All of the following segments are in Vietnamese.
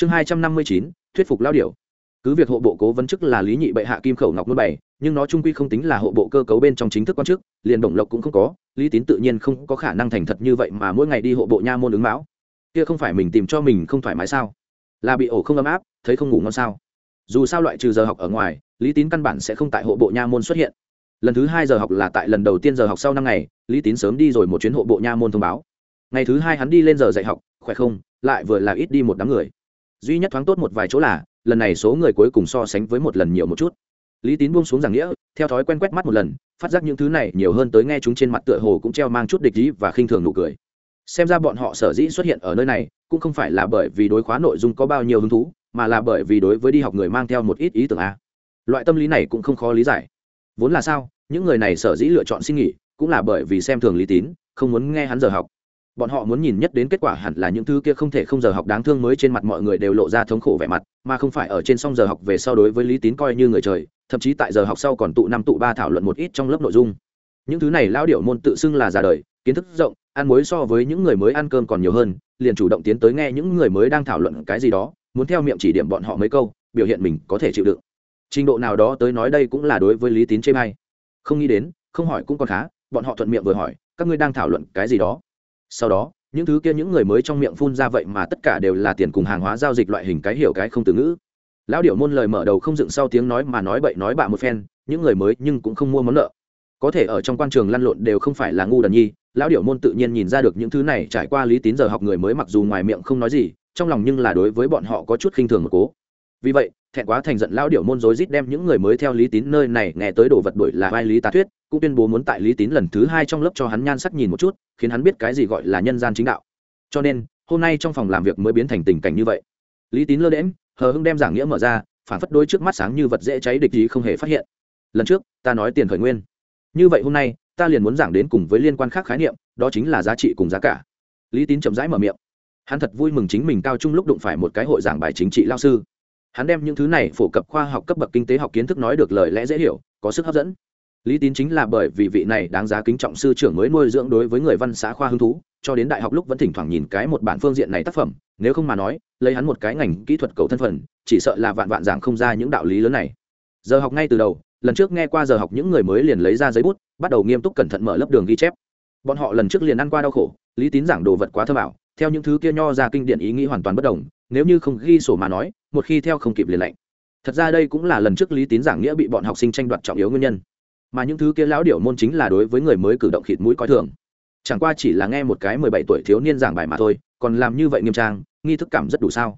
chương hai trăm năm mươi chín, thuyết phục lao điểu. Cứ việc hộ bộ cố vấn chức là lý nhị bệ hạ kim khẩu ngọc môn bảy, nhưng nó trung quy không tính là hộ bộ cơ cấu bên trong chính thức quan chức, liền đồng lộc cũng không có, lý tín tự nhiên không có khả năng thành thật như vậy mà mỗi ngày đi hộ bộ nha môn ứng mão. Kia không phải mình tìm cho mình không thoải mái sao? Là bị ổ không ấm áp, thấy không ngủ ngon sao? Dù sao loại trừ giờ học ở ngoài, lý tín căn bản sẽ không tại hộ bộ nha môn xuất hiện. Lần thứ hai giờ học là tại lần đầu tiên giờ học sau năm ngày, lý tín sớm đi rồi một chuyến hộ bộ nha môn thông báo. Ngày thứ hai hắn đi lên giờ dạy học, khỏe không? Lại vừa là ít đi một đám người duy nhất thoáng tốt một vài chỗ là, lần này số người cuối cùng so sánh với một lần nhiều một chút. Lý tín buông xuống giảng nghĩa, theo thói quen quét mắt một lần, phát giác những thứ này nhiều hơn tới nghe chúng trên mặt tựa hồ cũng treo mang chút địch ý và khinh thường nụ cười. Xem ra bọn họ sở dĩ xuất hiện ở nơi này, cũng không phải là bởi vì đối khóa nội dung có bao nhiêu hứng thú, mà là bởi vì đối với đi học người mang theo một ít ý tưởng a. Loại tâm lý này cũng không khó lý giải. Vốn là sao, những người này sở dĩ lựa chọn xin nghỉ, cũng là bởi vì xem thường lý tín, không muốn nghe hắn giờ học bọn họ muốn nhìn nhất đến kết quả hẳn là những thứ kia không thể không giờ học đáng thương mới trên mặt mọi người đều lộ ra thống khổ vẻ mặt, mà không phải ở trên song giờ học về sau đối với lý tín coi như người trời, thậm chí tại giờ học sau còn tụ năm tụ ba thảo luận một ít trong lớp nội dung. Những thứ này lao điệu môn tự xưng là già đời, kiến thức rộng, ăn muối so với những người mới ăn cơm còn nhiều hơn, liền chủ động tiến tới nghe những người mới đang thảo luận cái gì đó, muốn theo miệng chỉ điểm bọn họ mấy câu, biểu hiện mình có thể chịu đựng. Trình độ nào đó tới nói đây cũng là đối với lý tín chê may không nghĩ đến, không hỏi cũng còn khá, bọn họ thuận miệng vừa hỏi, các ngươi đang thảo luận cái gì đó? Sau đó, những thứ kia những người mới trong miệng phun ra vậy mà tất cả đều là tiền cùng hàng hóa giao dịch loại hình cái hiểu cái không từ ngữ. Lão điệu môn lời mở đầu không dựng sau tiếng nói mà nói bậy nói bạ một phen, những người mới nhưng cũng không mua món nợ. Có thể ở trong quan trường lăn lộn đều không phải là ngu đần nhi, lão điệu môn tự nhiên nhìn ra được những thứ này trải qua lý tín giờ học người mới mặc dù ngoài miệng không nói gì, trong lòng nhưng là đối với bọn họ có chút khinh thường một cố. Vì vậy, thẹn quá thành giận lão điệu môn rối rít đem những người mới theo lý tín nơi này nghe tới đồ vật đổi là vai lý tá thuyết cũng tuyên bố muốn tại lý tín lần thứ hai trong lớp cho hắn nhan sắc nhìn một chút, khiến hắn biết cái gì gọi là nhân gian chính đạo. Cho nên, hôm nay trong phòng làm việc mới biến thành tình cảnh như vậy. Lý tín lơ đễm hờ hưng đem giảng nghĩa mở ra, phản phất đôi trước mắt sáng như vật dễ cháy địch ý không hề phát hiện. Lần trước, ta nói tiền khởi nguyên. Như vậy hôm nay, ta liền muốn giảng đến cùng với liên quan khác khái niệm, đó chính là giá trị cùng giá cả. Lý tín chậm rãi mở miệng. Hắn thật vui mừng chính mình cao trung lúc đụng phải một cái hội giảng bài chính trị lao sư. Hắn đem những thứ này phổ cập khoa học cấp bậc kinh tế học kiến thức nói được lời lẽ dễ hiểu, có sức hấp dẫn lý tín chính là bởi vì vị này đáng giá kính trọng sư trưởng mới nuôi dưỡng đối với người văn xã khoa hứng thú, cho đến đại học lúc vẫn thỉnh thoảng nhìn cái một bản phương diện này tác phẩm, nếu không mà nói, lấy hắn một cái ngành kỹ thuật cầu thân phận, chỉ sợ là vạn vạn giảng không ra những đạo lý lớn này. Giờ học ngay từ đầu, lần trước nghe qua giờ học những người mới liền lấy ra giấy bút, bắt đầu nghiêm túc cẩn thận mở lớp đường ghi chép. Bọn họ lần trước liền ăn qua đau khổ, lý tín giảng đồ vật quá thơ bảo theo những thứ kia nho ra kinh điển ý nghĩ hoàn toàn bất đồng, nếu như không ghi sổ mà nói, một khi theo không kịp liền lạnh thật ra đây cũng là lần trước lý tín giảng nghĩa bị bọn học sinh tranh đoạt trọng yếu nguyên nhân mà những thứ kia lão điểu môn chính là đối với người mới cử động khịt mũi coi thường. Chẳng qua chỉ là nghe một cái mười bảy tuổi thiếu niên giảng bài mà thôi, còn làm như vậy nghiêm trang, nghi thức cảm rất đủ sao.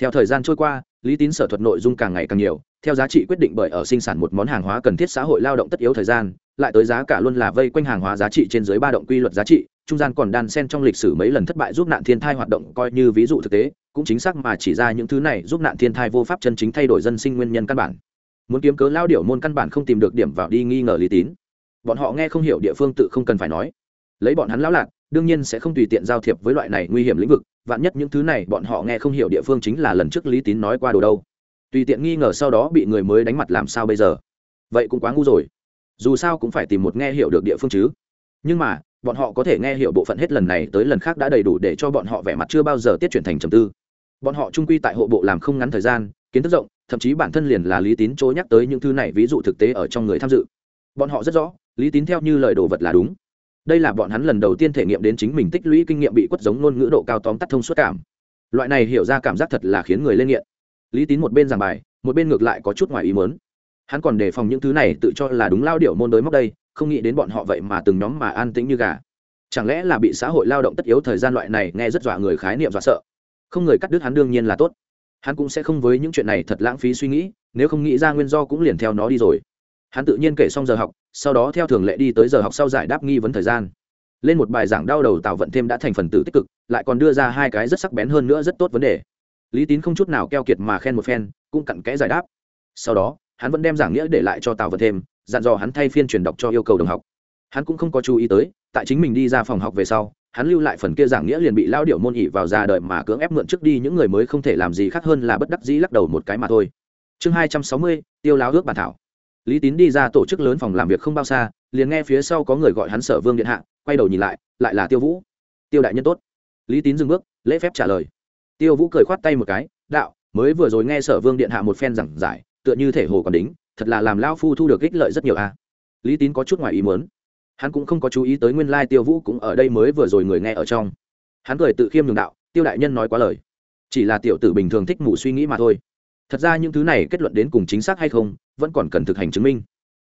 Theo thời gian trôi qua, lý tín sở thuật nội dung càng ngày càng nhiều, theo giá trị quyết định bởi ở sinh sản một món hàng hóa cần thiết xã hội lao động tất yếu thời gian, lại tới giá cả luôn là vây quanh hàng hóa giá trị trên dưới ba động quy luật giá trị, trung gian còn đan sen trong lịch sử mấy lần thất bại giúp nạn thiên thai hoạt động coi như ví dụ thực tế, cũng chính xác mà chỉ ra những thứ này giúp nạn thiên thai vô pháp chân chính thay đổi dân sinh nguyên nhân căn bản muốn kiếm cớ lao điểu môn căn bản không tìm được điểm vào đi nghi ngờ lý tín. Bọn họ nghe không hiểu địa phương tự không cần phải nói. Lấy bọn hắn lão lạc, đương nhiên sẽ không tùy tiện giao thiệp với loại này nguy hiểm lĩnh vực, vạn nhất những thứ này bọn họ nghe không hiểu địa phương chính là lần trước lý tín nói qua đồ đâu. Tùy tiện nghi ngờ sau đó bị người mới đánh mặt làm sao bây giờ? Vậy cũng quá ngu rồi. Dù sao cũng phải tìm một nghe hiểu được địa phương chứ. Nhưng mà, bọn họ có thể nghe hiểu bộ phận hết lần này tới lần khác đã đầy đủ để cho bọn họ vẻ mặt chưa bao giờ tiết chuyển thành trầm tư. Bọn họ trung quy tại hộ bộ làm không ngắn thời gian kiến thức rộng, thậm chí bản thân liền là lý tín chỗ nhắc tới những thứ này, ví dụ thực tế ở trong người tham dự. Bọn họ rất rõ, lý tín theo như lời đồ vật là đúng. Đây là bọn hắn lần đầu tiên thể nghiệm đến chính mình tích lũy kinh nghiệm bị quất giống ngôn ngữ độ cao tóm tắt thông suốt cảm. Loại này hiểu ra cảm giác thật là khiến người lên nghiện. Lý tín một bên giảng bài, một bên ngược lại có chút ngoài ý mớn hắn còn đề phòng những thứ này tự cho là đúng lao điệu môn đối móc đây, không nghĩ đến bọn họ vậy mà từng nhóm mà an tĩnh như gà. Chẳng lẽ là bị xã hội lao động tất yếu thời gian loại này nghe rất dọa người khái niệm dọa sợ? Không người cắt đứt hắn đương nhiên là tốt hắn cũng sẽ không với những chuyện này thật lãng phí suy nghĩ, nếu không nghĩ ra nguyên do cũng liền theo nó đi rồi. Hắn tự nhiên kể xong giờ học, sau đó theo thường lệ đi tới giờ học sau giải đáp nghi vấn thời gian. Lên một bài giảng đau đầu tào vận thêm đã thành phần tử tích cực, lại còn đưa ra hai cái rất sắc bén hơn nữa rất tốt vấn đề. Lý tín không chút nào keo kiệt mà khen một phen, cũng cặn kẽ giải đáp. Sau đó, hắn vẫn đem giảng nghĩa để lại cho tào vận thêm, dặn dò hắn thay phiên truyền đọc cho yêu cầu đồng học hắn cũng không có chú ý tới, tại chính mình đi ra phòng học về sau, hắn lưu lại phần kia giảng nghĩa liền bị lao điệu môn ỉ vào già đời mà cưỡng ép mượn trước đi những người mới không thể làm gì khác hơn là bất đắc dĩ lắc đầu một cái mà thôi. Chương hai trăm sáu mươi, tiêu láo ước bản thảo. Lý tín đi ra tổ chức lớn phòng làm việc không bao xa, liền nghe phía sau có người gọi hắn sở vương điện hạ, quay đầu nhìn lại lại là tiêu vũ. Tiêu đại nhân tốt. Lý tín dừng bước, lễ phép trả lời. Tiêu vũ cười khoát tay một cái, đạo, mới vừa rồi nghe sở vương điện hạ một phen giảng giải, tựa như thể hồ còn đính, thật là làm lao phu thu được ích lợi rất nhiều a lý tín có chút ngoài ý muốn hắn cũng không có chú ý tới nguyên lai tiêu vũ cũng ở đây mới vừa rồi người nghe ở trong. Hắn cười tự khiêm nhường đạo, tiêu đại nhân nói quá lời. Chỉ là tiểu tử bình thường thích mù suy nghĩ mà thôi. Thật ra những thứ này kết luận đến cùng chính xác hay không, vẫn còn cần thực hành chứng minh.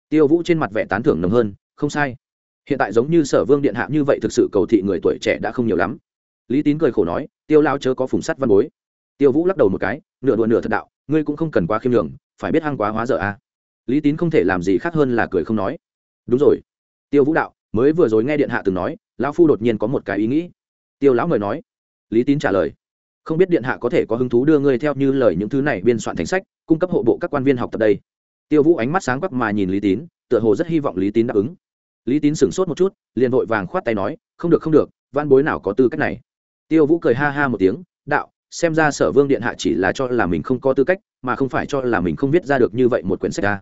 Tiêu vũ trên mặt vẻ tán thưởng nồng hơn, không sai. Hiện tại giống như sở vương điện hạ như vậy thực sự cầu thị người tuổi trẻ đã không nhiều lắm. Lý tín cười khổ nói, tiêu lao chớ có phùng sắt văn bối. Tiêu vũ lắc đầu một cái, nửa đùa nửa thật đạo, ngươi cũng không cần quá khiêm nhường, phải biết hăng quá hóa dở a à. lý tín không thể làm gì khác hơn là cười không nói. Đúng rồi tiêu vũ đạo, mới vừa rồi nghe điện hạ từng nói, lão phu đột nhiên có một cái ý nghĩ. Tiêu lão mời nói. Lý tín trả lời. Không biết điện hạ có thể có hứng thú đưa ngươi theo như lời những thứ này biên soạn thành sách, cung cấp hộ bộ các quan viên học tập đây. Tiêu vũ ánh mắt sáng quắc mà nhìn lý tín, tựa hồ rất hy vọng lý tín đáp ứng. Lý tín sửng sốt một chút, liền vội vàng khoát tay nói, không được không được, văn bối nào có tư cách này? Tiêu vũ cười ha ha một tiếng, đạo, xem ra sở vương điện hạ chỉ là cho là mình không có tư cách, mà không phải cho là mình không viết ra được như vậy một quyển sách ra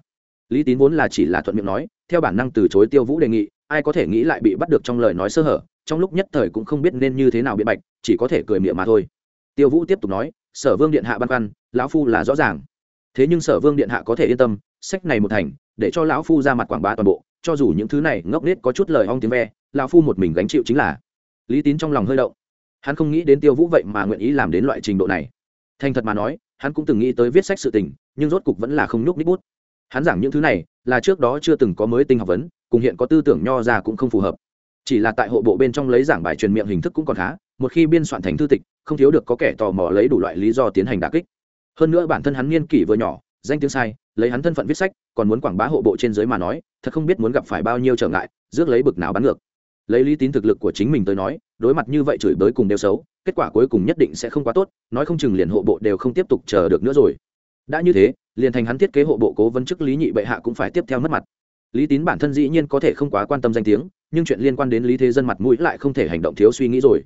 lý tín vốn là chỉ là thuận miệng nói theo bản năng từ chối tiêu vũ đề nghị, ai có thể nghĩ lại bị bắt được trong lời nói sơ hở, trong lúc nhất thời cũng không biết nên như thế nào biện bạch, chỉ có thể cười miệng mà thôi. Tiêu vũ tiếp tục nói, sở vương điện hạ băn khoăn, lão phu là rõ ràng. Thế nhưng sở vương điện hạ có thể yên tâm, sách này một thành, để cho lão phu ra mặt quảng bá toàn bộ, cho dù những thứ này ngốc nết có chút lời ong tiếng ve, lão phu một mình gánh chịu chính là. Lý tín trong lòng hơi động. Hắn không nghĩ đến tiêu vũ vậy mà nguyện ý làm đến loại trình độ này. Thành thật mà nói, hắn cũng từng nghĩ tới viết sách sự tình, nhưng rốt cục vẫn là không nhúc nít bút hắn giảng những thứ này là trước đó chưa từng có mới tinh học vấn, cùng hiện có tư tưởng nho ra cũng không phù hợp. Chỉ là tại hộ bộ bên trong lấy giảng bài truyền miệng hình thức cũng còn khá, một khi biên soạn thành thư tịch, không thiếu được có kẻ tò mò lấy đủ loại lý do tiến hành đà kích. Hơn nữa bản thân hắn niên kỷ vừa nhỏ, danh tiếng sai, lấy hắn thân phận viết sách, còn muốn quảng bá hộ bộ trên giới mà nói, thật không biết muốn gặp phải bao nhiêu trở ngại, rước lấy bực nào bắn ngược. Lấy lý tín thực lực của chính mình tới nói, đối mặt như vậy chửi bới cùng đều xấu, kết quả cuối cùng nhất định sẽ không quá tốt, nói không chừng liền hộ bộ đều không tiếp tục chờ được nữa rồi đã như thế, liền thành hắn thiết kế hộ bộ cố vấn chức lý nhị bệ hạ cũng phải tiếp theo mất mặt. Lý tín bản thân dĩ nhiên có thể không quá quan tâm danh tiếng, nhưng chuyện liên quan đến lý thế dân mặt mũi lại không thể hành động thiếu suy nghĩ rồi.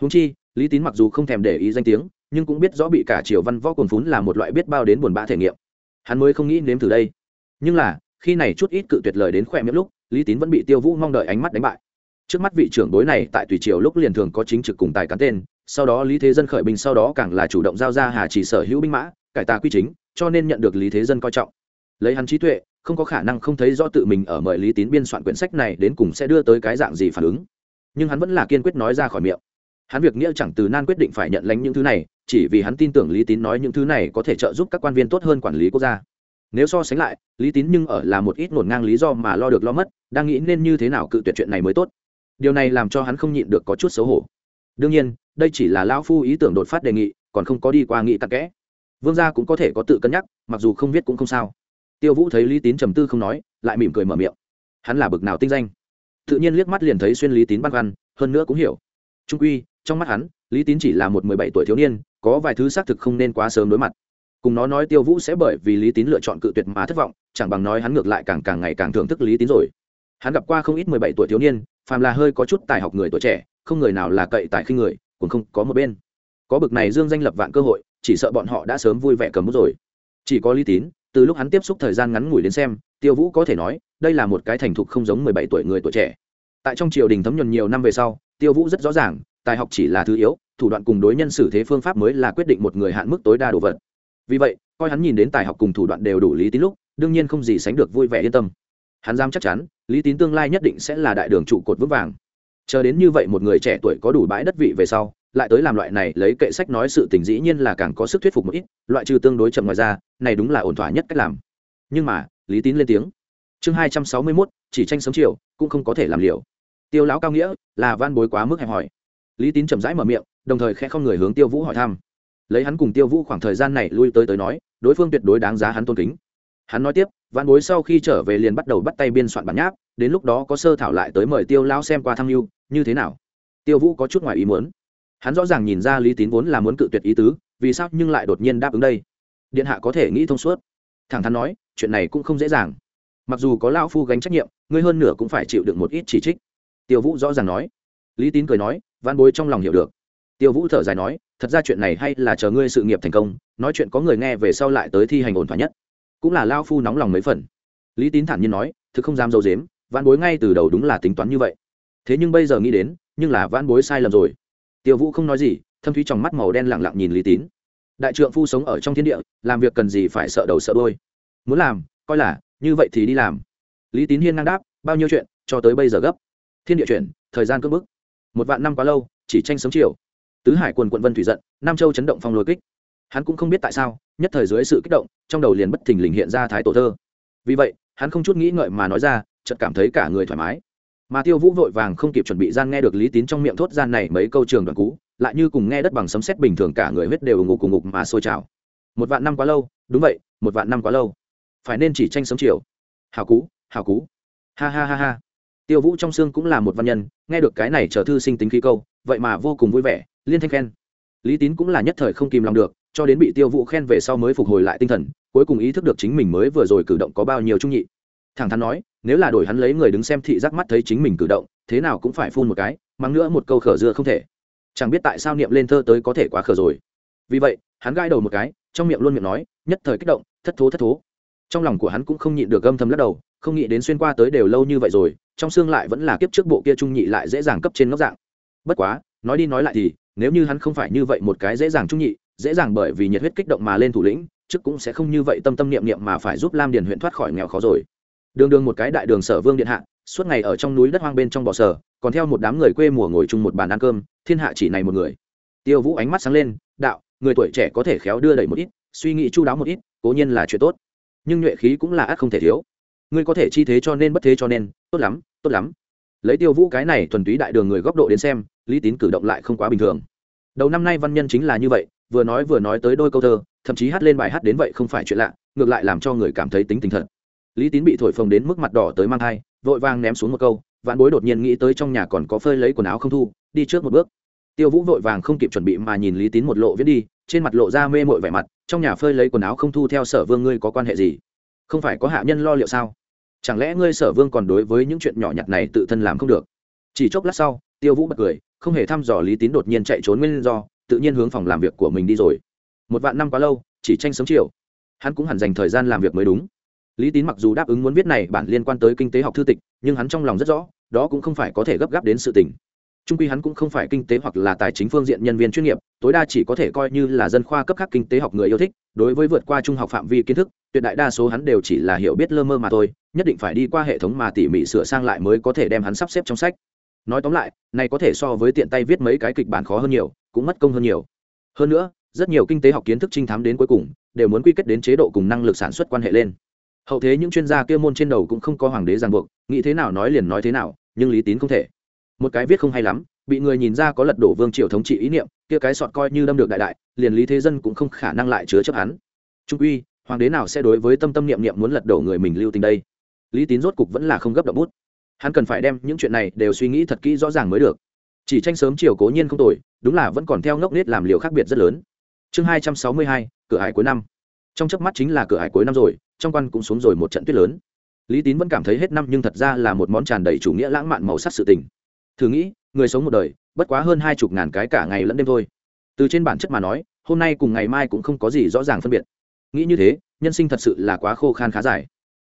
Húng chi, lý tín mặc dù không thèm để ý danh tiếng, nhưng cũng biết rõ bị cả triều văn võ cồn phún là một loại biết bao đến buồn bã thể nghiệm. Hắn mới không nghĩ nếm từ đây. Nhưng là, khi này chút ít cự tuyệt lời đến khỏe miệng lúc, lý tín vẫn bị tiêu vũ mong đợi ánh mắt đánh bại. Trước mắt vị trưởng đối này tại tùy triều lúc liền thường có chính trực cùng tài cán tên, sau đó lý thế dân khởi binh sau đó càng là chủ động giao ra hà chỉ sở hữu binh mã cải tà quy chính, cho nên nhận được lý thế dân coi trọng. Lấy hắn trí tuệ, không có khả năng không thấy rõ tự mình ở mời lý tín biên soạn quyển sách này đến cùng sẽ đưa tới cái dạng gì phản ứng. Nhưng hắn vẫn là kiên quyết nói ra khỏi miệng. Hắn việc nghĩa chẳng từ nan quyết định phải nhận lãnh những thứ này, chỉ vì hắn tin tưởng lý tín nói những thứ này có thể trợ giúp các quan viên tốt hơn quản lý quốc gia. Nếu so sánh lại, lý tín nhưng ở là một ít ngổn ngang lý do mà lo được lo mất, đang nghĩ nên như thế nào cự tuyệt chuyện này mới tốt. Điều này làm cho hắn không nhịn được có chút xấu hổ. Đương nhiên, đây chỉ là lão phu ý tưởng đột phát đề nghị, còn không có đi qua nghị tắc kẽ vương gia cũng có thể có tự cân nhắc, mặc dù không viết cũng không sao. Tiêu vũ thấy lý tín trầm tư không nói, lại mỉm cười mở miệng. Hắn là bực nào tinh danh? Tự nhiên liếc mắt liền thấy xuyên lý tín băn khoăn, hơn nữa cũng hiểu. Trung quy, trong mắt hắn, lý tín chỉ là một mười bảy tuổi thiếu niên, có vài thứ xác thực không nên quá sớm đối mặt. Cùng nó nói tiêu vũ sẽ bởi vì lý tín lựa chọn cự tuyệt mà thất vọng, chẳng bằng nói hắn ngược lại càng càng ngày càng thưởng thức lý tín rồi. Hắn gặp qua không ít mười bảy tuổi thiếu niên, phàm là hơi có chút tài học người tuổi trẻ, không người nào là cậy tài khi người, cũng không có một bên. Có bực này dương danh lập vạn cơ hội chỉ sợ bọn họ đã sớm vui vẻ cầm bút rồi. Chỉ có lý tín, từ lúc hắn tiếp xúc thời gian ngắn ngủi đến xem, tiêu vũ có thể nói, đây là một cái thành thục không giống mười bảy tuổi người tuổi trẻ. Tại trong triều đình thấm nhuần nhiều năm về sau, tiêu vũ rất rõ ràng, tài học chỉ là thứ yếu, thủ đoạn cùng đối nhân xử thế phương pháp mới là quyết định một người hạn mức tối đa đồ vật. Vì vậy, coi hắn nhìn đến tài học cùng thủ đoạn đều đủ lý tín lúc, đương nhiên không gì sánh được vui vẻ yên tâm. Hắn dám chắc chắn, lý tín tương lai nhất định sẽ là đại đường trụ cột vững vàng. Chờ đến như vậy một người trẻ tuổi có đủ bãi đất vị về sau lại tới làm loại này lấy kệ sách nói sự tình dĩ nhiên là càng có sức thuyết phục một ít, loại trừ tương đối chậm ngoài ra, này đúng là ổn thỏa nhất cách làm. Nhưng mà, lý tín lên tiếng. Chương hai trăm sáu mươi mốt, chỉ tranh sớm chiều, cũng không có thể làm liều. Tiêu lão cao nghĩa, là van bối quá mức hẹp hòi. Lý tín chậm rãi mở miệng, đồng thời khẽ không người hướng tiêu vũ hỏi thăm. Lấy hắn cùng tiêu vũ khoảng thời gian này lui tới tới nói, đối phương tuyệt đối đáng giá hắn tôn kính. Hắn nói tiếp văn bối sau khi trở về liền bắt đầu bắt tay biên soạn bản nháp, đến lúc đó có sơ thảo lại tới mời tiêu lão xem qua thăng mưu, như thế nào. Tiêu vũ có chút ngoài ý muốn hắn rõ ràng nhìn ra lý tín vốn là muốn cự tuyệt ý tứ, vì sao nhưng lại đột nhiên đáp ứng đây? Điện hạ có thể nghĩ thông suốt. Thẳng thắn nói, chuyện này cũng không dễ dàng. Mặc dù có lao phu gánh trách nhiệm, ngươi hơn nửa cũng phải chịu được một ít chỉ trích. Tiêu vũ rõ ràng nói. Lý tín cười nói văn bối trong lòng hiểu được. Tiêu vũ thở dài nói, thật ra chuyện này hay là chờ ngươi sự nghiệp thành công, nói chuyện có người nghe về sau lại tới thi hành ổn thỏa nhất. Cũng là lao phu nóng lòng mấy phần. Lý tín thản nhiên nói, thực không dám dâu dếm văn bối ngay từ đầu đúng là tính toán như vậy. Thế nhưng bây giờ nghĩ đến, nhưng là văn bối sai lầm rồi tiêu vũ không nói gì, thâm thúy trong mắt màu đen lẳng lặng nhìn lý tín. Đại trượng phu sống ở trong thiên địa, làm việc cần gì phải sợ đầu sợ đôi muốn làm, coi là, như vậy thì đi làm. Lý tín hiên ngang đáp, bao nhiêu chuyện, cho tới bây giờ gấp. Thiên địa chuyển, thời gian cướp bức. Một vạn năm quá lâu, chỉ tranh sớm chiều. Tứ hải quần quận vân thủy giận, nam châu chấn động phong lôi kích. Hắn cũng không biết tại sao, nhất thời dưới sự kích động, trong đầu liền bất thình lình hiện ra thái tổ thơ. Vì vậy, hắn không chút nghĩ ngợi mà nói ra, chợt cảm thấy cả người thoải mái mà tiêu vũ vội vàng không kịp chuẩn bị gian nghe được lý tín trong miệng thốt gian này mấy câu trường đoạn cũ, lại như cùng nghe đất bằng sấm sét bình thường cả người huyết đều ngủ ngục cùng ngục mà sôi trào. Một vạn năm quá lâu, đúng vậy, một vạn năm quá lâu. Phải nên chỉ tranh sớm chiều. Hào cú hào cú. Ha ha ha ha. Tiêu vũ trong xương cũng là một văn nhân, nghe được cái này chờ thư sinh tính khí câu, vậy mà vô cùng vui vẻ, liên thanh khen. Lý tín cũng là nhất thời không kìm lòng được, cho đến bị tiêu vũ khen về sau mới phục hồi lại tinh thần, cuối cùng ý thức được chính mình mới vừa rồi cử động có bao nhiêu trung nhị thẳng thắn nói, nếu là đổi hắn lấy người đứng xem thị giác mắt thấy chính mình cử động, thế nào cũng phải phun một cái, mắng nữa một câu khở dưa không thể. Chẳng biết tại sao niệm lên thơ tới có thể quá khở rồi. Vì vậy, hắn gãi đầu một cái, trong miệng luôn miệng nói, nhất thời kích động, thất thố thất thố. Trong lòng của hắn cũng không nhịn được gâm thầm lắc đầu, không nghĩ đến xuyên qua tới đều lâu như vậy rồi, trong xương lại vẫn là kiếp trước bộ kia trung nhị lại dễ dàng cấp trên ngóc dạng. Bất quá, nói đi nói lại thì, nếu như hắn không phải như vậy một cái dễ dàng trung nhị, dễ dàng bởi vì nhiệt huyết kích động mà lên thủ lĩnh, trước cũng sẽ không như vậy tâm tâm niệm niệm mà phải giúp lam điền huyện thoát khỏi nghèo khó rồi đường đường một cái đại đường sở vương điện hạ, suốt ngày ở trong núi đất hoang bên trong bò sở còn theo một đám người quê mùa ngồi chung một bàn ăn cơm, thiên hạ chỉ này một người. Tiêu vũ ánh mắt sáng lên, đạo, người tuổi trẻ có thể khéo đưa đẩy một ít, suy nghĩ chu đáo một ít, cố nhiên là chuyện tốt. Nhưng nhuệ khí cũng là ác không thể thiếu. Ngươi có thể chi thế cho nên bất thế cho nên, tốt lắm tốt lắm. Lấy tiêu vũ cái này thuần túy đại đường người góc độ đến xem, lý tín cử động lại không quá bình thường. Đầu năm nay văn nhân chính là như vậy, vừa nói vừa nói tới đôi câu thơ, thậm chí hát lên bài hát đến vậy không phải chuyện lạ, ngược lại làm cho người cảm thấy tính tình thật lý tín bị thổi phồng đến mức mặt đỏ tới mang thai, vội vàng ném xuống một câu, vạn bối đột nhiên nghĩ tới trong nhà còn có phơi lấy quần áo không thu, đi trước một bước. Tiêu vũ vội vàng không kịp chuẩn bị mà nhìn lý tín một lộ viết đi, trên mặt lộ ra mê mội vẻ mặt, trong nhà phơi lấy quần áo không thu theo sở vương ngươi có quan hệ gì? Không phải có hạ nhân lo liệu sao? Chẳng lẽ ngươi sở vương còn đối với những chuyện nhỏ nhặt này tự thân làm không được? Chỉ chốc lát sau, tiêu vũ bật cười, không hề thăm dò lý tín đột nhiên chạy trốn nguyên do, tự nhiên hướng phòng làm việc của mình đi rồi. Một vạn năm quá lâu, chỉ tranh sớm chiều. Hắn cũng hẳn dành thời gian làm việc mới đúng lý tín mặc dù đáp ứng muốn viết này bản liên quan tới kinh tế học thư tịch, nhưng hắn trong lòng rất rõ, đó cũng không phải có thể gấp gáp đến sự tình. Trung quy hắn cũng không phải kinh tế hoặc là tài chính phương diện nhân viên chuyên nghiệp, tối đa chỉ có thể coi như là dân khoa cấp khác kinh tế học người yêu thích, đối với vượt qua trung học phạm vi kiến thức, tuyệt đại đa số hắn đều chỉ là hiểu biết lơ mơ mà thôi, nhất định phải đi qua hệ thống mà tỉ mỉ sửa sang lại mới có thể đem hắn sắp xếp trong sách. Nói tóm lại, này có thể so với tiện tay viết mấy cái kịch bản khó hơn nhiều, cũng mất công hơn nhiều. Hơn nữa, rất nhiều kinh tế học kiến thức trinh thám đến cuối cùng, đều muốn quy kết đến chế độ cùng năng lực sản xuất quan hệ lên hậu thế những chuyên gia kia môn trên đầu cũng không có hoàng đế ràng buộc, nghĩ thế nào nói liền nói thế nào, nhưng lý tín không thể. Một cái viết không hay lắm, bị người nhìn ra có lật đổ vương triều thống trị ý niệm, kia cái sọt coi như đâm được đại đại, liền lý thế dân cũng không khả năng lại chứa chấp hắn. Trung uy hoàng đế nào sẽ đối với tâm tâm niệm niệm muốn lật đổ người mình lưu tình đây? Lý tín rốt cục vẫn là không gấp động bút. Hắn cần phải đem những chuyện này đều suy nghĩ thật kỹ rõ ràng mới được. Chỉ tranh sớm chiều cố nhiên không tồi, đúng là vẫn còn theo ngốc nết làm liều khác biệt rất lớn. Chương hai trăm sáu mươi hai, cửa hải cuối năm. Trong chớp mắt chính là cửa hải cuối năm rồi trong quan cũng xuống rồi một trận tuyết lớn. Lý tín vẫn cảm thấy hết năm nhưng thật ra là một món tràn đầy chủ nghĩa lãng mạn màu sắc sự tình. Thử nghĩ, người sống một đời, bất quá hơn hai chục ngàn cái cả ngày lẫn đêm thôi. Từ trên bản chất mà nói, hôm nay cùng ngày mai cũng không có gì rõ ràng phân biệt. Nghĩ như thế, nhân sinh thật sự là quá khô khan khá dài.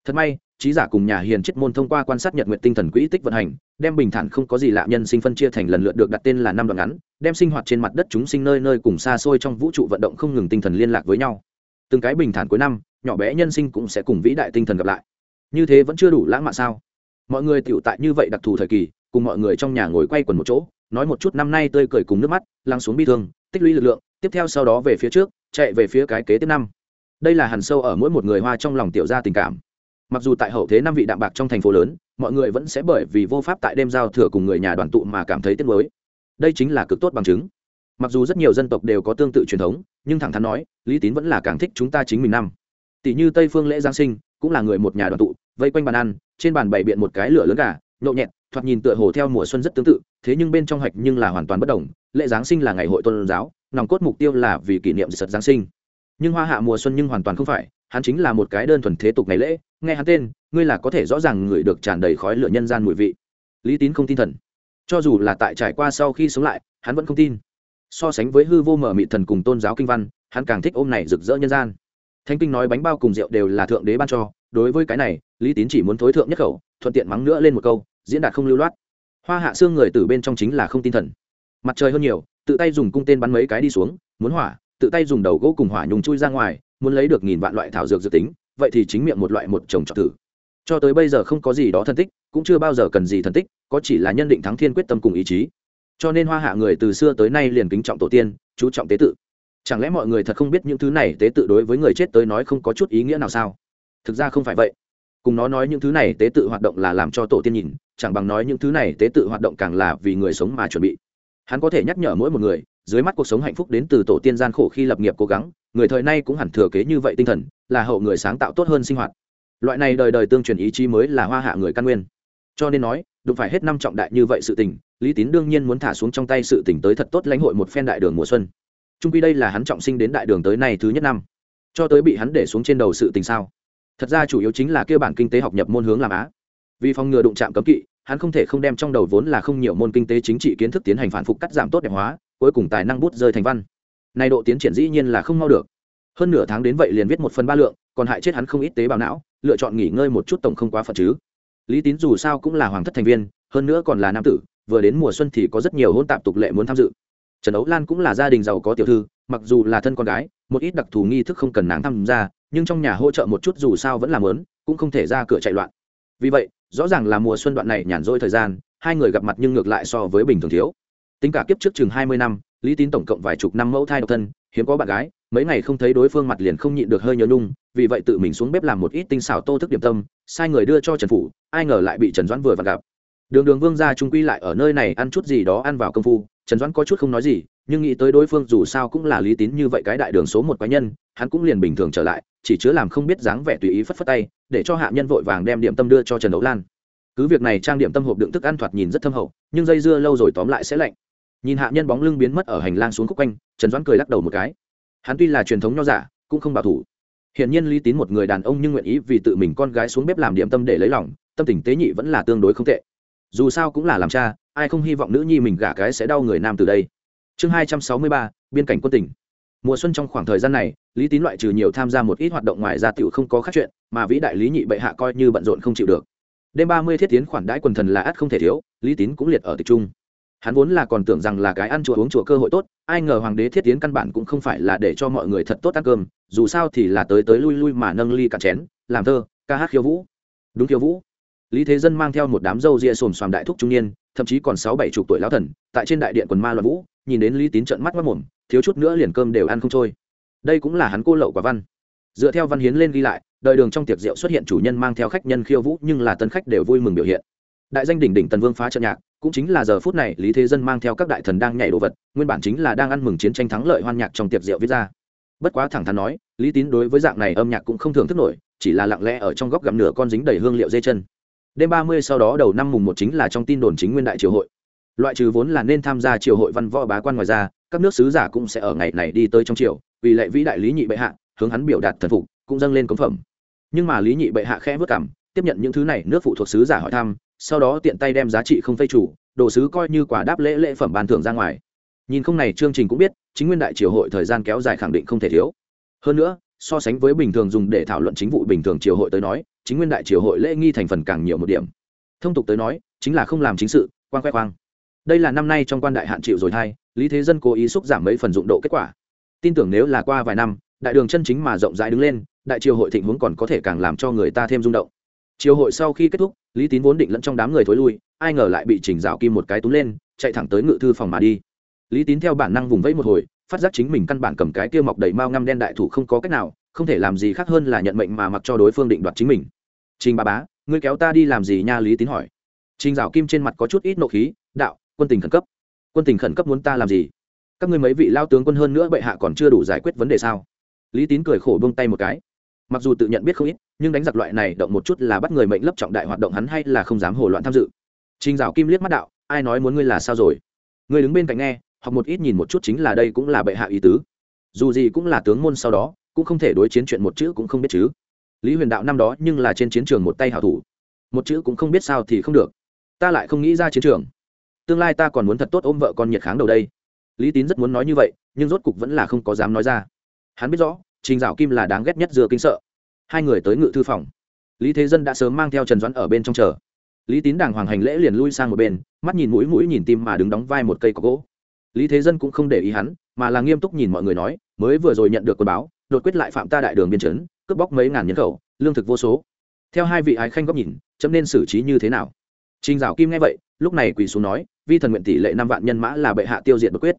Thật may, trí giả cùng nhà hiền chết môn thông qua quan sát nhật nguyện tinh thần quỹ tích vận hành, đem bình thản không có gì lạ nhân sinh phân chia thành lần lượt được đặt tên là năm đoạn ngắn, đem sinh hoạt trên mặt đất chúng sinh nơi nơi cùng xa xôi trong vũ trụ vận động không ngừng tinh thần liên lạc với nhau. Từng cái bình thản cuối năm nhỏ bé nhân sinh cũng sẽ cùng vĩ đại tinh thần gặp lại. Như thế vẫn chưa đủ lãng mạn sao? Mọi người tựu tại như vậy đặc thù thời kỳ, cùng mọi người trong nhà ngồi quay quần một chỗ, nói một chút năm nay tươi cười cùng nước mắt, lắng xuống bi thương, tích lũy lực lượng, tiếp theo sau đó về phía trước, chạy về phía cái kế tiếp năm. Đây là hẳn sâu ở mỗi một người hoa trong lòng tiểu gia tình cảm. Mặc dù tại hậu thế năm vị đạm bạc trong thành phố lớn, mọi người vẫn sẽ bởi vì vô pháp tại đêm giao thừa cùng người nhà đoàn tụ mà cảm thấy tiếc nuối. Đây chính là cực tốt bằng chứng. Mặc dù rất nhiều dân tộc đều có tương tự truyền thống, nhưng thẳng thắn nói, lý tín vẫn là càng thích chúng ta chính mình năm tỷ như tây phương lễ giáng sinh, cũng là người một nhà đoàn tụ, vây quanh bàn ăn, trên bàn bày biện một cái lửa lớn gà nhộn nhẹt, thoạt nhìn tựa hồ theo mùa xuân rất tương tự, thế nhưng bên trong hạch nhưng là hoàn toàn bất đồng. Lễ giáng sinh là ngày hội tôn giáo, nòng cốt mục tiêu là vì kỷ niệm sật giáng sinh. Nhưng hoa hạ mùa xuân nhưng hoàn toàn không phải, hắn chính là một cái đơn thuần thế tục ngày lễ, nghe hắn tên, ngươi là có thể rõ ràng người được tràn đầy khói lửa nhân gian mùi vị. Lý tín không tin thần. Cho dù là tại trải qua sau khi sống lại, hắn vẫn không tin. So sánh với hư vô mở mị thần cùng tôn giáo kinh văn, hắn càng thích ôm này rực rỡ nhân gian thánh kinh nói bánh bao cùng rượu đều là thượng đế ban cho, đối với cái này, lý tín chỉ muốn thối thượng nhất khẩu, thuận tiện mắng nữa lên một câu, diễn đạt không lưu loát. Hoa hạ xương người từ bên trong chính là không tin thần. Mặt trời hơn nhiều, tự tay dùng cung tên bắn mấy cái đi xuống, muốn hỏa, tự tay dùng đầu gỗ cùng hỏa nhung chui ra ngoài, muốn lấy được nghìn vạn loại thảo dược dự tính, vậy thì chính miệng một loại một chồng trọt tử cho tới bây giờ không có gì đó thân tích, cũng chưa bao giờ cần gì thân tích, có chỉ là nhân định thắng thiên quyết tâm cùng ý chí. Cho nên hoa hạ người từ xưa tới nay liền kính trọng tổ tiên, chú trọng tế tự chẳng lẽ mọi người thật không biết những thứ này tế tự đối với người chết tới nói không có chút ý nghĩa nào sao? Thực ra không phải vậy. Cùng nó nói những thứ này tế tự hoạt động là làm cho tổ tiên nhìn, chẳng bằng nói những thứ này tế tự hoạt động càng là vì người sống mà chuẩn bị. Hắn có thể nhắc nhở mỗi một người, dưới mắt cuộc sống hạnh phúc đến từ tổ tiên gian khổ khi lập nghiệp cố gắng, người thời nay cũng hẳn thừa kế như vậy tinh thần, là hậu người sáng tạo tốt hơn sinh hoạt. Loại này đời đời tương truyền ý chí mới là hoa hạ người căn nguyên. Cho nên nói, đụng phải hết năm trọng đại như vậy sự tình, lý tín đương nhiên muốn thả xuống trong tay sự tình tới thật tốt lãnh hội một phen đại đường mùa xuân trung quy đây là hắn trọng sinh đến đại đường tới nay thứ nhất năm. Cho tới bị hắn để xuống trên đầu sự tình sao? Thật ra chủ yếu chính là kêu bản kinh tế học nhập môn hướng làm á. Vì phòng ngừa đụng chạm cấm kỵ, hắn không thể không đem trong đầu vốn là không nhiều môn kinh tế chính trị kiến thức tiến hành phản phục cắt giảm tốt đẹp hóa, cuối cùng tài năng bút rơi thành văn. Nay độ tiến triển dĩ nhiên là không mau được. Hơn nửa tháng đến vậy liền viết một phần ba lượng, còn hại chết hắn không ít tế bào não, lựa chọn nghỉ ngơi một chút tổng không quá phật chứ. Lý tín dù sao cũng là hoàng thất thành viên, hơn nữa còn là nam tử, vừa đến mùa xuân thì có rất nhiều hôn tạp tục lệ muốn tham dự trần ấu lan cũng là gia đình giàu có tiểu thư, mặc dù là thân con gái, một ít đặc thù nghi thức không cần nàng tham gia, nhưng trong nhà hỗ trợ một chút dù sao vẫn làm lớn cũng không thể ra cửa chạy loạn. Vì vậy, rõ ràng là mùa xuân đoạn này nhàn rỗi thời gian, hai người gặp mặt nhưng ngược lại so với bình thường thiếu. Tính cả kiếp trước chừng hai mươi năm, lý tín tổng cộng vài chục năm mẫu thai độc thân, hiếm có bạn gái, mấy ngày không thấy đối phương mặt liền không nhịn được hơi nhớ nhung, vì vậy tự mình xuống bếp làm một ít tinh xảo tô thức điểm tâm, sai người đưa cho trần phủ, ai ngờ lại bị trần doãn vừa vặn gặp. Đường đường vương gia trung quy lại ở nơi này ăn chút gì đó ăn vào công phu trần doãn có chút không nói gì, nhưng nghĩ tới đối phương dù sao cũng là lý tín như vậy cái đại đường số một cá nhân, hắn cũng liền bình thường trở lại, chỉ chứa làm không biết dáng vẻ tùy ý phất phất tay, để cho hạ nhân vội vàng đem điểm tâm đưa cho trần đấu lan. Cứ việc này trang điểm tâm hộp đựng thức ăn thoạt nhìn rất thâm hậu, nhưng dây dưa lâu rồi tóm lại sẽ lạnh. Nhìn hạ nhân bóng lưng biến mất ở hành lang xuống khúc quanh, trần doãn cười lắc đầu một cái. Hắn tuy là truyền thống nho giả, cũng không bảo thủ. Hiển nhiên lý tín một người đàn ông nhưng nguyện ý vì tự mình con gái xuống bếp làm điểm tâm để lấy lòng, tâm tình tế nhị vẫn là tương đối không tệ dù sao cũng là làm cha, ai không hy vọng nữ nhi mình gả cái sẽ đau người nam từ đây. Chương hai trăm sáu mươi ba, biên cảnh quân tỉnh mùa xuân trong khoảng thời gian này, lý tín loại trừ nhiều tham gia một ít hoạt động ngoài ra t không có khác chuyện, mà vĩ đại lý nhị bệ hạ coi như bận rộn không chịu được. Đêm ba mươi thiết tiến khoản đãi quần thần là ắt không thể thiếu, lý tín cũng liệt ở tịch trung. Hắn vốn là còn tưởng rằng là cái ăn chùa uống chùa cơ hội tốt, ai ngờ hoàng đế thiết tiến căn bản cũng không phải là để cho mọi người thật tốt ăn cơm, dù sao thì là tới tới lui lui mà nâng ly cả chén, làm thơ, ca hát khiêu vũ. Đúng khiêu vũ lý thế dân mang theo một đám râu ria xồm xoàm đại thúc trung niên, thậm chí còn sáu bảy chục tuổi lão thần, tại trên đại điện quần ma loạn vũ, nhìn đến lý tín trận mắt mất mồm, thiếu chút nữa liền cơm đều ăn không trôi. Đây cũng là hắn cô lậu quả văn. Dựa theo văn hiến lên ghi lại đợi đường trong tiệc rượu xuất hiện chủ nhân mang theo khách nhân khiêu vũ, nhưng là tân khách đều vui mừng biểu hiện. Đại danh đỉnh đỉnh tần vương phá trận nhạc, cũng chính là giờ phút này lý thế dân mang theo các đại thần đang nhảy đồ vật, nguyên bản chính là đang ăn mừng chiến tranh thắng lợi hoan nhạc trong tiệc rượu viết ra. Bất quá thẳng thắn nói, lý tín đối với dạng này âm nhạc cũng không thường thức nổi, chỉ là lặng lẽ ở trong góc gặm nửa con dính đầy hương liệu dây chân đêm ba mươi sau đó đầu năm mùng một chính là trong tin đồn chính nguyên đại triều hội. Loại trừ vốn là nên tham gia triều hội văn võ bá quan ngoài ra, các nước sứ giả cũng sẽ ở ngày này đi tới trong triều, vì lệ vĩ đại lý nhị bệ hạ, hướng hắn biểu đạt thần phục, cũng dâng lên cống phẩm. Nhưng mà lý nhị bệ hạ khẽ vất cảm, tiếp nhận những thứ này, nước phụ thuộc sứ giả hỏi thăm, sau đó tiện tay đem giá trị không phê chủ, đồ sứ coi như quả đáp lễ lễ phẩm ban thưởng ra ngoài. Nhìn không này, chương trình cũng biết, chính nguyên đại triều hội thời gian kéo dài khẳng định không thể thiếu. Hơn nữa, so sánh với bình thường dùng để thảo luận chính vụ bình thường triều hội tới nói chính nguyên đại triều hội lễ nghi thành phần càng nhiều một điểm. Thông tục tới nói, chính là không làm chính sự quan khoe khoang. Đây là năm nay trong quan đại hạn chịu rồi thay lý thế dân cố ý xúc giảm mấy phần dụng độ kết quả. Tin tưởng nếu là qua vài năm, đại đường chân chính mà rộng rãi đứng lên, đại triều hội thịnh vốn còn có thể càng làm cho người ta thêm rung động. Triều hội sau khi kết thúc, lý tín vốn định lẫn trong đám người thối lui, ai ngờ lại bị chỉnh rào kim một cái túm lên, chạy thẳng tới ngự thư phòng mà đi. Lý tín theo bản năng vùng vẫy một hồi, phát giác chính mình căn bản cầm cái kia mọc đầy mao ngăm đen đại thủ không có cách nào không thể làm gì khác hơn là nhận mệnh mà mặc cho đối phương định đoạt chính mình. Trình bà bá, ngươi kéo ta đi làm gì nha lý tín hỏi. Trình Dạo kim trên mặt có chút ít nộ khí, đạo, quân tình khẩn cấp. Quân tình khẩn cấp muốn ta làm gì? Các ngươi mấy vị lao tướng quân hơn nữa bệ hạ còn chưa đủ giải quyết vấn đề sao? Lý tín cười khổ buông tay một cái. Mặc dù tự nhận biết không ít, nhưng đánh giặc loại này động một chút là bắt người mệnh lấp trọng đại hoạt động hắn hay là không dám hồ loạn tham dự. Trình dạo kim liếc mắt đạo, ai nói muốn ngươi là sao rồi? Ngươi đứng bên cạnh nghe hoặc một ít nhìn một chút chính là đây cũng là bệ hạ ý tứ. Dù gì cũng là tướng môn sau đó cũng không thể đối chiến chuyện một chữ cũng không biết chứ. Lý huyền đạo năm đó nhưng là trên chiến trường một tay hảo thủ. Một chữ cũng không biết sao thì không được. Ta lại không nghĩ ra chiến trường. Tương lai ta còn muốn thật tốt ôm vợ con nhiệt kháng đầu đây. Lý tín rất muốn nói như vậy, nhưng rốt cục vẫn là không có dám nói ra. Hắn biết rõ, trình dạo kim là đáng ghét nhất dừa kinh sợ. Hai người tới ngự thư phòng. Lý thế dân đã sớm mang theo trần doãn ở bên trong chờ. Lý tín đàng hoàng hành lễ liền lui sang một bên, mắt nhìn mũi mũi nhìn tim mà đứng đóng vai một cây có gỗ. Lý thế dân cũng không để ý hắn, mà là nghiêm túc nhìn mọi người nói, mới vừa rồi nhận được quần báo đột quyết lại phạm ta đại đường biên chấn, cướp bóc mấy ngàn nhân khẩu, lương thực vô số. Theo hai vị ái khanh góc nhìn, chấm nên xử trí như thế nào? Trình dạo kim nghe vậy, lúc này quỳ xuống nói, vi thần nguyện tỷ lệ năm vạn nhân mã là bệ hạ tiêu diệt đột quyết.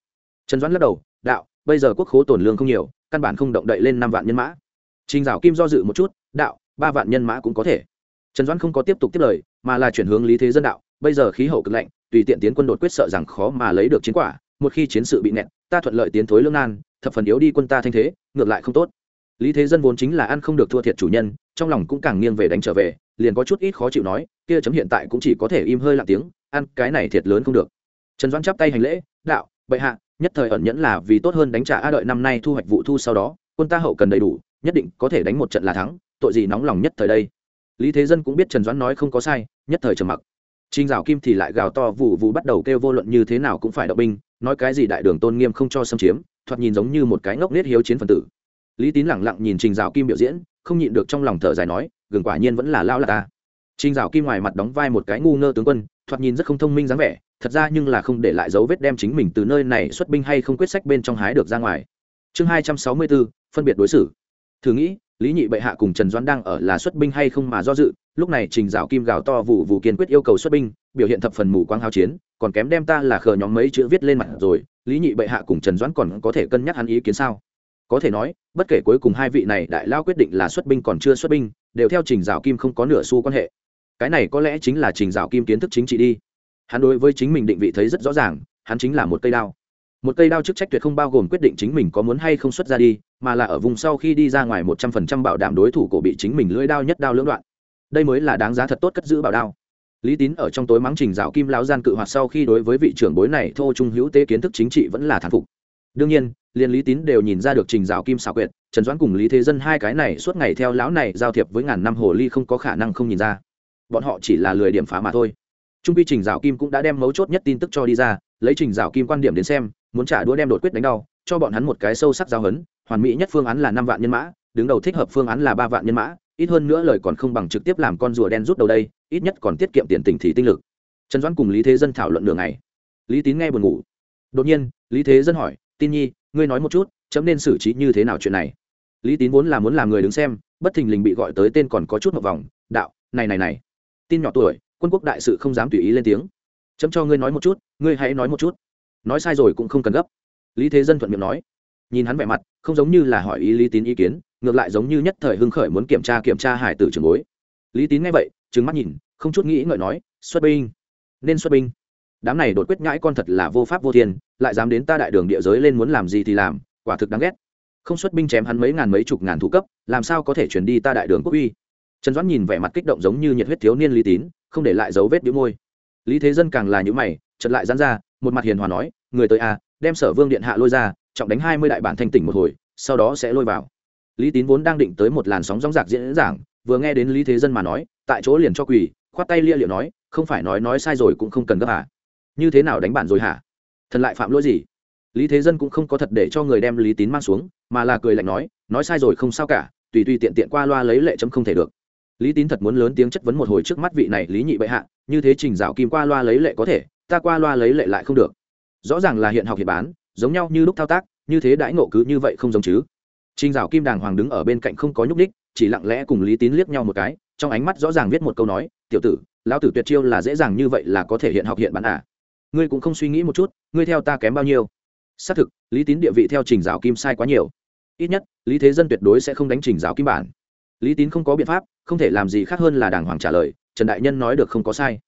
Trần doãn lắc đầu, đạo, bây giờ quốc khố tổn lương không nhiều, căn bản không động đậy lên năm vạn nhân mã. Trình dạo kim do dự một chút, đạo, ba vạn nhân mã cũng có thể. Trần doãn không có tiếp tục tiếp lời, mà là chuyển hướng lý thế dân đạo, bây giờ khí hậu cực lạnh, tùy tiện tiến quân đột quyết sợ rằng khó mà lấy được chiến quả một khi chiến sự bị nẹt ta thuận lợi tiến thối lương nan thập phần yếu đi quân ta thanh thế ngược lại không tốt. Lý thế dân vốn chính là ăn không được thua thiệt chủ nhân trong lòng cũng càng nghiêng về đánh trở về liền có chút ít khó chịu nói kia chấm hiện tại cũng chỉ có thể im hơi lặng tiếng ăn cái này thiệt lớn không được. Trần doãn chắp tay hành lễ đạo bệ hạ nhất thời ẩn nhẫn là vì tốt hơn đánh trả a đợi năm nay thu hoạch vụ thu sau đó quân ta hậu cần đầy đủ nhất định có thể đánh một trận là thắng tội gì nóng lòng nhất thời đây. Lý thế dân cũng biết trần doãn nói không có sai nhất thời trầm mặc. Trình Giảo Kim thì lại gào to vụ vụ bắt đầu kêu vô luận như thế nào cũng phải động binh, nói cái gì đại đường tôn nghiêm không cho xâm chiếm, thoạt nhìn giống như một cái ngốc nết hiếu chiến phần tử. Lý Tín lẳng lặng nhìn Trình Dạo Kim biểu diễn, không nhịn được trong lòng thở dài nói, gừng quả nhiên vẫn là lao là ta. Trình Dạo Kim ngoài mặt đóng vai một cái ngu ngơ tướng quân, thoạt nhìn rất không thông minh dáng vẻ, thật ra nhưng là không để lại dấu vết đem chính mình từ nơi này xuất binh hay không quyết sách bên trong hái được ra ngoài. Chương hai trăm sáu mươi bốn, phân biệt đối xử. Thử nghĩ, lý nhị bệ hạ cùng trần doãn đang ở là xuất binh hay không mà do dự, lúc này trình dạo kim gào to vụ vụ kiên quyết yêu cầu xuất binh, biểu hiện thập phần mù quang hao chiến, còn kém đem ta là khờ nhóm mấy chữ viết lên mặt rồi, lý nhị bệ hạ cùng trần doãn còn có thể cân nhắc hắn ý kiến sao? Có thể nói, bất kể cuối cùng hai vị này đại lao quyết định là xuất binh còn chưa xuất binh, đều theo trình dạo kim không có nửa xu quan hệ. Cái này có lẽ chính là trình dạo kim kiến thức chính trị đi. Hắn đối với chính mình định vị thấy rất rõ ràng, hắn chính là một cây đao một cây đao chức trách tuyệt không bao gồm quyết định chính mình có muốn hay không xuất ra đi, mà là ở vùng sau khi đi ra ngoài một trăm phần trăm bảo đảm đối thủ cổ bị chính mình lưỡi đao nhất đao lưỡng đoạn. Đây mới là đáng giá thật tốt cất giữ bảo đao. Lý tín ở trong tối mắng trình dạo kim lão gian cự hoạt sau khi đối với vị trưởng bối này thô trung hữu tế kiến thức chính trị vẫn là thán phục. Đương nhiên, liền lý tín đều nhìn ra được trình dạo kim xảo quyệt, trần doãn cùng lý thế dân hai cái này suốt ngày theo lão này giao thiệp với ngàn năm hồ ly không có khả năng không nhìn ra. Bọn họ chỉ là lười điểm phá mà thôi. Trung quy trình dạo kim cũng đã đem mấu chốt nhất tin tức cho đi ra, lấy trình dạo kim quan điểm đến xem muốn trả đũa đem đột quyết đánh đau, cho bọn hắn một cái sâu sắc giao hấn hoàn mỹ nhất phương án là năm vạn nhân mã, đứng đầu thích hợp phương án là ba vạn nhân mã, ít hơn nữa lời còn không bằng trực tiếp làm con rùa đen rút đầu đây, ít nhất còn tiết kiệm tiền tình thì tinh lực. Trần doãn cùng lý thế dân thảo luận đường này lý tín nghe buồn ngủ. Đột nhiên, lý thế dân hỏi, tin nhi, ngươi nói một chút, chấm nên xử trí như thế nào chuyện này? Lý tín vốn là muốn làm người đứng xem, bất thình lình bị gọi tới tên còn có chút một vòng, đạo, này này này. Tin nhỏ tuổi, quân quốc đại sự không dám tùy ý lên tiếng. Chấm cho ngươi nói một chút, ngươi hãy nói một chút nói sai rồi cũng không cần gấp. Lý thế dân thuận miệng nói. Nhìn hắn vẻ mặt, không giống như là hỏi ý lý tín ý kiến, ngược lại giống như nhất thời hưng khởi muốn kiểm tra kiểm tra hải tử trường bối. Lý tín nghe vậy, trừng mắt nhìn, không chút nghĩ ngợi nói, xuất binh. Nên xuất binh. Đám này đột quyết nhãi con thật là vô pháp vô thiên, lại dám đến ta đại đường địa giới lên muốn làm gì thì làm, quả thực đáng ghét. Không xuất binh chém hắn mấy ngàn mấy chục ngàn thủ cấp, làm sao có thể chuyển đi ta đại đường quốc uy? Trần doãn nhìn vẻ mặt kích động giống như nhiệt huyết thiếu niên lý tín, không để lại dấu vết đĩu môi. Lý thế dân càng là những mày chật lại dán ra một mặt hiền hòa nói, người tới à đem sở vương điện hạ lôi ra, trọng đánh hai mươi đại bản thanh tỉnh một hồi, sau đó sẽ lôi vào. Lý tín vốn đang định tới một làn sóng gióng giạc diễn giảng, vừa nghe đến lý thế dân mà nói, tại chỗ liền cho quỳ, khoát tay lia liệu nói, không phải nói nói sai rồi cũng không cần gấp hả? Như thế nào đánh bản rồi hả? Thần lại phạm lỗi gì? Lý thế dân cũng không có thật để cho người đem lý tín mang xuống, mà là cười lạnh nói nói sai rồi không sao cả, tùy tùy tiện tiện qua loa lấy lệ chấm không thể được. Lý tín thật muốn lớn tiếng chất vấn một hồi trước mắt vị này lý nhị bệ hạ, như thế trình dạo kim qua loa lấy lệ có thể ta qua loa lấy lệ lại không được rõ ràng là hiện học hiện bán giống nhau như lúc thao tác như thế đãi ngộ cứ như vậy không giống chứ Trình Dạo Kim đàng hoàng đứng ở bên cạnh không có nhúc nhích, chỉ lặng lẽ cùng Lý Tín liếc nhau một cái, trong ánh mắt rõ ràng viết một câu nói, "Tiểu tử, lão tử tuyệt chiêu là dễ dàng như vậy là có thể hiện học hiện bán à? Ngươi cũng không suy nghĩ một chút, ngươi theo ta kém bao nhiêu?" Xác thực, Lý Tín địa vị theo Trình Dạo Kim sai quá nhiều. Ít nhất, Lý Thế Dân tuyệt đối sẽ không đánh Trình Dạo Kim bản. Lý Tín không có biện pháp, không thể làm gì khác hơn là đàng hoàng trả lời, Trần đại nhân nói được không có sai.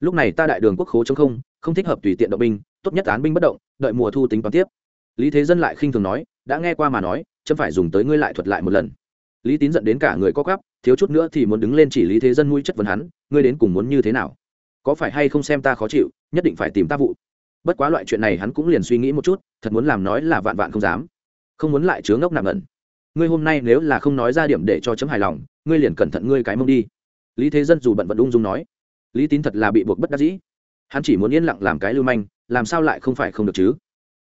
Lúc này ta đại đường quốc khố trống không, không thích hợp tùy tiện động binh, tốt nhất án binh bất động, đợi mùa thu tính toán tiếp. Lý Thế Dân lại khinh thường nói, đã nghe qua mà nói, chấm phải dùng tới ngươi lại thuật lại một lần. Lý tín giận đến cả người co quắp thiếu chút nữa thì muốn đứng lên chỉ lý thế dân mũi chất vấn hắn ngươi đến cùng muốn như thế nào? Có phải hay không xem ta khó chịu nhất định phải tìm ta vụ. Bất quá loại chuyện này hắn cũng liền suy nghĩ một chút thật muốn làm nói là vạn vạn không dám. Không muốn lại chứa ngốc nằm ngẩn ngươi hôm nay nếu là không nói ra điểm để cho chấm hài lòng ngươi liền cẩn thận ngươi cái mông đi. Lý thế dân dù bận vận ung dung nói. Lý tín thật là bị buộc bất đắc dĩ hắn chỉ muốn yên lặng làm cái lưu manh, làm sao lại không phải không được chứ?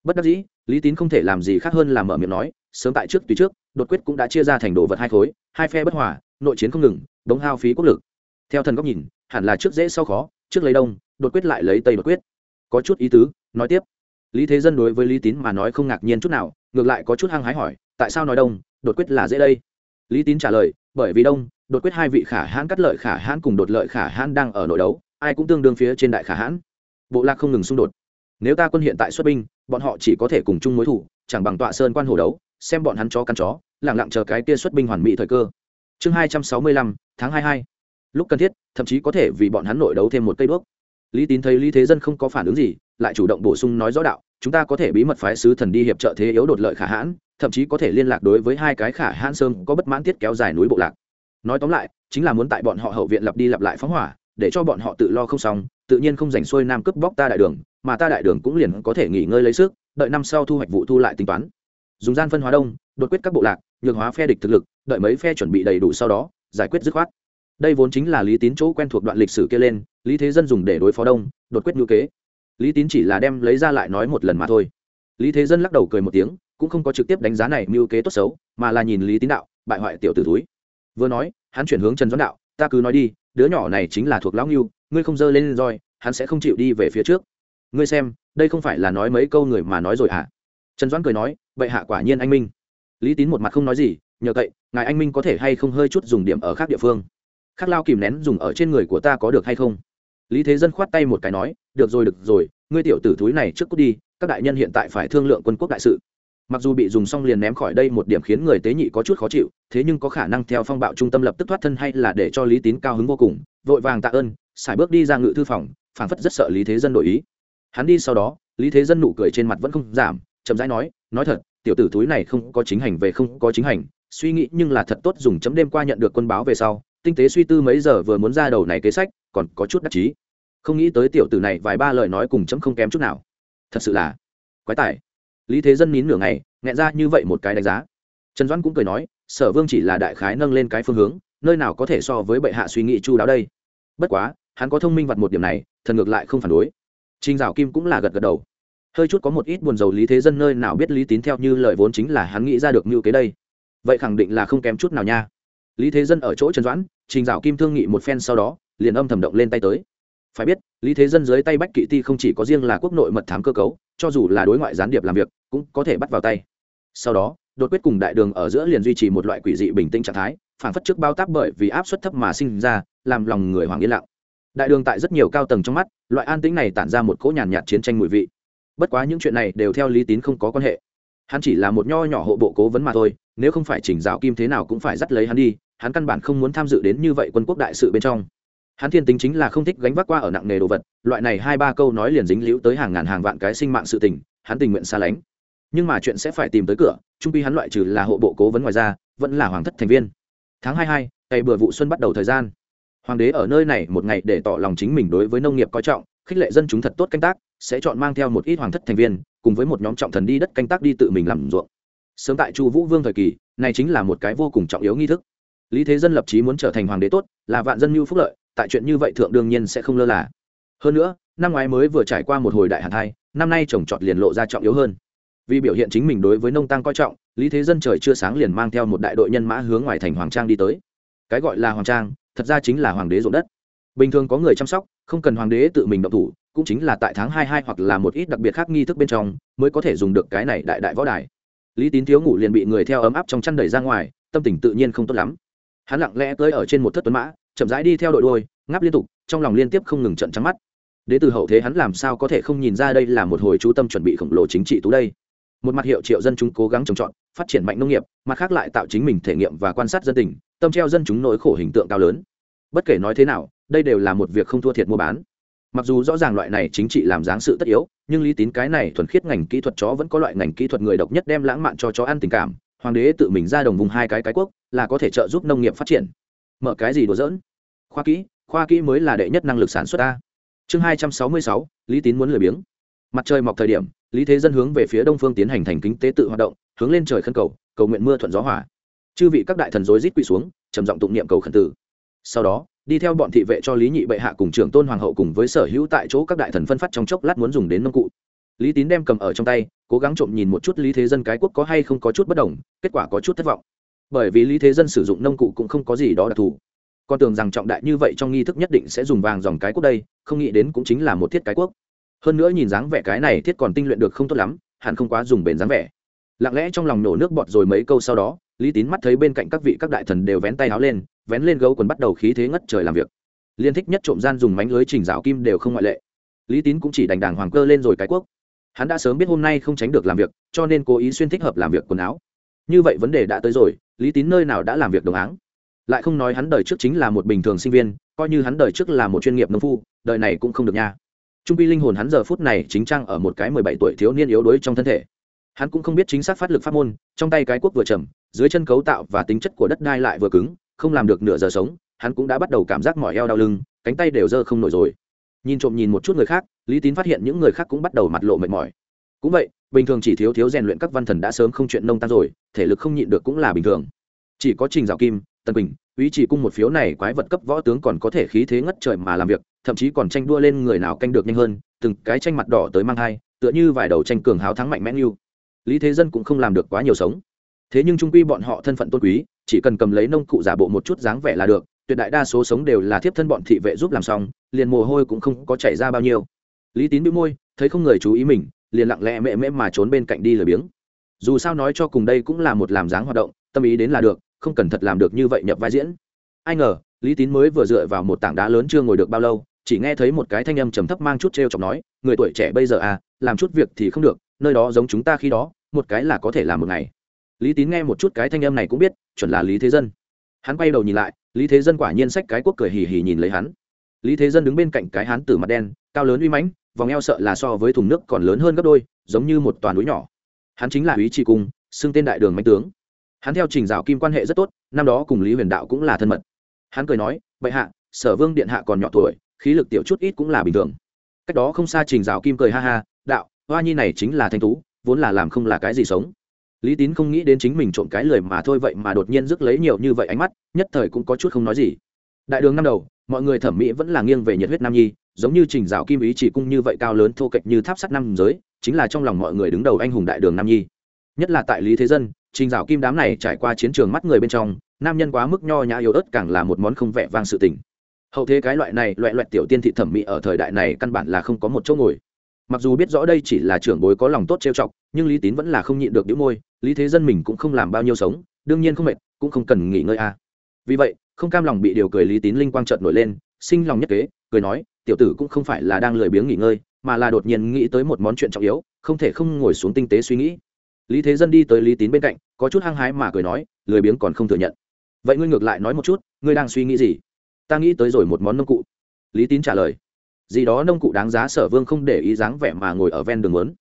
Bất đắc dĩ, lý tín không thể làm gì khác hơn là mở miệng nói, sớm tại trước tùy trước, đột quyết cũng đã chia ra thành đồ vật hai khối, hai phe bất hòa, nội chiến không ngừng, đống hao phí quốc lực. Theo thần góc nhìn, hẳn là trước dễ sau khó, trước lấy đông, đột quyết lại lấy tây đột quyết. Có chút ý tứ, nói tiếp. Lý thế dân đối với lý tín mà nói không ngạc nhiên chút nào, ngược lại có chút hăng hái hỏi, tại sao nói đông, đột quyết là dễ đây? Lý tín trả lời, bởi vì đông, đột quyết hai vị khả hãn cắt lợi khả hãn cùng đột lợi khả hãn đang ở nội đấu ai cũng tương đương phía trên đại khả hãn. Bộ lạc không ngừng xung đột. Nếu ta quân hiện tại xuất binh, bọn họ chỉ có thể cùng chung mối thủ, chẳng bằng tọa sơn quan hồ đấu, xem bọn hắn chó căn chó lẳng lặng chờ cái kia xuất binh hoàn mỹ thời cơ. Chương hai trăm sáu mươi lăm, tháng hai hai. Lúc cần thiết, thậm chí có thể vì bọn hắn nội đấu thêm một cây đuốc. Lý tín thấy lý thế dân không có phản ứng gì, lại chủ động bổ sung nói rõ đạo, chúng ta có thể bí mật phái sứ thần đi hiệp trợ thế yếu đột lợi khả hãn, thậm chí có thể liên lạc đối với hai cái khả hãn sơn có bất mãn tiết kéo dài núi bộ lạc. Nói tóm lại, chính là muốn tại bọn họ hậu viện lặp đi lặp lại phóng hỏa để cho bọn họ tự lo không xong, tự nhiên không giành xuôi nam cướp bóc ta đại đường, mà ta đại đường cũng liền có thể nghỉ ngơi lấy sức, đợi năm sau thu hoạch vụ thu lại tính toán. Dùng gian phân hóa đông, đột quyết các bộ lạc, nhược hóa phe địch thực lực, đợi mấy phe chuẩn bị đầy đủ sau đó, giải quyết dứt khoát. Đây vốn chính là lý tín chỗ quen thuộc đoạn lịch sử kia lên, lý thế dân dùng để đối phó đông, đột quyết ngữ kế. Lý tín chỉ là đem lấy ra lại nói một lần mà thôi. Lý thế dân lắc đầu cười một tiếng, cũng không có trực tiếp đánh giá này mưu kế tốt xấu, mà là nhìn lý tín đạo, bại hoại tiểu tử túi vừa nói, hắn chuyển hướng trần doãn đạo ta cứ nói đi, đứa nhỏ này chính là thuộc lão ngưu, ngươi không dơ lên roi, hắn sẽ không chịu đi về phía trước. Ngươi xem, đây không phải là nói mấy câu người mà nói rồi hả? Trần doãn cười nói vậy hạ quả nhiên anh minh. Lý tín một mặt không nói gì, nhờ cậy, ngài anh minh có thể hay không hơi chút dùng điểm ở khác địa phương? Khác lao kìm nén dùng ở trên người của ta có được hay không? Lý thế dân khoát tay một cái nói, được rồi được rồi, ngươi tiểu tử thúi này trước cút đi, các đại nhân hiện tại phải thương lượng quân quốc đại sự mặc dù bị dùng xong liền ném khỏi đây một điểm khiến người tế nhị có chút khó chịu, thế nhưng có khả năng theo phong bạo trung tâm lập tức thoát thân hay là để cho lý tín cao hứng vô cùng, vội vàng tạ ơn, xài bước đi ra ngự thư phòng, phảng phất rất sợ lý thế dân đổi ý. Hắn đi sau đó, lý thế dân nụ cười trên mặt vẫn không giảm, chậm rãi nói nói thật, tiểu tử túi này không có chính hành về không có chính hành, suy nghĩ nhưng là thật tốt dùng chấm đêm qua nhận được quân báo về sau, tinh tế suy tư mấy giờ vừa muốn ra đầu này kế sách, còn có chút đắc chí. Không nghĩ tới tiểu tử này vài ba lời nói cùng chấm không kém chút nào. Thật sự là quái tải lý thế dân nín nửa ngày, nghẹn ra như vậy một cái đánh giá. Trần doãn cũng cười nói, sở vương chỉ là đại khái nâng lên cái phương hướng, nơi nào có thể so với bệ hạ suy nghĩ chu đáo đây? Bất quá, hắn có thông minh vặt một điểm này, thần ngược lại không phản đối. Trinh dạo kim cũng là gật gật đầu. Hơi chút có một ít buồn dầu lý thế dân nơi nào biết lý tín theo như lời vốn chính là hắn nghĩ ra được như kế đây. Vậy khẳng định là không kém chút nào nha. Lý thế dân ở chỗ trần doãn, trình dạo kim thương nghị một phen sau đó, liền âm thầm động lên tay tới. Phải biết, lý thế dân dưới tay bách kỵ ti không chỉ có riêng là quốc nội mật thám cơ cấu cho dù là đối ngoại gián điệp làm việc cũng có thể bắt vào tay. Sau đó đột quyết cùng đại đường ở giữa liền duy trì một loại quỷ dị bình tĩnh trạng thái phản phất trước bao tác bởi vì áp suất thấp mà sinh ra làm lòng người hoàng yên lặng. Đại đường tại rất nhiều cao tầng trong mắt loại an tĩnh này tản ra một cỗ nhàn nhạt, chiến tranh mùi vị. Bất quá những chuyện này đều theo lý tín không có quan hệ. Hắn chỉ là một nho nhỏ hộ bộ cố vấn mà thôi nếu không phải chỉnh giáo kim thế nào cũng phải dắt lấy hắn đi hắn căn bản không muốn tham dự đến như vậy quân quốc đại sự bên trong hắn thiên tính chính là không thích gánh vác qua ở nặng nghề đồ vật, loại này hai ba câu nói liền dính liễu tới hàng ngàn hàng vạn cái sinh mạng sự tình, hắn tình nguyện xa lánh. Nhưng mà chuyện sẽ phải tìm tới cửa, trung pi hắn loại trừ là hộ bộ cố vấn ngoài ra, vẫn là hoàng thất thành viên. Tháng hai hai, ngày bừa vụ xuân bắt đầu thời gian. Hoàng đế ở nơi này một ngày để tỏ lòng chính mình đối với nông nghiệp coi trọng, khích lệ dân chúng thật tốt canh tác, sẽ chọn mang theo một ít hoàng thất thành viên, cùng với một nhóm trọng thần đi đất canh tác đi tự mình làm ruộng. Sớm tại chu vũ vương thời kỳ, này chính là một cái vô cùng trọng yếu nghi thức. Lý thế dân lập chí muốn trở thành hoàng đế tốt, là vạn dân mưu phúc lợi tại chuyện như vậy thượng đương nhiên sẽ không lơ là. Hơn nữa, năm ngoái mới vừa trải qua một hồi đại hạn thai, năm nay trồng trọt liền lộ ra trọng yếu hơn. Vì biểu hiện chính mình đối với nông tăng coi trọng, lý thế dân trời chưa sáng liền mang theo một đại đội nhân mã hướng ngoài thành hoàng trang đi tới. Cái gọi là hoàng trang, thật ra chính là hoàng đế ruộng đất. Bình thường có người chăm sóc, không cần hoàng đế tự mình động thủ, cũng chính là tại tháng hai hai hoặc là một ít đặc biệt khác nghi thức bên trong, mới có thể dùng được cái này đại đại võ đài. Lý tín thiếu ngủ liền bị người theo ấm áp trong chăn đẩy ra ngoài, tâm tình tự nhiên không tốt lắm. Hắn lặng lẽ tới ở trên một thất tuấn mã chậm rãi đi theo đội đôi, ngáp liên tục, trong lòng liên tiếp không ngừng trận trắng mắt. Đế từ hậu thế hắn làm sao có thể không nhìn ra đây là một hồi chú tâm chuẩn bị khổng lồ chính trị tú đây? Một mặt hiệu triệu dân chúng cố gắng trồng trọt, phát triển mạnh nông nghiệp, mặt khác lại tạo chính mình thể nghiệm và quan sát dân tình, tâm treo dân chúng nỗi khổ hình tượng cao lớn. Bất kể nói thế nào, đây đều là một việc không thua thiệt mua bán. Mặc dù rõ ràng loại này chính trị làm dáng sự tất yếu, nhưng lý tín cái này thuần khiết ngành kỹ thuật chó vẫn có loại ngành kỹ thuật người độc nhất đem lãng mạn cho chó ăn tình cảm, hoàng đế tự mình ra đồng vùng hai cái cái quốc, là có thể trợ giúp nông nghiệp phát triển mở cái gì đùa dỡn khoa kỹ khoa kỹ mới là đệ nhất năng lực sản xuất ta. Chương hai trăm sáu mươi sáu, lý tín muốn lười biếng. Mặt trời mọc thời điểm, lý thế dân hướng về phía đông phương tiến hành thành kính tế tự hoạt động, hướng lên trời khân cầu cầu nguyện mưa thuận gió hỏa chư vị các đại thần rối rít quỳ xuống, trầm giọng tụng niệm cầu khẩn tử. Sau đó, đi theo bọn thị vệ cho lý nhị bệ hạ cùng trưởng tôn hoàng hậu cùng với sở hữu tại chỗ các đại thần phân phát trong chốc lát muốn dùng đến nông cụ. Lý tín đem cầm ở trong tay, cố gắng trộm nhìn một chút lý thế dân cái quốc có hay không có chút bất đồng, kết quả có chút thất vọng bởi vì lý thế dân sử dụng nông cụ cũng không có gì đó đặc thù. Con tưởng rằng trọng đại như vậy trong nghi thức nhất định sẽ dùng vàng dòng cái quốc đây, không nghĩ đến cũng chính là một thiết cái quốc. Hơn nữa nhìn dáng vẻ cái này thiết còn tinh luyện được không tốt lắm, hẳn không quá dùng bền dáng vẻ. Lặng lẽ trong lòng nổ nước bọt rồi mấy câu sau đó, lý tín mắt thấy bên cạnh các vị các đại thần đều vén tay áo lên, vén lên gấu quần bắt đầu khí thế ngất trời làm việc. Liên thích nhất trộm gian dùng mánh lưới chỉnh rào kim đều không ngoại lệ. Lý tín cũng chỉ đành đàng hoàng cơ lên rồi cái quốc. Hắn đã sớm biết hôm nay không tránh được làm việc, cho nên cố ý xuyên thích hợp làm việc quần áo. Như vậy vấn đề đã tới rồi lý tín nơi nào đã làm việc đồng áng? Lại không nói hắn đời trước chính là một bình thường sinh viên, coi như hắn đời trước là một chuyên nghiệp nông phu, đời này cũng không được nha. Trung pi linh hồn hắn giờ phút này chính trang ở một cái mười bảy tuổi thiếu niên yếu đuối trong thân thể. Hắn cũng không biết chính xác phát lực pháp môn, trong tay cái quốc vừa trầm dưới chân cấu tạo và tính chất của đất đai lại vừa cứng, không làm được nửa giờ sống, hắn cũng đã bắt đầu cảm giác mỏi eo đau lưng, cánh tay đều dơ không nổi rồi. Nhìn trộm nhìn một chút người khác, lý tín phát hiện những người khác cũng bắt đầu mặt lộ mệt mỏi. Cũng vậy bình thường chỉ thiếu thiếu rèn luyện các văn thần đã sớm không chuyện nông tan rồi, thể lực không nhịn được cũng là bình thường. Chỉ có trình dạo kim tân bình ý chỉ cung một phiếu này quái vật cấp võ tướng còn có thể khí thế ngất trời mà làm việc, thậm chí còn tranh đua lên người nào canh được nhanh hơn, từng cái tranh mặt đỏ tới mang hai, tựa như vài đầu tranh cường háo thắng mạnh mẽ như. Lý thế dân cũng không làm được quá nhiều sống. Thế nhưng trung quy bọn họ thân phận tôn quý, chỉ cần cầm lấy nông cụ giả bộ một chút dáng vẻ là được, tuyệt đại đa số sống đều là thiếp thân bọn thị vệ giúp làm xong, liền mồ hôi cũng không có chảy ra bao nhiêu. Lý tín bị môi, thấy không người chú ý mình liền lặng lẽ mẹ mễ mà trốn bên cạnh đi lười biếng. Dù sao nói cho cùng đây cũng là một làm dáng hoạt động, tâm ý đến là được, không cần thật làm được như vậy nhập vai diễn. Ai ngờ, lý tín mới vừa dựa vào một tảng đá lớn chưa ngồi được bao lâu, chỉ nghe thấy một cái thanh âm trầm thấp mang chút t r e o chọc nói, người tuổi trẻ bây giờ à làm chút việc thì không được, nơi đó giống chúng ta khi đó, một cái là có thể làm một ngày. Lý tín nghe một chút cái thanh âm này cũng biết, chuẩn là lý thế dân. Hắn quay đầu nhìn lại, lý thế dân quả nhiên sách cái quốc cười hì hì nhìn lấy hắn. Lý thế dân đứng bên cạnh cái hắn từ mặt đen cao lớn uy mãnh, vòng eo sợ là so với thùng nước còn lớn hơn gấp đôi, giống như một toàn núi nhỏ. Hắn chính là ý trị cung, xưng tên đại đường mạnh tướng. Hắn theo trình dạo kim quan hệ rất tốt, năm đó cùng lý huyền đạo cũng là thân mật. Hắn cười nói, bệ hạ, sở vương điện hạ còn nhỏ tuổi, khí lực tiểu chút ít cũng là bình thường. Cách đó không xa trình dạo kim cười ha ha, đạo, hoa nhi này chính là thanh tú, vốn là làm không là cái gì sống. Lý tín không nghĩ đến chính mình trộm cái lời mà thôi vậy mà đột nhiên rước lấy nhiều như vậy ánh mắt, nhất thời cũng có chút không nói gì. Đại đường năm đầu, mọi người thẩm mỹ vẫn là nghiêng về nhiệt huyết nam nhi giống như trình dạo kim ý chỉ cung như vậy cao lớn thô kệch như tháp sắt năm giới, chính là trong lòng mọi người đứng đầu anh hùng đại đường nam nhi. Nhất là tại lý thế dân, trình dạo kim đám này trải qua chiến trường mắt người bên trong, nam nhân quá mức nho nhã yếu ớt càng là một món không vẻ vang sự tình. Hậu thế cái loại này loại loại tiểu tiên thị thẩm mỹ ở thời đại này căn bản là không có một chỗ ngồi. Mặc dù biết rõ đây chỉ là trưởng bối có lòng tốt trêu chọc, nhưng lý tín vẫn là không nhịn được đĩu môi, lý thế dân mình cũng không làm bao nhiêu sống, đương nhiên không mệt, cũng không cần nghỉ ngơi a à. vì vậy, không cam lòng bị điều cười lý tín linh quang trợn nổi lên sinh lòng nhất kế, cười nói, tiểu tử cũng không phải là đang lười biếng nghỉ ngơi, mà là đột nhiên nghĩ tới một món chuyện trọng yếu, không thể không ngồi xuống tinh tế suy nghĩ. Lý thế dân đi tới lý tín bên cạnh, có chút hăng hái mà cười nói, lười biếng còn không thừa nhận. Vậy ngươi ngược lại nói một chút, ngươi đang suy nghĩ gì? Ta nghĩ tới rồi một món nông cụ. Lý tín trả lời, gì đó nông cụ đáng giá sở vương không để ý dáng vẻ mà ngồi ở ven đường lớn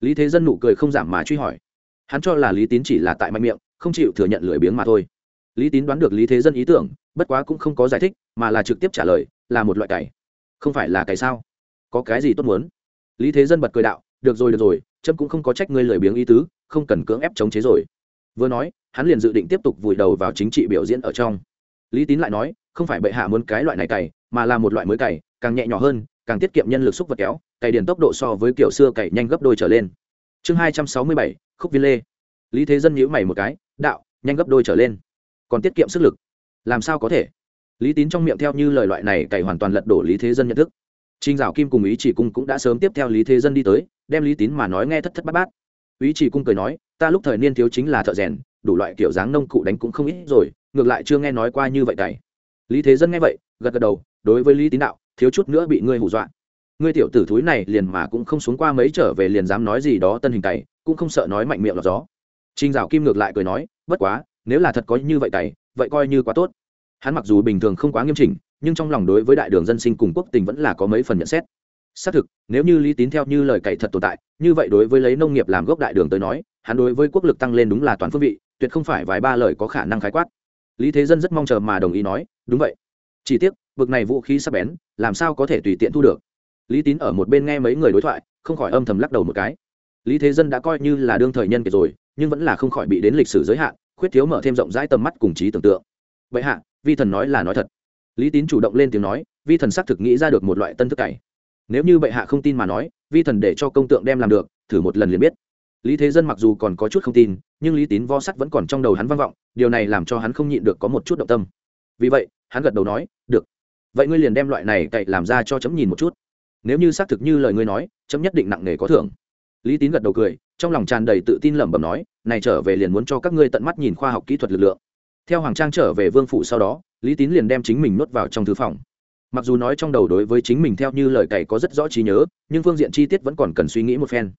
lý thế dân nụ cười không giảm mà truy hỏi, hắn cho là lý tín chỉ là tại mạnh miệng, không chịu thừa nhận lười biếng mà thôi lý tín đoán được lý thế dân ý tưởng, bất quá cũng không có giải thích, mà là trực tiếp trả lời, là một loại cày không phải là cày sao? Có cái gì tốt muốn? Lý thế dân bật cười đạo, được rồi được rồi, trâm cũng không có trách ngươi lười biếng ý tứ, không cần cưỡng ép chống chế rồi. Vừa nói, hắn liền dự định tiếp tục vùi đầu vào chính trị biểu diễn ở trong. Lý tín lại nói, không phải bệ hạ muốn cái loại này cày mà là một loại mới cày càng nhẹ nhỏ hơn, càng tiết kiệm nhân lực xúc vật kéo cày điền tốc độ so với kiểu xưa cày nhanh gấp đôi trở lên. Chương hai trăm sáu mươi bảy, khúc viên lê. Lý thế dân nhíu mày một cái, đạo, nhanh gấp đôi trở lên còn tiết kiệm sức lực. Làm sao có thể? Lý tín trong miệng theo như lời loại này cày hoàn toàn lật đổ lý thế dân nhận thức. Trinh dạo kim cùng ý chỉ cung cũng đã sớm tiếp theo lý thế dân đi tới, đem lý tín mà nói nghe thất thất bát bát. Ý chỉ cung cười nói, ta lúc thời niên thiếu chính là thợ rèn, đủ loại kiểu dáng nông cụ đánh cũng không ít rồi, ngược lại chưa nghe nói qua như vậy cày. Lý thế dân nghe vậy, gật gật đầu, đối với lý tín đạo, thiếu chút nữa bị ngươi hù dọa. Ngươi tiểu tử thúi này liền mà cũng không xuống qua mấy trở về liền dám nói gì đó tân hình cày, cũng không sợ nói mạnh miệng lọt gió. Trinh dạo kim ngược lại cười nói, bất quá nếu là thật có như vậy cày, vậy coi như quá tốt. Hắn mặc dù bình thường không quá nghiêm chỉnh, nhưng trong lòng đối với đại đường dân sinh cùng quốc tình vẫn là có mấy phần nhận xét. Xác thực, nếu như lý tín theo như lời cày thật tồn tại, như vậy đối với lấy nông nghiệp làm gốc đại đường tới nói, hắn đối với quốc lực tăng lên đúng là toàn phương vị, tuyệt không phải vài ba lời có khả năng khái quát. Lý thế dân rất mong chờ mà đồng ý nói, đúng vậy. Chỉ tiếc vực này vũ khí sắp bén, làm sao có thể tùy tiện thu được? Lý tín ở một bên nghe mấy người đối thoại, không khỏi âm thầm lắc đầu một cái. Lý thế dân đã coi như là đương thời nhân kiệt rồi, nhưng vẫn là không khỏi bị đến lịch sử giới hạn khuyết thiếu mở thêm rộng rãi tầm mắt cùng trí tưởng tượng. Vậy hạ, vi thần nói là nói thật. Lý tín chủ động lên tiếng nói, vi thần xác thực nghĩ ra được một loại tân thức cày nếu như bệ hạ không tin mà nói, vi thần để cho công tượng đem làm được, thử một lần liền biết. Lý thế dân mặc dù còn có chút không tin, nhưng lý tín vo sắt vẫn còn trong đầu hắn vang vọng, điều này làm cho hắn không nhịn được có một chút động tâm. Vì vậy, hắn gật đầu nói, được. Vậy ngươi liền đem loại này cậy làm ra cho chấm nhìn một chút. Nếu như xác thực như lời ngươi nói, chấm nhất định nặng nề có thưởng. Lý tín gật đầu cười, trong lòng tràn đầy tự tin lẩm bẩm nói này trở về liền muốn cho các ngươi tận mắt nhìn khoa học kỹ thuật lực lượng. Theo hoàng trang trở về vương phủ sau đó, lý tín liền đem chính mình nuốt vào trong thư phòng. Mặc dù nói trong đầu đối với chính mình theo như lời cày có rất rõ trí nhớ, nhưng phương diện chi tiết vẫn còn cần suy nghĩ một phen.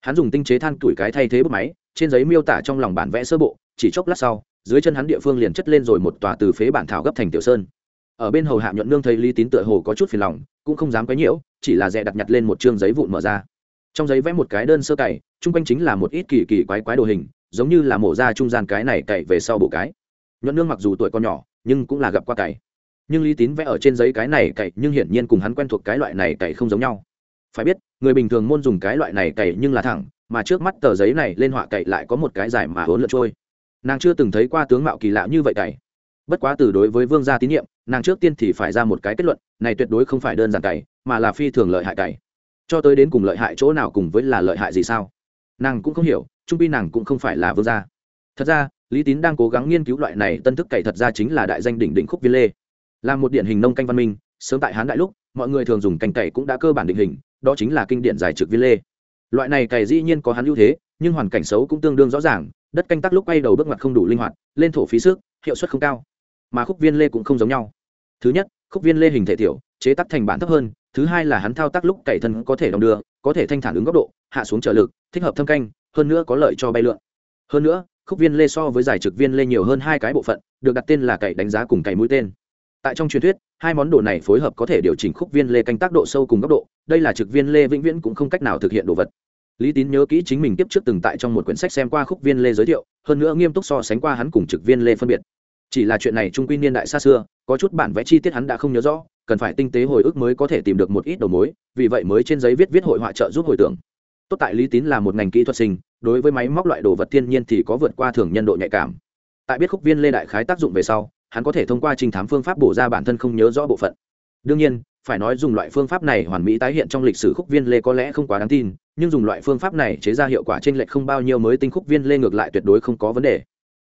Hắn dùng tinh chế than tuổi cái thay thế bút máy, trên giấy miêu tả trong lòng bản vẽ sơ bộ, chỉ chốc lát sau, dưới chân hắn địa phương liền chất lên rồi một tòa từ phế bản thảo gấp thành tiểu sơn. Ở bên hầu hạ nhuận nương thấy lý tín tựa hồ có chút phiền lòng, cũng không dám quấy nhiễu, chỉ là dè đặt nhặt lên một chương giấy vụn mở ra trong giấy vẽ một cái đơn sơ cày, chung quanh chính là một ít kỳ kỳ quái quái đồ hình, giống như là mổ ra trung gian cái này cày về sau bộ cái. Nhuận nương mặc dù tuổi còn nhỏ, nhưng cũng là gặp qua cày. Nhưng lý tín vẽ ở trên giấy cái này cày, nhưng hiển nhiên cùng hắn quen thuộc cái loại này cày không giống nhau. Phải biết, người bình thường môn dùng cái loại này cày nhưng là thẳng, mà trước mắt tờ giấy này lên họa cày lại có một cái dài mà hốn lượn trôi. Nàng chưa từng thấy qua tướng mạo kỳ lạ như vậy cày. Bất quá từ đối với vương gia tín nhiệm, nàng trước tiên thì phải ra một cái kết luận, này tuyệt đối không phải đơn giản cày, mà là phi thường lợi hại cày cho tới đến cùng lợi hại chỗ nào cùng với là lợi hại gì sao? Nàng cũng không hiểu, trung pi nàng cũng không phải là vương gia. Thật ra, lý tín đang cố gắng nghiên cứu loại này tân thức cày thật ra chính là đại danh đỉnh đỉnh khúc viên lê. Là một điển hình nông canh văn minh, sớm tại hán đại lúc, mọi người thường dùng canh cày cũng đã cơ bản định hình, đó chính là kinh điển giải trực viên lê. Loại này cày dĩ nhiên có hắn ưu thế, nhưng hoàn cảnh xấu cũng tương đương rõ ràng, đất canh tác lúc quay đầu bước ngoặt không đủ linh hoạt, lên thổ phí sức, hiệu suất không cao. Mà khúc viên lê cũng không giống nhau. Thứ nhất, khúc viên lê hình thể tiểu chế tác thành bản thấp hơn, thứ hai là hắn thao tác lúc cày thân có thể đong đưa, có thể thanh thản ứng góc độ, hạ xuống trợ lực, thích hợp thâm canh, hơn nữa có lợi cho bay lượn. Hơn nữa, khúc viên lê so với giải trực viên lê nhiều hơn hai cái bộ phận, được đặt tên là cày đánh giá cùng cày mũi tên. Tại trong truyền thuyết, hai món đồ này phối hợp có thể điều chỉnh khúc viên lê canh tác độ sâu cùng góc độ, đây là trực viên lê vĩnh viễn cũng không cách nào thực hiện đồ vật. Lý tín nhớ kỹ chính mình tiếp trước từng tại trong một quyển sách xem qua khúc viên lê giới thiệu, hơn nữa nghiêm túc so sánh qua hắn cùng trực viên lê phân biệt. Chỉ là chuyện này trung quy niên đại xa xưa, có chút bản vẽ chi tiết hắn đã không nhớ rõ cần phải tinh tế hồi ức mới có thể tìm được một ít đầu mối, vì vậy mới trên giấy viết viết hội họa trợ giúp hồi tưởng. Tốt tại lý tín là một ngành kỹ thuật sinh, đối với máy móc loại đồ vật thiên nhiên thì có vượt qua thường nhân độ nhạy cảm. Tại biết khúc viên lê đại khái tác dụng về sau, hắn có thể thông qua trình thám phương pháp bổ ra bản thân không nhớ rõ bộ phận. Đương nhiên, phải nói dùng loại phương pháp này hoàn mỹ tái hiện trong lịch sử khúc viên lê có lẽ không quá đáng tin, nhưng dùng loại phương pháp này chế ra hiệu quả trên lệch không bao nhiêu mới tinh khúc viên lê ngược lại tuyệt đối không có vấn đề.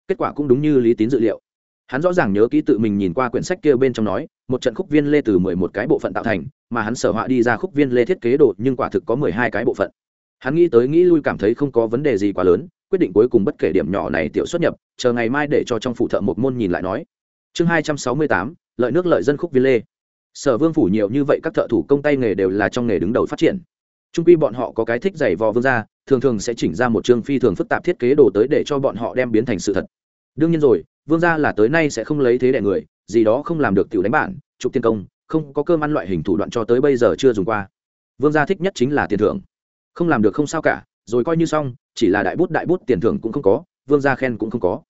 Kết quả cũng đúng như lý tín dự liệu hắn rõ ràng nhớ kỹ tự mình nhìn qua quyển sách kia bên trong nói, một trận khúc viên lê từ mười một cái bộ phận tạo thành, mà hắn sở họa đi ra khúc viên lê thiết kế đồ, nhưng quả thực có mười hai cái bộ phận. Hắn nghĩ tới nghĩ lui cảm thấy không có vấn đề gì quá lớn, quyết định cuối cùng bất kể điểm nhỏ này tiểu xuất nhập, chờ ngày mai để cho trong phụ thợ một môn nhìn lại nói. Chương hai trăm sáu mươi tám, lợi nước lợi dân khúc viên lê. Sở vương phủ nhiều như vậy các thợ thủ công tay nghề đều là trong nghề đứng đầu phát triển. Trung quy bọn họ có cái thích giày vò vương ra thường thường sẽ chỉnh ra một chương phi thường phức tạp thiết kế đồ tới để cho bọn họ đem biến thành sự thật. Đương nhiên rồi vương gia là tới nay sẽ không lấy thế đẻ người, gì đó không làm được tiểu đánh bản, trục tiên công, không có cơm ăn loại hình thủ đoạn cho tới bây giờ chưa dùng qua. Vương gia thích nhất chính là tiền thưởng. Không làm được không sao cả, rồi coi như xong, chỉ là đại bút đại bút tiền thưởng cũng không có, vương gia khen cũng không có.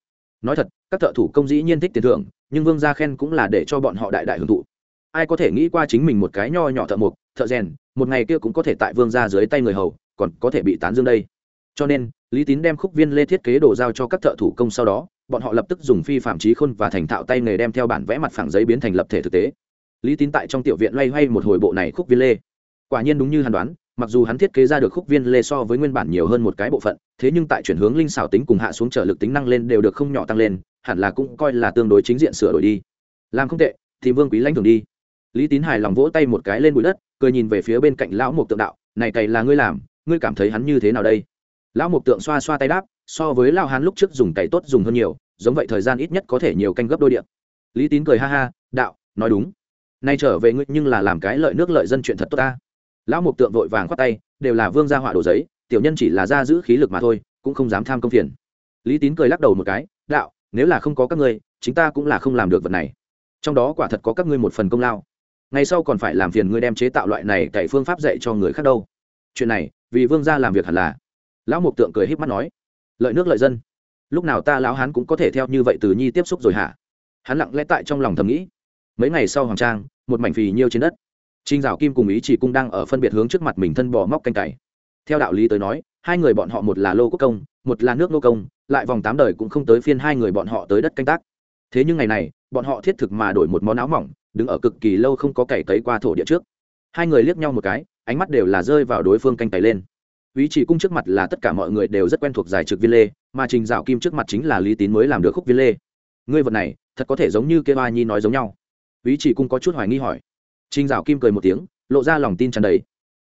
Nói thật, các thợ thủ công dĩ nhiên thích tiền thưởng, nhưng vương gia khen cũng là để cho bọn họ đại đại hưởng thụ. Ai có thể nghĩ qua chính mình một cái nho nhỏ thợ mộc, thợ rèn, một ngày kia cũng có thể tại vương gia dưới tay người hầu, còn có thể bị tán dương đây. Cho nên, lý tín đem khúc viên lê thiết kế đồ giao cho các thợ thủ công sau đó bọn họ lập tức dùng phi phạm trí khôn và thành thạo tay nghề đem theo bản vẽ mặt phẳng giấy biến thành lập thể thực tế. Lý tín tại trong tiểu viện loay hoay một hồi bộ này khúc viên lê. Quả nhiên đúng như hắn đoán, mặc dù hắn thiết kế ra được khúc viên lê so với nguyên bản nhiều hơn một cái bộ phận, thế nhưng tại chuyển hướng linh xảo tính cùng hạ xuống trở lực tính năng lên đều được không nhỏ tăng lên, hẳn là cũng coi là tương đối chính diện sửa đổi đi. Làm không tệ, thì vương quý lãnh thường đi. Lý tín hài lòng vỗ tay một cái lên bụi đất, cười nhìn về phía bên cạnh lão mục tượng đạo, này cày là ngươi làm, ngươi cảm thấy hắn như thế nào đây? Lão mục tượng xoa xoa tay đáp so với lao hán lúc trước dùng cày tốt dùng hơn nhiều, giống vậy thời gian ít nhất có thể nhiều canh gấp đôi điện. Lý tín cười ha ha, đạo, nói đúng. Nay trở về ngươi nhưng là làm cái lợi nước lợi dân chuyện thật tốt ta. Lão mục tượng vội vàng khoát tay, đều là vương gia họa đồ giấy, tiểu nhân chỉ là ra giữ khí lực mà thôi, cũng không dám tham công phiền. Lý tín cười lắc đầu một cái, đạo, nếu là không có các ngươi, chính ta cũng là không làm được vật này. Trong đó quả thật có các ngươi một phần công lao. Ngày sau còn phải làm phiền ngươi đem chế tạo loại này cậy phương pháp dạy cho người khác đâu. Chuyện này, vì vương gia làm việc hẳn là. Lão mục tượng cười híp mắt nói lợi nước lợi dân. Lúc nào ta lão hán cũng có thể theo như vậy từ nhi tiếp xúc rồi hả? Hắn lặng lẽ tại trong lòng thầm nghĩ. Mấy ngày sau hoàng trang, một mảnh phì nhiêu trên đất. Trinh dạo kim cùng ý chỉ cung đang ở phân biệt hướng trước mặt mình thân bò móc canh cày. Theo đạo lý tới nói, hai người bọn họ một là lô quốc công, một là nước nô công, lại vòng tám đời cũng không tới phiên hai người bọn họ tới đất canh tác. Thế nhưng ngày này, bọn họ thiết thực mà đổi một món áo mỏng, đứng ở cực kỳ lâu không có cày cấy qua thổ địa trước. Hai người liếc nhau một cái, ánh mắt đều là rơi vào đối phương canh cày lên ý chỉ cung trước mặt là tất cả mọi người đều rất quen thuộc giải trực viên lê, mà trình dạo kim trước mặt chính là lý tín mới làm được khúc viên lê. Ngươi vật này, thật có thể giống như kê ba nhi nói giống nhau. Ý chỉ cung có chút hoài nghi hỏi. Trình dạo kim cười một tiếng, lộ ra lòng tin tràn đầy.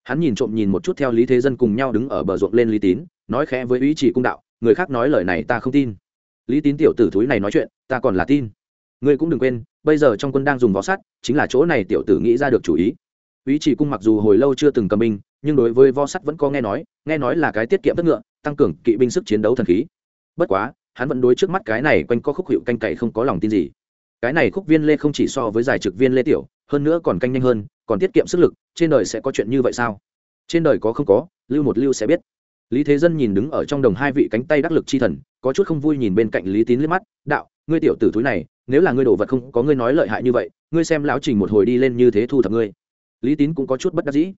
Hắn nhìn trộm nhìn một chút theo lý thế dân cùng nhau đứng ở bờ ruộng lên lý tín, nói khẽ với ý chỉ cung đạo, người khác nói lời này ta không tin. Lý tín tiểu tử thúi này nói chuyện, ta còn là tin. Ngươi cũng đừng quên, bây giờ trong quân đang dùng võ sắt chính là chỗ này tiểu tử nghĩ ra được chủ ý ý chỉ cung mặc dù hồi lâu chưa từng cầm binh, nhưng đối với vo sắt vẫn có nghe nói nghe nói là cái tiết kiệm tất ngựa, tăng cường kỵ binh sức chiến đấu thần khí. Bất quá, hắn vẫn đối trước mắt cái này quanh co khúc hiệu canh cậy không có lòng tin gì. Cái này khúc viên lê không chỉ so với giải trực viên lê tiểu, hơn nữa còn canh nhanh hơn, còn tiết kiệm sức lực, trên đời sẽ có chuyện như vậy sao? Trên đời có không có, lưu một lưu sẽ biết. Lý thế dân nhìn đứng ở trong đồng hai vị cánh tay đắc lực chi thần, có chút không vui nhìn bên cạnh lý tín liếc mắt, đạo, ngươi tiểu tử thúi này, nếu là ngươi đồ vật không có ngươi nói lợi hại như vậy, ngươi xem lão trình một hồi đi lên như thế thu thập ngươi lý tín cũng có chút bất đắc dĩ.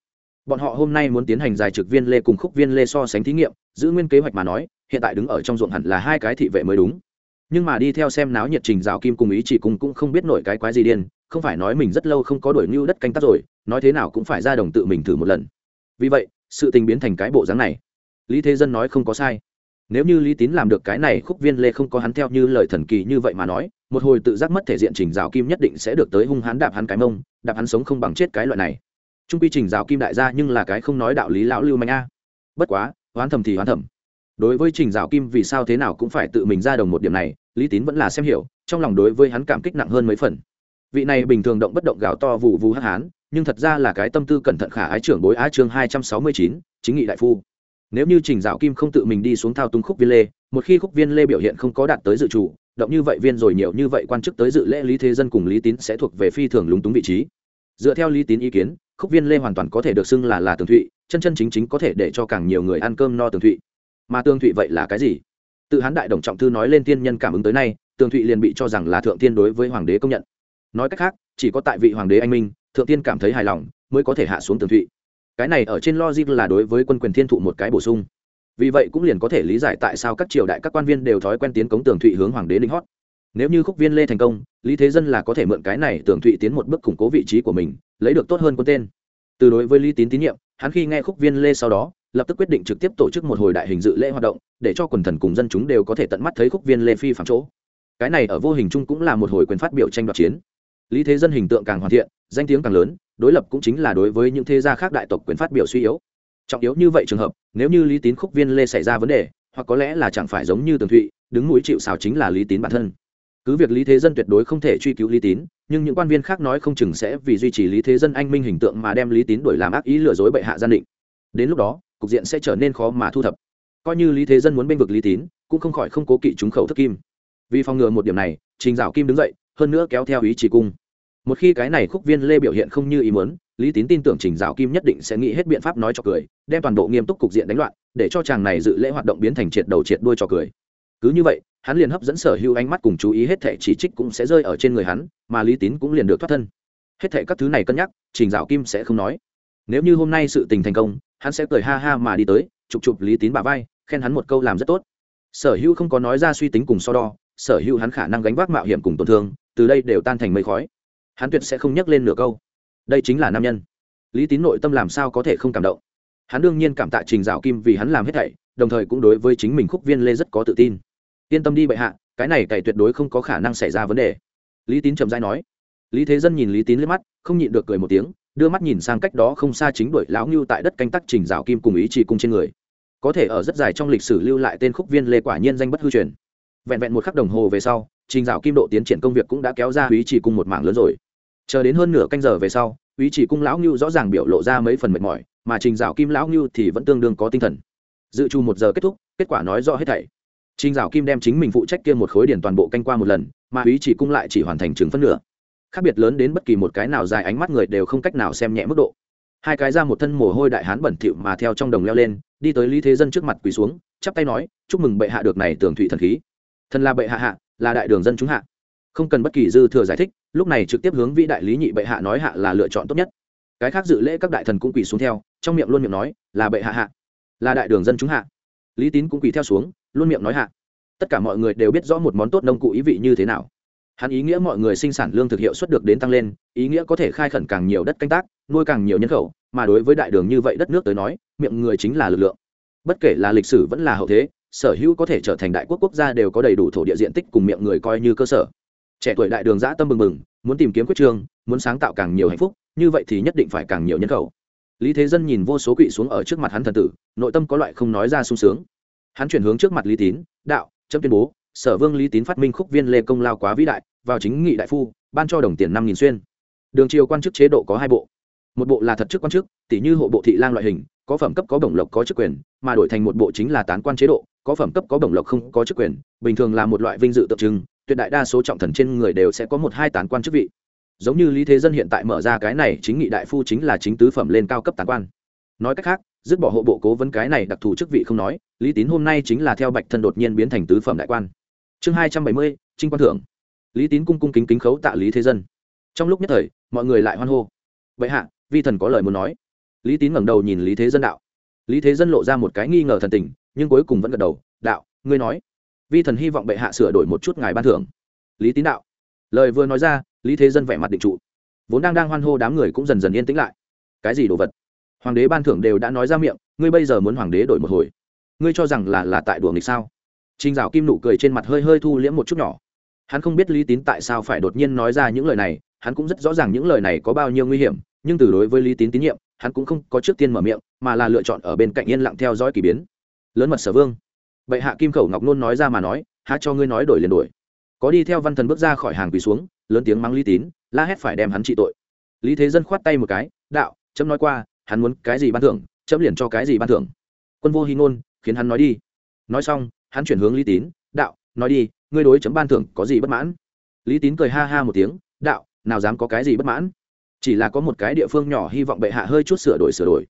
Bọn họ hôm nay muốn tiến hành giải trực viên lê cùng khúc viên lê so sánh thí nghiệm, giữ nguyên kế hoạch mà nói, hiện tại đứng ở trong ruộng hẳn là hai cái thị vệ mới đúng. Nhưng mà đi theo xem náo nhiệt trình rào kim cùng ý chỉ cùng cũng không biết nổi cái quái gì điên, không phải nói mình rất lâu không có đổi mưu đất canh tác rồi, nói thế nào cũng phải ra đồng tự mình thử một lần. Vì vậy, sự tình biến thành cái bộ dáng này. Lý thế dân nói không có sai. Nếu như lý tín làm được cái này, khúc viên lê không có hắn theo như lời thần kỳ như vậy mà nói, một hồi tự giác mất thể diện trình rào kim nhất định sẽ được tới hung hắn đạp hắn cái mông đạp hắn sống không bằng chết cái loại này. Trung quy trình giáo kim đại gia nhưng là cái không nói đạo lý lão lưu manh a. Bất quá, hoán thầm thì hoán thầm. Đối với trình giáo kim vì sao thế nào cũng phải tự mình ra đồng một điểm này, lý tín vẫn là xem hiểu, trong lòng đối với hắn cảm kích nặng hơn mấy phần. Vị này bình thường động bất động gào to vụ vù hắc hán, nhưng thật ra là cái tâm tư cẩn thận khả ái trưởng bối á chương hai trăm sáu mươi chín, chính nghị đại phu. Nếu như trình dạo kim không tự mình đi xuống thao tung khúc viên lê, một khi khúc viên lê biểu hiện không có đạt tới dự chủ động như vậy viên rồi nhiều như vậy quan chức tới dự lễ lý thế dân cùng lý tín sẽ thuộc về phi thường lúng túng vị trí. Dựa theo lý tín ý kiến, khúc viên lê hoàn toàn có thể được xưng là là tường thụy, chân chân chính chính có thể để cho càng nhiều người ăn cơm no tường thụy. Mà tường thụy vậy là cái gì? Tự hán đại đồng trọng thư nói lên tiên nhân cảm ứng tới nay, tường thụy liền bị cho rằng là thượng tiên đối với hoàng đế công nhận. Nói cách khác, chỉ có tại vị hoàng đế anh minh, thượng tiên cảm thấy hài lòng, mới có thể hạ xuống tường thụy. Cái này ở trên logic là đối với quân quyền thiên thụ một cái bổ sung vì vậy cũng liền có thể lý giải tại sao các triều đại các quan viên đều thói quen tiến cống tường thụy hướng hoàng đế linh hót. Nếu như khúc viên lê thành công, lý thế dân là có thể mượn cái này tường thụy tiến một bước củng cố vị trí của mình, lấy được tốt hơn quân tên. Từ đối với lý tín tín nhiệm, hắn khi nghe khúc viên lê sau đó, lập tức quyết định trực tiếp tổ chức một hồi đại hình dự lễ hoạt động, để cho quần thần cùng dân chúng đều có thể tận mắt thấy khúc viên lê phi phạm chỗ. Cái này ở vô hình chung cũng là một hồi quyền phát biểu tranh đoạt chiến. Lý thế dân hình tượng càng hoàn thiện, danh tiếng càng lớn, đối lập cũng chính là đối với những thế gia khác đại tộc quyền phát biểu suy yếu trọng yếu như vậy trường hợp, nếu như lý tín khúc viên lê xảy ra vấn đề, hoặc có lẽ là chẳng phải giống như tường thụy, đứng mũi chịu xào chính là lý tín bản thân. Cứ việc lý thế dân tuyệt đối không thể truy cứu lý tín, nhưng những quan viên khác nói không chừng sẽ vì duy trì lý thế dân anh minh hình tượng mà đem lý tín đuổi làm ác ý lừa dối bệ hạ gian định. Đến lúc đó, cục diện sẽ trở nên khó mà thu thập. Coi như lý thế dân muốn bênh vực lý tín, cũng không khỏi không cố kỵ trúng khẩu thức kim. Vì phòng ngừa một điểm này, trình dạo kim đứng dậy, hơn nữa kéo theo ý chỉ cung. Một khi cái này khúc viên lê biểu hiện không như ý muốn lý tín tin tưởng trình dạo kim nhất định sẽ nghĩ hết biện pháp nói cho cười, đem toàn bộ nghiêm túc cục diện đánh loạn, để cho chàng này dự lễ hoạt động biến thành triệt đầu triệt đuôi cho cười. Cứ như vậy, hắn liền hấp dẫn sở hữu ánh mắt cùng chú ý hết thệ chỉ trích cũng sẽ rơi ở trên người hắn, mà lý tín cũng liền được thoát thân. Hết thệ các thứ này cân nhắc, trình dạo kim sẽ không nói. Nếu như hôm nay sự tình thành công, hắn sẽ cười ha ha mà đi tới, chụp chụp lý tín bà vai, khen hắn một câu làm rất tốt. Sở hữu không có nói ra suy tính cùng so đo, sở hữu hắn khả năng gánh vác mạo hiểm cùng tổn thương, từ đây đều tan thành mây khói. Hắn tuyệt sẽ không nhắc lên nửa câu đây chính là nam nhân. Lý tín nội tâm làm sao có thể không cảm động? Hắn đương nhiên cảm tạ trình dạo kim vì hắn làm hết thảy, đồng thời cũng đối với chính mình khúc viên lê rất có tự tin. Yên tâm đi bệ hạ, cái này cày tuyệt đối không có khả năng xảy ra vấn đề. Lý tín trầm dai nói. Lý thế dân nhìn lý tín lên mắt, không nhịn được cười một tiếng, đưa mắt nhìn sang cách đó không xa chính đuổi lão ngưu tại đất canh tắc trình dạo kim cùng ý chỉ cung trên người. Có thể ở rất dài trong lịch sử lưu lại tên khúc viên lê quả nhiên danh bất hư truyền. Vẹn vẹn một khắc đồng hồ về sau, trình dạo kim độ tiến triển công việc cũng đã kéo ra ý chỉ cung một mảng lớn rồi chờ đến hơn nửa canh giờ về sau, ý chỉ cung lão ngưu rõ ràng biểu lộ ra mấy phần mệt mỏi, mà trình dạo kim lão ngưu thì vẫn tương đương có tinh thần. Dự trù một giờ kết thúc, kết quả nói rõ hết thảy. Trình dạo kim đem chính mình phụ trách kia một khối điển toàn bộ canh qua một lần, mà ý chỉ cung lại chỉ hoàn thành chừng phân nửa. Khác biệt lớn đến bất kỳ một cái nào dài ánh mắt người đều không cách nào xem nhẹ mức độ. Hai cái ra một thân mồ hôi đại hán bẩn thỉu mà theo trong đồng leo lên, đi tới lý thế dân trước mặt quỳ xuống, chắp tay nói, chúc mừng bệ hạ được này tường thủy thần khí. Thần là bệ hạ hạ, là đại đường dân chúng hạ. Không cần bất kỳ dư thừa giải thích lúc này trực tiếp hướng vĩ đại lý nhị bệ hạ nói hạ là lựa chọn tốt nhất. Cái khác dự lễ các đại thần cũng quỳ xuống theo, trong miệng luôn miệng nói, là bệ hạ hạ, là đại đường dân chúng hạ. Lý tín cũng quỳ theo xuống, luôn miệng nói hạ. Tất cả mọi người đều biết rõ một món tốt nông cụ ý vị như thế nào. Hắn ý nghĩa mọi người sinh sản lương thực hiệu suất được đến tăng lên, ý nghĩa có thể khai khẩn càng nhiều đất canh tác, nuôi càng nhiều nhân khẩu, mà đối với đại đường như vậy đất nước tới nói, miệng người chính là lực lượng. Bất kể là lịch sử vẫn là hậu thế, sở hữu có thể trở thành đại quốc quốc gia đều có đầy đủ thổ địa diện tích cùng miệng người coi như cơ sở trẻ tuổi đại đường giã tâm mừng mừng muốn tìm kiếm quyết trương muốn sáng tạo càng nhiều hạnh phúc, như vậy thì nhất định phải càng nhiều nhân khẩu. Lý thế dân nhìn vô số quỵ xuống ở trước mặt hắn thần tử, nội tâm có loại không nói ra sung sướng. Hắn chuyển hướng trước mặt lý tín, đạo, chấm tuyên bố, sở vương lý tín phát minh khúc viên lê công lao quá vĩ đại, vào chính nghị đại phu, ban cho đồng tiền năm nghìn xuyên. Đường triều quan chức chế độ có hai bộ. Một bộ là thật chức quan chức tỷ như hộ bộ thị lang loại hình, có phẩm cấp có bổng lộc có chức quyền, mà đổi thành một bộ chính là tán quan chế độ, có phẩm cấp có bổng lộc không có chức quyền, bình thường là một loại vinh dự tượng trưng tuyệt đại đa số trọng thần trên người đều sẽ có một hai tán quan chức vị. Giống như lý thế dân hiện tại mở ra cái này, chính nghị đại phu chính là chính tứ phẩm lên cao cấp tán quan. Nói cách khác, dứt bỏ hộ bộ cố vấn cái này đặc thù chức vị không nói, lý tín hôm nay chính là theo bạch thân đột nhiên biến thành tứ phẩm đại quan. Chương hai trăm bảy mươi, trinh quan thưởng. Lý tín cung cung kính kính khấu tạ lý thế dân. Trong lúc nhất thời, mọi người lại hoan hô. Vậy hạ, vi thần có lời muốn nói. Lý tín ngẩng đầu nhìn lý thế dân đạo. Lý thế dân lộ ra một cái nghi ngờ thần tình, nhưng cuối cùng vẫn gật đầu, đạo, ngươi nói vi thần hy vọng bệ hạ sửa đổi một chút ngài ban thưởng. Lý tín đạo lời vừa nói ra lý thế dân vẻ mặt định trụ. Vốn đang đang hoan hô đám người cũng dần dần yên tĩnh lại. Cái gì đồ vật? Hoàng đế ban thưởng đều đã nói ra miệng ngươi bây giờ muốn hoàng đế đổi một hồi. Ngươi cho rằng là là tại đùa nghịch sao? Trình Dạo Kim nụ cười trên mặt hơi hơi thu liễm một chút nhỏ. Hắn không biết Lý Tín tại sao phải đột nhiên nói ra những lời này, hắn cũng rất rõ ràng những lời này có bao nhiêu nguy hiểm, nhưng từ đối với Lý Tín tín nhiệm, hắn cũng không có trước tiên mở miệng, mà là lựa chọn ở bên cạnh yên lặng theo dõi kỳ biến. Lớn mật Sở Vương, bệ hạ Kim Khẩu Ngọc Nôn nói ra mà nói, há cho ngươi nói đổi liền đổi. Có đi theo Văn Thần bước ra khỏi hàng quỳ xuống, lớn tiếng mắng Lý Tín, la hét phải đem hắn trị tội. Lý Thế Dân khoát tay một cái, đạo, chấm nói qua, hắn muốn cái gì ban thưởng, chấm liền cho cái gì ban thưởng. Quân vô hi ngôn, khiến hắn nói đi. Nói xong, hắn chuyển hướng lý tín đạo nói đi ngươi đối chấm ban thưởng có gì bất mãn lý tín cười ha ha một tiếng đạo nào dám có cái gì bất mãn chỉ là có một cái địa phương nhỏ hy vọng bệ hạ hơi chút sửa đổi sửa đổi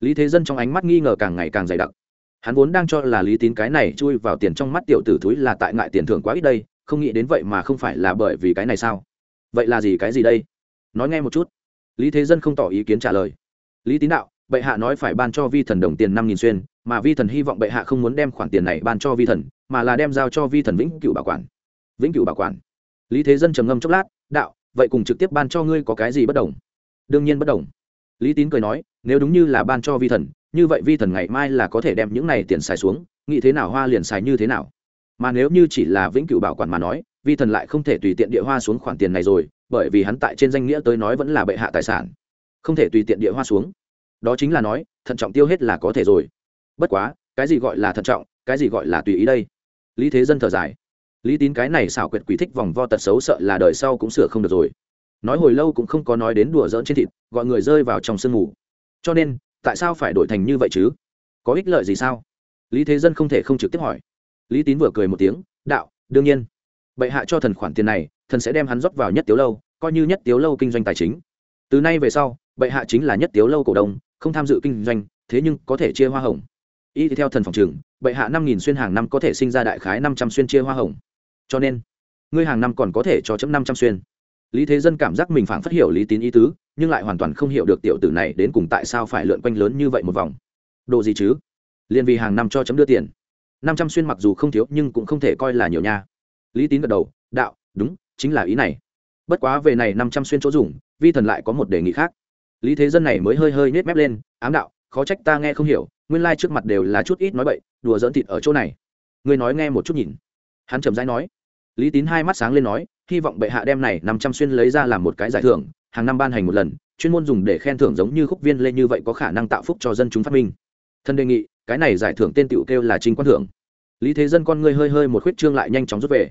lý thế dân trong ánh mắt nghi ngờ càng ngày càng dày đặc hắn vốn đang cho là lý tín cái này chui vào tiền trong mắt tiểu tử thúi là tại ngại tiền thưởng quá ít đây, không nghĩ đến vậy mà không phải là bởi vì cái này sao? Vậy là gì cái gì đây? Nói nghe một chút. Lý thế dân không tỏ ý kiến trả lời. Lý tín đạo, bệ hạ nói phải ban cho vi thần đồng tiền năm nghìn xuyên, mà vi thần hy vọng bệ hạ không muốn đem khoản tiền này ban cho vi thần, mà là đem giao cho vi thần vĩnh cửu bảo quản. Vĩnh cửu bảo quản. Lý thế dân trầm ngâm chốc lát, đạo, vậy cùng trực tiếp ban cho ngươi có cái gì bất đồng? Đương nhiên bất đồng. Lý tín cười nói, nếu đúng như là ban cho vi thần như vậy vi thần ngày mai là có thể đem những này tiền xài xuống, nghĩ thế nào hoa liền xài như thế nào. Mà nếu như chỉ là vĩnh cửu bảo quản mà nói, vi thần lại không thể tùy tiện địa hoa xuống khoản tiền này rồi, bởi vì hắn tại trên danh nghĩa tới nói vẫn là bệ hạ tài sản. Không thể tùy tiện địa hoa xuống. Đó chính là nói, thận trọng tiêu hết là có thể rồi. Bất quá, cái gì gọi là thận trọng, cái gì gọi là tùy ý đây? Lý thế dân thở dài. Lý tín cái này xảo quyệt quỷ thích vòng vo tật xấu sợ là đời sau cũng sửa không được rồi. Nói hồi lâu cũng không có nói đến đùa dỡn trên thịt, gọi người rơi vào trong sương mù. Cho nên tại sao phải đổi thành như vậy chứ? Có ích lợi gì sao? Lý thế dân không thể không trực tiếp hỏi. Lý tín vừa cười một tiếng, đạo, đương nhiên. Bệ hạ cho thần khoản tiền này, thần sẽ đem hắn rót vào nhất tiếu lâu, coi như nhất tiếu lâu kinh doanh tài chính. Từ nay về sau, bệ hạ chính là nhất tiếu lâu cổ đông, không tham dự kinh doanh, thế nhưng có thể chia hoa hồng. Y theo thần phòng trường, bệ hạ năm nghìn xuyên hàng năm có thể sinh ra đại khái năm trăm xuyên chia hoa hồng. Cho nên, ngươi hàng năm còn có thể cho chấm năm trăm xuyên lý thế dân cảm giác mình phảng phát hiểu lý tín ý tứ, nhưng lại hoàn toàn không hiểu được tiểu tử này đến cùng tại sao phải lượn quanh lớn như vậy một vòng. Đồ gì chứ? Liền vì hàng năm cho chấm đưa tiền. Năm trăm xuyên mặc dù không thiếu nhưng cũng không thể coi là nhiều nha. Lý tín gật đầu, đạo, đúng, chính là ý này. Bất quá về này năm trăm xuyên chỗ dùng, vi thần lại có một đề nghị khác. Lý thế dân này mới hơi hơi nết mép lên, ám đạo, khó trách ta nghe không hiểu, nguyên lai、like、trước mặt đều là chút ít nói bậy, đùa dỡn thịt ở chỗ này. Ngươi nói nghe một chút nhìn. Hắn trầm rãi nói. Lý tín hai mắt sáng lên nói hy vọng bệ hạ đem này năm trăm xuyên lấy ra làm một cái giải thưởng, hàng năm ban hành một lần, chuyên môn dùng để khen thưởng giống như khúc viên lên như vậy có khả năng tạo phúc cho dân chúng phát minh. Thân đề nghị, cái này giải thưởng tên tựu kêu là trinh quan thưởng. Lý thế dân con ngươi hơi hơi một khuyết trương lại nhanh chóng rút về.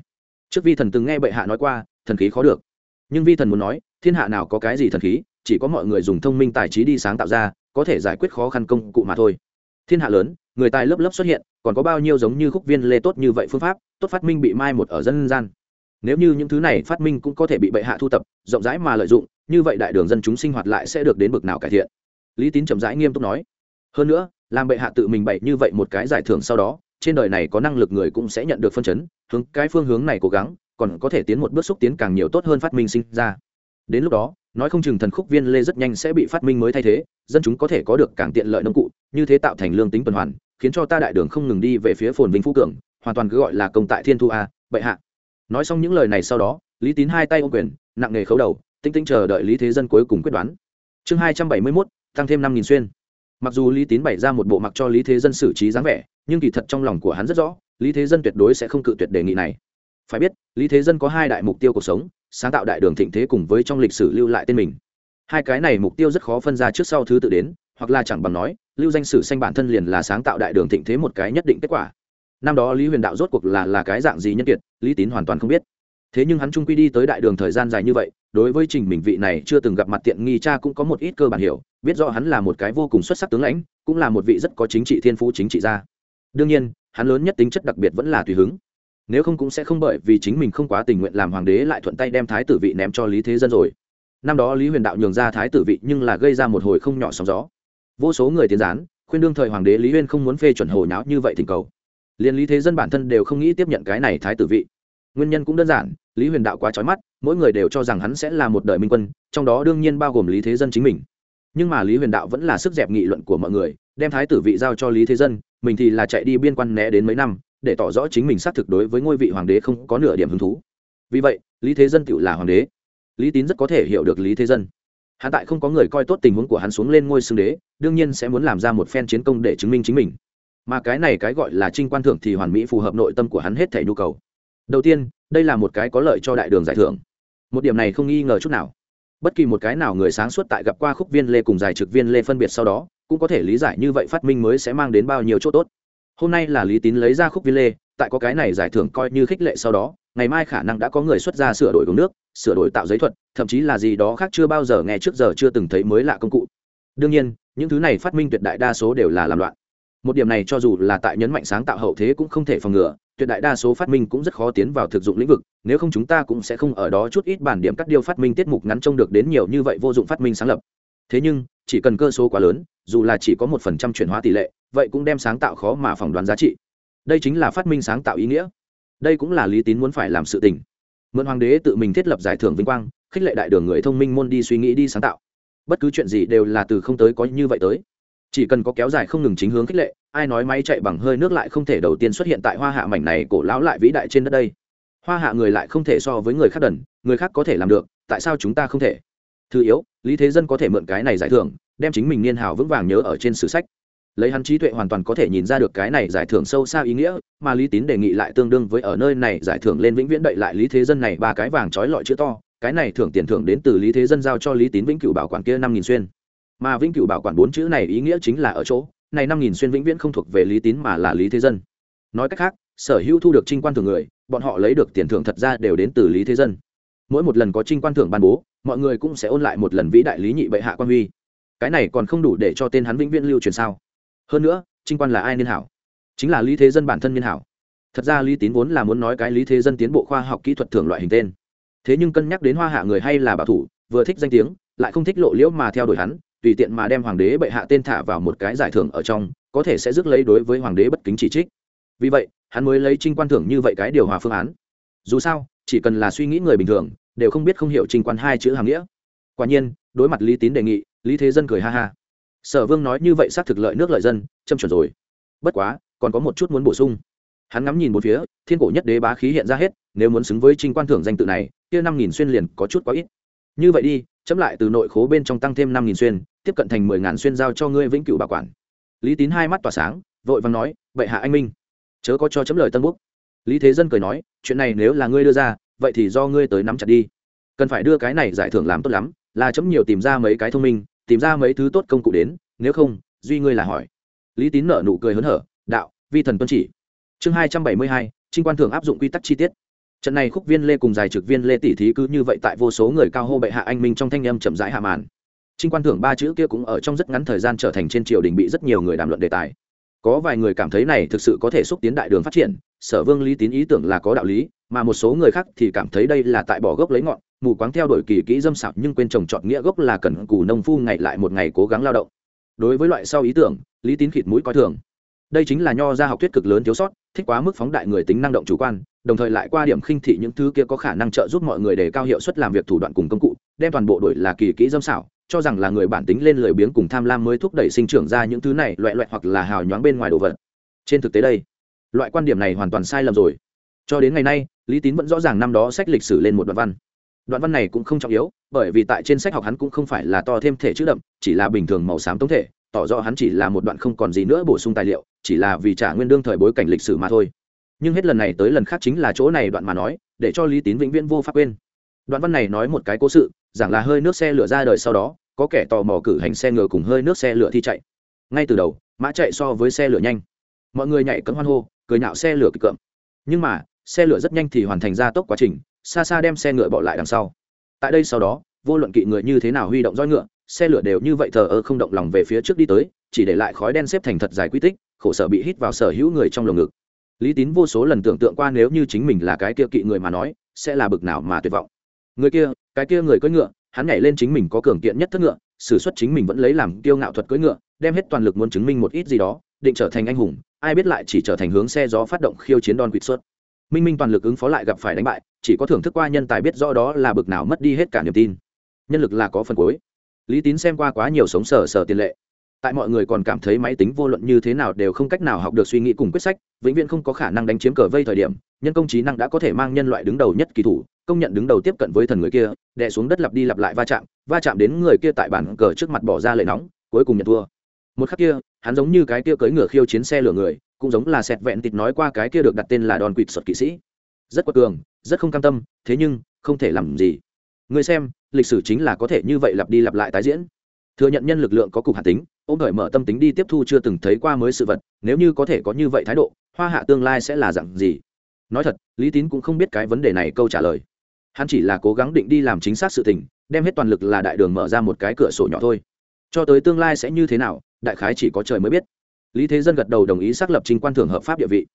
Trước vi thần từng nghe bệ hạ nói qua, thần khí khó được. Nhưng vi thần muốn nói, thiên hạ nào có cái gì thần khí, chỉ có mọi người dùng thông minh tài trí đi sáng tạo ra, có thể giải quyết khó khăn công cụ mà thôi. Thiên hạ lớn, người tài lớp lớp xuất hiện, còn có bao nhiêu giống như khúc viên lê tốt như vậy phương pháp, tốt phát minh bị mai một ở dân gian nếu như những thứ này phát minh cũng có thể bị bệ hạ thu tập, rộng rãi mà lợi dụng, như vậy đại đường dân chúng sinh hoạt lại sẽ được đến bực nào cải thiện. Lý tín chậm rãi nghiêm túc nói. Hơn nữa, làm bệ hạ tự mình bậy như vậy một cái giải thưởng sau đó, trên đời này có năng lực người cũng sẽ nhận được phân chấn, hướng cái phương hướng này cố gắng, còn có thể tiến một bước xúc tiến càng nhiều tốt hơn phát minh sinh ra. Đến lúc đó, nói không chừng thần khúc viên lê rất nhanh sẽ bị phát minh mới thay thế, dân chúng có thể có được càng tiện lợi nông cụ, như thế tạo thành lương tính tuần hoàn, khiến cho ta đại đường không ngừng đi về phía phồn vinh phú cường, hoàn toàn cứ gọi là công tại thiên thu a, bệ hạ nói xong những lời này sau đó, lý tín hai tay ô quyền, nặng nề khấu đầu, tinh tinh chờ đợi lý thế dân cuối cùng quyết đoán. Chương hai trăm bảy mươi mốt, tăng thêm năm nghìn xuyên. Mặc dù lý tín bày ra một bộ mặc cho lý thế dân xử trí dáng vẻ, nhưng kỳ thật trong lòng của hắn rất rõ, lý thế dân tuyệt đối sẽ không cự tuyệt đề nghị này. Phải biết, lý thế dân có hai đại mục tiêu cuộc sống, sáng tạo đại đường thịnh thế cùng với trong lịch sử lưu lại tên mình. Hai cái này mục tiêu rất khó phân ra trước sau thứ tự đến, hoặc là chẳng bằng nói, lưu danh sử sanh bản thân liền là sáng tạo đại đường thịnh thế một cái nhất định kết quả năm đó lý huyền đạo rốt cuộc là là cái dạng gì nhân kiệt, lý tín hoàn toàn không biết. Thế nhưng hắn trung quy đi tới đại đường thời gian dài như vậy, đối với trình mình vị này chưa từng gặp mặt tiện nghi cha cũng có một ít cơ bản hiểu, biết rõ hắn là một cái vô cùng xuất sắc tướng lãnh, cũng là một vị rất có chính trị thiên phú chính trị gia. Đương nhiên, hắn lớn nhất tính chất đặc biệt vẫn là tùy hứng. Nếu không cũng sẽ không bởi vì chính mình không quá tình nguyện làm hoàng đế lại thuận tay đem thái tử vị ném cho lý thế dân rồi. Năm đó lý huyền đạo nhường ra thái tử vị nhưng là gây ra một hồi không nhỏ sóng gió. Vô số người tiến gián, khuyên đương thời hoàng đế lý huyên không muốn phê chuẩn hồ nháo như vậy thỉnh cầu liền lý thế dân bản thân đều không nghĩ tiếp nhận cái này thái tử vị. Nguyên nhân cũng đơn giản, lý huyền đạo quá trói mắt, mỗi người đều cho rằng hắn sẽ là một đời minh quân, trong đó đương nhiên bao gồm lý thế dân chính mình. Nhưng mà lý huyền đạo vẫn là sức dẹp nghị luận của mọi người, đem thái tử vị giao cho lý thế dân, mình thì là chạy đi biên quan né đến mấy năm, để tỏ rõ chính mình xác thực đối với ngôi vị hoàng đế không có nửa điểm hứng thú. Vì vậy, lý thế dân tự là hoàng đế. Lý tín rất có thể hiểu được lý thế dân. Hắn tại không có người coi tốt tình huống của hắn xuống lên ngôi xưng đế, đương nhiên sẽ muốn làm ra một phen chiến công để chứng minh chính mình mà cái này cái gọi là trinh quan thưởng thì hoàn mỹ phù hợp nội tâm của hắn hết thể nhu cầu. Đầu tiên, đây là một cái có lợi cho đại đường giải thưởng. Một điểm này không nghi ngờ chút nào. Bất kỳ một cái nào người sáng suốt tại gặp qua khúc viên lê cùng giải trực viên lê phân biệt sau đó, cũng có thể lý giải như vậy phát minh mới sẽ mang đến bao nhiêu chỗ tốt. Hôm nay là lý tín lấy ra khúc viên lê, tại có cái này giải thưởng coi như khích lệ sau đó, ngày mai khả năng đã có người xuất ra sửa đổi uống nước, sửa đổi tạo giấy thuật, thậm chí là gì đó khác chưa bao giờ nghe trước giờ chưa từng thấy mới lạ công cụ. Đương nhiên, những thứ này phát minh tuyệt đại đa số đều là làm loạn một điểm này cho dù là tại nhấn mạnh sáng tạo hậu thế cũng không thể phòng ngừa, tuyệt đại đa số phát minh cũng rất khó tiến vào thực dụng lĩnh vực, nếu không chúng ta cũng sẽ không ở đó chút ít bản điểm cắt điêu phát minh tiết mục ngắn trông được đến nhiều như vậy vô dụng phát minh sáng lập. Thế nhưng, chỉ cần cơ số quá lớn, dù là chỉ có một phần trăm chuyển hóa tỷ lệ, vậy cũng đem sáng tạo khó mà phỏng đoán giá trị. Đây chính là phát minh sáng tạo ý nghĩa. Đây cũng là lý tín muốn phải làm sự tình. Mượn hoàng đế tự mình thiết lập giải thưởng vinh quang, khích lệ đại đường người thông minh môn đi suy nghĩ đi sáng tạo. Bất cứ chuyện gì đều là từ không tới có như vậy tới chỉ cần có kéo dài không ngừng chính hướng khích lệ, ai nói máy chạy bằng hơi nước lại không thể đầu tiên xuất hiện tại hoa hạ mảnh này cổ lão lại vĩ đại trên đất đây? Hoa hạ người lại không thể so với người khác đần, người khác có thể làm được, tại sao chúng ta không thể? Thứ yếu, lý thế dân có thể mượn cái này giải thưởng, đem chính mình niên hào vững vàng nhớ ở trên sử sách. Lấy hắn trí tuệ hoàn toàn có thể nhìn ra được cái này giải thưởng sâu xa ý nghĩa, mà lý tín đề nghị lại tương đương với ở nơi này giải thưởng lên vĩnh viễn đậy lại lý thế dân này ba cái vàng trói lọi chữ to, cái này thưởng tiền thưởng đến từ lý thế dân giao cho lý tín vĩnh cửu bảo quản kia năm nghìn xuyên mà vĩnh cửu bảo quản bốn chữ này ý nghĩa chính là ở chỗ, này năm nghìn xuyên vĩnh viễn không thuộc về lý tín mà là lý thế dân. Nói cách khác, sở hữu thu được trinh quan thưởng người, bọn họ lấy được tiền thưởng thật ra đều đến từ lý thế dân. Mỗi một lần có trinh quan thưởng ban bố, mọi người cũng sẽ ôn lại một lần vĩ đại lý nhị bệ hạ quan huy. Cái này còn không đủ để cho tên hắn vĩnh viễn lưu truyền sao? Hơn nữa, trinh quan là ai niên hảo? Chính là lý thế dân bản thân niên hảo. Thật ra lý tín vốn là muốn nói cái lý thế dân tiến bộ khoa học kỹ thuật thưởng loại hình tên. Thế nhưng cân nhắc đến hoa hạ người hay là bảo thủ, vừa thích danh tiếng, lại không thích lộ liễu mà theo đuổi hắn tùy tiện mà đem hoàng đế bệ hạ tên thả vào một cái giải thưởng ở trong, có thể sẽ rước lấy đối với hoàng đế bất kính chỉ trích. Vì vậy, hắn mới lấy trinh quan thưởng như vậy cái điều hòa phương án. Dù sao, chỉ cần là suy nghĩ người bình thường, đều không biết không hiểu trinh quan hai chữ hàng nghĩa. Quả nhiên, đối mặt lý tín đề nghị, lý thế dân cười ha ha. Sở vương nói như vậy xác thực lợi nước lợi dân, châm chuẩn rồi. Bất quá, còn có một chút muốn bổ sung. Hắn ngắm nhìn một phía, thiên cổ nhất đế bá khí hiện ra hết, nếu muốn xứng với trinh quan thưởng danh tự này, kia năm nghìn xuyên liền có chút quá ít như vậy đi, chấm lại từ nội khố bên trong tăng thêm năm nghìn xuyên, tiếp cận thành mười ngàn xuyên giao cho ngươi vĩnh cửu bảo quản. Lý tín hai mắt tỏa sáng, vội vàng nói vậy hạ anh minh, chớ có cho chấm lời tân quốc lý thế dân cười nói, chuyện này nếu là ngươi đưa ra, vậy thì do ngươi tới nắm chặt đi. Cần phải đưa cái này giải thưởng làm tốt lắm, là chấm nhiều tìm ra mấy cái thông minh, tìm ra mấy thứ tốt công cụ đến, nếu không, duy ngươi là hỏi. Lý tín nở nụ cười hớn hở, đạo, vi thần tuân chỉ. Chương hai trăm bảy mươi hai, trinh quan thường áp dụng quy tắc chi tiết trận này khúc viên lê cùng dài trực viên lê tỷ thí cứ như vậy tại vô số người cao hô bệ hạ anh minh trong thanh âm chậm rãi hạ màn. Trinh quan thưởng ba chữ kia cũng ở trong rất ngắn thời gian trở thành trên triều đình bị rất nhiều người đàm luận đề tài. Có vài người cảm thấy này thực sự có thể xúc tiến đại đường phát triển, sở vương lý tín ý tưởng là có đạo lý, mà một số người khác thì cảm thấy đây là tại bỏ gốc lấy ngọn, mù quáng theo đuổi kỳ kỹ dâm sạo nhưng quên trồng trọt nghĩa gốc là cần cù nông phu ngày lại một ngày cố gắng lao động. Đối với loại sau ý tưởng, lý tín khịt mũi coi thường đây chính là nho ra học thuyết cực lớn thiếu sót, thích quá mức phóng đại người tính năng động chủ quan, đồng thời lại qua điểm khinh thị những thứ kia có khả năng trợ giúp mọi người đề cao hiệu suất làm việc thủ đoạn cùng công cụ, đem toàn bộ đổi là kỳ kỹ dâm xảo, cho rằng là người bản tính lên lười biếng cùng tham lam mới thúc đẩy sinh trưởng ra những thứ này loại loại hoặc là hào nhoáng bên ngoài đồ vật. Trên thực tế đây, loại quan điểm này hoàn toàn sai lầm rồi. Cho đến ngày nay, lý tín vẫn rõ ràng năm đó sách lịch sử lên một đoạn văn. Đoạn văn này cũng không trọng yếu, bởi vì tại trên sách học hắn cũng không phải là to thêm thể chữ đậm, chỉ là bình thường màu xám tống thể, tỏ rõ hắn chỉ là một đoạn không còn gì nữa bổ sung tài liệu chỉ là vì trả nguyên đương thời bối cảnh lịch sử mà thôi. Nhưng hết lần này tới lần khác chính là chỗ này đoạn mà nói, để cho lý tín vĩnh viễn vô pháp quên. Đoạn văn này nói một cái cố sự rằng là hơi nước xe lửa ra đời sau đó, có kẻ tò mò cử hành xe ngựa cùng hơi nước xe lửa thi chạy. Ngay từ đầu, mã chạy so với xe lửa nhanh. Mọi người nhảy cấm hoan hô, cười nhạo xe lửa kịch cợm nhưng mà, xe lửa rất nhanh thì hoàn thành ra tốc quá trình, xa xa đem xe ngựa bỏ lại đằng sau. Tại đây sau đó, vô luận kỵ người như thế nào huy động roi ngựa, xe lửa đều như vậy thờ ơ không động lòng về phía trước đi tới, chỉ để lại khói đen xếp thành thật dài quy tích khổ sở bị hít vào sở hữu người trong lồng ngực. Lý tín vô số lần tưởng tượng qua nếu như chính mình là cái kia kỵ người mà nói, sẽ là bực nào mà tuyệt vọng. Người kia, cái kia người cưỡi ngựa, hắn nhảy lên chính mình có cường kiện nhất thất ngựa s ử suất chính mình vẫn lấy làm tiêu ngạo thuật cưỡi ngựa, đem hết toàn lực muốn chứng minh một ít gì đó, định trở thành anh hùng, ai biết lại chỉ trở thành hướng xe gió phát động khiêu chiến đòn quỵt xuất minh minh toàn lực ứng phó lại gặp phải đánh bại, chỉ có thưởng thức qua nhân tài biết rõ đó là bực nào mất đi hết cả niềm tin. Nhân lực là có phần cuối. Lý tín xem qua quá nhiều sống sờ sờ tiền lệ tại mọi người còn cảm thấy máy tính vô luận như thế nào đều không cách nào học được suy nghĩ cùng quyết sách, vĩnh viễn không có khả năng đánh chiếm cờ vây thời điểm, nhân công trí năng đã có thể mang nhân loại đứng đầu nhất kỳ thủ, công nhận đứng đầu tiếp cận với thần người kia, đè xuống đất lặp đi lặp lại va chạm va chạm đến người kia tại bản cờ trước mặt bỏ ra lệ nóng, cuối cùng nhận thua. Một khắc kia, hắn giống như cái kia cưỡi ngựa khiêu chiến xe lửa người, cũng giống là sẹt vẹn tịt nói qua cái kia được đặt tên là đòn quỵt sọt kỵ sĩ. Rất quật cường, rất không cam tâm, thế nhưng, không thể làm gì. Người xem, lịch sử chính là có thể như vậy lặp đi lặp lại tái diễn. Thừa nhận nhân lực lượng có cục hạt tính ôm đợi mở tâm tính đi tiếp thu chưa từng thấy qua mới sự vật, nếu như có thể có như vậy thái độ, hoa hạ tương lai sẽ là dạng gì? Nói thật, lý tín cũng không biết cái vấn đề này câu trả lời. Hắn chỉ là cố gắng định đi làm chính xác sự tình, đem hết toàn lực là đại đường mở ra một cái cửa sổ nhỏ thôi. Cho tới tương lai sẽ như thế nào, đại khái chỉ có trời mới biết. Lý thế dân gật đầu đồng ý xác lập trình quan thưởng hợp pháp địa vị.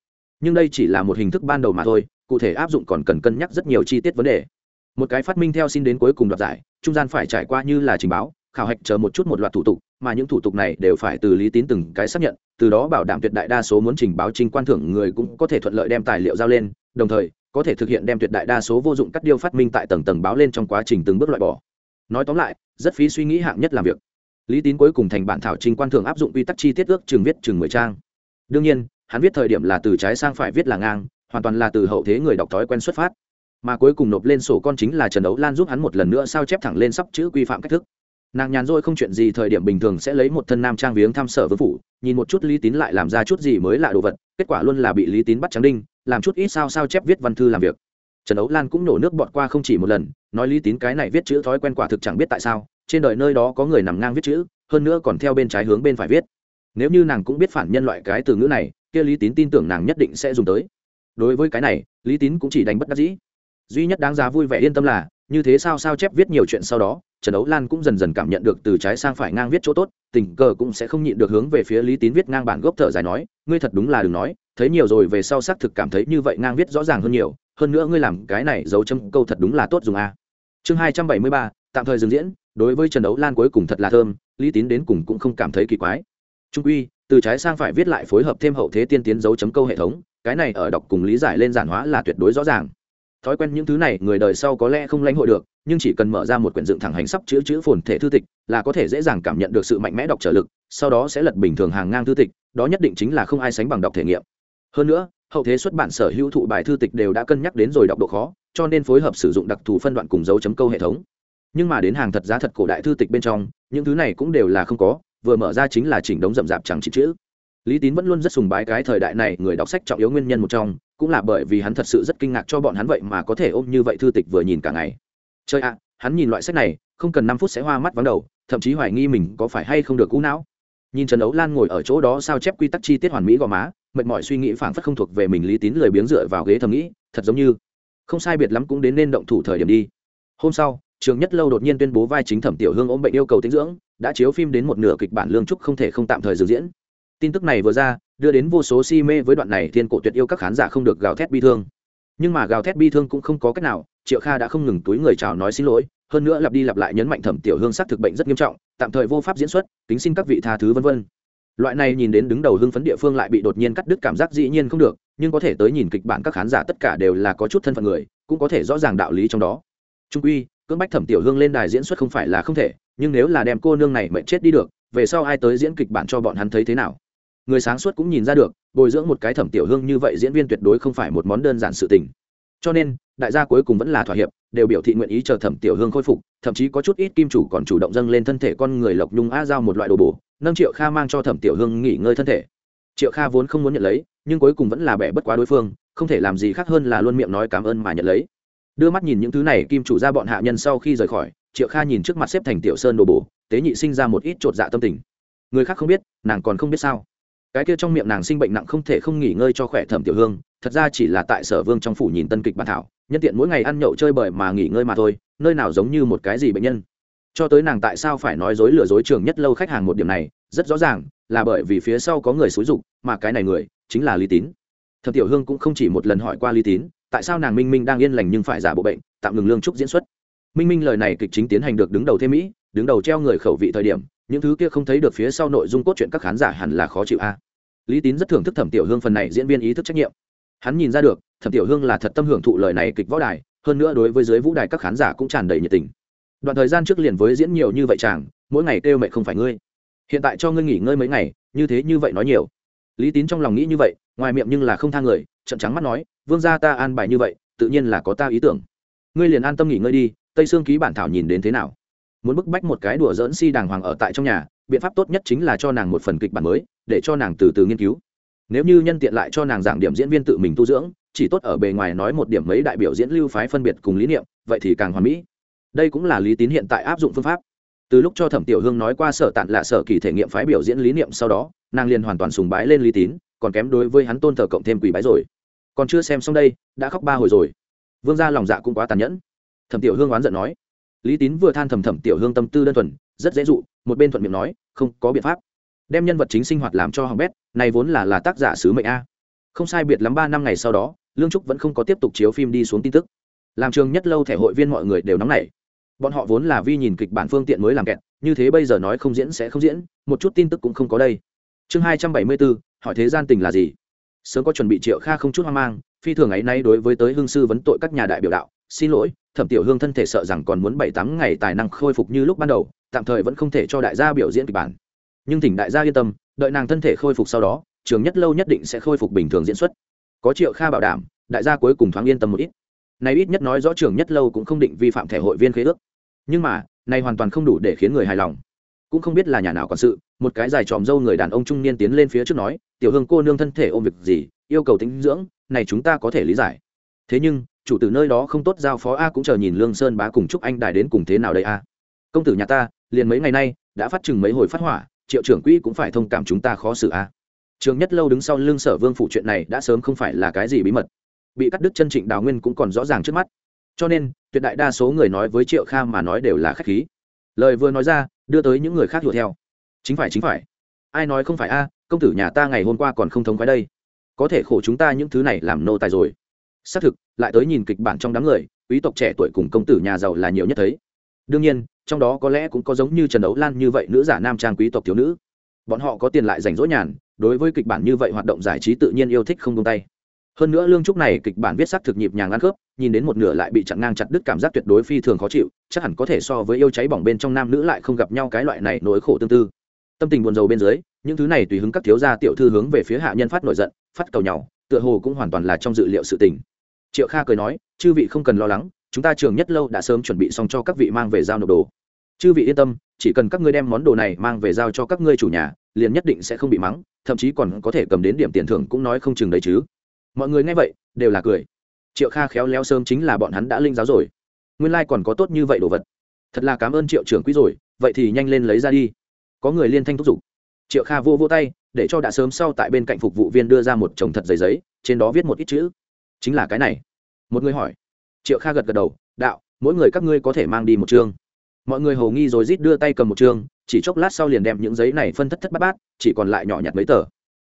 Nhưng đây chỉ là một hình thức ban đầu mà thôi, cụ thể áp dụng còn cần cân nhắc rất nhiều chi tiết vấn đề. Một cái phát minh theo xin đến cuối cùng đoạt giải, trung gian phải trải qua như là trình báo, khảo hạch chờ một chút một loạt thủ tục mà những thủ tục này đều phải từ lý tín từng cái xác nhận, từ đó bảo đảm tuyệt đại đa số muốn trình báo trình quan thưởng người cũng có thể thuận lợi đem tài liệu giao lên, đồng thời, có thể thực hiện đem tuyệt đại đa số vô dụng cắt điêu phát minh tại tầng tầng báo lên trong quá trình từng bước loại bỏ. Nói tóm lại, rất phí suy nghĩ hạng nhất làm việc. Lý tín cuối cùng thành bản thảo trình quan thưởng áp dụng quy tắc chi tiết ước chừng viết chừng mười trang. Đương nhiên, hắn viết thời điểm là từ trái sang phải viết là ngang, hoàn toàn là từ hậu thế người đọc thói quen xuất phát. Mà cuối cùng nộp lên sổ con chính là trần đấu lan giúp hắn một lần nữa sao chép thẳng lên sắp chữ quy phạm cách thức nàng nhàn rỗi không chuyện gì, thời điểm bình thường sẽ lấy một thân nam trang viếng thăm sở vương phủ, nhìn một chút lý tín lại làm ra chút gì mới lạ đồ vật, kết quả luôn là bị lý tín bắt trắng đinh, làm chút ít sao sao chép viết văn thư làm việc. Trần ấu lan cũng nổ nước bọt qua không chỉ một lần, nói lý tín cái này viết chữ thói quen quả thực chẳng biết tại sao, trên đời nơi đó có người nằm ngang viết chữ, hơn nữa còn theo bên trái hướng bên phải viết. Nếu như nàng cũng biết phản nhân loại cái từ ngữ này, kia lý tín tin tưởng nàng nhất định sẽ dùng tới. Đối với cái này, lý tín cũng chỉ đánh bất đắc dĩ. Duy nhất đáng giá vui vẻ yên tâm là, như thế sao sao chép viết nhiều chuyện sau đó trần ấu lan cũng dần dần cảm nhận được từ trái sang phải ngang viết chỗ tốt, tình cờ cũng sẽ không nhịn được hướng về phía lý tín viết ngang bản gốc thở dài nói, ngươi thật đúng là đừng nói, thấy nhiều rồi về sau xác thực cảm thấy như vậy ngang viết rõ ràng hơn nhiều, hơn nữa ngươi làm cái này dấu châm câu thật đúng là tốt dùng a. Chương hai trăm bảy mươi ba, tạm thời dừng diễn, đối với trần Đấu lan cuối cùng thật là thơm, lý tín đến cùng cũng không cảm thấy kỳ quái. Trung uy từ trái sang phải viết lại phối hợp thêm hậu thế tiên tiến dấu chấm câu hệ thống, cái này ở đọc cùng lý giải lên giản hóa là tuyệt đối rõ ràng thói quen những thứ này người đời sau có lẽ không lãnh hội được, nhưng chỉ cần mở ra một quyển dựng thẳng hành sắp chữ chữ phồn thể thư tịch là có thể dễ dàng cảm nhận được sự mạnh mẽ đọc trở lực, sau đó sẽ lật bình thường hàng ngang thư tịch, đó nhất định chính là không ai sánh bằng đọc thể nghiệm. Hơn nữa, hậu thế xuất bản sở hữu thụ bài thư tịch đều đã cân nhắc đến rồi đọc độ khó, cho nên phối hợp sử dụng đặc thù phân đoạn cùng dấu chấm câu hệ thống. Nhưng mà đến hàng thật giá thật cổ đại thư tịch bên trong, những thứ này cũng đều là không có, vừa mở ra chính là chỉnh đống rậm rạp chẳng chỉ chữ lý tín vẫn luôn rất sùng bái cái thời đại này, người đọc sách trọng yếu nguyên nhân một trong, cũng là bởi vì hắn thật sự rất kinh ngạc cho bọn hắn vậy mà có thể ôm như vậy thư tịch vừa nhìn cả ngày. Chơi ạ, hắn nhìn loại sách này, không cần năm phút sẽ hoa mắt vắng đầu, thậm chí hoài nghi mình có phải hay không được cũ não. Nhìn trần ấu lan ngồi ở chỗ đó sao chép quy tắc chi tiết hoàn mỹ gò má, mệt mỏi suy nghĩ phảng phất không thuộc về mình lý tín lười biếng dựa vào ghế thầm nghĩ, thật giống như không sai biệt lắm cũng đến nên động thủ thời điểm đi. Hôm sau, trường nhất lâu đột nhiên tuyên bố vai chính thẩm tiểu hương ốm bệnh yêu cầu tinh dưỡng, đã chiếu phim đến một nửa kịch bản lương trúc không thể không tạm thời dừng diễn tin tức này vừa ra, đưa đến vô số si mê với đoạn này thiên cổ tuyệt yêu các khán giả không được gào thét bi thương. Nhưng mà gào thét bi thương cũng không có cách nào, triệu kha đã không ngừng túi người chào nói xin lỗi, hơn nữa lặp đi lặp lại nhấn mạnh thẩm tiểu hương sắc thực bệnh rất nghiêm trọng, tạm thời vô pháp diễn xuất, kính xin các vị tha thứ vân vân. Loại này nhìn đến đứng đầu hưng phấn địa phương lại bị đột nhiên cắt đứt cảm giác dĩ nhiên không được, nhưng có thể tới nhìn kịch bản các khán giả tất cả đều là có chút thân phận người, cũng có thể rõ ràng đạo lý trong đó. Trung quy, cưỡng bách thẩm tiểu hương lên đài diễn xuất không phải là không thể, nhưng nếu là đem cô nương này mệnh chết đi được, về sau ai tới diễn kịch bản cho bọn hắn thấy thế nào? Người sáng suốt cũng nhìn ra được, bồi dưỡng một cái thẩm tiểu hương như vậy diễn viên tuyệt đối không phải một món đơn giản sự tình. Cho nên, đại gia cuối cùng vẫn là thỏa hiệp, đều biểu thị nguyện ý chờ thẩm tiểu hương khôi phục, thậm chí có chút ít kim chủ còn chủ động dâng lên thân thể con người lộc nhung a giao một loại đồ bổ, nâng triệu kha mang cho thẩm tiểu hương nghỉ ngơi thân thể. Triệu kha vốn không muốn nhận lấy, nhưng cuối cùng vẫn là bẻ bất quá đối phương, không thể làm gì khác hơn là luôn miệng nói cảm ơn mà nhận lấy. Đưa mắt nhìn những thứ này, kim chủ ra bọn hạ nhân sau khi rời khỏi, triệu kha nhìn trước mặt xếp thành tiểu sơn đồ bổ, tế nhị sinh ra một ít chột dạ tâm tình. Người khác không biết, nàng còn không biết sao cái kia trong miệng nàng sinh bệnh nặng không thể không nghỉ ngơi cho khỏe thẩm tiểu hương, thật ra chỉ là tại sở vương trong phủ nhìn tân kịch bản thảo, nhân tiện mỗi ngày ăn nhậu chơi bời mà nghỉ ngơi mà thôi, nơi nào giống như một cái gì bệnh nhân. Cho tới nàng tại sao phải nói dối lừa dối trường nhất lâu khách hàng một điểm này, rất rõ ràng, là bởi vì phía sau có người xúi dục, mà cái này người, chính là lý tín. Thẩm tiểu hương cũng không chỉ một lần hỏi qua lý tín, tại sao nàng minh minh đang yên lành nhưng phải giả bộ bệnh, tạm ngừng lương trúc diễn xuất. Minh minh lời này kịch chính tiến hành được đứng đầu thêm mỹ, đứng đầu treo người khẩu vị thời điểm những thứ kia không thấy được phía sau nội dung cốt truyện các khán giả hẳn là khó chịu a. Lý tín rất thưởng thức thẩm tiểu hương phần này diễn viên ý thức trách nhiệm. Hắn nhìn ra được, thẩm tiểu hương là thật tâm hưởng thụ lời này kịch võ đài, hơn nữa đối với dưới vũ đài các khán giả cũng tràn đầy nhiệt tình. Đoạn thời gian trước liền với diễn nhiều như vậy chàng, mỗi ngày kêu mẹ không phải ngươi. Hiện tại cho ngươi nghỉ ngơi mấy ngày, như thế như vậy nói nhiều. Lý tín trong lòng nghĩ như vậy, ngoài miệng nhưng là không tha người trận trắng mắt nói, vương gia ta an bài như vậy, tự nhiên là có ta ý tưởng. Ngươi liền an tâm nghỉ ngơi đi, tây sương ký bản thảo nhìn đến thế nào? Muốn bức bách một cái đùa dỡn si đàng hoàng ở tại trong nhà, biện pháp tốt nhất chính là cho nàng một phần kịch bản mới, để cho nàng từ từ nghiên cứu. Nếu như nhân tiện lại cho nàng giảng điểm diễn viên tự mình tu dưỡng, chỉ tốt ở bề ngoài nói một điểm mấy đại biểu diễn lưu phái phân biệt cùng lý niệm, vậy thì càng hoàn mỹ. Đây cũng là lý tín hiện tại áp dụng phương pháp. Từ lúc cho thẩm tiểu hương nói qua sở tạn là sở kỳ thể nghiệm phái biểu diễn lý niệm sau đó, nàng liền hoàn toàn sùng bái lên lý tín, còn kém đối với hắn tôn thờ cộng thêm quỷ bái rồi. Còn chưa xem xong đây, đã khóc ba hồi rồi. Vương ra lòng dạ cũng quá tàn nhẫn. Thẩm tiểu hương oán giận nói lý tín vừa than thầm thầm tiểu hương tâm tư đơn thuần, rất dễ dụ, một bên thuận miệng nói, không có biện pháp. Đem nhân vật chính sinh hoạt làm cho hỏng bét, này vốn là là tác giả sứ mệnh a. Không sai biệt lắm ba năm ngày sau đó, lương trúc vẫn không có tiếp tục chiếu phim đi xuống tin tức. Làm trường nhất lâu thẻ hội viên mọi người đều nóng nảy. Bọn họ vốn là vi nhìn kịch bản phương tiện mới làm kẹt, như thế bây giờ nói không diễn sẽ không diễn, một chút tin tức cũng không có đây. Chương hai trăm bảy mươi bốn, hỏi thế gian tình là gì? Sớm có chuẩn bị triệu kha không chút hoang mang, phi thường ấy nay đối với tới hương sư vấn tội các nhà đại biểu đạo xin lỗi, thẩm tiểu hương thân thể sợ rằng còn muốn bảy tám ngày tài năng khôi phục như lúc ban đầu, tạm thời vẫn không thể cho đại gia biểu diễn kịch bản. Nhưng thỉnh đại gia yên tâm, đợi nàng thân thể khôi phục sau đó, trường nhất lâu nhất định sẽ khôi phục bình thường diễn xuất. Có triệu kha bảo đảm, đại gia cuối cùng thoáng yên tâm một ít. Này ít nhất nói rõ trường nhất lâu cũng không định vi phạm thẻ hội viên khế ước. Nhưng mà, này hoàn toàn không đủ để khiến người hài lòng. Cũng không biết là nhà nào quản sự, một cái dài tròm dâu người đàn ông trung niên tiến lên phía trước nói, tiểu hương cô nương thân thể ôm việc gì, yêu cầu tính dưỡng, này chúng ta có thể lý giải. Thế nhưng chủ tử nơi đó không tốt giao phó a cũng chờ nhìn lương sơn bá cùng chúc anh đài đến cùng thế nào đây a công tử nhà ta liền mấy ngày nay đã phát chừng mấy hồi phát hỏa triệu trưởng quỹ cũng phải thông cảm chúng ta khó xử a trường nhất lâu đứng sau lương sở vương phụ chuyện này đã sớm không phải là cái gì bí mật bị cắt đứt chân trịnh đào nguyên cũng còn rõ ràng trước mắt cho nên tuyệt đại đa số người nói với triệu kha mà nói đều là khách khí lời vừa nói ra đưa tới những người khác hiểu theo chính phải chính phải ai nói không phải a công tử nhà ta ngày hôm qua còn không thống khoái đây có thể khổ chúng ta những thứ này làm nô tài rồi xác thực, lại tới nhìn kịch bản trong đám người, quý tộc trẻ tuổi cùng công tử nhà giàu là nhiều nhất thấy. Đương nhiên, trong đó có lẽ cũng có giống như trần đấu lan như vậy nữ giả nam trang quý tộc thiếu nữ. Bọn họ có tiền lại rảnh rỗi nhàn, đối với kịch bản như vậy hoạt động giải trí tự nhiên yêu thích không tung tay. Hơn nữa lương trúc này kịch bản viết sắc thực nhịp nhàng ăn khớp, nhìn đến một nửa lại bị chặn ngang chặt đứt cảm giác tuyệt đối phi thường khó chịu, chắc hẳn có thể so với yêu cháy bỏng bên trong nam nữ lại không gặp nhau cái loại này nỗi khổ tương tư. Tâm tình buồn rầu bên dưới, những thứ này tùy hứng các thiếu gia tiểu thư hướng về phía hạ nhân phát nổi giận, phát cầu nhau tựa hồ cũng hoàn toàn là trong dự liệu sự tình triệu kha cười nói, chư vị không cần lo lắng, chúng ta trường nhất lâu đã sớm chuẩn bị xong cho các vị mang về giao nộp đồ. Chư vị yên tâm, chỉ cần các ngươi đem món đồ này mang về giao cho các ngươi chủ nhà, liền nhất định sẽ không bị mắng, thậm chí còn có thể cầm đến điểm tiền thưởng cũng nói không chừng đấy chứ. Mọi người nghe vậy, đều là cười. Triệu kha khéo léo sớm chính là bọn hắn đã linh giáo rồi. Nguyên lai、like、còn có tốt như vậy đồ vật. Thật là cảm ơn triệu trưởng quý rồi, vậy thì nhanh lên lấy ra đi. Có người liên thanh thúc giục. Triệu kha vô vô tay, để cho đã sớm sau tại bên cạnh phục vụ viên đưa ra một chồng thật giấy giấy, trên đó viết một ít chữ chính là cái này. Một người hỏi. Triệu kha gật gật đầu, đạo, mỗi người các ngươi có thể mang đi một chương. Mọi người hầu nghi rồi rít đưa tay cầm một chương, chỉ chốc lát sau liền đem những giấy này phân thất thất bát bát, chỉ còn lại nhỏ nhặt mấy tờ.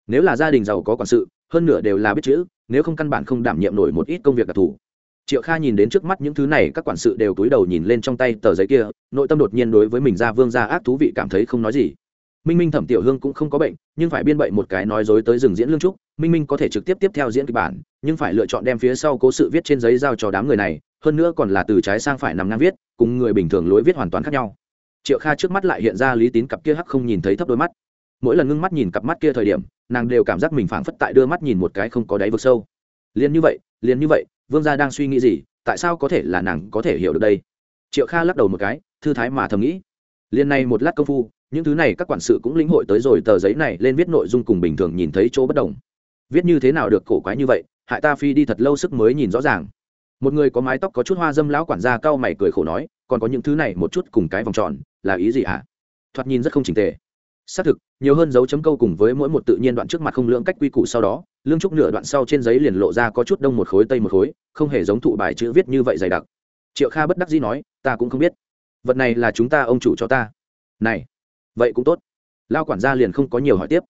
Nếu là gia đình giàu có quản sự, hơn nửa đều là biết chữ, nếu không căn bản không đảm nhiệm nổi một ít công việc đặc thù. Triệu kha nhìn đến trước mắt những thứ này, các quản sự đều cúi đầu nhìn lên trong tay tờ giấy kia, nội tâm đột nhiên đối với mình ra vương gia ác thú vị cảm thấy không nói gì minh minh thẩm tiểu hương cũng không có bệnh, nhưng phải biên bậy một cái nói dối tới rừng diễn lương trúc. Minh minh có thể trực tiếp tiếp theo diễn kịch bản, nhưng phải lựa chọn đem phía sau cố sự viết trên giấy giao cho đám người này, hơn nữa còn là từ trái sang phải nằm ngang viết, cùng người bình thường lối viết hoàn toàn khác nhau. Triệu kha trước mắt lại hiện ra lý tín cặp kia hắc không nhìn thấy thấp đôi mắt. Mỗi lần ngưng mắt nhìn cặp mắt kia thời điểm, nàng đều cảm giác mình phảng phất tại đưa mắt nhìn một cái không có đáy vực sâu. Liền như vậy, liền như vậy, vương gia đang suy nghĩ gì, tại sao có thể là nàng có thể hiểu được đây? Triệu kha lắc đầu một cái, thư thái mà thầm nghĩ. Liền này một lát công phu những thứ này các quản sự cũng lĩnh hội tới rồi, tờ giấy này lên viết nội dung cùng bình thường nhìn thấy chỗ bất đồng. Viết như thế nào được cổ quái như vậy, hại ta phi đi thật lâu sức mới nhìn rõ ràng. Một người có mái tóc có chút hoa dâm lão quản gia cau mày cười khổ nói, còn có những thứ này một chút cùng cái vòng tròn, là ý gì hả thoạt nhìn rất không chỉnh tề. Xác thực, nhiều hơn dấu chấm câu cùng với mỗi một tự nhiên đoạn trước mặt không lưỡng cách quy củ sau đó, lương trúc nửa đoạn sau trên giấy liền lộ ra có chút đông một khối tây một khối, không hề giống thụ bài chữ viết như vậy dày đặc. Triệu kha bất đắc dĩ nói, ta cũng không biết. Vật này là chúng ta ông chủ cho ta. Này vậy cũng tốt. Lao quản gia liền không có nhiều hỏi tiếp.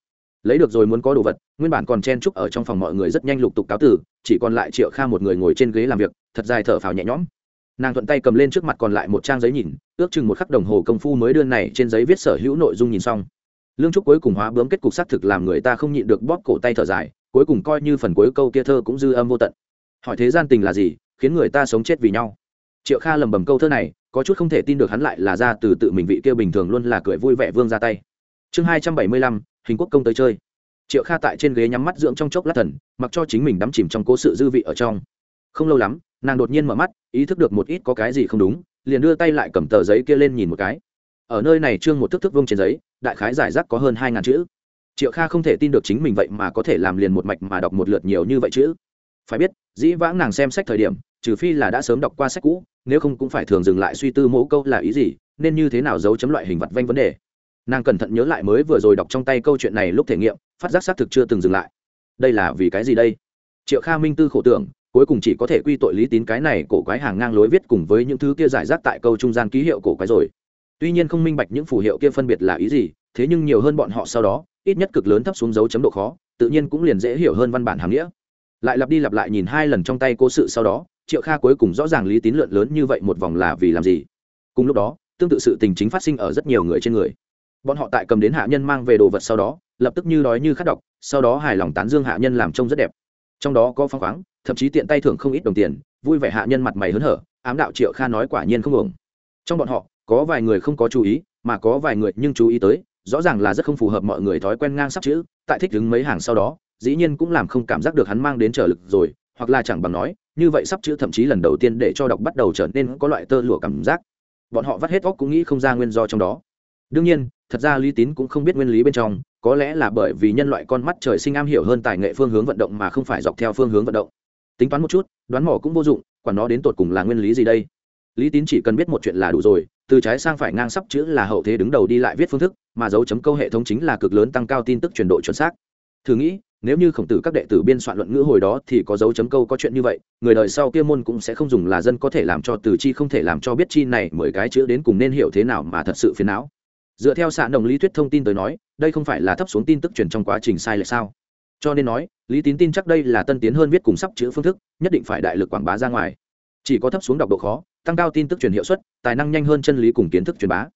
Lấy được rồi muốn có đồ vật, nguyên bản còn chen chúc ở trong phòng mọi người rất nhanh lục tục cáo tử, chỉ còn lại triệu kha một người ngồi trên ghế làm việc, thật dài thở phào nhẹ nhõm. Nàng thuận tay cầm lên trước mặt còn lại một trang giấy nhìn, ước chừng một khắc đồng hồ công phu mới đưa này trên giấy viết sở hữu nội dung nhìn xong. Lương trúc cuối cùng hóa bướm kết cục xác thực làm người ta không nhịn được bóp cổ tay thở dài, cuối cùng coi như phần cuối câu kia thơ cũng dư âm vô tận. Hỏi thế gian tình là gì, khiến người ta sống chết vì nhau. Triệu kha lầm bầm câu thơ này có chút không thể tin được hắn lại là ra từ tự mình vị kia bình thường luôn là cười vui vẻ vương ra tay. Chương hai trăm bảy mươi lăm, hình quốc công tới chơi. Triệu kha tại trên ghế nhắm mắt dưỡng trong chốc lát thần, mặc cho chính mình đắm chìm trong cố sự dư vị ở trong. Không lâu lắm, nàng đột nhiên mở mắt, ý thức được một ít có cái gì không đúng, liền đưa tay lại cầm tờ giấy kia lên nhìn một cái. Ở nơi này trương một thức thức vông trên giấy, đại khái giải rác có hơn hai ngàn chữ. Triệu kha không thể tin được chính mình vậy mà có thể làm liền một mạch mà đọc một lượt nhiều như vậy chữ phải biết, dĩ vãng nàng xem sách thời điểm, trừ phi là đã sớm đọc qua sách cũ, nếu không cũng phải thường dừng lại suy tư mẫu câu là ý gì, nên như thế nào giấu chấm loại hình vật vanh vấn đề. Nàng cẩn thận nhớ lại mới vừa rồi đọc trong tay câu chuyện này lúc thể nghiệm, phát giác xác thực chưa từng dừng lại. Đây là vì cái gì đây? Triệu kha minh tư khổ tưởng, cuối cùng chỉ có thể quy tội lý tín cái này cổ quái hàng ngang lối viết cùng với những thứ kia giải rác tại câu trung gian ký hiệu cổ quái rồi. Tuy nhiên không minh bạch những phù hiệu kia phân biệt là ý gì, thế nhưng nhiều hơn bọn họ sau đó, ít nhất cực lớn thấp xuống dấu chấm độ khó, tự nhiên cũng liền dễ hiểu hơn văn bản hàm nghĩa lại lặp đi lặp lại nhìn hai lần trong tay cố sự sau đó, triệu kha cuối cùng rõ ràng lý tín lượn lớn như vậy một vòng là vì làm gì. Cùng lúc đó, tương tự sự tình chính phát sinh ở rất nhiều người trên người. Bọn họ tại cầm đến hạ nhân mang về đồ vật sau đó, lập tức như đói như khát độc, sau đó hài lòng tán dương hạ nhân làm trông rất đẹp. Trong đó có phong khoáng, thậm chí tiện tay thưởng không ít đồng tiền, vui vẻ hạ nhân mặt mày hớn hở, ám đạo triệu kha nói quả nhiên không ổng trong bọn họ, có vài người không có chú ý, mà có vài người nhưng chú ý tới, rõ ràng là rất không phù hợp mọi người thói quen ngang sắp chữ, tại thích đứng mấy hàng sau đó dĩ nhiên cũng làm không cảm giác được hắn mang đến trở lực rồi, hoặc là chẳng bằng nói, như vậy sắp chữ thậm chí lần đầu tiên để cho đọc bắt đầu trở nên có loại tơ lụa cảm giác. Bọn họ vắt hết óc cũng nghĩ không ra nguyên do trong đó. Đương nhiên, thật ra lý tín cũng không biết nguyên lý bên trong, có lẽ là bởi vì nhân loại con mắt trời sinh am hiểu hơn tài nghệ phương hướng vận động mà không phải dọc theo phương hướng vận động. Tính toán một chút, đoán mỏ cũng vô dụng, quản nó đến tột cùng là nguyên lý gì đây? Lý tín chỉ cần biết một chuyện là đủ rồi, từ trái sang phải ngang sắp chữ là hậu thế đứng đầu đi lại viết phương thức, mà dấu chấm câu hệ thống chính là cực lớn tăng cao tin tức chuyển độ chuẩn xác. Thử nghĩ nếu như khổng tử các đệ tử biên soạn luận ngữ hồi đó thì có dấu chấm câu có chuyện như vậy, người đời sau kia môn cũng sẽ không dùng là dân có thể làm cho từ chi không thể làm cho biết chi này mười cái chữ đến cùng nên hiểu thế nào mà thật sự phiền não. Dựa theo xạ đồng lý thuyết thông tin tới nói, đây không phải là thấp xuống tin tức truyền trong quá trình sai lệch sao? Cho nên nói, lý tín tin chắc đây là tân tiến hơn viết cùng sắp chữ phương thức, nhất định phải đại lực quảng bá ra ngoài. Chỉ có thấp xuống đọc độ khó, tăng cao tin tức truyền hiệu suất, tài năng nhanh hơn chân lý cùng kiến thức truyền bá.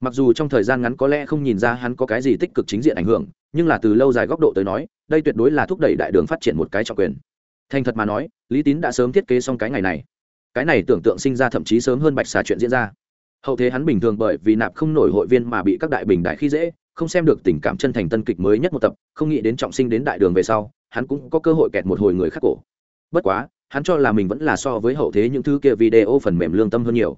Mặc dù trong thời gian ngắn có lẽ không nhìn ra hắn có cái gì tích cực chính diện ảnh hưởng, nhưng là từ lâu dài góc độ tới nói đây tuyệt đối là thúc đẩy đại đường phát triển một cái trọng quyền. Thành thật mà nói, lý tín đã sớm thiết kế xong cái ngày này. Cái này tưởng tượng sinh ra thậm chí sớm hơn bạch xà chuyện diễn ra. Hậu thế hắn bình thường bởi vì nạp không nổi hội viên mà bị các đại bình đại khi dễ, không xem được tình cảm chân thành tân kịch mới nhất một tập, không nghĩ đến trọng sinh đến đại đường về sau, hắn cũng có cơ hội kẹt một hồi người khác cổ. Bất quá, hắn cho là mình vẫn là so với hậu thế những thứ kia video phần mềm lương tâm hơn nhiều.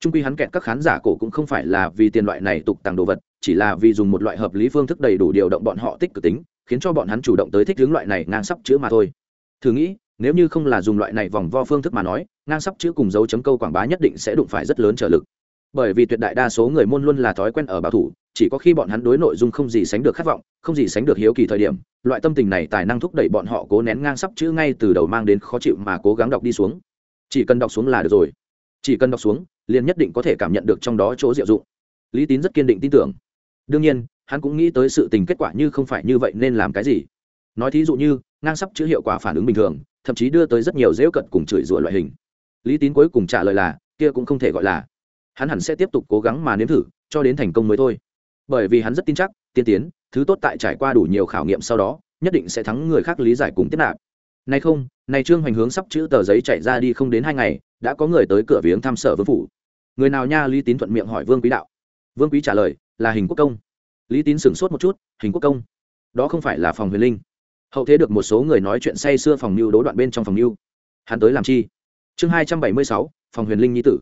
Trung quy hắn kẹt các khán giả cổ cũng không phải là vì tiền loại này tục tàng đồ vật, chỉ là vì dùng một loại hợp lý phương thức đầy đủ điều động bọn họ tích cực tính khiến cho bọn hắn chủ động tới thích hướng loại này ngang sắp chữ mà thôi. Thử nghĩ, nếu như không là dùng loại này vòng vo phương thức mà nói, ngang sắp chữ cùng dấu chấm câu quảng bá nhất định sẽ đụng phải rất lớn trở lực. Bởi vì tuyệt đại đa số người môn luôn là thói quen ở bảo thủ, chỉ có khi bọn hắn đối nội dung không gì sánh được khát vọng, không gì sánh được hiếu kỳ thời điểm, loại tâm tình này tài năng thúc đẩy bọn họ cố nén ngang sắp chữ ngay từ đầu mang đến khó chịu mà cố gắng đọc đi xuống. Chỉ cần đọc xuống là được rồi. Chỉ cần đọc xuống, liền nhất định có thể cảm nhận được trong đó chỗ diệu dụng. Lý tín rất kiên định tin tưởng đương nhiên, hắn cũng nghĩ tới sự tình kết quả như không phải như vậy nên làm cái gì. Nói thí dụ như, ngang sắp chữ hiệu quả phản ứng bình thường, thậm chí đưa tới rất nhiều dễu cận cùng chửi rủa loại hình. Lý tín cuối cùng trả lời là, kia cũng không thể gọi là. Hắn hẳn sẽ tiếp tục cố gắng mà nếm thử, cho đến thành công mới thôi. Bởi vì hắn rất tin chắc, tiên tiến, thứ tốt tại trải qua đủ nhiều khảo nghiệm sau đó, nhất định sẽ thắng người khác lý giải cùng tiếp nạp. Nay không, nay trương hoành hướng sắp chữ tờ giấy chạy ra đi không đến hai ngày, đã có người tới cửa viếng thăm sở vương phủ. Người nào nha, lý tín thuận miệng hỏi vương quý đạo. Vương quý trả lời là hình quốc công. Lý tín sửng sốt một chút, hình quốc công. Đó không phải là phòng huyền linh. Hậu thế được một số người nói chuyện say xưa phòng mưu đố đoạn bên trong phòng mưu hắn tới làm chi? Chương hai trăm bảy mươi sáu, phòng huyền linh nhi tử.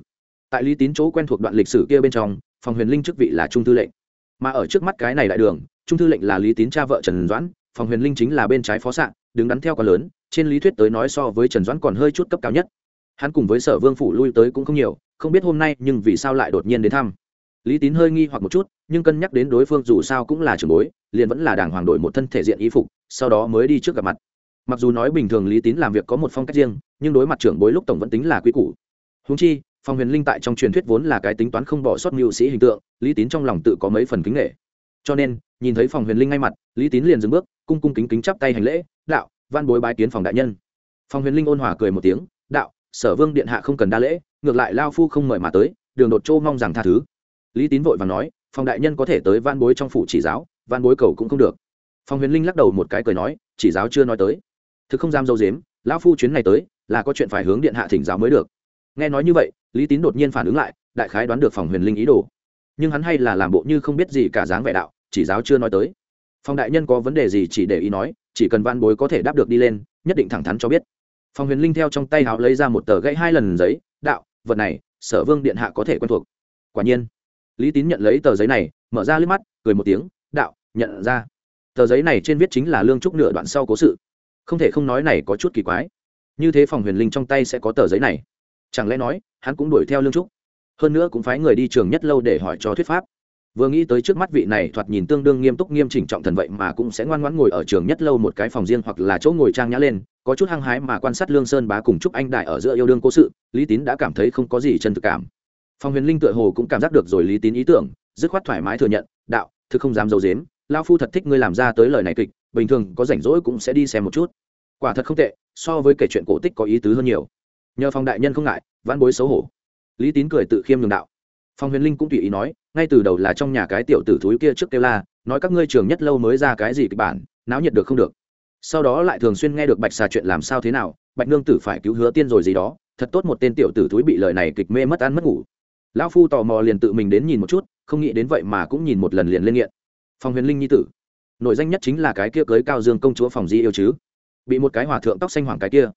Tại lý tín chỗ quen thuộc đoạn lịch sử kia bên trong, phòng huyền linh chức vị là trung thư lệnh. Mà ở trước mắt cái này đại đường, trung thư lệnh là lý tín cha vợ trần doãn, phòng huyền linh chính là bên trái phó s đứng đắn theo quá lớn, trên lý thuyết tới nói so với trần doãn còn hơi chút cấp cao nhất. Hắn cùng với sở vương phủ lui tới cũng không nhiều, không biết hôm nay nhưng vì sao lại đột nhiên đến thăm lý tín hơi nghi hoặc một chút, nhưng cân nhắc đến đối phương dù sao cũng là trưởng bối, liền vẫn là đàng hoàng đổi một thân thể diện y phục, sau đó mới đi trước gặp mặt. Mặc dù nói bình thường lý tín làm việc có một phong cách riêng, nhưng đối mặt trưởng bối lúc tổng vẫn tính là quy củ. Húng chi, phong huyền linh tại trong truyền thuyết vốn là cái tính toán không bỏ sót mưu sĩ hình tượng, lý tín trong lòng tự có mấy phần kính nghệ cho nên, nhìn thấy phòng huyền linh ngay mặt, lý tín liền dừng bước, cung cung kính kính chắp tay hành lễ, đạo, văn bối bái kiến phòng đại nhân. Phòng huyền linh ôn hòa cười một tiếng, đạo, sở vương điện hạ không cần đa lễ, ngược lại lao phu không mời mà tới, đường đột châu mong rằng tha thứ lý tín vội và nói phòng đại nhân có thể tới van bối trong phủ chỉ giáo van bối cầu cũng không được. Phòng huyền linh lắc đầu một cái cười nói, chỉ giáo chưa nói tới. Thực không dám dâu dếm, lão phu chuyến này tới, là có chuyện phải hướng điện hạ thỉnh giáo mới được. Nghe nói như vậy, lý tín đột nhiên phản ứng lại, đại khái đoán được phòng huyền linh ý đồ. Nhưng hắn hay là làm bộ như không biết gì cả dáng vẻ đạo, chỉ giáo chưa nói tới. Phòng đại nhân có vấn đề gì chỉ để ý nói, chỉ cần van bối có thể đáp được đi lên, nhất định thẳng thắn cho biết. Phòng huyền linh theo trong tay hào lấy ra một tờ gãy hai lần giấy, đạo, vật này, sở vương điện hạ có thể quen thuộc. Quả nhiên lý tín nhận lấy tờ giấy này, mở ra liếc mắt, cười một tiếng, đạo, nhận ra. Tờ giấy này trên viết chính là lương trúc nửa đoạn sau cố sự. Không thể không nói này có chút kỳ quái. Như thế phòng huyền linh trong tay sẽ có tờ giấy này. Chẳng lẽ nói, hắn cũng đuổi theo lương trúc? Hơn nữa cũng phái người đi trường nhất lâu để hỏi cho thuyết pháp. Vừa nghĩ tới trước mắt vị này thoạt nhìn tương đương nghiêm túc nghiêm chỉnh trọng thần vậy mà cũng sẽ ngoan ngoãn ngồi ở trường nhất lâu một cái phòng riêng hoặc là chỗ ngồi trang nhã lên, có chút hăng hái mà quan sát lương sơn bá cùng chúc anh đại ở giữa yêu đương cố sự, lý tín đã cảm thấy không có gì chân thực cảm phòng huyền linh tựa hồ cũng cảm giác được rồi lý tín ý tưởng, dứt khoát thoải mái thừa nhận, đạo, thực không dám d i ấ u dếm lao phu thật thích ngươi làm ra tới lời này kịch, bình thường có rảnh rỗi cũng sẽ đi xem một chút. Quả thật không tệ, so với kể chuyện cổ tích có ý tứ hơn nhiều. Nhờ phòng đại nhân không ngại văn bối xấu hổ. Lý tín cười tự khiêm nhường đạo. Phòng huyền linh cũng tùy ý nói, ngay từ đầu là trong nhà cái tiểu tử thúi kia trước kêu la, nói các ngươi trường nhất lâu mới ra cái gì kịch bản, náo nhiệt được không được. Sau đó lại thường xuyên nghe được bạch xà chuyện làm sao thế nào, bạch nương tử phải cứu hứa tiên rồi gì đó, thật tốt một tên tiểu tử thúi bị lời này kịch mê mất ăn mất ngủ lão phu tò mò liền tự mình đến nhìn một chút, không nghĩ đến vậy mà cũng nhìn một lần liền lên nghiện. Phòng huyền linh nhi tử nội danh nhất chính là cái kia cưới cao dương công chúa phòng di yêu chứ. Bị một cái hòa thượng tóc xanh hoàng cái kia.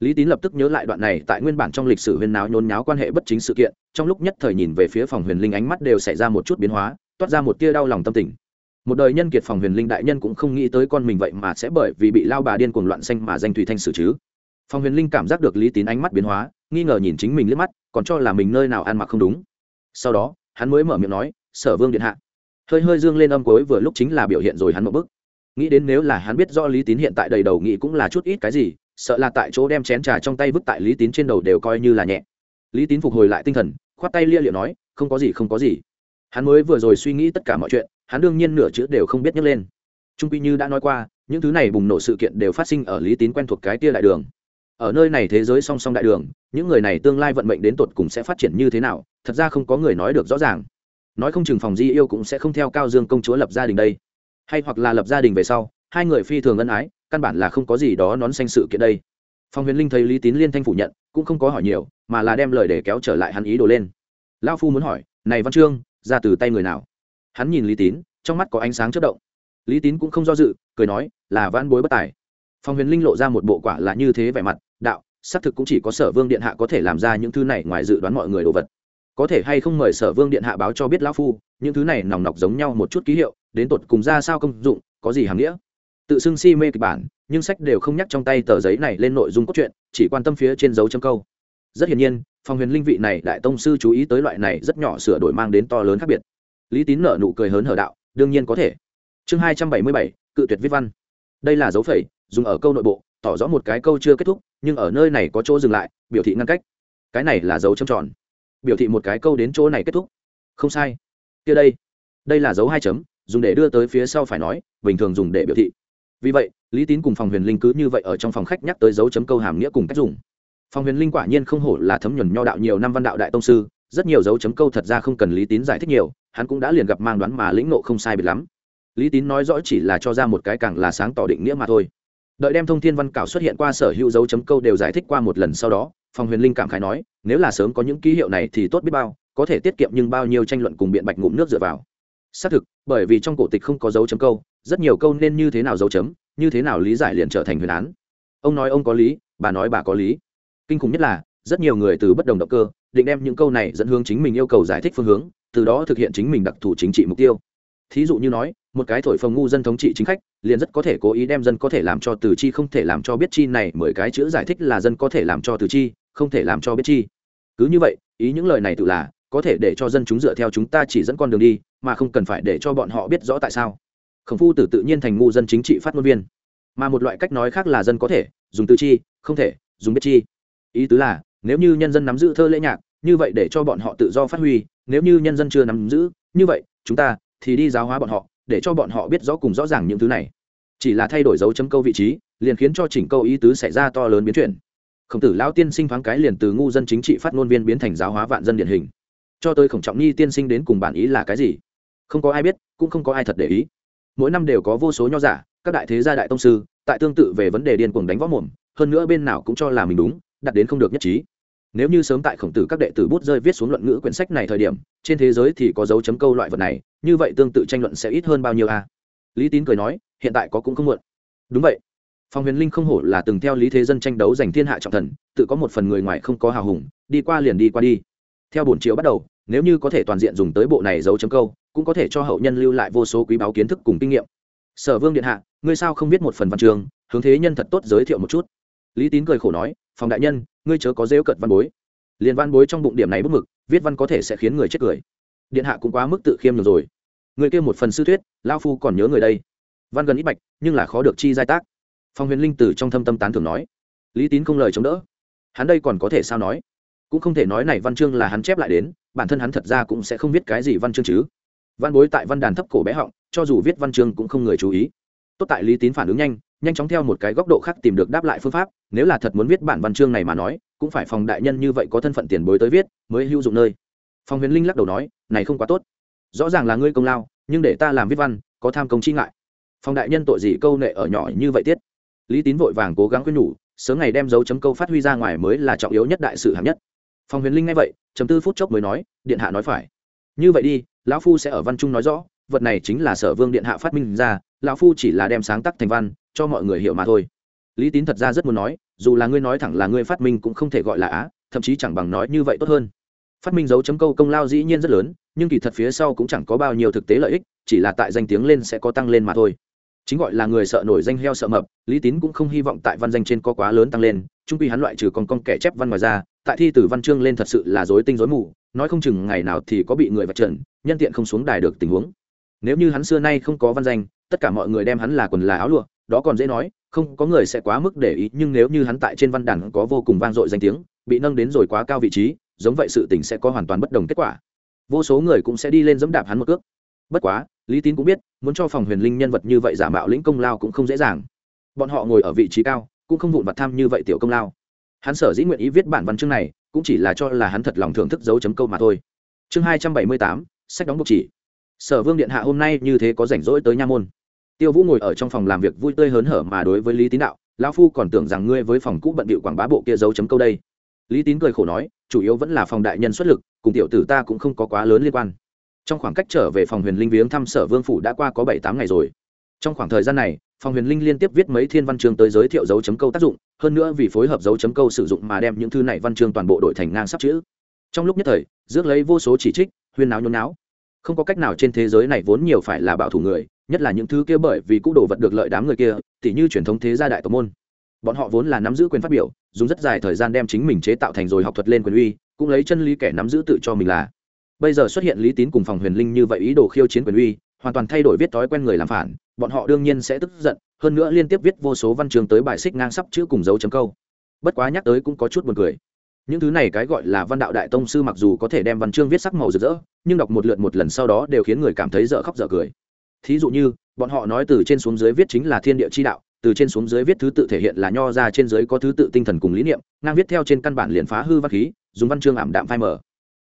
Lý tín lập tức nhớ lại đoạn này tại nguyên bản trong lịch sử huyền náo nhốn nháo quan hệ bất chính sự kiện, trong lúc nhất thời nhìn về phía phòng huyền linh ánh mắt đều xảy ra một chút biến hóa, toát ra một tia đau lòng tâm tình. Một đời nhân kiệt phòng huyền linh đại nhân cũng không nghĩ tới con mình vậy mà sẽ bởi vì bị lao bà điên cuồng loạn xanh mà danh thủy thanh xử chứ. Phòng huyền linh cảm giác được lý tín ánh mắt biến hóa nghi ngờ nhìn chính mình liếc mắt, còn cho là mình nơi nào ăn mặc không đúng. Sau đó, hắn mới mở miệng nói, sở vương điện hạ. Hơi hơi dương lên âm cuối vừa lúc chính là biểu hiện rồi hắn một bức nghĩ đến nếu là hắn biết do lý tín hiện tại đầy đầu nghĩ cũng là chút ít cái gì, sợ là tại chỗ đem chén trà trong tay vứt tại lý tín trên đầu đều coi như là nhẹ. Lý tín phục hồi lại tinh thần, khoát tay lia liệu nói, không có gì, không có gì. Hắn mới vừa rồi suy nghĩ tất cả mọi chuyện, hắn đương nhiên nửa chữ đều không biết nhấc lên. Trung quy như đã nói qua, những thứ này bùng nổ sự kiện đều phát sinh ở lý tín quen thuộc cái tia đại đường. Ở nơi này thế giới song song đại đường những người này tương lai vận mệnh đến tột cùng sẽ phát triển như thế nào, thật ra không có người nói được rõ ràng. Nói không chừng phòng di yêu cũng sẽ không theo cao dương công chúa lập gia đình đây. Hay hoặc là lập gia đình về sau, hai người phi thường ân ái, căn bản là không có gì đó nón xanh sự kiện đây. Phòng huyền linh thấy lý tín liên thanh phủ nhận, cũng không có hỏi nhiều, mà là đem lời để kéo trở lại hắn ý đồ lên. Lao phu muốn hỏi, này văn chương ra từ tay người nào? Hắn nhìn lý tín, trong mắt có ánh sáng chất động. Lý tín cũng không do dự, cười nói, là văn bối bất tài. Phòng huyền linh lộ ra một bộ quả là như thế vẻ mặt, đạo xác thực cũng chỉ có sở vương điện hạ có thể làm ra những thứ này ngoài dự đoán mọi người đồ vật. Có thể hay không mời sở vương điện hạ báo cho biết lão phu, những thứ này nòng nọc giống nhau một chút ký hiệu, đến tột cùng ra sao công dụng, có gì hàm nghĩa? Tự xưng si mê kịch bản, nhưng sách đều không nhắc trong tay tờ giấy này lên nội dung cốt truyện, chỉ quan tâm phía trên dấu chấm câu. Rất hiển nhiên phòng huyền linh vị này đại tông sư chú ý tới loại này rất nhỏ sửa đổi mang đến to lớn khác biệt. Lý tín nở nụ cười hớn hở đạo, đương nhiên có thể. Chương hai trăm bảy mươi bảy, cự tuyệt viết văn. Đây là dấu phẩy, dùng ở câu nội bộ tỏ rõ một cái câu chưa kết thúc, nhưng ở nơi này có chỗ dừng lại, biểu thị ngăn cách. Cái này là dấu châm tròn. Biểu thị một cái câu đến chỗ này kết thúc. Không sai. Kia đây. Đây là dấu hai chấm, dùng để đưa tới phía sau phải nói, bình thường dùng để biểu thị. Vì vậy, lý tín cùng phòng huyền linh cứ như vậy ở trong phòng khách nhắc tới dấu chấm câu hàm nghĩa cùng cách dùng. Phòng huyền linh quả nhiên không hổ là thấm nhuần nho đạo nhiều năm văn đạo đại tông sư, rất nhiều dấu chấm câu thật ra không cần lý tín giải thích nhiều, hắn cũng đã liền gặp mang đoán mà lĩnh nộ không sai biệt lắm. Lý tín nói rõ chỉ là cho ra một cái càng là sáng tỏ định nghĩa mà thôi đợi đem thông thiên văn cảo xuất hiện qua sở hữu dấu chấm câu đều giải thích qua một lần sau đó phòng huyền linh cảm khái nói, nếu là sớm có những ký hiệu này thì tốt biết bao, có thể tiết kiệm nhưng bao nhiêu tranh luận cùng biện bạch ngụm nước dựa vào. Xác thực, bởi vì trong cổ tịch không có dấu chấm câu, rất nhiều câu nên như thế nào dấu chấm, như thế nào lý giải liền trở thành huyền án. Ông nói ông có lý, bà nói bà có lý. Kinh khủng nhất là, rất nhiều người từ bất đồng động cơ, định đem những câu này dẫn hướng chính mình yêu cầu giải thích phương hướng, từ đó thực hiện chính mình đặc thù chính trị mục tiêu thí dụ như nói, một cái thổi phồng ngu dân thống trị chính khách, liền rất có thể cố ý đem dân có thể làm cho từ chi không thể làm cho biết chi này, mười cái chữ giải thích là dân có thể làm cho từ chi, không thể làm cho biết chi. Cứ như vậy, ý những lời này tự là, có thể để cho dân chúng dựa theo chúng ta chỉ dẫn con đường đi, mà không cần phải để cho bọn họ biết rõ tại sao. Khổng phu tử tự nhiên thành ngu dân chính trị phát ngôn viên. Mà một loại cách nói khác là dân có thể, dùng tư chi, không thể, dùng biết chi. Ý tứ là, nếu như nhân dân nắm giữ thơ lễ nhạc, như vậy để cho bọn họ tự do phát huy, nếu như nhân dân chưa nắm giữ, như vậy, chúng ta thì đi giáo hóa bọn họ, để cho bọn họ biết rõ cùng rõ ràng những thứ này. Chỉ là thay đổi dấu chấm câu vị trí, liền khiến cho chỉnh câu ý tứ xảy ra to lớn biến chuyển. Khổng tử lão tiên sinh thoáng cái liền từ ngu dân chính trị phát ngôn viên biến thành giáo hóa vạn dân điển hình. Cho tới khổng trọng nhi tiên sinh đến cùng bản ý là cái gì? Không có ai biết, cũng không có ai thật để ý. Mỗi năm đều có vô số nho giả, các đại thế gia đại tông sư, tại tương tự về vấn đề điên cuồng đánh võ mồm, hơn nữa bên nào cũng cho là mình đúng, đặt đến không được nhất trí nếu như sớm tại khổng tử các đệ tử bút rơi viết xuống luận ngữ quyển sách này thời điểm, trên thế giới thì có dấu chấm câu loại vật này, như vậy tương tự tranh luận sẽ ít hơn bao nhiêu a? Lý tín cười nói, hiện tại có cũng không muộn. Đúng vậy. Phong huyền linh không hổ là từng theo lý thế dân tranh đấu giành thiên hạ trọng thần, tự có một phần người ngoài không có hào hùng, đi qua liền đi qua đi. Theo bổn chiếu bắt đầu, nếu như có thể toàn diện dùng tới bộ này dấu chấm câu, cũng có thể cho hậu nhân lưu lại vô số quý báu kiến thức cùng kinh nghiệm. Sở vương điện hạ, ngươi sao không biết một phần văn trường hướng thế nhân thật tốt giới thiệu một chút. Lý tín cười khổ nói phòng đại nhân ngươi chớ có rêu cận văn bối. Liền văn bối trong bụng điểm này bức mực, viết văn có thể sẽ khiến người chết cười. Điện hạ cũng quá mức tự khiêm được rồi. Người kia một phần sư thuyết lao phu còn nhớ người đây. Văn gần ít bạch, nhưng là khó được chi giai tác. Phong huyền linh từ trong thâm tâm tán thường nói. Lý tín không lời chống đỡ. Hắn đây còn có thể sao nói? Cũng không thể nói này văn chương là hắn chép lại đến, bản thân hắn thật ra cũng sẽ không viết cái gì văn chương chứ. Văn bối tại văn đàn thấp cổ bé họng, cho dù viết văn chương cũng không người chú ý tốt tại lý tín phản ứng nhanh nhanh chóng theo một cái góc độ khác tìm được đáp lại phương pháp, nếu là thật muốn viết bản văn chương này mà nói, cũng phải phòng đại nhân như vậy có thân phận tiền bối tới viết, mới hữu dụng nơi. Phòng huyền linh lắc đầu nói, này không quá tốt. Rõ ràng là ngươi công lao, nhưng để ta làm viết văn, có tham công chi ngại. Phòng đại nhân tội gì câu nệ ở nhỏ như vậy tiết. Lý tín vội vàng cố gắng khuyên nhủ, sớm ngày đem dấu chấm câu phát huy ra ngoài mới là trọng yếu nhất đại sự hạng nhất. Phòng huyền linh nghe vậy chấm tư phút chốc mới nói, điện hạ nói phải. Như vậy đi, lão phu sẽ ở văn trung nói rõ vật này chính là sở vương điện hạ phát minh ra, lão phu chỉ là đem sáng tác thành văn, cho mọi người hiểu mà thôi. Lý tín thật ra rất muốn nói, dù là ngươi nói thẳng là ngươi phát minh cũng không thể gọi là á, thậm chí chẳng bằng nói như vậy tốt hơn. Phát minh dấu chấm câu công lao dĩ nhiên rất lớn, nhưng kỳ thật phía sau cũng chẳng có bao nhiêu thực tế lợi ích, chỉ là tại danh tiếng lên sẽ có tăng lên mà thôi. Chính gọi là người sợ nổi danh heo sợ mập, lý tín cũng không hy vọng tại văn danh trên có quá lớn tăng lên trung quy hắn loại trừ còn con kẻ chép văn ngoài ra, tại thi từ văn chương lên thật sự là dối tinh dối mù, nói không chừng ngày nào thì có bị người vạch trần, nhân tiện không xuống đài được tình huống nếu như hắn xưa nay không có văn danh, tất cả mọi người đem hắn là quần là áo lụa, đó còn dễ nói, không có người sẽ quá mức để ý, nhưng nếu như hắn tại trên văn đàn có vô cùng vang dội danh tiếng, bị nâng đến rồi quá cao vị trí, giống vậy sự tình sẽ có hoàn toàn bất đồng kết quả. Vô số người cũng sẽ đi lên dẫm đạp hắn một cước. Bất quá, lý tín cũng biết, muốn cho phòng huyền linh nhân vật như vậy giả mạo lĩnh công lao cũng không dễ dàng. Bọn họ ngồi ở vị trí cao, cũng không vụn vặt tham như vậy tiểu công lao. Hắn sở dĩ nguyện ý viết bản văn chương này, cũng chỉ là cho là hắn thật lòng thưởng thức dấu chấm câu mà thôi. Chương hai trăm bảy mươi tám, sách đóng bục chỉ sở vương điện hạ hôm nay như thế có rảnh rỗi tới nha môn. Tiêu vũ ngồi ở trong phòng làm việc vui tươi hớn hở mà đối với lý tín đạo, lão phu còn tưởng rằng ngươi với phòng cũ bận bịu quảng bá bộ kia dấu chấm câu đây. Lý tín cười khổ nói, chủ yếu vẫn là phòng đại nhân xuất lực, cùng tiểu tử ta cũng không có quá lớn liên quan. Trong khoảng cách trở về phòng huyền linh viếng thăm sở vương phủ đã qua có bảy tám ngày rồi. Trong khoảng thời gian này, phòng huyền linh liên tiếp viết mấy thiên văn chương tới giới thiệu dấu chấm câu tác dụng, hơn nữa vì phối hợp dấu chấm câu sử dụng mà đem những thư này văn chương toàn bộ đổi thành ngang sắp chữ. Trong lúc nhất thời, rước lấy vô số chỉ trích, huyên náo nhốn náo không có cách nào trên thế giới này vốn nhiều phải là bảo thủ người, nhất là những thứ kia bởi vì cũ đồ vật được lợi đám người kia, tỉ như truyền thống thế gia đại tổ môn. Bọn họ vốn là nắm giữ quyền phát biểu, dùng rất dài thời gian đem chính mình chế tạo thành rồi học thuật lên quyền uy, cũng lấy chân lý kẻ nắm giữ tự cho mình là. Bây giờ xuất hiện lý tín cùng phòng huyền linh như vậy ý đồ khiêu chiến quyền uy, hoàn toàn thay đổi viết thói quen người làm phản, bọn họ đương nhiên sẽ tức giận, hơn nữa liên tiếp viết vô số văn chương tới bài xích ngang sắp chữ cùng dấu chấm câu. Bất quá nhắc tới cũng có chút buồn cười. Những thứ này cái gọi là văn đạo đại tông sư mặc dù có thể đem văn chương viết sắc màu rực rỡ nhưng đọc một lượt một lần sau đó đều khiến người cảm thấy dở khóc dở cười. Thí dụ như, bọn họ nói từ trên xuống dưới viết chính là thiên địa chi đạo, từ trên xuống dưới viết thứ tự thể hiện là nho ra trên dưới có thứ tự tinh thần cùng lý niệm, ngang viết theo trên căn bản liền phá hư văn khí, dùng văn chương ảm đạm phai mờ.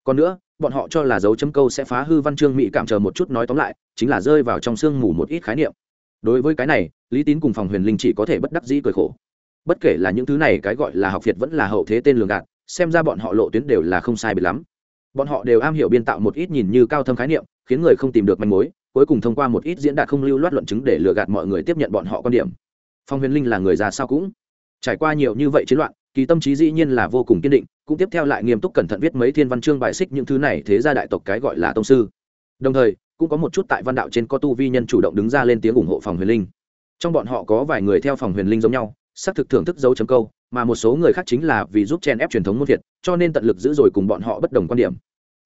Còn nữa, bọn họ cho là dấu chấm câu sẽ phá hư văn chương mỹ cảm chờ một chút nói tóm lại, chính là rơi vào trong sương mù một ít khái niệm. Đối với cái này, lý tín cùng phòng huyền linh chỉ có thể bất đắc dĩ cười khổ. Bất kể là những thứ này cái gọi là học việt vẫn là hậu thế tên lường gạt, xem ra bọn họ lộ tuyến đều là không sai biệt lắm bọn họ đều am hiểu biên tạo một ít nhìn như cao thâm khái niệm, khiến người không tìm được manh mối, cuối cùng thông qua một ít diễn đạt không lưu loát luận chứng để lừa gạt mọi người tiếp nhận bọn họ quan điểm. Phong huyền linh là người già sao cũng? Trải qua nhiều như vậy chiến loạn, kỳ tâm trí dĩ nhiên là vô cùng kiên định, cũng tiếp theo lại nghiêm túc cẩn thận viết mấy thiên văn chương bài xích những thứ này thế ra đại tộc cái gọi là tông sư. Đồng thời, cũng có một chút tại văn đạo trên có tu vi nhân chủ động đứng ra lên tiếng ủng hộ phòng huyền linh. Trong bọn họ có vài người theo phòng huyền linh giống nhau, xác thực thưởng thức dấu chấm câu mà một số người khác chính là vì giúp chen ép truyền thống môn việt, cho nên tận lực giữ rồi cùng bọn họ bất đồng quan điểm.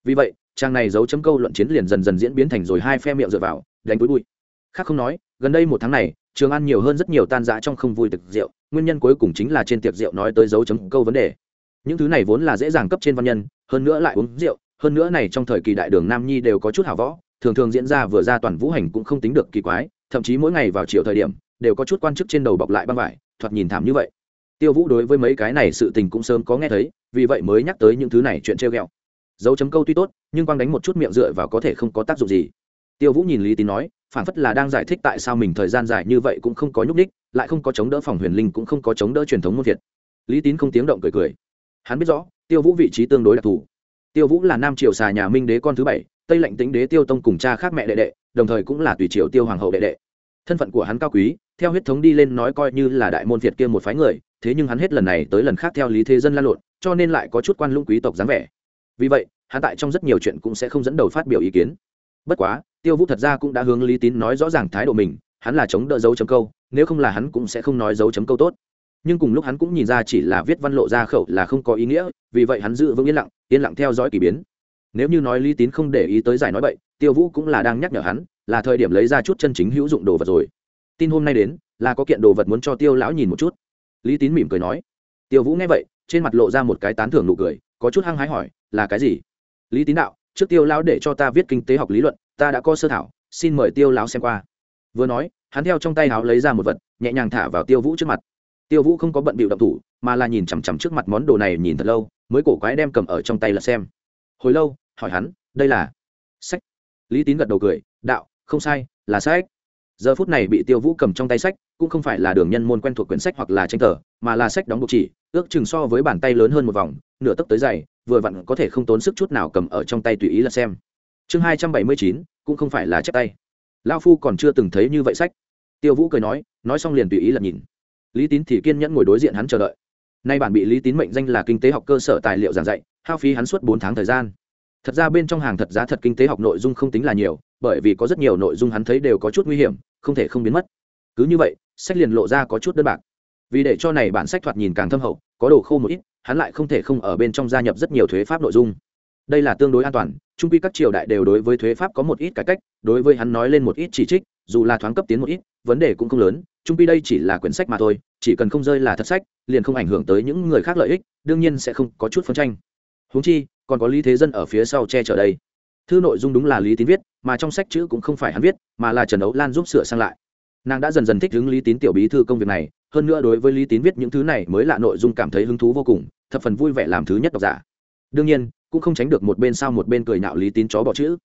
Vì vậy, trang này dấu chấm câu luận chiến liền dần dần diễn biến thành rồi hai phe miệng dựa vào, đánh túi bụi. Khác không nói, gần đây một tháng này, trường ăn nhiều hơn rất nhiều tan dã trong không vui tiệc rượu, nguyên nhân cuối cùng chính là trên tiệc rượu nói tới dấu chấm câu vấn đề. Những thứ này vốn là dễ dàng cấp trên văn nhân, hơn nữa lại uống rượu, hơn nữa này trong thời kỳ đại đường nam nhi đều có chút hảo võ, thường thường diễn ra vừa ra toàn vũ hành cũng không tính được kỳ quái, thậm chí mỗi ngày vào chiều thời điểm, đều có chút quan chức trên đầu bọc lại băng vải, thoạt nhìn thảm như vậy tiêu vũ đối với mấy cái này sự tình cũng sớm có nghe thấy, vì vậy mới nhắc tới những thứ này chuyện treo ghẹo. Dấu chấm câu tuy tốt, nhưng quang đánh một chút miệng dựa vào có thể không có tác dụng gì. Tiêu vũ nhìn lý tín nói, phản phất là đang giải thích tại sao mình thời gian dài như vậy cũng không có nhúc ních lại không có chống đỡ phòng huyền linh cũng không có chống đỡ truyền thống môn việt lý tín không tiếng động cười cười. Hắn biết rõ, tiêu vũ vị trí tương đối đặc thù. Tiêu vũ là nam triều xà nhà minh đế con thứ bảy, tây lệnh tính đế tiêu tông cùng cha khác mẹ đệ đệ, đồng thời cũng là tùy triều tiêu hoàng hậu đệ đệ. Thân phận của hắn cao quý, theo huyết thống đi lên nói coi như là đại môn việt kia một phái người thế nhưng hắn hết lần này tới lần khác theo lý thế dân lan lộn, cho nên lại có chút quan lũng quý tộc dáng vẻ. Vì vậy, hắn tại trong rất nhiều chuyện cũng sẽ không dẫn đầu phát biểu ý kiến. Bất quá, tiêu vũ thật ra cũng đã hướng lý tín nói rõ ràng thái độ mình, hắn là chống đỡ dấu chấm câu, nếu không là hắn cũng sẽ không nói dấu chấm câu tốt. Nhưng cùng lúc hắn cũng nhìn ra chỉ là viết văn lộ ra khẩu là không có ý nghĩa, vì vậy hắn giữ vững yên lặng yên lặng theo dõi k ỳ biến. Nếu như nói lý tín không để ý tới giải nói vậy tiêu vũ cũng là đang nhắc nhở hắn, là thời điểm lấy ra chút chân chính hữu dụng đồ vật rồi. Tin hôm nay đến, là có kiện đồ vật muốn cho tiêu lão nhìn một chút lý tín mỉm cười nói. Tiêu vũ nghe vậy, trên mặt lộ ra một cái tán thưởng nụ cười, có chút hăng hái hỏi, là cái gì? Lý tín đạo, trước tiêu lão để cho ta viết kinh tế học lý luận, ta đã có sơ thảo, xin mời tiêu lão xem qua. Vừa nói, hắn theo trong tay áo lấy ra một vật, nhẹ nhàng thả vào tiêu vũ trước mặt. Tiêu vũ không có bận bịu động thủ, mà là nhìn chằm chằm trước mặt món đồ này nhìn thật lâu, mới cổ quái đem cầm ở trong tay là xem. Hồi lâu, hỏi hắn, đây là sách? Lý tín gật đầu cười, đạo, không sai, là sách. Giờ phút này bị tiêu vũ cầm trong tay sách cũng không phải là đường nhân môn quen thuộc quyển sách hoặc là tranh tờ mà là sách đóng buộc chỉ, ước chừng so với bàn tay lớn hơn một vòng, nửa tấc tới dày, vừa vặn có thể không tốn sức chút nào cầm ở trong tay tùy ý là xem. Chương hai trăm bảy mươi chín, cũng không phải là chép tay. Lao phu còn chưa từng thấy như vậy sách. Tiêu vũ cười nói nói xong liền tùy ý là nhìn. Lý tín thì kiên nhẫn ngồi đối diện hắn chờ đợi. Nay bản bị lý tín mệnh danh là kinh tế học cơ sở tài liệu giảng dạy, hao phí hắn suốt bốn tháng thời gian. Thật ra bên trong hàng thật giá thật kinh tế học nội dung không tính là nhiều, bởi vì có rất nhiều nội dung hắn thấy đều có chút nguy hiểm, không thể không biến mất. Cứ như vậy sách liền lộ ra có chút đơn bạc. Vì để cho này bản sách thoạt nhìn càng thâm hậu, có đồ khô một ít, hắn lại không thể không ở bên trong gia nhập rất nhiều thuế pháp nội dung. Đây là tương đối an toàn, trung quy các triều đại đều đối với thuế pháp có một ít cải cách, đối với hắn nói lên một ít chỉ trích, dù là thoáng cấp tiến một ít, vấn đề cũng không lớn, trung quy đây chỉ là quyển sách mà thôi, chỉ cần không rơi là thật sách, liền không ảnh hưởng tới những người khác lợi ích, đương nhiên sẽ không có chút phân tranh. Huống chi, còn có lý thế dân ở phía sau che chở đây. Thư nội dung đúng là lý tín viết, mà trong sách chữ cũng không phải hắn viết, mà là trần ấu lan giúp sửa sang lại nàng đã dần dần thích hứng lý tín tiểu bí thư công việc này, hơn nữa đối với lý tín viết những thứ này mới là nội dung cảm thấy hứng thú vô cùng, thập phần vui vẻ làm thứ nhất độc giả. Đương nhiên, cũng không tránh được một bên sau một bên cười nạo lý tín chó bỏ chữ.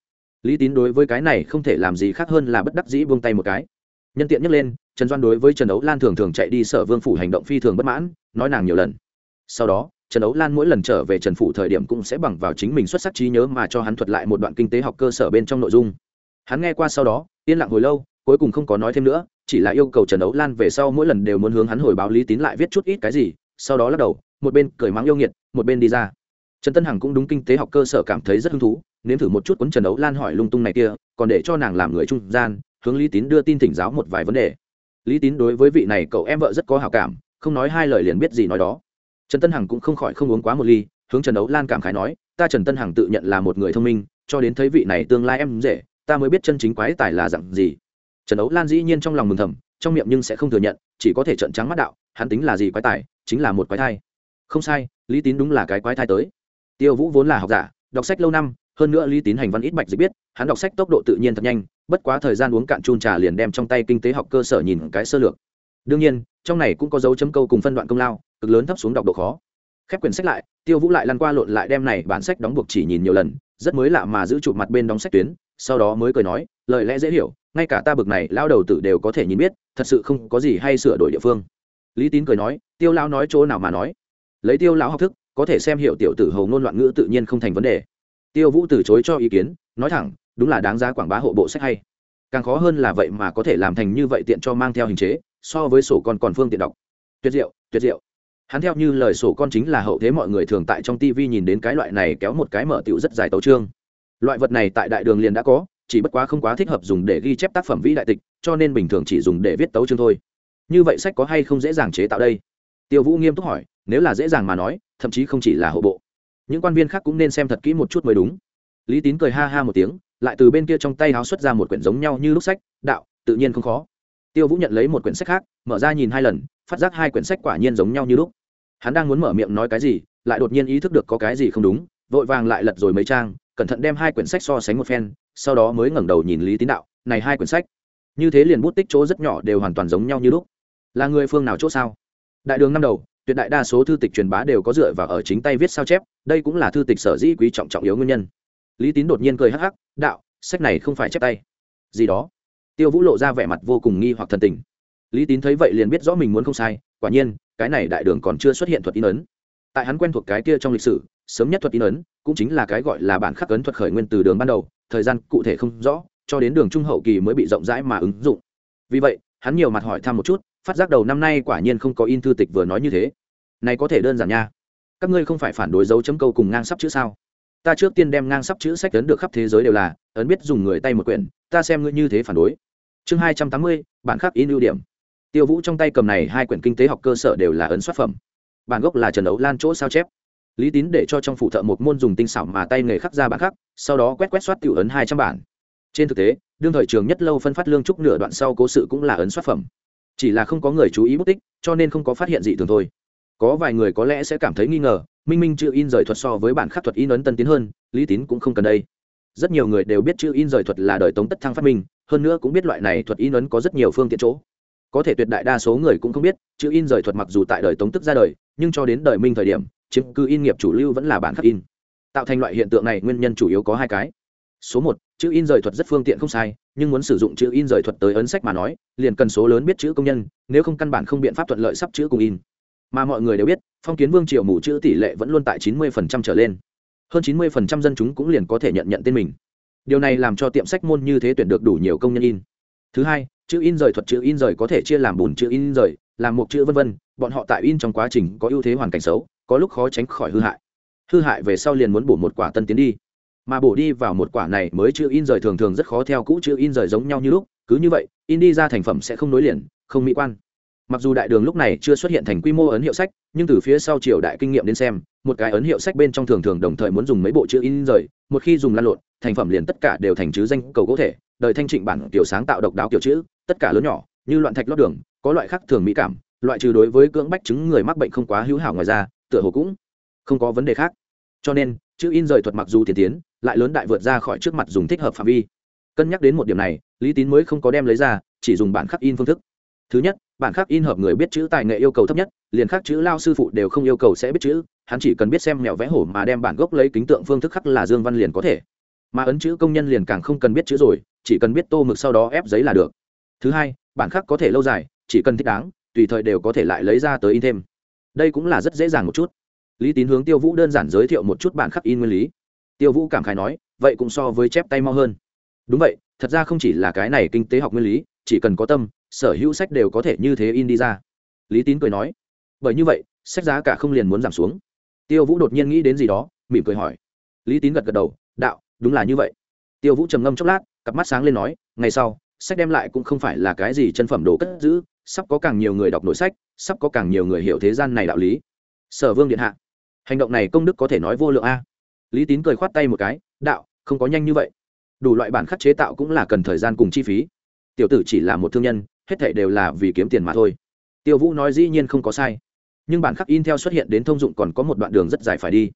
Lý tín đối với cái này không thể làm gì khác hơn là bất đắc dĩ buông tay một cái. Nhân tiện nhắc lên, trần doan đối với trần ấu lan thường thường chạy đi sở vương phủ hành động phi thường bất mãn, nói nàng nhiều lần. Sau đó, trần ấu lan mỗi lần trở về trần phủ thời điểm cũng sẽ bằng vào chính mình xuất sắc trí nhớ mà cho hắn thuật lại một đoạn kinh tế học cơ sở bên trong nội dung. Hắn nghe qua sau đó, yên lặng hồi lâu cuối cùng không có nói thêm nữa, chỉ là yêu cầu trần ấu lan về sau mỗi lần đều muốn hướng hắn hồi báo lý tín lại viết chút ít cái gì, sau đó lắc đầu, một bên cười mắng yêu nghiệt, một bên đi ra. Trần tân hằng cũng đúng kinh tế học cơ sở cảm thấy rất hứng thú, nếm thử một chút cuốn trần ấu lan hỏi lung tung này kia, còn để cho nàng làm người trung gian, hướng lý tín đưa tin thỉnh giáo một vài vấn đề. Lý tín đối với vị này cậu em vợ rất có hào cảm, không nói hai lời liền biết gì nói đó. Trần tân hằng cũng không khỏi không uống quá một ly, hướng trần ấu lan cảm khái nói, ta trần tân hằng tự nhận là một người thông minh, cho đến thấy vị này tương lai em dễ, ta mới biết chân chính quái tài là dặn gì trần ấu lan dĩ nhiên trong lòng mừng thầm, trong miệng nhưng sẽ không thừa nhận, chỉ có thể trận trắng mắt đạo, hắn tính là gì quái tài, chính là một quái thai. Không sai, lý tín đúng là cái quái thai tới. Tiêu vũ vốn là học giả, đọc sách lâu năm, hơn nữa lý tín hành văn ít bạch dịch biết, hắn đọc sách tốc độ tự nhiên thật nhanh, bất quá thời gian uống cạn chun trà liền đem trong tay kinh tế học cơ sở nhìn cái sơ lược. Đương nhiên, trong này cũng có dấu chấm câu cùng phân đoạn công lao, cực lớn thấp xuống đọc độ khó. Khép quyển sách lại, tiêu vũ lại lăn qua lộn lại đem này bản sách đóng buộc chỉ nhìn nhiều lần, rất mới lạ mà giữ chụp mặt bên đóng sách tuyến sau đó mới cười nói, lời lẽ dễ hiểu, ngay cả ta bực này lao đầu tử đều có thể nhìn biết, thật sự không có gì hay sửa đổi địa phương. Lý tín cười nói, tiêu lão nói chỗ nào mà nói? Lấy tiêu lão học thức, có thể xem hiểu tiểu tử hầu ngôn loạn ngữ tự nhiên không thành vấn đề. Tiêu vũ từ chối cho ý kiến, nói thẳng, đúng là đáng giá quảng bá hộ bộ sách hay. Càng khó hơn là vậy mà có thể làm thành như vậy tiện cho mang theo hình chế, so với sổ con còn phương tiện đọc. Tuyệt diệu tuyệt diệu. Hắn theo như lời sổ con chính là hậu thế mọi người thường tại trong tv nhìn đến cái loại này kéo một cái mở tiểu rất dài tấu trương loại vật này tại đại đường liền đã có, chỉ bất quá không quá thích hợp dùng để ghi chép tác phẩm vĩ đại tịch, cho nên bình thường chỉ dùng để viết tấu chương thôi. Như vậy sách có hay không dễ dàng chế tạo đây? Tiêu vũ nghiêm túc hỏi, nếu là dễ dàng mà nói, thậm chí không chỉ là hộ bộ. Những quan viên khác cũng nên xem thật kỹ một chút mới đúng. Lý tín cười ha ha một tiếng, lại từ bên kia trong tay háo xuất ra một quyển giống nhau như lúc sách, đạo, tự nhiên không khó. Tiêu vũ nhận lấy một quyển sách khác, mở ra nhìn hai lần, phát giác hai quyển sách quả nhiên giống nhau như lúc. Hắn đang muốn mở miệng nói cái gì, lại đột nhiên ý thức được có cái gì không đúng, vội vàng lại lật rồi mấy trang cẩn thận đem hai quyển sách so sánh một phen, sau đó mới ngẩng đầu nhìn lý tín đạo, này hai quyển sách, như thế liền bút tích chỗ rất nhỏ đều hoàn toàn giống nhau như lúc. Là người phương nào chỗ sao? Đại đường năm đầu, tuyệt đại đa số thư tịch truyền bá đều có dựa vào ở chính tay viết sao chép, đây cũng là thư tịch sở dĩ quý trọng trọng yếu nguyên nhân. Lý tín đột nhiên cười hắc hắc, đạo, sách này không phải chép tay. Gì đó? Tiêu vũ lộ ra vẻ mặt vô cùng nghi hoặc thần tình. Lý tín thấy vậy liền biết rõ mình muốn không sai, quả nhiên, cái này đại đường còn chưa xuất hiện thuật in ấn. Tại hắn quen thuộc cái kia trong lịch sử sớm nhất thuật in ấn, cũng chính là cái gọi là bản khắc ấn thuật khởi nguyên từ đường ban đầu, thời gian cụ thể không rõ, cho đến đường trung hậu kỳ mới bị rộng rãi mà ứng dụng. Vì vậy, hắn nhiều mặt hỏi thăm một chút, phát giác đầu năm nay quả nhiên không có in thư tịch vừa nói như thế. Này có thể đơn giản nha. Các ngươi không phải phản đối dấu chấm câu cùng ngang sắp chữ sao? Ta trước tiên đem ngang sắp chữ sách ấn được khắp thế giới đều là, ấn biết dùng người tay một quyển, ta xem ngươi như thế phản đối. Chương hai trăm tám mươi, bản khắc in ưu điểm. Tiêu vũ trong tay cầm này hai quyển kinh tế học cơ sở đều là ấn xuất phẩm. Bản gốc là trần đấu lan chỗ sao chép lý tín để cho trong phụ thợ một môn dùng tinh xảo mà tay nghề khắc ra bản khắc, sau đó quét quét soát tiểu ấn hai trăm bản. Trên thực tế, đương thời trường nhất lâu phân phát lương trúc nửa đoạn sau cố sự cũng là ấn soát phẩm. Chỉ là không có người chú ý bút tích, cho nên không có phát hiện gì thường thôi. Có vài người có lẽ sẽ cảm thấy nghi ngờ, minh minh chữ in rời thuật so với bản khắc thuật in ấn tân tiến hơn, lý tín cũng không cần đây. Rất nhiều người đều biết chữ in rời thuật là đời tống tất thăng phát minh, hơn nữa cũng biết loại này thuật in ấn có rất nhiều phương tiện chỗ. Có thể tuyệt đại đa số người cũng không biết, chữ in rời thuật mặc dù tại đời tống tức ra đời, nhưng cho đến đời minh thời điểm chiếm cư in nghiệp chủ lưu vẫn là bản khắc in. Tạo thành loại hiện tượng này nguyên nhân chủ yếu có hai cái. Số một, chữ in rời thuật rất phương tiện không sai, nhưng muốn sử dụng chữ in rời thuật tới ấn sách mà nói, liền cần số lớn biết chữ công nhân, nếu không căn bản không biện pháp thuận lợi sắp chữ cùng in. Mà mọi người đều biết, phong kiến vương triều mù chữ tỷ lệ vẫn luôn tại chín mươi trở lên. Hơn chín mươi dân chúng cũng liền có thể nhận nhận tên mình. Điều này làm cho tiệm sách môn như thế tuyển được đủ nhiều công nhân in. Thứ hai, chữ in rời thuật chữ in rời có thể chia làm bùn chữ in rời, làm một chữ vân vân, bọn họ tại in trong quá trình có ưu thế hoàn cảnh xấu có lúc khó tránh khỏi hư hại. Hư hại về sau liền muốn bổ một quả tân tiến đi. Mà bổ đi vào một quả này mới chữ in rời thường thường rất khó theo cũ chữ in rời giống nhau như lúc, cứ như vậy, in đi ra thành phẩm sẽ không nối liền, không mỹ quan. Mặc dù đại đường lúc này chưa xuất hiện thành quy mô ấn hiệu sách, nhưng từ phía sau triều đại kinh nghiệm đến xem, một cái ấn hiệu sách bên trong thường thường đồng thời muốn dùng mấy bộ chữ in rời, một khi dùng lan lộn, thành phẩm liền tất cả đều thành chữ danh cầu gỗ thể, đời thanh trịnh bản kiểu sáng tạo độc đáo kiểu chữ, tất cả lớn nhỏ, như loạn thạch lót đường, có loại khác thường mỹ cảm, loại trừ đối với cưỡng bách chứng người mắc bệnh không quá hữu hảo ngoài ra tựa hồ cũng không có vấn đề khác. Cho nên, chữ in rời thuật mặc dù tiên tiến, lại lớn đại vượt ra khỏi trước mặt dùng thích hợp phạm vi. Cân nhắc đến một điểm này, lý tín mới không có đem lấy ra, chỉ dùng bản khắc in phương thức. Thứ nhất, bản khắc in hợp người biết chữ tài nghệ yêu cầu thấp nhất, liền khắc chữ lao sư phụ đều không yêu cầu sẽ biết chữ, hắn chỉ cần biết xem mèo vẽ hổ mà đem bản gốc lấy kính tượng phương thức khắc là dương văn liền có thể. Mà ấn chữ công nhân liền càng không cần biết chữ rồi, chỉ cần biết tô mực sau đó ép giấy là được. Thứ hai, bản khắc có thể lâu dài, chỉ cần thích đáng, tùy thời đều có thể lại lấy ra tới in thêm đây cũng là rất dễ dàng một chút. Lý tín hướng tiêu vũ đơn giản giới thiệu một chút bản khắc in nguyên lý. Tiêu vũ cảm khái nói, vậy cũng so với chép tay mau hơn. Đúng vậy, thật ra không chỉ là cái này kinh tế học nguyên lý, chỉ cần có tâm, sở hữu sách đều có thể như thế in đi ra. Lý tín cười nói, bởi như vậy, sách giá cả không liền muốn giảm xuống. Tiêu vũ đột nhiên nghĩ đến gì đó, mỉm cười hỏi. Lý tín gật gật đầu, đạo, đúng là như vậy. Tiêu vũ trầm ngâm chốc lát, cặp mắt sáng lên nói, ngày sau, sách đem lại cũng không phải là cái gì chân phẩm đồ cất giữ sắp có càng nhiều người đọc nội sách, sắp có càng nhiều người hiểu thế gian này đạo lý. Sở vương điện hạ, hành động này công đức có thể nói vô lượng a. Lý tín cười khoát tay một cái, đạo, không có nhanh như vậy. Đủ loại bản khắc chế tạo cũng là cần thời gian cùng chi phí. Tiểu tử chỉ là một thương nhân, hết thảy đều là vì kiếm tiền mà thôi. Tiêu vũ nói dĩ nhiên không có sai. Nhưng bản khắc in theo xuất hiện đến thông dụng còn có một đoạn đường rất dài phải đi.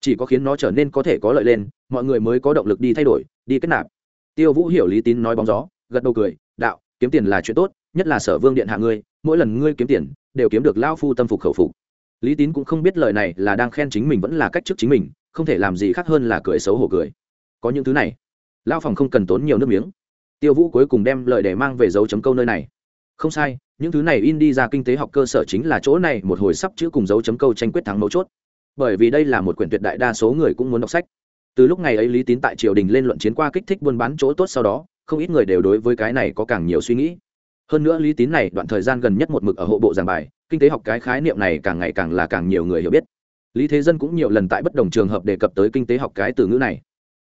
Chỉ có khiến nó trở nên có thể có lợi lên, mọi người mới có động lực đi thay đổi, đi kết nạp. Tiêu vũ hiểu lý tín nói bóng gió, gật đầu cười, đạo, kiếm tiền là chuyện tốt nhất là sở vương điện hạ ngươi, mỗi lần ngươi kiếm tiền, đều kiếm được lao phu tâm phục khẩu phục. Lý tín cũng không biết lời này là đang khen chính mình vẫn là cách trước chính mình, không thể làm gì khác hơn là cười xấu hổ cười. Có những thứ này lao phòng không cần tốn nhiều nước miếng. Tiêu vũ cuối cùng đem lời để mang về dấu chấm câu nơi này. Không sai, những thứ này in đi ra kinh tế học cơ sở chính là chỗ này, một hồi sắp chữ cùng dấu chấm câu tranh quyết thắng mấu chốt. Bởi vì đây là một quyển tuyệt đại đa số người cũng muốn đọc sách. Từ lúc ngày ấy lý tín tại triều đình lên luận chiến qua kích thích buôn bán chỗ tốt sau đó, không ít người đều đối với cái này có càng nhiều suy nghĩ hơn nữa lý tín này đoạn thời gian gần nhất một mực ở hộ bộ giảng bài, kinh tế học cái khái niệm này càng ngày càng là càng nhiều người hiểu biết. Lý thế dân cũng nhiều lần tại bất đồng trường hợp đề cập tới kinh tế học cái từ ngữ này.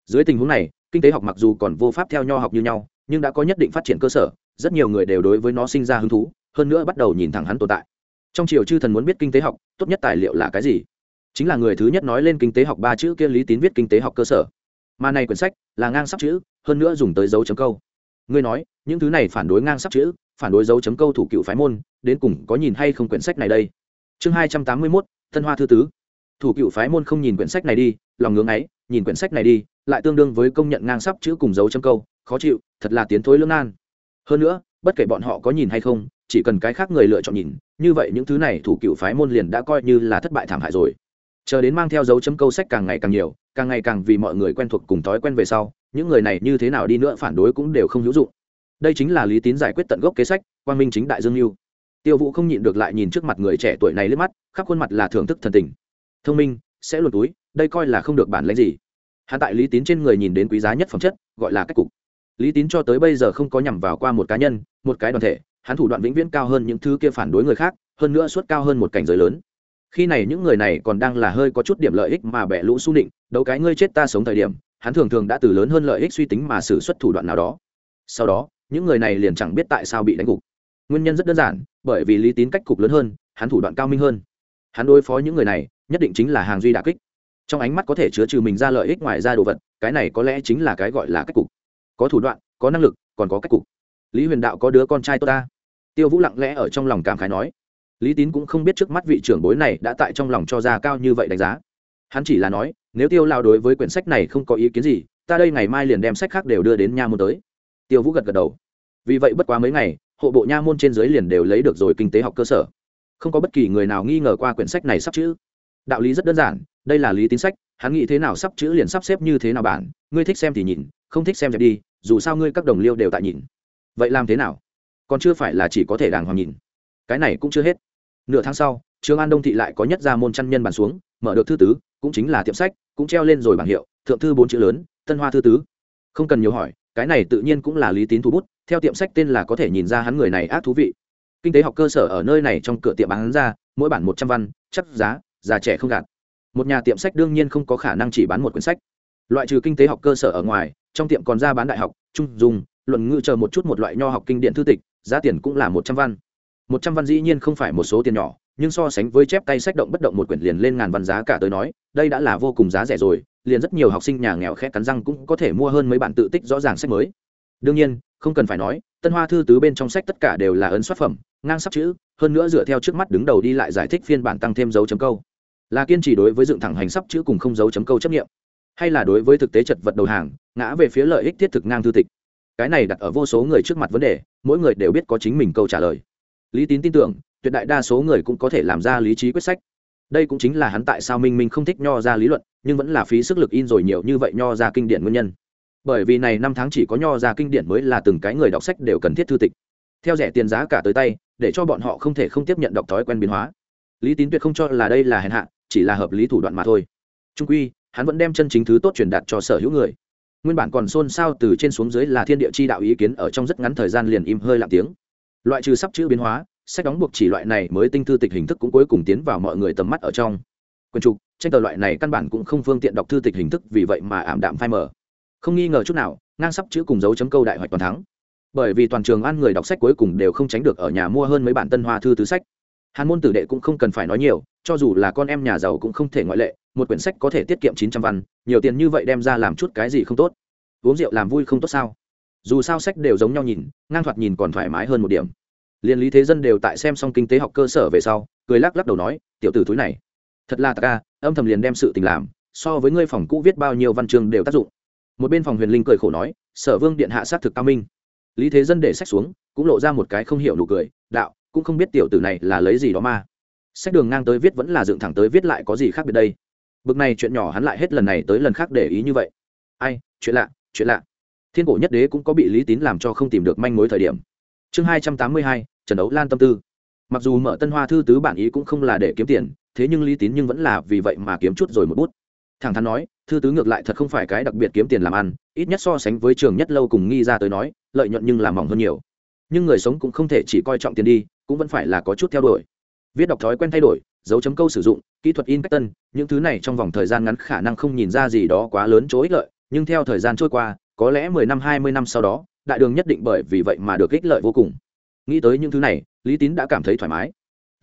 Dưới tình huống này, kinh tế học mặc dù còn vô pháp theo nho học như nhau, nhưng đã có nhất định phát triển cơ sở, rất nhiều người đều đối với nó sinh ra hứng thú, hơn nữa bắt đầu nhìn thẳng hắn tồn tại. Trong triều chư thần muốn biết kinh tế học, tốt nhất tài liệu là cái gì? Chính là người thứ nhất nói lên kinh tế học ba chữ kia lý tín viết kinh tế học cơ sở. Mà này quyển sách là ngang sắp chữ, hơn nữa dùng tới dấu chấm câu. Ngươi nói, những thứ này phản đối ngang sắp chữ phản đối dấu chấm câu thủ cựu phái môn, đến cùng có nhìn hay không quyển sách này đây? Chương hai trăm tám mươi mốt, thân hoa thư tứ. Thủ cựu phái môn không nhìn quyển sách này đi, lòng ngưỡng ấy, nhìn quyển sách này đi, lại tương đương với công nhận ngang sắp chữ cùng dấu chấm câu, khó chịu, thật là tiến thối lưỡng nan. Hơn nữa, bất kể bọn họ có nhìn hay không, chỉ cần cái khác người lựa chọn nhìn, như vậy những thứ này thủ cựu phái môn liền đã coi như là thất bại thảm hại rồi. Chờ đến mang theo dấu chấm câu sách càng ngày càng nhiều, càng ngày càng vì mọi người quen thuộc cùng thói quen về sau, những người này như thế nào đi nữa phản đối cũng đều không hữu dụng đây chính là lý tín giải quyết tận gốc kế sách, quang minh chính đại dương mưu tiêu vũ không nhịn được lại nhìn trước mặt người trẻ tuổi này lướt mắt, khắp khuôn mặt là thưởng thức thần tình. Thông minh, sẽ luồn túi, đây coi là không được bản lãnh gì. Hạ tại lý tín trên người nhìn đến quý giá nhất phẩm chất, gọi là cách cục. Lý tín cho tới bây giờ không có nhằm vào qua một cá nhân, một cái đoàn thể, hắn thủ đoạn vĩnh viễn cao hơn những thứ kia phản đối người khác, hơn nữa suốt cao hơn một cảnh giới lớn. Khi này những người này còn đang là hơi có chút điểm lợi ích mà bẻ lũ xu nịnh, đấu cái ngươi chết ta sống thời điểm, hắn thường thường đã từ lớn hơn lợi ích suy tính mà xử xuất thủ đoạn nào đó. Sau đó những người này liền chẳng biết tại sao bị đánh gục. Nguyên nhân rất đơn giản, bởi vì lý tín cách cục lớn hơn, hắn thủ đoạn cao minh hơn. Hắn đối phó những người này, nhất định chính là hàng duy đà kích. Trong ánh mắt có thể chứa trừ mình ra lợi ích ngoài ra đồ vật, cái này có lẽ chính là cái gọi là cách cục. Có thủ đoạn, có năng lực, còn có cách cục. Lý huyền đạo có đứa con trai tốt ta. Tiêu vũ lặng lẽ ở trong lòng cảm khái nói. Lý tín cũng không biết trước mắt vị trưởng bối này đã tại trong lòng cho ra cao như vậy đánh giá. Hắn chỉ là nói, nếu tiêu lao đối với quyển sách này không có ý kiến gì, ta đây ngày mai liền đem sách khác đều đưa đến nha môn tới. Tiêu vũ gật gật đầu vì vậy bất quá mấy ngày, hộ bộ nha môn trên dưới liền đều lấy được rồi kinh tế học cơ sở. Không có bất kỳ người nào nghi ngờ qua quyển sách này sắp chữ. Đạo lý rất đơn giản, đây là lý tín sách, hắn nghĩ thế nào sắp chữ liền sắp xếp như thế nào bản, ngươi thích xem thì nhìn, không thích xem thì đi, dù sao ngươi các đồng liêu đều tại nhìn. Vậy làm thế nào? Còn chưa phải là chỉ có thể đàng hoàng nhìn. Cái này cũng chưa hết. Nửa tháng sau trường an đông thị lại có nhất ra môn chăn nhân bàn xuống, mở được thư tứ, cũng chính là tiệm sách, cũng treo lên rồi bảng hiệu, thượng thư bốn chữ lớn, tân hoa thư tứ. Không cần nhiều hỏi, cái này tự nhiên cũng là lý tín thu bút theo tiệm sách tên là có thể nhìn ra hắn người này ác thú vị. Kinh tế học cơ sở ở nơi này trong cửa tiệm bán ra, mỗi bản một trăm văn, chắc giá, già trẻ không gạt. Một nhà tiệm sách đương nhiên không có khả năng chỉ bán một quyển sách. Loại trừ kinh tế học cơ sở ở ngoài, trong tiệm còn ra bán đại học, trung dùng, luận ngữ chờ một chút một loại nho học kinh điển thư tịch, giá tiền cũng là một trăm văn. Một trăm văn dĩ nhiên không phải một số tiền nhỏ, nhưng so sánh với chép tay sách động bất động một quyển liền lên ngàn văn giá cả tới nói, đây đã là vô cùng giá rẻ rồi, liền rất nhiều học sinh nhà nghèo khẽ cắn răng cũng có thể mua hơn mấy bản tự tích rõ ràng sách mới. Đương nhiên không cần phải nói, tân hoa thư tứ bên trong sách tất cả đều là ấn xuất phẩm, ngang sắp chữ, hơn nữa dựa theo trước mắt đứng đầu đi lại giải thích phiên bản tăng thêm dấu chấm câu. Là kiên trì đối với dựng thẳng hành sắp chữ cùng không dấu chấm câu chấp nghiệm, hay là đối với thực tế chật vật đầu hàng, ngã về phía lợi ích thiết thực ngang thư tịch. Cái này đặt ở vô số người trước mặt vấn đề, mỗi người đều biết có chính mình câu trả lời. Lý tín tin tưởng, tuyệt đại đa số người cũng có thể làm ra lý trí quyết sách. Đây cũng chính là hắn tại sao minh minh không thích nho ra lý luận, nhưng vẫn là phí sức lực in rồi nhiều như vậy nho ra kinh điển nguyên nhân bởi vì này năm tháng chỉ có nho ra kinh điển mới là từng cái người đọc sách đều cần thiết thư tịch. Theo rẻ tiền giá cả tới tay, để cho bọn họ không thể không tiếp nhận đọc thói quen biến hóa. Lý tín tuyệt không cho là đây là hèn hạ, chỉ là hợp lý thủ đoạn mà thôi. Trung quy, hắn vẫn đem chân chính thứ tốt truyền đạt cho sở hữu người. Nguyên bản còn xôn xao từ trên xuống dưới là thiên địa chi đạo ý kiến ở trong rất ngắn thời gian liền im hơi lặng tiếng. Loại trừ sắp chữ biến hóa, sách đóng buộc chỉ loại này mới tinh thư tịch hình thức cũng cuối cùng tiến vào mọi người tầm mắt ở trong. Quyền trục, tranh tờ loại này căn bản cũng không phương tiện đọc thư tịch hình thức vì vậy mà ảm đạm phai mờ không nghi ngờ chút nào, ngang sắp chữ cùng dấu chấm câu đại hoạch toàn thắng. Bởi vì toàn trường ăn người đọc sách cuối cùng đều không tránh được ở nhà mua hơn mấy bản tân hoa thư tứ sách. Hàn môn tử đệ cũng không cần phải nói nhiều, cho dù là con em nhà giàu cũng không thể ngoại lệ, một quyển sách có thể tiết kiệm chín trăm văn, nhiều tiền như vậy đem ra làm chút cái gì không tốt? Uống rượu làm vui không tốt sao? Dù sao sách đều giống nhau nhìn, ngang thoạt nhìn còn thoải mái hơn một điểm. Liên lý thế dân đều tại xem xong kinh tế học cơ sở về sau, cười lắc lắc đầu nói, tiểu tử thúi này, thật là ta âm thầm liền đem sự tình làm, so với ngươi phòng cũ viết bao nhiêu văn chương đều tác dụng một bên phòng huyền linh cười khổ nói, sở vương điện hạ sát thực cao minh. Lý thế dân để sách xuống, cũng lộ ra một cái không hiểu nụ cười, đạo, cũng không biết tiểu tử này là lấy gì đó mà. Sách đường ngang tới viết vẫn là dựng thẳng tới viết lại có gì khác biệt đây? Bực này chuyện nhỏ hắn lại hết lần này tới lần khác để ý như vậy. Ai, chuyện lạ chuyện lạ. Thiên cổ nhất đế cũng có bị lý tín làm cho không tìm được manh mối thời điểm. Chương hai trăm tám mươi hai, trần đấu lan tâm tư. Mặc dù mở tân hoa thư tứ bản ý cũng không là để kiếm tiền, thế nhưng lý tín nhưng vẫn là vì vậy mà kiếm chút rồi một bút thẳng thắn nói, thư tứ ngược lại thật không phải cái đặc biệt kiếm tiền làm ăn, ít nhất so sánh với trường nhất lâu cùng nghi ra tới nói, lợi nhuận nhưng làm mỏng hơn nhiều. Nhưng người sống cũng không thể chỉ coi trọng tiền đi, cũng vẫn phải là có chút theo đuổi. Viết đọc thói quen thay đổi, dấu chấm câu sử dụng, kỹ thuật in cách tân những thứ này trong vòng thời gian ngắn khả năng không nhìn ra gì đó quá lớn chỗ ích lợi, nhưng theo thời gian trôi qua, có lẽ mười năm, hai mươi năm sau đó, đại đường nhất định bởi vì vậy mà được ích lợi vô cùng. Nghĩ tới những thứ này, lý tín đã cảm thấy thoải mái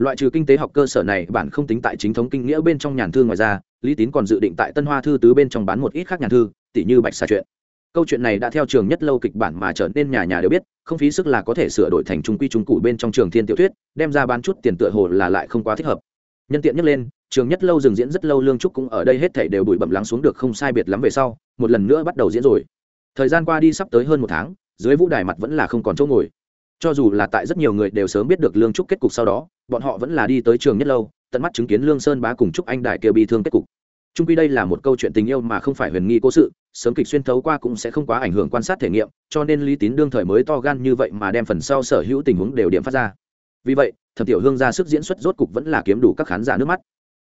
loại trừ kinh tế học cơ sở này, bản không tính tại chính thống kinh nghĩa bên trong nhàn thư ngoài ra, lý tín còn dự định tại tân hoa thư tứ bên trong bán một ít khác nhàn thư, tỉ như bạch xà chuyện. Câu chuyện này đã theo trường nhất lâu kịch bản mà trở nên nhà nhà đều biết, không phí sức là có thể sửa đổi thành trung quy trung cụ bên trong trường thiên tiểu thuyết, đem ra bán chút tiền tựa hồ là lại không quá thích hợp. Nhân tiện nhắc lên, trường nhất lâu dừng diễn rất lâu, lương trúc cũng ở đây hết thảy đều bụi bẩm lắng xuống được không sai biệt lắm về sau, một lần nữa bắt đầu diễn rồi. Thời gian qua đi sắp tới hơn một tháng, dưới vũ đài mặt vẫn là không còn chỗ ngồi cho dù là tại rất nhiều người đều sớm biết được lương trúc kết cục sau đó, bọn họ vẫn là đi tới trường nhất lâu, tận mắt chứng kiến lương sơn bá cùng trúc anh đại kia bị thương kết cục. Trung quy đây là một câu chuyện tình yêu mà không phải huyền nghi cố sự, sớm kịch xuyên thấu qua cũng sẽ không quá ảnh hưởng quan sát thể nghiệm, cho nên lý tín đương thời mới to gan như vậy mà đem phần sau sở hữu tình huống đều điểm phát ra. Vì vậy, thẩm tiểu hương ra sức diễn xuất rốt cục vẫn là kiếm đủ các khán giả nước mắt.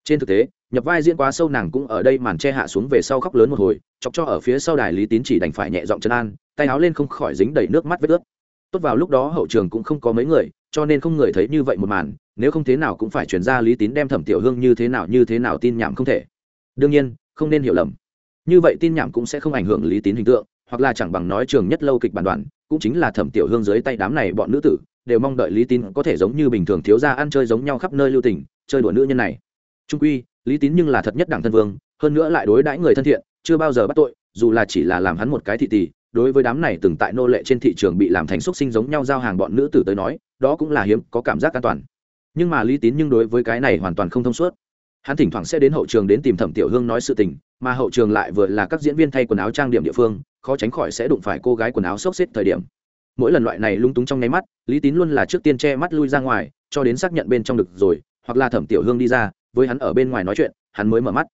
Trên thực tế, nhập vai diễn quá sâu nàng cũng ở đây màn che hạ xuống về sau khóc lớn một hồi, chọc cho ở phía sau đài lý tín chỉ đành phải nhẹ giọng chân an, tay áo lên không khỏi dính đầy nước mắt vết ướt tốt vào lúc đó hậu trường cũng không có mấy người, cho nên không người thấy như vậy một màn, nếu không thế nào cũng phải chuyển ra lý tín đem thẩm tiểu hương như thế nào như thế nào tin nhảm không thể. Đương nhiên, không nên hiểu lầm. Như vậy tin nhảm cũng sẽ không ảnh hưởng lý tín hình tượng, hoặc là chẳng bằng nói trường nhất lâu kịch bản đoàn, cũng chính là thẩm tiểu hương dưới tay đám này bọn nữ tử, đều mong đợi lý tín có thể giống như bình thường thiếu gia ăn chơi giống nhau khắp nơi lưu tình, chơi đùa nữ nhân này. Trung quy, lý tín nhưng là thật nhất đảng thân vương, hơn nữa lại đối đãi người thân thiện, chưa bao giờ bắt tội, dù là chỉ là làm hắn một cái thị tỷ đối với đám này từng tại nô lệ trên thị trường bị làm thành xúc sinh giống nhau giao hàng bọn nữ tử tới nói, đó cũng là hiếm, có cảm giác an toàn. Nhưng mà lý tín nhưng đối với cái này hoàn toàn không thông suốt. Hắn thỉnh thoảng sẽ đến hậu trường đến tìm thẩm tiểu hương nói sự tình, mà hậu trường lại vừa là các diễn viên thay quần áo trang điểm địa phương, khó tránh khỏi sẽ đụng phải cô gái quần áo xốc xếp thời điểm. Mỗi lần loại này lung túng trong nháy mắt, lý tín luôn là trước tiên che mắt lui ra ngoài, cho đến xác nhận bên trong được rồi, hoặc là thẩm tiểu hương đi ra, với hắn ở bên ngoài nói chuyện, hắn mới mở mắt.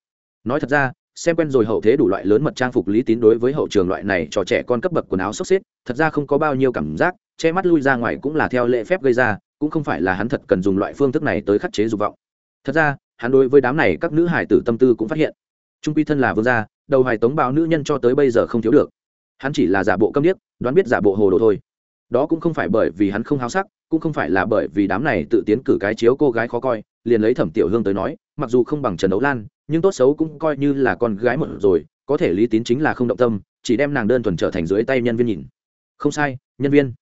Nói thật ra xem quen rồi hậu thế đủ loại lớn mật trang phục lý tín đối với hậu trường loại này cho trẻ con cấp bậc quần áo xốc xếp, thật ra không có bao nhiêu cảm giác, che mắt lui ra ngoài cũng là theo lệ phép gây ra, cũng không phải là hắn thật cần dùng loại phương thức này tới khắc chế dục vọng. Thật ra, hắn đối với đám này các nữ hải tử tâm tư cũng phát hiện. Trung quy thân là vương gia, đầu hài tống báo nữ nhân cho tới bây giờ không thiếu được. Hắn chỉ là giả bộ câm điếc, đoán biết giả bộ hồ đồ thôi. Đó cũng không phải bởi vì hắn không háo sắc, cũng không phải là bởi vì đám này tự tiến cử cái chiếu cô gái khó coi, liền lấy thẩm tiểu hương tới nói, mặc dù không bằng trần đấu lan nhưng tốt xấu cũng coi như là con gái một rồi, có thể lý tín chính là không động tâm, chỉ đem nàng đơn thuần trở thành dưới tay nhân viên nhìn. Không sai, nhân viên.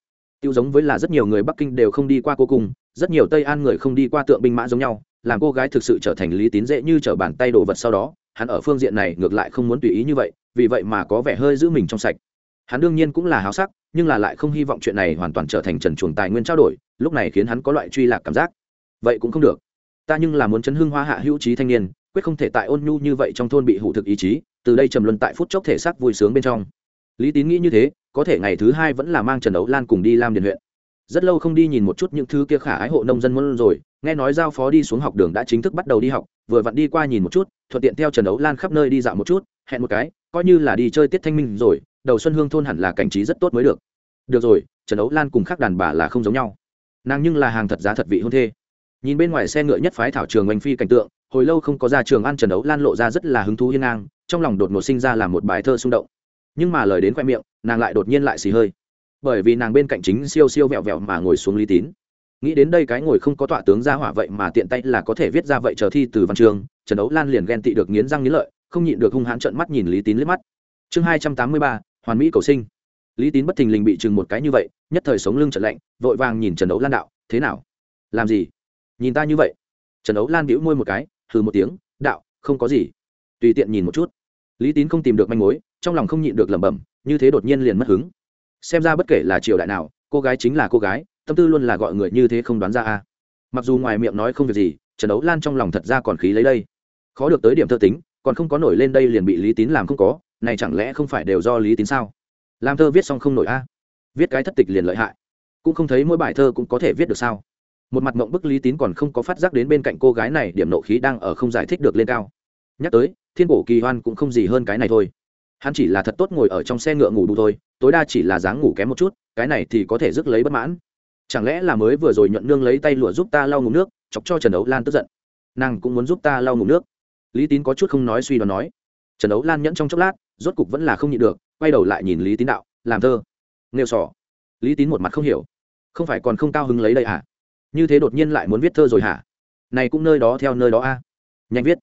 Tiêu giống với là rất nhiều người bắc kinh đều không đi qua cô cùng, rất nhiều tây an người không đi qua tượng binh mã giống nhau, làm cô gái thực sự trở thành lý tín dễ như trở bàn tay đồ vật sau đó, hắn ở phương diện này ngược lại không muốn tùy ý như vậy, vì vậy mà có vẻ hơi giữ mình trong sạch. Hắn đương nhiên cũng là háo sắc, nhưng là lại không hy vọng chuyện này hoàn toàn trở thành trần chuồng tài nguyên trao đổi, lúc này khiến hắn có loại truy lạc cảm giác. Vậy cũng không được. Ta nhưng là muốn chấn hưng hoa hạ hữu trí thanh niên quyết không thể tại ôn nhu như vậy trong thôn bị hủ thực ý chí, từ đây trầm luân tại phút chốc thể xác vui sướng bên trong. Lý tín nghĩ như thế, có thể ngày thứ hai vẫn là mang trần đấu lan cùng đi lam điền huyện. Rất lâu không đi nhìn một chút những thứ kia khả ái hộ nông dân muốn rồi, nghe nói giao phó đi xuống học đường đã chính thức bắt đầu đi học, vừa vặn đi qua nhìn một chút, thuận tiện theo trần đấu lan khắp nơi đi dạo một chút, hẹn một cái, coi như là đi chơi tiết thanh minh rồi, đầu xuân hương thôn hẳn là cảnh trí rất tốt mới được. Được rồi, trần đấu lan cùng khác đàn bà là không giống nhau. Nàng nhưng là hàng thật giá thật vị hôn thê. Nhìn bên ngoài xe ngựa nhất phái thảo trường oanh phi cảnh tượng hồi lâu không có ra trường ăn trần đấu lan lộ ra rất là hứng thú hiên ngang, trong lòng đột ngột sinh ra là một bài thơ xung động. Nhưng mà lời đến khoe miệng, nàng lại đột nhiên lại xì hơi. Bởi vì nàng bên cạnh chính siêu siêu vẹo vẹo mà ngồi xuống lý tín. Nghĩ đến đây cái ngồi không có tọa tướng ra hỏa vậy mà tiện tay là có thể viết ra vậy chờ thi từ văn trường, trần đấu lan liền ghen tị được nghiến răng nghiến lợi, không nhịn được hung hãn trợn mắt nhìn lý tín liếc mắt. Chương hai trăm tám mươi ba, hoàn mỹ cầu sinh. Lý tín bất thình lình bị chừng một cái như vậy, nhất thời sống lưng trận lạnh, vội vàng nhìn trần đấu lan đạo, thế nào? Làm gì? Nhìn ta như vậy? Trần đấu lan bĩu môi một cái hừ một tiếng, đạo, không có gì. Tùy tiện nhìn một chút. Lý tín không tìm được manh mối, trong lòng không nhịn được lẩm bẩm, như thế đột nhiên liền mất hứng. Xem ra bất kể là triều đại nào, cô gái chính là cô gái, tâm tư luôn là gọi người như thế không đoán ra a. Mặc dù ngoài miệng nói không việc gì, trần đấu lan trong lòng thật ra còn khí lấy đây. Khó được tới điểm thơ tính, còn không có nổi lên đây liền bị lý tín làm không có, này chẳng lẽ không phải đều do lý tín sao? Làm thơ viết xong không nổi a. Viết cái thất tịch liền lợi hại. Cũng không thấy mỗi bài thơ cũng có thể viết được sao? Một mặt mộng bức lý tín còn không có phát giác đến bên cạnh cô gái này, điểm nộ khí đang ở không giải thích được lên cao. Nhắc tới, thiên cổ kỳ hoan cũng không gì hơn cái này thôi. Hắn chỉ là thật tốt ngồi ở trong xe ngựa ngủ đủ thôi, tối đa chỉ là dáng ngủ kém một chút, cái này thì có thể rước lấy bất mãn. Chẳng lẽ là mới vừa rồi nhuận nương lấy tay lụa giúp ta lau ngủ nước, chọc cho trần đấu lan tức giận. Nàng cũng muốn giúp ta lau ngủ nước. Lý tín có chút không nói suy đoán nói. Trần đấu lan nhẫn trong chốc lát, rốt cục vẫn là không nhịn được, quay đầu lại nhìn lý tín đạo, làm thơ. Nghêu sỏ lý tín một mặt không hiểu. Không phải còn không cao hứng lấy đây à? Như thế đột nhiên lại muốn viết thơ rồi hả? Này cũng nơi đó theo nơi đó a. Nhanh viết.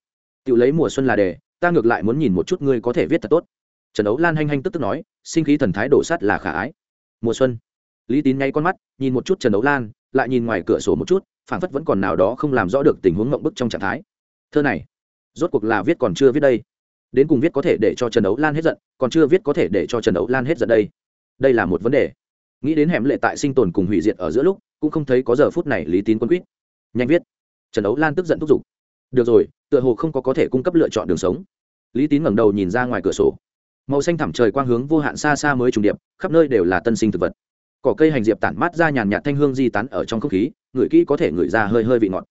Tự lấy mùa xuân là đề ta ngược lại muốn nhìn một chút ngươi có thể viết thật tốt. Trần đấu lan hanh hanh tức tức nói, sinh khí thần thái đổ sắt là khả ái. Mùa xuân. Lý tín ngay con mắt, nhìn một chút trần đấu lan, lại nhìn ngoài cửa sổ một chút, phảng phất vẫn còn nào đó không làm rõ được tình huống mộng bức trong trạng thái. Thơ này, rốt cuộc là viết còn chưa viết đây. Đến cùng viết có thể để cho trần đấu lan hết giận, còn chưa viết có thể để cho trần đấu lan hết giận đây. Đây là một vấn đề. Nghĩ đến hẻm lệ tại sinh tồn cùng hủy diệt ở giữa lúc cũng không thấy có giờ phút này lý tín quân quýt nhanh viết. Trần đấu lan tức giận thúc giục. Được rồi, tựa hồ không có có thể cung cấp lựa chọn đường sống. Lý tín ngẩng đầu nhìn ra ngoài cửa sổ. Màu xanh thẳm trời quang hướng vô hạn xa xa mới trùng điệp, khắp nơi đều là tân sinh thực vật. Cỏ cây hành diệp tản mát ra nhàn nhạt thanh hương di tán ở trong không khí ngửi kỹ có thể ngửi ra hơi hơi vị ngọt.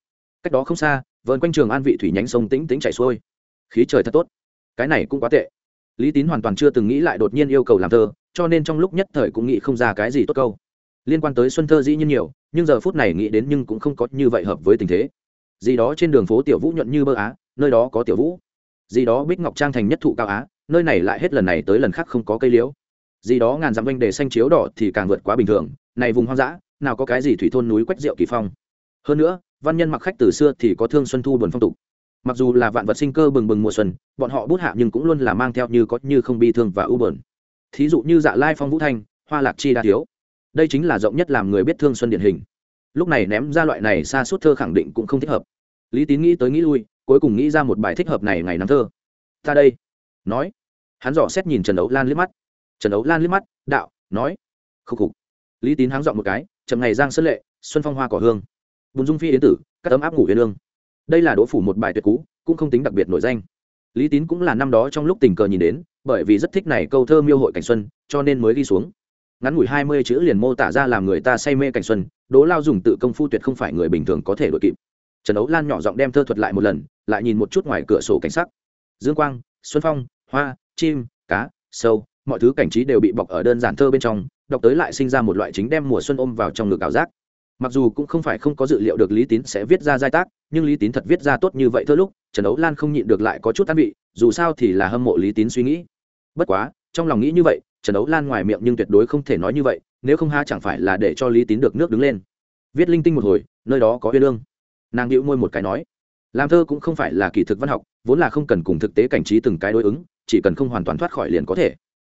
Cách đó không xa vườn quanh trường an vị thủy nhánh sông tĩnh tĩnh chảy xuôi. Khí trời thật tốt. Cái này cũng quá tệ. Lý tín hoàn toàn chưa từng nghĩ lại đột nhiên yêu cầu làm thơ, cho nên trong lúc nhất thời cũng nghĩ không ra cái gì tốt câu liên quan tới xuân thơ dĩ nhiên nhiều, nhưng giờ phút này nghĩ đến nhưng cũng không có như vậy hợp với tình thế. Gì đó trên đường phố tiểu vũ nhuận như bơ á, nơi đó có tiểu vũ. Gì đó bích ngọc trang thành nhất thụ cao á, nơi này lại hết lần này tới lần khác không có cây liễu. Gì đó ngàn dặm oanh đề xanh chiếu đỏ thì càng vượt quá bình thường, này vùng hoang dã, nào có cái gì thủy thôn núi quách rượu kỳ phong. Hơn nữa, văn nhân mặc khách từ xưa thì có thương xuân thu buồn phong tục. Mặc dù là vạn vật sinh cơ bừng bừng mùa xuân, bọn họ bút hạ nhưng cũng luôn là mang theo như có như không bi thương và ưu bờn thí dụ như dạ lai phong vũ thanh, hoa lạc chi đa thiếu đây chính là rộng nhất làm người biết thương xuân điển hình. Lúc này ném ra loại này xa suốt thơ khẳng định cũng không thích hợp. Lý tín nghĩ tới nghĩ lui, cuối cùng nghĩ ra một bài thích hợp này ngày năm thơ. Ta đây. Nói. Hắn dò xét nhìn trần ấu lan liếc mắt. Trần ấu lan liếc mắt, đạo, nói. Khúc khục. Lý tín háng dọn một cái, chậm ngày giang sơn lệ, xuân phong hoa cỏ hương. Bùn dung phi yến tử các tấm áp ngủ yên lương. Đây là đỗ phủ một bài tuyệt cú cũng không tính đặc biệt nổi danh. Lý tín cũng là năm đó trong lúc tình cờ nhìn đến, bởi vì rất thích này câu thơ miêu hội cảnh xuân, cho nên mới ghi xuống ngắn ngủi hai mươi chữ liền mô tả ra làm người ta say mê cảnh xuân đố lao dùng tự công phu tuyệt không phải người bình thường có thể đội kịp. Trần ấu lan nhỏ giọng đem thơ thuật lại một lần, lại nhìn một chút ngoài cửa sổ cảnh sắc. Dương quang, xuân phong, hoa, chim, cá, sâu, mọi thứ cảnh trí đều bị bọc ở đơn giản thơ bên trong, đọc tới lại sinh ra một loại chính đem mùa xuân ôm vào trong ngực ảo giác. Mặc dù cũng không phải không có dự liệu được lý tín sẽ viết ra giai tác, nhưng lý tín thật viết ra tốt như vậy thơ lúc, trần ấu lan không nhịn được lại có chút an vị, dù sao thì là hâm mộ lý tín suy nghĩ. Bất quá, trong lòng nghĩ như vậy trần ấu lan ngoài miệng nhưng tuyệt đối không thể nói như vậy, nếu không ha chẳng phải là để cho lý tín được nước đứng lên. Viết linh tinh một hồi, nơi đó có huyên lương. Nàng hữu môi một cái nói, làm thơ cũng không phải là kỳ thực văn học, vốn là không cần cùng thực tế cảnh trí từng cái đối ứng, chỉ cần không hoàn toàn thoát khỏi liền có thể.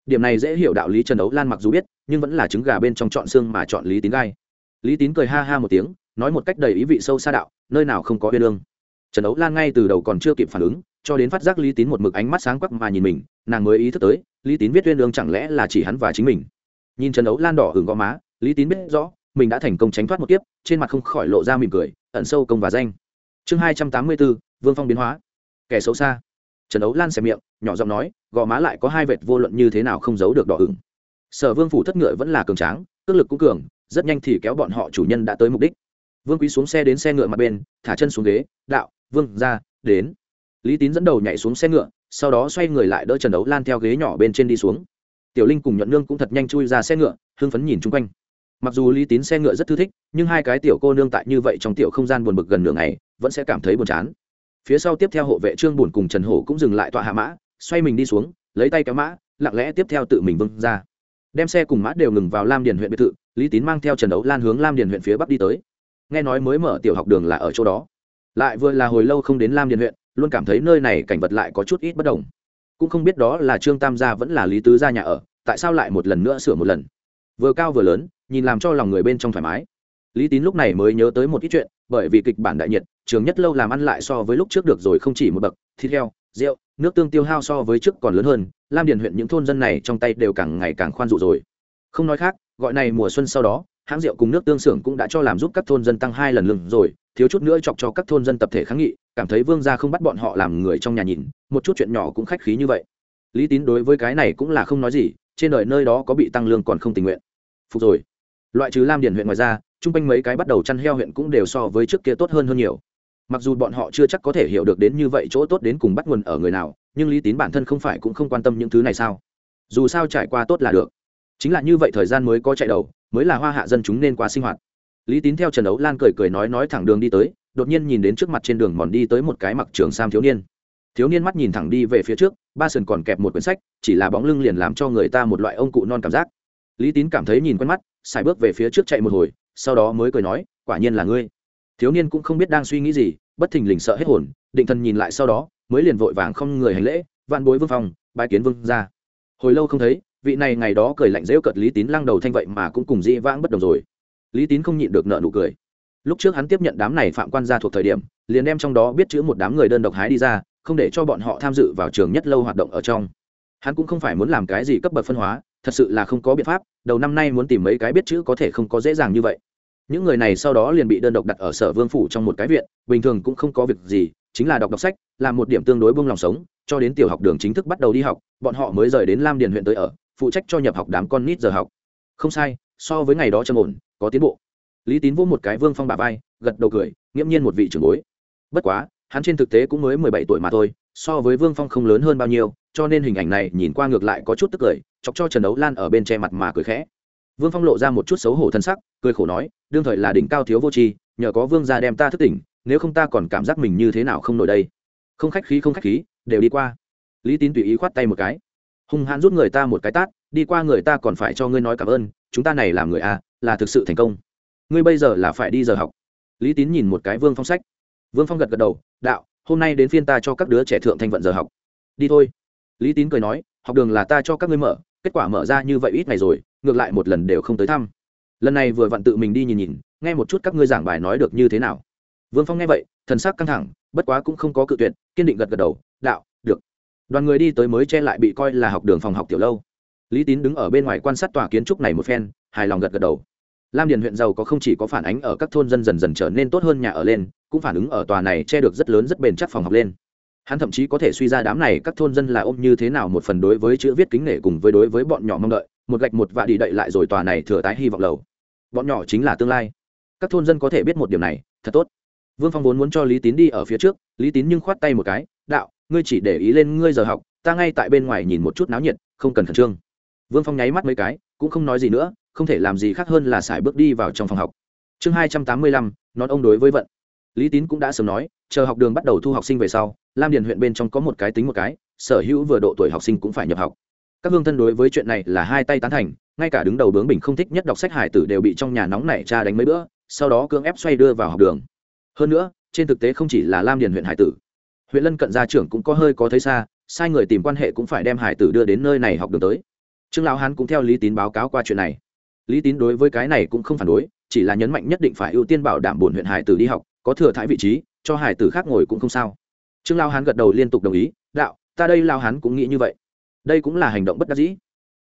Điểm này dễ hiểu đạo lý trần ấu lan mặc dù biết, nhưng vẫn là trứng gà bên trong chọn xương mà chọn lý tín gai. Lý tín cười ha ha một tiếng, nói một cách đầy ý vị sâu xa đạo, nơi nào không có huyên lương. Trần ấu lan ngay từ đầu còn chưa kịp phản ứng, cho đến phát giác lý tín một mực ánh mắt sáng quắc mà nhìn mình, nàng mới ý thức tới lý tín viết tuyên lương chẳng lẽ là chỉ hắn và chính mình. Nhìn trần ấu lan đỏ hưởng gò má, lý tín biết rõ, mình đã thành công tránh thoát một kiếp, trên mặt không khỏi lộ ra mỉm cười, ẩn sâu công và danh. Chương hai trăm tám mươi bốn vương phong biến hóa. Kẻ xấu xa. Trần ấu lan xẻ miệng, nhỏ giọng nói, gò má lại có hai vệt vô luận như thế nào không giấu được đỏ hưởng sở vương phủ thất ngựa vẫn là cường tráng, cước lực cũng cường, rất nhanh thì kéo bọn họ chủ nhân đã tới mục đích. Vương quý xuống xe đến xe ngựa mặt bên, thả chân xuống ghế, đạo, vương ra, đến. Lý tín dẫn đầu nhảy xuống xe ngựa sau đó xoay người lại đỡ trần đấu lan theo ghế nhỏ bên trên đi xuống. Tiểu linh cùng nhuận nương cũng thật nhanh chui ra xe ngựa, hưng phấn nhìn chung quanh. Mặc dù lý tín xe ngựa rất thư thích, nhưng hai cái tiểu cô nương tại như vậy trong tiểu không gian buồn bực gần nửa ngày, vẫn sẽ cảm thấy buồn chán. Phía sau tiếp theo hộ vệ trương buồn cùng trần hổ cũng dừng lại tọa hạ mã, xoay mình đi xuống, lấy tay kéo mã, lặng lẽ tiếp theo tự mình vâng ra. Đem xe cùng mã đều ngừng vào lam điền huyện biệt thự, lý tín mang theo trần đấu lan hướng lam điền huyện phía bắc đi tới. Nghe nói mới mở tiểu học đường là ở chỗ đó. Lại vừa là hồi lâu không đến lam điền huyện luôn cảm thấy nơi này cảnh vật lại có chút ít bất đồng. Cũng không biết đó là trương tam gia vẫn là lý tứ gia nhà ở, tại sao lại một lần nữa sửa một lần. Vừa cao vừa lớn, nhìn làm cho lòng người bên trong thoải mái. Lý tín lúc này mới nhớ tới một ít chuyện, bởi vì kịch bản đại nhiệt, trường nhất lâu làm ăn lại so với lúc trước được rồi không chỉ một bậc, thịt heo, rượu, nước tương tiêu hao so với trước còn lớn hơn, lam điền huyện những thôn dân này trong tay đều càng ngày càng khoan dụ rồi. Không nói khác, gọi này mùa xuân sau đó, hãng rượu cùng nước tương xưởng cũng đã cho làm giúp các thôn dân tăng hai lần lương rồi thiếu chút nữa chọc cho các thôn dân tập thể kháng nghị, cảm thấy vương gia không bắt bọn họ làm người trong nhà nhìn, một chút chuyện nhỏ cũng khách khí như vậy. Lý tín đối với cái này cũng là không nói gì, trên đời nơi đó có bị tăng lương còn không tình nguyện. Phục rồi. Loại trừ lam điền huyện ngoài ra, chung quanh mấy cái bắt đầu chăn heo huyện cũng đều so với trước kia tốt hơn hơn nhiều. Mặc dù bọn họ chưa chắc có thể hiểu được đến như vậy chỗ tốt đến cùng bắt nguồn ở người nào, nhưng lý tín bản thân không phải cũng không quan tâm những thứ này sao? Dù sao trải qua tốt là được. Chính là như vậy thời gian mới có chạy đầu, mới là hoa hạ dân chúng nên qua sinh hoạt lý tín theo trần ấu lan cười cười nói nói thẳng đường đi tới đột nhiên nhìn đến trước mặt trên đường mòn đi tới một cái mặc trường sam thiếu niên. Thiếu niên mắt nhìn thẳng đi về phía trước ba sườn còn kẹp một quyển sách chỉ là bóng lưng liền làm cho người ta một loại ông cụ non cảm giác. Lý tín cảm thấy nhìn quen mắt xài bước về phía trước chạy một hồi sau đó mới cười nói quả nhiên là ngươi. Thiếu niên cũng không biết đang suy nghĩ gì bất thình lình sợ hết hồn định thần nhìn lại sau đó mới liền vội vàng không người hành lễ vạn bối vương phòng, bái kiến vương ra hồi lâu không thấy vị này ngày đó cười lạnh rễu cợt lý tín lăng đầu thanh vậy mà cũng cùng dĩ vãng bất đồng rồi lý tín không nhịn được nợ nụ cười. Lúc trước hắn tiếp nhận đám này phạm quan gia thuộc thời điểm, liền đem trong đó biết chữ một đám người đơn độc hái đi ra, không để cho bọn họ tham dự vào trường nhất lâu hoạt động ở trong. Hắn cũng không phải muốn làm cái gì cấp bậc phân hóa, thật sự là không có biện pháp, đầu năm nay muốn tìm mấy cái biết chữ có thể không có dễ dàng như vậy. Những người này sau đó liền bị đơn độc đặt ở sở vương phủ trong một cái viện, bình thường cũng không có việc gì, chính là đọc đọc sách, làm một điểm tương đối buông lòng sống, cho đến tiểu học đường chính thức bắt đầu đi học, bọn họ mới rời đến lam điền huyện tới ở, phụ trách cho nhập học đám con nít giờ học. Không sai, so với ngày đó trầm ổn có tiến bộ. Lý tín vỗ một cái vương phong bà vai, gật đầu cười, nghiễm nhiên một vị trưởng bối. Bất quá, hắn trên thực tế cũng mới mười bảy tuổi mà thôi, so với vương phong không lớn hơn bao nhiêu, cho nên hình ảnh này nhìn qua ngược lại có chút tức cười, chọc cho trần đấu lan ở bên che mặt mà cười khẽ. Vương phong lộ ra một chút xấu hổ thân sắc, cười khổ nói, đương thời là đỉnh cao thiếu vô tri, nhờ có vương gia đem ta thức tỉnh, nếu không ta còn cảm giác mình như thế nào không nổi đây. Không khách khí, không khách khí, đều đi qua. Lý tín tùy ý khoát tay một cái. Hung hãn rút người ta một cái tát, đi qua người ta còn phải cho ngươi nói cảm ơn, chúng ta này làm người a là thực sự thành công. Ngươi bây giờ là phải đi giờ học. Lý tín nhìn một cái vương phong sách. Vương phong gật gật đầu, đạo, hôm nay đến phiên ta cho các đứa trẻ thượng thanh vận giờ học. Đi thôi. Lý tín cười nói, học đường là ta cho các ngươi mở, kết quả mở ra như vậy ít ngày rồi, ngược lại một lần đều không tới thăm. Lần này vừa vặn tự mình đi nhìn nhìn, nghe một chút các ngươi giảng bài nói được như thế nào. Vương phong nghe vậy, thần sắc căng thẳng, bất quá cũng không có cự tuyệt, kiên định gật gật đầu, đạo, được. Đoàn người đi tới mới che lại bị coi là học đường phòng học tiểu lâu. Lý tín đứng ở bên ngoài quan sát tòa kiến trúc này một phen hài lòng gật gật đầu. Lam điền huyện giàu có không chỉ có phản ánh ở các thôn dân dần dần trở nên tốt hơn nhà ở lên, cũng phản ứng ở tòa này che được rất lớn rất bền chắc phòng học lên. Hắn thậm chí có thể suy ra đám này các thôn dân là ôm như thế nào một phần đối với chữ viết kính nể cùng với đối với bọn nhỏ mong đợi, một gạch một vạ đi đậy lại rồi tòa này thừa tái hy vọng lầu. Bọn nhỏ chính là tương lai. Các thôn dân có thể biết một điểm này, thật tốt. Vương phong vốn muốn cho lý tín đi ở phía trước, lý tín nhưng khoát tay một cái, đạo, ngươi chỉ để ý lên ngươi giờ học, ta ngay tại bên ngoài nhìn một chút náo nhiệt, không cần khẩn trương. Vương phong nháy mắt mấy cái, cũng không nói gì nữa không thể làm gì khác hơn là xài bước đi vào trong phòng học. Chương hai trăm tám mươi lăm, nón ông đối với vận. Lý tín cũng đã sớm nói, chờ học đường bắt đầu thu học sinh về sau, lam điền huyện bên trong có một cái tính một cái, sở hữu vừa độ tuổi học sinh cũng phải nhập học. Các hương thân đối với chuyện này là hai tay tán thành, ngay cả đứng đầu bướng bình không thích nhất đọc sách hải tử đều bị trong nhà nóng nảy cha đánh mấy bữa, sau đó cưỡng ép xoay đưa vào học đường. Hơn nữa, trên thực tế không chỉ là lam điền huyện hải tử. Huyện lân cận gia trưởng cũng có hơi có thấy xa, sai người tìm quan hệ cũng phải đem hải tử đưa đến nơi này học đường tới. Trương lão hán cũng theo lý tín báo cáo qua chuyện này lý tín đối với cái này cũng không phản đối, chỉ là nhấn mạnh nhất định phải ưu tiên bảo đảm bổn huyện hải tử đi học, có thừa thãi vị trí, cho hải tử khác ngồi cũng không sao. Trương lao hán gật đầu liên tục đồng ý, đạo, ta đây lao hán cũng nghĩ như vậy. Đây cũng là hành động bất đắc dĩ.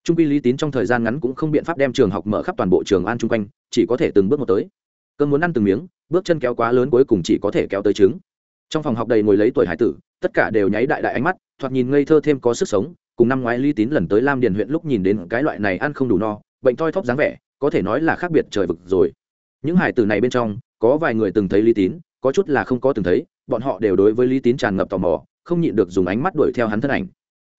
Trung quy lý tín trong thời gian ngắn cũng không biện pháp đem trường học mở khắp toàn bộ trường an chung quanh, chỉ có thể từng bước một tới. Cơn muốn ăn từng miếng, bước chân kéo quá lớn cuối cùng chỉ có thể kéo tới trứng. Trong phòng học đầy ngồi lấy tuổi hải tử, tất cả đều nháy đại đại ánh mắt, thoạt nhìn ngây thơ thêm có sức sống. Cùng năm ngoái lý tín lần tới lam điền huyện lúc nhìn đến cái loại này ăn không đủ no bệnh thoi thóp dáng vẻ, có thể nói là khác biệt trời vực rồi. Những hải tử này bên trong, có vài người từng thấy lý tín, có chút là không có từng thấy, bọn họ đều đối với lý tín tràn ngập tò mò, không nhịn được dùng ánh mắt đuổi theo hắn thân ảnh.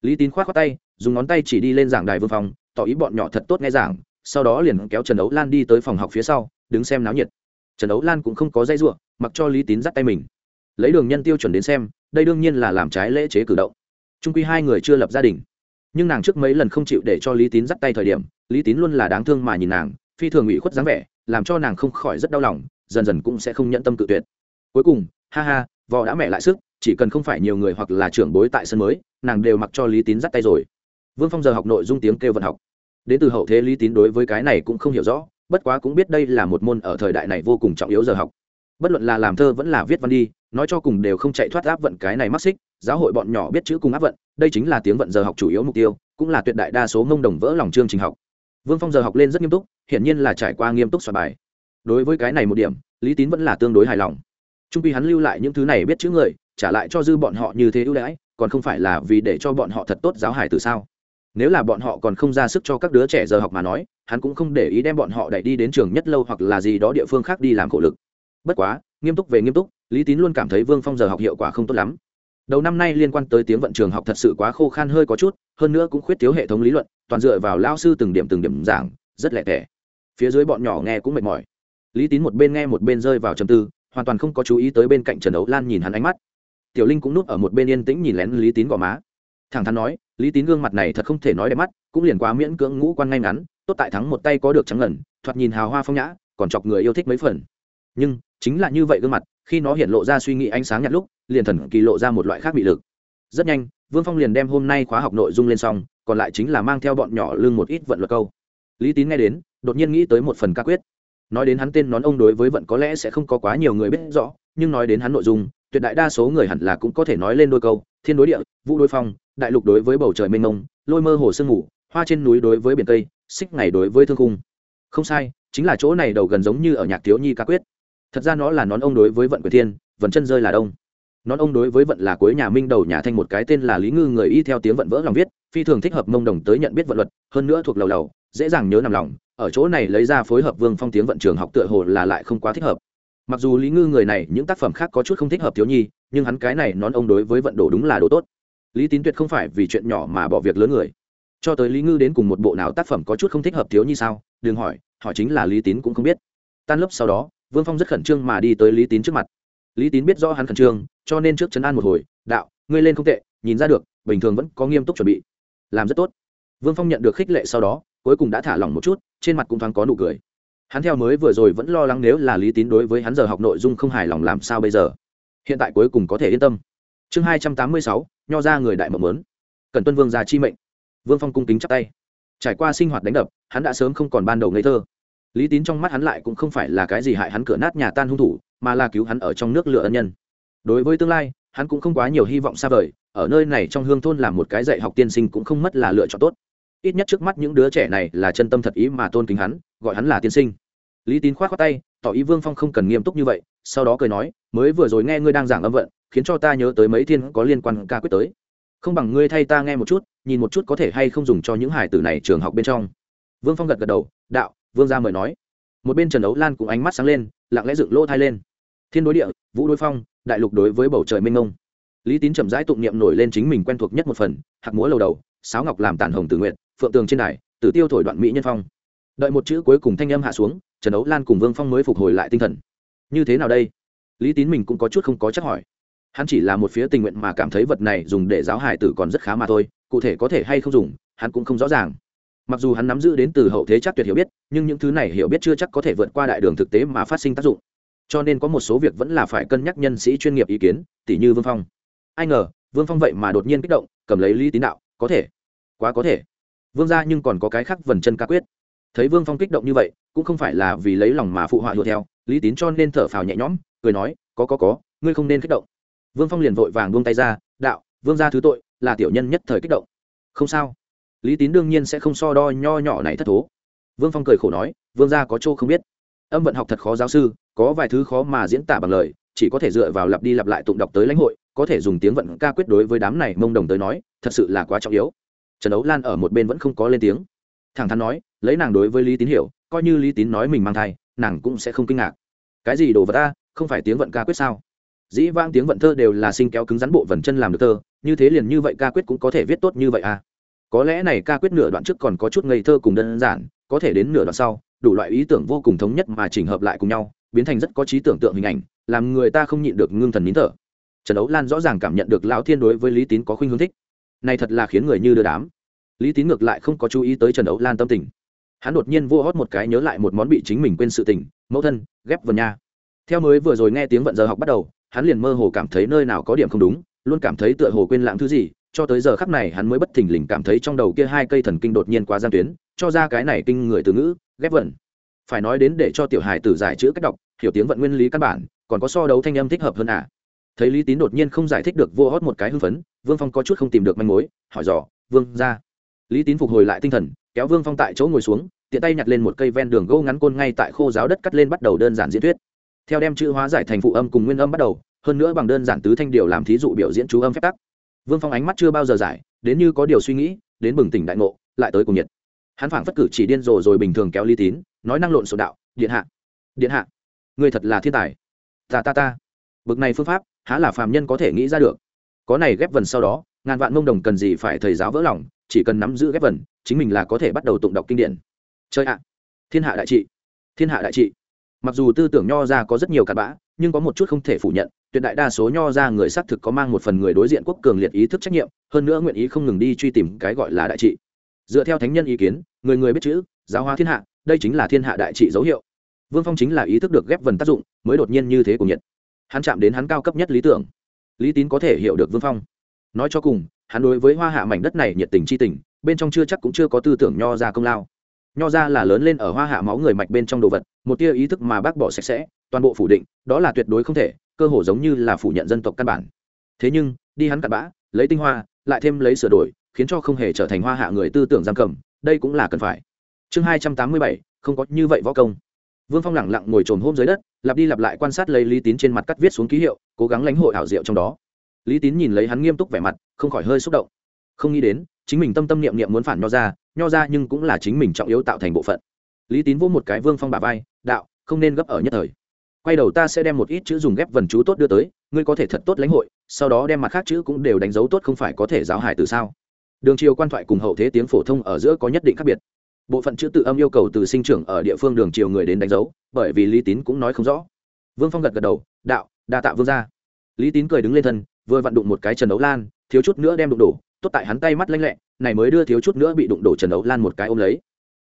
Lý tín k h o á t khoác tay, dùng ngón tay chỉ đi lên giảng đài vương phòng, tỏ ý bọn nhỏ thật tốt nghe giảng, sau đó liền kéo trần đấu lan đi tới phòng học phía sau, đứng xem náo nhiệt. Trần đấu lan cũng không có dây ruộng, mặc cho lý tín dắt tay mình. Lấy đường nhân tiêu chuẩn đến xem, đây đương nhiên là làm trái lễ chế cử động. Trung quy hai người chưa lập gia đình nhưng nàng trước mấy lần không chịu để cho lý tín dắt tay thời điểm, lý tín luôn là đáng thương mà nhìn nàng, phi thường ủy khuất dáng vẻ, làm cho nàng không khỏi rất đau lòng, dần dần cũng sẽ không nhận tâm cự tuyệt. Cuối cùng, ha ha, vò đã mẹ lại sức, chỉ cần không phải nhiều người hoặc là trưởng bối tại sân mới, nàng đều mặc cho lý tín dắt tay rồi. Vương phong giờ học nội dung tiếng kêu vận học. Đến từ hậu thế lý tín đối với cái này cũng không hiểu rõ, bất quá cũng biết đây là một môn ở thời đại này vô cùng trọng yếu giờ học. Bất luận là làm thơ vẫn là viết văn đi nói cho cùng đều không chạy thoát áp vận cái này mắc xích, giáo hội bọn nhỏ biết chữ cùng áp vận, đây chính là tiếng vận giờ học chủ yếu mục tiêu, cũng là tuyệt đại đa số mông đồng vỡ lòng chương trình học. Vương phong giờ học lên rất nghiêm túc, hiển nhiên là trải qua nghiêm túc soạn bài. Đối với cái này một điểm, lý tín vẫn là tương đối hài lòng. Trung quy hắn lưu lại những thứ này biết chữ người, trả lại cho dư bọn họ như thế ưu đãi, còn không phải là vì để cho bọn họ thật tốt giáo hải từ sao? Nếu là bọn họ còn không ra sức cho các đứa trẻ giờ học mà nói, hắn cũng không để ý đem bọn họ đẩy đi đến trường nhất lâu hoặc là gì đó địa phương khác đi làm khổ lực. Bất quá, nghiêm túc về nghiêm túc lý tín luôn cảm thấy vương phong giờ học hiệu quả không tốt lắm. Đầu năm nay liên quan tới tiếng vận trường học thật sự quá khô khan hơi có chút, hơn nữa cũng khuyết thiếu hệ thống lý luận, toàn dựa vào lao sư từng điểm từng điểm giảng, rất lẻ tẻ. Phía dưới bọn nhỏ nghe cũng mệt mỏi. Lý tín một bên nghe một bên rơi vào trầm tư, hoàn toàn không có chú ý tới bên cạnh trần ấu lan nhìn hắn ánh mắt. Tiểu linh cũng núp ở một bên yên tĩnh nhìn lén lý tín gò má. Thẳng thắn nói, lý tín gương mặt này thật không thể nói đẹp mắt, cũng liền quá miễn cưỡng ngũ quan ngay ngắn, tốt tại thắng một tay có được trắng ngần, thoạt nhìn hào hoa phong nhã, còn chọc người yêu thích mấy phần. Nhưng, chính là như vậy gương mặt khi nó hiện lộ ra suy nghĩ ánh sáng nhạt lúc, liền thần kỳ lộ ra một loại khác bị lực. Rất nhanh, vương phong liền đem hôm nay khóa học nội dung lên xong, còn lại chính là mang theo bọn nhỏ lương một ít vận luật câu. Lý tín nghe đến, đột nhiên nghĩ tới một phần ca quyết. Nói đến hắn tên nón ông đối với vận có lẽ sẽ không có quá nhiều người biết rõ, nhưng nói đến hắn nội dung, tuyệt đại đa số người hẳn là cũng có thể nói lên đôi câu, thiên đối địa, vũ đối phong, đại lục đối với bầu trời mênh mông, lôi mơ hồ sương ngủ hoa trên núi đối với biển tây, xích ngày đối với thương cung không sai, chính là chỗ này đầu gần giống như ở nhạc thiếu nhi ca quyết thật ra nó là nón ông đối với vận quyền thiên vần chân rơi là đông. Nón ông đối với vận là cuối nhà minh đầu nhà thanh một cái tên là lý ngư, người y theo tiếng vận vỡ lòng viết, phi thường thích hợp mông đồng tới nhận biết vận luật, hơn nữa thuộc lầu lầu, dễ dàng nhớ nằm lòng, ở chỗ này lấy ra phối hợp vương phong tiếng vận trường học tựa hồ là lại không quá thích hợp. Mặc dù lý ngư người này những tác phẩm khác có chút không thích hợp thiếu nhi, nhưng hắn cái này nón ông đối với vận đồ đúng là đồ tốt. Lý tín tuyệt không phải vì chuyện nhỏ mà bỏ việc lớn người. Cho tới lý ngư đến cùng một bộ nào tác phẩm có chút không thích hợp thiếu nhi sao, đừng hỏi hỏi chính là lý tín cũng không biết. Tan lớp sau đó vương phong rất khẩn trương mà đi tới lý tín trước mặt. Lý tín biết rõ hắn khẩn trương, cho nên trước chấn an một hồi, đạo, ngươi lên không tệ, nhìn ra được, bình thường vẫn có nghiêm túc chuẩn bị. Làm rất tốt. Vương phong nhận được khích lệ sau đó, cuối cùng đã thả lỏng một chút, trên mặt cũng thoáng có nụ cười. Hắn theo mới vừa rồi vẫn lo lắng nếu là lý tín đối với hắn giờ học nội dung không hài lòng làm sao bây giờ. Hiện tại cuối cùng có thể yên tâm. Chương hai trăm tám mươi sáu, nho ra người đại mộng lớn. Cần tuân vương già chi mệnh. Vương phong cung kính chắp tay. Trải qua sinh hoạt đánh đập, hắn đã sớm không còn ban đầu ngây thơ lý tín trong mắt hắn lại cũng không phải là cái gì hại hắn cửa nát nhà tan hung thủ, mà là cứu hắn ở trong nước lửa ân nhân. Đối với tương lai, hắn cũng không quá nhiều hy vọng xa vời, ở nơi này trong hương thôn làm một cái dạy học tiên sinh cũng không mất là lựa chọn tốt. Ít nhất trước mắt những đứa trẻ này là chân tâm thật ý mà tôn kính hắn, gọi hắn là tiên sinh. Lý tín k h o á t khoác tay, tỏ ý vương phong không cần nghiêm túc như vậy, sau đó cười nói, mới vừa rồi nghe ngươi đang giảng âm vận, khiến cho ta nhớ tới mấy thiên có liên quan ca quyết tới. Không bằng ngươi thay ta nghe một chút, nhìn một chút có thể hay không dùng cho những hải tử này trường học bên trong. Vương phong gật gật đầu, đạo vương gia mời nói. Một bên trần ấu lan cũng ánh mắt sáng lên, lặng lẽ dựng lỗ thai lên. Thiên đối địa, vũ đối phong, đại lục đối với bầu trời mênh ngông. lý tín chậm rãi tụng niệm nổi lên chính mình quen thuộc nhất một phần, hạc múa lầu đầu, sáo ngọc làm tàn hồng tử nguyện, phượng tường trên đài, tử tiêu thổi đoạn mỹ nhân phong. Đợi một chữ cuối cùng thanh âm hạ xuống, trần ấu lan cùng vương phong mới phục hồi lại tinh thần. Như thế nào đây? Lý tín mình cũng có chút không có chắc hỏi. Hắn chỉ là một phía tình nguyện mà cảm thấy vật này dùng để giáo hải tử còn rất khá mà thôi, cụ thể có thể hay không dùng, hắn cũng không rõ ràng mặc dù hắn nắm giữ đến từ hậu thế chắc tuyệt hiểu biết, nhưng những thứ này hiểu biết chưa chắc có thể vượt qua đại đường thực tế mà phát sinh tác dụng. Cho nên có một số việc vẫn là phải cân nhắc nhân sĩ chuyên nghiệp ý kiến tỷ như vương phong. Ai ngờ, vương phong vậy mà đột nhiên kích động, cầm lấy lý tín đạo, có thể, quá có thể. Vương ra nhưng còn có cái khác vần chân ca quyết. Thấy vương phong kích động như vậy, cũng không phải là vì lấy lòng mà phụ họa đuổi theo, lý tín cho nên thở phào nhẹ nhõm, cười nói, có có có, ngươi không nên kích động. Vương phong liền vội vàng buông tay ra, đạo, vương ra thứ tội là tiểu nhân nhất thời kích động. Không sao lý tín đương nhiên sẽ không so đo nho nhỏ này thất thố. Vương phong cười khổ nói, vương gia có chỗ không biết. Âm vận học thật khó giáo sư, có vài thứ khó mà diễn tả bằng lời, chỉ có thể dựa vào lặp đi lặp lại tụng đọc tới lãnh hội, có thể dùng tiếng vận ca quyết đối với đám này mông đồng tới nói, thật sự là quá trọng yếu. Trần đấu lan ở một bên vẫn không có lên tiếng. Thẳng thắn nói, lấy nàng đối với lý tín hiểu, coi như lý tín nói mình mang thai, nàng cũng sẽ không kinh ngạc. Cái gì đồ vật ta, không phải tiếng vận ca quyết sao? Dĩ vang tiếng vận thơ đều là sinh kéo cứng rắn bộ vần chân làm được thơ, như thế liền như vậy ca quyết cũng có thể viết tốt như vậy à? Có lẽ này ca quyết nửa đoạn trước còn có chút ngây thơ cùng đơn giản, có thể đến nửa đoạn sau, đủ loại ý tưởng vô cùng thống nhất mà chỉnh hợp lại cùng nhau, biến thành rất có trí tưởng tượng hình ảnh, làm người ta không nhịn được ngưng thần nín thở. Trần ấu lan rõ ràng cảm nhận được lão thiên đối với lý tín có khuynh hướng thích. Này thật là khiến người như đưa đám. Lý tín ngược lại không có chú ý tới trần ấu lan tâm tình. Hắn đột nhiên vô hót một cái nhớ lại một món bị chính mình quên sự tình, mẫu thân, ghép vần nha theo mới vừa rồi nghe tiếng vận giờ học bắt đầu, hắn liền mơ hồ cảm thấy nơi nào có điểm không đúng, luôn cảm thấy tựa hồ quên lãng thứ gì cho tới giờ khắc này hắn mới bất thình lình cảm thấy trong đầu kia hai cây thần kinh đột nhiên quá gian tuyến, cho ra cái này kinh người từ ngữ, ghép vận phải nói đến để cho tiểu hài tử giải chữ cách đọc, hiểu tiếng vận nguyên lý căn bản, còn có so đấu thanh âm thích hợp hơn à. Thấy lý tín đột nhiên không giải thích được vô hót một cái hưng phấn, vương phong có chút không tìm được manh mối, hỏi dò, vương ra lý tín phục hồi lại tinh thần, kéo vương phong tại chỗ ngồi xuống, tiện tay nhặt lên một cây ven đường gỗ ngắn côn ngay tại khô giáo đất cắt lên bắt đầu đơn giản diễn thuyết. Theo đem chữ hóa giải thành phụ âm cùng nguyên âm bắt đầu, hơn nữa bằng đơn giản tứ thanh điều làm thí dụ biểu diễn chú âm phép tắc vương phong ánh mắt chưa bao giờ giải, đến như có điều suy nghĩ, đến bừng tỉnh đại ngộ, lại tới cùng nhiệt. Hắn phảng phất cử chỉ điên rồ rồi bình thường kéo ly tín, nói năng lộn sổ đạo, điện hạ điện hạ người thật là thiên tài. Ta ta ta. Bực này phương pháp, há là phàm nhân có thể nghĩ ra được. Có này ghép vần sau đó, ngàn vạn mông đồng cần gì phải thầy giáo vỡ lòng, chỉ cần nắm giữ ghép vần, chính mình là có thể bắt đầu tụng đọc kinh điển. Chơi ạ, thiên hạ đại trị, thiên hạ đại trị. Mặc dù tư tưởng nho ra có rất nhiều cặn bã, nhưng có một chút không thể phủ nhận tuyệt đại đa số nho ra người xác thực có mang một phần người đối diện quốc cường liệt ý thức trách nhiệm, hơn nữa nguyện ý không ngừng đi truy tìm cái gọi là đại trị. Dựa theo thánh nhân ý kiến, người người biết chữ, giáo hóa thiên hạ, đây chính là thiên hạ đại trị dấu hiệu. Vương phong chính là ý thức được ghép vần tác dụng, mới đột nhiên như thế của nhiệt. Hắn chạm đến hắn cao cấp nhất lý tưởng. Lý tín có thể hiểu được vương phong. Nói cho cùng, hắn đối với hoa hạ mảnh đất này nhiệt tình c h i tình, bên trong chưa chắc cũng chưa có tư tưởng nho ra công lao. Nho ra là lớn lên ở hoa hạ máu người mạch bên trong đồ vật, một tia ý thức mà bác bỏ sạch sẽ, toàn bộ phủ định, đó là tuyệt đối không thể cơ hồ giống như là phủ nhận dân tộc căn bản. Thế nhưng, đi hắn cặn bã, lấy tinh hoa, lại thêm lấy sửa đổi, khiến cho không hề trở thành hoa hạ người tư tưởng giam cầm, đây cũng là cần phải. Chương hai trăm tám mươi bảy, không có như vậy võ công. Vương phong lẳng lặng ngồi trồm hôm dưới đất, lặp đi lặp lại quan sát lấy lý tín trên mặt cắt viết xuống ký hiệu, cố gắng lãnh hội ảo diệu trong đó. Lý tín nhìn lấy hắn nghiêm túc vẻ mặt, không khỏi hơi xúc động. Không nghĩ đến, chính mình tâm tâm niệm niệm muốn phản nho ra nho ra nhưng cũng là chính mình trọng yếu tạo thành bộ phận. Lý tín vỗ một cái vương phong bà vai, đạo, không nên gấp ở nhất thời quay đầu ta sẽ đem một ít chữ dùng ghép vần chú tốt đưa tới ngươi có thể thật tốt lãnh hội sau đó đem mặt khác chữ cũng đều đánh dấu tốt không phải có thể giáo hải từ sao? Đường triều quan thoại cùng hậu thế tiếng phổ thông ở giữa có nhất định khác biệt. Bộ phận chữ tự âm yêu cầu từ sinh trưởng ở địa phương đường triều người đến đánh dấu bởi vì lý tín cũng nói không rõ. Vương phong gật gật đầu đạo đa tạ vương ra lý tín cười đứng lên thân vừa vặn đụng một cái trần đấu lan thiếu chút nữa đem đụng đổ tốt tại hắn tay mắt lanh lẹ này mới đưa thiếu chút nữa bị đụng đổ trần đấu lan một cái ôm lấy.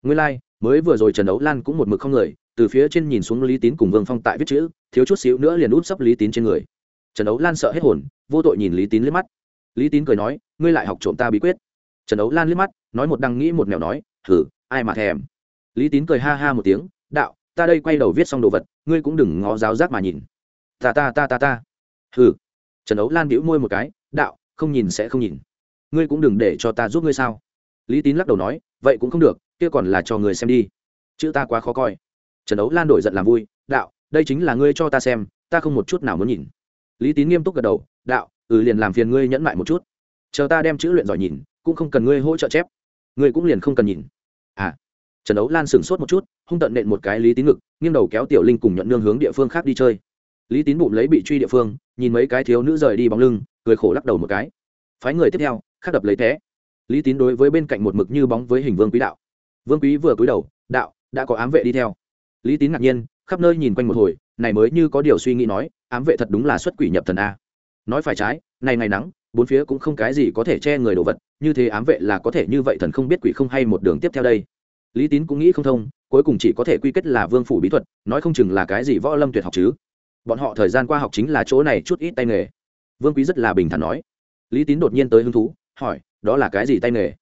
Nguyên lai、like, mới vừa rồi trần đấu lan cũng một mực không người từ phía trên nhìn xuống lý tín cùng vương phong tại viết chữ, thiếu chút xíu nữa liền út sấp lý tín trên người. Trần đấu lan sợ hết hồn, vô tội nhìn lý tín liếc mắt. Lý tín cười nói, ngươi lại học trộm ta bí quyết. Trần đấu lan liếc mắt, nói một đăng nghĩ một mèo nói thử ai mà thèm. Lý tín cười ha ha một tiếng, đạo, ta đây quay đầu viết xong đồ vật, ngươi cũng đừng ngó giáo giác mà nhìn. Ta ta ta ta ta. Hừ trần ấu lan bĩu môi một cái, đạo, không nhìn sẽ không nhìn. Ngươi cũng đừng để cho ta giúp ngươi sao? Lý tín lắc đầu nói, vậy cũng không được, kia còn là cho người xem đi. Chữ ta quá khó coi trần ấu lan đổi giận làm vui, đạo, đây chính là ngươi cho ta xem, ta không một chút nào muốn nhìn. Lý tín nghiêm túc gật đầu, đạo ừ liền làm phiền ngươi nhẫn lại một chút. Chờ ta đem chữ luyện giỏi nhìn, cũng không cần ngươi hỗ trợ chép. Ngươi cũng liền không cần nhìn. À trần ấu lan sửng sốt một chút, hung tận nện một cái lý tín ngực, nghiêng đầu kéo tiểu linh cùng nhuận nương hướng địa phương khác đi chơi. Lý tín bụng lấy bị truy địa phương, nhìn mấy cái thiếu nữ rời đi bóng lưng, cười khổ lắc đầu một cái. Phái người tiếp theo khắc đập lấy thế. Lý tín đối với bên cạnh một mực như bóng với hình vương quý đạo. Vương quý vừa cúi đầu, đạo, đã có ám vệ đi theo lý tín ngạc nhiên, khắp nơi nhìn quanh một hồi, này mới như có điều suy nghĩ nói, ám vệ thật đúng là xuất quỷ nhập thần a. Nói phải trái, này ngày nắng, bốn phía cũng không cái gì có thể che người đồ vật, như thế ám vệ là có thể như vậy thần không biết quỷ không hay một đường tiếp theo đây. Lý tín cũng nghĩ không thông, cuối cùng chỉ có thể quy kết là vương phủ bí thuật, nói không chừng là cái gì võ lâm tuyệt học chứ. Bọn họ thời gian qua học chính là chỗ này chút ít tay nghề. Vương quý rất là bình thản nói. Lý tín đột nhiên tới hứng thú, hỏi, đó là cái gì tay nghề?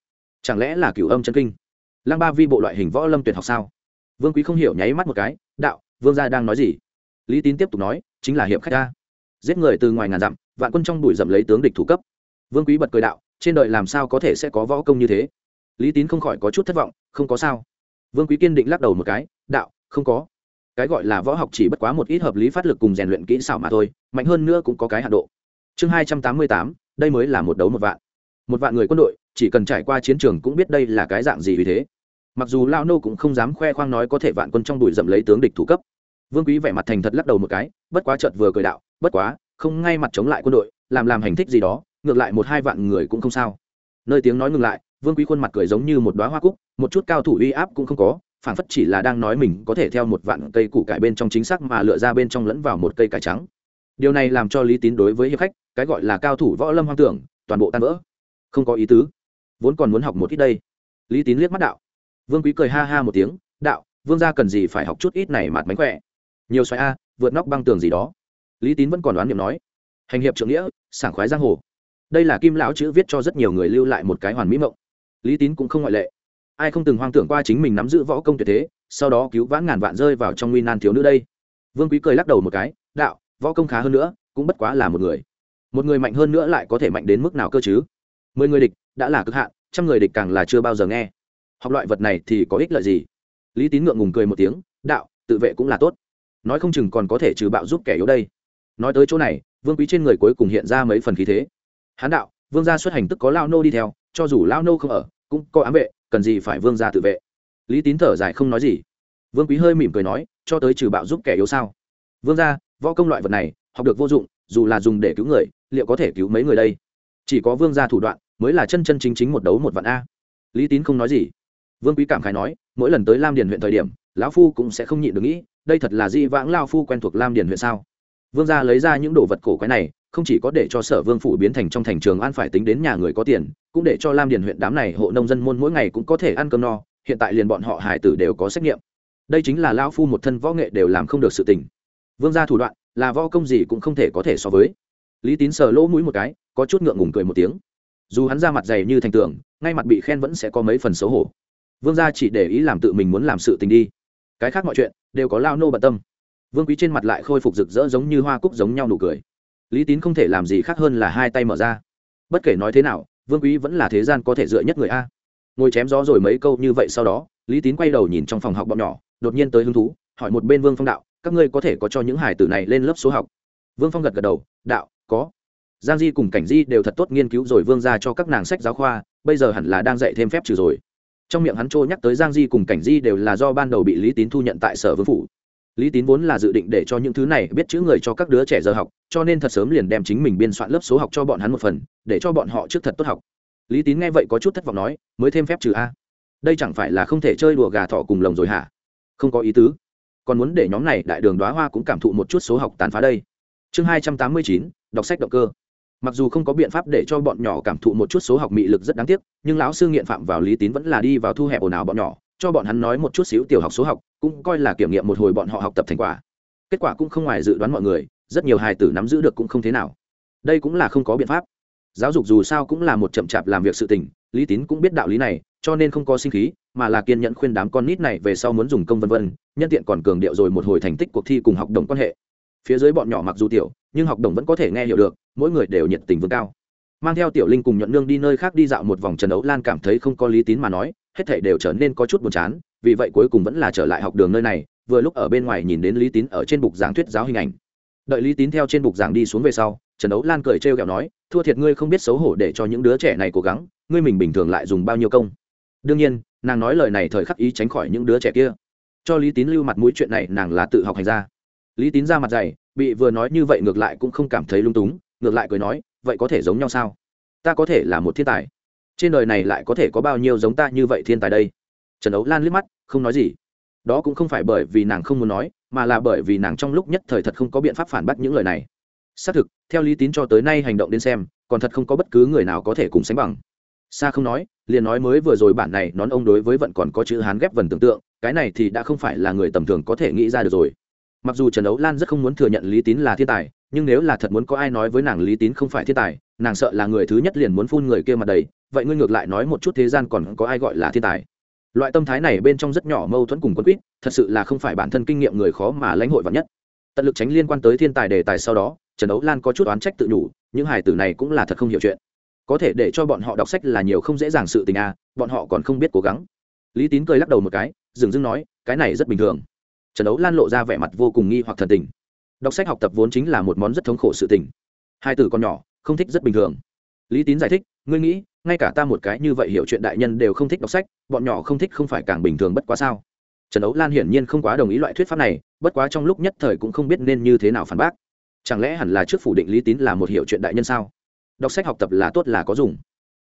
Chẳng lẽ là cửu âm chân kinh? Lăng ba vi bộ loại hình võ lâm tuyệt học sao? Vương quý không hiểu nháy mắt một cái, đạo, vương gia đang nói gì? Lý tín tiếp tục nói, chính là hiệp khách ta. Giết người từ ngoài ngàn dặm, vạn quân trong đùi dậm lấy tướng địch thủ cấp. Vương quý bật cười đạo, trên đời làm sao có thể sẽ có võ công như thế? Lý tín không khỏi có chút thất vọng, không có sao. Vương quý kiên định lắc đầu một cái, đạo, không có. Cái gọi là võ học chỉ bất quá một ít hợp lý phát lực cùng rèn luyện kỹ xảo mà thôi, mạnh hơn nữa cũng có cái hạ độ. Chương hai trăm tám mươi tám, đây mới là một đấu một vạn. Một vạn người quân đội, chỉ cần trải qua chiến trường cũng biết đây là cái dạng gì vì thế mặc dù lao nô cũng không dám khoe khoang nói có thể vạn quân trong đùi dậm lấy tướng địch thủ cấp. Vương quý vẻ mặt thành thật lắc đầu một cái, bất quá chợt vừa cười đạo, bất quá, không ngay mặt chống lại quân đội, làm làm hành thích gì đó, ngược lại một hai vạn người cũng không sao. Nơi tiếng nói ngừng lại, vương quý khuôn mặt cười giống như một đoá hoa cúc, một chút cao thủ uy áp cũng không có phản phất chỉ là đang nói mình có thể theo một vạn cây củ cải bên trong chính xác mà lựa ra bên trong lẫn vào một cây cải trắng. Điều này làm cho lý tín đối với hiệp khách, cái gọi là cao thủ võ lâm hoang tưởng, toàn bộ tan vỡ. Không có ý tứ. Vốn còn muốn học một ít đây. Lý tín liếc mắt đạo vương quý cười ha ha một tiếng, đạo, vương gia cần gì phải học chút ít này mạt mánh khỏe? Nhiều xoáy a, vượt nóc băng tường gì đó. Lý tín vẫn còn đoán niệm nói, hành hiệp trượng nghĩa, sảng khoái giang hồ. Đây là kim lão chữ viết cho rất nhiều người lưu lại một cái hoàn mỹ mộng. Lý tín cũng không ngoại lệ. Ai không từng hoang tưởng qua chính mình nắm giữ võ công tuyệt thế, sau đó cứu vãn ngàn vạn rơi vào trong nguy nan thiếu nữ đây. Vương quý cười lắc đầu một cái, đạo, võ công khá hơn nữa, cũng bất quá là một người. Một người mạnh hơn nữa lại có thể mạnh đến mức nào cơ chứ? Mười người địch đã là cực hạn, trăm người địch càng là chưa bao giờ nghe học loại vật này thì có ích lợi gì? Lý tín ngượng ngùng cười một tiếng, đạo, tự vệ cũng là tốt. Nói không chừng còn có thể trừ bạo giúp kẻ yếu đây. Nói tới chỗ này, vương quý trên người cuối cùng hiện ra mấy phần khí thế. Hán đạo, vương gia xuất hành tức có lao nô đi theo, cho dù lao nô không ở, cũng có ám vệ, cần gì phải vương gia tự vệ? Lý tín thở dài không nói gì. Vương quý hơi mỉm cười nói, cho tới trừ bạo giúp kẻ yếu sao? Vương gia, võ công loại vật này, học được vô dụng, dù là dùng để cứu người, liệu có thể cứu mấy người đây? Chỉ có vương gia thủ đoạn, mới là chân chân chính chính một đấu một vạn a. Lý tín không nói gì vương quý cảm khái nói, mỗi lần tới lam điền huyện thời điểm, lão phu cũng sẽ không nhịn được nghĩ, đây thật là di vãng lao phu quen thuộc lam điền huyện sao? Vương gia lấy ra những đồ vật cổ quái này, không chỉ có để cho sở vương phủ biến thành trong thành trường an phải tính đến nhà người có tiền, cũng để cho lam điền huyện đám này hộ nông dân môn mỗi ngày cũng có thể ăn cơm no, hiện tại liền bọn họ hải tử đều có xét nghiệm. Đây chính là lao phu một thân võ nghệ đều làm không được sự tình. Vương gia thủ đoạn, là võ công gì cũng không thể có thể so với. Lý tín sờ lỗ mũi một cái, có chút ngượng ngùng cười một tiếng. Dù hắn ra mặt dày như thành tượng ngay mặt bị khen vẫn sẽ có mấy phần xấu hổ vương gia chỉ để ý làm tự mình muốn làm sự tình đi. Cái khác mọi chuyện đều có lao nô bận tâm. Vương quý trên mặt lại khôi phục rực rỡ giống như hoa cúc giống nhau nụ cười. Lý tín không thể làm gì khác hơn là hai tay mở ra. Bất kể nói thế nào, vương quý vẫn là thế gian có thể dựa nhất người a. Ngồi chém gió rồi mấy câu như vậy sau đó, lý tín quay đầu nhìn trong phòng học bọn nhỏ, đột nhiên tới hứng thú, hỏi một bên vương phong đạo, các ngươi có thể có cho những hải tử này lên lớp số học? Vương phong gật gật đầu, đạo, có. Giang di cùng cảnh di đều thật tốt nghiên cứu rồi vương ra cho các nàng sách giáo khoa, bây giờ hẳn là đang dạy thêm phép trừ rồi trong miệng hắn trôi nhắc tới giang di cùng cảnh di đều là do ban đầu bị lý tín thu nhận tại sở vương phủ. Lý tín vốn là dự định để cho những thứ này biết chữ người cho các đứa trẻ giờ học, cho nên thật sớm liền đem chính mình biên soạn lớp số học cho bọn hắn một phần, để cho bọn họ trước thật tốt học. Lý tín nghe vậy có chút thất vọng nói, mới thêm phép trừ a? Đây chẳng phải là không thể chơi đùa gà thỏ cùng lồng rồi hả? Không có ý tứ. Còn muốn để nhóm này đại đường đoá hoa cũng cảm thụ một chút số học tàn phá đây. Chương hai trăm tám mươi chín, đọc sách động cơ mặc dù không có biện pháp để cho bọn nhỏ cảm thụ một chút số học mị lực rất đáng tiếc, nhưng lão sư nghiện phạm vào lý tín vẫn là đi vào thu hẹp ồn ào bọn nhỏ, cho bọn hắn nói một chút xíu tiểu học số học, cũng coi là kiểm nghiệm một hồi bọn họ học tập thành quả. Kết quả cũng không ngoài dự đoán mọi người, rất nhiều hài tử nắm giữ được cũng không thế nào. Đây cũng là không có biện pháp. Giáo dục dù sao cũng là một chậm chạp làm việc sự tình, lý tín cũng biết đạo lý này, cho nên không có sinh khí, mà là kiên nhẫn khuyên đám con nít này về sau muốn dùng công vân vân, nhân tiện còn cường điệu rồi một hồi thành tích cuộc thi cùng học đồng quan hệ. Phía dưới bọn nhỏ mặc dù tiểu nhưng học đồng vẫn có thể nghe hiểu được, mỗi người đều nhiệt tình vươn cao. Mang theo tiểu linh cùng nhuận nương đi nơi khác đi dạo một vòng trần đấu lan cảm thấy không có lý tín mà nói, hết thảy đều trở nên có chút buồn chán, vì vậy cuối cùng vẫn là trở lại học đường nơi này, vừa lúc ở bên ngoài nhìn đến lý tín ở trên bục giảng thuyết giáo hình ảnh. Đợi lý tín theo trên bục giảng đi xuống về sau, trần đấu lan cười trêu ghẹo nói, thua thiệt ngươi không biết xấu hổ để cho những đứa trẻ này cố gắng, ngươi mình bình thường lại dùng bao nhiêu công? Đương nhiên, nàng nói lời này thời khắc ý tránh khỏi những đứa trẻ kia. Cho lý tín lưu mặt mũi chuyện này nàng là tự học hành ra. Lý tín ra mặt dày bị vừa nói như vậy ngược lại cũng không cảm thấy lung túng, ngược lại cười nói, vậy có thể giống nhau sao? Ta có thể là một thiên tài. Trên đời này lại có thể có bao nhiêu giống ta như vậy thiên tài đây? Trần ấu lan liếc mắt, không nói gì. Đó cũng không phải bởi vì nàng không muốn nói, mà là bởi vì nàng trong lúc nhất thời thật không có biện pháp phản bác những lời này. Xác thực, theo lý tín cho tới nay hành động đến xem, còn thật không có bất cứ người nào có thể cùng sánh bằng. Xa không nói, liền nói mới vừa rồi bản này nón ông đối với vận còn có chữ hán ghép vần tưởng tượng, cái này thì đã không phải là người tầm thường có thể nghĩ ra được rồi mặc dù trần ấu lan rất không muốn thừa nhận lý tín là thiên tài nhưng nếu là thật muốn có ai nói với nàng lý tín không phải thiên tài nàng sợ là người thứ nhất liền muốn phun người kia mặt đầy vậy ngươi ngược lại nói một chút thế gian còn có ai gọi là thiên tài? Loại tâm thái này bên trong rất nhỏ mâu thuẫn cùng quân quýt thật sự là không phải bản thân kinh nghiệm người khó mà lãnh hội vắn nhất. Tận lực tránh liên quan tới thiên tài đề tài sau đó trần ấu lan có chút oán trách tự nhủ, những hài tử này cũng là thật không hiểu chuyện. Có thể để cho bọn họ đọc sách là nhiều không dễ dàng sự tình à bọn họ còn không biết cố gắng. Lý tín cười lắc đầu một cái dừng dưng nói cái này rất bình thường trần đấu lan lộ ra vẻ mặt vô cùng nghi hoặc thần tình. Đọc sách học tập vốn chính là một món rất thống khổ sự tình. Hai tử còn nhỏ, không thích rất bình thường. Lý tín giải thích, ngươi nghĩ, ngay cả ta một cái như vậy hiểu chuyện đại nhân đều không thích đọc sách, bọn nhỏ không thích không phải càng bình thường bất quá sao? Trần đấu lan hiển nhiên không quá đồng ý loại thuyết pháp này, bất quá trong lúc nhất thời cũng không biết nên như thế nào phản bác. Chẳng lẽ hẳn là trước phủ định lý tín là một hiểu chuyện đại nhân sao? Đọc sách học tập là tốt là có dùng.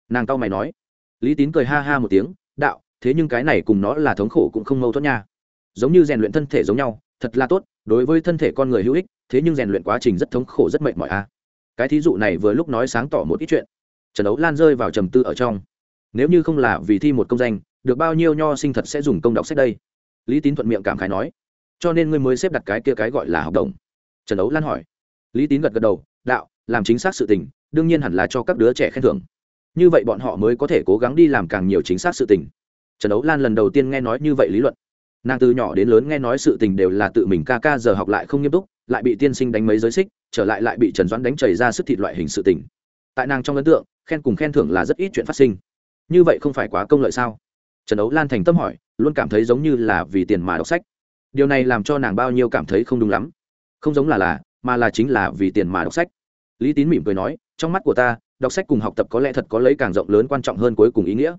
Nàng tao mày nói. Lý tín cười ha ha một tiếng, đạo, thế nhưng cái này cùng nó là thống khổ cũng không mâu thuẫn nha giống như rèn luyện thân thể giống nhau, thật là tốt, đối với thân thể con người hữu ích, thế nhưng rèn luyện quá trình rất thống khổ rất mệt mỏi a. À. cái thí dụ này vừa lúc nói sáng tỏ một ít chuyện. Trần Đấu lan rơi vào trầm tư ở trong. Nếu như không là vì thi một công danh, được bao nhiêu nho sinh thật sẽ dùng công đọc sách đây? Lý tín thuận miệng cảm khái nói. Cho nên ngươi mới xếp đặt cái kia cái gọi là học đồng. Trần Đấu lan hỏi. Lý tín gật gật đầu, đạo, làm chính xác sự tình, đương nhiên hẳn là cho các đứa trẻ khen thưởng. Như vậy bọn họ mới có thể cố gắng đi làm càng nhiều chính xác sự tình. Trần Đấu lan lần đầu tiên nghe nói như vậy lý luận nàng từ nhỏ đến lớn nghe nói sự tình đều là tự mình ca ca giờ học lại không nghiêm túc, lại bị tiên sinh đánh mấy giới xích, trở lại lại bị trần doãn đánh chảy ra sức thịt loại hình sự tình. Tại nàng trong ấn tượng, khen cùng khen thưởng là rất ít chuyện phát sinh. Như vậy không phải quá công lợi sao? Trần ấu lan thành tâm hỏi, luôn cảm thấy giống như là vì tiền mà đọc sách. Điều này làm cho nàng bao nhiêu cảm thấy không đúng lắm. Không giống là là, mà là chính là vì tiền mà đọc sách. Lý tín mỉm cười nói, trong mắt của ta, đọc sách cùng học tập có lẽ thật có lấy càng rộng lớn quan trọng hơn cuối cùng ý nghĩa.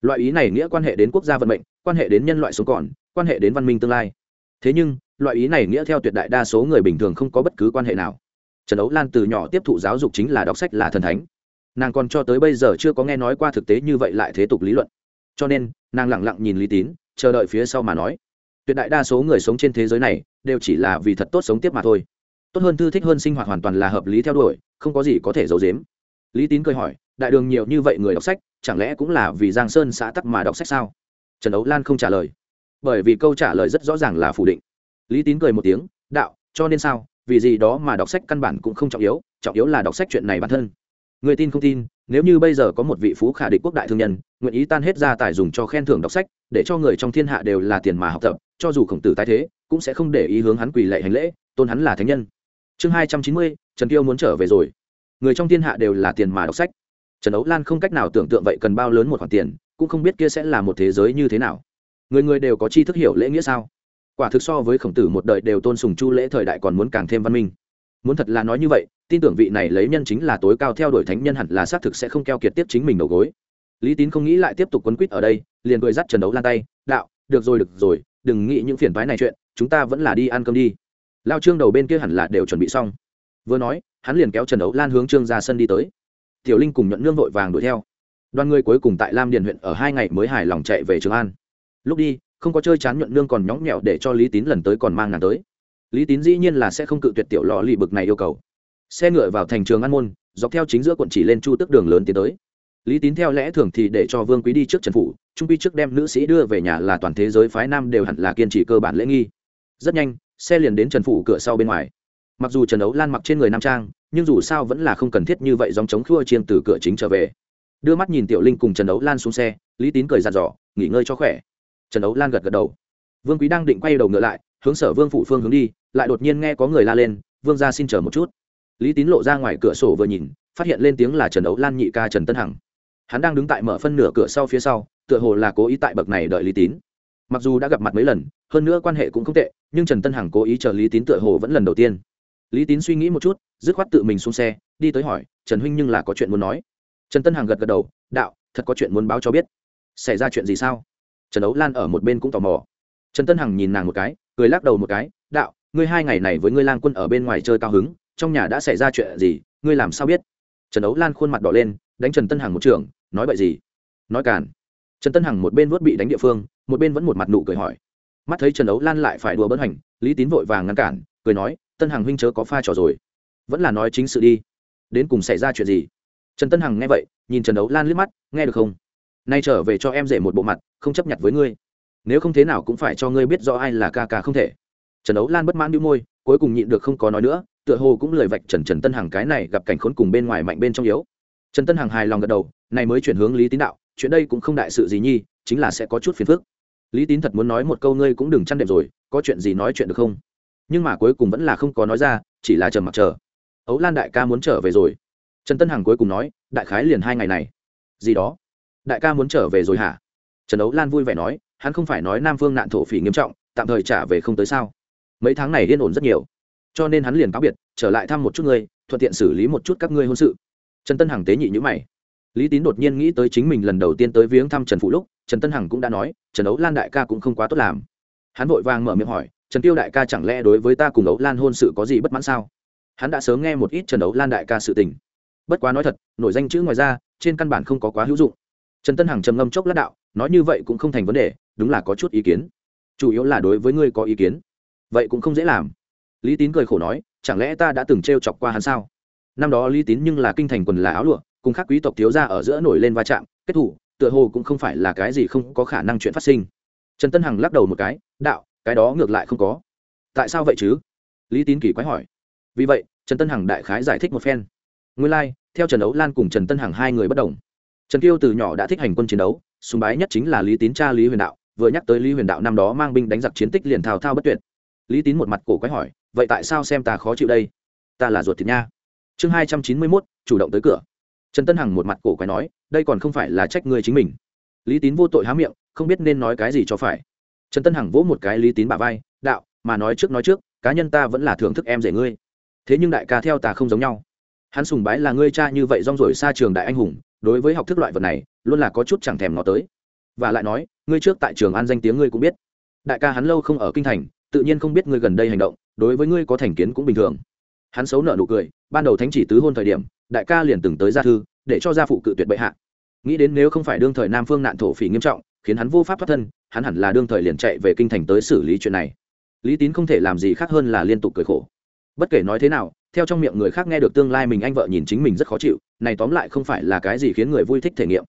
Loại ý này nghĩa quan hệ đến quốc gia vận mệnh, quan hệ đến nhân loại sống còn quan hệ đến văn minh tương lai. Thế nhưng, loại ý này nghĩa theo tuyệt đại đa số người bình thường không có bất cứ quan hệ nào. Trần ấu lan từ nhỏ tiếp thụ giáo dục chính là đọc sách là thần thánh. Nàng còn cho tới bây giờ chưa có nghe nói qua thực tế như vậy lại thế tục lý luận. Cho nên, nàng lẳng lặng nhìn lý tín, chờ đợi phía sau mà nói. Tuyệt đại đa số người sống trên thế giới này đều chỉ là vì thật tốt sống tiếp mà thôi. Tốt hơn thư thích hơn sinh hoạt hoàn toàn là hợp lý theo đuổi, không có gì có thể giấu giếm. Lý tín cười hỏi, đại đường nhiều như vậy người đọc sách, chẳng lẽ cũng là vì giang sơn xã tắc mà đọc sách sao? Trần ấu lan không trả lời bởi vì câu trả lời rất rõ ràng là phủ định. Lý tín cười một tiếng, đạo, cho nên sao? Vì gì đó mà đọc sách căn bản cũng không trọng yếu trọng yếu là đọc sách chuyện này bản thân. Người tin không tin, nếu như bây giờ có một vị phú khả địch quốc đại thương nhân, nguyện ý tan hết gia tài dùng cho khen thưởng đọc sách, để cho người trong thiên hạ đều là tiền mà học tập, cho dù khổng tử tái thế, cũng sẽ không để ý hướng hắn quỳ lệ hành lễ, tôn hắn là thánh nhân. Chương hai trăm chín mươi, trần kiêu muốn trở về rồi. Người trong thiên hạ đều là tiền mà đọc sách. Trần ấu lan không cách nào tưởng tượng vậy cần bao lớn một khoản tiền, cũng không biết kia sẽ là một thế giới như thế nào người người đều có tri thức hiểu lễ nghĩa sao? Quả thực so với khổng tử một đời đều tôn sùng chu lễ thời đại còn muốn càng thêm văn minh. Muốn thật là nói như vậy, tin tưởng vị này lấy nhân chính là tối cao theo đuổi thánh nhân hẳn là xác thực sẽ không keo kiệt tiếp chính mình đầu gối. Lý tín không nghĩ lại tiếp tục quấn quýt ở đây, liền cười dắt trần đấu lan tay, đạo, được rồi được rồi, đừng nghĩ những phiền thoái này chuyện, chúng ta vẫn là đi ăn cơm đi. Lao trương đầu bên kia hẳn là đều chuẩn bị xong. Vừa nói, hắn liền kéo trần đấu lan hướng trương ra sân đi tới. Tiểu linh cùng nhuận nương vội vàng đuổi theo. Đoàn người cuối cùng tại lam điền huyện ở hai ngày mới hài lòng chạy về trường an lúc đi, không có chơi chán nhuận nương còn nhóng nhẽo để cho lý tín lần tới còn mang nàng tới. Lý tín dĩ nhiên là sẽ không cự tuyệt tiểu lò lì bực này yêu cầu. Xe ngựa vào thành trường an môn, dọc theo chính giữa quận chỉ lên chu tức đường lớn tiến tới. Lý tín theo lẽ thường thì để cho vương quý đi trước trần phủ, trung quy trước đem nữ sĩ đưa về nhà là toàn thế giới phái nam đều hẳn là kiên trì cơ bản lễ nghi. Rất nhanh, xe liền đến trần phủ cửa sau bên ngoài. Mặc dù trần ấu lan mặc trên người nam trang, nhưng dù sao vẫn là không cần thiết như vậy dòng chống khua chiên từ cửa chính trở về. Đưa mắt nhìn tiểu linh cùng trần ấu lan xuống xe, lý tín cười dặn dò, nghỉ ngơi cho khỏe trần ấu lan gật gật đầu. Vương quý đang định quay đầu ngựa lại, hướng sở vương phụ phương hướng đi, lại đột nhiên nghe có người la lên, vương ra xin chờ một chút. Lý tín lộ ra ngoài cửa sổ vừa nhìn, phát hiện lên tiếng là trần ấu lan nhị ca trần tân hằng. Hắn đang đứng tại mở phân nửa cửa sau phía sau, tựa hồ là cố ý tại bậc này đợi lý tín. Mặc dù đã gặp mặt mấy lần, hơn nữa quan hệ cũng không tệ, nhưng trần tân hằng cố ý chờ lý tín tựa hồ vẫn lần đầu tiên. Lý tín suy nghĩ một chút, dứt khoát tự mình xuống xe, đi tới hỏi, trần huynh nhưng là có chuyện muốn nói? Trần tân hằng gật gật đầu, đạo, thật có chuyện muốn báo cho biết. Xảy ra chuyện gì sao? Trần ấu lan ở một bên cũng tò mò. Trần tân hằng nhìn nàng một cái, cười lắc đầu một cái, đạo, ngươi hai ngày này với ngươi lang quân ở bên ngoài chơi cao hứng, trong nhà đã xảy ra chuyện gì, ngươi làm sao biết? Trần ấu lan khuôn mặt đỏ lên, đánh trần tân hằng một trường, nói bậy gì? Nói cản trần tân hằng một bên vuốt bị đánh địa phương, một bên vẫn một mặt nụ cười hỏi. Mắt thấy trần ấu lan lại phải đùa bỡn hành, lý tín vội vàng ngăn cản, cười nói, tân hằng huynh chớ có pha trò rồi. Vẫn là nói chính sự đi. Đến cùng xảy ra chuyện gì? Trần tân hằng nghe vậy, nhìn trần ấu lan liếc mắt, nghe được không? Nay trở về cho em rể một bộ mặt không chấp nhận với ngươi. Nếu không thế nào cũng phải cho ngươi biết rõ ai là ca ca không thể. Trần ấu lan bất mãn đĩu môi, cuối cùng nhịn được không có nói nữa, tựa hồ cũng lời vạch trần trần tân hằng cái này gặp cảnh khốn cùng bên ngoài mạnh bên trong yếu. Trần tân hằng hài lòng gật đầu, này mới chuyển hướng lý tín đạo, chuyện đây cũng không đại sự gì nhi, chính là sẽ có chút phiền phức. Lý tín thật muốn nói một câu ngươi cũng đừng chăn đệm rồi, có chuyện gì nói chuyện được không? Nhưng mà cuối cùng vẫn là không có nói ra, chỉ là chờ mặc chờ. Ấu lan đại ca muốn trở về rồi. Trần tân hằng cuối cùng nói, đại khái liền hai ngày này. Gì đó? Đại ca muốn trở về rồi hả? Trần ấu lan vui vẻ nói, hắn không phải nói nam phương nạn thổ phỉ nghiêm trọng, tạm thời trả về không tới sao. Mấy tháng này yên ổn rất nhiều. Cho nên hắn liền cáo biệt, trở lại thăm một chút ngươi, thuận tiện xử lý một chút các ngươi hôn sự. Trần tân hằng tế nhị nhữ mày. Lý tín đột nhiên nghĩ tới chính mình lần đầu tiên tới viếng thăm trần phụ lúc, trần tân hằng cũng đã nói, trần ấu lan đại ca cũng không quá tốt làm. Hắn vội vàng mở miệng hỏi, trần tiêu đại ca chẳng lẽ đối với ta cùng ấu lan hôn sự có gì bất mãn sao? Hắn đã sớm nghe một ít trần ấu lan đại ca sự tình. Bất quá nói thật, nổi danh chữ ngoài ra, trên căn bản không có quá hữu dụng. Trần tân hằng trầm ngâm chốc lát đạo nói như vậy cũng không thành vấn đề đúng là có chút ý kiến. Chủ yếu là đối với ngươi có ý kiến. Vậy cũng không dễ làm. Lý tín cười khổ nói chẳng lẽ ta đã từng t r e o chọc qua hắn sao? Năm đó lý tín nhưng là kinh thành quần là áo lụa cùng các quý tộc thiếu ra ở giữa nổi lên va chạm kết thủ tựa hồ cũng không phải là cái gì không có khả năng chuyện phát sinh. Trần tân hằng lắc đầu một cái đạo cái đó ngược lại không có. Tại sao vậy chứ? Lý tín kỳ quái hỏi. Vì vậy trần tân hằng đại khái giải thích một phen. Nguyên lai、like, theo trần ấu lan cùng trần tân hằng hai người bất đồng. Trần kiêu từ nhỏ đã thích hành quân chiến đấu sùng bái nhất chính là lý tín cha lý huyền đạo, vừa nhắc tới lý huyền đạo năm đó mang binh đánh giặc chiến tích liền thao thao bất tuyệt. Lý tín một mặt cổ quái hỏi, vậy tại sao xem ta khó chịu đây? Ta là ruột thịt nha. Chương hai trăm chín mươi mốt, chủ động tới cửa. Trần tân hằng một mặt cổ quái nói, đây còn không phải là trách người chính mình. Lý tín vô tội há miệng, không biết nên nói cái gì cho phải. Trần tân hằng vỗ một cái lý tín bà vai, đạo, mà nói trước nói trước, cá nhân ta vẫn là thưởng thức em rể ngươi. Thế nhưng đại ca theo ta không giống nhau. Hắn sùng bái là ngươi cha như vậy rong rổi xa trường đại anh hùng đối với học thức loại vật này, luôn là có chút chẳng thèm nó tới. Và lại nói, ngươi trước tại trường an danh tiếng ngươi cũng biết. Đại ca hắn lâu không ở kinh thành, tự nhiên không biết ngươi gần đây hành động, đối với ngươi có thành kiến cũng bình thường. Hắn xấu nợ nụ cười, ban đầu thánh chỉ tứ hôn thời điểm, đại ca liền từng tới gia thư, để cho gia phụ cự tuyệt bệ hạ. Nghĩ đến nếu không phải đương thời nam phương nạn thổ phỉ nghiêm trọng, khiến hắn vô pháp thoát thân, hắn hẳn là đương thời liền chạy về kinh thành tới xử lý chuyện này. Lý tín không thể làm gì khác hơn là liên tục cười khổ. Bất kể nói thế nào theo trong miệng người khác nghe được tương lai mình anh vợ nhìn chính mình rất khó chịu, này tóm lại không phải là cái gì khiến người vui thích thể nghiệm.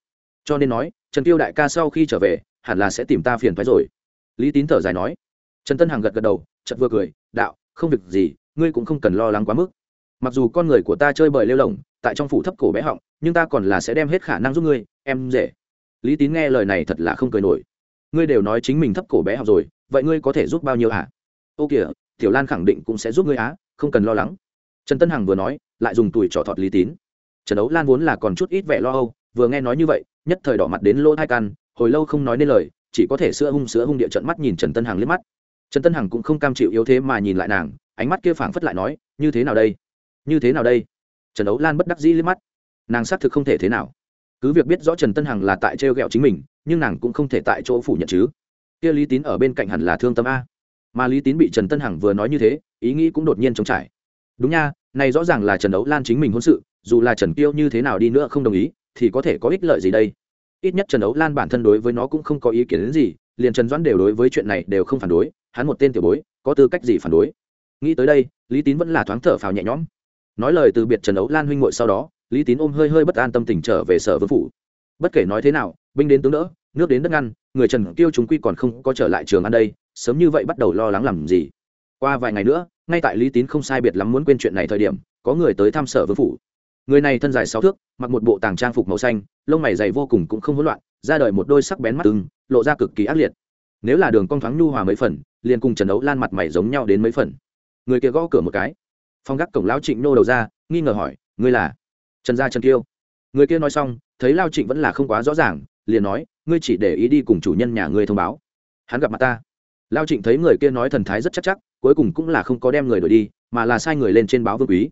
Cho nên nói, trần tiêu đại ca sau khi trở về, hẳn là sẽ tìm ta phiền phái rồi. Lý tín thở dài nói. Trần tân hằng gật gật đầu chật vừa cười, đạo, không việc gì, ngươi cũng không cần lo lắng quá mức. Mặc dù con người của ta chơi bời lêu lỏng tại trong phủ thấp cổ bé họng, nhưng ta còn là sẽ đem hết khả năng giúp ngươi, em dễ. Lý tín nghe lời này thật là không cười nổi. Ngươi đều nói chính mình thấp cổ bé học rồi, vậy ngươi có thể giúp bao nhiêu hả? Ô kìa, tiểu lan khẳng định cũng sẽ giúp ngươi á, không cần lo lắng trần tân hằng vừa nói, lại dùng tuổi trỏ thọt lý tín. Trần đấu lan vốn là còn chút ít vẻ lo âu, vừa nghe nói như vậy, nhất thời đỏ mặt đến lỗ hai căn, hồi lâu không nói nên lời, chỉ có thể sữa hung sữa hung địa trận mắt nhìn trần tân hằng liếc mắt. Trần tân hằng cũng không cam chịu yếu thế mà nhìn lại nàng, ánh mắt kia phảng phất lại nói, như thế nào đây? Như thế nào đây? Trần đấu lan bất đắc dĩ liếc mắt. Nàng xác thực không thể thế nào. Cứ việc biết rõ trần tân hằng là tại t r ghẹo chính mình, nhưng nàng cũng không thể tại chỗ phủ nhận chứ. Kia lý tín ở bên cạnh hẳn là thương tâm a. Mà lý tín bị trần tân hằng vừa nói như thế, ý nghĩ cũng đột nhiên chống trải đúng nha, này rõ ràng là trần đấu lan chính mình hôn sự, dù là trần kiêu như thế nào đi nữa không đồng ý, thì có thể có ích lợi gì đây? Ít nhất trần đấu lan bản thân đối với nó cũng không có ý kiến đến gì, liền trần doãn đều đối với chuyện này đều không phản đối, hắn một tên tiểu bối, có tư cách gì phản đối? Nghĩ tới đây, lý tín vẫn là thoáng thở phào nhẹ nhõm. Nói lời từ biệt trần đấu lan huynh ngội sau đó, lý tín ôm hơi hơi bất an tâm tình trở về sở vương phủ. Bất kể nói thế nào, binh đến tướng đỡ, nước đến đất ngăn, người trần kiêu chúng quy còn không có trở lại trường ăn đây, sớm như vậy bắt đầu lo lắng làm gì? Qua vài ngày nữa ngay tại lý tín không sai biệt lắm muốn quên chuyện này thời điểm, có người tới thăm sở vương phủ. Người này thân dài sáu thước, mặc một bộ tàng trang phục màu xanh, lông mày dày vô cùng cũng không hỗn loạn ra đời một đôi sắc bén mắt tưng lộ ra cực kỳ ác liệt. Nếu là đường cong thoáng nhu hòa mấy phần, liền cùng trần ấu lan mặt mày giống nhau đến mấy phần. Người kia gõ cửa một cái. Phong gác cổng lão trịnh nô đầu ra, nghi ngờ hỏi, ngươi là? Trần gia trần kiêu. Người kia nói xong, thấy lao trịnh vẫn là không quá rõ ràng, liền nói, ngươi chỉ để ý đi cùng chủ nhân nhà ngươi thông báo. Hắn gặp mặt ta. Lao trịnh thấy người kia nói thần thái rất chắc chắc cuối cùng cũng là không có đem người đổi đi, mà là sai người lên trên báo vương quý.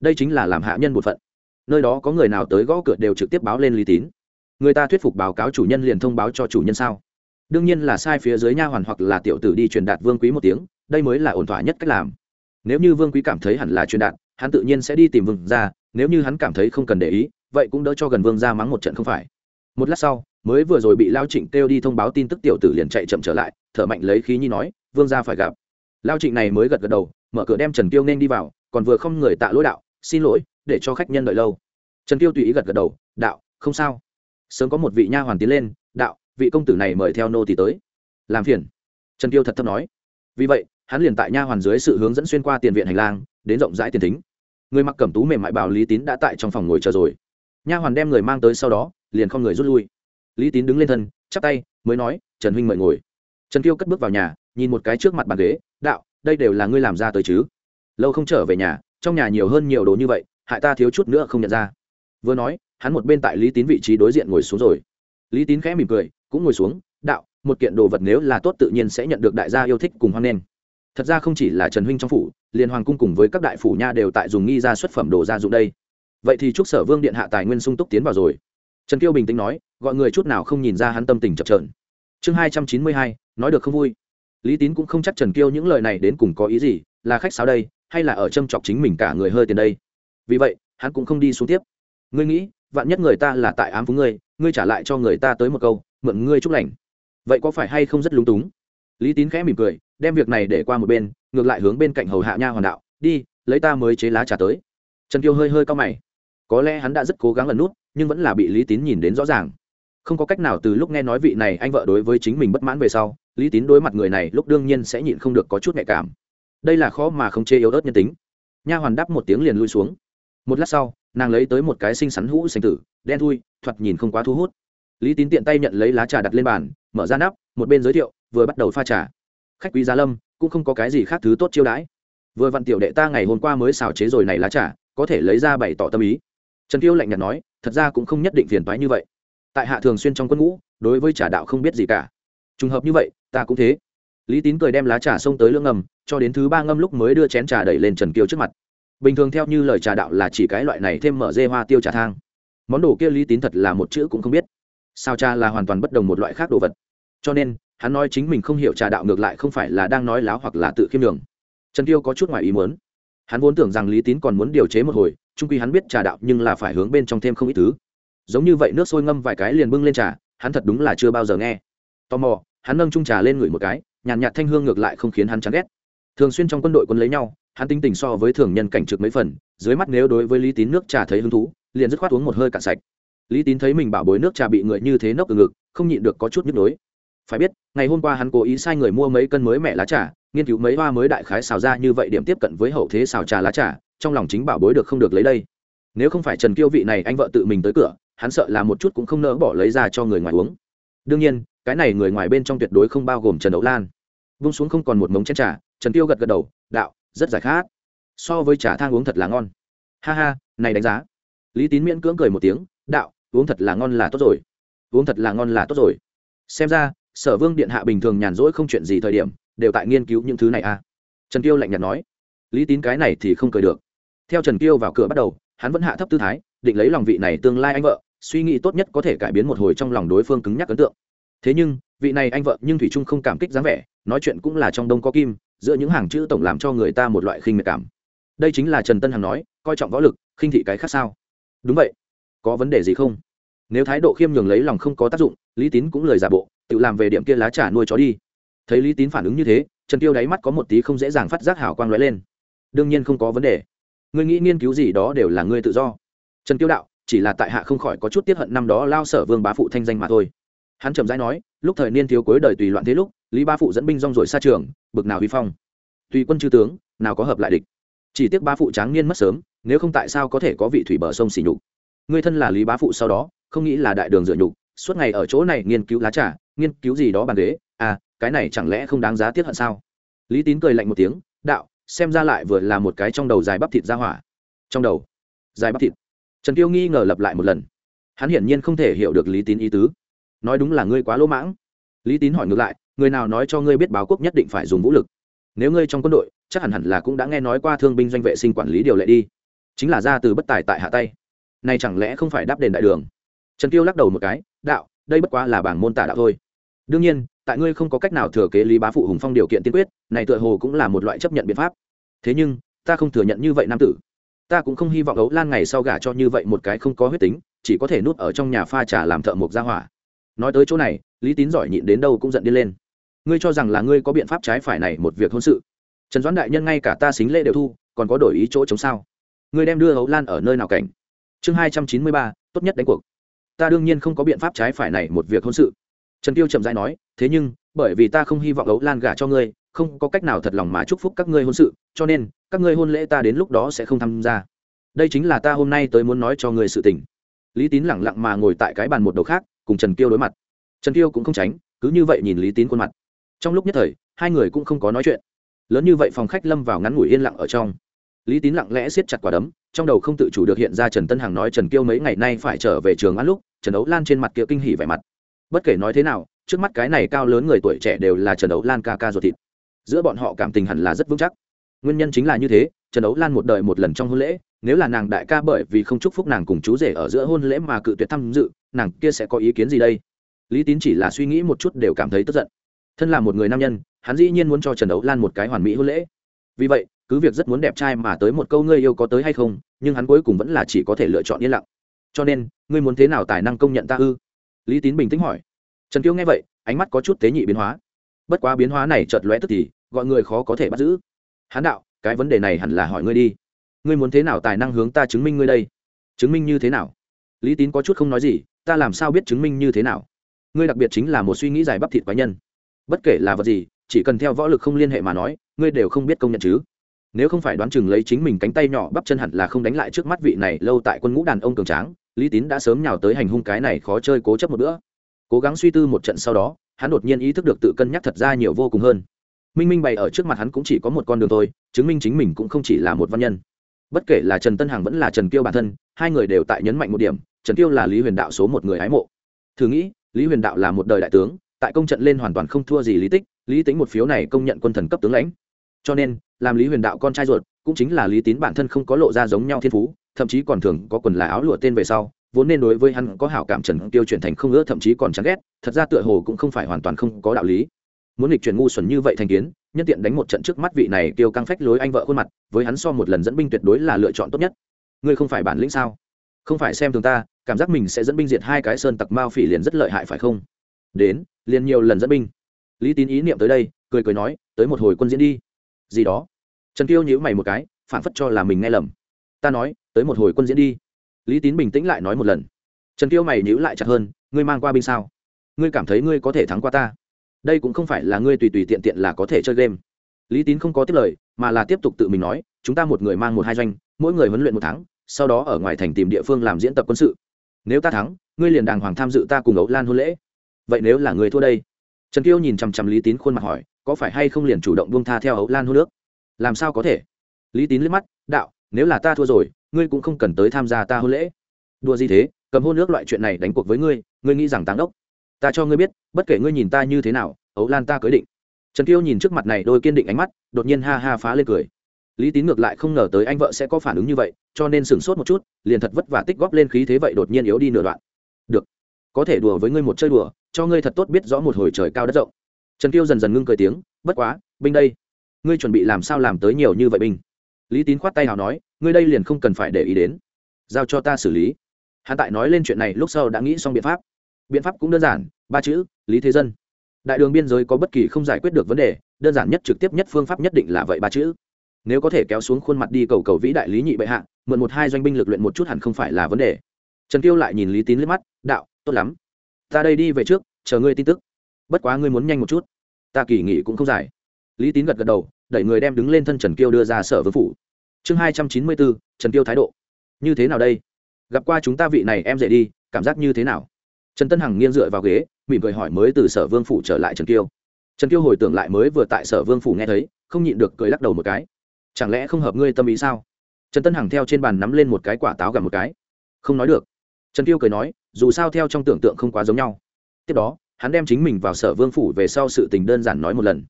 Đây chính là làm hạ nhân một phận. Nơi đó có người nào tới gõ cửa đều trực tiếp báo lên lý tín. Người ta thuyết phục báo cáo chủ nhân liền thông báo cho chủ nhân sao? Đương nhiên là sai phía dưới nha hoàn hoặc là tiểu tử đi truyền đạt vương quý một tiếng, đây mới là ổn thỏa nhất cách làm. Nếu như vương quý cảm thấy hẳn là truyền đạt, hắn tự nhiên sẽ đi tìm vương ra nếu như hắn cảm thấy không cần để ý, vậy cũng đỡ cho gần vương ra mắng một trận không phải. Một lát sau, mới vừa rồi bị lao trịnh kêu đi thông báo tin tức tiểu tử liền chạy chậm trở lại, thở mạnh lấy khí nhi nói, vương ra phải gặp lao trịnh này mới gật gật đầu, mở cửa đem trần kiêu nên đi vào, còn vừa không người tạ lỗi đạo, xin lỗi, để cho khách nhân đợi lâu. Trần kiêu tùy ý gật gật đầu, đạo, không sao. Sớm có một vị nha hoàn tiến lên, đạo, vị công tử này mời theo nô thì tới. Làm phiền. Trần kiêu thật thấp nói. Vì vậy, hắn liền tại nha hoàn dưới sự hướng dẫn xuyên qua tiền viện hành lang, đến rộng rãi tiền thính. Người mặc cẩm tú mềm mại bảo lý tín đã tại trong phòng ngồi chờ rồi. Nha hoàn đem người mang tới sau đó, liền không người rút lui. Lý tín đứng lên thân, chắp tay, mới nói, trần huynh mời ngồi. Trần kiêu cất bước vào nhà, nhìn một cái trước mặt bàn ghế đạo, đây đều là ngươi làm ra tới chứ? Lâu không trở về nhà, trong nhà nhiều hơn nhiều đồ như vậy, hại ta thiếu chút nữa không nhận ra. Vừa nói, hắn một bên tại lý tín vị trí đối diện ngồi xuống rồi. Lý tín khẽ mỉm cười, cũng ngồi xuống, đạo, một kiện đồ vật nếu là tốt tự nhiên sẽ nhận được đại gia yêu thích cùng hoan nghênh. Thật ra không chỉ là trần huynh trong phủ, liên hoàng cung cùng với các đại phủ nha đều tại dùng nghi ra xuất phẩm đồ gia dụng đây. Vậy thì chúc sở vương điện hạ tài nguyên sung túc tiến vào rồi. Trần kiêu bình tĩnh nói, gọi người chút nào không nhìn ra hắn tâm tình chập trờn chương hai trăm chín mươi hai, nói được không vui lý tín cũng không chắc trần kiêu những lời này đến cùng có ý gì, là khách sáo đây, hay là ở châm chọc chính mình cả người hơi tiền đây? Vì vậy, hắn cũng không đi xuống tiếp. Ngươi nghĩ, vạn nhất người ta là tại ám phú ngươi ngươi trả lại cho người ta tới một câu, mượn ngươi chúc lành. Vậy có phải hay không rất lúng túng? Lý tín khẽ mỉm cười, đem việc này để qua một bên, ngược lại hướng bên cạnh hầu hạ nha hoàn đạo, đi, lấy ta mới chế lá trà tới. Trần kiêu hơi hơi cao mày. Có lẽ hắn đã rất cố gắng lần nút, nhưng vẫn là bị lý tín nhìn đến rõ ràng không có cách nào từ lúc nghe nói vị này anh vợ đối với chính mình bất mãn về sau, lý tín đối mặt người này lúc đương nhiên sẽ nhịn không được có chút nhạy cảm. Đây là khó mà không chê yếu ớt nhân tính. Nha hoàn đáp một tiếng liền lui xuống. Một lát sau, nàng lấy tới một cái xinh xắn hũ xanh tử, đen thui, thoạt nhìn không quá thu hút. Lý tín tiện tay nhận lấy lá trà đặt lên bàn, mở ra nắp, một bên giới thiệu, vừa bắt đầu pha trà. Khách quý gia lâm, cũng không có cái gì khác thứ tốt chiêu đãi. Vừa vặn tiểu đệ ta ngày hôm qua mới xào chế rồi này lá trà, có thể lấy ra bày tỏ tâm ý. Trần tiêu lạnh nhạt nói, thật ra cũng không nhất định phiền toái như vậy tại hạ thường xuyên trong quân ngũ, đối với trà đạo không biết gì cả. Trùng hợp như vậy, ta cũng thế. Lý tín cười đem lá trà xông tới lưỡng ngầm, cho đến thứ ba ngâm lúc mới đưa chén trà đẩy lên trần kiêu trước mặt. Bình thường theo như lời trà đạo là chỉ cái loại này thêm mở dê hoa tiêu trà thang. Món đồ kia lý tín thật là một chữ cũng không biết. Sao trà là hoàn toàn bất đồng một loại khác đồ vật. Cho nên, hắn nói chính mình không hiểu trà đạo ngược lại không phải là đang nói láo hoặc là tự khiêm đường trần Tiêu có chút ngoài ý muốn. Hắn vốn tưởng rằng lý tín còn muốn điều chế một hồi trung quy hắn biết trà đạo nhưng là phải hướng bên trong thêm không ít thứ giống như vậy nước sôi ngâm vài cái liền bưng lên trà, hắn thật đúng là chưa bao giờ nghe. Tò mò, hắn nâng trung trà lên ngửi một cái, nhàn nhạt thanh hương ngược lại không khiến hắn chán ghét. Thường xuyên trong quân đội quân lấy nhau, hắn tính tình so với thường nhân cảnh trực mấy phần, dưới mắt nếu đối với lý tín nước trà thấy hứng thú, liền dứt khoát uống một hơi cạn sạch. Lý tín thấy mình bảo bối nước trà bị người như thế nốc từ ngực, không nhịn được có chút nhức nhối. Phải biết, ngày hôm qua hắn cố ý sai người mua mấy cân mới mẹ lá trà, nghiên cứu mấy hoa mới đại khái xào ra như vậy điểm tiếp cận với hậu thế xào trà lá trà, trong lòng chính bảo bối được không được lấy đây. Nếu không phải trần kiêu vị này anh vợ tự mình tới cửa hắn sợ là một chút cũng không nỡ bỏ lấy ra cho người ngoài uống. Đương nhiên, cái này người ngoài bên trong tuyệt đối không bao gồm trần đấu lan. Vung xuống không còn một mống chén trà, trần tiêu gật gật đầu, đạo, rất giải khát. So với trà thang uống thật là ngon. Ha ha, này đánh giá. Lý tín miễn cưỡng cười một tiếng, đạo, uống thật là ngon là tốt rồi. Uống thật là ngon là tốt rồi. Xem ra, sở vương điện hạ bình thường nhàn rỗi không chuyện gì thời điểm, đều tại nghiên cứu những thứ này à? Trần tiêu lạnh nhạt nói. Lý tín cái này thì không cười được. Theo trần tiêu vào cửa bắt đầu, hắn vẫn hạ thấp tư thái, định lấy lòng vị này tương lai anh vợ suy nghĩ tốt nhất có thể cải biến một hồi trong lòng đối phương cứng nhắc ấn tượng. Thế nhưng, vị này anh vợ nhưng thủy trung không cảm kích dáng vẻ, nói chuyện cũng là trong đông có kim, giữa những hàng chữ tổng làm cho người ta một loại khinh miệt cảm. Đây chính là trần tân hằng nói, coi trọng võ lực, khinh thị cái khác sao? Đúng vậy. Có vấn đề gì không? Nếu thái độ khiêm nhường lấy lòng không có tác dụng, lý tín cũng lời giả bộ, tự làm về điểm kia lá trà nuôi chó đi. Thấy lý tín phản ứng như thế, trần tiêu đáy mắt có một tí không dễ dàng phát giác hảo quang lóe lên. Đương nhiên không có vấn đề. Ngươi nghĩ nghiên cứu gì đó đều là ngươi tự do. Trần tiêu đạo chỉ là tại hạ không khỏi có chút tiết hận năm đó lao sở vương bá phụ thanh danh mà thôi. Hắn trầm rãi nói, lúc thời niên thiếu cuối đời tùy loạn thế lúc, lý ba phụ dẫn binh rong rồi xa trường, bực nào vi phong. Tùy quân chư tướng, nào có hợp lại địch. Chỉ tiếc ba phụ tráng niên mất sớm, nếu không tại sao có thể có vị thủy bờ sông xỉ nhục? Người thân là lý bá phụ sau đó, không nghĩ là đại đường dựa nhục, suốt ngày ở chỗ này nghiên cứu lá trà, nghiên cứu gì đó bàn ghế. À cái này chẳng lẽ không đáng giá tiết hận sao? Lý tín cười lạnh một tiếng, đạo, xem ra lại vừa là một cái trong đầu dài bắp thịt ra hỏa. Trong đầu, dài bắp thịt trần tiêu nghi ngờ lặp lại một lần. Hắn hiển nhiên không thể hiểu được lý tín ý tứ. Nói đúng là ngươi quá lỗ mãng. Lý tín hỏi ngược lại, người nào nói cho ngươi biết báo quốc nhất định phải dùng vũ lực? Nếu ngươi trong quân đội, chắc hẳn hẳn là cũng đã nghe nói qua thương binh doanh vệ sinh quản lý điều lệ đi. Chính là ra từ bất tài tại hạ tay. Này chẳng lẽ không phải đáp đền đại đường? Trần tiêu lắc đầu một cái, đạo, đây bất quá là bảng môn tả đạo thôi. Đương nhiên, tại ngươi không có cách nào thừa kế lý bá phụ hùng phong điều kiện tiên quyết, này tựa hồ cũng là một loại chấp nhận biện pháp. Thế nhưng, ta không thừa nhận như vậy nam tử ta cũng không hy vọng ấu lan ngày sau gả cho như vậy một cái không có huyết tính, chỉ có thể nuốt ở trong nhà pha trà làm thợ mộc gia hỏa. Nói tới chỗ này, lý tín giỏi nhịn đến đâu cũng giận đi lên. Ngươi cho rằng là ngươi có biện pháp trái phải này một việc hôn sự. Trần doãn đại nhân ngay cả ta xính lễ đều thu, còn có đổi ý chỗ chống sao? Ngươi đem đưa ấu lan ở nơi nào cảnh? Chương hai trăm chín mươi ba, tốt nhất đánh cuộc. Ta đương nhiên không có biện pháp trái phải này một việc hôn sự. Trần tiêu chậm rãi nói, thế nhưng, bởi vì ta không hy vọng ấu lan gả cho ngươi không có cách nào thật lòng mà chúc phúc các ngươi hôn sự, cho nên, các ngươi hôn lễ ta đến lúc đó sẽ không tham gia. Đây chính là ta hôm nay tới muốn nói cho ngươi sự tình. Lý tín lẳng lặng mà ngồi tại cái bàn một đầu khác, cùng trần kiêu đối mặt. Trần kiêu cũng không tránh, cứ như vậy nhìn lý tín khuôn mặt. Trong lúc nhất thời, hai người cũng không có nói chuyện. Lớn như vậy phòng khách lâm vào ngắn ngủi yên lặng ở trong. Lý tín lặng lẽ siết chặt quả đấm, trong đầu không tự chủ được hiện ra trần tân hằng nói trần kiêu mấy ngày nay phải trở về trường ăn lúc, trần ấu lan trên mặt kia kinh hỉ vẻ mặt. Bất kể nói thế nào, trước mắt cái này cao lớn người tuổi trẻ đều là trần ấu lan ca ca ruột thịt giữa bọn họ cảm tình hẳn là rất vững chắc. Nguyên nhân chính là như thế, trần ấu lan một đời một lần trong hôn lễ, nếu là nàng đại ca bởi vì không chúc phúc nàng cùng chú rể ở giữa hôn lễ mà cự tuyệt tham dự, nàng kia sẽ có ý kiến gì đây? Lý tín chỉ là suy nghĩ một chút đều cảm thấy tức giận. Thân là một người nam nhân, hắn dĩ nhiên muốn cho trần ấu lan một cái hoàn mỹ hôn lễ. Vì vậy, cứ việc rất muốn đẹp trai mà tới một câu ngươi yêu có tới hay không, nhưng hắn cuối cùng vẫn là chỉ có thể lựa chọn yên lặng. Cho nên, ngươi muốn thế nào tài năng công nhận ta ư? Lý tín bình tĩnh hỏi. Trần kiêu nghe vậy, ánh mắt có chút tế nhị biến hóa. Bất quá biến hóa này chợt lóe tức thì gọi người khó có thể bắt giữ. Hán đạo, cái vấn đề này hẳn là hỏi ngươi đi. Ngươi muốn thế nào tài năng hướng ta chứng minh ngươi đây? Chứng minh như thế nào? Lý tín có chút không nói gì, ta làm sao biết chứng minh như thế nào? Ngươi đặc biệt chính là một suy nghĩ dài bắp thịt cá nhân. Bất kể là vật gì, chỉ cần theo võ lực không liên hệ mà nói, ngươi đều không biết công nhận chứ. Nếu không phải đoán chừng lấy chính mình cánh tay nhỏ bắp chân hẳn là không đánh lại trước mắt vị này lâu tại quân ngũ đàn ông cường tráng, lý tín đã sớm nhào tới hành hung cái này khó chơi cố chấp một bữa. Cố gắng suy tư một trận sau đó, hắn đột nhiên ý thức được tự cân nhắc thật ra nhiều vô cùng hơn minh minh bày ở trước mặt hắn cũng chỉ có một con đường thôi, chứng minh chính mình cũng không chỉ là một văn nhân. Bất kể là trần tân hằng vẫn là trần kiêu bản thân, hai người đều tại nhấn mạnh một điểm, trần kiêu là lý huyền đạo số một người ái mộ. Thử nghĩ, lý huyền đạo là một đời đại tướng, tại công trận lên hoàn toàn không thua gì lý tích, lý tính một phiếu này công nhận quân thần cấp tướng lãnh. Cho nên, làm lý huyền đạo con trai ruột, cũng chính là lý tín bản thân không có lộ ra giống nhau thiên phú, thậm chí còn thường có quần là áo lụa tên về sau, vốn nên đối với hắn có hảo cảm trần tiêu chuyển thành không ngỡ thậm chí còn chán ghét, thật ra tựa hồ cũng không phải hoàn toàn không có đạo lý muốn nghịch chuyển ngu xuẩn như vậy thành kiến, nhân tiện đánh một trận trước mắt vị này tiêu căng phách lối anh vợ khuôn mặt, với hắn so một lần dẫn binh tuyệt đối là lựa chọn tốt nhất. Ngươi không phải bản lĩnh sao? Không phải xem thường ta, cảm giác mình sẽ dẫn binh diệt hai cái sơn tặc mao phỉ liền rất lợi hại phải không? Đến, liền nhiều lần dẫn binh. Lý tín ý niệm tới đây, cười cười nói, tới một hồi quân diễn đi. Gì đó. Trần tiêu nhíu mày một cái, phản phất cho là mình nghe lầm. Ta nói, tới một hồi quân diễn đi. Lý tín bình tĩnh lại nói một lần. Trần tiêu mày nhíu lại chặt hơn, ngươi mang qua binh sao? Ngươi cảm thấy ngươi có thể thắng qua ta? Đây cũng không phải là ngươi tùy tùy tiện tiện là có thể chơi game. Lý tín không có tiếp lời, mà là tiếp tục tự mình nói, chúng ta một người mang một hai doanh, mỗi người huấn luyện một tháng, sau đó ở ngoài thành tìm địa phương làm diễn tập quân sự. Nếu ta thắng, ngươi liền đàng hoàng tham dự ta cùng ấu lan hôn lễ. Vậy nếu là người thua đây? Trần kiêu nhìn chằm chằm lý tín khuôn mặt hỏi, có phải hay không liền chủ động buông tha theo ấu lan hôn nước làm sao có thể? Lý tín liếc mắt, đạo, nếu là ta thua rồi, ngươi cũng không cần tới tham gia ta hôn lễ. Đùa gì thế? Cầm hôn nước loại chuyện này đánh cuộc với ngươi ngươi nghĩ rằng táng đốc ta cho ngươi biết, bất kể ngươi nhìn ta như thế nào, ấu lan ta cưới định. Trần kiêu nhìn trước mặt này đôi kiên định ánh mắt, đột nhiên ha ha phá lên cười. Lý tín ngược lại không ngờ tới anh vợ sẽ có phản ứng như vậy, cho nên sửng sốt một chút, liền thật vất vả tích góp lên khí thế vậy đột nhiên yếu đi nửa đoạn. Được, có thể đùa với ngươi một chơi đùa, cho ngươi thật tốt biết rõ một hồi trời cao đất rộng. Trần kiêu dần dần ngưng cười tiếng, bất quá, binh đây. Ngươi chuẩn bị làm sao làm tới nhiều như vậy binh? Lý tín khoát tay nào nói, ngươi đây liền không cần phải để ý đến. Giao cho ta xử lý. Hắn tại nói lên chuyện này lúc sau đã nghĩ xong biện pháp biện pháp cũng đơn giản, ba chữ, lý thế dân. Đại đường biên giới có bất kỳ không giải quyết được vấn đề, đơn giản nhất trực tiếp nhất phương pháp nhất định là vậy ba chữ. Nếu có thể kéo xuống khuôn mặt đi cầu cầu vĩ đại lý nhị bệ hạ, mượn một hai doanh binh lực luyện một chút hẳn không phải là vấn đề. Trần tiêu lại nhìn lý tín liếc mắt, đạo, tốt lắm. Ta đây đi về trước, chờ ngươi tin tức. Bất quá ngươi muốn nhanh một chút. Ta kỳ nghỉ cũng không dài. Lý tín gật gật đầu, đẩy người đem đứng lên thân trần kiêu đưa ra sở vương phủ. Chương hai trăm chín mươi bốn, trần kiêu thái độ. Như thế nào đây? Gặp qua chúng ta vị này em dễ đi, cảm giác như thế nào? Trần tân hằng nghiêng dựa vào ghế, mỉm cười hỏi mới từ sở vương phủ trở lại trần kiêu. Trần kiêu hồi tưởng lại mới vừa tại sở vương phủ nghe thấy, không nhịn được cười lắc đầu một cái. Chẳng lẽ không hợp ngươi tâm ý sao? Trần tân hằng theo trên bàn nắm lên một cái quả táo gặp một cái. Không nói được. Trần kiêu cười nói, dù sao theo trong tưởng tượng không quá giống nhau. Tiếp đó, hắn đem chính mình vào sở vương phủ về sau sự tình đơn giản nói một lần.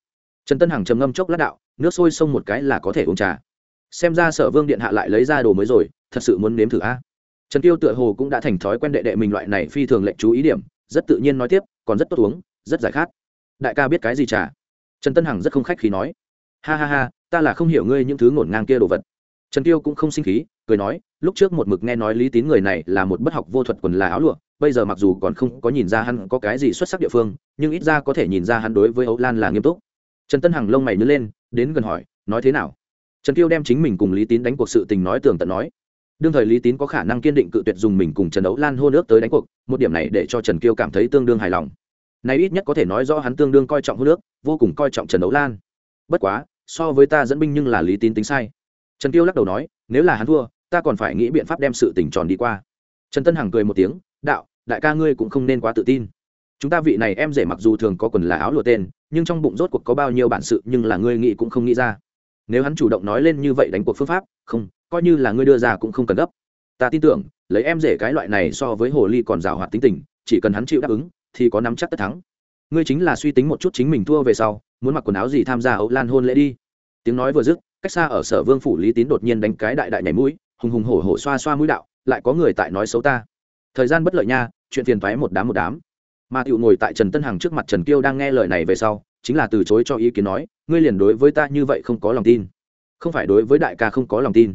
Trần tân hằng trầm ngâm chốc lát đạo, nước sôi sông một cái là có thể uống trà. Xem ra sở vương điện hạ lại lấy ra đồ mới rồi, thật sự muốn nếm thử a trần tiêu tựa hồ cũng đã thành thói quen đệ đệ mình loại này phi thường lệnh chú ý điểm, rất tự nhiên nói tiếp, còn rất tốt uống, rất giải khát. Đại ca biết cái gì trà trần tân hằng rất không khách khí nói. Ha ha ha, ta là không hiểu ngươi những thứ ngổn ngang kia đồ vật. Trần tiêu cũng không sinh khí, cười nói, lúc trước một mực nghe nói lý tín người này là một bất học vô thuật quần là áo lụa, bây giờ mặc dù còn không có nhìn ra hắn có cái gì xuất sắc địa phương, nhưng ít ra có thể nhìn ra hắn đối với ấu lan là nghiêm túc. Trần tân hằng lông mày nhớ lên, đến gần hỏi, nói thế nào? Trần tiêu đem chính mình cùng lý tín đánh cuộc sự tình nói tường tận nói đương thời lý tín có khả năng kiên định cự tuyệt dùng mình cùng trần đấu lan hôn ước tới đánh cuộc, một điểm này để cho trần kiêu cảm thấy tương đương hài lòng. Nay ít nhất có thể nói rõ hắn tương đương coi trọng hôn ước, vô cùng coi trọng trần đấu lan. Bất quá, so với ta dẫn binh nhưng là lý tín tính sai. Trần kiêu lắc đầu nói, nếu là hắn thua, ta còn phải nghĩ biện pháp đem sự tình tròn đi qua. Trần tân hằng cười một tiếng, đạo, đại ca ngươi cũng không nên quá tự tin. Chúng ta vị này em rể mặc dù thường có quần là áo lụa tên, nhưng trong bụng rốt cuộc có bao nhiêu bản sự nhưng là ngươi nghĩ cũng không nghĩ ra nếu hắn chủ động nói lên như vậy đánh cuộc phương pháp, không, coi như là ngươi đưa ra cũng không cần gấp. Ta tin tưởng, lấy em rể cái loại này so với hồ ly còn rào hoạt tính tình, chỉ cần hắn chịu đáp ứng, thì có nắm chắc tất thắng. Ngươi chính là suy tính một chút chính mình thua về sau, muốn mặc quần áo gì tham gia ấu lan hôn lễ đi. Tiếng nói vừa dứt, cách xa ở sở vương phủ lý tín đột nhiên đánh cái đại đại nhảy mũi, hùng hùng hổ hổ xoa xoa mũi đạo, lại có người tại nói xấu ta. Thời gian bất lợi nha, chuyện phiền thoái một đám một đám. Mà tựu ngồi tại trần tân hằng trước mặt trần kiêu đang nghe lời này về sau, chính là từ chối cho ý kiến nói ngươi liền đối với ta như vậy không có lòng tin. Không phải đối với đại ca không có lòng tin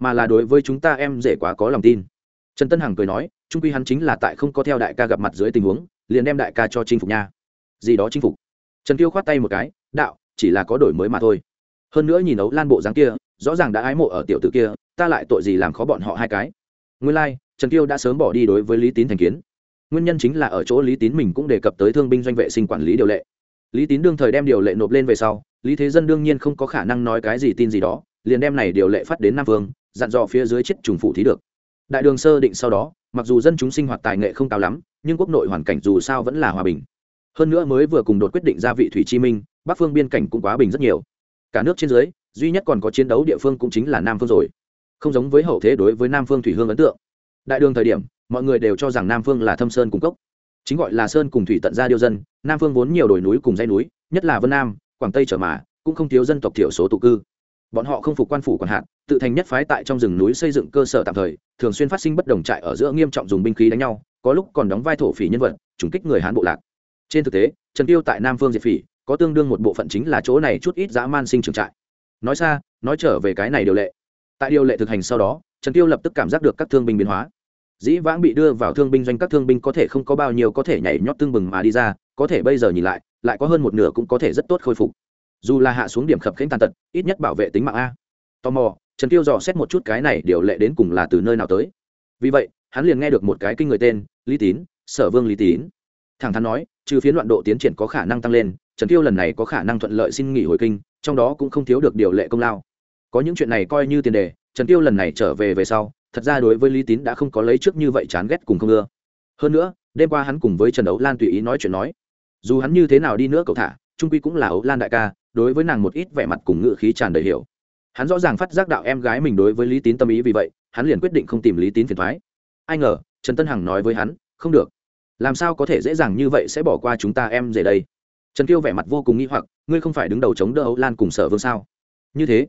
mà là đối với chúng ta em dễ quá có lòng tin. Trần tân hằng cười nói trung quy hắn chính là tại không có theo đại ca gặp mặt dưới tình huống liền đem đại ca cho chinh phục nha. Gì đó chinh phục. Trần tiêu khoát tay một cái đạo chỉ là có đổi mới mà thôi. Hơn nữa nhìn ấu lan bộ dáng kia rõ ràng đã ái mộ ở tiểu tử kia ta lại tội gì làm khó bọn họ hai cái. Nguyên lai、like, trần tiêu đã sớm bỏ đi đối với lý tín thành kiến. Nguyên nhân chính là ở chỗ lý tín mình cũng đề cập tới thương binh doanh vệ sinh quản lý điều lệ lý tín đương thời đem điều lệ nộp lên về sau, lý thế dân đương nhiên không có khả năng nói cái gì tin gì đó, liền đem này điều lệ phát đến nam vương, dặn dò phía dưới chết trùng phủ thí được. Đại đường sơ định sau đó, mặc dù dân chúng sinh hoạt tài nghệ không cao lắm, nhưng quốc nội hoàn cảnh dù sao vẫn là hòa bình. Hơn nữa mới vừa cùng đột quyết định ra vị thủy chi minh, bắc phương biên cảnh cũng quá bình rất nhiều. Cả nước trên dưới, duy nhất còn có chiến đấu địa phương cũng chính là nam phương rồi. Không giống với hậu thế đối với nam phương thủy hương ấn tượng. Đại đường thời điểm, mọi người đều cho rằng nam phương là thâm sơn cung cốc chính gọi là sơn cùng thủy tận ra điêu dân, nam phương vốn nhiều đồi núi cùng dãy núi, nhất là vân nam, quảng tây trở mà, cũng không thiếu dân tộc thiểu số tụ cư. Bọn họ không phục quan phủ quản hạn tự thành nhất phái tại trong rừng núi xây dựng cơ sở tạm thời, thường xuyên phát sinh bất đồng trại ở giữa nghiêm trọng dùng binh khí đánh nhau, có lúc còn đóng vai thổ phỉ nhân vật trúng kích người hán bộ lạc. Trên thực tế, trần tiêu tại nam phương diệt phỉ, có tương đương một bộ phận chính là chỗ này chút ít dã man sinh trường trại. Nói xa, nói trở về cái này điều lệ. Tại điều lệ thực hành sau đó, trần tiêu lập tức cảm giác được các thương binh biến hóa dĩ vãng bị đưa vào thương binh doanh, các thương binh có thể không có bao nhiêu có thể nhảy nhót tương bừng mà đi ra, có thể bây giờ nhìn lại lại có hơn một nửa cũng có thể rất tốt khôi phục. Dù là hạ xuống điểm khập khênh tàn tật, ít nhất bảo vệ tính mạng a. Tò mò, trần tiêu dò xét một chút cái này điều lệ đến cùng là từ nơi nào tới. Vì vậy, hắn liền nghe được một cái kinh người tên, lý tín, sở vương lý tín. Thẳng thắn nói, trừ phiến loạn độ tiến triển có khả năng tăng lên, trần tiêu lần này có khả năng thuận lợi xin nghỉ hồi kinh, trong đó cũng không thiếu được điều lệ công lao. Có những chuyện này coi như tiền đề, trần tiêu lần này trở về về sau thật ra đối với lý tín đã không có lấy trước như vậy chán ghét cùng không ưa. Hơn nữa, đêm qua hắn cùng với trần ấu lan tùy ý nói chuyện nói, dù hắn như thế nào đi nữa cậu thả, trung quy cũng là ấu lan đại ca, đối với nàng một ít vẻ mặt cùng ngự khí tràn đầy hiểu. Hắn rõ ràng phát giác đạo em gái mình đối với lý tín tâm ý vì vậy, hắn liền quyết định không tìm lý tín phiền thoái ai ngờ, trần tân hằng nói với hắn, không được. Làm sao có thể dễ dàng như vậy sẽ bỏ qua chúng ta em dễ đây? Trần kiêu vẻ mặt vô cùng nghi hoặc, ngươi không phải đứng đầu chống đỡ ấu lan cùng sở vương sao? Như thế.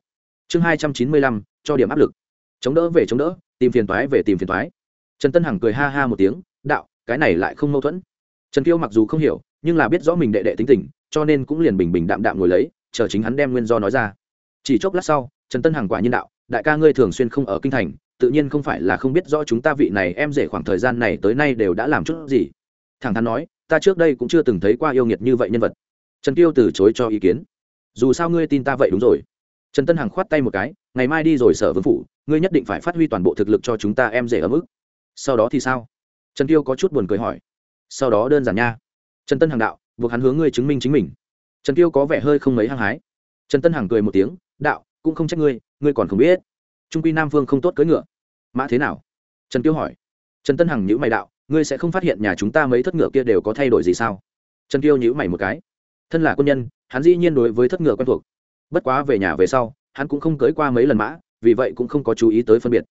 Chương hai trăm chín mươi lăm, cho điểm áp lực. Chống đỡ về chống đỡ tìm phiền toái về tìm phiền toái. Trần tân hằng cười ha ha một tiếng, đạo, cái này lại không mâu thuẫn. Trần kiêu mặc dù không hiểu, nhưng là biết rõ mình đệ đệ tính tình, cho nên cũng liền bình bình đạm đạm ngồi lấy, chờ chính hắn đem nguyên do nói ra. Chỉ chốc lát sau, trần tân hằng quả nhiên đạo, đại ca ngươi thường xuyên không ở kinh thành, tự nhiên không phải là không biết rõ chúng ta vị này em rể khoảng thời gian này tới nay đều đã làm chút gì. Thẳng thắn nói, ta trước đây cũng chưa từng thấy qua yêu nghiệt như vậy nhân vật. Trần kiêu từ chối cho ý kiến. Dù sao ngươi tin ta vậy đúng rồi. Trần tân hằng khoát tay một cái, ngày mai đi rồi sở vương phủ ngươi nhất định phải phát huy toàn bộ thực lực cho chúng ta em rể ở mức. Sau đó thì sao? Trần Tiêu có chút buồn cười hỏi. Sau đó đơn giản nha. Trần tân hằng đạo, buộc hắn hướng ngươi chứng minh chính mình. Trần Tiêu có vẻ hơi không mấy hăng hái. Trần tân hằng cười một tiếng, đạo, cũng không trách ngươi ngươi còn không biết. Trung quy nam vương không tốt cưỡi ngựa. Mã thế nào? Trần Tiêu hỏi. Trần tân hằng nhữ mày đạo, ngươi sẽ không phát hiện nhà chúng ta mấy thất ngựa kia đều có thay đổi gì sao? Trần Tiêu nhữ mày một cái. Thân là quân nhân, hắn dĩ nhiên đối với thất ngựa quen thuộc. Bất quá về nhà về sau, hắn cũng không cưới qua mấy lần mã vì vậy cũng không có chú ý tới phân biệt.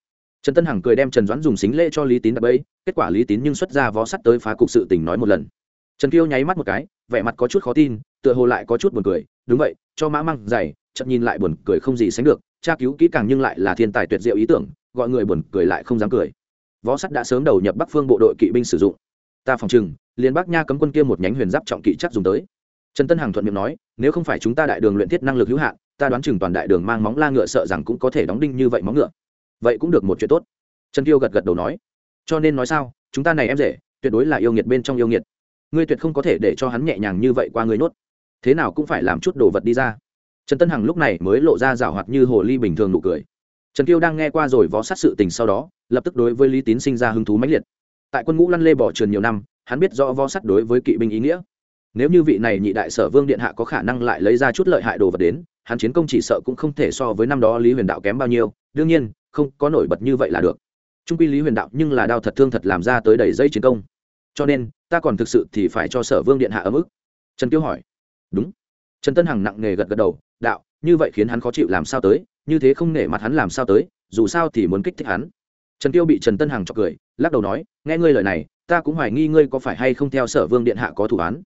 Trần tân hằng cười đem trần doãn dùng xính lễ cho lý tín đập ấy kết quả lý tín nhưng xuất ra vó sắt tới phá cục sự tình nói một lần. Trần kiêu nháy mắt một cái, vẻ mặt có chút khó tin, tựa hồ lại có chút buồn cười. Đúng vậy, cho mã măng dày chậm nhìn lại buồn cười không gì sánh được, tra cứu kỹ càng nhưng lại là thiên tài tuyệt diệu ý tưởng, gọi người buồn cười lại không dám cười. Võ sắt đã sớm đầu nhập bắc phương bộ đội kỵ binh sử dụng. Ta phòng trừng liên bắc nha cấm quân kia một nhánh huyền giáp trọng kỵ chắc dùng tới. Trần tân hằng thuận miệng nói, nếu không phải chúng ta đại đường luyện thiết năng lực hữu hạn ta đoán chừng toàn đại đường mang móng la ngựa sợ rằng cũng có thể đóng đinh như vậy móng ngựa. Vậy cũng được một chuyện tốt. Trần tiêu gật gật đầu nói. Cho nên nói sao, chúng ta này em rể, tuyệt đối là yêu nghiệt bên trong yêu nghiệt. Ngươi tuyệt không có thể để cho hắn nhẹ nhàng như vậy qua người nốt. Thế nào cũng phải làm chút đồ vật đi ra. Trần tân hằng lúc này mới lộ ra rảo hoạt như hồ ly bình thường nụ cười. Trần kiêu đang nghe qua rồi vó sát sự tình sau đó, lập tức đối với lý tín sinh ra hứng thú mãnh liệt. Tại quân ngũ lăn lê bỏ trường nhiều năm, hắn biết rõ vó sắt đối với kỵ binh ý nghĩa. Nếu như vị này nhị đại sở vương điện hạ có khả năng lại lấy ra chút lợi hại đồ vật đến hắn chiến công chỉ sợ cũng không thể so với năm đó lý huyền đạo kém bao nhiêu, đương nhiên, không có nổi bật như vậy là được. Trung quy lý huyền đạo nhưng là đao thật thương thật làm ra tới đầy dây chiến công. Cho nên, ta còn thực sự thì phải cho sở vương điện hạ ở mức trần kiêu hỏi. Đúng. Trần tân hằng nặng nề gật gật đầu, đạo, như vậy khiến hắn khó chịu làm sao tới, như thế không nể mặt hắn làm sao tới, dù sao thì muốn kích thích hắn. Trần Tiêu bị trần tân hằng chọc cười, lắc đầu nói, nghe ngươi lời này, ta cũng hoài nghi ngươi có phải hay không theo sở vương điện hạ có thủ án.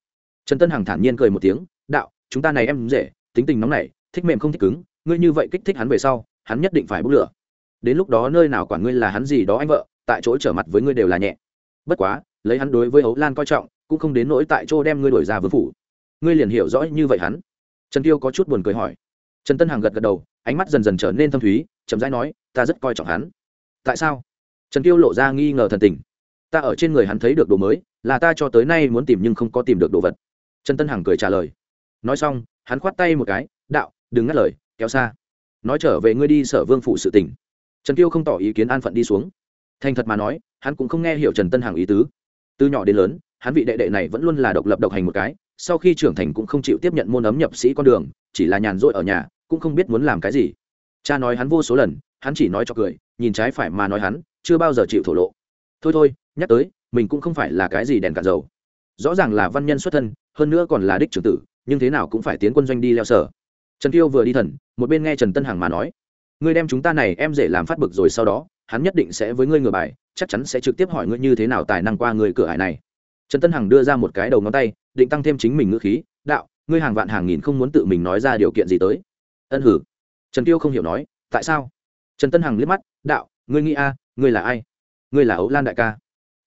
Trần tân hằng thản nhiên cười một tiếng, đạo, chúng ta này em dễ, tính tình nóng nảy thích mềm không thích cứng, ngươi như vậy kích thích hắn về sau, hắn nhất định phải bốc lửa. Đến lúc đó nơi nào quản ngươi là hắn gì đó anh vợ, tại chỗ trở mặt với ngươi đều là nhẹ. Bất quá, lấy hắn đối với ấu lan coi trọng, cũng không đến nỗi tại chỗ đem ngươi đổi ra vương phủ. Ngươi liền hiểu rõ như vậy hắn. Trần tiêu có chút buồn cười hỏi. Trần tân hằng gật gật đầu, ánh mắt dần dần trở nên thâm thúy, chậm rãi nói, ta rất coi trọng hắn. Tại sao? Trần tiêu lộ ra nghi ngờ thần tình. Ta ở trên người hắn thấy được đồ mới, là ta cho tới nay muốn tìm nhưng không có tìm được đồ vật. Trần tân hằng cười trả lời. Nói xong, hắn khoát tay một cái, đạo đừng ngắt lời, kéo xa. Nói trở về ngươi đi sở vương phụ sự tỉnh. trần tiêu không tỏ ý kiến an phận đi xuống. Thành thật mà nói, hắn cũng không nghe hiểu trần tân hằng ý tứ. Từ nhỏ đến lớn, hắn vị đệ đệ này vẫn luôn là độc lập độc hành một cái, sau khi trưởng thành cũng không chịu tiếp nhận môn ấm nhập sĩ con đường, chỉ là nhàn rỗi ở nhà, cũng không biết muốn làm cái gì. Cha nói hắn vô số lần, hắn chỉ nói cho cười, nhìn trái phải mà nói hắn, chưa bao giờ chịu thổ lộ. Thôi thôi, nhắc tới, mình cũng không phải là cái gì đèn cạn dầu. Rõ ràng là văn nhân xuất thân, hơn nữa còn là đích trưởng tử, nhưng thế nào cũng phải tiến quân doanh đi leo sở trần tiêu vừa đi thần, một bên nghe trần tân hằng mà nói, ngươi đem chúng ta này em dễ làm phát bực rồi sau đó, hắn nhất định sẽ với ngươi ngửa bài, chắc chắn sẽ trực tiếp hỏi ngươi như thế nào tài năng qua người cửa hải này. Trần tân hằng đưa ra một cái đầu ngón tay, định tăng thêm chính mình ngữ khí, đạo, ngươi hàng vạn hàng nghìn không muốn tự mình nói ra điều kiện gì tới? Ân hử. Trần tiêu không hiểu nói, tại sao? Trần tân hằng liếc mắt, đạo, ngươi nghĩ a, ngươi là ai? Ngươi là ấu lan đại ca.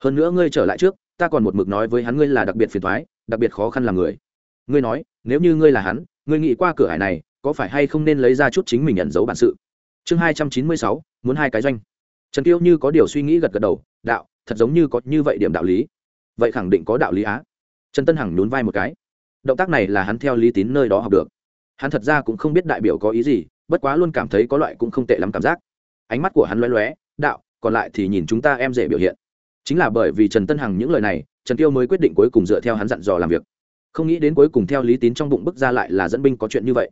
Hơn nữa ngươi trở lại trước, ta còn một mực nói với hắn ngươi là đặc biệt phiền thoái đặc biệt khó khăn làm người. Ngươi nói, nếu như ngươi là hắn ngươi nghĩ qua cửa hải này, có phải hay không nên lấy ra chút chính mình nhận dấu bản sự? Chương hai trăm chín mươi sáu, muốn hai cái doanh. Trần tiêu như có điều suy nghĩ gật gật đầu, đạo, thật giống như có như vậy điểm đạo lý. Vậy khẳng định có đạo lý á. Trần tân hằng nhún vai một cái. Động tác này là hắn theo lý tín nơi đó học được. Hắn thật ra cũng không biết đại biểu có ý gì, bất quá luôn cảm thấy có loại cũng không tệ lắm cảm giác. Ánh mắt của hắn loé loé đạo, còn lại thì nhìn chúng ta em dễ biểu hiện. Chính là bởi vì trần tân hằng những lời này, trần tiêu mới quyết định cuối cùng dựa theo hắn dặn dò làm việc không nghĩ đến cuối cùng theo lý tín trong bụng bức ra lại là dẫn binh có chuyện như vậy.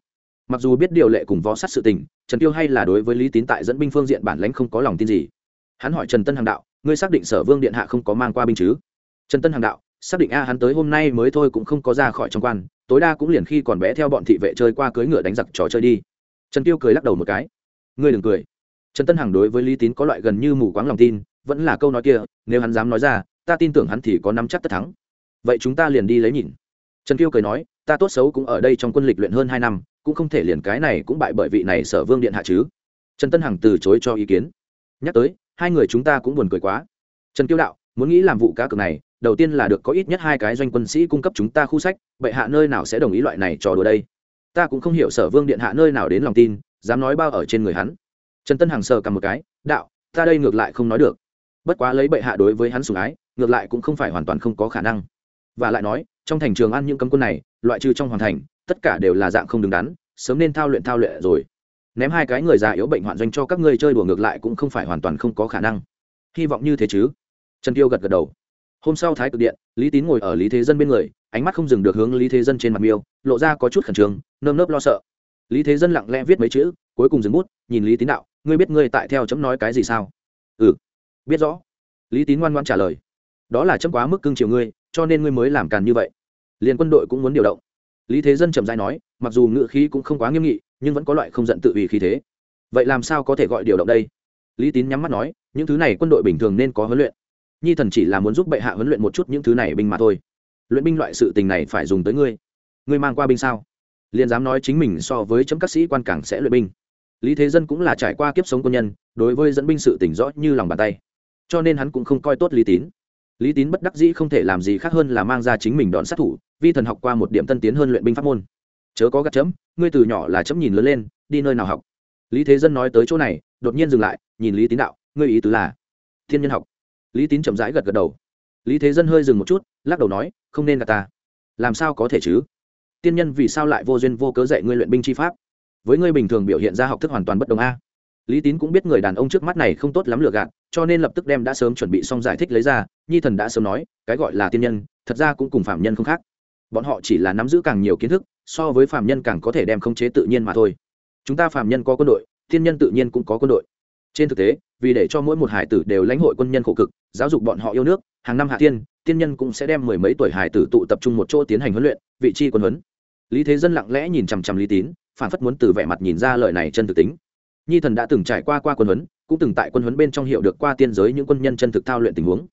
Mặc dù biết điều lệ cùng võ sát sự tình, trần tiêu hay là đối với lý tín tại dẫn binh phương diện bản lãnh không có lòng tin gì. Hắn hỏi trần tân hằng đạo, ngươi xác định sở vương điện hạ không có mang qua binh chứ? Trần tân hằng đạo, xác định a, hắn tới hôm nay mới thôi cũng không có ra khỏi trong quan, tối đa cũng liền khi còn bé theo bọn thị vệ chơi qua cưới ngựa đánh giặc trò chơi đi. Trần tiêu cười lắc đầu một cái, ngươi đừng cười. Trần tân hằng đối với lý tín có loại gần như mù quáng lòng tin, vẫn là câu nói kia, nếu hắn dám nói ra, ta tin tưởng hắn thì có nắm chắc tất thắng. Vậy chúng ta liền đi lấy nhìn trần kiêu cười nói, ta tốt xấu cũng ở đây trong quân lịch luyện hơn hai năm, cũng không thể liền cái này cũng bại bởi vị này sở vương điện hạ chứ. Trần tân hằng từ chối cho ý kiến. Nhắc tới, hai người chúng ta cũng buồn cười quá. Trần kiêu đạo, muốn nghĩ làm vụ cá cược này, đầu tiên là được có ít nhất hai cái doanh quân sĩ cung cấp chúng ta khu sách vậy hạ nơi nào sẽ đồng ý loại này trò đùa đây? Ta cũng không hiểu sở vương điện hạ nơi nào đến lòng tin, dám nói bao ở trên người hắn. Trần tân hằng sờ cầm một cái, đạo, ta đây ngược lại không nói được. Bất quá lấy bệ hạ đối với hắn sủng ái, ngược lại cũng không phải hoàn toàn không có khả năng và lại nói, trong thành trường ăn những cấm quân này, loại trừ trong hoàn thành, tất cả đều là dạng không đứng đắn, sớm nên thao luyện thao luyện rồi. Ném hai cái người già yếu bệnh hoạn doanh cho các ngươi chơi đùa ngược lại cũng không phải hoàn toàn không có khả năng. Hy vọng như thế chứ? Trần tiêu gật gật đầu. Hôm sau thái cực điện, lý tín ngồi ở lý thế dân bên người, ánh mắt không dừng được hướng lý thế dân trên mặt miêu, lộ ra có chút khẩn trương, nơm nớp lo sợ. Lý thế dân lặng lẽ viết mấy chữ, cuối cùng dừng bút, nhìn lý tín đạo, ngươi biết ngươi tại theo chấm nói cái gì sao? Ừ. Biết rõ. Lý tín ngoan ngoan trả lời. Đó là chấm quá mức cưng chiều ngươi cho nên ngươi mới làm càn như vậy. Liền quân đội cũng muốn điều động. Lý thế dân trầm dai nói, mặc dù ngự khí cũng không quá nghiêm nghị, nhưng vẫn có loại không giận tự ủy khí thế. Vậy làm sao có thể gọi điều động đây? Lý tín nhắm mắt nói, những thứ này quân đội bình thường nên có huấn luyện. Nhi thần chỉ là muốn giúp bệ hạ huấn luyện một chút những thứ này binh mà thôi. Luyện binh loại sự tình này phải dùng tới ngươi. Ngươi mang qua binh sao? Liền dám nói chính mình so với chấm các sĩ quan cảng sẽ luyện binh. Lý thế dân cũng là trải qua kiếp sống quân nhân, đối với dẫn binh sự tỉnh rõ như lòng bàn tay. Cho nên hắn cũng không coi tốt lý tín lý tín bất đắc dĩ không thể làm gì khác hơn là mang ra chính mình đón sát thủ, vi thần học qua một điểm tân tiến hơn luyện binh pháp môn. Chớ có gắt chấm, ngươi từ nhỏ là chấm nhìn lớn lên, đi nơi nào học? Lý thế dân nói tới chỗ này, đột nhiên dừng lại, nhìn lý tín đạo, ngươi ý tứ là thiên nhân học. Lý tín chậm rãi gật gật đầu. Lý thế dân hơi dừng một chút, lắc đầu nói, không nên gạt ta. Làm sao có thể chứ? Tiên nhân vì sao lại vô duyên vô cớ dạy ngươi luyện binh chi pháp? Với ngươi bình thường biểu hiện ra học thức hoàn toàn bất đồng a. Lý tín cũng biết người đàn ông trước mắt này không tốt lắm lừa gạt cho nên lập tức đem đã sớm chuẩn bị xong giải thích lấy ra, nhi thần đã sớm nói, cái gọi là tiên nhân, thật ra cũng cùng phạm nhân không khác. Bọn họ chỉ là nắm giữ càng nhiều kiến thức, so với phạm nhân càng có thể đem khống chế tự nhiên mà thôi. Chúng ta phạm nhân có quân đội, tiên nhân tự nhiên cũng có quân đội. Trên thực tế, vì để cho mỗi một hải tử đều lãnh hội quân nhân khổ cực, giáo dục bọn họ yêu nước, hàng năm hạ tiên tiên nhân cũng sẽ đem mười mấy tuổi hải tử tụ tập trung một chỗ tiến hành huấn luyện, vị chi quân huấn. Lý thế dân lặng lẽ nhìn chằm chằm lý tín, phản phất muốn từ vẻ mặt nhìn ra lời này chân thực tính nhi thần đã từng trải qua qua quân huấn, cũng từng tại quân huấn bên trong hiểu được qua tiên giới những quân nhân chân thực thao luyện tình huống.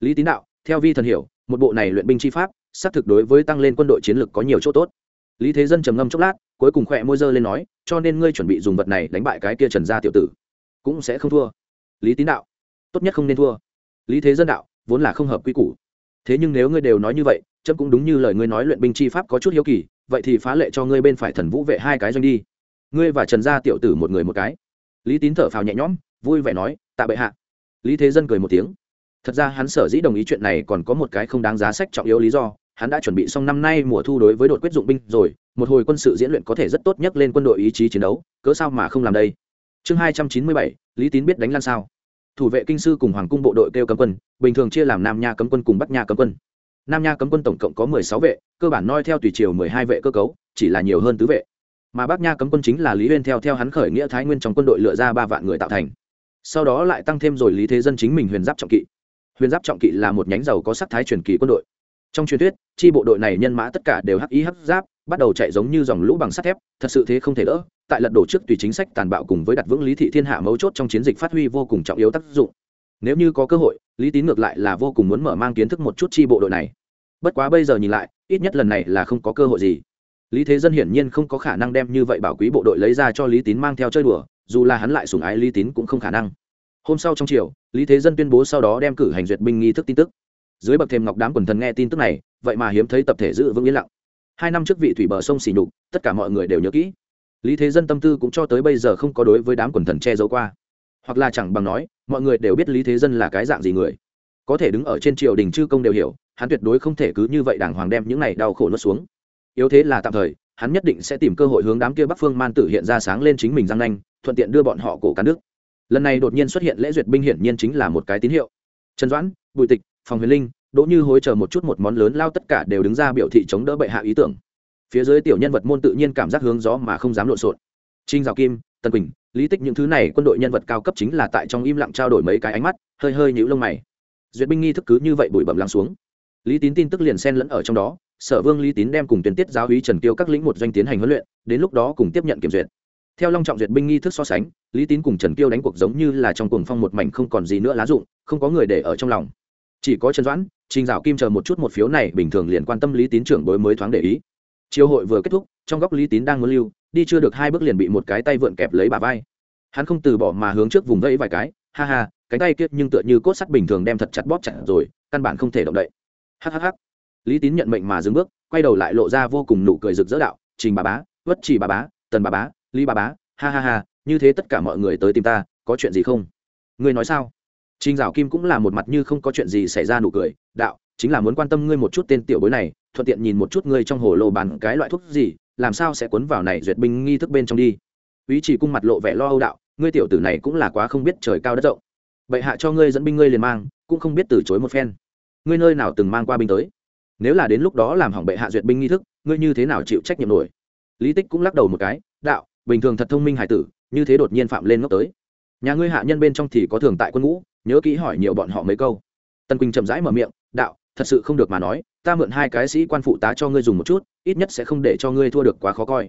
Lý tín đạo, theo vi thần hiểu, một bộ này luyện binh chi pháp, xác thực đối với tăng lên quân đội chiến lược có nhiều chỗ tốt. Lý thế dân trầm ngâm chốc lát, cuối cùng khỏe môi dơ lên nói, cho nên ngươi chuẩn bị dùng vật này đánh bại cái kia trần gia tiểu tử, cũng sẽ không thua. Lý tín đạo, tốt nhất không nên thua. Lý thế dân đạo, vốn là không hợp quy củ. Thế nhưng nếu ngươi đều nói như vậy trâm cũng đúng như lời ngươi nói luyện binh chi pháp có chút hiếu kỳ, vậy thì phá lệ cho ngươi bên phải thần vũ vệ hai cái doanh đi ngươi và trần gia tiểu tử một người một cái. Lý tín thở phào nhẹ nhõm, vui vẻ nói, tạ bệ hạ. Lý thế dân cười một tiếng. Thật ra hắn sở dĩ đồng ý chuyện này còn có một cái không đáng giá sách trọng yếu lý do, hắn đã chuẩn bị xong năm nay mùa thu đối với đội quyết dụng binh rồi, một hồi quân sự diễn luyện có thể rất tốt nhất lên quân đội ý chí chiến đấu, cớ sao mà không làm đây? Chương hai trăm chín mươi bảy, lý tín biết đánh lan sao. Thủ vệ kinh sư cùng hoàng cung bộ đội kêu cấm quân, bình thường chia làm nam nha cấm quân cùng bắc nha cấm quân. Nam nha cấm quân tổng cộng có mười sáu vệ, cơ bản noi theo tùy chiều mười hai vệ cơ cấu, chỉ là nhiều hơn tứ vệ mà Bác nha cấm quân chính là lý uyên theo theo hắn khởi nghĩa thái nguyên trong quân đội lựa ra ba vạn người tạo thành. Sau đó lại tăng thêm rồi lý thế dân chính mình huyền giáp trọng kỵ. Huyền giáp trọng kỵ là một nhánh giàu có sắc thái truyền kỳ quân đội. Trong truyền thuyết, chi bộ đội này nhân mã tất cả đều hắc ý hắc giáp, bắt đầu chạy giống như dòng lũ bằng sắt thép, thật sự thế không thể đỡ, tại lật đổ trước tùy chính sách tàn bạo cùng với đặt vững lý thị thiên hạ mấu chốt trong chiến dịch phát huy vô cùng trọng yếu tác dụng. Nếu như có cơ hội, lý tín ngược lại là vô cùng muốn mở mang kiến thức một chút chi bộ đội này. Bất quá bây giờ nhìn lại, ít nhất lần này là không có cơ hội gì lý thế dân hiển nhiên không có khả năng đem như vậy bảo quý bộ đội lấy ra cho lý tín mang theo chơi đùa, dù là hắn lại sủng ái lý tín cũng không khả năng. Hôm sau trong chiều lý thế dân tuyên bố sau đó đem cử hành duyệt binh nghi thức tin tức. Dưới bậc thềm ngọc đám quần thần nghe tin tức này, vậy mà hiếm thấy tập thể giữ vững yên lặng. Hai năm trước vị thủy bờ sông xỉ nhục, tất cả mọi người đều nhớ kỹ. Lý thế dân tâm tư cũng cho tới bây giờ không có đối với đám quần thần che giấu qua. Hoặc là chẳng bằng nói, mọi người đều biết lý thế dân là cái dạng gì người. Có thể đứng ở trên triều đình chư công đều hiểu, hắn tuyệt đối không thể cứ như vậy đàng hoàng đem những này đau khổ nuốt xuống yếu thế là tạm thời, hắn nhất định sẽ tìm cơ hội hướng đám kia bắc phương man tử hiện ra sáng lên chính mình răng nanh, thuận tiện đưa bọn họ cổ cán nước. Lần này đột nhiên xuất hiện lễ duyệt binh hiển nhiên chính là một cái tín hiệu. Trần doãn, bùi tịch, phòng huyền linh, đỗ như hối chờ một chút một món lớn lao tất cả đều đứng ra biểu thị chống đỡ bệ hạ ý tưởng. Phía dưới tiểu nhân vật môn tự nhiên cảm giác hướng gió mà không dám lộn xộn. Trinh giáo kim tân quỳnh, lý tích những thứ này quân đội nhân vật cao cấp chính là tại trong im lặng trao đổi mấy cái ánh mắt, hơi hơi nhũ lông mày. Duyệt binh nghi thức cứ như vậy bụi bẩm lắng xuống lý tín tin tức liền xen lẫn ở trong đó, sở vương lý tín đem cùng tuyển tiết giáo úy trần kiêu các lĩnh một doanh tiến hành huấn luyện, đến lúc đó cùng tiếp nhận kiểm duyệt. Theo long trọng duyệt binh nghi thức so sánh, lý tín cùng trần kiêu đánh cuộc giống như là trong cuồng phong một mảnh không còn gì nữa lá dụng, không có người để ở trong lòng. Chỉ có trần doãn, trình dạo kim chờ một chút một phiếu này bình thường liền quan tâm lý tín trưởng bối mới thoáng để ý. Chiều hội vừa kết thúc, trong góc lý tín đang muốn lưu, đi chưa được hai bước liền bị một cái tay vượn kẹp lấy bà vai. Hắn không từ bỏ mà hướng trước vùng vẫy vài cái, ha ha, cánh tay kiết nhưng tựa như cốt sắt bình thường đem thật chặt bóp chặt rồi, căn bản không thể động đậy hhh lý tín nhận mệnh mà dừng bước, quay đầu lại lộ ra vô cùng nụ cười rực rỡ đạo, trình bà bá vất chỉ bà bá, tần bà bá, lý bà bá, ha ha ha, như thế tất cả mọi người tới tìm ta, có chuyện gì không? Ngươi nói sao? Trình dạo kim cũng là một mặt như không có chuyện gì xảy ra nụ cười, đạo, chính là muốn quan tâm ngươi một chút tên tiểu bối này, thuận tiện nhìn một chút ngươi trong hồ lô bán cái loại thuốc gì, làm sao sẽ cuốn vào này duyệt binh nghi thức bên trong đi. Ý chỉ cung mặt lộ vẻ lo âu đạo, ngươi tiểu tử này cũng là quá không biết trời cao đất rộng. Bệ hạ cho ngươi dẫn binh ngươi liền mang, cũng không biết từ chối một phen ngươi nơi nào từng mang qua binh tới? Nếu là đến lúc đó làm hỏng bệ hạ duyệt binh nghi thức, ngươi như thế nào chịu trách nhiệm nổi? Lý tích cũng lắc đầu một cái, đạo, bình thường thật thông minh hải tử, như thế đột nhiên phạm lên ngốc tới. Nhà ngươi hạ nhân bên trong thì có thường tại quân ngũ, nhớ kỹ hỏi nhiều bọn họ mấy câu. Tân quỳnh chậm rãi mở miệng, đạo, thật sự không được mà nói, ta mượn hai cái sĩ quan phụ tá cho ngươi dùng một chút, ít nhất sẽ không để cho ngươi thua được quá khó coi.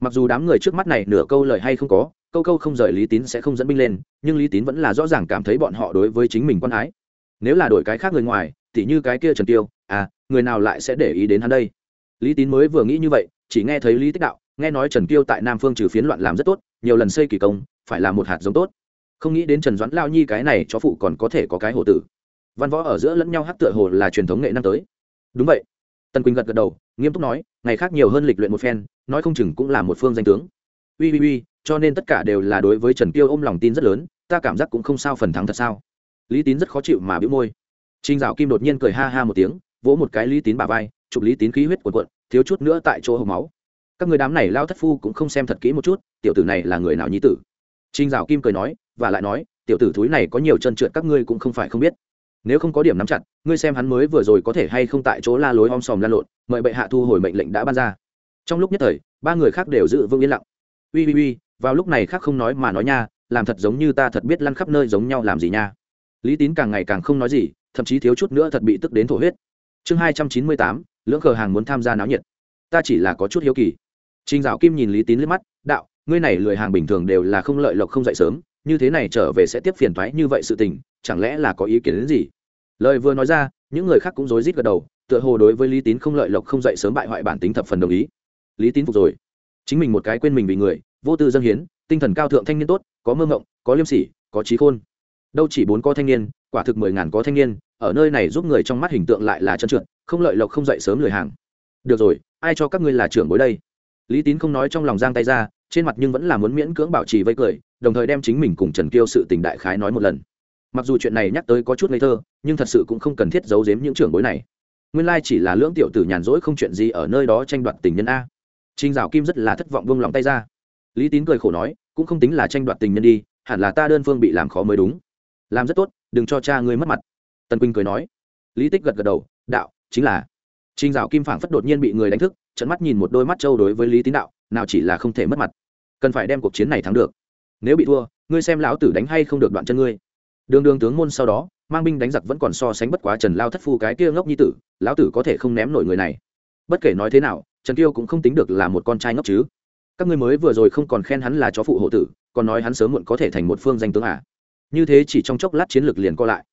Mặc dù đám người trước mắt này nửa câu lời hay không có, câu câu không rời lý tín sẽ không dẫn binh lên, nhưng lý tín vẫn là rõ ràng cảm thấy bọn họ đối với chính mình quan ái. Nếu là đổi cái khác người ngoài tỉ như cái kia trần tiêu à người nào lại sẽ để ý đến hắn đây? Lý tín mới vừa nghĩ như vậy, chỉ nghe thấy lý tích đạo, nghe nói trần tiêu tại nam phương trừ phiến loạn làm rất tốt, nhiều lần xây kỳ công, phải là một hạt giống tốt. Không nghĩ đến trần doãn lao nhi cái này chó phụ còn có thể có cái hồ tử. Văn võ ở giữa lẫn nhau hát tựa hồ là truyền thống nghệ năng tới. Đúng vậy. Tần quỳnh gật gật đầu, nghiêm túc nói, ngày khác nhiều hơn lịch luyện một phen, nói không chừng cũng là một phương danh tướng. Ui ui ui, cho nên tất cả đều là đối với trần Tiêu ôm lòng tin rất lớn, ta cảm giác cũng không sao phần thắng thật sao. Lý tín rất khó chịu mà bĩu môi trinh dạo kim đột nhiên cười ha ha một tiếng, vỗ một cái lý tín bà vai, chụp lý tín khí huyết cuộn cuộn, thiếu chút nữa tại chỗ hộp máu. Các người đám này lao thất phu cũng không xem thật kỹ một chút, tiểu tử này là người nào nhí tử? Trinh dạo kim cười nói, và lại nói, tiểu tử thúi này có nhiều chân trượt các ngươi cũng không phải không biết. Nếu không có điểm nắm chặt, ngươi xem hắn mới vừa rồi có thể hay không tại chỗ la lối om sòm la lộn, mời bệ hạ thu hồi mệnh lệnh đã ban ra. Trong lúc nhất thời, ba người khác đều giữ vững yên lặng. Ui ui ui, vào lúc này khác không nói mà nói nha, làm thật giống như ta thật biết lăn khắp nơi giống nhau làm gì nha lý tín càng ngày càng không nói gì thậm chí thiếu chút nữa thật bị tức đến thổ huyết chương hai trăm chín mươi tám lưỡng cờ hàng muốn tham gia náo nhiệt ta chỉ là có chút hiếu kỳ Trình Dạo Kim nhìn Lý Tín liếc mắt, "Đạo, ngươi này lười hàng bình thường đều là không lợi lộc không dậy sớm, như thế này trở về sẽ tiếp phiền thoái như vậy sự tình, chẳng lẽ là có ý kiến đến gì?" Lời vừa nói ra, những người khác cũng rối rít gật đầu, tựa hồ đối với Lý Tín không lợi lộc không dậy sớm bại hoại bản tính thập phần đồng ý. Lý Tín phục rồi. Chính mình một cái quên mình vì người, vô tư dân hiến, tinh thần cao thượng thanh niên tốt, có mơ ngộng, có liêm sỉ, có trí khôn. Đâu chỉ bốn có thanh niên, quả thực mười ngàn có thanh niên, ở nơi này giúp người trong mắt hình tượng lại là chân trượt, không lợi lộc không dậy sớm lười hàng. Được rồi, ai cho các ngươi là trưởng bối đây? lý tín không nói trong lòng giang tay ra trên mặt nhưng vẫn là muốn miễn cưỡng bảo trì vây cười đồng thời đem chính mình cùng trần kiêu sự tình đại khái nói một lần. Mặc dù chuyện này nhắc tới có chút ngây thơ nhưng thật sự cũng không cần thiết giấu giếm những trưởng bối này. Nguyên lai chỉ là lưỡng tiểu tử nhàn rỗi không chuyện gì ở nơi đó tranh đoạt tình nhân a. Trinh dạo kim rất là thất vọng vung lòng tay ra. Lý tín cười khổ nói cũng không tính là tranh đoạt tình nhân đi hẳn là ta đơn phương bị làm khó mới đúng làm rất tốt, đừng cho cha ngươi mất mặt. Tần quỳnh cười nói. Lý tích gật gật đầu, đạo, chính là. Trinh dạo kim phảng phất đột nhiên bị người đánh thức trận mắt nhìn một đôi mắt trâu đối với lý tín đạo, nào chỉ là không thể mất mặt, cần phải đem cuộc chiến này thắng được. Nếu bị thua, ngươi xem lão tử đánh hay không được đoạn chân ngươi. Đường đường tướng môn sau đó, mang binh đánh giặc vẫn còn so sánh bất quá trần lao thất phu cái kia ngốc nhi tử, lão tử có thể không ném nổi người này. Bất kể nói thế nào, trần kiêu cũng không tính được là một con trai ngốc chứ. Các ngươi mới vừa rồi không còn khen hắn là chó phụ hộ tử, còn nói hắn sớm muộn có thể thành một phương danh tướng à? Như thế chỉ trong chốc lát chiến lược liền co lại.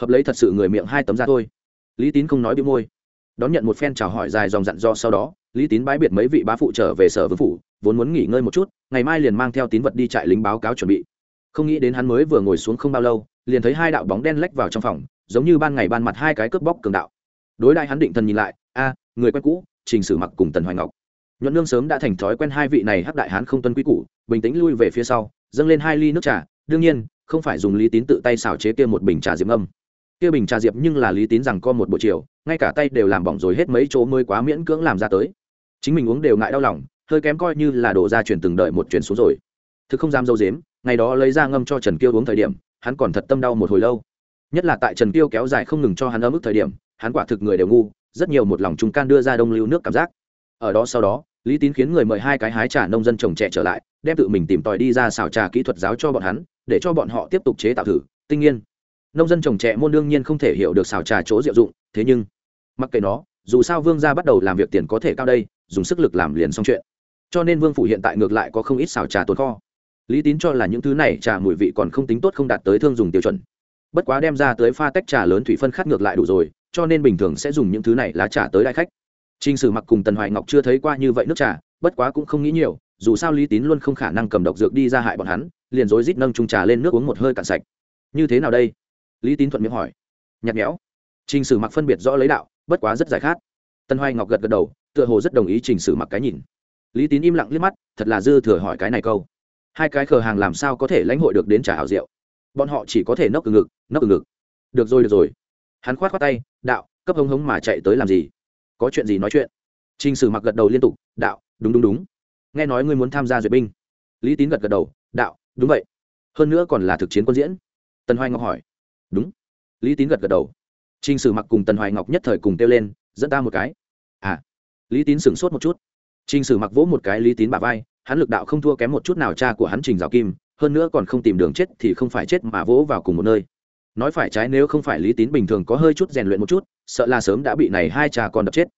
Hợp lấy thật sự người miệng hai tấm ra thôi. Lý tín không nói bị môi. Đón nhận một phen chào hỏi dài dòng dặn do sau đó, lý tín bái biệt mấy vị bá phụ trở về sở vương phủ, vốn muốn nghỉ ngơi một chút, ngày mai liền mang theo tín vật đi trại lính báo cáo chuẩn bị. Không nghĩ đến hắn mới vừa ngồi xuống không bao lâu, liền thấy hai đạo bóng đen lách vào trong phòng, giống như ban ngày ban mặt hai cái cướp bóc cường đạo. Đối đại hắn định thần nhìn lại, a, người quen cũ, trình sử mặc cùng tần hoài ngọc. Nhuận nương sớm đã thành thói quen hai vị này hắc đại hán không tuân quy củ, bình tĩnh lui về phía sau, dâng lên hai ly nước trà, đương nhiên không phải dùng lý tín tự tay xào chế kia một bình trà diệp âm kia bình trà diệp nhưng là lý tín rằng co một buổi chiều, ngay cả tay đều làm bỏng rồi hết mấy chỗ mới quá miễn cưỡng làm ra tới. Chính mình uống đều ngại đau lòng, hơi kém coi như là đổ ra chuyển từng đợi một chuyển xuống rồi. Thực không dám dâu dếm, ngày đó lấy ra ngâm cho trần kiêu uống thời điểm, hắn còn thật tâm đau một hồi lâu. Nhất là tại trần kiêu kéo dài không ngừng cho hắn ấm ức thời điểm, hắn quả thực người đều ngu, rất nhiều một lòng chúng can đưa ra đông lưu nước cảm giác. Ở đó sau đó, lý tín khiến người mời hai cái hái trà nông dân trồng trẻ trở lại đem tự mình tìm tòi đi ra xào trà kỹ thuật giáo cho bọn hắn, để cho bọn họ tiếp tục chế tạo thử, tinh nhiên nông dân trồng trẻ môn đương nhiên không thể hiểu được xào trà chỗ diệu dụng, thế nhưng, mặc kệ nó, dù sao vương gia bắt đầu làm việc tiền có thể cao đây, dùng sức lực làm liền xong chuyện. Cho nên vương phủ hiện tại ngược lại có không ít xào trà tồn kho. Lý tín cho là những thứ này trà mùi vị còn không tính tốt không đạt tới thương dùng tiêu chuẩn. Bất quá đem ra tới pha tách trà lớn thủy phân khát ngược lại đủ rồi, cho nên bình thường sẽ dùng những thứ này lá trà tới đại khách. T r ì n h sử mặc cùng tần hoài ngọc chưa thấy qua như vậy nước trà, bất quá cũng không nghĩ nhiều dù sao lý tín luôn không khả năng cầm độc dược đi ra hại bọn hắn, liền rối rít nâng trung trà lên nước uống một hơi cạn sạch. Như thế nào đây? Lý tín thuận miệng hỏi. Nhạt nhẽo. Trình sử mặc phân biệt rõ lấy đạo, bất quá rất giải khát. Tân hoài ngọc gật gật đầu, tựa hồ rất đồng ý trình sử mặc cái nhìn. Lý tín im lặng liếc mắt, thật là dư thừa hỏi cái này câu. Hai cái khờ hàng làm sao có thể lãnh hội được đến trà hảo rượu? Bọn họ chỉ có thể nốc từ ngực, nốc từ ngực. Được rồi được rồi. Hắn khoát khoát tay, đạo, cấp hống hống mà chạy tới làm gì? Có chuyện gì nói chuyện? Trình sử mặc gật đầu liên tục, đạo, đúng đúng đúng nghe nói ngươi muốn tham gia duyệt binh. Lý tín gật gật đầu, đạo, đúng vậy. Hơn nữa còn là thực chiến quân diễn. Tần hoài ngọc hỏi. Đúng. Lý tín gật gật đầu. T r ì n h sử mặc cùng tần hoài ngọc nhất thời cùng kêu lên, dẫn ta một cái. À. Lý tín sửng sốt một chút. T r ì n h sử mặc vỗ một cái lý tín bà vai, hắn lực đạo không thua kém một chút nào cha của hắn trình rào kim, hơn nữa còn không tìm đường chết thì không phải chết mà vỗ vào cùng một nơi. Nói phải trái nếu không phải lý tín bình thường có hơi chút rèn luyện một chút, sợ là sớm đã bị này hai cha con đập chết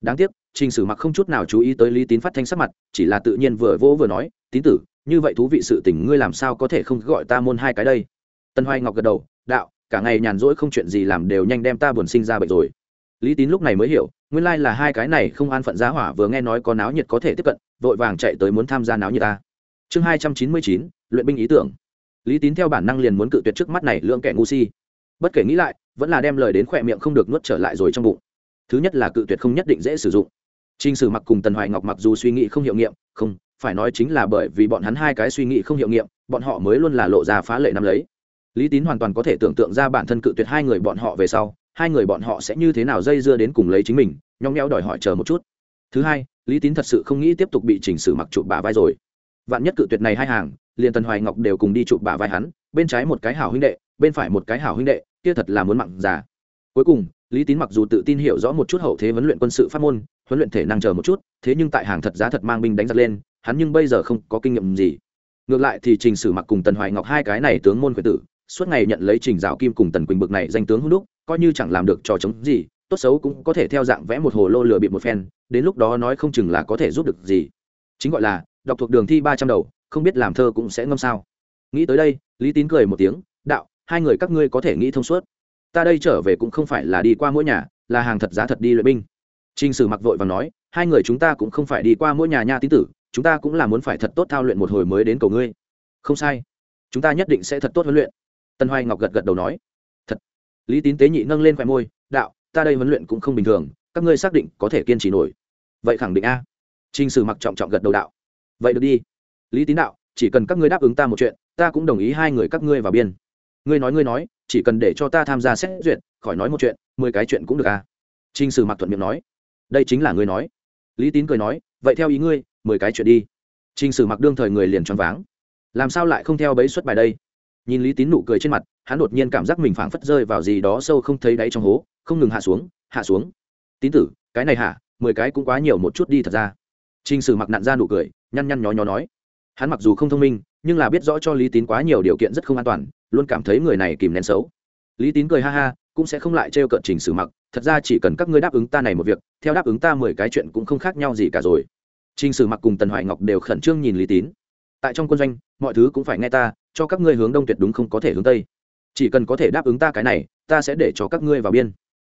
đáng tiếc, trình sử mặc không chút nào chú ý tới lý tín phát thanh sắc mặt, chỉ là tự nhiên vừa vỗ vừa nói, tín tử, như vậy thú vị sự tình ngươi làm sao có thể không gọi ta môn hai cái đây? Tân hoài ngọc gật đầu, đạo, cả ngày nhàn rỗi không chuyện gì làm đều nhanh đem ta buồn sinh ra bệnh rồi. Lý tín lúc này mới hiểu, nguyên lai là hai cái này không an phận giá hỏa vừa nghe nói có náo nhiệt có thể tiếp cận, vội vàng chạy tới muốn tham gia náo nhiệt ta. Chương hai trăm chín mươi chín, luyện binh ý tưởng. Lý tín theo bản năng liền muốn cự tuyệt trước mắt này lượng kẻ ngu si. Bất kể nghĩ lại, vẫn là đem lời đến khỏe miệng không được nuốt trở lại rồi trong bụng thứ nhất là cự tuyệt không nhất định dễ sử dụng Trình Sử Mặc cùng Tần Hoài Ngọc mặc dù suy nghĩ không hiệu nghiệm, không, phải nói chính là bởi vì bọn hắn hai cái suy nghĩ không hiệu nghiệm, bọn họ mới luôn là lộ ra phá lệ năm lấy. Lý Tín hoàn toàn có thể tưởng tượng ra bản thân cự tuyệt hai người bọn họ về sau, hai người bọn họ sẽ như thế nào dây dưa đến cùng lấy chính mình, nhõng nhẽo đòi hỏi chờ một chút. Thứ hai, Lý Tín thật sự không nghĩ tiếp tục bị Trình Sử Mặc chụp bả vai rồi. Vạn nhất cự tuyệt này hai hàng, liền tần hoài ngọc đều cùng đi chụp bả vai hắn bên trái một cái hảo huynh đệ bên phải một cái hảo huynh đệ kia thật là muốn mặn già cuối cùng lý tín mặc dù tự tin hiểu rõ một chút hậu thế huấn luyện quân sự pháp môn, huấn luyện thể năng chờ một chút, thế nhưng tại hàng thật giá thật mang binh đánh giặc lên, hắn nhưng bây giờ không có kinh nghiệm gì. Ngược lại thì trình sử mặc cùng tần hoài ngọc hai cái này tướng môn quyền tử, suốt ngày nhận lấy trình dạo kim cùng tần quỳnh bực này danh tướng hữu đúc, coi như chẳng làm được trò chống gì, tốt xấu cũng có thể theo dạng vẽ một hồ lô lừa bịp một phen, đến lúc đó nói không chừng là có thể giúp được gì. Chính gọi là, đọc thuộc đường thi ba trăm đầu, không biết làm thơ cũng sẽ ngâm sao. Nghĩ tới đây, lý tín cười một tiếng, đạo, hai người các ngươi có thể nghĩ thông suốt ta đây trở về cũng không phải là đi qua mỗi nhà, là hàng thật giá thật đi luyện binh. T r n h sử mặc vội và nói, hai người chúng ta cũng không phải đi qua mỗi nhà nha tín tử, chúng ta cũng là muốn phải thật tốt thao luyện một hồi mới đến cầu ngươi. Không sai. Chúng ta nhất định sẽ thật tốt huấn luyện. Tân hoài ngọc gật gật đầu nói. Thật. Lý tín tế nhị nâng lên khoe môi, đạo, ta đây huấn luyện cũng không bình thường, các ngươi xác định có thể kiên trì nổi. Vậy khẳng định a. T r n h sử mặc trọng trọng gật đầu đạo. Vậy được đi. Lý tín đạo, chỉ cần các ngươi đáp ứng ta một chuyện, ta cũng đồng ý hai người các ngươi vào biên. Ngươi nói ngươi nói chỉ cần để cho ta tham gia xét duyệt, khỏi nói một chuyện, mười cái chuyện cũng được à? T r n h sử mặc thuận miệng nói. Đây chính là ngươi nói. Lý tín cười nói, vậy theo ý ngươi, mười cái chuyện đi. T r n h sử mặc đương thời người liền choáng váng. Làm sao lại không theo bấy xuất bài đây? Nhìn lý tín nụ cười trên mặt, hắn đột nhiên cảm giác mình phảng phất rơi vào gì đó sâu không thấy đáy trong hố, không ngừng hạ xuống hạ xuống. Tín tử, cái này hả? Mười cái cũng quá nhiều một chút đi thật ra. T r ì n h sử mặc nặn ra nụ cười, nhăn nhăn nhó nhó nói. Hắn mặc dù không thông minh nhưng là biết rõ cho lý tín quá nhiều điều kiện rất không an toàn, luôn cảm thấy người này kìm nén xấu. Lý tín cười ha ha, cũng sẽ không lại trêu cợt trình sử mặc, thật ra chỉ cần các ngươi đáp ứng ta này một việc, theo đáp ứng ta mười cái chuyện cũng không khác nhau gì cả rồi. Trình sử mặc cùng tần hoài ngọc đều khẩn trương nhìn lý tín. Tại trong quân doanh, mọi thứ cũng phải nghe ta, cho các ngươi hướng đông tuyệt đúng không có thể hướng tây. Chỉ cần có thể đáp ứng ta cái này, ta sẽ để cho các ngươi vào biên.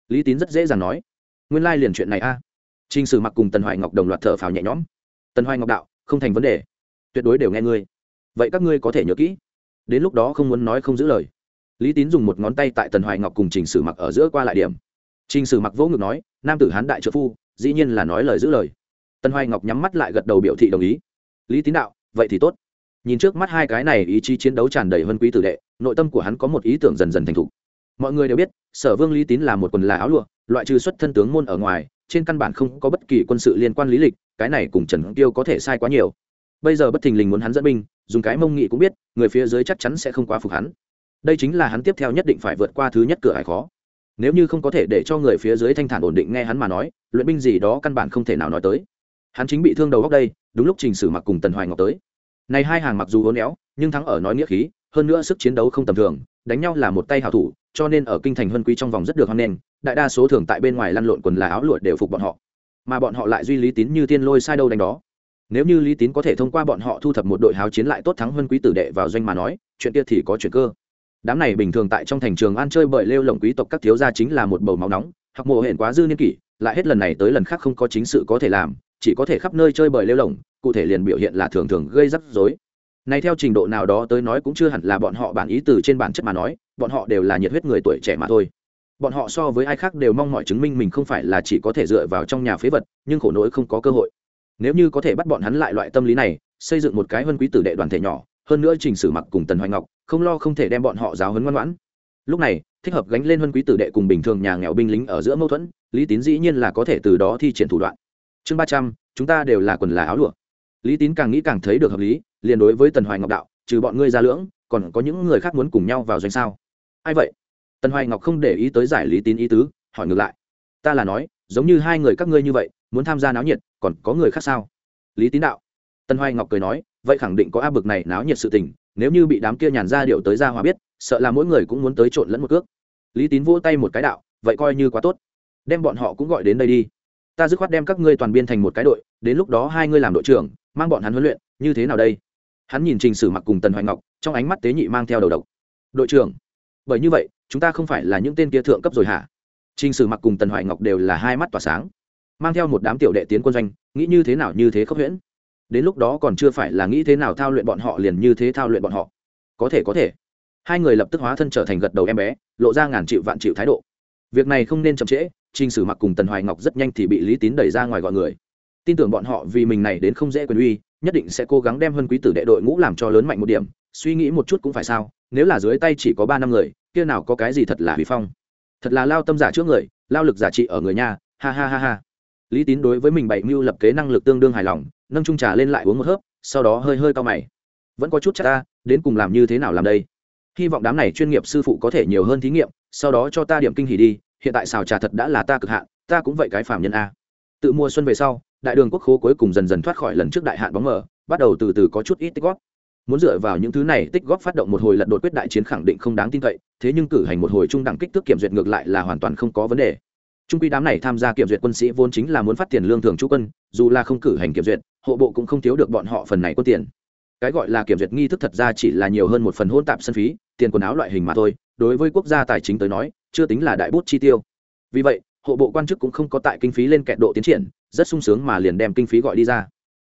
Lý tín rất dễ dàng nói. Nguyên lai liền chuyện này a. À. trình sử mặc cùng tần hoài ngọc đồng loạt thở phào nhẹ nhõm. Tần hoài ngọc đạo, không thành vấn đề. Tuyệt đối đều nghe ngươi vậy các ngươi có thể nhớ kỹ. Đến lúc đó không muốn nói không giữ lời. Lý tín dùng một ngón tay tại tần hoài ngọc cùng trình sử mặc ở giữa qua lại điểm. Trình sử mặc vỗ ngực nói, nam tử hán đại trợ phu, dĩ nhiên là nói lời giữ lời. Tần hoài ngọc nhắm mắt lại gật đầu biểu thị đồng ý. Lý tín đạo, vậy thì tốt. Nhìn trước mắt hai cái này ý chí chiến đấu tràn đầy hơn quý tử đệ, nội tâm của hắn có một ý tưởng dần dần thành thục. Mọi người đều biết, sở vương lý tín là một quần là áo lụa, loại trừ xuất thân tướng môn ở ngoài, trên căn bản không có bất kỳ quân sự liên quan lý lịch, cái này cùng trần tiêu có thể sai quá nhiều. Bây giờ bất thình lình muốn hắn dẫn binh dùng cái mông nghị cũng biết, người phía dưới chắc chắn sẽ không quá phục hắn. Đây chính là hắn tiếp theo nhất định phải vượt qua thứ nhất cửa hải khó. Nếu như không có thể để cho người phía dưới thanh thản ổn định nghe hắn mà nói, luyện binh gì đó căn bản không thể nào nói tới. Hắn chính bị thương đầu góc đây, đúng lúc trình sử mặc cùng tần hoài ngọc tới. Này hai hàng mặc dù hôn éo, nhưng thắng ở nói nghĩa khí, hơn nữa sức chiến đấu không tầm thường, đánh nhau là một tay hào thủ, cho nên ở kinh thành huân quý trong vòng rất được hoan nghênh, đại đa số thường tại bên ngoài lăn lộn quần là áo lụa đều phục bọn họ. Mà bọn họ lại duy lý tín như tiên lôi sai đâu đánh đó nếu như lý tín có thể thông qua bọn họ thu thập một đội háo chiến lại tốt thắng hơn quý tử đệ vào doanh mà nói, chuyện kia thì có chuyện cơ. Đám này bình thường tại trong thành trường ăn chơi bởi lêu lồng quý tộc các thiếu gia chính là một bầu máu nóng hoặc mộ hển quá dư niên kỷ, lại hết lần này tới lần khác không có chính sự có thể làm, chỉ có thể khắp nơi chơi bời lêu lồng cụ thể liền biểu hiện là thường thường gây rắc rối. Này theo trình độ nào đó tới nói cũng chưa hẳn là bọn họ bản ý từ trên bản chất mà nói, bọn họ đều là nhiệt huyết người tuổi trẻ mà thôi. Bọn họ so với ai khác đều mong mọi chứng minh mình không phải là chỉ có thể dựa vào trong nhà phế vật, nhưng khổ nỗi không có cơ hội nếu như có thể bắt bọn hắn lại loại tâm lý này, xây dựng một cái vân quý tử đệ đoàn thể nhỏ, hơn nữa trình sử mặc cùng tần hoài ngọc, không lo không thể đem bọn họ giáo hấn ngoan ngoãn. Lúc này, thích hợp gánh lên vân quý tử đệ cùng bình thường nhà nghèo binh lính ở giữa mâu thuẫn, lý tín dĩ nhiên là có thể từ đó thi triển thủ đoạn. Chương ba trăm, chúng ta đều là quần là áo lụa. Lý tín càng nghĩ càng thấy được hợp lý, liền đối với tần hoài ngọc đạo, trừ bọn ngươi ra lưỡng, còn có những người khác muốn cùng nhau vào doanh sao? Ai vậy? Tần hoài ngọc không để ý tới giải lý tín ý tứ, hỏi ngược lại. Ta là nói, giống như hai người các ngươi như vậy muốn tham gia náo nhiệt, còn có người khác sao? Lý tín đạo. Tần hoài ngọc cười nói, vậy khẳng định có a bực này náo nhiệt sự tình, nếu như bị đám kia nhàn ra điệu tới ra hòa biết, sợ là mỗi người cũng muốn tới trộn lẫn một cước. Lý tín vỗ tay một cái đạo, vậy coi như quá tốt. Đem bọn họ cũng gọi đến đây đi. Ta dứt khoát đem các ngươi toàn biên thành một cái đội, đến lúc đó hai ngươi làm đội trưởng, mang bọn hắn huấn luyện, như thế nào đây? Hắn nhìn trình sử mặc cùng tần hoài ngọc, trong ánh mắt tế nhị mang theo đầu độc. Đội trưởng, bởi như vậy, chúng ta không phải là những tên kia thượng cấp rồi hả? Trình sử mặc cùng tần hoài ngọc đều là hai mắt tỏa sáng mang theo một đám tiểu đệ tiến quân doanh, nghĩ như thế nào như thế khốc huyễn. Đến lúc đó còn chưa phải là nghĩ thế nào thao luyện bọn họ liền như thế thao luyện bọn họ. Có thể có thể. Hai người lập tức hóa thân trở thành gật đầu em bé, lộ ra ngàn triệu vạn triệu thái độ. Việc này không nên chậm trễ, trình sử mặc cùng tần hoài ngọc rất nhanh thì bị lý tín đẩy ra ngoài gọi người. Tin tưởng bọn họ vì mình này đến không dễ quyền uy, nhất định sẽ cố gắng đem hơn quý tử đệ đội ngũ làm cho lớn mạnh một điểm, suy nghĩ một chút cũng phải sao, nếu là dưới tay chỉ có ba năm người, kia nào có cái gì thật là huy phong. Thật là lao tâm giả trước người, lao lực giả trị ở người nhà, ha ha ha ha lý tín đối với mình bảy mưu lập kế năng lực tương đương hài lòng, nâng trung trà lên lại uống một hớp, sau đó hơi hơi cao mày. Vẫn có chút chắc ta, đến cùng làm như thế nào làm đây? Hy vọng đám này chuyên nghiệp sư phụ có thể nhiều hơn thí nghiệm, sau đó cho ta điểm kinh hỉ đi, hiện tại xào trà thật đã là ta cực hạn, ta cũng vậy cái phạm nhân a. Tự mua xuân về sau, đại đường quốc khố cuối cùng dần dần thoát khỏi lần trước đại hạn bóng mờ, bắt đầu từ từ có chút ít tích góp. Muốn dựa vào những thứ này tích góp phát động một hồi lật đột quyết đại chiến khẳng định không đáng tin cậy, thế nhưng cử hành một hồi trung đẳng kích thước kiểm duyệt ngược lại là hoàn toàn không có vấn đề trung quy đám này tham gia kiểm duyệt quân sĩ vốn chính là muốn phát tiền lương thường trú quân, dù là không cử hành kiểm duyệt, hộ bộ cũng không thiếu được bọn họ phần này quân tiền. Cái gọi là kiểm duyệt nghi thức thật ra chỉ là nhiều hơn một phần hôn tạp sân phí, tiền quần áo loại hình mà thôi, đối với quốc gia tài chính tới nói, chưa tính là đại bút chi tiêu. Vì vậy, hộ bộ quan chức cũng không có tại kinh phí lên kẹt độ tiến triển, rất sung sướng mà liền đem kinh phí gọi đi ra.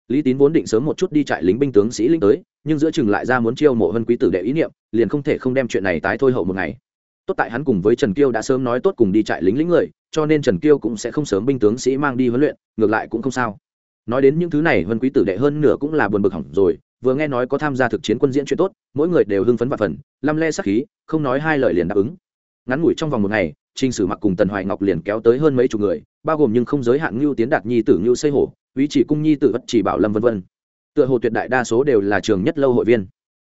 Lý tín vốn định sớm một chút đi trại lính binh tướng sĩ lính tới, nhưng giữa chừng lại ra muốn chiêu mộ hơn quý tử đệ ý niệm, liền không thể không đem chuyện này tái thôi hậu một ngày tốt tại hắn cùng với trần kiêu đã sớm nói tốt cùng đi trại lính lính người cho nên trần kiêu cũng sẽ không sớm binh tướng sĩ mang đi huấn luyện ngược lại cũng không sao nói đến những thứ này vân quý tử đệ hơn nửa cũng là buồn bực hỏng rồi vừa nghe nói có tham gia thực chiến quân diễn chuyện tốt mỗi người đều hưng phấn và phần lăm le sắc khí không nói hai lời liền đáp ứng ngắn ngủi trong vòng một ngày Trình Sử Mặc cùng Tần Hoài Ngọc liền kéo tới hơn mấy chục người, bao gồm nhưng không giới hạn Ngưu Tiến Đạt Nhi tử Ngưu Xây Hổ, ý Chỉ Cung Nhi tử Bất Chỉ Bảo Lâm vân vân. Tựa hồ tuyệt đại đa số đều là trường nhất lâu hội viên.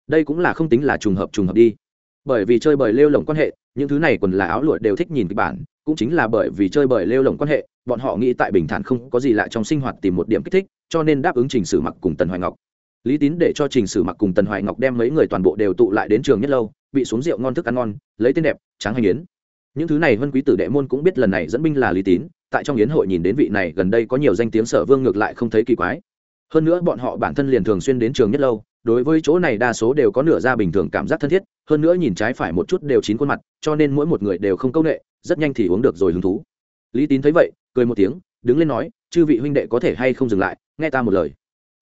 Đây cũng là không tính là trùng hợp trùng hợp đi. Bởi vì chơi bời lêu lồng quan hệ, những thứ này quần là áo lụa đều thích nhìn kịch bản, cũng chính là bởi vì chơi bời lêu lồng quan hệ, bọn họ nghĩ tại bình thản không có gì lạ trong sinh hoạt tìm một điểm kích thích, cho nên đáp ứng Trình Sử Mặc cùng Tần Hoài Ngọc. Lý Tín để cho Trình Sử Mặc cùng Tần Hoài Ngọc đem mấy người toàn bộ đều tụ lại đến trường nhất lâu, bị xuống rượu ngon thức ăn ngon, lấy tên đẹp, tráng hành yến những thứ này vân quý tử đệ môn cũng biết lần này dẫn binh là lý tín tại trong yến hội nhìn đến vị này gần đây có nhiều danh tiếng sở vương ngược lại không thấy kỳ quái hơn nữa bọn họ bản thân liền thường xuyên đến trường nhất lâu đối với chỗ này đa số đều có nửa ra bình thường cảm giác thân thiết, hơn nữa nhìn trái phải một chút đều chín khuôn mặt, cho nên mỗi một người đều không công nghệ, rất nhanh thì uống được rồi hứng thú. Lý tín thấy vậy, cười một tiếng, đứng lên nói, chư vị huynh đệ có thể hay không dừng lại, nghe ta một lời.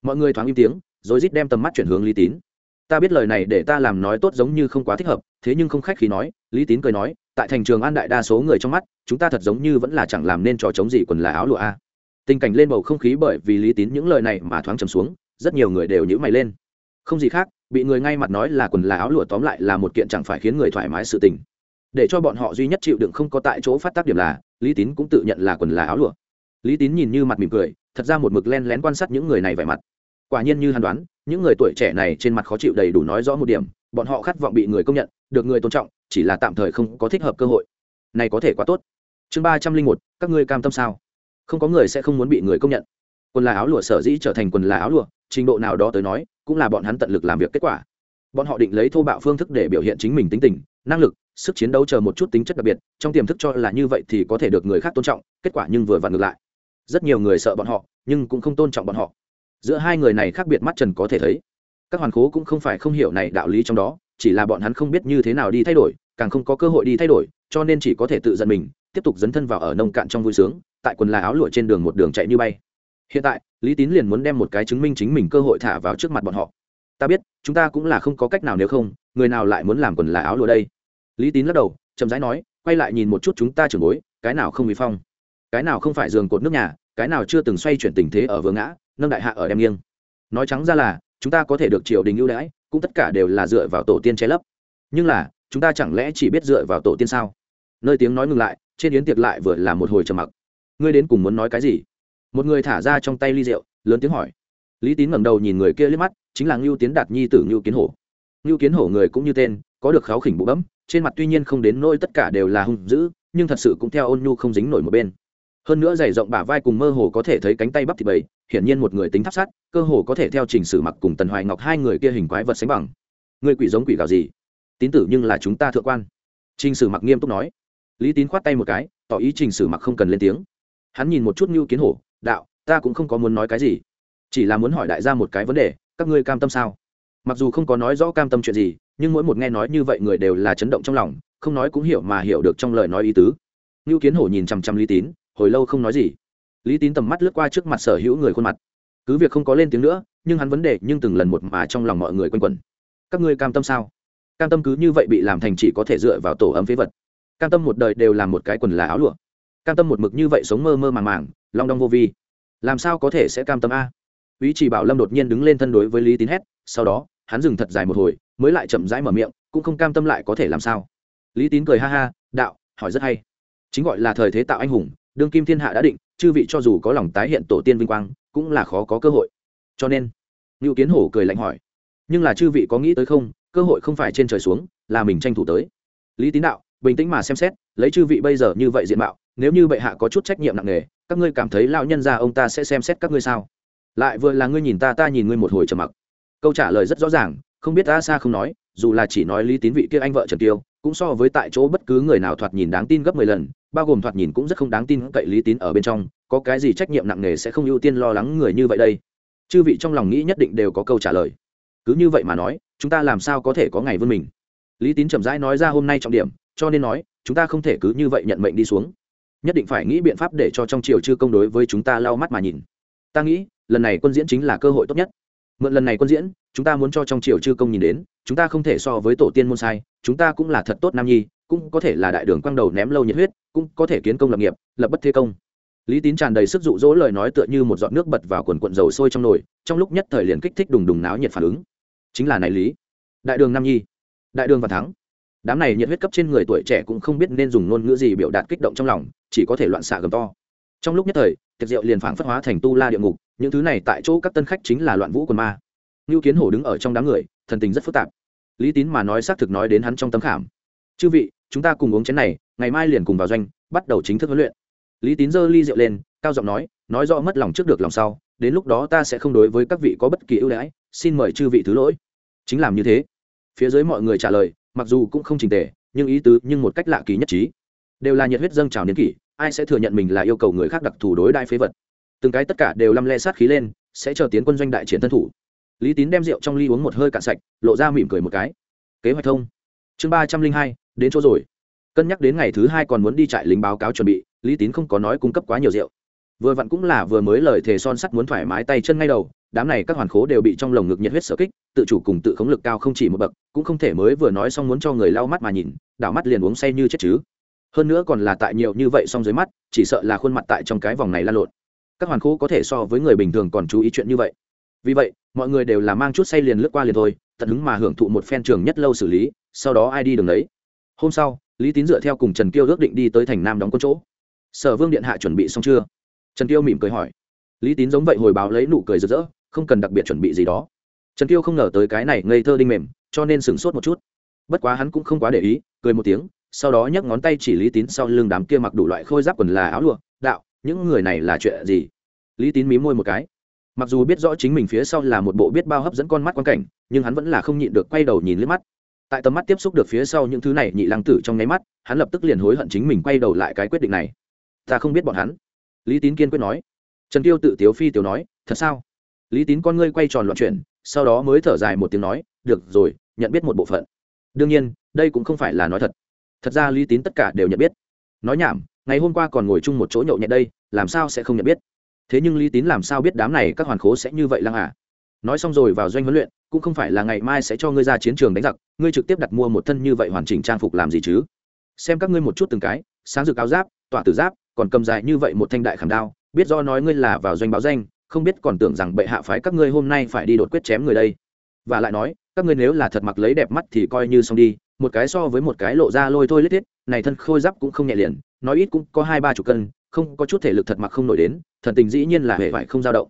Mọi người thoáng im tiếng, rồi rít đem tầm mắt chuyển hướng lý tín. Ta biết lời này để ta làm nói tốt giống như không quá thích hợp, thế nhưng không khách khi nói, lý tín cười nói, tại thành trường an đại đa số người trong mắt, chúng ta thật giống như vẫn là chẳng làm nên trò chống gì quần là áo lụa a. Tình cảnh lên bầu không khí bởi vì lý tín những lời này mà thoáng trầm xuống, rất nhiều người đều nhữ mày lên không gì khác, bị người ngay mặt nói là quần là áo lụa tóm lại là một kiện chẳng phải khiến người thoải mái sự tình. Để cho bọn họ duy nhất chịu đựng không có tại chỗ phát tác điểm là, lý tín cũng tự nhận là quần là áo lụa. Lý tín nhìn như mặt mỉm cười, thật ra một mực len lén quan sát những người này vẻ mặt. Quả nhiên như hàn đoán, những người tuổi trẻ này trên mặt khó chịu đầy đủ nói rõ một điểm, bọn họ khát vọng bị người công nhận, được người tôn trọng, chỉ là tạm thời không có thích hợp cơ hội. Này có thể quá tốt. Chương ba trăm linh một, các ngươi cam tâm sao? Không có người sẽ không muốn bị người công nhận. Quần là áo lụa sở dĩ trở thành quần là áo lụa, trình độ nào đó tới nói cũng là bọn hắn tận lực làm việc kết quả. Bọn họ định lấy thô bạo phương thức để biểu hiện chính mình tính tình, năng lực, sức chiến đấu chờ một chút tính chất đặc biệt, trong tiềm thức cho là như vậy thì có thể được người khác tôn trọng, kết quả nhưng vừa vặn ngược lại. Rất nhiều người sợ bọn họ, nhưng cũng không tôn trọng bọn họ. Giữa hai người này khác biệt mắt trần có thể thấy. Các hoàn khố cũng không phải không hiểu này đạo lý trong đó, chỉ là bọn hắn không biết như thế nào đi thay đổi, càng không có cơ hội đi thay đổi, cho nên chỉ có thể tự giận mình, tiếp tục dấn thân vào ở nông cạn trong vui sướng, tại quần là áo lụa trên đường một đường chạy như bay hiện tại, lý tín liền muốn đem một cái chứng minh chính mình cơ hội thả vào trước mặt bọn họ. Ta biết, chúng ta cũng là không có cách nào nếu không, người nào lại muốn làm quần là áo lụa đây? Lý tín lắc đầu, chậm rãi nói, quay lại nhìn một chút chúng ta trưởng bối, cái nào không bị phong? Cái nào không phải giường cột nước nhà, cái nào chưa từng xoay chuyển tình thế ở vương ngã, nâng đại hạ ở đem nghiêng. Nói trắng ra là, chúng ta có thể được triều đình ưu đãi, cũng tất cả đều là dựa vào tổ tiên che lấp. Nhưng là, chúng ta chẳng lẽ chỉ biết dựa vào tổ tiên sao? Nơi tiếng nói ngừng lại, trên yến tiệc lại vừa là một hồi trầm mặc. Ngươi đến cùng muốn nói cái gì? Một người thả ra trong tay ly rượu, lớn tiếng hỏi. Lý tín ngẩng đầu nhìn người kia liếc mắt, chính là ngưu tiến đạt nhi tử ngưu kiến hổ. Ngưu kiến hổ người cũng như tên, có được kháo khỉnh bụ bấm, trên mặt tuy nhiên không đến nỗi tất cả đều là hung dữ, nhưng thật sự cũng theo ôn nhu không dính nổi một bên. Hơn nữa dày rộng bả vai cùng mơ hồ có thể thấy cánh tay bắp thịt bầy, hiển nhiên một người tính thắp sát, cơ hồ có thể theo trình sử mặc cùng tần hoài ngọc hai người kia hình quái vật sánh bằng. Người quỷ giống quỷ gào gì? Tín tử nhưng là chúng ta thượng quan. Trình sử mặc nghiêm túc nói. Lý tín khoát tay một cái, tỏ ý trình sử mặc không cần lên tiếng hắn nhìn một chút như kiến hổ, đạo, ta cũng không có muốn nói cái gì. Chỉ là muốn hỏi đại gia một cái vấn đề, các ngươi cam tâm sao? Mặc dù không có nói rõ cam tâm chuyện gì, nhưng mỗi một nghe nói như vậy người đều là chấn động trong lòng, không nói cũng hiểu mà hiểu được trong lời nói ý tứ. Như kiến hổ nhìn chằm chằm lý tín, hồi lâu không nói gì. Lý tín tầm mắt lướt qua trước mặt sở hữu người khuôn mặt. Cứ việc không có lên tiếng nữa, nhưng hắn vấn đề nhưng từng lần một mà trong lòng mọi người quanh quẩn. Các ngươi cam tâm sao? Cam tâm cứ như vậy bị làm thành chỉ có thể dựa vào tổ ấm phế vật. Cam tâm một đời đều làm một cái quần là áo lụa cam tâm một mực như vậy sống mơ mơ màng màng, long đong vô vi. Làm sao có thể sẽ cam tâm a? Ý chỉ bảo lâm đột nhiên đứng lên thân đối với lý tín hét, sau đó, hắn dừng thật dài một hồi, mới lại chậm rãi mở miệng, cũng không cam tâm lại có thể làm sao. Lý tín cười ha ha, đạo, hỏi rất hay. Chính gọi là thời thế tạo anh hùng, đương kim thiên hạ đã định, chư vị cho dù có lòng tái hiện tổ tiên vinh quang, cũng là khó có cơ hội. Cho nên, ngưu kiến hổ cười lạnh hỏi, nhưng là chư vị có nghĩ tới không, cơ hội không phải trên trời xuống, là mình tranh thủ tới. Lý tín đạo, bình tĩnh mà xem xét, lấy chư vị bây giờ như vậy diện mạo nếu như bệ hạ có chút trách nhiệm nặng nề, các ngươi cảm thấy lão nhân gia ông ta sẽ xem xét các ngươi sao? Lại vừa là ngươi nhìn ta ta nhìn ngươi một hồi trầm mặc. Câu trả lời rất rõ ràng, không biết ta xa không nói, dù là chỉ nói lý tín vị kia anh vợ trần tiêu, cũng so với tại chỗ bất cứ người nào thoạt nhìn đáng tin gấp mười lần, bao gồm thoạt nhìn cũng rất không đáng tin cậy lý tín ở bên trong, có cái gì trách nhiệm nặng nề sẽ không ưu tiên lo lắng người như vậy đây? Chư vị trong lòng nghĩ nhất định đều có câu trả lời. Cứ như vậy mà nói, chúng ta làm sao có thể có ngày vươn mình? Lý tín chậm rãi nói ra hôm nay trọng điểm, cho nên nói, chúng ta không thể cứ như vậy nhận mệnh đi xuống nhất định phải nghĩ biện pháp để cho trong triều chư công đối với chúng ta lau mắt mà nhìn. Ta nghĩ, lần này quân diễn chính là cơ hội tốt nhất. Mượn lần này quân diễn, chúng ta muốn cho trong triều chư công nhìn đến, chúng ta không thể so với tổ tiên môn sai, chúng ta cũng là thật tốt nam nhi, cũng có thể là đại đường quang đầu ném lâu nhiệt huyết, cũng có thể kiến công lập nghiệp, lập bất thế công. Lý tín tràn đầy sức dụ dỗ lời nói tựa như một giọt nước bật vào quần quận dầu sôi trong nồi, trong lúc nhất thời liền kích thích đùng đùng náo nhiệt phản ứng. Chính là này lý. Đại đường nam nhi. Đại đường và thắng. Đám này nhiệt huyết cấp trên người tuổi trẻ cũng không biết nên dùng ngôn ngữ gì biểu đạt kích động trong lòng chỉ có thể loạn xạ gầm to. Trong lúc nhất thời, tiệc rượu liền phảng phất hóa thành tu la địa ngục, những thứ này tại chỗ các tân khách chính là loạn vũ quần ma. Ngưu kiến hổ đứng ở trong đám người, thần tình rất phức tạp. Lý tín mà nói xác thực nói đến hắn trong tấm khảm. Chư vị, chúng ta cùng uống chén này, ngày mai liền cùng vào doanh, bắt đầu chính thức huấn luyện. Lý tín giơ ly rượu lên, cao giọng nói nói rõ mất lòng trước được lòng sau, đến lúc đó ta sẽ không đối với các vị có bất kỳ ưu đãi, xin mời chư vị thứ lỗi. Chính làm như thế. Phía dưới mọi người trả lời, mặc dù cũng không trình tề, nhưng ý tứ, nhưng một cách lạ kỳ nhất trí đều là nhiệt huyết dâng trào niên kỷ, ai sẽ thừa nhận mình là yêu cầu người khác đặc thù đối đại phế vật? Từng cái tất cả đều lăm le sát khí lên, sẽ chờ tiến quân doanh đại chiến thân thủ. Lý tín đem rượu trong ly uống một hơi cạn sạch, lộ ra mỉm cười một cái. Kế hoạch thông. Chương ba trăm linh hai, đến chỗ rồi. Cân nhắc đến ngày thứ hai còn muốn đi trại lính báo cáo chuẩn bị, lý tín không có nói cung cấp quá nhiều rượu. Vừa vặn cũng là vừa mới lời thề son sắt muốn thoải mái tay chân ngay đầu, đám này các hoàn khố đều bị trong lồng ngực nhiệt huyết sở kích, tự chủ cùng tự khống lực cao không chỉ một bậc, cũng không thể mới vừa nói xong muốn cho người lau mắt mà nhìn, đảo mắt liền uống say như chết chứ hơn nữa còn là tại nhiều như vậy xong dưới mắt, chỉ sợ là khuôn mặt tại trong cái vòng này lan lộn. Các hoàn khố có thể so với người bình thường còn chú ý chuyện như vậy. Vì vậy, mọi người đều là mang chút say liền lướt qua liền thôi, tận hứng mà hưởng thụ một phen trường nhất lâu xử lý, sau đó ai đi đường đấy hôm sau, lý tín dựa theo cùng trần kiêu ước định đi tới thành nam đóng quân chỗ. Sở vương điện hạ chuẩn bị xong chưa? Trần kiêu mỉm cười hỏi. Lý tín giống vậy hồi báo lấy nụ cười rực rỡ, không cần đặc biệt chuẩn bị gì đó. Trần kiêu không ngờ tới cái này ngây thơ đinh mềm, cho nên sửng sốt một chút. Bất quá hắn cũng không quá để ý, cười một tiếng sau đó nhấc ngón tay chỉ lý tín sau lưng đám kia mặc đủ loại khôi giáp quần là áo lụa. Đạo, những người này là chuyện gì? Lý tín mí môi một cái. Mặc dù biết rõ chính mình phía sau là một bộ biết bao hấp dẫn con mắt quan cảnh, nhưng hắn vẫn là không nhịn được quay đầu nhìn liếc mắt. Tại tầm mắt tiếp xúc được phía sau những thứ này nhị lăng tử trong nháy mắt, hắn lập tức liền hối hận chính mình quay đầu lại cái quyết định này. Ta không biết bọn hắn. Lý tín kiên quyết nói. Trần tiêu tự tiếu phi tiểu nói, thật sao? Lý tín con ngươi quay tròn loạn chuyển, sau đó mới thở dài một tiếng nói, được rồi, nhận biết một bộ phận. Đương nhiên, đây cũng không phải là nói thật thật ra lý tín tất cả đều nhận biết. Nói nhảm, ngày hôm qua còn ngồi chung một chỗ nhậu nhẹt đây, làm sao sẽ không nhận biết? Thế nhưng lý tín làm sao biết đám này các hoàn khố sẽ như vậy lăng à? Nói xong rồi vào doanh huấn luyện, cũng không phải là ngày mai sẽ cho ngươi ra chiến trường đánh giặc, ngươi trực tiếp đặt mua một thân như vậy hoàn chỉnh trang phục làm gì chứ? Xem các ngươi một chút từng cái, sáng rực áo giáp, tỏa tử giáp, còn cầm dài như vậy một thanh đại khảm đao, biết do nói ngươi là vào doanh báo danh, không biết còn tưởng rằng bệ hạ phái các ngươi hôm nay phải đi đột quyết chém người đây. Và lại nói các ngươi nếu là thật mặc lấy đẹp mắt thì coi như xong đi, một cái so với một cái lộ ra lôi thôi lết thiết này thân khôi giáp cũng không nhẹ liền, nói ít cũng có hai ba chục cân, không có chút thể lực thật mặc không nổi đến, thần tình dĩ nhiên là hệ vải không dao động.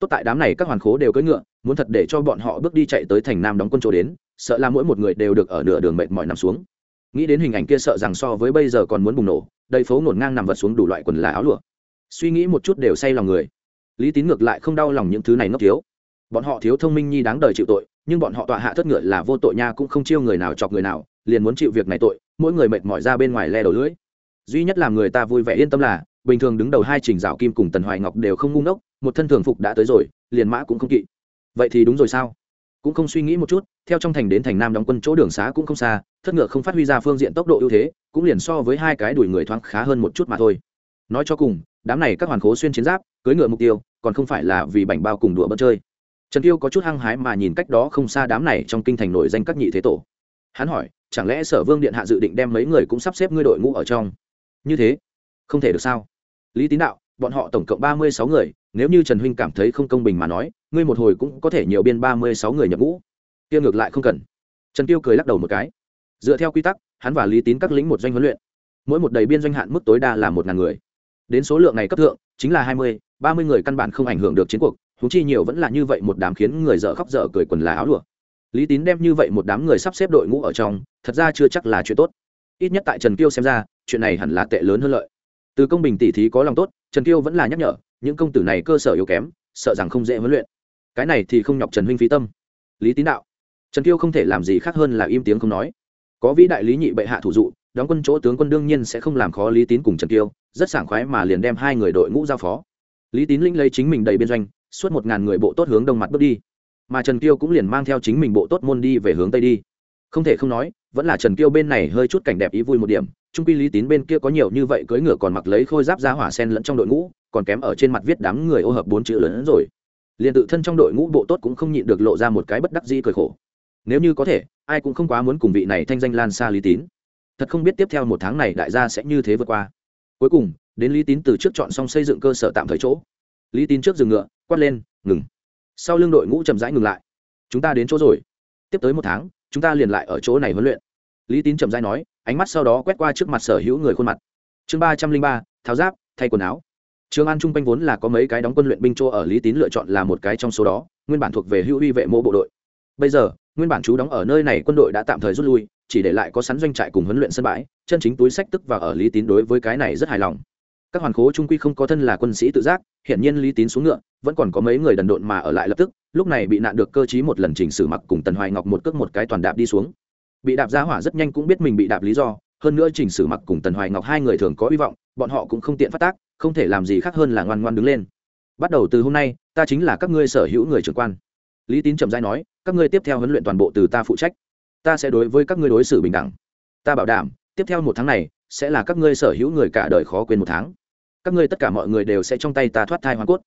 Tốt tại đám này các hoàn khố đều cưỡi ngựa, muốn thật để cho bọn họ bước đi chạy tới thành nam đóng quân chỗ đến, sợ là mỗi một người đều được ở nửa đường mệt mỏi nằm xuống. Nghĩ đến hình ảnh kia sợ rằng so với bây giờ còn muốn bùng nổ, đầy phố ngổn ngang nằm vật xuống đủ loại quần là áo lụa. Suy nghĩ một chút đều say lòng người. Lý tín ngược lại không đau lòng những thứ này ngốc thiếu bọn họ thiếu thông minh nhi đáng đời chịu tội, nhưng bọn họ tọa hạ thất ngựa là vô tội nha cũng không chiêu người nào chọc người nào, liền muốn chịu việc này tội, mỗi người mệt mỏi ra bên ngoài le đầu lưỡi. Duy nhất làm người ta vui vẻ yên tâm là, bình thường đứng đầu hai trình dạo kim cùng tần hoài ngọc đều không ngu ngốc, một thân thường phục đã tới rồi, liền mã cũng không kỵ. Vậy thì đúng rồi sao? Cũng không suy nghĩ một chút, theo trong thành đến thành nam đóng quân chỗ đường xá cũng không xa, thất ngựa không phát huy ra phương diện tốc độ ưu thế, cũng liền so với hai cái đuổi người thoáng khá hơn một chút mà thôi. Nói cho cùng, đám này các hoàn khố xuyên chiến giáp cưới ngựa mục tiêu, còn không phải là vì bảnh bao cùng đùa bớt chơi trần tiêu có chút hăng hái mà nhìn cách đó không xa đám này trong kinh thành nổi danh các nhị thế tổ. Hắn hỏi, chẳng lẽ sở vương điện hạ dự định đem mấy người cũng sắp xếp ngươi đội ngũ ở trong? Như thế, không thể được sao? Lý tín đạo, bọn họ tổng cộng ba mươi sáu người, nếu như trần huynh cảm thấy không công bình mà nói, ngươi một hồi cũng có thể nhiều biên ba mươi sáu người nhập ngũ. Kia ngược lại không cần. Trần tiêu cười lắc đầu một cái. Dựa theo quy tắc, hắn và lý tín các lĩnh một doanh huấn luyện. Mỗi một đầy biên doanh hạn mức tối đa là một ngàn người. Đến số lượng này cấp thượng, chính là hai mươi, ba mươi người căn bản không ảnh hưởng được chiến cuộc thú chi nhiều vẫn là như vậy một đám khiến người dở khóc dở cười quần là áo lụa. Lý tín đem như vậy một đám người sắp xếp đội ngũ ở trong, thật ra chưa chắc là chuyện tốt. Ít nhất tại trần kiêu xem ra, chuyện này hẳn là tệ lớn hơn lợi. Từ công bình tỷ thí có lòng tốt, trần kiêu vẫn là nhắc nhở, những công tử này cơ sở yếu kém, sợ rằng không dễ huấn luyện. Cái này thì không nhọc trần huynh phí tâm. Lý tín đạo, trần kiêu không thể làm gì khác hơn là im tiếng không nói. Có vĩ đại lý nhị bệ hạ thủ dụ, đóng quân chỗ tướng quân đương nhiên sẽ không làm khó lý tín cùng trần kiêu, rất sảng khoái mà liền đem hai người đội ngũ giao phó. Lý tín linh lấy chính mình đầy biên doanh suốt một ngàn người bộ tốt hướng đông mặt bước đi. Mà trần kiêu cũng liền mang theo chính mình bộ tốt môn đi về hướng tây đi. Không thể không nói, vẫn là trần kiêu bên này hơi chút cảnh đẹp ý vui một điểm, trung quy lý tín bên kia có nhiều như vậy cưỡi ngựa còn mặc lấy khôi giáp ra hỏa sen lẫn trong đội ngũ, còn kém ở trên mặt viết đám người ô hợp bốn chữ lớn hơn rồi. Liền tự thân trong đội ngũ bộ tốt cũng không nhịn được lộ ra một cái bất đắc dĩ cười khổ. Nếu như có thể, ai cũng không quá muốn cùng vị này thanh danh lan xa lý tín. Thật không biết tiếp theo một tháng này đại gia sẽ như thế vượt qua. Cuối cùng, đến lý tín từ trước chọn xong xây dựng cơ sở tạm thời chỗ lý tín trước dừng ngựa, quát lên, ngừng. Sau lưng đội ngũ chậm rãi ngừng lại. Chúng ta đến chỗ rồi. Tiếp tới một tháng, chúng ta liền lại ở chỗ này huấn luyện. Lý tín chậm rãi nói, ánh mắt sau đó quét qua trước mặt sở hữu người khuôn mặt. Chương ba trăm linh ba, tháo giáp, thay quần áo. Trường an trung quanh vốn là có mấy cái đóng quân luyện binh chỗ ở, lý tín lựa chọn là một cái trong số đó, nguyên bản thuộc về hữu uy vệ mô bộ đội. Bây giờ, nguyên bản chú đóng ở nơi này quân đội đã tạm thời rút lui, chỉ để lại có sắn doanh trại cùng huấn luyện sân bãi, chân chính túi sách tức và ở lý tín đối với cái này rất hài lòng các hoàn khố trung quy không có thân là quân sĩ tự giác, hiển nhiên lý tín xuống ngựa, vẫn còn có mấy người đần độn mà ở lại lập tức, lúc này bị nạn được cơ chí một lần chỉnh sử mặc cùng tần hoài ngọc một cước một cái toàn đạp đi xuống. Bị đạp ra hỏa rất nhanh cũng biết mình bị đạp lý do, hơn nữa chỉnh sử mặc cùng tần hoài ngọc hai người thường có hy vọng, bọn họ cũng không tiện phát tác, không thể làm gì khác hơn là ngoan ngoan đứng lên. Bắt đầu từ hôm nay, ta chính là các ngươi sở hữu người trưởng quan. Lý tín trầm giai nói, các ngươi tiếp theo huấn luyện toàn bộ từ ta phụ trách. Ta sẽ đối với các ngươi đối xử bình đẳng. Ta bảo đảm, tiếp theo một tháng này, sẽ là các ngươi sở hữu người cả đời khó quên một tháng các ngươi tất cả mọi người đều sẽ trong tay ta thoát thai hoa cốt.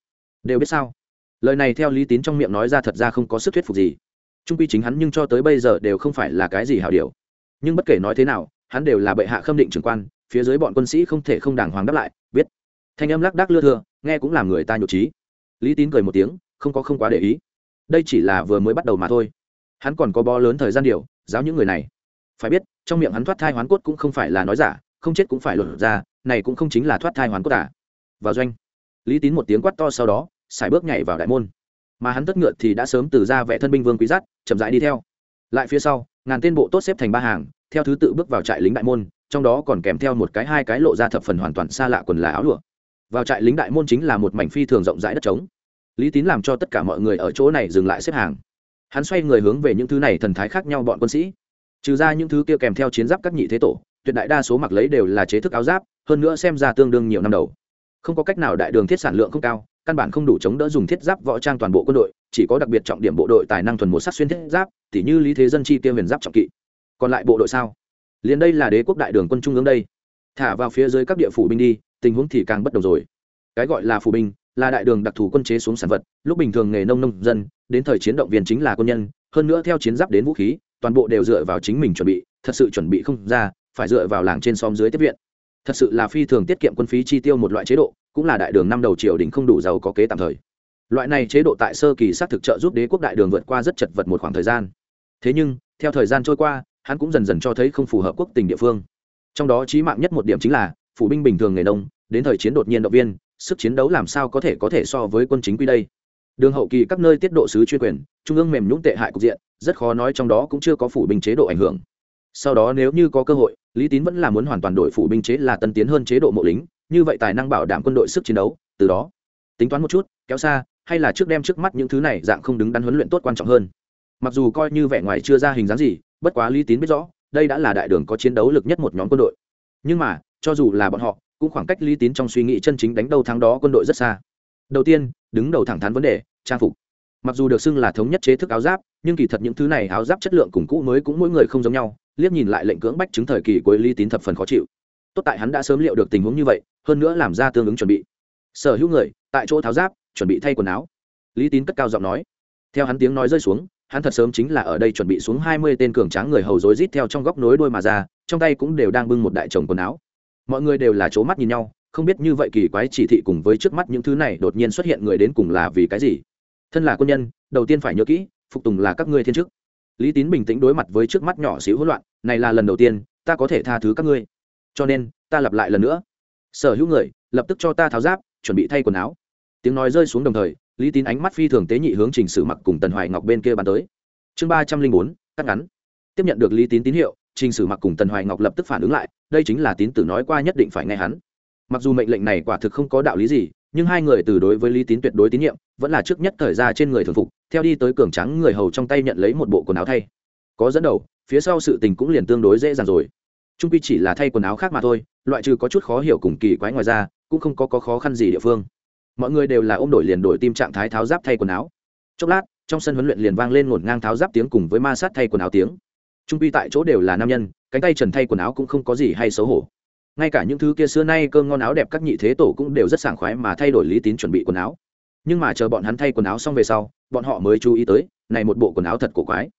Đều biết sao? Lời này theo lý tín trong miệng nói ra thật ra không có sức thuyết phục gì. Trung quy chính hắn nhưng cho tới bây giờ đều không phải là cái gì hảo điều. Nhưng bất kể nói thế nào, hắn đều là bệ hạ khâm định trưởng quan, phía dưới bọn quân sĩ không thể không đàng hoàng đáp lại, biết. Thanh âm lác đác lưa thưa, nghe cũng làm người ta nhục trí. Lý tín cười một tiếng, không có không quá để ý. Đây chỉ là vừa mới bắt đầu mà thôi. Hắn còn có bo lớn thời gian điều, giáo những người này. Phải biết, trong miệng hắn thoát thai hoán cốt cũng không phải là nói giả, không chết cũng phải lột ra này cũng không chính là thoát thai hoàn cốt à. vào doanh. Lý tín một tiếng quát to sau đó xài bước nhảy vào đại môn. Mà hắn tất ngựa thì đã sớm từ ra vẽ thân binh vương quý giác chậm rãi đi theo. Lại phía sau, ngàn tên bộ tốt xếp thành ba hàng, theo thứ tự bước vào trại lính đại môn, trong đó còn kèm theo một cái hai cái lộ ra thập phần hoàn toàn xa lạ quần là áo lụa. Vào trại lính đại môn chính là một mảnh phi thường rộng rãi đất trống. Lý tín làm cho tất cả mọi người ở chỗ này dừng lại xếp hàng. Hắn xoay người hướng về những thứ này thần thái khác nhau bọn quân sĩ. Trừ ra những thứ kia kèm theo chiến giáp các nhị thế tổ tuyệt đại đa số mặc lấy đều là chế thức áo giáp, hơn nữa xem ra tương đương nhiều năm đầu. Không có cách nào đại đường thiết sản lượng không cao, căn bản không đủ chống đỡ dùng thiết giáp võ trang toàn bộ quân đội, chỉ có đặc biệt trọng điểm bộ đội tài năng thuần một sắc xuyên thiết giáp, tỉ như lý thế dân chi tiêu huyền giáp trọng kỵ. Còn lại bộ đội sao? Liền đây là đế quốc đại đường quân trung ương đây. Thả vào phía dưới các địa phủ binh đi, tình huống thì càng bất đồng rồi. Cái gọi là phủ binh, là đại đường đặc thù quân chế xuống sản vật, lúc bình thường nghề nông nông dân, đến thời chiến động viên chính là quân nhân, hơn nữa theo chiến giáp đến vũ khí, toàn bộ đều dựa vào chính mình chuẩn bị, thật sự chuẩn bị không ra phải dựa vào làng trên xóm dưới tiếp viện. Thật sự là phi thường tiết kiệm quân phí chi tiêu một loại chế độ, cũng là đại đường năm đầu triều đình không đủ giàu có kế tạm thời. Loại này chế độ tại sơ kỳ xác thực trợ giúp đế quốc đại đường vượt qua rất chật vật một khoảng thời gian. Thế nhưng, theo thời gian trôi qua, hắn cũng dần dần cho thấy không phù hợp quốc tình địa phương. Trong đó trí mạng nhất một điểm chính là, phủ binh bình thường nghề nông, đến thời chiến đột nhiên động viên, sức chiến đấu làm sao có thể có thể so với quân chính quy đây? Đường hậu kỳ các nơi tiết độ sứ chuyên quyền, trung ương mềm nhũng tệ hại cục diện, rất khó nói trong đó cũng chưa có phủ binh chế độ ảnh hưởng sau đó nếu như có cơ hội, lý tín vẫn là muốn hoàn toàn đổi phủ binh chế là tân tiến hơn chế độ mộ lính, như vậy tài năng bảo đảm quân đội sức chiến đấu, từ đó, tính toán một chút, kéo xa, hay là trước đem trước mắt những thứ này dạng không đứng đắn huấn luyện tốt quan trọng hơn. Mặc dù coi như vẻ ngoài chưa ra hình dáng gì, bất quá lý tín biết rõ, đây đã là đại đường có chiến đấu lực nhất một nhóm quân đội. Nhưng mà, cho dù là bọn họ, cũng khoảng cách lý tín trong suy nghĩ chân chính đánh đầu thắng đó quân đội rất xa. Đầu tiên, đứng đầu thẳng thắn vấn đề, trang phục. Mặc dù được xưng là thống nhất chế thức áo giáp, nhưng kỳ thật những thứ này áo giáp chất lượng cùng cũ mới cũng mỗi người không giống nhau liếc nhìn lại lệnh cưỡng bách chứng thời kỳ cuối lý tín thập phần khó chịu. Tốt tại hắn đã sớm liệu được tình huống như vậy, hơn nữa làm ra tương ứng chuẩn bị. Sở hữu người, tại chỗ tháo giáp, chuẩn bị thay quần áo. Lý tín cất cao giọng nói. Theo hắn tiếng nói rơi xuống, hắn thật sớm chính là ở đây chuẩn bị xuống hai mươi tên cường tráng người hầu rối rít theo trong góc nối đuôi mà ra, trong tay cũng đều đang bưng một đại chồng quần áo. Mọi người đều là c mắt nhìn nhau, không biết như vậy kỳ quái chỉ thị cùng với trước mắt những thứ này đột nhiên xuất hiện người đến cùng là vì cái gì. Thân là quân nhân, đầu tiên phải nhớ kỹ, phục tùng là các ngươi thiên chức lý tín bình tĩnh đối mặt với trước mắt nhỏ xíu hỗn loạn, này là lần đầu tiên, ta có thể tha thứ các ngươi. Cho nên, ta lặp lại lần nữa. Sở hữu người, lập tức cho ta tháo giáp, chuẩn bị thay quần áo. Tiếng nói rơi xuống đồng thời, lý tín ánh mắt phi thường tế nhị hướng trình sử mặc cùng tần hoài ngọc bên kia bàn tới. Chương ba trăm linh bốn, cắt ngắn. Tiếp nhận được lý tín tín hiệu, trình sử mặc cùng tần hoài ngọc lập tức phản ứng lại, đây chính là tín tử nói qua nhất định phải nghe hắn. Mặc dù mệnh lệnh này quả thực không có đạo lý gì nhưng hai người từ đối với lý tín tuyệt đối tín nhiệm vẫn là trước nhất thời ra trên người thường phục theo đi tới cường trắng người hầu trong tay nhận lấy một bộ quần áo thay. Có dẫn đầu phía sau sự tình cũng liền tương đối dễ dàng rồi. Trung quy chỉ là thay quần áo khác mà thôi loại trừ có chút khó hiểu cùng kỳ quái ngoài ra cũng không có, có khó khăn gì địa phương. Mọi người đều là ôm đổi liền đổi tim trạng thái tháo giáp thay quần áo. Chốc lát trong sân huấn luyện liền vang lên ngổn ngang tháo giáp tiếng cùng với ma sát thay quần áo tiếng. Trung quy tại chỗ đều là nam nhân cánh tay trần thay quần áo cũng không có gì hay xấu hổ ngay cả những thứ kia xưa nay cơm ngon áo đẹp các nhị thế tổ cũng đều rất sảng khoái mà thay đổi lý tín chuẩn bị quần áo. Nhưng mà chờ bọn hắn thay quần áo xong về sau, bọn họ mới chú ý tới, này một bộ quần áo thật cổ quái.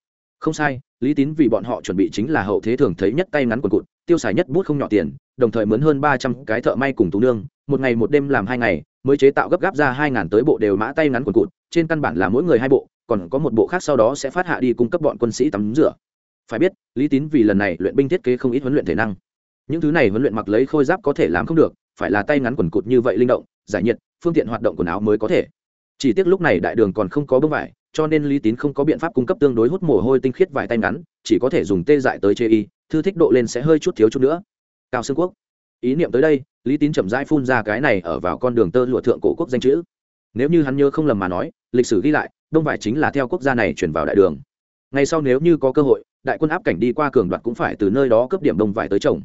Không sai, lý tín vì bọn họ chuẩn bị chính là hậu thế thường thấy nhất tay ngắn quần cụt, tiêu xài nhất bút không nhỏ tiền, đồng thời mướn hơn ba trăm cái thợ may cùng tú nương, một ngày một đêm làm hai ngày, mới chế tạo gấp gáp ra hai ngàn tới bộ đều mã tay ngắn quần cụt, trên căn bản là mỗi người hai bộ, còn có một bộ khác sau đó sẽ phát hạ đi cung cấp bọn quân sĩ tắm rửa. Phải biết, lý tín vì lần này luyện binh thiết kế không ít huấn luyện thể năng những thứ này huấn luyện mặc lấy khôi giáp có thể làm không được, phải là tay ngắn quần cụt như vậy linh động, giải nhiệt, phương tiện hoạt động quần áo mới có thể. Chỉ tiếc lúc này đại đường còn không có bông vải, cho nên lý tín không có biện pháp cung cấp tương đối hút mồ hôi tinh khiết vải tay ngắn, chỉ có thể dùng tê dại tới chê y, thư thích độ lên sẽ hơi chút thiếu chút nữa. Cao xương quốc. Ý niệm tới đây, lý tín chậm rãi phun ra cái này ở vào con đường tơ lụa thượng cổ quốc danh chữ. Nếu như hắn nhớ không lầm mà nói, lịch sử ghi lại đông vải chính là theo quốc gia này chuyển vào đại đường. Ngay sau nếu như có cơ hội, đại quân áp cảnh đi qua cường đoạt cũng phải từ nơi đó cấp điểm đông vải tới trồng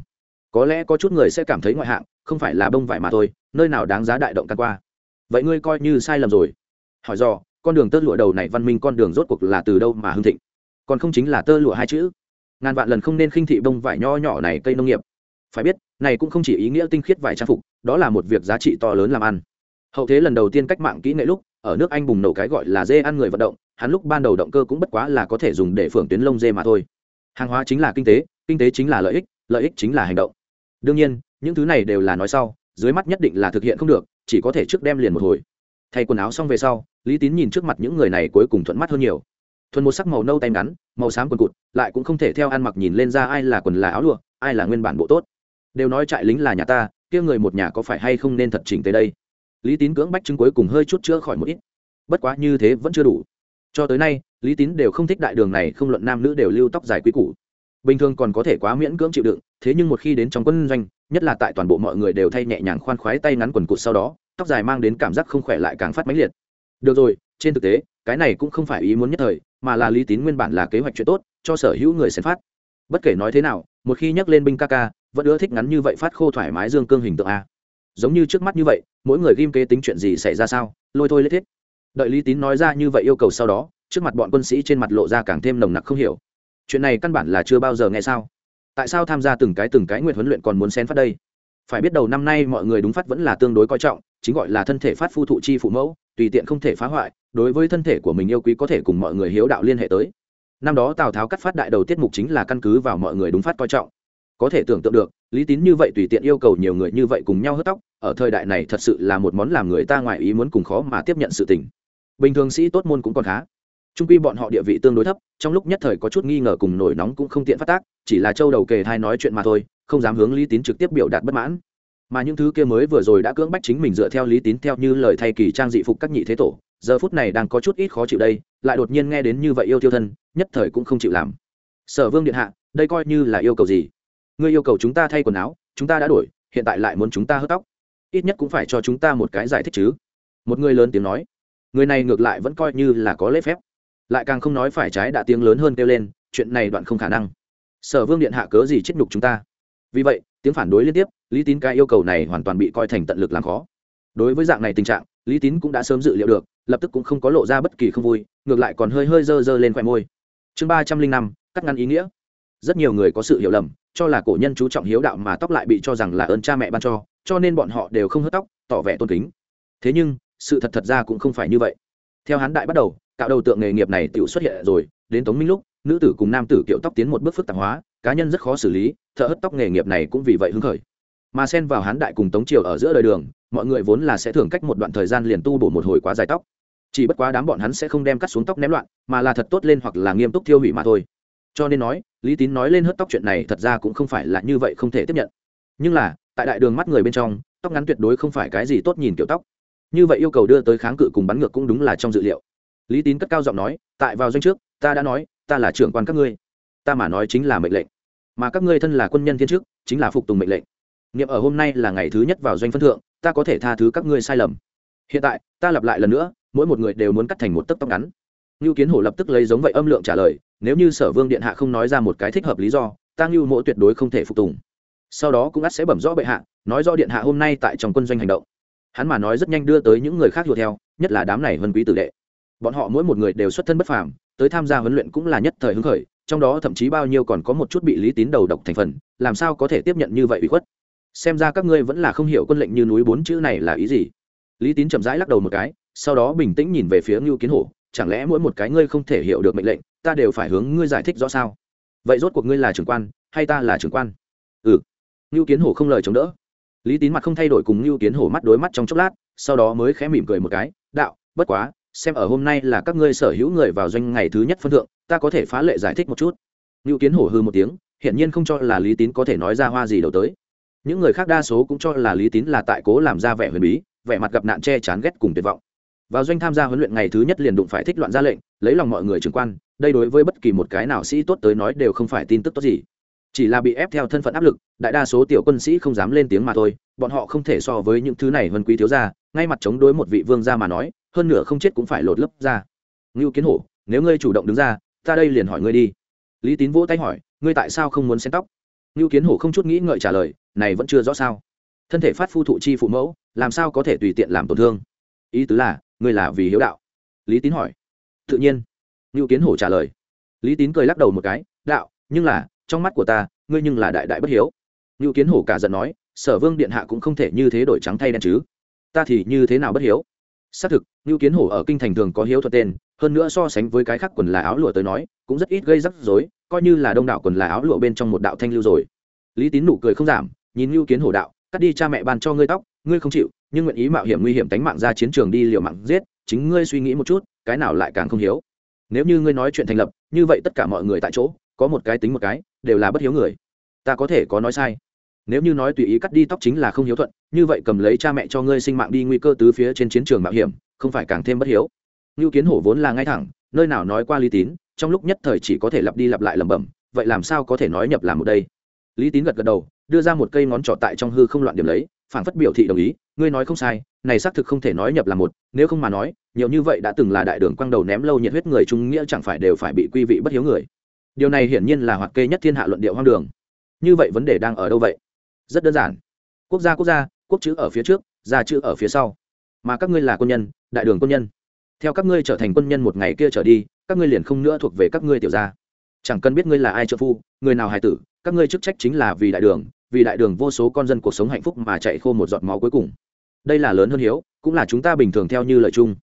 có lẽ có chút người sẽ cảm thấy ngoại hạng không phải là bông vải mà thôi nơi nào đáng giá đại động căn qua. Vậy ngươi coi như sai lầm rồi. Hỏi dò, con đường tơ lụa đầu này văn minh con đường rốt cuộc là từ đâu mà hưng thịnh? Còn không chính là tơ lụa hai chữ. Ngàn vạn lần không nên khinh thị bông vải nho nhỏ này cây nông nghiệp. Phải biết này cũng không chỉ ý nghĩa tinh khiết vải trang phục đó là một việc giá trị to lớn làm ăn. Hậu thế lần đầu tiên cách mạng kỹ nghệ lúc ở nước anh bùng nổ cái gọi là dê ăn người vận động hắn lúc ban đầu động cơ cũng bất quá là có thể dùng để phưởng tuyến lông dê mà thôi. Hàng hóa chính là kinh tế kinh tế chính là lợi ích lợi ích chính là hành động đương nhiên, những thứ này đều là nói sau, dưới mắt nhất định là thực hiện không được, chỉ có thể trước đem liền một hồi. Thay quần áo xong về sau, lý tín nhìn trước mặt những người này cuối cùng thuận mắt hơn nhiều. Thuần một sắc màu nâu tay ngắn, màu xám quần cụt, lại cũng không thể theo ăn mặc nhìn lên ra ai là quần là áo lụa, ai là nguyên bản bộ tốt. Đều nói trại lính là nhà ta, kia người một nhà có phải hay không nên thật chỉnh tới đây? Lý tín cưỡng bách chứng cuối cùng hơi chút chữa khỏi một ít. Bất quá như thế vẫn chưa đủ. Cho tới nay, lý tín đều không thích đại đường này, không luận nam nữ đều lưu tóc dài quý cũ bình thường còn có thể quá miễn cưỡng chịu đựng thế nhưng một khi đến trong quân doanh, nhất là tại toàn bộ mọi người đều thay nhẹ nhàng khoan khoái tay ngắn quần cụt sau đó, tóc dài mang đến cảm giác không khỏe lại càng phát mãnh liệt. Được rồi, trên thực tế, cái này cũng không phải ý muốn nhất thời, mà là lý tín nguyên bản là kế hoạch chuyện tốt, cho sở hữu người xem phát. Bất kể nói thế nào, một khi nhắc lên binh ca ca, vẫn ưa thích ngắn như vậy phát khô thoải mái dương cương hình tượng a. Giống như trước mắt như vậy, mỗi người ghim kế tính chuyện gì xảy ra sao, lôi thôi lết thiết. Đợi lý tín nói ra như vậy yêu cầu sau đó, trước mặt bọn quân sĩ trên mặt lộ ra càng thêm nồng nặc không hiểu. Chuyện này căn bản là chưa bao giờ nghe sao tại sao tham gia từng cái từng cái nguyện huấn luyện còn muốn xen phát đây? Phải biết đầu năm nay mọi người đúng phát vẫn là tương đối coi trọng, chính gọi là thân thể phát phu thụ chi phụ mẫu, tùy tiện không thể phá hoại, đối với thân thể của mình yêu quý có thể cùng mọi người hiếu đạo liên hệ tới. Năm đó tào tháo cắt phát đại đầu tiết mục chính là căn cứ vào mọi người đúng phát coi trọng. Có thể tưởng tượng được, lý tín như vậy tùy tiện yêu cầu nhiều người như vậy cùng nhau hớt tóc, ở thời đại này thật sự là một món làm người ta ngoài ý muốn cùng khó mà tiếp nhận sự tình. Bình thường sĩ tốt môn cũng còn khá trung quy bọn họ địa vị tương đối thấp, trong lúc nhất thời có chút nghi ngờ cùng nổi nóng cũng không tiện phát tác, chỉ là châu đầu kề thai nói chuyện mà thôi, không dám hướng lý tín trực tiếp biểu đạt bất mãn. Mà những thứ kia mới vừa rồi đã cưỡng bách chính mình dựa theo lý tín theo như lời thay kỳ trang dị phục các nhị thế tổ, giờ phút này đang có chút ít khó chịu đây, lại đột nhiên nghe đến như vậy yêu tiêu thân, nhất thời cũng không chịu làm. Sở vương điện hạ, đây coi như là yêu cầu gì? Ngươi yêu cầu chúng ta thay quần áo, chúng ta đã đổi, hiện tại lại muốn chúng ta hớt tóc. Ít nhất cũng phải cho chúng ta một cái giải thích chứ. Một người lớn tiếng nói. Người này ngược lại vẫn coi như là có lễ phép lại càng không nói phải trái đã tiếng lớn hơn kêu lên, chuyện này đoạn không khả năng. Sở vương điện hạ cớ gì chết nhục chúng ta? Vì vậy, tiếng phản đối liên tiếp, lý tín cái yêu cầu này hoàn toàn bị coi thành tận lực làm khó. Đối với dạng này tình trạng, lý tín cũng đã sớm dự liệu được, lập tức cũng không có lộ ra bất kỳ không vui, ngược lại còn hơi hơi dơ dơ lên khoe môi. Chương ba trăm linh năm, cắt ngăn ý nghĩa. Rất nhiều người có sự hiểu lầm, cho là cổ nhân chú trọng hiếu đạo mà tóc lại bị cho rằng là ơn cha mẹ ban cho cho nên bọn họ đều không hớt tóc, tỏ vẻ tôn kính. Thế nhưng, sự thật thật ra cũng không phải như vậy. Theo hán đại bắt đầu cạo đầu tượng nghề nghiệp này tự xuất hiện rồi, đến tống minh lúc, nữ tử cùng nam tử kiểu tóc tiến một bước phức tạp hóa, cá nhân rất khó xử lý, thợ hớt tóc nghề nghiệp này cũng vì vậy hứng khởi. Mà xen vào hán đại cùng tống triều ở giữa đời đường, mọi người vốn là sẽ thường cách một đoạn thời gian liền tu bổ một hồi quá dài tóc. Chỉ bất quá đám bọn hắn sẽ không đem cắt xuống tóc ném loạn, mà là thật tốt lên hoặc là nghiêm túc tiêu hủy mà thôi. Cho nên nói, lý tín nói lên hớt tóc chuyện này thật ra cũng không phải là như vậy không thể tiếp nhận. Nhưng là, tại đại đường mắt người bên trong, tóc ngắn tuyệt đối không phải cái gì tốt nhìn kiểu tóc. Như vậy yêu cầu đưa tới kháng cự cùng bắn ngược cũng đúng là trong dự liệu lý tín cất cao giọng nói tại vào doanh trước ta đã nói ta là trưởng quan các ngươi. Ta mà nói chính là mệnh lệnh. Mà các ngươi thân là quân nhân thiên trước, chính là phục tùng mệnh lệnh. Nghiệm ở hôm nay là ngày thứ nhất vào doanh phân thượng ta có thể tha thứ các ngươi sai lầm. Hiện tại ta lặp lại lần nữa mỗi một người đều muốn cắt thành một tấc tóc ngắn. Ngưu kiến hổ lập tức lấy giống vậy âm lượng trả lời nếu như sở vương điện hạ không nói ra một cái thích hợp lý do ta ngưu mộ tuyệt đối không thể phục tùng. Sau đó cũng ắt sẽ bẩm rõ bệ hạ nói rõ điện hạ hôm nay tại trong quân doanh hành động. Hắn mà nói rất nhanh đưa tới những người khác đuổi theo nhất là đám này vân quý tử đệ bọn họ mỗi một người đều xuất thân bất phàm, tới tham gia huấn luyện cũng là nhất thời hứng khởi, trong đó thậm chí bao nhiêu còn có một chút bị lý tín đầu độc thành phần, làm sao có thể tiếp nhận như vậy ủy khuất? Xem ra các ngươi vẫn là không hiểu quân lệnh như núi bốn chữ này là ý gì. Lý tín chậm rãi lắc đầu một cái, sau đó bình tĩnh nhìn về phía ngưu kiến hổ, chẳng lẽ mỗi một cái ngươi không thể hiểu được mệnh lệnh, ta đều phải hướng ngươi giải thích rõ sao? Vậy rốt cuộc ngươi là trưởng quan, hay ta là trưởng quan? Ừ. Ngưu kiến hổ không lời chống đỡ. Lý tín mặt không thay đổi cùng ngưu kiến hổ mắt đối mắt trong chốc lát, sau đó mới khẽ mỉm cười một cái, đạo, bất quá xem ở hôm nay là các ngươi sở hữu người vào doanh ngày thứ nhất phân thượng, ta có thể phá lệ giải thích một chút. Ngưu kiến hổ hư một tiếng, hiển nhiên không cho là lý tín có thể nói ra hoa gì đầu tới. Những người khác đa số cũng cho là lý tín là tại cố làm ra vẻ huyền bí, vẻ mặt gặp nạn che chán ghét cùng tuyệt vọng. Vào doanh tham gia huấn luyện ngày thứ nhất liền đụng phải thích loạn ra lệnh, lấy lòng mọi người trưởng quan, đây đối với bất kỳ một cái nào sĩ tốt tới nói đều không phải tin tức tốt gì. Chỉ là bị ép theo thân phận áp lực, đại đa số tiểu quân sĩ không dám lên tiếng mà thôi, bọn họ không thể so với những thứ này vân quý thiếu gia, ngay mặt chống đối một vị vương gia mà nói hơn nửa không chết cũng phải lột lấp ra. Ngưu kiến hổ, nếu ngươi chủ động đứng ra, ta đây liền hỏi ngươi đi. Lý tín vỗ tay hỏi, ngươi tại sao không muốn xén tóc? Ngưu kiến hổ không chút nghĩ ngợi trả lời, này vẫn chưa rõ sao. Thân thể phát phu thụ chi phụ mẫu, làm sao có thể tùy tiện làm tổn thương? Ý tứ là, ngươi là vì hiếu đạo. Lý tín hỏi. Tự nhiên. Ngưu kiến hổ trả lời. Lý tín cười lắc đầu một cái, đạo, nhưng là, trong mắt của ta, ngươi nhưng là đại đại bất hiếu. Ngưu kiến hổ cả giận nói, sở vương điện hạ cũng không thể như thế đổi trắng thay đen chứ. Ta thì như thế nào bất hiếu? Xác thực, ngưu kiến hổ ở kinh thành thường có hiếu thuật tên, hơn nữa so sánh với cái khác quần là áo lụa tới nói, cũng rất ít gây rắc rối, coi như là đông đảo quần là áo lụa bên trong một đạo thanh lưu rồi. Lý tín nụ cười không giảm, nhìn ngưu kiến hổ đạo, cắt đi cha mẹ ban cho ngươi tóc, ngươi không chịu, nhưng nguyện ý mạo hiểm nguy hiểm tánh mạng ra chiến trường đi liều mạng giết, chính ngươi suy nghĩ một chút, cái nào lại càng không hiếu. Nếu như ngươi nói chuyện thành lập, như vậy tất cả mọi người tại chỗ, có một cái tính một cái, đều là bất hiếu người. Ta có thể có nói sai nếu như nói tùy ý cắt đi tóc chính là không hiếu thuận, như vậy cầm lấy cha mẹ cho ngươi sinh mạng đi nguy cơ tứ phía trên chiến trường mạo hiểm, không phải càng thêm bất hiếu. Ngưu kiến hổ vốn là ngay thẳng, nơi nào nói qua lý tín, trong lúc nhất thời chỉ có thể lặp đi lặp lại lẩm bẩm, vậy làm sao có thể nói nhập làm một đây? Lý tín gật gật đầu, đưa ra một cây ngón trỏ tại trong hư không loạn điểm lấy phản phất biểu thị đồng ý, ngươi nói không sai, này xác thực không thể nói nhập là một, nếu không mà nói, nhiều như vậy đã từng là đại đường quang đầu ném lâu nhiệt huyết người trung nghĩa chẳng phải đều phải bị quy vị bất hiếu người. Điều này hiển nhiên là hoạt kê nhất thiên hạ luận điệu hoang đường. Như vậy vấn đề đang ở đâu vậy? Rất đơn giản. Quốc gia quốc gia, quốc chữ ở phía trước, gia chữ ở phía sau. Mà các ngươi là quân nhân, đại đường quân nhân. Theo các ngươi trở thành quân nhân một ngày kia trở đi, các ngươi liền không nữa thuộc về các ngươi tiểu gia. Chẳng cần biết ngươi là ai trợ phu, người nào hài tử, các ngươi chức trách chính là vì đại đường, vì đại đường vô số con dân cuộc sống hạnh phúc mà chạy khô một giọt máu cuối cùng. Đây là lớn hơn hiếu, cũng là chúng ta bình thường theo như lời chung.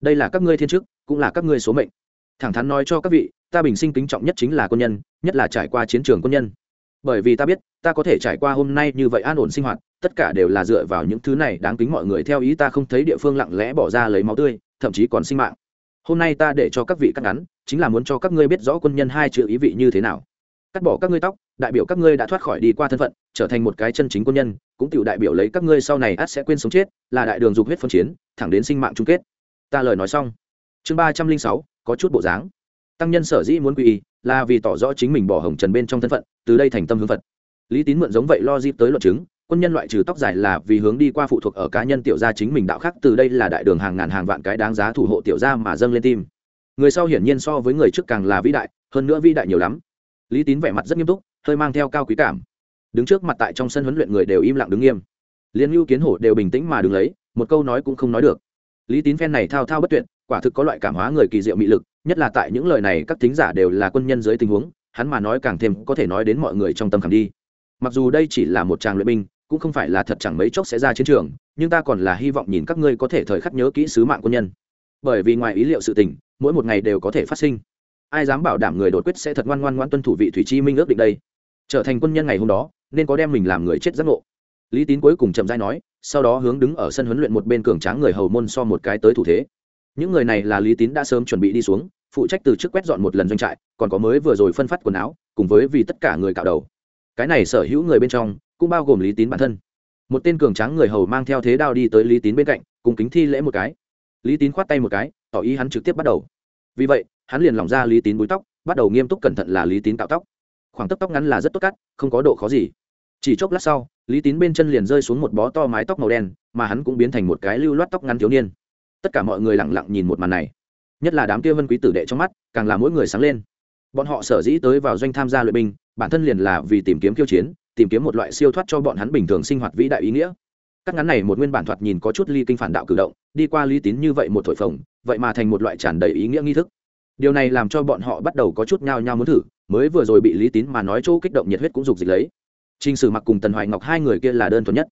Đây là các ngươi thiên chức, cũng là các ngươi số mệnh. Thẳng thắn nói cho các vị, ta bình sinh kính trọng nhất chính là quân nhân, nhất là trải qua chiến trường quân nhân bởi vì ta biết, ta có thể trải qua hôm nay như vậy an ổn sinh hoạt, tất cả đều là dựa vào những thứ này đáng kính mọi người theo ý ta không thấy địa phương lặng lẽ bỏ ra lấy máu tươi, thậm chí còn sinh mạng. Hôm nay ta để cho các vị cắt ngắn, chính là muốn cho các ngươi biết rõ quân nhân hai chữ ý vị như thế nào. Cắt bỏ các ngươi tóc, đại biểu các ngươi đã thoát khỏi đi qua thân phận, trở thành một cái chân chính quân nhân, cũng tự đại biểu lấy các ngươi sau này ắt sẽ quên sống chết, là đại đường dục huyết phân chiến, thẳng đến sinh mạng chung kết. Ta lời nói xong. Chương ba trăm linh sáu, có chút bộ dáng tăng nhân sở dĩ muốn quy y là vì tỏ rõ chính mình bỏ hồng trần bên trong thân phận, từ đây thành tâm hướng phật. Lý tín mượn giống vậy lo dịp tới luận chứng, quân nhân loại trừ tóc dài là vì hướng đi qua phụ thuộc ở cá nhân tiểu gia chính mình đạo khác, từ đây là đại đường hàng ngàn hàng vạn cái đáng giá thủ hộ tiểu gia mà dâng lên tim. Người sau hiển nhiên so với người trước càng là vĩ đại, hơn nữa vĩ đại nhiều lắm. Lý tín vẻ mặt rất nghiêm túc, hơi mang theo cao quý cảm. Đứng trước mặt tại trong sân huấn luyện người đều im lặng đứng nghiêm. Liên lưu kiến hổ đều bình tĩnh mà đứng lấy, một câu nói cũng không nói được. Lý tín phen này thao thao bất tuyệt quả thực có loại cảm hóa người kỳ diệu mị lực, nhất là tại những lời này các thính giả đều là quân nhân dưới tình huống, hắn mà nói càng thêm có thể nói đến mọi người trong tâm khảm đi. Mặc dù đây chỉ là một tràng luyện binh, cũng không phải là thật chẳng mấy chốc sẽ ra chiến trường, nhưng ta còn là hy vọng nhìn các ngươi có thể thời khắc nhớ kỹ sứ mạng quân nhân. Bởi vì ngoài ý liệu sự tình, mỗi một ngày đều có thể phát sinh. Ai dám bảo đảm người đột quyết sẽ thật ngoan ngoan ngoan tuân thủ vị thủy chi minh ước định đây? Trở thành quân nhân ngày hôm đó, nên có đem mình làm người chết giác ngộ. Lý tín cuối cùng chậm dai nói, sau đó hướng đứng ở sân huấn luyện một bên cường tráng người hầu môn so một cái tới thủ thế những người này là lý tín đã sớm chuẩn bị đi xuống, phụ trách từ trước quét dọn một lần doanh trại, còn có mới vừa rồi phân phát quần áo, cùng với vì tất cả người cạo đầu. Cái này sở hữu người bên trong, cũng bao gồm lý tín bản thân. Một tên cường tráng người hầu mang theo thế đao đi tới lý tín bên cạnh, cùng kính thi lễ một cái. Lý tín khoát tay một cái, tỏ ý hắn trực tiếp bắt đầu. Vì vậy, hắn liền lỏng ra lý tín búi tóc, bắt đầu nghiêm túc cẩn thận là lý tín cạo tóc. Khoảng tóc tóc ngắn là rất tốt cắt, không có độ khó gì. Chỉ chốc lát sau, lý tín bên chân liền rơi xuống một bó to mái tóc màu đen, mà hắn cũng biến thành một cái lưu loát tóc ngắn thiếu niên tất cả mọi người lẳng lặng nhìn một màn này. Nhất là đám kia vân quý tử đệ trong mắt, càng là mỗi người sáng lên. Bọn họ sở dĩ tới vào doanh tham gia luyện binh, bản thân liền là vì tìm kiếm kiêu chiến, tìm kiếm một loại siêu thoát cho bọn hắn bình thường sinh hoạt vĩ đại ý nghĩa. Các ngắn này một nguyên bản thoạt nhìn có chút ly kinh phản đạo cử động, đi qua lý tín như vậy một thổi phồng, vậy mà thành một loại tràn đầy ý nghĩa nghi thức. Điều này làm cho bọn họ bắt đầu có chút nhao nhao muốn thử, mới vừa rồi bị lý tín mà nói chỗ kích động nhiệt huyết cũng dục dịch lấy. T r ì n h sử mặc cùng tần hoài ngọc hai người kia là đơn thuần nhất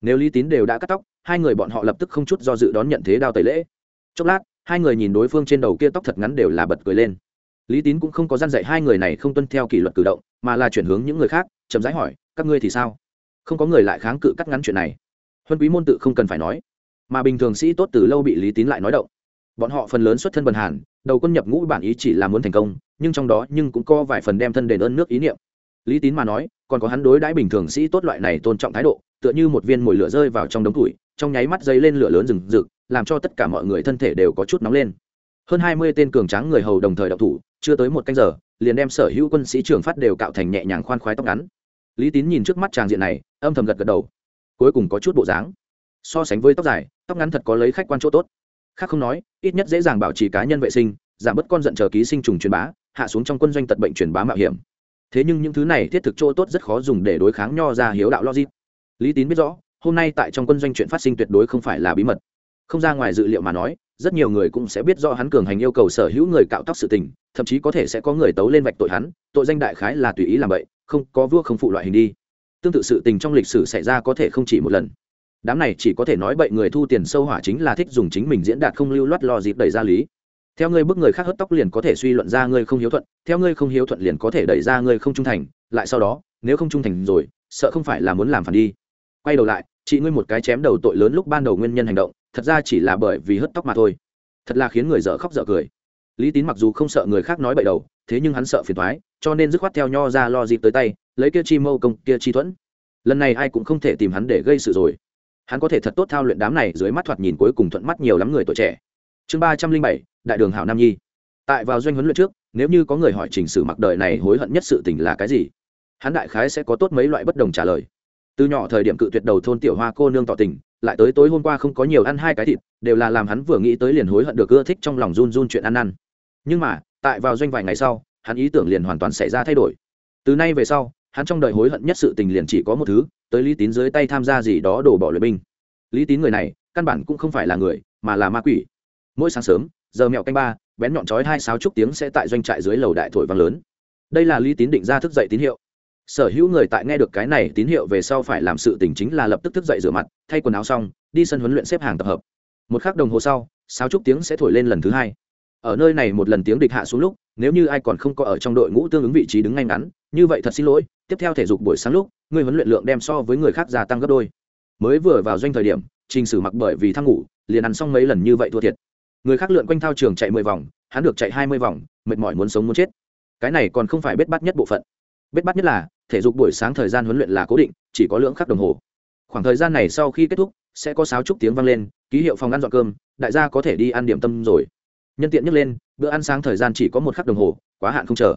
nếu lý tín đều đã cắt tóc, hai người bọn họ lập tức không chút do dự đón nhận thế đao tẩy lễ. Chốc lát, hai người nhìn đối phương trên đầu kia tóc thật ngắn đều là bật cười lên. Lý tín cũng không có gian dạy hai người này không tuân theo kỷ luật cử động, mà là chuyển hướng những người khác, chậm rãi hỏi, các ngươi thì sao? Không có người lại kháng cự cắt ngắn chuyện này. Huân quý môn tự không cần phải nói. Mà bình thường sĩ tốt từ lâu bị lý tín lại nói động. Bọn họ phần lớn xuất thân bần hàn, đầu quân nhập ngũ bản ý chỉ là muốn thành công, nhưng trong đó nhưng cũng có vài phần đem thân đền ơn nước ý niệm. Lý tín mà nói, còn có hắn đối đãi bình thường sĩ tốt loại này tôn trọng thái độ tựa như một viên mồi lửa rơi vào trong đống củi, trong nháy mắt dấy lên lửa lớn rừng rực, làm cho tất cả mọi người thân thể đều có chút nóng lên. Hơn hai mươi tên cường tráng người hầu đồng thời động thủ, chưa tới một canh giờ, liền đem sở hữu quân sĩ trường phát đều cạo thành nhẹ nhàng khoan khoái tóc ngắn. Lý tín nhìn trước mắt tràng diện này, âm thầm gật gật đầu. Cuối cùng có chút bộ dáng. So sánh với tóc dài, tóc ngắn thật có lấy khách quan chỗ tốt. Khác không nói, ít nhất dễ dàng bảo trì cá nhân vệ sinh, giảm bớt con giận chờ ký sinh trùng truyền bá, hạ xuống trong quân doanh tật bệnh truyền bá mạo hiểm. Thế nhưng những thứ này thiết thực chỗ tốt rất khó dùng để đối kháng nho ra hiếu đạo logic lý tín biết rõ, hôm nay tại trong quân doanh chuyện phát sinh tuyệt đối không phải là bí mật. Không ra ngoài dự liệu mà nói, rất nhiều người cũng sẽ biết rõ hắn cường hành yêu cầu sở hữu người cạo tóc sự tình, thậm chí có thể sẽ có người tấu lên vạch tội hắn, tội danh đại khái là tùy ý làm vậy không có vua không phụ loại hình đi. Tương tự sự tình trong lịch sử xảy ra có thể không chỉ một lần. Đám này chỉ có thể nói bậy người thu tiền sâu hỏa chính là thích dùng chính mình diễn đạt không lưu loát lo dịp đẩy ra lý. Theo ngươi bức người khác hớt tóc liền có thể suy luận ra ngươi không hiếu thuận, theo ngươi không hiếu thuận liền có thể đẩy ra ngươi không trung thành, lại sau đó, nếu không trung thành rồi, sợ không phải là muốn làm phản đi quay đầu lại, chị ngươi một cái chém đầu tội lớn lúc ban đầu nguyên nhân hành động, thật ra chỉ là bởi vì hớt tóc mà thôi. Thật là khiến người dở khóc dở cười. Lý tín mặc dù không sợ người khác nói bậy đầu, thế nhưng hắn sợ phiền thoái cho nên dứt khoát theo nho ra lo dịp tới tay, lấy kia chi mâu công, kia chi thuẫn. Lần này ai cũng không thể tìm hắn để gây sự rồi. Hắn có thể thật tốt thao luyện đám này dưới mắt thoạt nhìn cuối cùng thuận mắt nhiều lắm người tuổi trẻ. Chương ba trăm linh bảy, đại đường hảo nam nhi. Tại vào doanh huấn luyện trước, nếu như có người hỏi trình sử mặc đời này hối hận nhất sự tình là cái gì, hắn đại khái sẽ có tốt mấy loại bất đồng trả lời từ nhỏ thời điểm cự tuyệt đầu thôn tiểu hoa cô nương tỏ tình, lại tới tối hôm qua không có nhiều ăn hai cái thịt, đều là làm hắn vừa nghĩ tới liền hối hận được ưa thích trong lòng run run chuyện ăn ăn. Nhưng mà, tại vào doanh vài ngày sau, hắn ý tưởng liền hoàn toàn xảy ra thay đổi. Từ nay về sau, hắn trong đời hối hận nhất sự tình liền chỉ có một thứ, tới lý tín dưới tay tham gia gì đó đổ bỏ luyện binh. Lý tín người này, căn bản cũng không phải là người, mà là ma quỷ. Mỗi sáng sớm, giờ mẹo canh ba, bén nhọn chói hai sáu chúc tiếng sẽ tại doanh trại dưới lầu đại thổi vang lớn. Đây là lý tín định ra thức dậy tín hiệu sở hữu người tại nghe được cái này tín hiệu về sau phải làm sự tình chính là lập tức thức dậy rửa mặt, thay quần áo xong, đi sân huấn luyện xếp hàng tập hợp. Một khắc đồng hồ sau sáu chúc tiếng sẽ thổi lên lần thứ hai. Ở nơi này một lần tiếng địch hạ xuống lúc, nếu như ai còn không có ở trong đội ngũ tương ứng vị trí đứng ngay ngắn, như vậy thật xin lỗi, tiếp theo thể dục buổi sáng lúc, người huấn luyện lượng đem so với người khác gia tăng gấp đôi. Mới vừa vào doanh thời điểm, trình sử mặc bởi vì thăng ngủ, liền ăn xong mấy lần như vậy thua thiệt. Người khác lượn quanh thao trường chạy mười vòng, hắn được chạy hai mươi vòng, mệt mỏi muốn sống muốn chết. Cái này còn không phải bết bắt nhất bộ phận. Bết bắt nhất là thể dục buổi sáng thời gian huấn luyện là cố định, chỉ có lượng khắc đồng hồ. Khoảng thời gian này sau khi kết thúc, sẽ có sáu trúc tiếng vang lên, ký hiệu phòng ăn dọn cơm, đại gia có thể đi ăn điểm tâm rồi. Nhân tiện nhắc lên, bữa ăn sáng thời gian chỉ có một khắc đồng hồ, quá hạn không chờ.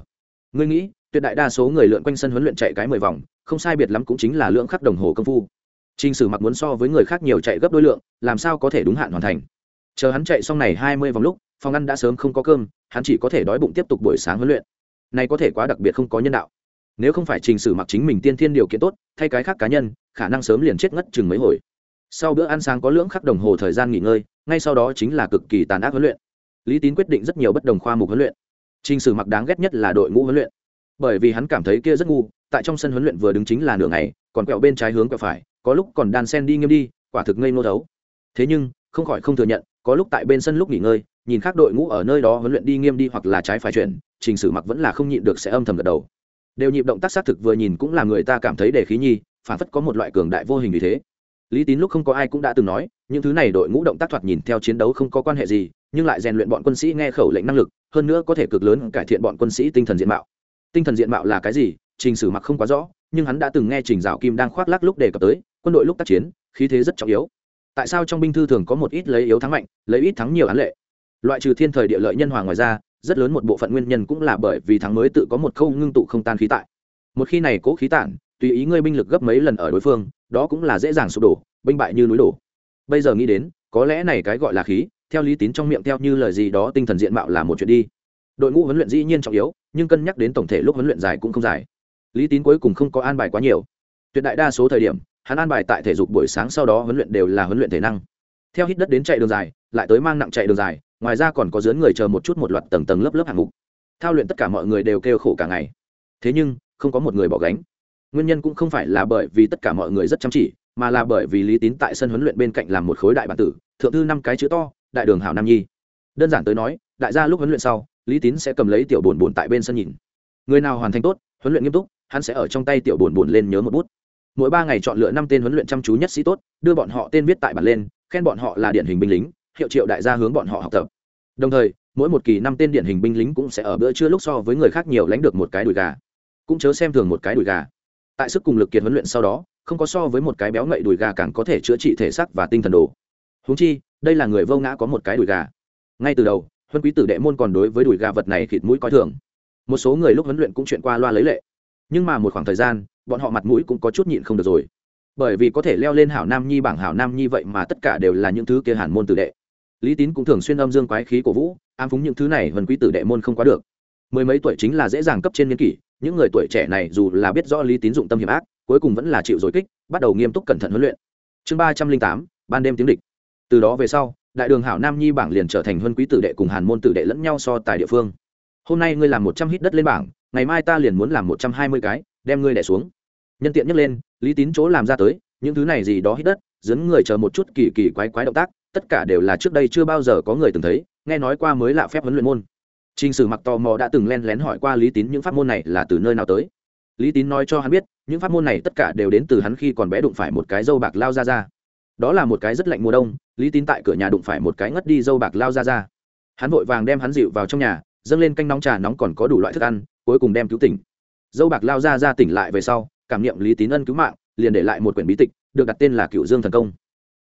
Ngươi nghĩ, tuyệt đại đa số người lượn quanh sân huấn luyện chạy cái mười vòng, không sai biệt lắm cũng chính là lượng khắc đồng hồ công phu. Trình sử mặc muốn so với người khác nhiều chạy gấp đôi lượng, làm sao có thể đúng hạn hoàn thành? Chờ hắn chạy xong này hai mươi vòng lúc, phòng ăn đã sớm không có cơm, hắn chỉ có thể đói bụng tiếp tục buổi sáng huấn luyện. Này có thể quá đặc biệt không có nhân đạo nếu không phải trình sử mặc chính mình tiên thiên điều kiện tốt, thay cái khác cá nhân, khả năng sớm liền chết ngất chừng mấy hồi. Sau bữa ăn sáng có lưỡng khắc đồng hồ thời gian nghỉ ngơi, ngay sau đó chính là cực kỳ tàn ác huấn luyện. Lý tín quyết định rất nhiều bất đồng khoa mục huấn luyện. Trình sử mặc đáng ghét nhất là đội ngũ huấn luyện. Bởi vì hắn cảm thấy kia rất ngu, tại trong sân huấn luyện vừa đứng chính là nửa ngày, còn quẹo bên trái hướng quẹo phải, có lúc còn đan sen đi nghiêm đi, quả thực ngây ngô thấu thế nhưng, không khỏi không thừa nhận, có lúc tại bên sân lúc nghỉ ngơi, nhìn khác đội ngũ ở nơi đó huấn luyện đi nghiêm đi hoặc là trái phải chuyển, trình sử mặc vẫn là không nhịn được sẽ âm thầm gật đầu đều nhịp động tác xác thực vừa nhìn cũng là người ta cảm thấy để khí nhi, phản phất có một loại cường đại vô hình vì thế. Lý tín lúc không có ai cũng đã từng nói, những thứ này đội ngũ động tác thoạt nhìn theo chiến đấu không có quan hệ gì, nhưng lại rèn luyện bọn quân sĩ nghe khẩu lệnh năng lực, hơn nữa có thể cực lớn cải thiện bọn quân sĩ tinh thần diện mạo. Tinh thần diện mạo là cái gì? Trình sử mặc không quá rõ, nhưng hắn đã từng nghe trình dạo kim đang khoác lác lúc đề cập tới, quân đội lúc tác chiến, khí thế rất trọng yếu. Tại sao trong binh thư thường có một ít lấy yếu thắng mạnh, lấy ít thắng nhiều án lệ? Loại trừ thiên thời địa lợi nhân hòa ngoài ra rất lớn một bộ phận nguyên nhân cũng là bởi vì thắng mới tự có một khâu ngưng tụ không tan khí tại. Một khi này cố khí tản, tùy ý ngươi binh lực gấp mấy lần ở đối phương, đó cũng là dễ dàng sụp đổ, binh bại như núi đổ. Bây giờ nghĩ đến, có lẽ này cái gọi là khí, theo lý tín trong miệng theo như lời gì đó tinh thần diện mạo là một chuyện đi. Đội ngũ huấn luyện dĩ nhiên trọng yếu, nhưng cân nhắc đến tổng thể lúc huấn luyện dài cũng không dài. Lý tín cuối cùng không có an bài quá nhiều. Tuyệt đại đa số thời điểm, hắn an bài tại thể dục buổi sáng sau đó huấn luyện đều là huấn luyện thể năng. Theo hít đất đến chạy đường dài, lại tới mang nặng chạy đường dài ngoài ra còn có dướn người chờ một chút một loạt tầng tầng lớp lớp hạng mục. Thao luyện tất cả mọi người đều kêu khổ cả ngày. Thế nhưng, không có một người bỏ gánh. Nguyên nhân cũng không phải là bởi vì tất cả mọi người rất chăm chỉ, mà là bởi vì lý tín tại sân huấn luyện bên cạnh làm một khối đại bản tử, thượng thư năm cái chữ to, đại đường hảo nam nhi. Đơn giản tới nói, đại gia lúc huấn luyện sau, lý tín sẽ cầm lấy tiểu bồn bồn tại bên sân nhìn. Người nào hoàn thành tốt, huấn luyện nghiêm túc, hắn sẽ ở trong tay tiểu bồn bồn lên nhớ một bút. Mỗi ba ngày chọn lựa năm tên huấn luyện chăm chú nhất sĩ tốt, đưa bọn họ tên viết tại bản lên, khen bọn họ là điển hình binh lính hiệu triệu đại gia hướng bọn họ học tập. Đồng thời, mỗi một kỳ năm tên điển hình binh lính cũng sẽ ở bữa trưa lúc so với người khác nhiều lãnh được một cái đùi gà. Cũng chớ xem thường một cái đùi gà. Tại sức cùng lực kiệt huấn luyện sau đó, không có so với một cái béo ngậy đùi gà càng có thể chữa trị thể xác và tinh thần đồ. Húng chi, đây là người vô ngã có một cái đùi gà. Ngay từ đầu, huân quý tử đệ môn còn đối với đùi gà vật này khịt mũi coi thường. Một số người lúc huấn luyện cũng chuyện qua loa lấy lệ. Nhưng mà một khoảng thời gian, bọn họ mặt mũi cũng có chút nhịn không được rồi. Bởi vì có thể leo lên hảo nam nhi bảng hảo nam nhi vậy mà tất cả đều là những thứ kia hàn môn tử đệ lý tín cũng thường xuyên âm dương quái khí cổ vũ, ám phúng những thứ này huân quý tử đệ môn không quá được. Mười mấy tuổi chính là dễ dàng cấp trên niên kỷ, những người tuổi trẻ này dù là biết rõ lý tín dụng tâm hiểm ác, cuối cùng vẫn là chịu dối kích, bắt đầu nghiêm túc cẩn thận huấn luyện. Chương ba trăm linh tám, ban đêm tiếng địch. Từ đó về sau, đại đường hảo nam nhi bảng liền trở thành huân quý tử đệ cùng hàn môn tử đệ lẫn nhau so tài địa phương. Hôm nay ngươi làm một trăm hít đất lên bảng, ngày mai ta liền muốn làm một trăm hai mươi cái, đem ngươi đẻ xuống. Nhân tiện nhắc lên, lý tín chỗ làm ra tới những thứ này gì đó hít đất dẫn người chờ một chút kỳ kỳ quái quái động tác tất cả đều là trước đây chưa bao giờ có người từng thấy nghe nói qua mới lạ phép huấn luyện môn Trình Sử Mặc tò mò đã từng len lén hỏi qua Lý Tín những pháp môn này là từ nơi nào tới. Lý Tín nói cho hắn biết, những pháp môn này tất cả đều đến từ hắn khi còn bé đụng phải một cái dâu bạc lao ra ra. Đó là một cái rất lạnh mùa đông, Lý Tín tại cửa nhà đụng phải một cái ngất đi dâu bạc lao ra ra. Hắn vội vàng đem hắn dịu vào trong nhà, dâng lên canh nóng trà nóng còn có đủ loại thức ăn, cuối cùng đem cứu tỉnh. Dâu bạc lao ra ra tỉnh lại về sau, cảm nghiệm Lý Tín ân cứu mạng, liền để lại một quyển bí tịch, được đặt tên là Cựu Dương thần công.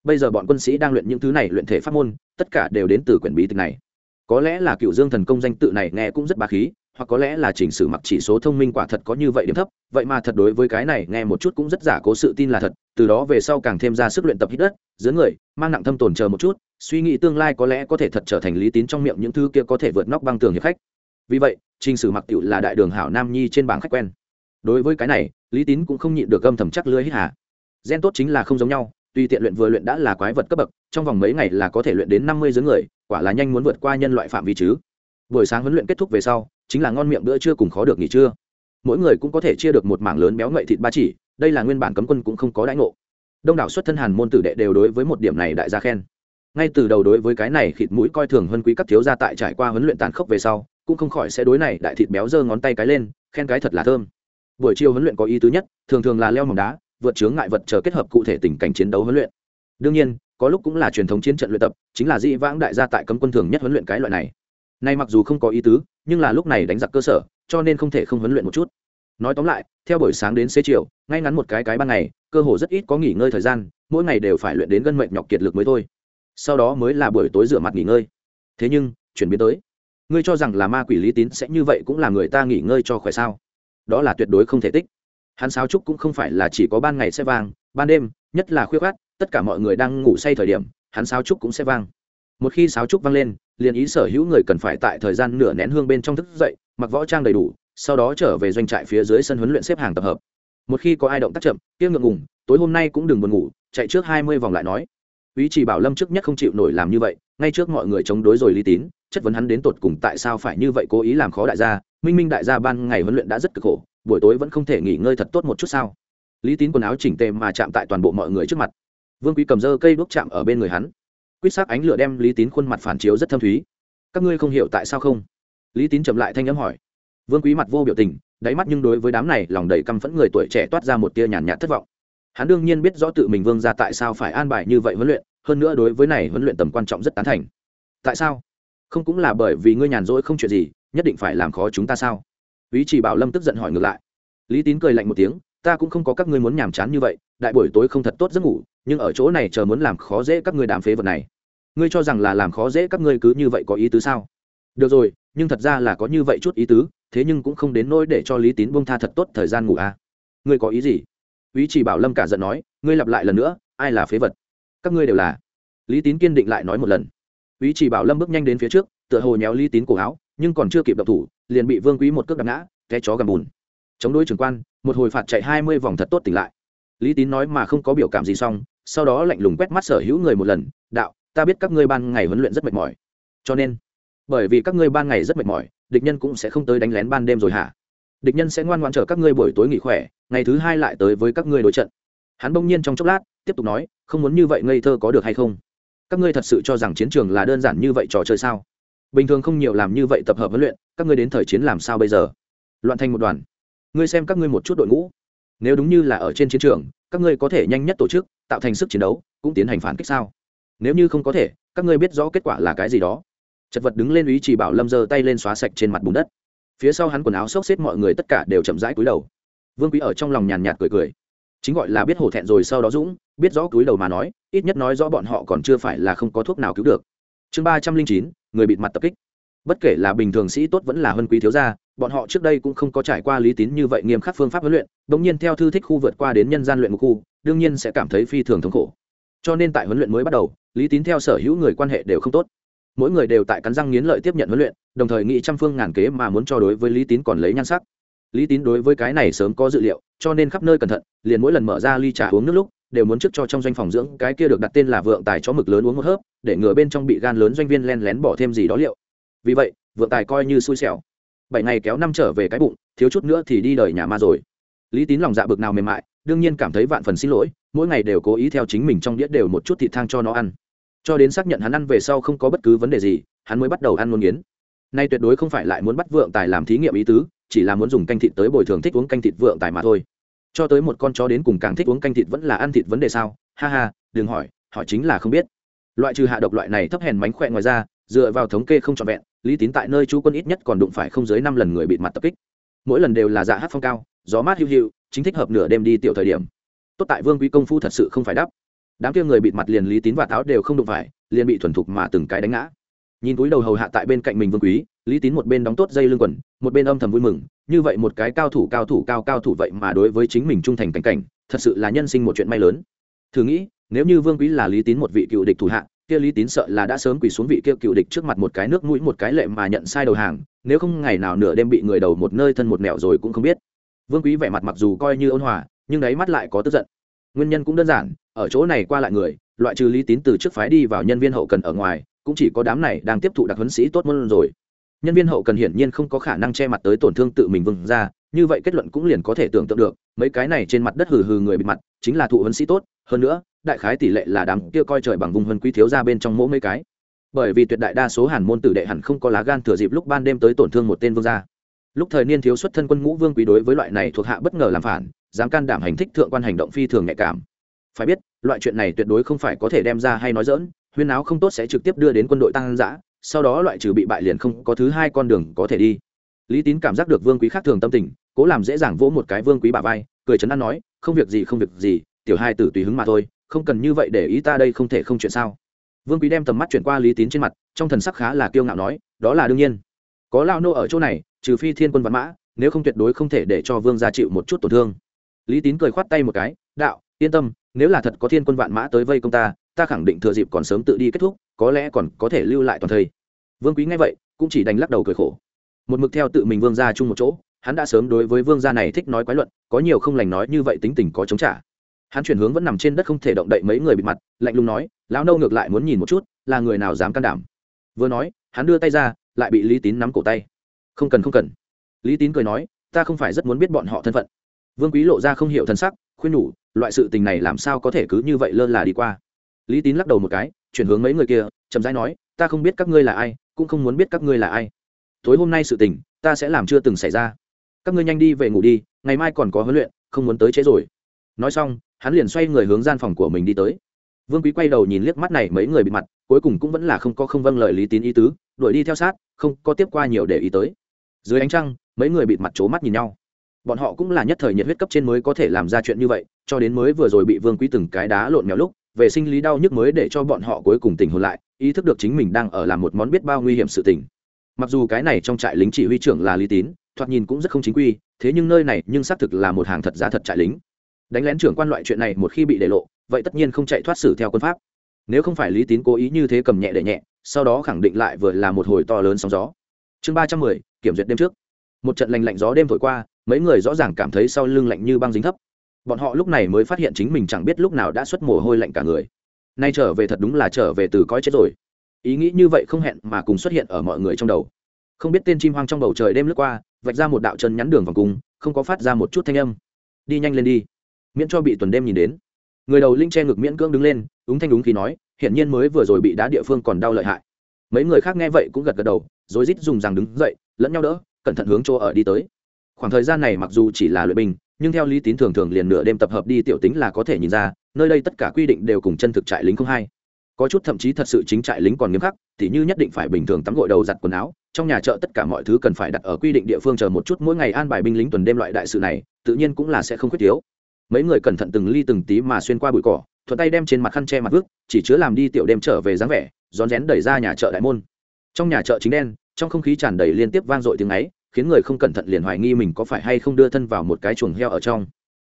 Bây giờ bọn quân sĩ đang luyện những thứ này luyện thể pháp môn, tất cả đều đến từ quyển bí tịch này. Có lẽ là cựu dương thần công danh tự này nghe cũng rất bá khí hoặc có lẽ là chỉnh sử mặc chỉ số thông minh quả thật có như vậy điểm thấp vậy mà thật đối với cái này nghe một chút cũng rất giả cố sự tin là thật từ đó về sau càng thêm ra sức luyện tập hít đất giữa người mang nặng thâm tồn chờ một chút suy nghĩ tương lai có lẽ có thể thật trở thành lý tín trong miệng những thứ kia có thể vượt nóc băng tường hiệp khách. Vì vậy trình sử mặc tiểu là đại đường hảo nam nhi trên bảng khách quen đối với cái này, lý tín cũng không nhịn được gâm thầm chắc lưới hít hà. Gen tốt chính là không giống nhau tuy tiện luyện vừa luyện đã là quái vật cấp bậc, trong vòng mấy ngày là có thể luyện đến năm mươi dưới người, quả là nhanh muốn vượt qua nhân loại phạm vi chứ. Buổi sáng huấn luyện kết thúc về sau, chính là ngon miệng bữa trưa cùng khó được nghỉ trưa. Mỗi người cũng có thể chia được một mảng lớn béo ngậy thịt ba chỉ, đây là nguyên bản cấm quân cũng không có đãi ngộ. Đông đảo xuất thân hàn môn tử đệ đều đối với một điểm này đại gia khen. Ngay từ đầu đối với cái này thịt mũi coi thường hơn quý các thiếu gia tại trải qua huấn luyện tàn khốc về sau, cũng không khỏi sẽ đối này đại thịt béo giơ ngón tay cái lên, khen cái thật là thơm buổi chiều huấn luyện có ý tứ nhất, thường thường là leo mỏng đá, vượt chướng ngại vật chờ kết hợp cụ thể tình cảnh chiến đấu huấn luyện. Đương nhiên, có lúc cũng là truyền thống chiến trận luyện tập, chính là dĩ vãng đại gia tại cấm quân thường nhất huấn luyện cái loại này. Nay mặc dù không có ý tứ, nhưng là lúc này đánh giặc cơ sở, cho nên không thể không huấn luyện một chút. Nói tóm lại, theo buổi sáng đến xế chiều, ngay ngắn một cái cái ban ngày, cơ hồ rất ít có nghỉ ngơi thời gian, mỗi ngày đều phải luyện đến gân mệnh nhọc kiệt lực mới thôi. Sau đó mới là buổi tối rửa mặt nghỉ ngơi. Thế nhưng, chuyển biến tới. Ngươi cho rằng là ma quỷ lý tín sẽ như vậy cũng là người ta nghỉ ngơi cho khỏe sao? Đó là tuyệt đối không thể tích. Hắn sáo trúc cũng không phải là chỉ có ban ngày sẽ vang, ban đêm, nhất là khuya khát tất cả mọi người đang ngủ say thời điểm, hắn sáo trúc cũng sẽ vang. Một khi sáo trúc vang lên, liền ý sở hữu người cần phải tại thời gian nửa nén hương bên trong thức dậy, mặc võ trang đầy đủ, sau đó trở về doanh trại phía dưới sân huấn luyện xếp hàng tập hợp. Một khi có ai động tác chậm, kia ngượng ngùng, tối hôm nay cũng đừng buồn ngủ, chạy trước hai mươi vòng lại nói. Ý chỉ bảo lâm trước nhất không chịu nổi làm như vậy, ngay trước mọi người chống đối rồi lý tín, chất vấn hắn đến tột cùng tại sao phải như vậy cố ý làm khó đại gia minh minh đại gia ban ngày huấn luyện đã rất cực khổ, buổi tối vẫn không thể nghỉ ngơi thật tốt một chút sao? Lý tín quần áo chỉnh tề mà chạm tại toàn bộ mọi người trước mặt. Vương quý cầm dơ cây đuốc chạm ở bên người hắn. Quýt sắc ánh lửa đem lý tín khuôn mặt phản chiếu rất thâm thúy. Các ngươi không hiểu tại sao không? Lý tín chậm lại thanh âm hỏi. Vương quý mặt vô biểu tình, đáy mắt nhưng đối với đám này lòng đầy căm phẫn người tuổi trẻ toát ra một tia nhàn nhạt thất vọng. Hắn đương nhiên biết rõ tự mình vương ra tại sao phải an bài như vậy huấn luyện, hơn nữa đối với này huấn luyện tầm quan trọng rất tán thành. Tại sao? Không cũng là bởi vì ngươi nhàn rỗi không chuyện gì nhất định phải làm khó chúng ta sao? Ý chỉ bảo lâm tức giận hỏi ngược lại. Lý tín cười lạnh một tiếng, ta cũng không có các ngươi muốn nhàm chán như vậy, đại buổi tối không thật tốt giấc ngủ, nhưng ở chỗ này chờ muốn làm khó dễ các ngươi đám phế vật này. Ngươi cho rằng là làm khó dễ các ngươi cứ như vậy có ý tứ sao? Được rồi, nhưng thật ra là có như vậy chút ý tứ, thế nhưng cũng không đến nỗi để cho lý tín bông tha thật tốt thời gian ngủ à. ngươi có ý gì? Ý chỉ bảo lâm cả giận nói, ngươi lặp lại lần nữa, ai là phế vật? Các ngươi đều là. Lý tín kiên định lại nói một lần. Ý chỉ bảo lâm bước nhanh đến phía trước, tựa hồ nhéo lý tín cổ áo nhưng còn chưa kịp động thủ, liền bị vương quý một cước đập ngã, té chó gầm bùn. Chống đối trưởng quan, một hồi phạt chạy hai mươi vòng thật tốt tỉnh lại. Lý tín nói mà không có biểu cảm gì xong, sau đó lạnh lùng quét mắt sở hữu người một lần, đạo, ta biết các ngươi ban ngày huấn luyện rất mệt mỏi. Cho nên, bởi vì các ngươi ban ngày rất mệt mỏi, địch nhân cũng sẽ không tới đánh lén ban đêm rồi hả? Địch nhân sẽ ngoan ngoan chờ các ngươi buổi tối nghỉ khỏe, ngày thứ hai lại tới với các ngươi đối trận. Hắn bỗng nhiên trong chốc lát, tiếp tục nói, không muốn như vậy ngây thơ có được hay không? Các ngươi thật sự cho rằng chiến trường là đơn giản như vậy trò chơi sao? Bình thường không nhiều làm như vậy tập hợp huấn luyện, các ngươi đến thời chiến làm sao bây giờ? Loạn thành một đoàn. Ngươi xem các ngươi một chút đội ngũ. Nếu đúng như là ở trên chiến trường, các ngươi có thể nhanh nhất tổ chức, tạo thành sức chiến đấu, cũng tiến hành phản kích sao? Nếu như không có thể, các ngươi biết rõ kết quả là cái gì đó. Chật vật đứng lên ý chỉ bảo lâm giơ tay lên xóa sạch trên mặt bùn đất. Phía sau hắn quần áo xốc xếp mọi người tất cả đều chậm rãi cúi đầu. Vương quý ở trong lòng nhàn nhạt cười cười. Chính gọi là biết hổ thẹn rồi sau đó dũng, biết rõ cúi đầu mà nói, ít nhất nói rõ bọn họ còn chưa phải là không có thuốc nào cứu được. Chương ba trăm linh chín người bịt mặt tập kích. Bất kể là bình thường sĩ tốt vẫn là huân quý thiếu gia, bọn họ trước đây cũng không có trải qua lý tín như vậy nghiêm khắc phương pháp huấn luyện đ ỗ n g nhiên theo thư thích khu vượt qua đến nhân gian luyện một khu, đương nhiên sẽ cảm thấy phi thường thống khổ. Cho nên tại huấn luyện mới bắt đầu, lý tín theo sở hữu người quan hệ đều không tốt. Mỗi người đều tại cắn răng nghiến lợi tiếp nhận huấn luyện, đồng thời nghĩ trăm phương ngàn kế mà muốn cho đối với lý tín còn lấy nhan sắc. Lý tín đối với cái này sớm có dự liệu, cho nên khắp nơi cẩn thận, liền mỗi lần mở ra ly trà uống nước lúc đều muốn trước cho trong doanh phòng dưỡng, cái kia được đặt tên là vượng tài cho mực lớn uống một hớp, để ngừa bên trong bị gan lớn doanh viên len lén bỏ thêm gì đó liệu. Vì vậy, vượng tài coi như xui xẻo. Bảy ngày kéo năm trở về cái bụng, thiếu chút nữa thì đi đời nhà ma rồi. Lý tín lòng dạ bực nào mềm mại, đương nhiên cảm thấy vạn phần xin lỗi, mỗi ngày đều cố ý theo chính mình trong đĩa đều một chút thịt thang cho nó ăn. Cho đến xác nhận hắn ăn về sau không có bất cứ vấn đề gì, hắn mới bắt đầu ăn muôn nghiến. Nay tuyệt đối không phải lại muốn bắt vượng tài làm thí nghiệm ý tứ, chỉ là muốn dùng canh thịt tới bồi thường thích uống canh thịt vượng tài mà thôi cho tới một con chó đến cùng càng thích uống canh thịt vẫn là ăn thịt vấn đề sao? Ha ha, đừng hỏi hỏi chính là không biết. Loại trừ hạ độc loại này thấp hèn mánh khỏe ngoài ra, dựa vào thống kê không trọn vẹn, lý tín tại nơi chú quân ít nhất còn đụng phải không dưới năm lần người bị mặt tập kích. Mỗi lần đều là dạ hát phong cao, gió mát hiu hiu, chính thích hợp nửa đêm đi tiểu thời điểm. Tốt tại vương quý công phu thật sự không phải đắp đám kia người bịt mặt liền lý tín và táo đều không đụng phải, liền bị thuần thục mà từng cái đánh ngã nhìn túi đầu hầu hạ tại bên cạnh mình vương quý, lý tín một bên đóng tốt dây lưng quần, một bên âm thầm vui mừng, như vậy một cái cao thủ cao thủ, cao cao thủ vậy mà đối với chính mình trung thành cảnh cảnh, thật sự là nhân sinh một chuyện may lớn. Thử nghĩ, nếu như vương quý là lý tín một vị cựu địch thủ hạ, kia lý tín sợ là đã sớm quỳ xuống vị kia cựu địch trước mặt một cái nước mũi, một cái lệ mà nhận sai đầu hàng, nếu không ngày nào nửa đêm bị người đầu một nơi thân một mẹo rồi cũng không biết. Vương quý vẻ mặt mặc dù coi như ôn hòa, nhưng đáy mắt lại có tức giận. Nguyên nhân cũng đơn giản, ở chỗ này qua lại người, loại trừ lý tín từ trước phái đi vào nhân viên hậu cần ở ngoài cũng chỉ có đám này đang tiếp thụ đặc huấn sĩ tốt môn rồi. Nhân viên hậu cần hiển nhiên không có khả năng che mặt tới tổn thương tự mình vừng ra, như vậy kết luận cũng liền có thể tưởng tượng được, mấy cái này trên mặt đất hừ hừ người bị mặt, chính là thụ huấn sĩ tốt, hơn nữa, đại khái tỷ lệ là đám kia coi trời bằng vùng huân quý thiếu ra bên trong mỗi mấy cái. Bởi vì tuyệt đại đa số hàn môn tử đệ hẳn không có lá gan thừa dịp lúc ban đêm tới tổn thương một tên vương gia. Lúc thời niên thiếu xuất thân quân ngũ vương quý đối với loại này thuộc hạ bất ngờ làm phản, dám can đảm hành thích thượng quan hành động phi thường nhạy cảm. Phải biết, loại chuyện này tuyệt đối không phải có thể đem ra hay nói dỡn huyên áo không tốt sẽ trực tiếp đưa đến quân đội tăng giã, sau đó loại trừ bị bại liền không có thứ hai con đường có thể đi. Lý tín cảm giác được vương quý khác thường tâm tình, cố làm dễ dàng vỗ một cái vương quý bà vai, cười chấn an nói, không việc gì, không việc gì, tiểu hai tử tùy hứng mà thôi, không cần như vậy để ý ta đây không thể không chuyện sao? Vương quý đem tầm mắt chuyển qua lý tín trên mặt, trong thần sắc khá là kiêu ngạo nói, đó là đương nhiên. Có lao nô ở chỗ này, trừ phi thiên quân văn mã, nếu không tuyệt đối không thể để cho vương gia chịu một chút tổn thương. Lý tín cười khoát tay một cái, đạo, yên tâm, nếu là thật có thiên quân vạn mã tới vây công ta ta khẳng định thừa dịp còn sớm tự đi kết thúc, có lẽ còn có thể lưu lại toàn thây. Vương quý nghe vậy, cũng chỉ đành lắc đầu cười khổ. Một mực theo tự mình vương gia chung một chỗ, hắn đã sớm đối với vương gia này thích nói quái luận, có nhiều không lành nói như vậy tính tình có chống trả. Hắn chuyển hướng vẫn nằm trên đất không thể động đậy mấy người bị mặt, lạnh lùng nói, lão nâu ngược lại muốn nhìn một chút, là người nào dám can đảm? Vừa nói, hắn đưa tay ra, lại bị lý tín nắm cổ tay. Không cần không cần. Lý tín cười nói, ta không phải rất muốn biết bọn họ thân phận. Vương quý lộ ra không hiểu thân sắc, khuyên nhủ, loại sự tình này làm sao có thể cứ như vậy lơ là đi qua? Lý tín lắc đầu một cái, chuyển hướng mấy người kia, chậm rãi nói, ta không biết các ngươi là ai, cũng không muốn biết các ngươi là ai. Tối hôm nay sự tình, ta sẽ làm chưa từng xảy ra. Các ngươi nhanh đi về ngủ đi, ngày mai còn có huấn luyện, không muốn tới trễ rồi. Nói xong, hắn liền xoay người hướng gian phòng của mình đi tới. Vương quý quay đầu nhìn liếc mắt này mấy người bị mặt, cuối cùng cũng vẫn là không có không vâng lời lý tín ý tứ, đuổi đi theo sát, không có tiếp qua nhiều để ý tới. Dưới ánh trăng, mấy người bị mặt c mắt nhìn nhau. Bọn họ cũng là nhất thời nhiệt huyết cấp trên mới có thể làm ra chuyện như vậy, cho đến mới vừa rồi bị vương quý từng cái đá lộn mèo lúc về sinh lý đau nhức mới để cho bọn họ cuối cùng tỉnh hồn lại, ý thức được chính mình đang ở làm một món biết bao nguy hiểm sự tình. Mặc dù cái này trong trại lính chỉ huy trưởng là lý tín, thoạt nhìn cũng rất không chính quy, thế nhưng nơi này nhưng xác thực là một hàng thật giá thật trại lính. Đánh lén trưởng quan loại chuyện này một khi bị để lộ, vậy tất nhiên không chạy thoát xử theo quân pháp. Nếu không phải lý tín cố ý như thế cầm nhẹ để nhẹ, sau đó khẳng định lại vừa là một hồi to lớn sóng gió. Chương ba trăm mười, kiểm duyệt đêm trước. Một trận lành lạnh gió đêm thổi qua, mấy người rõ ràng cảm thấy sau lưng lạnh như băng dính thấp bọn họ lúc này mới phát hiện chính mình chẳng biết lúc nào đã xuất mồ hôi lạnh cả người. Nay trở về thật đúng là trở về từ cõi chết rồi. Ý nghĩ như vậy không hẹn mà cùng xuất hiện ở mọi người trong đầu. Không biết tên chim hoang trong bầu trời đêm lướt qua, vạch ra một đạo chân nhắn đường vòng cung, không có phát ra một chút thanh âm. Đi nhanh lên đi. Miễn cho bị tuần đêm nhìn đến. Người đầu linh che ngực miễn cưỡng đứng lên đúng thanh đúng khi nói hiện nhiên mới vừa rồi bị đá địa phương còn đau lợi hại. Mấy người khác nghe vậy cũng gật gật đầu rồi rít dùng rằng đứng dậy, lẫn nhau đỡ, cẩn thận hướng chỗ ở đi tới. Khoảng thời gian này mặc dù chỉ là luyện bình nhưng theo lý tín thường thường liền nửa đêm tập hợp đi tiểu tính là có thể nhìn ra, nơi đây tất cả quy định đều cùng chân thực trại lính không hay có chút thậm chí thật sự chính trại lính còn nghiêm khắc thì như nhất định phải bình thường tắm gội đầu giặt quần áo, trong nhà chợ tất cả mọi thứ cần phải đặt ở quy định địa phương chờ một chút mỗi ngày an bài binh lính tuần đêm loại đại sự này, tự nhiên cũng là sẽ không khuyết thiếu. Mấy người cẩn thận từng ly từng tí mà xuyên qua bụi cỏ, thuận tay đem trên mặt khăn che mặt vứt, chỉ chứa làm đi tiểu đêm trở về dáng vẻ, rón rén đẩy ra nhà chợ đại môn. Trong nhà chợ chính đen, trong không khí tràn đầy liên tiếp vang dội tiếng ấy khiến người không cẩn thận liền hoài nghi mình có phải hay không đưa thân vào một cái chuồng heo ở trong.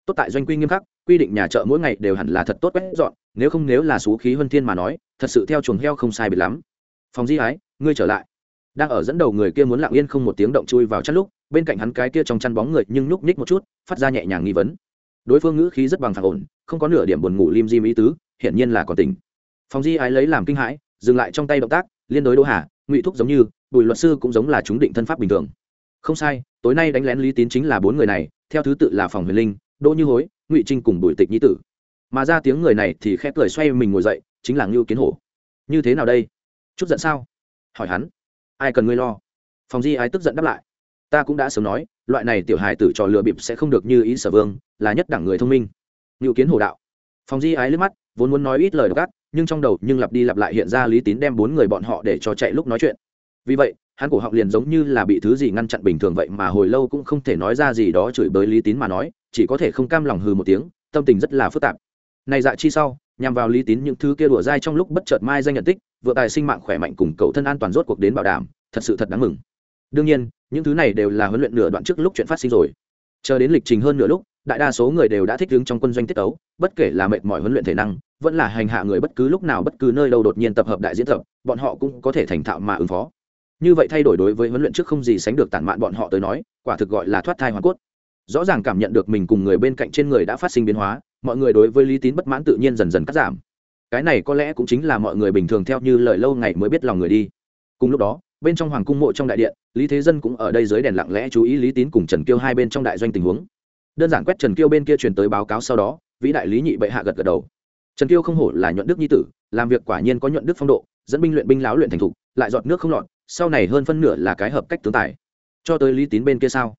Tốt tại doanh quy nghiêm khắc, quy định nhà chợ mỗi ngày đều hẳn là thật tốt quét dọn, nếu không nếu là số khí huân thiên mà nói, thật sự theo chuồng heo không sai biệt lắm. Phòng di ái, ngươi trở lại. Đang ở dẫn đầu người kia muốn lặng yên không một tiếng động chui vào chăn lúc, bên cạnh hắn cái kia trong chăn bóng người nhưng nhúc nhích một chút, phát ra nhẹ nhàng nghi vấn. Đối phương ngữ khí rất bằng phẳng ổn, không có nửa điểm buồn ngủ lim dim ý tứ, hiển nhiên là còn tỉnh. Phòng di ái lấy làm kinh hãi, dừng lại trong tay động tác, liên đối đỗ hà, ngụy thúc giống như, bùi luật sư cũng giống là chúng định thân pháp bình thường không sai, tối nay đánh lén lý tín chính là bốn người này, theo thứ tự là phòng huyền linh, đỗ như hối, ngụy trinh cùng bùi tịch nhi tử. Mà ra tiếng người này thì khẽ cười xoay mình ngồi dậy, chính là ngưu kiến hổ. Như thế nào đây? Chút giận sao? Hỏi hắn. Ai cần ngươi lo? Phòng di ái tức giận đáp lại. Ta cũng đã sớm nói, loại này tiểu hài tử trò lừa bịp sẽ không được như ý sở vương, là nhất đẳng người thông minh. Ngưu kiến hổ đạo. Phòng di ái lướt mắt, vốn muốn nói ít lời gắt, nhưng trong đầu nhưng lặp đi lặp lại hiện ra lý tín đem bốn người bọn họ để cho chạy lúc nói chuyện. Vì vậy hắn cổ họng liền giống như là bị thứ gì ngăn chặn bình thường vậy mà hồi lâu cũng không thể nói ra gì đó chửi bới lý tín mà nói, chỉ có thể không cam lòng hừ một tiếng, tâm tình rất là phức tạp. Này dạ chi sau, nhằm vào lý tín những thứ kia đùa dai trong lúc bất chợt mai danh nhận tích vừa tài sinh mạng khỏe mạnh cùng cậu thân an toàn rốt cuộc đến bảo đảm, thật sự thật đáng mừng. Đương nhiên, những thứ này đều là huấn luyện nửa đoạn trước lúc chuyện phát sinh rồi. Chờ đến lịch trình hơn nửa lúc, đại đa số người đều đã thích ứng trong quân doanh tiết tấu, bất kể là mệt mỏi huấn luyện thể năng, vẫn là hành hạ người bất cứ lúc nào bất cứ nơi đâu đột nhiên tập hợp đại diễn tập, bọn họ cũng có thể thành thạo mà ứng phó như vậy thay đổi đối với huấn luyện trước không gì sánh được tản mạn bọn họ tới nói, quả thực gọi là thoát thai hoàn cốt. Rõ ràng cảm nhận được mình cùng người bên cạnh trên người đã phát sinh biến hóa, mọi người đối với lý tín bất mãn tự nhiên dần dần cắt giảm. Cái này có lẽ cũng chính là mọi người bình thường theo như lời lâu ngày mới biết lòng người đi. Cùng lúc đó, bên trong hoàng cung mộ trong đại điện, lý thế dân cũng ở đây dưới đèn lặng lẽ chú ý lý tín cùng trần kiêu hai bên trong đại doanh tình huống. Đơn giản quét trần kiêu bên kia truyền tới báo cáo sau đó, vĩ đại lý nhị bệ hạ gật gật đầu. Trần kiêu không hổ là nhuận đức nhi tử, làm việc quả nhiên có nhuận đức phong độ, dẫn binh luyện binh láo luyện thành thục, lại dọn nước không lọt sau này hơn phân nửa là cái hợp cách tướng tài. Cho tới lý tín bên kia sao?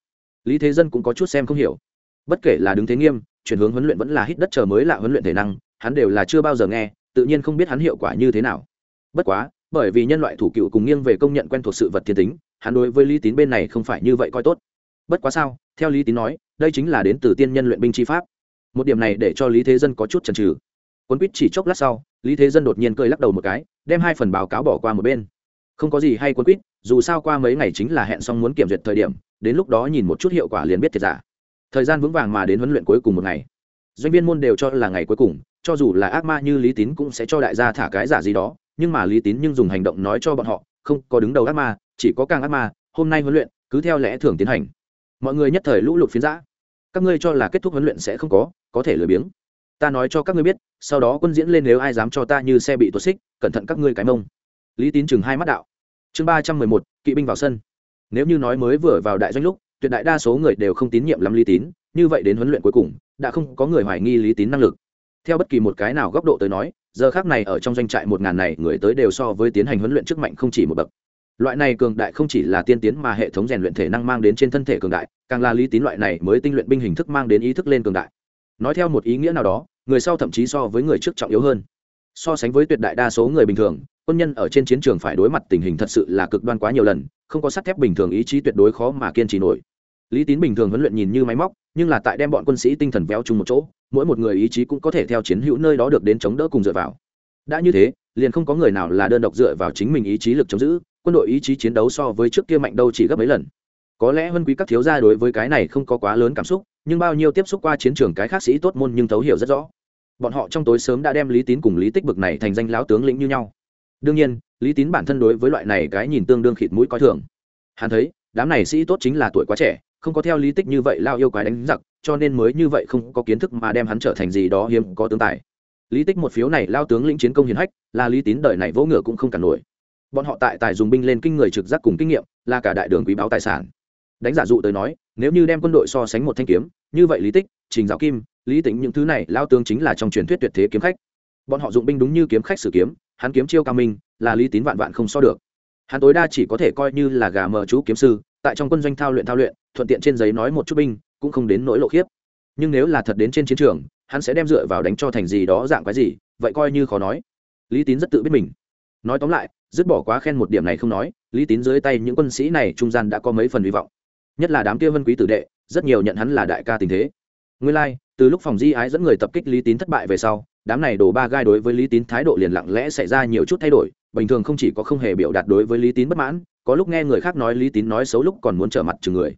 Lý thế dân cũng có chút xem không hiểu. Bất kể là đứng thế nghiêm, chuyển hướng huấn luyện vẫn là hít đất chờ mới là huấn luyện thể năng, hắn đều là chưa bao giờ nghe, tự nhiên không biết hắn hiệu quả như thế nào. Bất quá, bởi vì nhân loại thủ cựu cùng nghiêng về công nhận quen thuộc sự vật thiên tính, hắn đối với lý tín bên này không phải như vậy coi tốt. Bất quá sao? Theo lý tín nói, đây chính là đến từ tiên nhân luyện binh chi pháp. Một điểm này để cho lý thế dân có chút chần trừ quân quýt chỉ chốc lát sau, lý thế dân đột nhiên cười lắc đầu một cái, đem hai phần báo cáo bỏ qua một bên không có gì hay quân quýt, dù sao qua mấy ngày chính là hẹn xong muốn kiểm duyệt thời điểm, đến lúc đó nhìn một chút hiệu quả liền biết thiệt giả. Thời gian vững vàng mà đến huấn luyện cuối cùng một ngày. Doanh viên môn đều cho là ngày cuối cùng, cho dù là ác ma như lý tín cũng sẽ cho đại gia thả cái giả gì đó, nhưng mà lý tín nhưng dùng hành động nói cho bọn họ, không có đứng đầu ác ma, chỉ có càng ác ma, hôm nay huấn luyện, cứ theo lẽ thường tiến hành. Mọi người nhất thời lũ lụt phiến giã. Các ngươi cho là kết thúc huấn luyện sẽ không có có thể lười biếng. Ta nói cho các ngươi biết, sau đó quân diễn lên nếu ai dám cho ta như xe bị tuột xích, cẩn thận các ngươi cái mông. Lý tín chừng hai mắt đạo chương ba trăm mười một, kỵ binh vào sân. Nếu như nói mới vừa vào đại doanh lúc, tuyệt đại đa số người đều không tín nhiệm lắm lý tín, như vậy đến huấn luyện cuối cùng, đã không có người hoài nghi lý tín năng lực. Theo bất kỳ một cái nào góc độ tới nói, giờ khác này ở trong doanh trại một ngàn này, người tới đều so với tiến hành huấn luyện trước mạnh không chỉ một bậc. Loại này cường đại không chỉ là tiên tiến mà hệ thống rèn luyện thể năng mang đến trên thân thể cường đại, càng là lý tín loại này mới tinh luyện binh hình thức mang đến ý thức lên cường đại. Nói theo một ý nghĩa nào đó, người sau thậm chí so với người trước trọng yếu hơn. So sánh với tuyệt đại đa số người bình thường quân nhân ở trên chiến trường phải đối mặt tình hình thật sự là cực đoan quá nhiều lần, không có sắt thép bình thường ý chí tuyệt đối khó mà kiên trì nổi. Lý tín bình thường huấn luyện nhìn như máy móc, nhưng là tại đem bọn quân sĩ tinh thần véo chung một chỗ, mỗi một người ý chí cũng có thể theo chiến hữu nơi đó được đến chống đỡ cùng dựa vào. Đã như thế, liền không có người nào là đơn độc dựa vào chính mình ý chí lực chống giữ, quân đội ý chí chiến đấu so với trước kia mạnh đâu chỉ gấp mấy lần. Có lẽ huân quý các thiếu gia đối với cái này không có quá lớn cảm xúc, nhưng bao nhiêu tiếp xúc qua chiến trường cái khác sĩ tốt môn nhưng thấu hiểu rất rõ. Bọn họ trong tối sớm đã đem lý tín cùng lý tích bực này thành danh láo tướng lĩnh như nhau đương nhiên, lý tín bản thân đối với loại này cái nhìn tương đương khịt mũi coi thường. Hắn thấy, đám này sĩ tốt chính là tuổi quá trẻ, không có theo lý tích như vậy lao yêu quái đánh giặc, cho nên mới như vậy không có kiến thức mà đem hắn trở thành gì đó hiếm có tướng tài. Lý tích một phiếu này lao tướng lĩnh chiến công hiền hách, là lý tín đời này vỗ ngựa cũng không cản nổi. Bọn họ tại tài dùng binh lên kinh người trực giác cùng kinh nghiệm, là cả đại đường quý báo tài sản. Đánh giả dụ tới nói, nếu như đem quân đội so sánh một thanh kiếm, như vậy lý tích, trình giáo kim, lý tính những thứ này lao tướng chính là trong truyền thuyết tuyệt thế kiếm khách. Bọn họ dụng binh đúng như kiếm khách sử kiếm hắn kiếm chiêu cao minh là lý tín vạn vạn không so được. Hắn tối đa chỉ có thể coi như là gà mờ chú kiếm sư tại trong quân doanh thao luyện thao luyện thuận tiện trên giấy nói một chút binh cũng không đến nỗi lộ khiếp. Nhưng nếu là thật đến trên chiến trường hắn sẽ đem dựa vào đánh cho thành gì đó dạng cái gì vậy coi như khó nói. Lý tín rất tự biết mình. Nói tóm lại dứt bỏ quá khen một điểm này không nói lý tín dưới tay những quân sĩ này trung gian đã có mấy phần hy vọng. Nhất là đám kia vân quý tử đệ rất nhiều nhận hắn là đại ca tình thế. Nguyên lai、like, từ lúc phòng di ái dẫn người tập kích lý tín thất bại về sau đám này đổ ba gai đối với lý tín thái độ liền lặng lẽ xảy ra nhiều chút thay đổi, bình thường không chỉ có không hề biểu đạt đối với lý tín bất mãn, có lúc nghe người khác nói lý tín nói xấu lúc còn muốn trở mặt chừng người.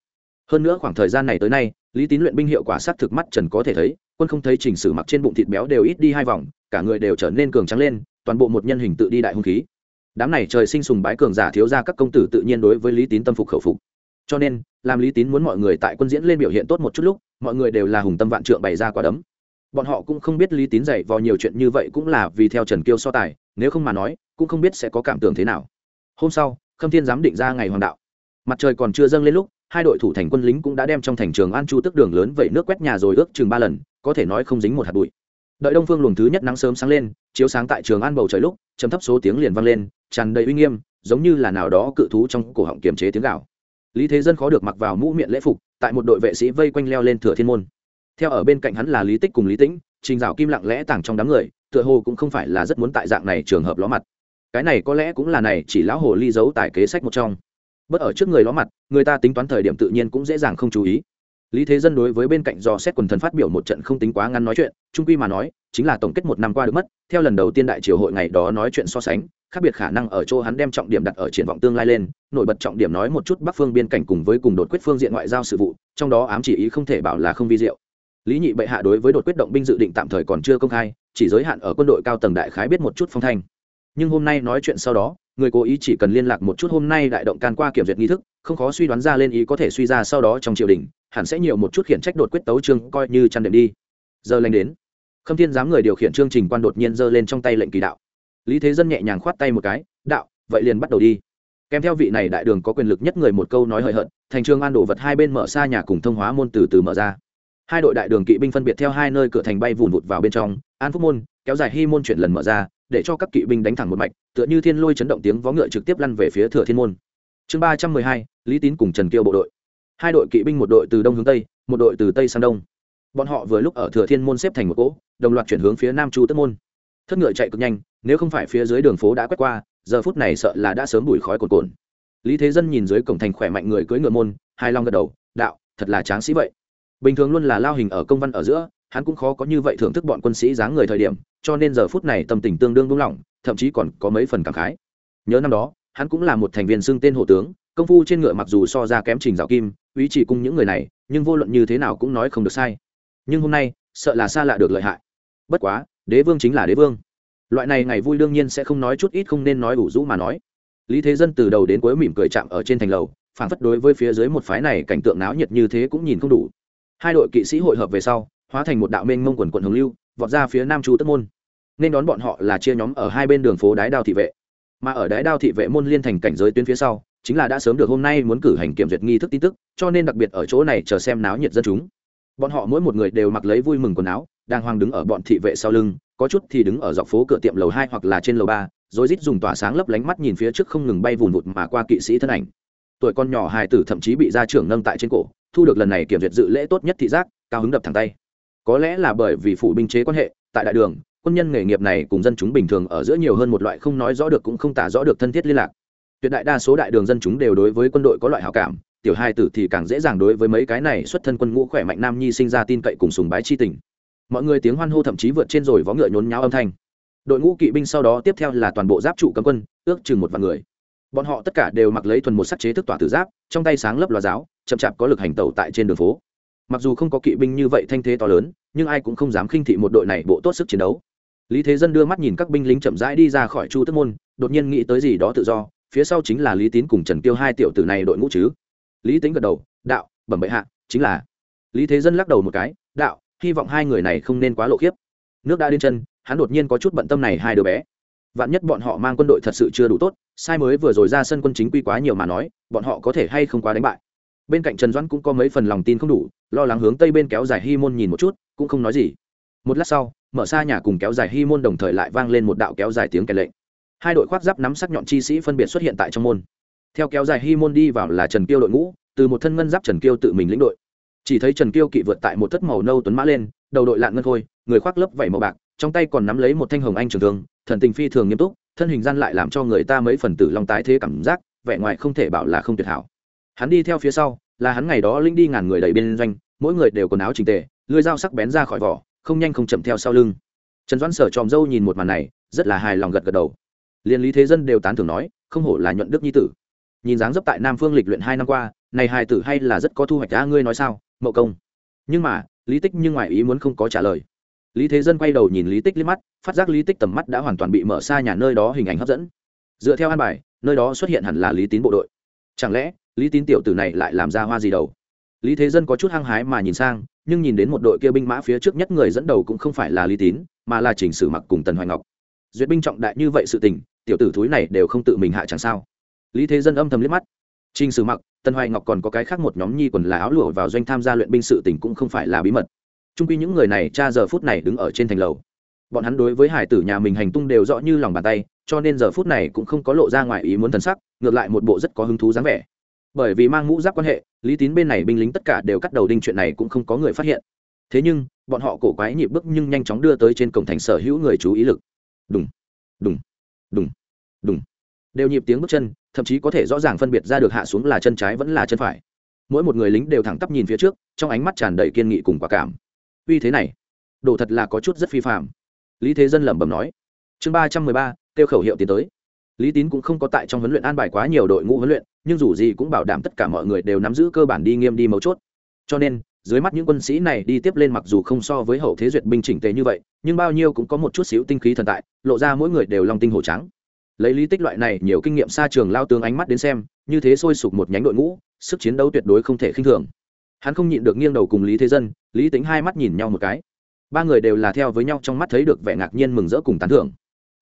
Hơn nữa khoảng thời gian này tới nay, lý tín luyện binh hiệu quả sát thực mắt trần có thể thấy, quân không thấy chỉnh sử mặc trên bụng thịt béo đều ít đi hai vòng, cả người đều trở nên cường trắng lên, toàn bộ một nhân hình tự đi đại hung khí. Đám này trời sinh sùng bái cường giả thiếu ra các công tử tự nhiên đối với lý tín tâm phục khẩu phục. Cho nên, làm lý tín muốn mọi người tại quân diễn lên biểu hiện tốt một chút lúc, mọi người đều là hùng tâm vạn trượng bày ra quả đấm bọn họ cũng không biết lý tín dạy vào nhiều chuyện như vậy cũng là vì theo trần kiêu so tài, nếu không mà nói, cũng không biết sẽ có cảm tưởng thế nào. Hôm sau, khâm thiên giám định ra ngày hoàng đạo. Mặt trời còn chưa dâng lên lúc, hai đội thủ thành quân lính cũng đã đem trong thành trường an chu tức đường lớn vẩy nước quét nhà rồi ước chừng ba lần, có thể nói không dính một hạt bụi. Đợi đông phương luồng thứ nhất nắng sớm sáng lên, chiếu sáng tại trường an bầu trời lúc chấm thấp số tiếng liền vang lên, tràn đầy uy nghiêm, giống như là nào đó cự thú trong cổ họng kiềm chế tiếng gạo lý thế dân khó được mặc vào mũ miệng lễ phục, tại một đội vệ sĩ vây quanh leo lên thừa thiên môn theo ở bên cạnh hắn là lý tích cùng lý tĩnh, trình dạo kim lặng lẽ tàng trong đám người, tựa hồ cũng không phải là rất muốn tại dạng này trường hợp ló mặt. Cái này có lẽ cũng là này, chỉ lão hồ ly giấu tại kế sách một trong. Bất ở trước người ló mặt, người ta tính toán thời điểm tự nhiên cũng dễ dàng không chú ý. Lý thế dân đối với bên cạnh do xét quần thần phát biểu một trận không tính quá ngắn nói chuyện, trung quy mà nói, chính là tổng kết một năm qua được mất, theo lần đầu tiên đại triều hội ngày đó nói chuyện so sánh, khác biệt khả năng ở chỗ hắn đem trọng điểm đặt ở triển vọng tương lai lên, nổi bật trọng điểm nói một chút bắc phương biên cảnh cùng với cùng đột quyết phương diện ngoại giao sự vụ, trong đó ám chỉ ý không thể bảo là không vi diệu lý nhị bệ hạ đối với đột quyết động binh dự định tạm thời còn chưa công khai, chỉ giới hạn ở quân đội cao tầng đại khái biết một chút phong thanh. Nhưng hôm nay nói chuyện sau đó, người cố ý chỉ cần liên lạc một chút hôm nay đại động can qua kiểm duyệt nghi thức, không khó suy đoán ra lên ý có thể suy ra sau đó trong triều đình, hẳn sẽ nhiều một chút khiển trách đột quyết tấu trương coi như chăn đệm đi. Giờ lành đến. Khâm thiên giám người điều khiển chương trình quan đột nhiên giơ lên trong tay lệnh kỳ đạo. Lý thế dân nhẹ nhàng khoát tay một cái, đạo, vậy liền bắt đầu đi. Kèm theo vị này đại đường có quyền lực nhất người một câu nói hời hợt, thành trường an đổ vật hai bên mở xa nhà cùng thông hóa môn từ từ mở ra hai đội đại đường kỵ binh phân biệt theo hai nơi cửa thành bay vùn vụt vào bên trong, an phúc môn, kéo dài hy môn chuyển lần mở ra, để cho các kỵ binh đánh thẳng một mạch, tựa như thiên lôi chấn động tiếng vó ngựa trực tiếp lăn về phía thừa thiên môn. Chương ba trăm mười hai, lý tín cùng trần kiêu bộ đội. Hai đội kỵ binh một đội từ đông hướng tây, một đội từ tây sang đông. Bọn họ vừa lúc ở thừa thiên môn xếp thành một cỗ, đồng loạt chuyển hướng phía nam chu tất môn. Thất ngựa chạy cực nhanh, nếu không phải phía dưới đường phố đã quét qua, giờ phút này sợ là đã sớm bùi khói cồn cồn lý thế dân nhìn dưới cổng thành khỏe mạnh người cưỡi ngựa môn hai long gật đầu, đạo, thật là tráng sĩ vậy bình thường luôn là lao hình ở công văn ở giữa, hắn cũng khó có như vậy thưởng thức bọn quân sĩ dáng người thời điểm, cho nên giờ phút này tâm tình tương đương buông lỏng, thậm chí còn có mấy phần cảm khái. Nhớ năm đó, hắn cũng là một thành viên xưng tên hộ tướng, công phu trên ngựa mặc dù so ra kém trình dạo kim, ý chỉ cung những người này, nhưng vô luận như thế nào cũng nói không được sai. Nhưng hôm nay, sợ là xa lạ được lợi hại. Bất quá, đế vương chính là đế vương. Loại này ngày vui đương nhiên sẽ không nói chút ít không nên nói ủ rũ mà nói. Lý thế dân từ đầu đến cuối mỉm cười chạm ở trên thành lầu phản phất đối với phía dưới một phái này cảnh tượng náo nhiệt như thế cũng nhìn không đủ hai đội kỵ sĩ hội hợp về sau, hóa thành một đạo mênh mông quần quận hồng lưu, vọt ra phía nam chu tất môn. Nên đón bọn họ là chia nhóm ở hai bên đường phố đái đao thị vệ. Mà ở đái đao thị vệ môn liên thành cảnh giới tuyến phía sau, chính là đã sớm được hôm nay muốn cử hành kiểm duyệt nghi thức tin tức, cho nên đặc biệt ở chỗ này chờ xem náo nhiệt dân chúng. Bọn họ mỗi một người đều mặc lấy vui mừng quần áo, đang hoang đứng ở bọn thị vệ sau lưng, có chút thì đứng ở dọc phố cửa tiệm lầu hai hoặc là trên lầu ba rồi rít dùng tỏa sáng lấp lánh mắt nhìn phía trước không ngừng bay vùn vụt mà qua kỵ sĩ thân ảnh. Tuổi con nhỏ hài tử thậm chí bị gia trưởng nâng tại trên cổ thu được lần này kiểm duyệt dự lễ tốt nhất thị giác, cao hứng đập thẳng tay. Có lẽ là bởi vì phủ binh chế quan hệ, tại đại đường, quân nhân nghề nghiệp này cùng dân chúng bình thường ở giữa nhiều hơn một loại không nói rõ được cũng không tả rõ được thân thiết liên lạc. Tuyệt đại đa số đại đường dân chúng đều đối với quân đội có loại hảo cảm, tiểu hai tử thì càng dễ dàng đối với mấy cái này xuất thân quân ngũ khỏe mạnh nam nhi sinh ra tin cậy cùng sùng bái chi tình. Mọi người tiếng hoan hô thậm chí vượt trên rồi vó ngựa nhốn nháo âm thanh. Đội ngũ kỵ binh sau đó tiếp theo là toàn bộ giáp trụ cấm quân, ước chừng một vạn người. Bọn họ tất cả đều mặc lấy thuần một sắc chế thức tỏa tử giáp, trong tay sáng lấp lò giáo chậm chạp có lực hành tẩu tại trên đường phố. Mặc dù không có kỵ binh như vậy thanh thế to lớn, nhưng ai cũng không dám khinh thị một đội này bộ tốt sức chiến đấu. Lý thế dân đưa mắt nhìn các binh lính chậm rãi đi ra khỏi chu tức môn, đột nhiên nghĩ tới gì đó tự do, phía sau chính là lý tín cùng trần kiêu hai tiểu tử này đội ngũ chứ. Lý tính gật đầu, đạo, bẩm bệ hạ, chính là. Lý thế dân lắc đầu một cái, đạo, hy vọng hai người này không nên quá lộ khiếp. Nước đã đến chân, hắn đột nhiên có chút bận tâm này hai đứa bé. Vạn nhất bọn họ mang quân đội thật sự chưa đủ tốt, sai mới vừa rồi ra sân quân chính quy quá nhiều mà nói, bọn họ có thể hay không quá đánh bại bên cạnh trần doãn cũng có mấy phần lòng tin không đủ, lo lắng hướng tây bên kéo dài hy môn nhìn một chút, cũng không nói gì. Một lát sau, mở xa nhà cùng kéo dài hy môn đồng thời lại vang lên một đạo kéo dài tiếng kèn lệnh. Hai đội khoác giáp nắm sắc nhọn chi sĩ phân biệt xuất hiện tại trong môn. Theo kéo dài hy môn đi vào là trần kiêu đội ngũ, từ một thân ngân giáp trần kiêu tự mình lĩnh đội. Chỉ thấy trần kiêu kỵ vượt tại một thất màu nâu tuấn mã lên, đầu đội lạng ngân khôi, người khoác lớp vảy màu bạc, trong tay còn nắm lấy một thanh hồng anh trường thương, thần tình phi thường nghiêm túc, thân hình gian lại làm cho người ta mấy phần tử long tái thế cảm giác, vẻ ngoài không thể bảo là không tuyệt hảo hắn đi theo phía sau, là hắn ngày đó linh đi ngàn người đầy bên doanh, mỗi người đều quần áo trình tề, lưỡi dao sắc bén ra khỏi vỏ, không nhanh không chậm theo sau lưng. Trần doãn sở tròm dâu nhìn một màn này, rất là hài lòng gật gật đầu. Liên lý thế dân đều tán thưởng nói, không hổ là nhuận đức nhi tử. Nhìn dáng dấp tại nam phương lịch luyện hai năm qua, này hài tử hay là rất có thu hoạch đã ngươi nói sao, mậu công? Nhưng mà, lý tích nhưng ngoài ý muốn không có trả lời. Lý thế dân quay đầu nhìn lý tích liếc mắt, phát giác lý tích tầm mắt đã hoàn toàn bị mở xa nhà nơi đó hình ảnh hấp dẫn. Dựa theo an bài, nơi đó xuất hiện hẳn là lý tín bộ đội. Chẳng lẽ lý tín tiểu tử này lại làm ra hoa gì đầu. Lý thế dân có chút hăng hái mà nhìn sang, nhưng nhìn đến một đội kia binh mã phía trước nhất người dẫn đầu cũng không phải là lý tín, mà là chỉnh sử mặc cùng tần hoài ngọc. Duyệt binh trọng đại như vậy sự tình, tiểu tử thúi này đều không tự mình hạ chẳng sao. Lý thế dân âm thầm liếc mắt. Trình sử mặc, tần hoài ngọc còn có cái khác một nhóm nhi quần là áo lụa vào doanh tham gia luyện binh sự tình cũng không phải là bí mật. Trung quy những người này cha giờ phút này đứng ở trên thành lầu. Bọn hắn đối với hải tử nhà mình hành tung đều rõ như lòng bàn tay, cho nên giờ phút này cũng không có lộ ra ngoài ý muốn thần sắc, ngược lại một bộ rất có hứng thú dáng vẻ bởi vì mang mũ giáp quan hệ, lý tín bên này binh lính tất cả đều cắt đầu đinh chuyện này cũng không có người phát hiện. Thế nhưng, bọn họ cổ quái nhịp bước nhưng nhanh chóng đưa tới trên cổng thành sở hữu người chú ý lực. Đúng đúng đúng đúng đều nhịp tiếng bước chân, thậm chí có thể rõ ràng phân biệt ra được hạ xuống là chân trái vẫn là chân phải. Mỗi một người lính đều thẳng tắp nhìn phía trước, trong ánh mắt tràn đầy kiên nghị cùng quả cảm. Uy thế này, đồ thật là có chút rất phi phạm lý thế dân lẩm bẩm nói, chương ba trăm mười ba, kêu khẩu hiệu tiến tới lý tín cũng không có tại trong huấn luyện an bài quá nhiều đội ngũ huấn luyện, nhưng dù gì cũng bảo đảm tất cả mọi người đều nắm giữ cơ bản đi nghiêm đi mấu chốt. Cho nên, dưới mắt những quân sĩ này đi tiếp lên mặc dù không so với hậu thế duyệt binh chỉnh tề như vậy, nhưng bao nhiêu cũng có một chút xíu tinh khí thần tại, lộ ra mỗi người đều long tinh hổ trắng. Lấy lý tích loại này nhiều kinh nghiệm xa trường lao tướng ánh mắt đến xem, như thế sôi sục một nhánh đội ngũ, sức chiến đấu tuyệt đối không thể khinh thường. Hắn không nhịn được nghiêng đầu cùng lý thế dân, lý tính hai mắt nhìn nhau một cái. Ba người đều là theo với nhau trong mắt thấy được vẻ ngạc nhiên mừng rỡ cùng tán thưởng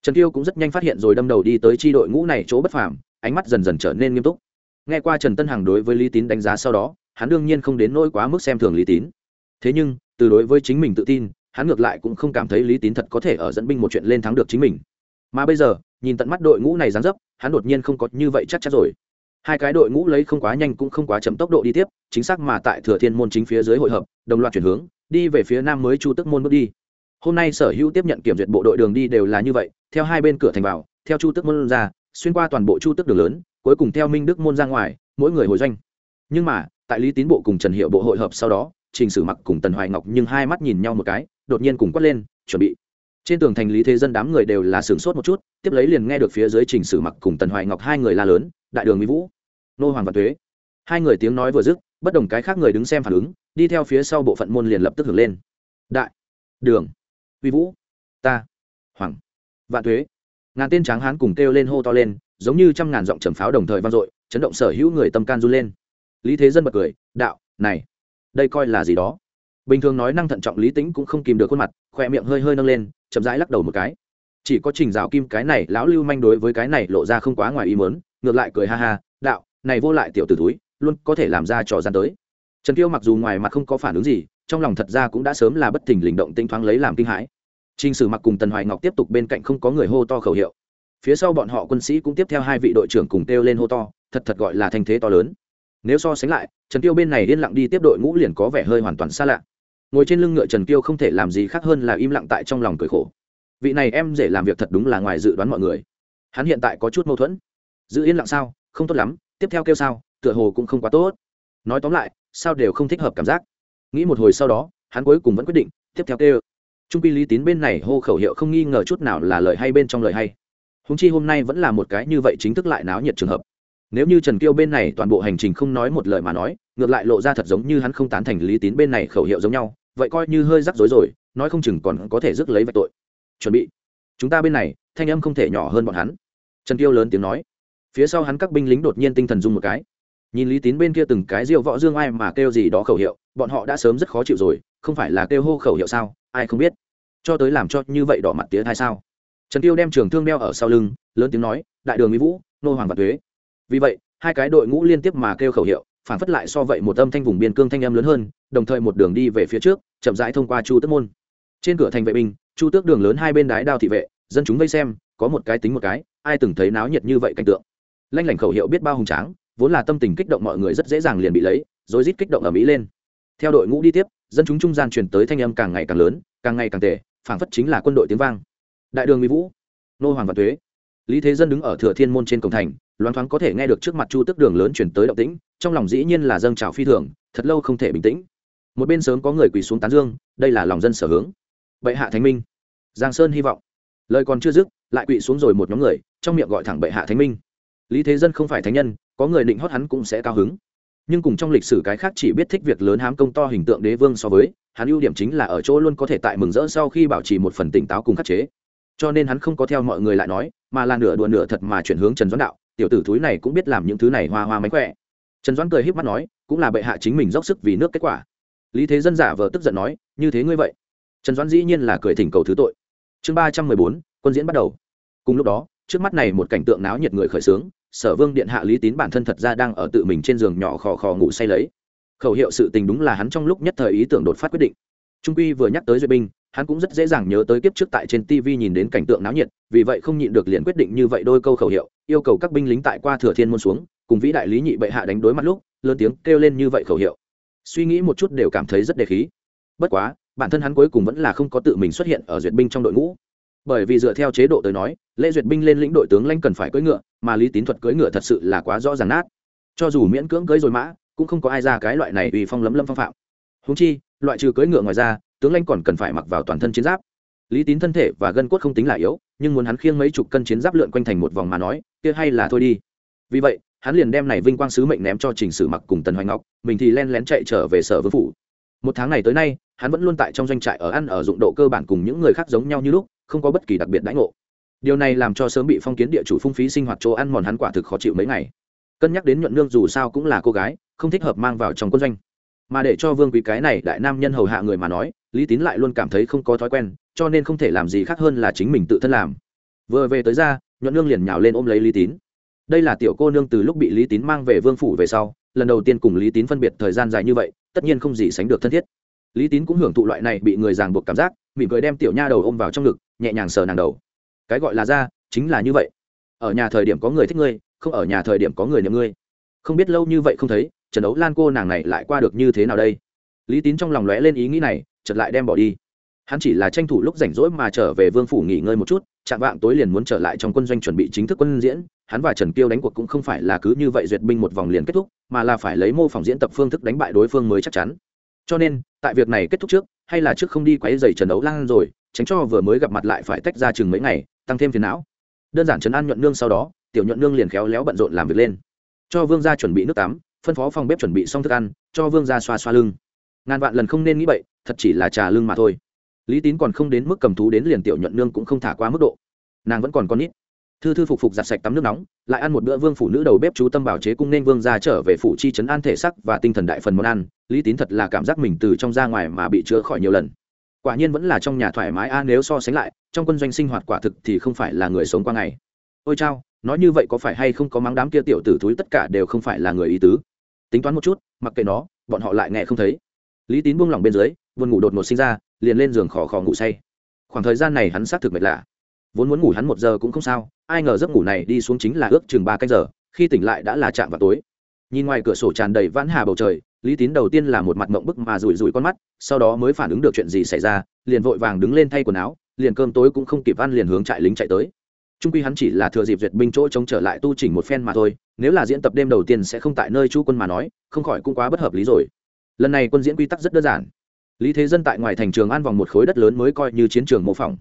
trần kiêu cũng rất nhanh phát hiện rồi đâm đầu đi tới tri đội ngũ này chỗ bất phàm, ánh mắt dần dần trở nên nghiêm túc. Nghe qua trần tân hằng đối với lý tín đánh giá sau đó, hắn đương nhiên không đến nỗi quá mức xem thường lý tín. Thế nhưng, từ đối với chính mình tự tin, hắn ngược lại cũng không cảm thấy lý tín thật có thể ở dẫn binh một chuyện lên thắng được chính mình. Mà bây giờ, nhìn tận mắt đội ngũ này dán dấp, hắn đột nhiên không có như vậy chắc chắn rồi. Hai cái đội ngũ lấy không quá nhanh cũng không quá chậm tốc độ đi tiếp, chính xác mà tại thừa thiên môn chính phía dưới hội hợp, đồng loạt chuyển hướng, đi về phía nam mới chu tức môn bước đi hôm nay sở hữu tiếp nhận kiểm duyệt bộ đội đường đi đều là như vậy, theo hai bên cửa thành vào, theo chu tức môn ra, xuyên qua toàn bộ chu tức đường lớn, cuối cùng theo minh đức môn ra ngoài, mỗi người hồi doanh. Nhưng mà, tại lý tín bộ cùng trần hiệu bộ hội hợp sau đó, trình sử mặc cùng tần hoài ngọc nhưng hai mắt nhìn nhau một cái, đột nhiên cùng quát lên, chuẩn bị. Trên tường thành lý thế dân đám người đều là sửng sốt một chút, tiếp lấy liền nghe được phía dưới trình sử mặc cùng tần hoài ngọc hai người la lớn, đại đường mỹ vũ, nô hoàng và thuế hai người tiếng nói vừa dứt, bất đồng cái khác người đứng xem phản ứng, đi theo phía sau bộ phận môn liền lập tức hưởng lên. Đại đường vi vũ, ta, hoàng, vạn thuế ngàn tên tráng hán cùng kêu lên hô to lên, giống như trăm ngàn giọng trầm pháo đồng thời vang dội, chấn động sở hữu người tâm can run lên. Lý thế dân bật cười, đạo, này, đây coi là gì đó? Bình thường nói năng thận trọng lý tính cũng không kìm được khuôn mặt khoe miệng hơi hơi nâng lên, chậm rãi lắc đầu một cái. Chỉ có trình rào kim cái này lão lưu manh đối với cái này lộ ra không quá ngoài ý mớn ngược lại cười ha ha, đạo, này vô lại tiểu t ử túi luôn có thể làm ra trò gian tới. Trần kiêu mặc dù ngoài mặt không có phản ứng gì trong lòng thật ra cũng đã sớm là bất thình lình động tinh thoáng lấy làm kinh hãi. Trình sử mặc cùng tần hoài ngọc tiếp tục bên cạnh không có người hô to khẩu hiệu. Phía sau bọn họ quân sĩ cũng tiếp theo hai vị đội trưởng cùng kêu lên hô to, thật thật gọi là thành thế to lớn. Nếu so sánh lại, trần kiêu bên này yên lặng đi tiếp đội ngũ liền có vẻ hơi hoàn toàn xa lạ. Ngồi trên lưng ngựa trần kiêu không thể làm gì khác hơn là im lặng tại trong lòng cười khổ. Vị này em dễ làm việc thật đúng là ngoài dự đoán mọi người. Hắn hiện tại có chút mâu thuẫn. Giữ yên lặng sao? Không tốt lắm. Tiếp theo kêu sao? Tựa hồ cũng không quá tốt. Nói tóm lại, sao đều không thích hợp cảm giác nghĩ một hồi sau đó, hắn cuối cùng vẫn quyết định, tiếp theo kêu. Trung pi lý tín bên này hô khẩu hiệu không nghi ngờ chút nào là lời hay bên trong lời hay. Húng chi hôm nay vẫn là một cái như vậy chính thức lại náo nhiệt trường hợp. Nếu như trần kiêu bên này toàn bộ hành trình không nói một lời mà nói, ngược lại lộ ra thật giống như hắn không tán thành lý tín bên này khẩu hiệu giống nhau, vậy coi như hơi rắc rối rồi, nói không chừng còn có thể rước lấy vạch tội. Chuẩn bị. Chúng ta bên này, thanh âm không thể nhỏ hơn bọn hắn. Trần kiêu lớn tiếng nói. Phía sau hắn các binh lính đột nhiên tinh thần dung một cái. Nhìn lý tín bên kia từng cái rượu võ dương ai mà kêu gì đó khẩu hiệu bọn họ đã sớm rất khó chịu rồi, không phải là kêu hô khẩu hiệu sao, ai không biết. Cho tới làm cho như vậy đỏ mặt tía thai sao? Trần tiêu đem trường thương đeo ở sau lưng, lớn tiếng nói, đại đường mỹ vũ, nô hoàng và thuế vì vậy, hai cái đội ngũ liên tiếp mà kêu khẩu hiệu, phản phất lại so vậy một âm thanh vùng biên cương thanh âm lớn hơn, đồng thời một đường đi về phía trước, chậm rãi thông qua chu tước môn. Trên cửa thành vệ binh, chu tước đường lớn hai bên đái đao thị vệ, dân chúng vây xem, có một cái tính một cái, ai từng thấy náo nhiệt như vậy cảnh tượng. Lanh lảnh khẩu hiệu biết bao hùng tráng, vốn là tâm tình kích động mọi người rất dễ dàng liền bị lấy rồi rít kích động ở mỹ lên theo đội ngũ đi tiếp, dân chúng trung gian chuyển tới thanh âm càng ngày càng lớn, càng ngày càng tệ phảng phất chính là quân đội tiếng vang. Đại đường mỹ vũ, nô hoàng và thuế lý thế dân đứng ở thừa thiên môn trên cổng thành, loáng thoáng có thể nghe được trước mặt chu tức đường lớn chuyển tới động tĩnh, trong lòng dĩ nhiên là dâng trào phi thường, thật lâu không thể bình tĩnh. Một bên sớm có người quỳ xuống tán dương, đây là lòng dân sở hướng. Bệ hạ thánh minh. Giang sơn hy vọng. Lời còn chưa dứt, lại quỳ xuống rồi một nhóm người, trong miệng gọi thẳng bệ hạ thánh minh. Lý thế dân không phải thánh nhân, có người định hót hắn cũng sẽ cao hứng nhưng cùng trong lịch sử cái khác chỉ biết thích việc lớn hám công to hình tượng đế vương so với, hắn ưu điểm chính là ở chỗ luôn có thể tại mừng rỡ sau khi bảo trì một phần tỉnh táo cùng khắc chế. Cho nên hắn không có theo mọi người lại nói, mà là nửa đùa nửa thật mà chuyển hướng trần doãn đạo, tiểu tử thúi này cũng biết làm những thứ này hoa hoa mánh khỏe. Trần doãn cười h í p mắt nói, cũng là bệ hạ chính mình dốc sức vì nước kết quả. Lý thế dân giả vờ tức giận nói, như thế ngươi vậy? Trần doãn dĩ nhiên là cười thỉnh cầu thứ tội. Chương ba trăm mười bốn, quân diễn bắt đầu. Cùng lúc đó, trước mắt này một cảnh tượng náo nhiệt người khởi xướng sở vương điện hạ lý tín bản thân thật ra đang ở tự mình trên giường nhỏ khò khò ngủ say lấy. Khẩu hiệu sự tình đúng là hắn trong lúc nhất thời ý tưởng đột phát quyết định. Trung quy vừa nhắc tới duyệt binh, hắn cũng rất dễ dàng nhớ tới kiếp trước tại trên tv nhìn đến cảnh tượng náo nhiệt, vì vậy không nhịn được liền quyết định như vậy đôi câu khẩu hiệu, yêu cầu các binh lính tại qua thừa thiên môn xuống, cùng vĩ đại lý nhị bệ hạ đánh đối mặt lúc, lớn tiếng kêu lên như vậy khẩu hiệu. Suy nghĩ một chút đều cảm thấy rất đề khí. Bất quá, bản thân hắn cuối cùng vẫn là không có tự mình xuất hiện ở duyệt binh trong đội ngũ bởi vì dựa theo chế độ tới nói, lễ duyệt binh lên lĩnh đội tướng lãnh cần phải cưỡi ngựa, mà lý tín thuật cưỡi ngựa thật sự là quá rõ ràng nát. Cho dù miễn cưỡng cưỡi rồi mã, cũng không có ai ra cái loại này uy phong lấm lâm phong phạm. Húng chi, loại trừ cưỡi ngựa ngoài ra, tướng lãnh còn cần phải mặc vào toàn thân chiến giáp. Lý tín thân thể và gân cốt không tính là yếu, nhưng muốn hắn khiêng mấy chục cân chiến giáp lượn quanh thành một vòng mà nói, kia hay là thôi đi. Vì vậy, hắn liền đem này vinh quang sứ mệnh ném cho trình sử mặc cùng tần hoành ngọc, mình thì len lén chạy trở về sở vương phủ. Một tháng này tới nay, hắn vẫn luôn tại trong doanh trại ở ăn ở dụng độ cơ bản cùng những người khác giống nhau như lúc không có bất kỳ đặc biệt đãi ngộ. Điều này làm cho sớm bị phong kiến địa chủ phung phí sinh hoạt chỗ ăn mòn hắn quả thực khó chịu mấy ngày. Cân nhắc đến nhuận nương dù sao cũng là cô gái, không thích hợp mang vào trong quân doanh. Mà để cho vương quý cái này đại nam nhân hầu hạ người mà nói, lý tín lại luôn cảm thấy không có thói quen, cho nên không thể làm gì khác hơn là chính mình tự thân làm. Vừa về tới ra, nhuận nương liền nhào lên ôm lấy lý tín. Đây là tiểu cô nương từ lúc bị lý tín mang về vương phủ về sau, lần đầu tiên cùng lý tín phân biệt thời gian dài như vậy, tất nhiên không gì sánh được thân thiết lý tín cũng hưởng thụ loại này bị người ràng buộc cảm giác, mỉm cười đem tiểu nha đầu ôm vào trong ngực, nhẹ nhàng sờ nàng đầu. Cái gọi là ra, chính là như vậy. Ở nhà thời điểm có người thích ngươi, không ở nhà thời điểm có người niệm ngươi. Không biết lâu như vậy không thấy, trần đấu lan cô nàng này lại qua được như thế nào đây? Lý tín trong lòng lóe lên ý nghĩ này, chợt lại đem bỏ đi. Hắn chỉ là tranh thủ lúc rảnh rỗi mà trở về vương phủ nghỉ ngơi một chút, chạm vạng tối liền muốn trở lại trong quân doanh chuẩn bị chính thức quân diễn, hắn và trần kiêu đánh cuộc cũng không phải là cứ như vậy duyệt binh một vòng liền kết thúc, mà là phải lấy mô phỏng diễn tập phương thức đánh bại đối phương mới chắc chắn cho nên, tại việc này kết thúc trước, hay là trước không đi quấy dày trần đấu lan rồi, tránh cho vừa mới gặp mặt lại phải tách ra chừng mấy ngày, tăng thêm phiền não. Đơn giản trấn an nhuận nương sau đó, tiểu nhuận nương liền khéo léo bận rộn làm việc lên. Cho vương gia chuẩn bị nước tắm, phân phó phòng bếp chuẩn bị xong thức ăn, cho vương gia xoa xoa lưng. Ngàn vạn lần không nên nghĩ vậy thật chỉ là trà lưng mà thôi. Lý tín còn không đến mức cầm thú đến liền tiểu nhuận nương cũng không thả qua mức độ. Nàng vẫn còn con ít thư thư phục phục giặt sạch tắm nước nóng, lại ăn một bữa vương phủ nữ đầu bếp chú tâm bảo chế cung nên vương ra trở về phủ chi chấn an thể sắc và tinh thần đại phần món ăn, lý tín thật là cảm giác mình từ trong ra ngoài mà bị chữa khỏi nhiều lần. Quả nhiên vẫn là trong nhà thoải mái a à, nếu so sánh lại, trong quân doanh sinh hoạt quả thực thì không phải là người sống qua ngày. Ôi chao, nói như vậy có phải hay không có mắng đám kia tiểu tử thúi tất cả đều không phải là người ý tứ? Tính toán một chút, mặc kệ nó, bọn họ lại nghe không thấy. Lý tín buông lỏng bên dưới, buồn ngủ đột ngột sinh ra, liền lên giường khò khò ngủ say. Khoảng thời gian này hắn xác thực mệt lạ. Vốn muốn ngủ hắn một giờ cũng không sao ai ngờ giấc ngủ này đi xuống chính là ước chừng ba canh giờ, khi tỉnh lại đã là chạm vào tối. Nhìn ngoài cửa sổ tràn đầy vãn hà bầu trời, lý tín đầu tiên là một mặt mộng bức mà rủi rủi con mắt, sau đó mới phản ứng được chuyện gì xảy ra, liền vội vàng đứng lên thay quần áo, liền cơm tối cũng không kịp ăn liền hướng trại lính chạy tới. Trung quy hắn chỉ là thừa dịp duyệt binh chỗ chống trở lại tu chỉnh một phen mà thôi, nếu là diễn tập đêm đầu tiên sẽ không tại nơi chú quân mà nói, không khỏi cũng quá bất hợp lý rồi. Lần này quân diễn quy tắc rất đơn giản. Lý thế dân tại ngoài thành trường an vòng một khối đất lớn mới coi như chiến trường mô phỏng.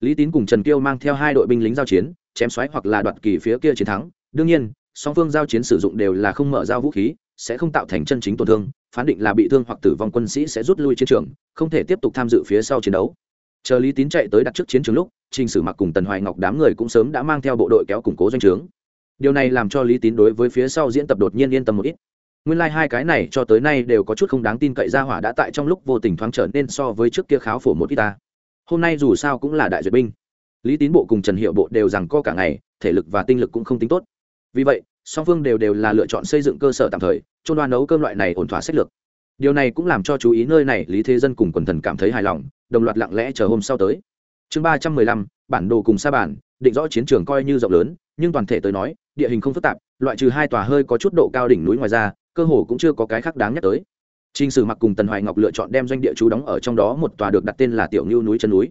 Lý tín cùng trần kiêu mang theo hai đội binh lính giao chiến chém xoáy hoặc là đoạt kỳ phía kia chiến thắng. Đương nhiên, song phương giao chiến sử dụng đều là không mở giao vũ khí, sẽ không tạo thành chân chính tổn thương, phán định là bị thương hoặc tử vong quân sĩ sẽ rút lui chiến trường, không thể tiếp tục tham dự phía sau chiến đấu. Chờ lý tín chạy tới đặt trước chiến trường lúc, trình sử mặc cùng tần hoài ngọc đám người cũng sớm đã mang theo bộ đội kéo củng cố doanh trướng. Điều này làm cho lý tín đối với phía sau diễn tập đột nhiên yên tâm một ít. Nguyên lai hai cái này cho tới nay đều có chút không đáng tin cậy ra hỏa đã tại trong lúc vô tình thoáng trở nên so với trước kia kháo phổ một ít ta. Hôm nay dù sao cũng là đại duyệt binh lý tín bộ cùng trần hiệu bộ đều rằng co cả ngày, thể lực và tinh lực cũng không tính tốt. Vì vậy, song phương đều đều là lựa chọn xây dựng cơ sở tạm thời trôn đoan nấu cơm loại này ổn thỏa sách lược. Điều này cũng làm cho chú ý nơi này lý thế dân cùng quần thần cảm thấy hài lòng, đồng loạt lặng lẽ chờ hôm sau tới. Chương ba trăm mười lăm, bản đồ cùng sa bản định rõ chiến trường coi như rộng lớn, nhưng toàn thể tới nói, địa hình không phức tạp, loại trừ hai tòa hơi có chút độ cao đỉnh núi ngoài ra, cơ hồ cũng chưa có cái khác đáng nhắc tới. Trình Sử Mặc cùng Tần Hoài Ngọc lựa chọn đem doanh địa chú đóng ở trong đó một tòa được đặt tên là Tiểu ngưu núi chân núi.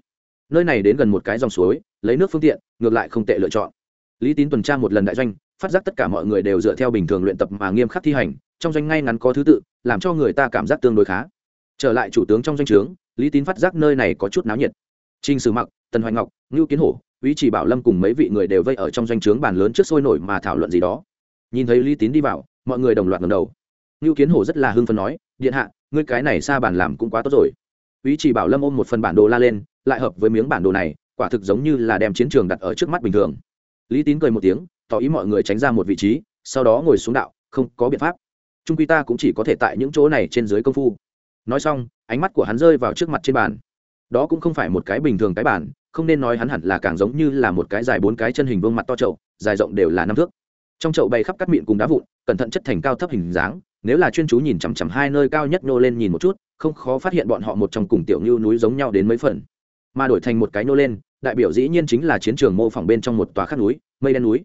Nơi này đến gần một cái dòng suối, lấy nước phương tiện, ngược lại không tệ lựa chọn. Lý Tín tuần tra một lần đại doanh, phát giác tất cả mọi người đều dựa theo bình thường luyện tập mà nghiêm khắc thi hành, trong doanh ngay ngắn có thứ tự, làm cho người ta cảm giác tương đối khá. Trở lại chủ tướng trong doanh trướng, Lý Tín phát giác nơi này có chút náo nhiệt. Trình Sử Mặc, Tần Hoài Ngọc, ngưu Kiến Hổ, Úy Chỉ Bảo Lâm cùng mấy vị người đều vây ở trong doanh trướng bàn lớn trước sôi nổi mà thảo luận gì đó. Nhìn thấy Lý Tín đi vào, mọi người đồng loạt ngẩng đầu. ngưu Kiến Hổ rất là hưng phấn nói, điện hạ, ngươi cái này xa bàn làm cũng quá tốt rồi ý chỉ bảo lâm ôm một phần bản đồ la lên lại hợp với miếng bản đồ này, quả thực giống như là đem chiến trường đặt ở trước mắt bình thường. Lý tín cười một tiếng, tỏ ý mọi người tránh ra một vị trí, sau đó ngồi xuống đạo, không có biện pháp. Trung quy ta cũng chỉ có thể tại những chỗ này trên dưới công phu. Nói xong, ánh mắt của hắn rơi vào trước mặt trên bàn. Đó cũng không phải một cái bình thường cái bàn, không nên nói hắn hẳn là càng giống như là một cái dài bốn cái chân hình vương mặt to trậu dài rộng đều là năm thước. Trong chậu bày khắp các miệng cùng đá vụn, cẩn thận chất thành cao thấp hình dáng, nếu là chuyên chú nhìn chằm chằm hai nơi cao nhất nô lên nhìn một chút, không khó phát hiện bọn họ một trong cùng tiểu như núi giống nhau đến mấy phần mà đổi thành một cái nô lên, đại biểu dĩ nhiên chính là chiến trường mô phỏng bên trong một tòa khắc núi, mây đen núi.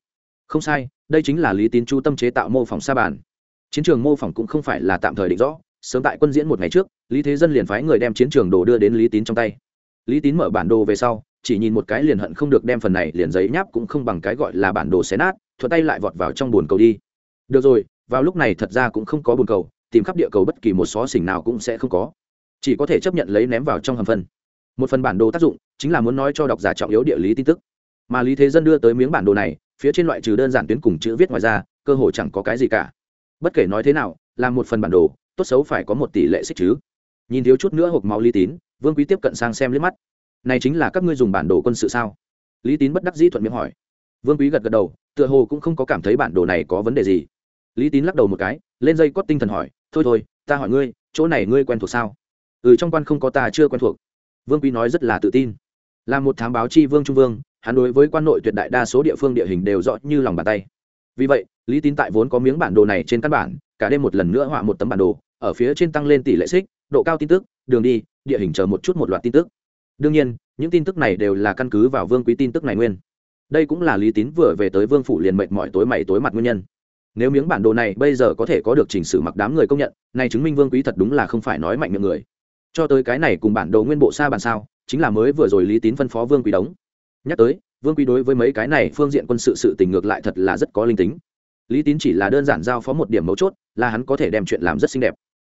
Không sai, đây chính là lý tín Chu tâm chế tạo mô phỏng sa bàn. Chiến trường mô phỏng cũng không phải là tạm thời định rõ, sớm tại quân diễn một ngày trước, lý thế dân liền phái người đem chiến trường đồ đưa đến lý tín trong tay. Lý tín mở bản đồ về sau, chỉ nhìn một cái liền hận không được đem phần này liền giấy nháp cũng không bằng cái gọi là bản đồ xé nát thuật tay lại vọt vào trong bồn cầu đi. Được rồi, vào lúc này thật ra cũng không có bồn cầu, tìm khắp địa cầu bất kỳ một xó xỉnh nào cũng sẽ không có. Chỉ có thể chấp nhận lấy ném vào trong hầm phân một phần bản đồ tác dụng chính là muốn nói cho độc giả trọng yếu địa lý tin tức. Mà lý thế dân đưa tới miếng bản đồ này, phía trên loại trừ đơn giản tuyến cùng chữ viết ngoài ra, cơ hội chẳng có cái gì cả. Bất kể nói thế nào làm một phần bản đồ, tốt xấu phải có một tỷ lệ xích chứ. Nhìn thiếu chút nữa hộp máu lý tín, vương quý tiếp cận sang xem liếc mắt. Này chính là các ngươi dùng bản đồ quân sự sao? Lý tín bất đắc dĩ thuận miệng hỏi. Vương quý gật gật đầu, tựa hồ cũng không có cảm thấy bản đồ này có vấn đề gì. Lý tín lắc đầu một cái, lên dây cót tinh thần hỏi, thôi thôi, ta hỏi ngươi, chỗ này ngươi quen thuộc sao? Ừ trong quan không có ta chưa quen thuộc vương quý nói rất là tự tin. Là một thám báo chi vương trung vương, hắn đối với quan nội tuyệt đại đa số địa phương địa hình đều rõ như lòng bàn tay. Vì vậy, lý tín tại vốn có miếng bản đồ này trên căn bản, cả đêm một lần nữa họa một tấm bản đồ, ở phía trên tăng lên tỷ lệ xích, độ cao tin tức, đường đi, địa hình chờ một chút một loạt tin tức. Đương nhiên, những tin tức này đều là căn cứ vào vương quý tin tức này nguyên. Đây cũng là lý tín vừa về tới vương phủ liền mệt mỏi tối mày tối mặt nguyên nhân. Nếu miếng bản đồ này bây giờ có thể có được chỉnh sử mặc đám người công nhận này chứng minh vương quý thật đúng là không phải nói mạnh miệng người cho tới cái này cùng bản đồ nguyên bộ xa bản sao, chính là mới vừa rồi lý tín phân phó vương quý đóng nhắc tới, vương quý đối với mấy cái này phương diện quân sự sự tình ngược lại thật là rất có linh tính. Lý tín chỉ là đơn giản giao phó một điểm mấu chốt, là hắn có thể đem chuyện làm rất xinh đẹp.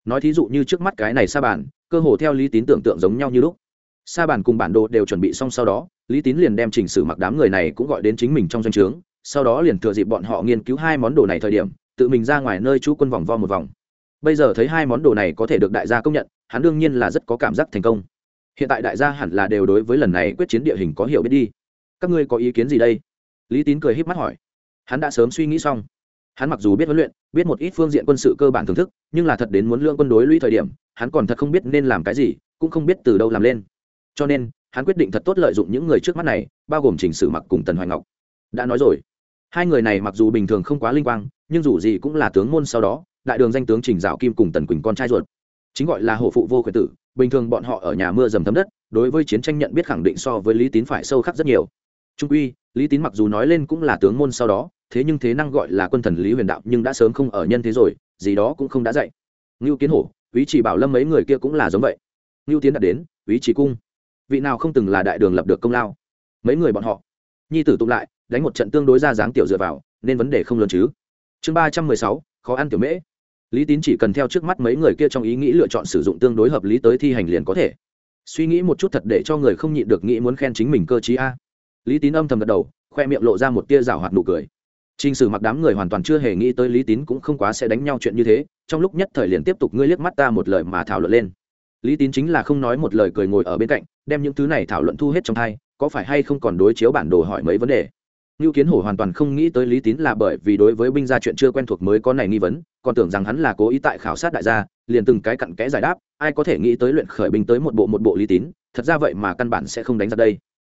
Nói thí dụ như trước mắt cái này sa bàn cơ hồ theo lý tín tưởng tượng giống nhau như lúc. Sa bàn cùng bản đồ đều chuẩn bị xong sau đó, lý tín liền đem chỉnh sử mặc đám người này cũng gọi đến chính mình trong doanh trướng, sau đó liền thừa dịp bọn họ nghiên cứu hai món đồ này thời điểm, tự mình ra ngoài nơi chú quân vòng vo một vòng. Bây giờ thấy hai món đồ này có thể được đại gia công nhận hắn đương nhiên là rất có cảm giác thành công. Hiện tại đại gia hẳn là đều đối với lần này quyết chiến địa hình có hiểu biết đi. Các ngươi có ý kiến gì đây? Lý tín cười híp mắt hỏi. Hắn đã sớm suy nghĩ xong. Hắn mặc dù biết huấn luyện, biết một ít phương diện quân sự cơ bản thưởng thức, nhưng là thật đến muốn lương quân đối lũy thời điểm, hắn còn thật không biết nên làm cái gì, cũng không biết từ đâu làm lên. Cho nên, hắn quyết định thật tốt lợi dụng những người trước mắt này, bao gồm trình sử mặc cùng tần hoài ngọc. Đã nói rồi, hai người này mặc dù bình thường không quá linh quang, nhưng dù gì cũng là tướng môn sau đó, đại đường danh tướng trình dạo kim cùng tần quỳnh con trai ruột chính gọi là hổ phụ vô khuyển tử, bình thường bọn họ ở nhà mưa dầm thấm đất, đối với chiến tranh nhận biết khẳng định so với lý tín phải sâu khắc rất nhiều. Trung uy lý tín mặc dù nói lên cũng là tướng môn sau đó, thế nhưng thế năng gọi là quân thần lý huyền đạo nhưng đã sớm không ở nhân thế rồi, gì đó cũng không đã dạy. Ngưu kiến hổ ý chỉ bảo lâm mấy người kia cũng là giống vậy. Ngưu tiến đã đến ý chỉ cung. Vị nào không từng là đại đường lập được công lao? Mấy người bọn họ. Nhi tử tụng lại, đánh một trận tương đối ra dáng tiểu dựa vào, nên vấn đề không lớn chứ. Chương ba trăm mười sáu, khó ăn tiểu mễ lý tín chỉ cần theo trước mắt mấy người kia trong ý nghĩ lựa chọn sử dụng tương đối hợp lý tới thi hành liền có thể. Suy nghĩ một chút thật để cho người không nhịn được nghĩ muốn khen chính mình cơ chí a. Lý tín âm thầm gật đầu, khoe miệng lộ ra một tia rào hoạt nụ cười. T r i n h sử mặc đám người hoàn toàn chưa hề nghĩ tới lý tín cũng không quá sẽ đánh nhau chuyện như thế, trong lúc nhất thời liền tiếp tục ngươi liếc mắt ta một lời mà thảo luận lên. Lý tín chính là không nói một lời cười ngồi ở bên cạnh, đem những thứ này thảo luận thu hết trong thai, có phải hay không còn đối chiếu bản đồ hỏi mấy vấn đề. Nưu Kiến Hổ hoàn toàn không nghĩ tới Lý Tín là bởi vì đối với binh gia chuyện chưa quen thuộc mới có này nghi vấn, còn tưởng rằng hắn là cố ý tại khảo sát đại gia, liền từng cái cặn kẽ giải đáp, ai có thể nghĩ tới luyện khởi binh tới một bộ một bộ Lý Tín, thật ra vậy mà căn bản sẽ không đánh ra đây.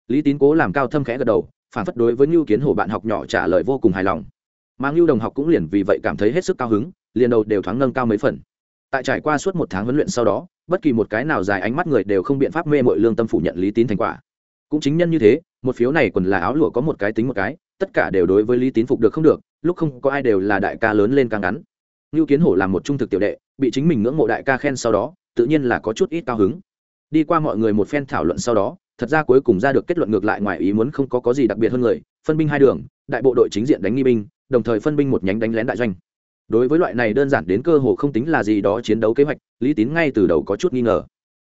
Lý Tín cố làm cao thâm khẽ gật đầu, phản phất đối với Nưu Kiến Hổ bạn học nhỏ trả lời vô cùng hài lòng. Mà Nưu đồng học cũng liền vì vậy cảm thấy hết sức cao hứng, liền đầu đều thoáng nâng cao mấy phần. Tại trải qua suốt một tháng huấn luyện sau đó, bất kỳ một cái nào dài ánh mắt người đều không biện pháp mê mội lương tâm phủ nhận Lý Tín thành quả. Cũng chính nhân như thế, một phiếu này quần là áo lụa có một cái tính một cái, tất cả đều đối với lý tín phục được không được lúc không có ai đều là đại ca lớn lên càng ngắn ngưu kiến hổ làm một trung thực tiểu đệ bị chính mình ngưỡng mộ đại ca khen sau đó tự nhiên là có chút ít cao hứng. Đi qua mọi người một phen thảo luận sau đó thật ra cuối cùng ra được kết luận ngược lại ngoài ý muốn không có có gì đặc biệt hơn người phân binh hai đường đại bộ đội chính diện đánh nghi binh đồng thời phân binh một nhánh đánh lén đại doanh. Đối với loại này đơn giản đến cơ hồ không tính là gì đó chiến đấu kế hoạch lý tín ngay từ đầu có chút nghi ngờ.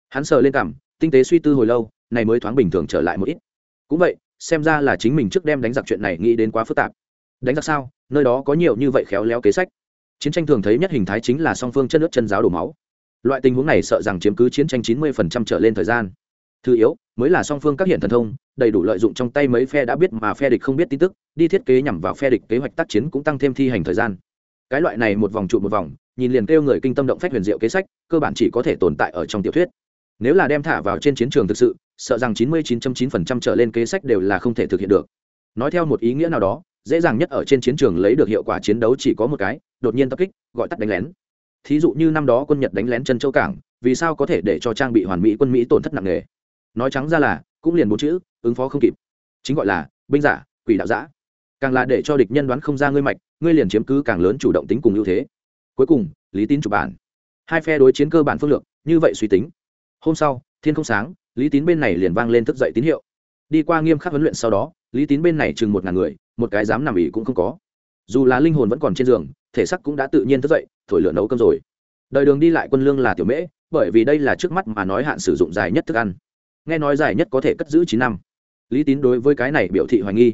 Hắn sờ lên cảm tinh tế suy tư hồi lâu này mới thoáng bình thường trở lại một ít. Cũng vậy, xem ra là chính mình trước đem đánh giặc chuyện này nghĩ đến quá phức tạp. Đánh giặc sao? Nơi đó có nhiều như vậy khéo léo kế sách. Chiến tranh thường thấy nhất hình thái chính là song phương chân nước chân giáo đổ máu. Loại tình huống này sợ rằng chiếm cứ chiến tranh chín mươi trở lên thời gian. Thứ yếu, mới là song phương các hiện thần thông, đầy đủ lợi dụng trong tay mấy phe đã biết mà phe địch không biết tin tức, đi thiết kế nhằm vào phe địch kế hoạch tác chiến cũng tăng thêm thi hành thời gian. Cái loại này một vòng trụ một vòng, nhìn liền kêu người kinh tâm động phách huyền diệu kế sách, cơ bản chỉ có thể tồn tại ở trong tiểu thuyết. Nếu là đem thả vào trên chiến trường thực sự sợ rằng 99.9% trở lên kế sách đều là không thể thực hiện được. Nói theo một ý nghĩa nào đó, dễ dàng nhất ở trên chiến trường lấy được hiệu quả chiến đấu chỉ có một cái, đột nhiên tập kích, gọi tắt đánh lén. Thí dụ như năm đó quân nhật đánh lén chân châu cảng, vì sao có thể để cho trang bị hoàn mỹ quân mỹ tổn thất nặng nề? Nói trắng ra là, cũng liền bốn chữ, ứng phó không kịp. Chính gọi là, binh giả, quỷ đạo giả càng là để cho địch nhân đoán không ra ngươi mạch, ngươi liền chiếm cứ càng lớn chủ động tính cùng ưu thế. Cuối cùng, lý tín chủ bản. Hai phe đối chiến cơ bản phương lược, như vậy suy tính. Hôm sau, thiên không sáng lý tín bên này liền vang lên thức dậy tín hiệu. Đi qua nghiêm khắc huấn luyện sau đó, lý tín bên này chừng một ngàn người, một cái dám nằm ỉ cũng không có. Dù là linh hồn vẫn còn trên giường, thể sắc cũng đã tự nhiên thức dậy, thổi lửa nấu cơm rồi. Đời đường đi lại quân lương là tiểu mễ, bởi vì đây là trước mắt mà nói hạn sử dụng dài nhất thức ăn. Nghe nói dài nhất có thể cất giữ chín năm. Lý tín đối với cái này biểu thị hoài nghi.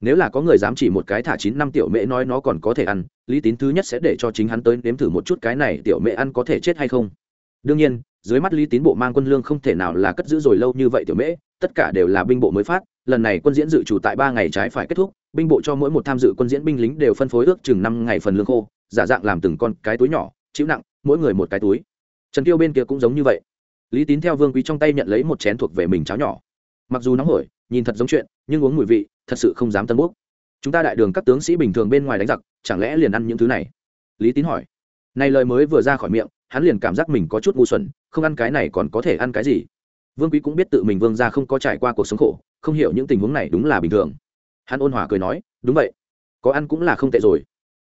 Nếu là có người dám chỉ một cái thả chín năm tiểu mễ nói nó còn có thể ăn, lý tín thứ nhất sẽ để cho chính hắn tới nếm thử một chút cái này tiểu mễ ăn có thể chết hay không. Đương nhiên dưới mắt lý tín bộ mang quân lương không thể nào là cất giữ rồi lâu như vậy tiểu mễ, tất cả đều là binh bộ mới phát, lần này quân diễn dự trù tại ba ngày trái phải kết thúc, binh bộ cho mỗi một tham dự quân diễn binh lính đều phân phối ước chừng năm ngày phần lương khô, giả dạng làm từng con cái túi nhỏ, chịu nặng, mỗi người một cái túi. Trần tiêu bên kia cũng giống như vậy. Lý tín theo vương quý trong tay nhận lấy một chén thuộc về mình cháo nhỏ. Mặc dù nóng hổi, nhìn thật giống chuyện, nhưng uống mùi vị, thật sự không dám tân bốc. Chúng ta đại đường các tướng sĩ bình thường bên ngoài đánh giặc, chẳng lẽ liền ăn những thứ này? Lý tín hỏi. Này lời mới vừa ra khỏi miệng hắn liền cảm giác mình có chút ngu xuẩn, không ăn cái này còn có thể ăn cái gì? Vương quý cũng biết tự mình vương ra không có trải qua cuộc sống khổ, không hiểu những tình huống này đúng là bình thường. Hắn ôn hòa cười nói, đúng vậy, có ăn cũng là không tệ rồi.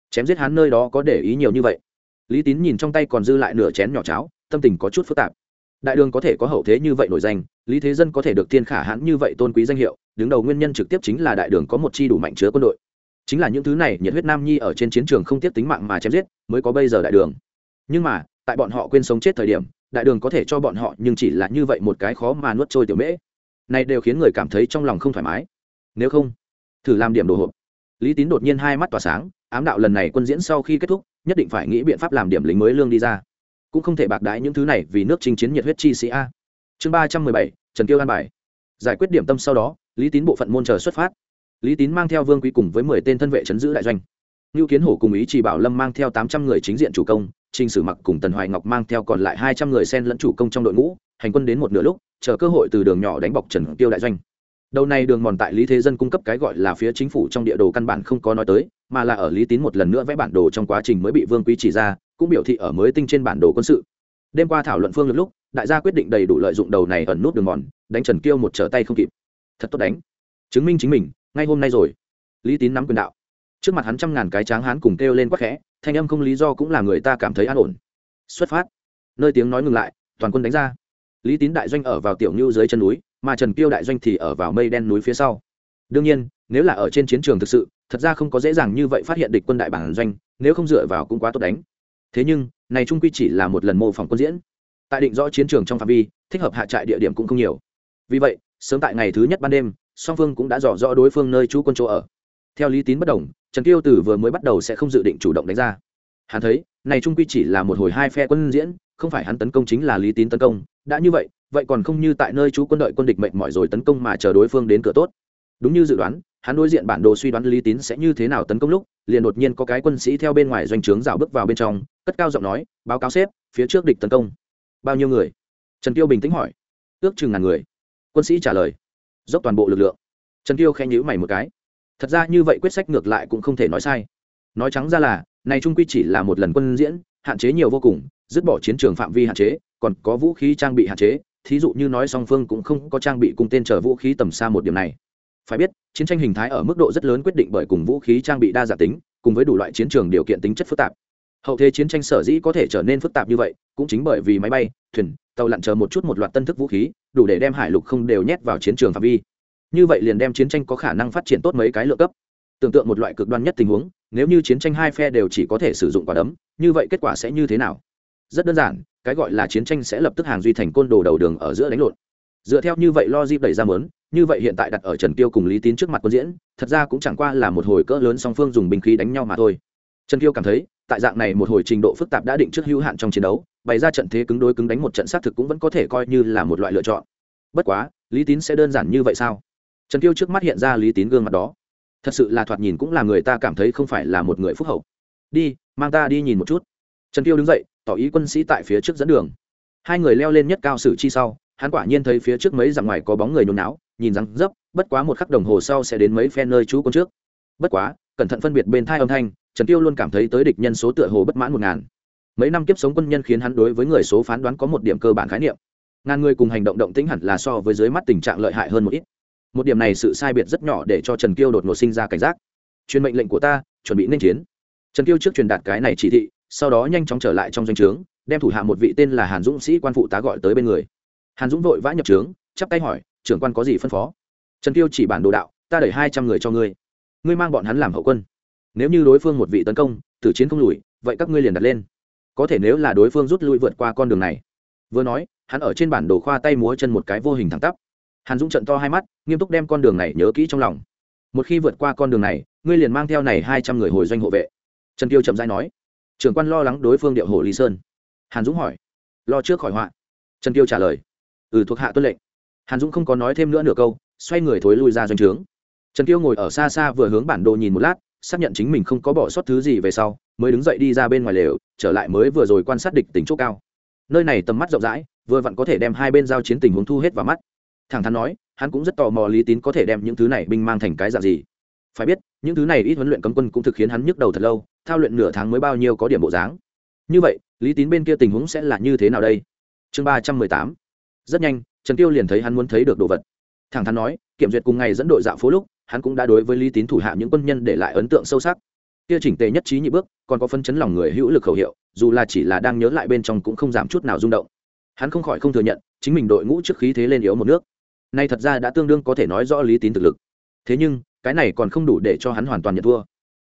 Chém giết hắn nơi đó có để ý nhiều như vậy. Lý tín nhìn trong tay còn dư lại nửa chén nhỏ cháo, tâm tình có chút phức tạp. Đại đường có thể có hậu thế như vậy nổi danh, lý thế dân có thể được thiên khả hãn như vậy tôn quý danh hiệu, đứng đầu nguyên nhân trực tiếp chính là đại đường có một chi đủ mạnh chứa quân đội. Chính là những thứ này, nhiệt huyết nam nhi ở trên chiến trường không tiếp tính mạng mà chém giết, mới có bây giờ đại đường. Nhưng mà tại bọn họ quên sống chết thời điểm, đại đường có thể cho bọn họ nhưng chỉ là như vậy một cái khó mà nuốt trôi tiểu mễ. Này đều khiến người cảm thấy trong lòng không thoải mái. Nếu không, thử làm điểm đồ hộp. Lý tín đột nhiên hai mắt tỏa sáng, ám đạo lần này quân diễn sau khi kết thúc, nhất định phải nghĩ biện pháp làm điểm lính mới lương đi ra. Cũng không thể bạc đái những thứ này vì nước chinh chiến nhiệt huyết chi sĩ a. Chương ba trăm mười bảy, trần kiêu an bài. Giải quyết điểm tâm sau đó, lý tín bộ phận môn chờ xuất phát. Lý tín mang theo vương quý cùng với mười tên thân vệ chấn giữ đại doanh. Ngưu kiến hổ cùng ý chỉ bảo lâm mang theo tám trăm người chính diện chủ công trình sử mặc cùng tần hoài ngọc mang theo còn lại hai trăm người sen lẫn chủ công trong đội ngũ, hành quân đến một nửa lúc, chờ cơ hội từ đường nhỏ đánh bọc trần tiêu đại doanh. Đầu này đường mòn tại lý thế dân cung cấp cái gọi là phía chính phủ trong địa đồ căn bản không có nói tới, mà là ở lý tín một lần nữa vẽ bản đồ trong quá trình mới bị vương quý chỉ ra, cũng biểu thị ở mới tinh trên bản đồ quân sự. Đêm qua thảo luận phương lực lúc, đại gia quyết định đầy đủ lợi dụng đầu này ẩn nút đường mòn, đánh trần kiêu một trở tay không kịp. Thật tốt đánh. Chứng minh chính mình, ngay hôm nay rồi. Lý tín nắm quyền đạo trước mặt hắn trăm ngàn cái tráng hán cùng kêu lên quắc khẽ, thanh âm không lý do cũng là người ta cảm thấy an ổn. Xuất phát. Nơi tiếng nói ngừng lại, toàn quân đánh ra. Lý tín đại doanh ở vào tiểu ngưu dưới chân núi, mà trần kiêu đại doanh thì ở vào mây đen núi phía sau. Đương nhiên, nếu là ở trên chiến trường thực sự, thật ra không có dễ dàng như vậy phát hiện địch quân đại bản doanh, nếu không dựa vào cũng quá tốt đánh. Thế nhưng, này trung quy chỉ là một lần mô phỏng quân diễn. Tại định rõ chiến trường trong phạm vi, thích hợp hạ trại địa điểm cũng không nhiều. Vì vậy, sớm tại ngày thứ nhất ban đêm, song phương cũng đã rõ rõ đối phương nơi trú quân chỗ ở. Theo lý tín bất đồng trần kiêu tử vừa mới bắt đầu sẽ không dự định chủ động đánh ra. Hắn thấy, này trung quy chỉ là một hồi hai phe quân diễn, không phải hắn tấn công chính là lý tín tấn công. Đã như vậy vậy còn không như tại nơi chú quân đội quân địch mệnh mỏi rồi tấn công mà chờ đối phương đến cửa tốt. Đúng như dự đoán, hắn đối diện bản đồ suy đoán lý tín sẽ như thế nào tấn công lúc, liền đột nhiên có cái quân sĩ theo bên ngoài doanh trướng rào bước vào bên trong, cất cao giọng nói, báo cáo xếp phía trước địch tấn công. Bao nhiêu người? Trần tiêu bình tĩnh hỏi. Ước chừng ngàn người. Quân sĩ trả lời. Dốc toàn bộ lực lượng. Trần tiêu khen nhữ mày một cái thật ra như vậy quyết sách ngược lại cũng không thể nói sai. Nói trắng ra là, này trung quy chỉ là một lần quân diễn, hạn chế nhiều vô cùng, dứt bỏ chiến trường phạm vi hạn chế, còn có vũ khí trang bị hạn chế, thí dụ như nói song phương cũng không có trang bị cùng tên chở vũ khí tầm xa một điểm này. Phải biết, chiến tranh hình thái ở mức độ rất lớn quyết định bởi cùng vũ khí trang bị đa dạng tính, cùng với đủ loại chiến trường điều kiện tính chất phức tạp. Hậu thế chiến tranh sở dĩ có thể trở nên phức tạp như vậy, cũng chính bởi vì máy bay, thuyền, tàu lặn chờ một chút một loạt tân thức vũ khí, đủ để đem hải lục không đều nhét vào chiến trường phạm vi như vậy liền đem chiến tranh có khả năng phát triển tốt mấy cái lựa cấp. Tưởng tượng một loại cực đoan nhất tình huống, nếu như chiến tranh hai phe đều chỉ có thể sử dụng quả đấm, như vậy kết quả sẽ như thế nào? Rất đơn giản, cái gọi là chiến tranh sẽ lập tức hàng duy thành côn đồ đầu đường ở giữa đánh lộn. Dựa theo như vậy lo dip đẩy ra mớn như vậy hiện tại đặt ở trần kiêu cùng lý tín trước mặt quân diễn, thật ra cũng chẳng qua là một hồi cỡ lớn song phương dùng binh khí đánh nhau mà thôi. Trần kiêu cảm thấy, tại dạng này một hồi trình độ phức tạp đã định trước hữu hạn trong chiến đấu, bày ra trận thế cứng đối cứng đánh một trận xác thực cũng vẫn có thể coi như là một loại lựa chọn. Bất quá, lý tín sẽ đơn giản như vậy sao? Trần kiêu trước mắt hiện ra lý tín gương mặt đó. Thật sự là thoạt nhìn cũng là người ta cảm thấy không phải là một người phúc hậu. Đi, mang ta đi nhìn một chút. Trần kiêu đứng dậy, tỏ ý quân sĩ tại phía trước dẫn đường. Hai người leo lên nhất cao sử chi sau, hắn quả nhiên thấy phía trước mấy dặm ngoài có bóng người nhốn náo, nhìn răng dấp bất quá một khắc đồng hồ sau sẽ đến mấy phe nơi chú quân trước. Bất quá, cẩn thận phân biệt bên thai âm thanh, trần tiêu luôn cảm thấy tới địch nhân số tựa hồ bất mãn một ngàn. Mấy năm kiếp sống quân nhân khiến hắn đối với người số phán đoán có một điểm cơ bản khái niệm. Ngàn người cùng hành động động tĩnh hẳn là so với dưới mắt tình trạng lợi hại hơn một ít một điểm này sự sai biệt rất nhỏ để cho trần kiêu đột ngột sinh ra cảnh giác. Truyền mệnh lệnh của ta, chuẩn bị nên chiến. Trần kiêu trước truyền đạt cái này chỉ thị, sau đó nhanh chóng trở lại trong doanh trướng, đem thủ hạ một vị tên là hàn dũng sĩ quan phụ tá gọi tới bên người. Hàn dũng vội vã nhập trướng, chắp tay hỏi, trưởng quan có gì phân phó? Trần kiêu chỉ bản đồ đạo, ta đẩy hai trăm người cho ngươi. Ngươi mang bọn hắn làm hậu quân. Nếu như đối phương một vị tấn công, tử chiến không lùi, vậy các ngươi liền đặt lên. Có thể nếu là đối phương rút lui vượt qua con đường này. Vừa nói, hắn ở trên bản đồ khoa tay múa chân một cái vô hình thẳng tắp hàn dũng trận to hai mắt, nghiêm túc đem con đường này nhớ kỹ trong lòng. Một khi vượt qua con đường này, ngươi liền mang theo này hai trăm người hồi doanh hộ vệ. Trần tiêu chậm dãi nói. Trưởng quan lo lắng đối phương điệu hồ lý sơn. Hàn dũng hỏi. Lo trước khỏi họa. Trần Tiêu trả lời. Ừ thuộc hạ tuân lệnh. Hàn dũng không có nói thêm nữa nửa câu, xoay người thối lui ra doanh trướng. Trần Tiêu ngồi ở xa xa vừa hướng bản đồ nhìn một lát, xác nhận chính mình không có bỏ sót thứ gì về sau, mới đứng dậy đi ra bên ngoài lều, trở lại mới vừa rồi quan sát địch tỉnh chỗ cao. Nơi này tầm mắt rộng rãi, vừa vặn có thể đem hai bên giao chiến tình huống thu hết vào mắt thẳng thắn nói, hắn cũng rất tò mò lý tín có thể đem những thứ này binh mang thành cái dạng gì. Phải biết, những thứ này ít huấn luyện cấm quân cũng thực khiến hắn nhức đầu thật lâu, thao luyện nửa tháng mới bao nhiêu có điểm bộ dáng. Như vậy, lý tín bên kia tình huống sẽ là như thế nào đây? Chương ba trăm mười tám. Rất nhanh, trần tiêu liền thấy hắn muốn thấy được đồ vật. Thẳng thắn nói, kiểm duyệt cùng ngày dẫn đội dạo phố lúc, hắn cũng đã đối với lý tín thủ hạ những quân nhân để lại ấn tượng sâu sắc. Kia chỉnh tề nhất trí nhị bước, còn có phân chấn lòng người hữu lực khẩu hiệu, dù là chỉ là đang nhớ lại bên trong cũng không giảm chút nào rung động. Hắn không khỏi không thừa nhận, chính mình đội ngũ trước khí thế lên yếu một nước nay thật ra đã tương đương có thể nói rõ lý tín thực lực. Thế nhưng cái này còn không đủ để cho hắn hoàn toàn nhận thua.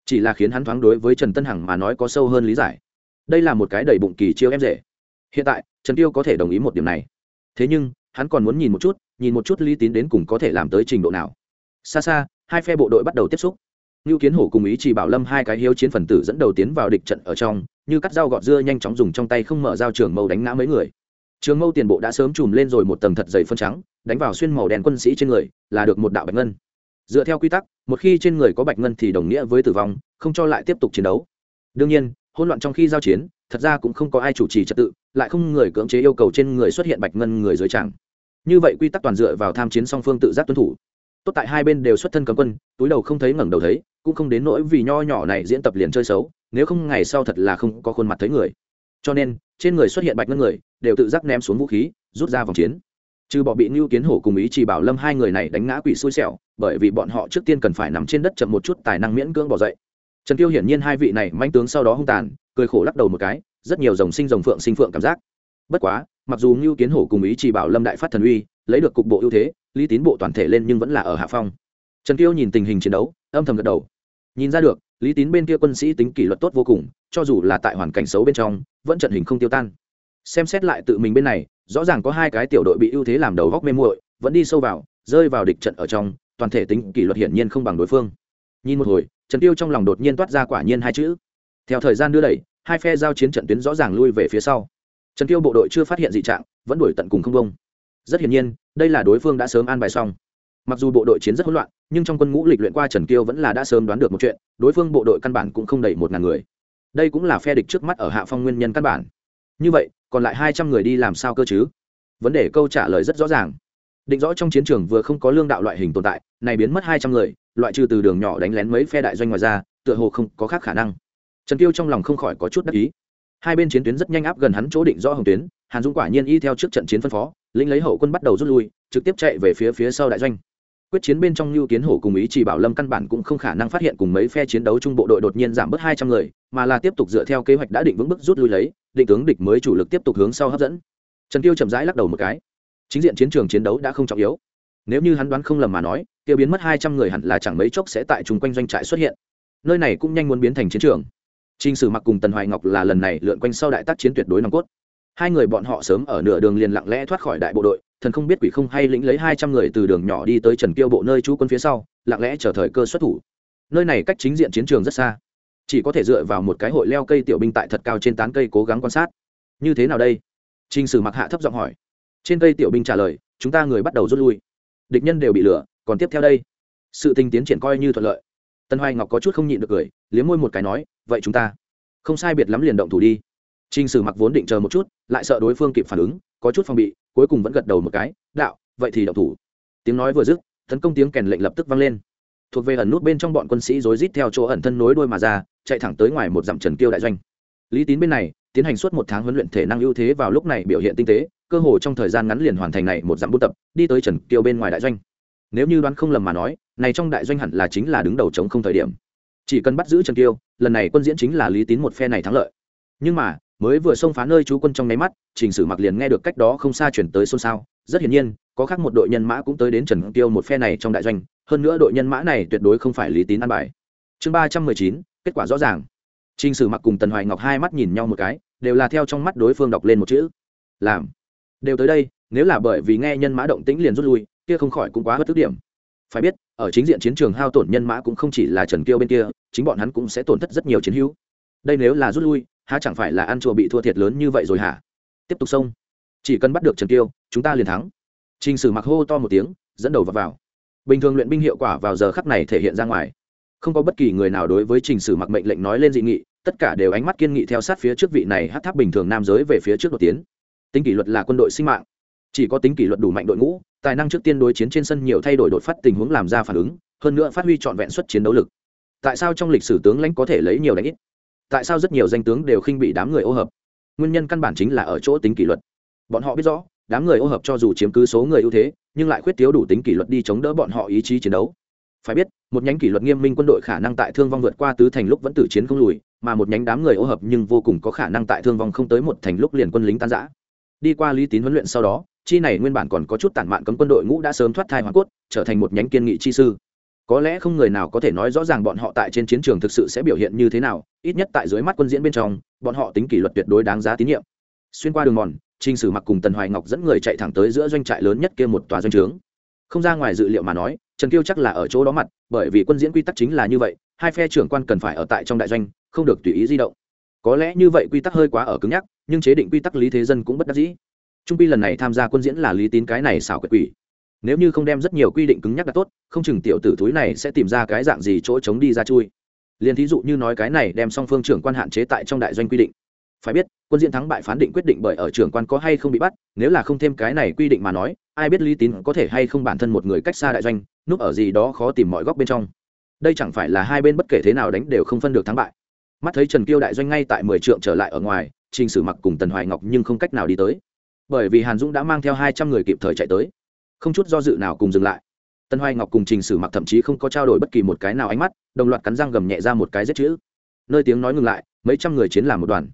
Chỉ là khiến hắn thoáng đối với trần tân hằng mà nói có sâu hơn lý giải. Đây là một cái đầy bụng kỳ chiêu em rể. Hiện tại trần tiêu có thể đồng ý một điểm này. Thế nhưng hắn còn muốn nhìn một chút nhìn một chút lý tín đến cùng có thể làm tới trình độ nào. Xa xa hai phe bộ đội bắt đầu tiếp xúc. Ngưu Kiến Hổ cùng ý chỉ bảo Lâm hai cái hiếu chiến phần tử dẫn đầu tiến vào địch trận ở trong, như cắt dao gọt dưa nhanh chóng dùng trong tay không mở dao trường mâu đánh ngã mấy người. Trường mâu tiền bộ đã sớm chùm lên rồi một tầng thật dày phân trắng, đánh vào xuyên màu đen quân sĩ trên người, là được một đạo bạch ngân. Dựa theo quy tắc, một khi trên người có bạch ngân thì đồng nghĩa với tử vong, không cho lại tiếp tục chiến đấu. Đương nhiên, hỗn loạn trong khi giao chiến, thật ra cũng không có ai chủ trì trật tự, lại không người cưỡng chế yêu cầu trên người xuất hiện bạch ngân người dưới tràng. Như vậy quy tắc toàn dựa vào tham chiến song phương tự giác tuân thủ tốt tại hai bên đều xuất thân cấm quân túi đầu không thấy ngẩng đầu thấy cũng không đến nỗi vì nho nhỏ này diễn tập liền chơi xấu nếu không ngày sau thật là không có khuôn mặt thấy người cho nên trên người xuất hiện bạch ngân người đều tự giác ném xuống vũ khí, rút ra vòng chiến. Trừ bỏ bị ngưu kiến hổ cùng ý chỉ bảo lâm hai người này đánh ngã quỷ xui xẻo, bởi vì bọn họ trước tiên cần phải nằm trên đất chậm một chút tài năng miễn cưỡng bỏ dậy. Trần tiêu hiển nhiên hai vị này manh tướng sau đó hung tàn, cười khổ lắc đầu một cái, rất nhiều dòng sinh dòng phượng sinh phượng cảm giác. Bất quá, mặc dù ngưu kiến hổ cùng ý chỉ bảo lâm đại phát thần uy, lấy được cục bộ ưu thế, lý tín bộ toàn thể lên nhưng vẫn là ở hạ phong. Trần tiêu nhìn tình hình chiến đấu, âm thầm gật đầu. Nhìn ra được, lý tín bên kia quân sĩ tính kỷ luật tốt vô cùng, cho dù là tại hoàn cảnh xấu bên trong, vẫn trận hình không tiêu tan xem xét lại tự mình bên này, rõ ràng có hai cái tiểu đội bị ưu thế làm đầu góc mê muội, vẫn đi sâu vào, rơi vào địch trận ở trong, toàn thể tính kỷ luật hiển nhiên không bằng đối phương. Nhìn một hồi, trần tiêu trong lòng đột nhiên toát ra quả nhiên hai chữ. Theo thời gian đưa đẩy, hai phe giao chiến trận tuyến rõ ràng lui về phía sau. Trần tiêu bộ đội chưa phát hiện dị trạng, vẫn đuổi tận cùng không công rất hiển nhiên, đây là đối phương đã sớm an bài xong. Mặc dù bộ đội chiến rất hỗn loạn, nhưng trong quân ngũ lịch luyện qua trần Tiêu vẫn là đã sớm đoán được một chuyện, đối phương bộ đội căn bản cũng không đầy một ngàn người. Đây cũng là phe địch trước mắt ở hạ phong nguyên nhân căn bản như vậy, còn lại hai trăm người đi làm sao cơ chứ? Vấn đề câu trả lời rất rõ ràng. Định rõ trong chiến trường vừa không có lương đạo loại hình tồn tại, này biến mất hai trăm người, loại trừ từ đường nhỏ đánh lén mấy phe đại doanh ngoài ra, tựa hồ không có khác khả năng. Trần Tiêu trong lòng không khỏi có chút đắc ý. Hai bên chiến tuyến rất nhanh áp gần hắn chỗ định rõ hồng tuyến, hàn dũng quả nhiên y theo trước trận chiến phân phó, lĩnh lấy hậu quân bắt đầu rút lui, trực tiếp chạy về phía phía sau đại doanh. Quyết chiến bên trong lưu kiến hổ cùng ý chỉ bảo lâm căn bản cũng không khả năng phát hiện cùng mấy phe chiến đấu trung bộ đội đột nhiên giảm bớt hai trăm người, mà là tiếp tục dựa theo kế hoạch đã định vững bước rút lui lấy định tướng địch mới chủ lực tiếp tục hướng sau hấp dẫn. Trần tiêu chậm rãi lắc đầu một cái. Chính diện chiến trường chiến đấu đã không trọng yếu. Nếu như hắn đoán không lầm mà nói tiêu biến mất hai trăm người hẳn là chẳng mấy chốc sẽ tại chung quanh doanh trại xuất hiện. Nơi này cũng nhanh muốn biến thành chiến trường. Trình Sử Mặc cùng Tần Hoài Ngọc là lần này lượn quanh sau đại tác chiến tuyệt đối nòng cốt. Hai người bọn họ sớm ở nửa đường liền lặng lẽ thoát khỏi đại bộ đội, thần không biết quỷ không hay lĩnh lấy hai trăm người từ đường nhỏ đi tới Trần Kiêu bộ nơi trú quân phía sau, lặng lẽ chờ thời cơ xuất thủ. Nơi này cách chính diện chiến trường rất xa, chỉ có thể dựa vào một cái hội leo cây tiểu binh tại thật cao trên tán cây cố gắng quan sát. Như thế nào đây? Trình Sử Mặc hạ thấp giọng hỏi. Trên cây tiểu binh trả lời, chúng ta người bắt đầu rút lui. Địch nhân đều bị lửa, còn tiếp theo đây, sự tình tiến triển coi như thuận lợi. tân Hoài Ngọc có chút không nhịn được cười, liếm môi một cái nói, vậy chúng ta không sai biệt lắm liền động thủ đi Trình Sử Mặc vốn định chờ một chút, lại sợ đối phương kịp phản ứng, có chút phòng bị, cuối cùng vẫn gật đầu một cái, "Đạo, vậy thì động thủ." Tiếng nói vừa dứt, tấn công tiếng kèn lệnh lập tức vang lên. Thuộc về ẩn nút bên trong bọn quân sĩ rối rít theo chỗ ẩn thân nối đuôi mà ra, chạy thẳng tới ngoài một dặm Trần Kiêu đại doanh. Lý Tín bên này, tiến hành suốt một tháng huấn luyện thể năng ưu thế vào lúc này biểu hiện tinh tế, cơ hồ trong thời gian ngắn liền hoàn thành này một dặm buôn tập, đi tới Trần Kiêu bên ngoài đại doanh. Nếu như đoán không lầm mà nói, này trong đại doanh hẳn là chính là đứng đầu chống không thời điểm. Chỉ cần bắt giữ Trần Kiêu, lần này quân diễn chính là Lý Tín một phe này thắng lợi. Nhưng mà, mới vừa xông phá nơi trú quân trong nháy mắt trình sử mặc liền nghe được cách đó không xa chuyển tới xôn xao rất hiển nhiên có khác một đội nhân mã cũng tới đến trần tiêu một phe này trong đại doanh hơn nữa đội nhân mã này tuyệt đối không phải lý tín an bài chương ba trăm mười chín kết quả rõ ràng. Trình sử mặc cùng tần hoài ngọc hai mắt nhìn nhau một cái đều là theo trong mắt đối phương đọc lên một chữ. Làm. Đều tới đây nếu là bởi vì nghe nhân mã động tĩnh liền rút lui kia không khỏi cũng quá bất tức điểm. Phải biết ở chính diện chiến trường hao tổn nhân mã cũng không chỉ là trần kiêu bên kia chính bọn hắn cũng sẽ tổn thất rất nhiều chiến hữu. Đây nếu là rút lui há chẳng phải là ăn chùa bị thua thiệt lớn như vậy rồi hả? Tiếp tục xông. Chỉ cần bắt được trần kiêu chúng ta liền thắng. Trình sử mặc hô to một tiếng dẫn đầu vào, vào. bình thường luyện binh hiệu quả vào giờ khắc này thể hiện ra ngoài không có bất kỳ người nào đối với trình sử mặc mệnh lệnh nói lên dị nghị, tất cả đều ánh mắt kiên nghị theo sát phía trước vị này hát tháp bình thường nam giới về phía trước đột tiến. Tính kỷ luật là quân đội sinh mạng. Chỉ có tính kỷ luật đủ mạnh đội ngũ, tài năng trước tiên đối chiến trên sân nhiều thay đổi đột phát tình huống làm ra phản ứng, hơn nữa phát huy trọn vẹn suất chiến đấu lực. Tại sao trong lịch sử tướng lãnh có thể lấy nhiều đánh ít? Tại sao rất nhiều danh tướng đều khinh bị đám người ô hợp? Nguyên nhân căn bản chính là ở chỗ tính kỷ luật. Bọn họ biết rõ, đám người ô hợp cho dù chiếm cứ số người ưu thế, nhưng lại khuyết thiếu đủ tính kỷ luật đi chống đỡ bọn họ ý chí chiến đấu phải biết, một nhánh kỷ luật nghiêm minh quân đội khả năng tại thương vong vượt qua tứ thành lúc vẫn tử chiến không lùi, mà một nhánh đám người ô hợp nhưng vô cùng có khả năng tại thương vong không tới một thành lúc liền quân lính tan giã đi qua lý tín huấn luyện sau đó, chi này nguyên bản còn có chút tản mạn cấm quân đội ngũ đã sớm thoát thai hoàn cốt, trở thành một nhánh kiên nghị chi sư. Có lẽ không người nào có thể nói rõ ràng bọn họ tại trên chiến trường thực sự sẽ biểu hiện như thế nào, ít nhất tại dưới mắt quân diễn bên trong, bọn họ tính kỷ luật tuyệt đối đáng giá tín nhiệm. Xuyên qua đường mòn, Trình Sử Mặc cùng Tần Hoài Ngọc dẫn người chạy thẳng tới giữa doanh trại lớn nhất kia một tòa doanh trướng. Không ra ngoài dự liệu mà nói, Trần Kiêu chắc là ở chỗ đó mặt, bởi vì quân diễn quy tắc chính là như vậy, hai phe trưởng quan cần phải ở tại trong đại doanh, không được tùy ý di động. Có lẽ như vậy quy tắc hơi quá ở cứng nhắc, nhưng chế định quy tắc lý thế dân cũng bất đắc dĩ. Trung pi lần này tham gia quân diễn là lý tín cái này xảo quyệt quỷ. Nếu như không đem rất nhiều quy định cứng nhắc là tốt, không chừng tiểu tử thúi này sẽ tìm ra cái dạng gì chỗ chống đi ra chui. Liên thí dụ như nói cái này đem song phương trưởng quan hạn chế tại trong đại doanh quy định phải biết quân diễn thắng bại phán định quyết định bởi ở trưởng quan có hay không bị bắt nếu là không thêm cái này quy định mà nói ai biết lý tín có thể hay không bản thân một người cách xa đại doanh, núp ở gì đó khó tìm mọi góc bên trong. Đây chẳng phải là hai bên bất kể thế nào đánh đều không phân được thắng bại. Mắt thấy trần kiêu đại doanh ngay tại mười trượng trở lại ở ngoài, trình sử mặc cùng tần hoài ngọc nhưng không cách nào đi tới. Bởi vì hàn dũng đã mang theo hai trăm người kịp thời chạy tới. Không chút do dự nào cùng dừng lại. Tần hoài ngọc cùng trình sử mặc thậm chí không có trao đổi bất kỳ một cái nào ánh mắt, đồng loạt cắn răng gầm nhẹ ra một cái giết chữ. Nơi tiếng nói ngừng lại, mấy trăm người chiến làm một đoàn.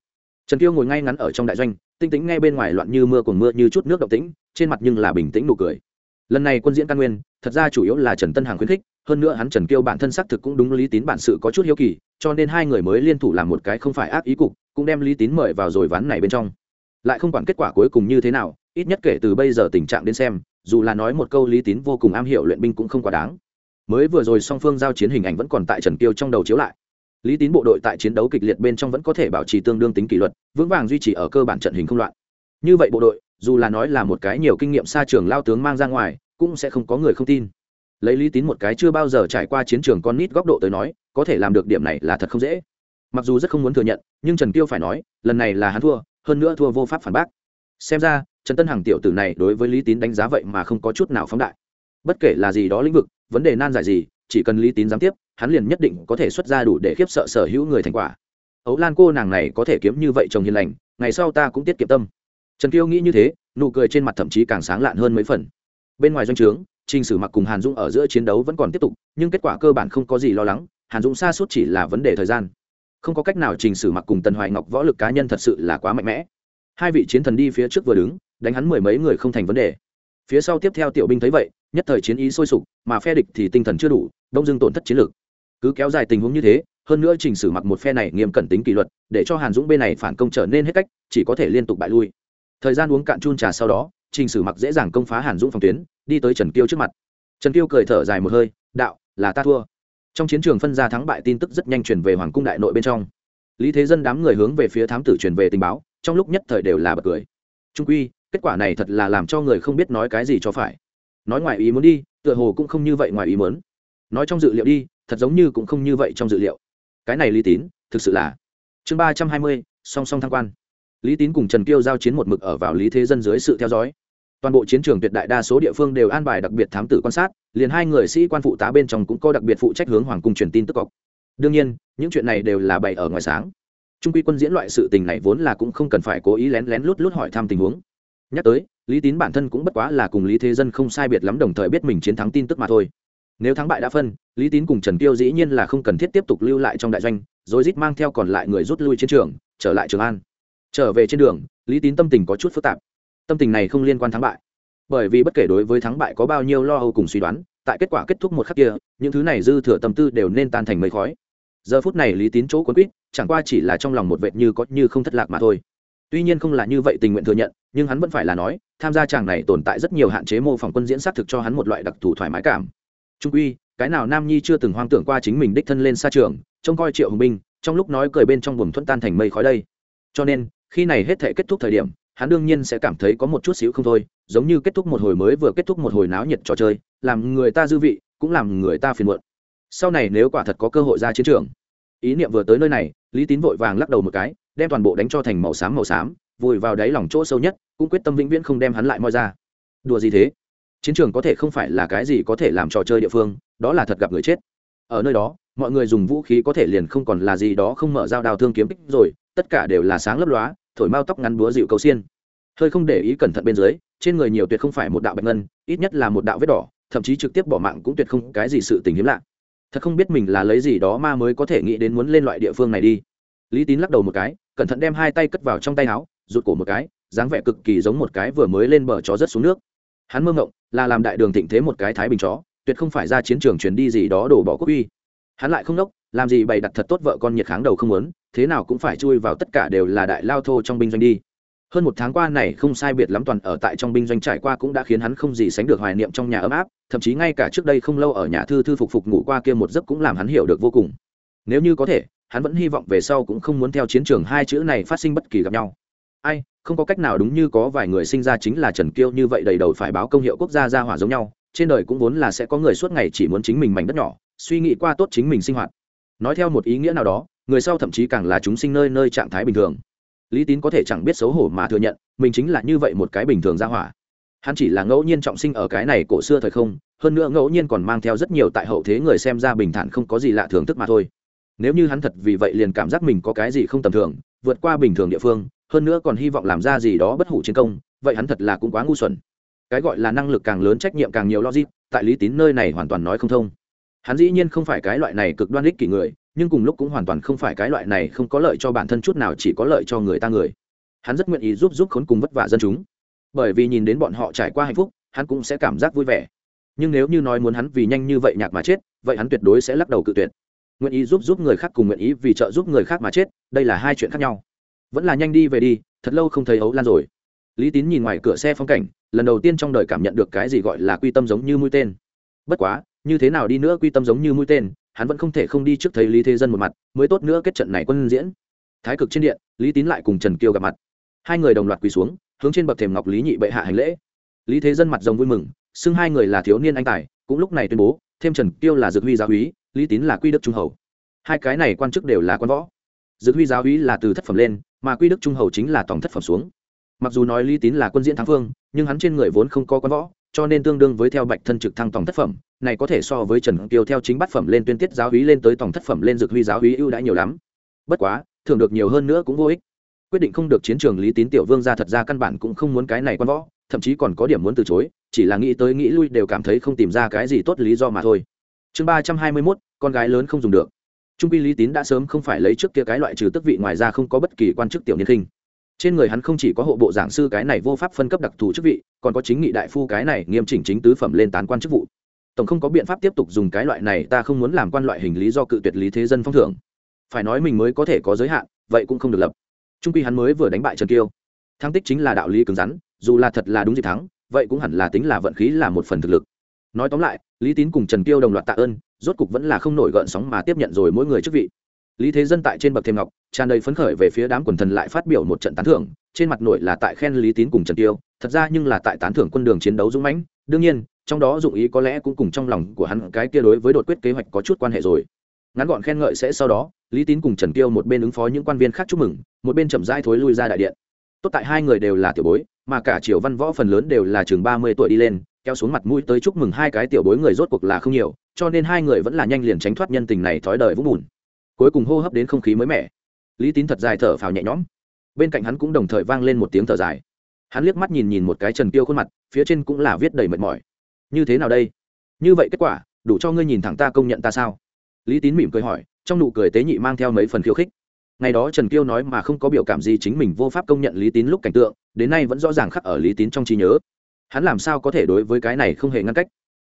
Trần kiêu ngồi ngay ngắn ở trong đại doanh tinh tĩnh nghe bên ngoài loạn như mưa cùng mưa như chút nước động tĩnh, trên mặt nhưng là bình tĩnh nụ cười. Lần này quân diễn căn nguyên, thật ra chủ yếu là trần tân hàng khuyến khích, hơn nữa hắn trần kiêu bản thân xác thực cũng đúng lý tín bản sự có chút hiếu kỳ, cho nên hai người mới liên thủ làm một cái không phải ác ý cục, cũng đem lý tín mời vào rồi ván này bên trong. Lại không quản kết quả cuối cùng như thế nào, ít nhất kể từ bây giờ tình trạng đến xem, dù là nói một câu lý tín vô cùng am hiểu luyện binh cũng không quá đáng. Mới vừa rồi song phương giao chiến hình ảnh vẫn còn tại trần kiêu trong đầu chiếu lại lý tín bộ đội tại chiến đấu kịch liệt bên trong vẫn có thể bảo trì tương đương tính kỷ luật, vững vàng duy trì ở cơ bản trận hình không loạn. Như vậy bộ đội, dù là nói là một cái nhiều kinh nghiệm xa trường lao tướng mang ra ngoài, cũng sẽ không có người không tin. Lấy lý tín một cái chưa bao giờ trải qua chiến trường con nít góc độ tới nói, có thể làm được điểm này là thật không dễ. Mặc dù rất không muốn thừa nhận, nhưng trần Tiêu phải nói, lần này là hắn thua, hơn nữa thua vô pháp phản bác. Xem ra, trần tân hằng tiểu tử này đối với lý tín đánh giá vậy mà không có chút nào phóng đại. Bất kể là gì đó lĩnh vực, vấn đề nan giải gì, chỉ cần lý tín dám tiếp hắn liền nhất định có thể xuất ra đủ để khiếp sợ sở hữu người thành quả. Ấu lan cô nàng này có thể kiếm như vậy chồng hiền lành, ngày sau ta cũng tiết kiệm tâm. Trần kiêu nghĩ như thế, nụ cười trên mặt thậm chí càng sáng lạn hơn mấy phần. Bên ngoài doanh trướng, trình sử mặc cùng hàn dũng ở giữa chiến đấu vẫn còn tiếp tục, nhưng kết quả cơ bản không có gì lo lắng, hàn dũng xa suốt chỉ là vấn đề thời gian. Không có cách nào trình sử mặc cùng tần hoài ngọc võ lực cá nhân thật sự là quá mạnh mẽ. Hai vị chiến thần đi phía trước vừa đứng, đánh hắn mười mấy người không thành vấn đề. Phía sau tiếp theo tiểu binh thấy vậy, nhất thời chiến ý sôi sục, mà phe địch thì tinh thần chưa đủ, đông dưng tổn thất chiến lược cứ kéo dài tình huống như thế, hơn nữa chỉnh sử mặc một phe này nghiêm cẩn tính kỷ luật, để cho hàn dũng bên này phản công trở nên hết cách, chỉ có thể liên tục bại lui. Thời gian uống cạn chun trà sau đó, trình sử mặc dễ dàng công phá hàn dũng phòng tuyến, đi tới trần kiêu trước mặt. Trần kiêu cười thở dài một hơi, đạo, là ta thua. Trong chiến trường phân ra thắng bại tin tức rất nhanh truyền về hoàng cung đại nội bên trong. Lý thế dân đám người hướng về phía thám tử truyền về tình báo, trong lúc nhất thời đều là bật cười. Trung quy, kết quả này thật là làm cho người không biết nói cái gì cho phải. Nói ngoài ý muốn đi, tựa hồ cũng không như vậy ngoài ý muốn. Nói trong dự liệu đi thật giống như cũng không như vậy trong dự liệu. Cái này lý tín, thực sự là. Chương ba trăm hai mươi, song song thăng quan. Lý tín cùng trần kiêu giao chiến một mực ở vào lý thế dân dưới sự theo dõi. Toàn bộ chiến trường tuyệt đại đa số địa phương đều an bài đặc biệt thám tử quan sát, liền hai người sĩ quan phụ tá bên trong cũng có đặc biệt phụ trách hướng hoàng cung truyền tin tức cọc. Đương nhiên, những chuyện này đều là bày ở ngoài sáng. Trung quy quân diễn loại sự tình này vốn là cũng không cần phải cố ý lén lén lút lút hỏi thăm tình huống. Nhắc tới, lý tín bản thân cũng bất quá là cùng lý thế dân không sai biệt lắm đồng thời biết mình chiến thắng tin tức mà thôi nếu thắng bại đã phân, lý tín cùng trần Tiêu dĩ nhiên là không cần thiết tiếp tục lưu lại trong đại doanh, rồi rít mang theo còn lại người rút lui chiến trường, trở lại trường an. Trở về trên đường, lý tín tâm tình có chút phức tạp. Tâm tình này không liên quan thắng bại. Bởi vì bất kể đối với thắng bại có bao nhiêu lo âu cùng suy đoán, tại kết quả kết thúc một khắc kia, những thứ này dư thừa tâm tư đều nên tan thành mây khói. Giờ phút này lý tín chỗ quấn quýt, chẳng qua chỉ là trong lòng một vệt như có như không thất lạc mà thôi. Tuy nhiên không là như vậy tình nguyện thừa nhận, nhưng hắn vẫn phải là nói, tham gia chàng này tồn tại rất nhiều hạn chế mô phỏng quân diễn xác thực cho hắn một loại đặc thù thoải mái cảm trung uy cái nào nam nhi chưa từng hoang tưởng qua chính mình đích thân lên xa trường, trông coi triệu hùng binh, trong lúc nói cười bên trong buồng thuận tan thành mây khói đây. Cho nên, khi này hết thể kết thúc thời điểm, hắn đương nhiên sẽ cảm thấy có một chút xíu không thôi, giống như kết thúc một hồi mới vừa kết thúc một hồi náo nhiệt trò chơi, làm người ta dư vị, cũng làm người ta phiền muộn. Sau này nếu quả thật có cơ hội ra chiến trường, ý niệm vừa tới nơi này, lý tín vội vàng lắc đầu một cái, đem toàn bộ đánh cho thành màu xám màu xám, vùi vào đáy lòng chỗ sâu nhất, cũng quyết tâm vĩnh viễn không đem hắn lại moi ra. Đùa gì thế? Chiến trường có thể không phải là cái gì có thể làm trò chơi địa phương, đó là thật gặp người chết. Ở nơi đó, mọi người dùng vũ khí có thể liền không còn là gì đó không mở dao đào thương kiếm kích rồi, tất cả đều là sáng lấp lóa, thổi mau tóc ngắn búa dịu cầu xiên. Hơi không để ý cẩn thận bên dưới, trên người nhiều tuyệt không phải một đạo bạch ngân, ít nhất là một đạo vết đỏ, thậm chí trực tiếp bỏ mạng cũng tuyệt không cái gì sự tình hiếm lạ. Thật không biết mình là lấy gì đó ma mới có thể nghĩ đến muốn lên loại địa phương này đi. Lý tín lắc đầu một cái, cẩn thận đem hai tay cất vào trong tay áo, rụt cổ một cái, dáng vẻ cực kỳ giống một cái vừa mới lên bờ chó rất xuống nước hắn mơ ngộng, là làm đại đường thịnh thế một cái thái bình chó, tuyệt không phải ra chiến trường chuyển đi gì đó đổ bỏ quốc uy. Hắn lại không đốc, làm gì bày đặt thật tốt vợ con nhiệt kháng đầu không muốn, thế nào cũng phải chui vào tất cả đều là đại lao thô trong binh doanh đi. Hơn một tháng qua này không sai biệt lắm toàn ở tại trong binh doanh trải qua cũng đã khiến hắn không gì sánh được hoài niệm trong nhà ấm áp, thậm chí ngay cả trước đây không lâu ở nhà thư thư phục phục ngủ qua kia một giấc cũng làm hắn hiểu được vô cùng. Nếu như có thể, hắn vẫn hy vọng về sau cũng không muốn theo chiến trường hai chữ này phát sinh bất kỳ gặp nhau. Ai không có cách nào đúng như có vài người sinh ra chính là trần kiêu như vậy đầy đầu phải báo công hiệu quốc gia ra hỏa giống nhau, trên đời cũng vốn là sẽ có người suốt ngày chỉ muốn chính mình mảnh đất nhỏ, suy nghĩ qua tốt chính mình sinh hoạt. Nói theo một ý nghĩa nào đó, người sau thậm chí càng là chúng sinh nơi nơi trạng thái bình thường. Lý tín có thể chẳng biết xấu hổ mà thừa nhận, mình chính là như vậy một cái bình thường ra hỏa. Hắn chỉ là ngẫu nhiên trọng sinh ở cái này cổ xưa thời không, hơn nữa ngẫu nhiên còn mang theo rất nhiều tại hậu thế người xem ra bình thản không có gì lạ thường thức mà thôi. Nếu như hắn thật vì vậy liền cảm giác mình có cái gì không tầm thường, vượt qua bình thường địa phương hơn nữa còn hy vọng làm ra gì đó bất hủ chiến công, vậy hắn thật là cũng quá ngu xuẩn. Cái gọi là năng lực càng lớn trách nhiệm càng nhiều logic, tại lý tín nơi này hoàn toàn nói không thông. Hắn dĩ nhiên không phải cái loại này cực đoan ích kỷ người, nhưng cùng lúc cũng hoàn toàn không phải cái loại này không có lợi cho bản thân chút nào chỉ có lợi cho người ta người. Hắn rất nguyện ý giúp giúp khốn cùng vất vả dân chúng. Bởi vì nhìn đến bọn họ trải qua hạnh phúc, hắn cũng sẽ cảm giác vui vẻ. Nhưng nếu như nói muốn hắn vì nhanh như vậy nhạc mà chết, vậy hắn tuyệt đối sẽ lắc đầu cự tuyệt. Nguyện ý giúp giúp người khác cùng nguyện ý vì trợ giúp người khác mà chết, đây là hai chuyện khác nhau vẫn là nhanh đi về đi, thật lâu không thấy ấu lan rồi. Lý tín nhìn ngoài cửa xe phong cảnh, lần đầu tiên trong đời cảm nhận được cái gì gọi là quy tâm giống như mũi tên. Bất quá, như thế nào đi nữa quy tâm giống như mũi tên, hắn vẫn không thể không đi trước thấy lý thế dân một mặt, mới tốt nữa kết trận này quân diễn. Thái cực trên điện, lý tín lại cùng trần kiều gặp mặt. Hai người đồng loạt quỳ xuống, hướng trên bậc thềm ngọc lý nhị bệ hạ hành lễ. Lý thế dân mặt rồng vui mừng, xưng hai người là thiếu niên anh tài, cũng lúc này tuyên bố, thêm trần kiêu là dược huy giáo úy, lý tín là quy đức trung hầu. Hai cái này quan chức đều là quan võ. Dược huy giáo úy là từ thất phẩm lên mà quy đức trung hầu chính là tổng thất phẩm xuống. Mặc dù nói lý tín là quân diễn thắng phương, nhưng hắn trên người vốn không có quan võ, cho nên tương đương với theo bạch thân trực thăng tổng thất phẩm, này có thể so với trần kiều theo chính bát phẩm lên tuyên tiết giáo hí lên tới tổng thất phẩm lên dược huy giáo hí ưu đãi nhiều lắm. Bất quá thường được nhiều hơn nữa cũng vô ích. Quyết định không được chiến trường lý tín tiểu vương ra thật ra căn bản cũng không muốn cái này quan võ, thậm chí còn có điểm muốn từ chối, chỉ là nghĩ tới nghĩ lui đều cảm thấy không tìm ra cái gì tốt lý do mà thôi. Chương ba trăm hai mươi mốt, con gái lớn không dùng được trung quy lý tín đã sớm không phải lấy trước kia cái loại trừ tức vị ngoài ra không có bất kỳ quan chức tiểu niên khinh. Trên người hắn không chỉ có hộ bộ giảng sư cái này vô pháp phân cấp đặc thù chức vị, còn có chính nghị đại phu cái này nghiêm chỉnh chính tứ phẩm lên tán quan chức vụ. Tổng không có biện pháp tiếp tục dùng cái loại này, ta không muốn làm quan loại hình lý do cự tuyệt lý thế dân phong thưởng. Phải nói mình mới có thể có giới hạn, vậy cũng không được lập. Trung quy hắn mới vừa đánh bại trần kiêu. Thắng tích chính là đạo lý cứng rắn, dù là thật là đúng dịp thắng, vậy cũng hẳn là tính là vận khí là một phần thực lực nói tóm lại, lý tín cùng trần kiêu đồng loạt tạ ơn, rốt cục vẫn là không nổi gợn sóng mà tiếp nhận rồi mỗi người chức vị. Lý thế dân tại trên bậc thêm ngọc, tràn đầy phấn khởi về phía đám quần thần lại phát biểu một trận tán thưởng, trên mặt nổi là tại khen lý tín cùng trần tiêu thật ra nhưng là tại tán thưởng quân đường chiến đấu dũng mãnh, đương nhiên, trong đó dụng ý có lẽ cũng cùng trong lòng của hắn cái kia đối với đột quyết kế hoạch có chút quan hệ rồi. Ngắn gọn khen ngợi sẽ sau đó, lý tín cùng trần tiêu một bên ứng phó những quan viên khác chúc mừng, một bên chậm rãi thối lui ra đại điện. Tốt tại hai người đều là tiểu bối, mà cả triều văn võ phần lớn đều là chừng ba mươi tuổi đi lên kéo xuống mặt mũi tới chúc mừng hai cái tiểu bối người rốt cuộc là không nhiều, cho nên hai người vẫn là nhanh liền tránh thoát nhân tình này thói đời vũng bùn. Cuối cùng hô hấp đến không khí mới mẻ. Lý tín thật dài thở phào nhẹ nhõm. Bên cạnh hắn cũng đồng thời vang lên một tiếng thở dài. Hắn liếc mắt nhìn nhìn một cái trần tiêu khuôn mặt, phía trên cũng là viết đầy mệt mỏi. Như thế nào đây? Như vậy kết quả, đủ cho ngươi nhìn thẳng ta công nhận ta sao? Lý tín mỉm cười hỏi, trong nụ cười tế nhị mang theo mấy phần khiêu khích. Ngày đó trần kiêu nói mà không có biểu cảm gì chính mình vô pháp công nhận lý tín lúc cảnh tượng, đến nay vẫn rõ ràng khắc ở lý tín trong trí nhớ hắn làm sao có thể đối với cái này không hề ngăn cách?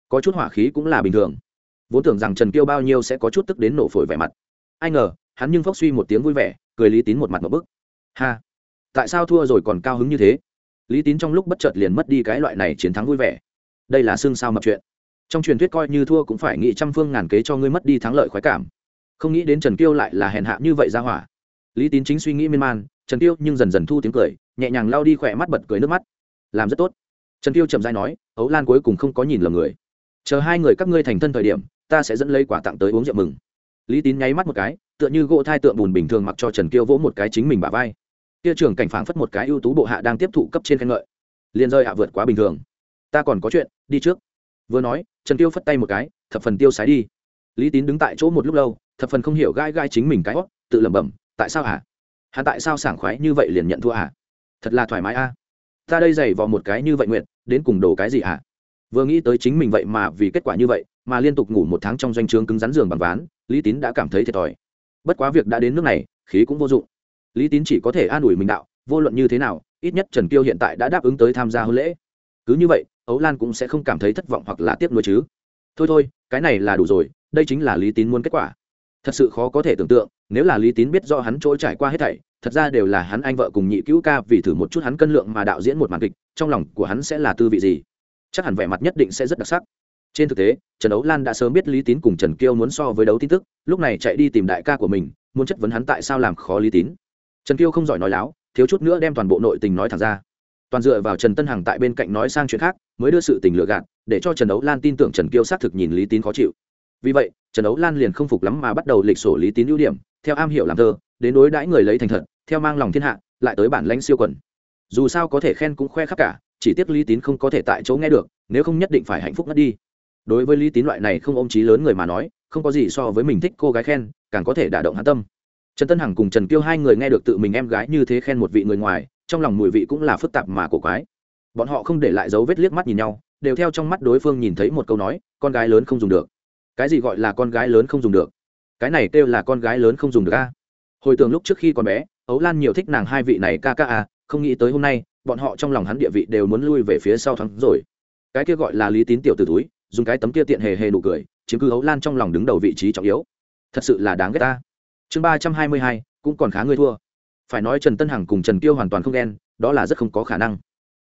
Có chút hỏa khí cũng là bình thường. Vốn tưởng rằng trần kiêu bao nhiêu sẽ có chút tức đến nổ phổi vẻ mặt. Ai ngờ, hắn nhưng phốc suy một tiếng vui vẻ, cười lý tín một mặt một bức. Ha! Tại sao thua rồi còn cao hứng như thế? Lý tín trong lúc bất chợt liền mất đi cái loại này chiến thắng vui vẻ. Đây là xương sao mập chuyện. Trong truyền thuyết coi như thua cũng phải nghĩ trăm phương ngàn kế cho ngươi mất đi thắng lợi khoái cảm. Không nghĩ đến trần kiêu lại là hèn hạ như vậy ra hỏa. Lý tín chính suy nghĩ miên man, trần kiêu nhưng dần dần thu tiếng cười, nhẹ nhàng lao đi khỏe mắt bật cười nước mắt. Làm rất tốt trần Tiêu chậm dai nói, ấu lan cuối cùng không có nhìn lầm người. Chờ hai người các ngươi thành thân thời điểm, ta sẽ dẫn lấy quả tặng tới uống rượu mừng. Lý tín nháy mắt một cái, tựa như gỗ thai tượng bùn bình thường mặc cho trần kiêu vỗ một cái chính mình bả vai. Kia trưởng cảnh phảng phất một cái ưu tú bộ hạ đang tiếp thụ cấp trên khen ngợi. Liền rơi hạ vượt quá bình thường. Ta còn có chuyện, đi trước. Vừa nói, trần Tiêu phất tay một cái, thập phần tiêu sái đi. Lý tín đứng tại chỗ một lúc lâu, thập phần không hiểu gai gai chính mình cái hót tự lẩm bẩm, tại sao hả? Hắn tại sao sảng khoái như vậy liền nhận thua hả? Thật là thoải mái a ta đây giày vào một cái như vậy nguyện đến cùng đổ cái gì hả? Vừa nghĩ tới chính mình vậy mà vì kết quả như vậy, mà liên tục ngủ một tháng trong doanh trướng cứng rắn giường bằng ván, lý tín đã cảm thấy thiệt thòi. Bất quá việc đã đến nước này, khí cũng vô dụng. Lý tín chỉ có thể an ủi mình đạo, vô luận như thế nào, ít nhất trần kiêu hiện tại đã đáp ứng tới tham gia hôn lễ. Cứ như vậy, ấu lan cũng sẽ không cảm thấy thất vọng hoặc là tiếc nuối chứ. Thôi thôi, cái này là đủ rồi, đây chính là lý tín muốn kết quả. Thật sự khó có thể tưởng tượng, nếu là lý tín biết do hắn trôi trải qua hết thảy thật ra đều là hắn anh vợ cùng nhị cứu ca vì thử một chút hắn cân lượng mà đạo diễn một màn kịch, trong lòng của hắn sẽ là tư vị gì? Chắc hẳn vẻ mặt nhất định sẽ rất đặc sắc. Trên thực tế, trần ấu lan đã sớm biết lý tín cùng trần kiêu muốn so với đấu tin tức, lúc này chạy đi tìm đại ca của mình, muốn chất vấn hắn tại sao làm khó lý tín. Trần kiêu không giỏi nói láo, thiếu chút nữa đem toàn bộ nội tình nói thẳng ra. Toàn dựa vào trần tân hằng tại bên cạnh nói sang chuyện khác, mới đưa sự tình lựa gạt, để cho trần ấu lan tin tưởng trần kiêu xác thực nhìn lý tín khó chịu. Vì vậy, trần ấu lan liền không phục lắm mà bắt đầu lịch sổ lý tín ưu điểm, theo am hiểu làm thơ đến đối đãi người lấy thành thật, theo mang lòng thiên hạ, lại tới bản lãnh siêu quần. Dù sao có thể khen cũng khoe khắp cả, chỉ tiếc lý tín không có thể tại chỗ nghe được, nếu không nhất định phải hạnh phúc ngất đi. Đối với lý tín loại này không ôm trí lớn người mà nói, không có gì so với mình thích cô gái khen, càng có thể đả động hạ tâm. Trần tân hằng cùng trần kiêu hai người nghe được tự mình em gái như thế khen một vị người ngoài, trong lòng mùi vị cũng là phức tạp mà cổ quái. Bọn họ không để lại dấu vết liếc mắt nhìn nhau, đều theo trong mắt đối phương nhìn thấy một câu nói, con gái lớn không dùng được. Cái gì gọi là con gái lớn không dùng được? Cái này kêu là con gái lớn không dùng được a hồi tưởng lúc trước khi còn bé, ấu lan nhiều thích nàng hai vị này ca ca a không nghĩ tới hôm nay, bọn họ trong lòng hắn địa vị đều muốn lui về phía sau thắng rồi. Cái kia gọi là lý tín tiểu t túi, dùng cái tấm kia tiện hề hề nụ cười, chiếm cứ ấu lan trong lòng đứng đầu vị trí trọng yếu. Thật sự là đáng ghét ta. Chương ba trăm hai mươi hai, cũng còn khá ngươi thua. Phải nói trần tân hằng cùng trần kiêu hoàn toàn không ghen, đó là rất không có khả năng.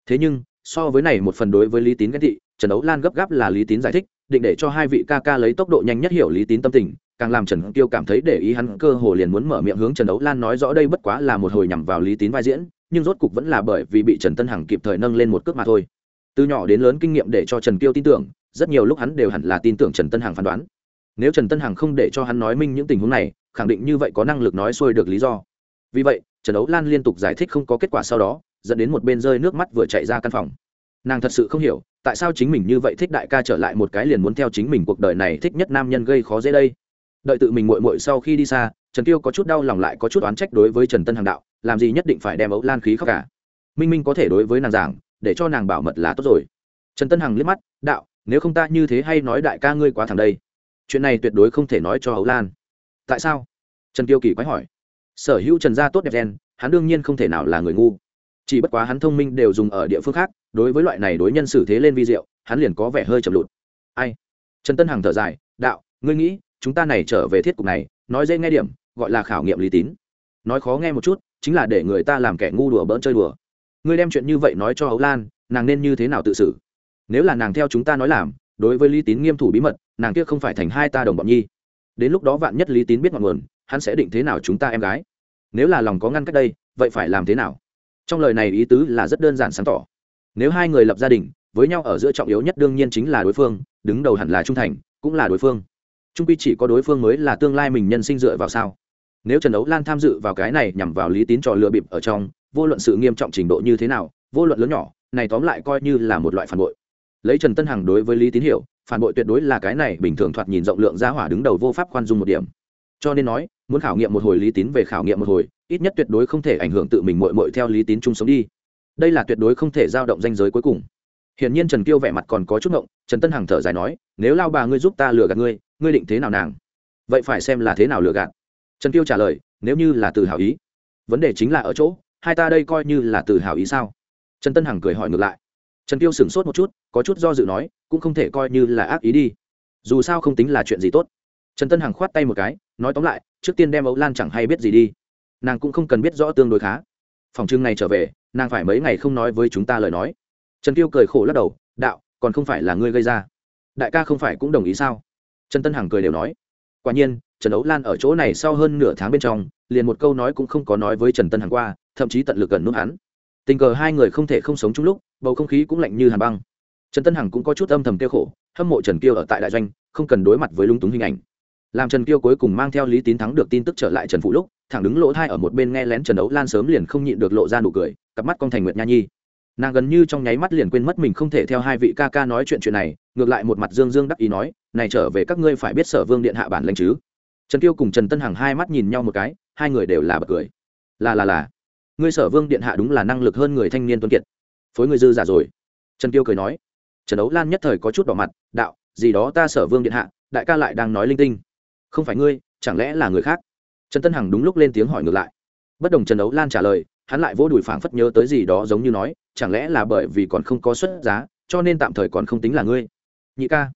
Thế nhưng, so với này một phần đối với lý tín ghen thị trần ấu lan gấp gáp là lý tín giải thích, định để cho hai vị ca ca lấy tốc độ nhanh nhất hiểu lý tín tâm tình càng làm trần Tiêu cảm thấy để ý hắn cơ hồ liền muốn mở miệng hướng trần đấu lan nói rõ đây bất quá là một hồi nhằm vào lý tín vai diễn, nhưng rốt cục vẫn là bởi vì bị trần tân hằng kịp thời nâng lên một cước mà thôi. Từ nhỏ đến lớn kinh nghiệm để cho trần Tiêu tin tưởng, rất nhiều lúc hắn đều hẳn là tin tưởng trần tân hằng phán đoán. Nếu trần tân hằng không để cho hắn nói minh những tình huống này, khẳng định như vậy có năng lực nói xuôi được lý do. Vì vậy, trần đấu lan liên tục giải thích không có kết quả sau đó, dẫn đến một bên rơi nước mắt vừa chạy ra căn phòng. Nàng thật sự không hiểu, tại sao chính mình như vậy thích đại ca trở lại một cái liền muốn theo chính mình cuộc đời này thích nhất nam nhân gây khó dễ đây? Đợi tự mình muội muội sau khi đi xa, trần tiêu có chút đau lòng lại có chút oán trách đối với trần tân hàng đạo, làm gì nhất định phải đem ấu lan khí khóc cả. Minh minh có thể đối với nàng giảng, để cho nàng bảo mật là tốt rồi. Trần tân hằng liếc mắt, đạo, nếu không ta như thế hay nói đại ca ngươi quá thẳng đây. Chuyện này tuyệt đối không thể nói cho ấu lan. Tại sao? Trần tiêu kỳ quái hỏi. Sở hữu trần gia tốt đẹp gen, hắn đương nhiên không thể nào là người ngu. Chỉ bất quá hắn thông minh đều dùng ở địa phương khác, đối với loại này đối nhân xử thế lên vi diệu, hắn liền có vẻ hơi chậm lụt. Ai? Trần tân hằng thở dài. Đạo, ngươi nghĩ chúng ta này trở về thiết cục này, nói dễ nghe điểm, gọi là khảo nghiệm lý tín. Nói khó nghe một chút, chính là để người ta làm kẻ ngu đùa bỡn chơi đùa. Ngươi đem chuyện như vậy nói cho hấu lan, nàng nên như thế nào tự xử? Nếu là nàng theo chúng ta nói làm, đối với lý tín nghiêm thủ bí mật, nàng kia không phải thành hai ta đồng bọn nhi. Đến lúc đó vạn nhất lý tín biết ngọn nguồn, hắn sẽ định thế nào chúng ta em gái? Nếu là lòng có ngăn cách đây, vậy phải làm thế nào? Trong lời này ý tứ là rất đơn giản sáng tỏ. Nếu hai người lập gia đình, với nhau ở giữa trọng yếu nhất đương nhiên chính là đối phương, đứng đầu hẳn là trung thành, cũng là đối phương trung quy chỉ có đối phương mới là tương lai mình nhân sinh dựa vào sao? Nếu trần đấu lan tham dự vào cái này nhằm vào lý tín trò lừa bịp ở trong, vô luận sự nghiêm trọng trình độ như thế nào, vô luận lớn nhỏ, này tóm lại coi như là một loại phản bội. Lấy trần tân hằng đối với lý tín hiểu, phản bội tuyệt đối là cái này bình thường thoạt nhìn rộng lượng giá hỏa đứng đầu vô pháp khoan dung một điểm. Cho nên nói, muốn khảo nghiệm một hồi lý tín về khảo nghiệm một hồi, ít nhất tuyệt đối không thể ảnh hưởng tự mình mội mội theo lý tín chung sống đi. Đây là tuyệt đối không thể giao động danh giới cuối cùng. Hiển nhiên trần kiêu vẻ mặt còn có chút ngộng, trần tân hằng thở dài nói, nếu lao bà ngươi giúp ta lừa gạt ngươi ngươi định thế nào nàng? Vậy phải xem là thế nào lừa gạt. Trần Tiêu trả lời, nếu như là từ hảo ý. Vấn đề chính là ở chỗ, hai ta đây coi như là từ hảo ý sao? Trần tân hằng cười hỏi ngược lại. Trần Tiêu sửng sốt một chút, có chút do dự nói, cũng không thể coi như là ác ý đi. Dù sao không tính là chuyện gì tốt. Trần tân hằng khoát tay một cái, nói tóm lại, trước tiên đem ấu lan chẳng hay biết gì đi. Nàng cũng không cần biết rõ tương đối khá. Phòng trưng này trở về, nàng phải mấy ngày không nói với chúng ta lời nói. Trần Tiêu cười khổ lắc đầu, đạo, còn không phải là ngươi gây ra. Đại ca không phải cũng đồng ý sao? Trần tân hằng cười đều nói, quả nhiên, trần ấu lan ở chỗ này sau hơn nửa tháng bên trong, liền một câu nói cũng không có nói với trần tân hằng qua, thậm chí tận lực gần nút hắn. Tình cờ hai người không thể không sống chung lúc, bầu không khí cũng lạnh như hàn băng. Trần tân hằng cũng có chút âm thầm kêu khổ, hâm mộ trần kiêu ở tại đại doanh, không cần đối mặt với lung túng hình ảnh. Làm trần kiêu cuối cùng mang theo lý tín thắng được tin tức trở lại trần phụ lúc, thẳng đứng lỗ thai ở một bên nghe lén trần ấu lan sớm liền không nhịn được lộ ra nụ cười, cặp mắt con thành nguyệt nha nhi nàng gần như trong nháy mắt liền quên mất mình không thể theo hai vị ca ca nói chuyện chuyện này, ngược lại một mặt dương dương đắc ý nói, này trở về các ngươi phải biết sở vương điện hạ bản lệnh chứ? Trần Tiêu cùng trần tân hằng hai mắt nhìn nhau một cái, hai người đều là bật cười. Là là là. Ngươi sở vương điện hạ đúng là năng lực hơn người thanh niên tuân kiệt. Phối người dư giả rồi. Trần Tiêu cười nói. Trần đấu lan nhất thời có chút đỏ mặt, đạo, gì đó ta sở vương điện hạ, đại ca lại đang nói linh tinh. Không phải ngươi, chẳng lẽ là người khác? Trần tân hằng đúng lúc lên tiếng hỏi ngược lại. Bất đồng trần đấu lan trả lời, hắn lại vô đùi phảng phất nhớ tới gì đó giống như nói chẳng lẽ là bởi vì còn không có xuất giá, cho nên tạm thời còn không tính là ngươi? Nhị ca,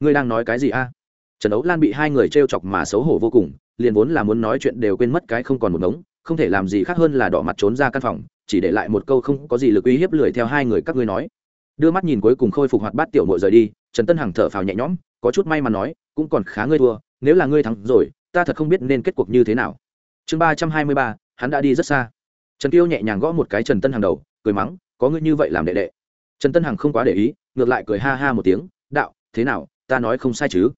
ngươi đang nói cái gì a? Trần ấu lan bị hai người t r e o chọc mà xấu hổ vô cùng, liền vốn là muốn nói chuyện đều quên mất cái không còn một ngống, không thể làm gì khác hơn là đỏ mặt trốn ra căn phòng, chỉ để lại một câu không có gì lực uy hiếp lười theo hai người các ngươi nói. Đưa mắt nhìn cuối cùng khôi phục hoạt bát tiểu mội rời đi, trần tân hằng thở phào nhẹ nhõm, có chút may mà nói, cũng còn khá ngươi thua, nếu là ngươi thắng rồi, ta thật không biết nên kết cuộc như thế nào. Chương ba trăm hai mươi ba, hắn đã đi rất xa. Trần tiêu nhẹ nhàng gõ một cái trần tân Hằng đầu, cười mắng có ngươi như vậy làm đệ đệ. Trần tân hằng không quá để ý, ngược lại cười ha ha một tiếng, đạo, thế nào, ta nói không sai chứ?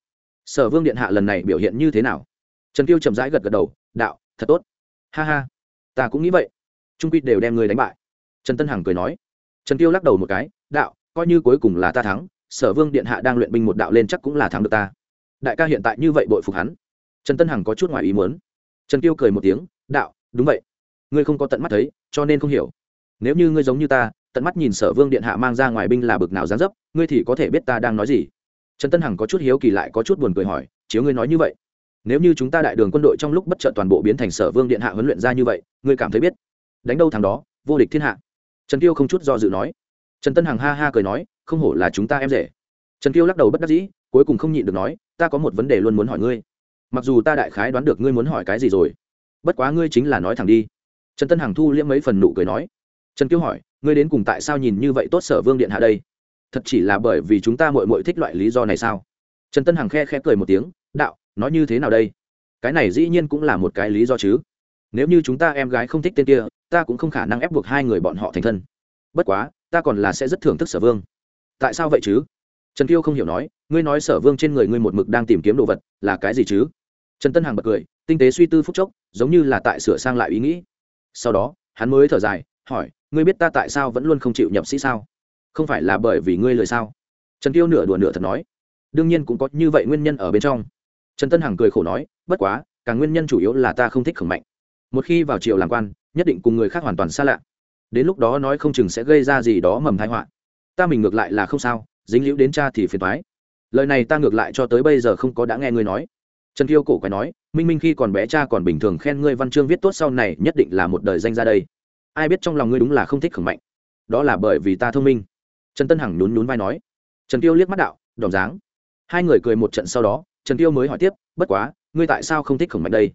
Sở vương điện hạ lần này biểu hiện như thế nào? Trần tiêu chậm rãi gật gật đầu, đạo, thật tốt. Ha ha, ta cũng nghĩ vậy. Trung quy đều đem người đánh bại. Trần tân hằng cười nói. Trần tiêu lắc đầu một cái, đạo, coi như cuối cùng là ta thắng, sở vương điện hạ đang luyện binh một đạo lên chắc cũng là thắng được ta. Đại ca hiện tại như vậy bội phục hắn. Trần tân hằng có chút ngoài ý muốn. Trần tiêu cười một tiếng, đạo, đúng vậy. Ngươi không có tận mắt thấy, cho nên không hiểu nếu như ngươi giống như ta, tận mắt nhìn sở vương điện hạ mang ra ngoài binh là bực nào gián dấp, ngươi thì có thể biết ta đang nói gì? Trần tân hằng có chút hiếu kỳ lại có chút buồn cười hỏi, chiếu ngươi nói như vậy, nếu như chúng ta đại đường quân đội trong lúc bất chợt toàn bộ biến thành sở vương điện hạ huấn luyện ra như vậy, ngươi cảm thấy biết? Đánh đâu thằng đó, vô địch thiên hạ. Trần tiêu không chút do dự nói. Trần tân hằng ha ha cười nói, không hổ là chúng ta em rể. Trần tiêu lắc đầu bất đắc dĩ, cuối cùng không nhịn được nói, ta có một vấn đề luôn muốn hỏi ngươi. Mặc dù ta đại khái đoán được ngươi muốn hỏi cái gì rồi, bất quá ngươi chính là nói thẳng đi. Trần tân hằng thu liễm mấy phần nụ cười nói trần kiêu hỏi, ngươi đến cùng tại sao nhìn như vậy tốt sở vương điện hạ đây? Thật chỉ là bởi vì chúng ta mội mội thích loại lý do này sao? Trần tân hằng khe khe cười một tiếng, đạo nói như thế nào đây? Cái này dĩ nhiên cũng là một cái lý do chứ. Nếu như chúng ta em gái không thích tên kia, ta cũng không khả năng ép buộc hai người bọn họ thành thân. Bất quá, ta còn là sẽ rất thưởng thức sở vương. Tại sao vậy chứ? Trần kiêu không hiểu nói, ngươi nói sở vương trên người ngươi một mực đang tìm kiếm đồ vật, là cái gì chứ? Trần tân hằng bật cười, tinh tế suy tư phúc chốc, giống như là tại sửa sang lại ý nghĩ. Sau đó, hắn mới thở dài, hỏi ngươi biết ta tại sao vẫn luôn không chịu nhập sĩ sao? Không phải là bởi vì ngươi lời sao? Trần tiêu nửa đùa nửa thật nói. Đương nhiên cũng có như vậy nguyên nhân ở bên trong. Trần tân hằng cười khổ nói, bất quá càng nguyên nhân chủ yếu là ta không thích khẩn mạnh. Một khi vào triều làm quan, nhất định cùng người khác hoàn toàn xa lạ. Đến lúc đó nói không chừng sẽ gây ra gì đó mầm tai họa. Ta mình ngược lại là không sao, dính liễu đến cha thì phiền toái. lời này ta ngược lại cho tới bây giờ không có đã nghe ngươi nói. Trần Tiêu cổ quái nói, minh minh khi còn bé cha còn bình thường khen ngươi văn chương viết tốt sau này nhất định là một đời danh ra đây ai biết trong lòng ngươi đúng là không thích khẩn mạnh. Đó là bởi vì ta thông minh. Trần tân hằng nhún nhún vai nói. Trần tiêu liếc mắt đạo đỏng dáng. Hai người cười một trận sau đó, trần tiêu mới hỏi tiếp, bất quá, ngươi tại sao không thích khổng mạnh đây?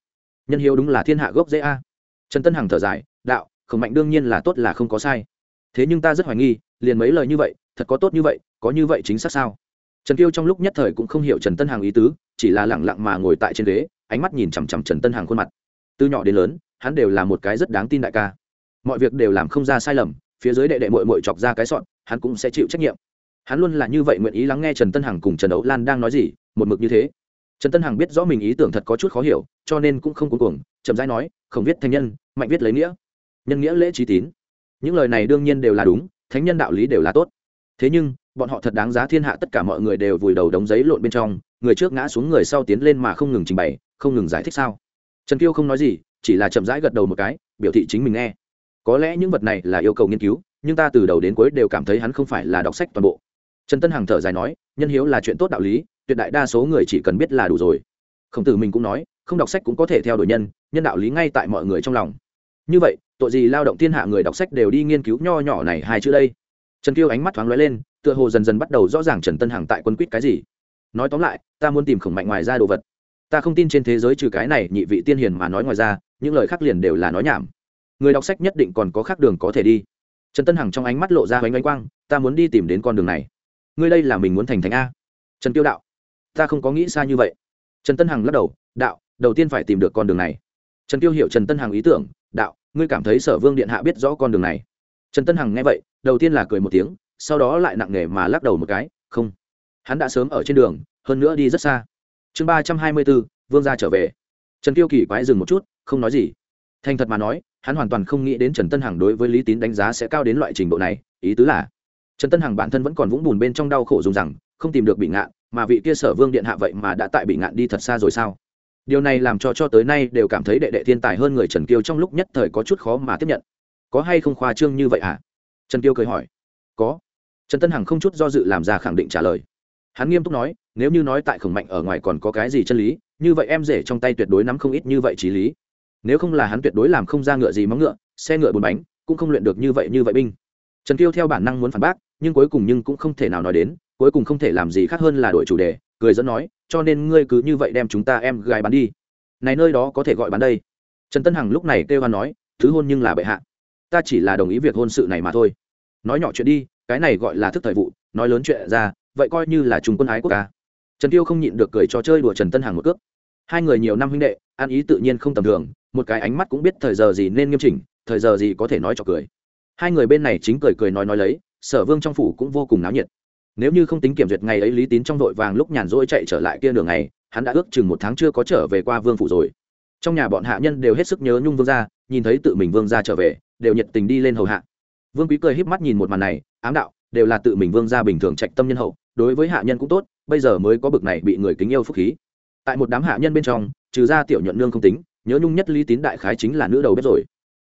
Nhân hiếu đúng là thiên hạ gốc dễ a. Trần tân hằng thở dài, đạo, khổng mạnh đương nhiên là tốt là không có sai. Thế nhưng ta rất hoài nghi, liền mấy lời như vậy, thật có tốt như vậy, có như vậy chính xác sao? Trần tiêu trong lúc nhất thời cũng không hiểu trần tân hằng ý tứ, chỉ là lẳng lặng mà ngồi tại trên ghế, ánh mắt nhìn chằm chằm trần tân hằng khuôn mặt. Từ nhỏ đến lớn, hắn đều là một cái rất đáng tin đại ca mọi việc đều làm không ra sai lầm, phía dưới đệ đệ mội mội chọc ra cái sọn, hắn cũng sẽ chịu trách nhiệm. Hắn luôn là như vậy nguyện ý lắng nghe trần tân hằng cùng trần đấu lan đang nói gì, một mực như thế. Trần tân hằng biết rõ mình ý tưởng thật có chút khó hiểu, cho nên cũng không cuống cuồng, chậm rãi nói, không viết thanh nhân, mạnh viết lấy nghĩa. Nhân nghĩa lễ trí tín. Những lời này đương nhiên đều là đúng, thánh nhân đạo lý đều là tốt. Thế nhưng, bọn họ thật đáng giá thiên hạ tất cả mọi người đều vùi đầu đống giấy lộn bên trong, người trước ngã xuống người sau tiến lên mà không ngừng trình bày, không ngừng giải thích sao? Trần kiêu không nói gì, chỉ là chậm rãi gật đầu một cái, biểu thị chính mình nghe có lẽ những vật này là yêu cầu nghiên cứu, nhưng ta từ đầu đến cuối đều cảm thấy hắn không phải là đọc sách toàn bộ. Trần tân hằng thở dài nói, nhân hiếu là chuyện tốt đạo lý, tuyệt đại đa số người chỉ cần biết là đủ rồi. Khổng tử mình cũng nói, không đọc sách cũng có thể theo đuổi nhân nhân đạo lý ngay tại mọi người trong lòng. Như vậy, tội gì lao động thiên hạ người đọc sách đều đi nghiên cứu nho nhỏ này hai chữ đây? Trần kiêu ánh mắt thoáng lóe lên, tựa hồ dần dần bắt đầu rõ ràng trần tân hằng tại quân quýt cái gì. Nói tóm lại, ta muốn tìm khổng mạnh ngoài ra đồ vật. Ta không tin trên thế giới trừ cái này nhị vị tiên hiền mà nói ngoài ra, những lời khác liền đều là nói nhảm người đọc sách nhất định còn có khác đường có thể đi. Trần tân hằng trong ánh mắt lộ ra hoành ánh quang, ta muốn đi tìm đến con đường này. Ngươi đây là mình muốn thành thánh a. Trần tiêu đạo, ta không có nghĩ xa như vậy. Trần tân hằng lắc đầu, đạo, đầu tiên phải tìm được con đường này. Trần tiêu hiểu trần tân hằng ý tưởng, đạo, ngươi cảm thấy sở vương điện hạ biết rõ con đường này. Trần tân hằng nghe vậy, đầu tiên là cười một tiếng, sau đó lại nặng nề mà lắc đầu một cái, không, hắn đã sớm ở trên đường, hơn nữa đi rất xa. Chương ba trăm hai mươi bốn, vương gia trở về. Trần Tiêu kỳ quái dừng một chút, không nói gì. Thành thật mà nói hắn hoàn toàn không nghĩ đến trần tân hằng đối với lý tín đánh giá sẽ cao đến loại trình độ này, ý tứ là, trần tân hằng bản thân vẫn còn vũng bùn bên trong đau khổ dùng rằng, không tìm được bị ngạn, mà vị kia sở vương điện hạ vậy mà đã tại bị ngạn đi thật xa rồi sao? Điều này làm cho cho tới nay đều cảm thấy đệ đệ thiên tài hơn người trần kiêu trong lúc nhất thời có chút khó mà tiếp nhận. Có hay không khoa trương như vậy à? trần kiêu cười hỏi. Có. Trần tân hằng không chút do dự làm ra khẳng định trả lời. Hắn nghiêm túc nói, nếu như nói tại khổng mạnh ở ngoài còn có cái gì chân lý, như vậy em rể trong tay tuyệt đối nắm không ít như vậy trí lý nếu không là hắn tuyệt đối làm không ra ngựa gì móng ngựa, xe ngựa bốn bánh, cũng không luyện được như vậy như vậy binh. Trần Tiêu theo bản năng muốn phản bác, nhưng cuối cùng nhưng cũng không thể nào nói đến, cuối cùng không thể làm gì khác hơn là đổi chủ đề, cười dẫn nói, cho nên ngươi cứ như vậy đem chúng ta em gái bán đi. Này nơi đó có thể gọi bán đây. Trần tân hằng lúc này kêu hoan nói, thứ hôn nhưng là bệ hạ. Ta chỉ là đồng ý việc hôn sự này mà thôi. Nói nhỏ chuyện đi, cái này gọi là thức thời vụ, nói lớn chuyện ra, vậy coi như là trung quân ái quốc ca. Trần tiêu không nhịn được cười cho chơi đùa trần tân hằng một cước. Hai người nhiều năm huynh đệ, ăn ý tự nhiên không tầm thường một cái ánh mắt cũng biết thời giờ gì nên nghiêm chỉnh, thời giờ gì có thể nói cho cười. Hai người bên này chính cười cười nói nói lấy, sở vương trong phủ cũng vô cùng náo nhiệt. Nếu như không tính kiểm duyệt ngày ấy lý tín trong đội vàng lúc nhàn rỗi chạy trở lại kia đường ngày, hắn đã ước chừng một tháng chưa có trở về qua vương phủ rồi. Trong nhà bọn hạ nhân đều hết sức nhớ nhung vương gia, nhìn thấy tự mình vương gia trở về, đều nhiệt tình đi lên hầu hạ. Vương quý cười híp mắt nhìn một màn này, ám đạo, đều là tự mình vương gia bình thường trạch tâm nhân hậu, đối với hạ nhân cũng tốt, bây giờ mới có bực này bị người kính yêu phúc khí. Tại một đám hạ nhân bên trong, trừ ra tiểu nhuận nương không tính nhớ nhung nhất lý tín đại khái chính là nữ đầu bếp rồi.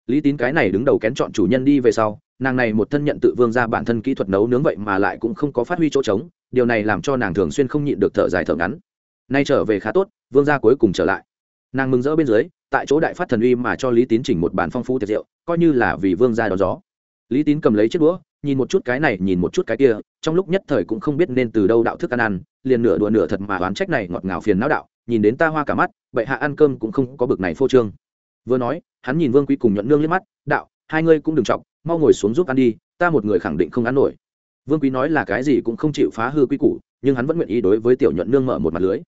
Lý tín cái này đứng đầu kén chọn chủ nhân đi về sau, nàng này một thân nhận tự vương ra bản thân kỹ thuật nấu nướng vậy mà lại cũng không có phát huy chỗ trống, điều này làm cho nàng thường xuyên không nhịn được thở dài thở ngắn. Nay trở về khá tốt, vương gia cuối cùng trở lại. Nàng mừng rỡ bên dưới, tại chỗ đại phát thần uy mà cho lý tín chỉnh một bàn phong phú tiệc rượu, coi như là vì vương gia đón gió. Lý tín cầm lấy chiếc đũa, nhìn một chút cái này, nhìn một chút cái kia, trong lúc nhất thời cũng không biết nên từ đâu đạo thức ăn ăn, liền nửa đùa nửa thật mà oán trách này ngọt ngào phiền não đạo nhìn đến ta hoa cả mắt, bệ hạ ăn cơm cũng không có bực này phô trương. Vừa nói, hắn nhìn vương quý cùng nhuận nương liếc mắt, đạo, hai ngươi cũng đừng chọc, mau ngồi xuống giúp ăn đi, ta một người khẳng định không ăn nổi. Vương quý nói là cái gì cũng không chịu phá hư quy củ, nhưng hắn vẫn nguyện ý đối với tiểu nhuận nương mở một mặt lưới.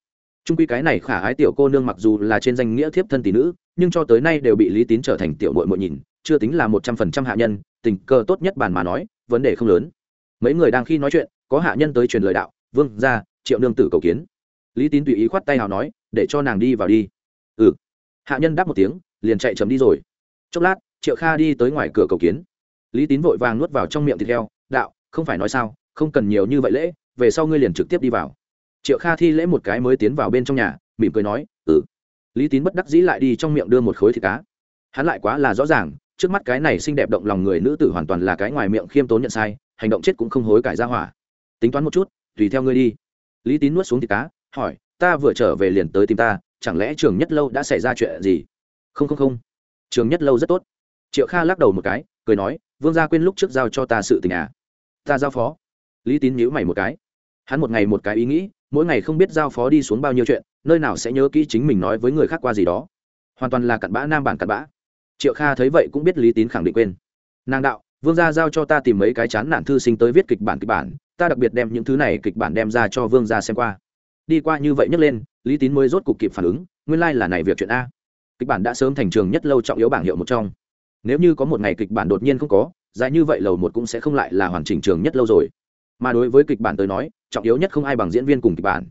Trung quy cái này khả ái tiểu cô nương mặc dù là trên danh nghĩa thiếp thân tỷ nữ, nhưng cho tới nay đều bị lý tín trở thành tiểu mội mội nhìn, chưa tính là một trăm phần trăm hạ nhân, tình cờ tốt nhất bàn mà nói, vấn đề không lớn. Mấy người đang khi nói chuyện, có hạ nhân tới truyền lời đạo, vương ra triệu nương tử cầu kiến lý tín tùy ý khoát tay nào nói, để cho nàng đi vào đi. Ừ. Hạ nhân đáp một tiếng, liền chạy chấm đi rồi. Chốc lát, triệu kha đi tới ngoài cửa cầu kiến. Lý tín vội vàng nuốt vào trong miệng thịt heo, đạo, không phải nói sao, không cần nhiều như vậy lễ, về sau ngươi liền trực tiếp đi vào. Triệu kha thi lễ một cái mới tiến vào bên trong nhà, mỉm cười nói ừ. Lý tín bất đắc dĩ lại đi trong miệng đưa một khối thịt cá. Hắn lại quá là rõ ràng, trước mắt cái này xinh đẹp động lòng người nữ tử hoàn toàn là cái ngoài miệng khiêm tốn nhận sai, hành động chết cũng không hối cải ra hỏa. Tính toán một chút, tùy theo ngươi đi. Lý tín nuốt xuống thịt cá hỏi, ta vừa trở về liền tới tìm ta, chẳng lẽ trường nhất lâu đã xảy ra chuyện gì? Không không không. Trường nhất lâu rất tốt. Triệu kha lắc đầu một cái, cười nói, vương gia quên lúc trước giao cho ta sự tình à? Ta giao phó. Lý tín nhíu mày một cái. Hắn một ngày một cái ý nghĩ, mỗi ngày không biết giao phó đi xuống bao nhiêu chuyện, nơi nào sẽ nhớ kỹ chính mình nói với người khác qua gì đó. Hoàn toàn là cặn bã nam bản cặn bã. Triệu kha thấy vậy cũng biết lý tín khẳng định quên. Nàng đạo, vương gia giao cho ta tìm mấy cái chán nản thư sinh tới viết kịch bản kịch bản, ta đặc biệt đem những thứ này kịch bản đem ra cho vương gia xem qua đi qua như vậy nhấc lên, lý tín mới rốt cục kịp phản ứng, nguyên lai、like、là này việc chuyện a. Kịch bản đã sớm thành trường nhất lâu trọng yếu bảng hiệu một trong. Nếu như có một ngày kịch bản đột nhiên không có, dài như vậy lầu một cũng sẽ không lại là hoàn chỉnh trường nhất lâu rồi. Mà đối với kịch bản tới nói, trọng yếu nhất không ai bằng diễn viên cùng kịch bản.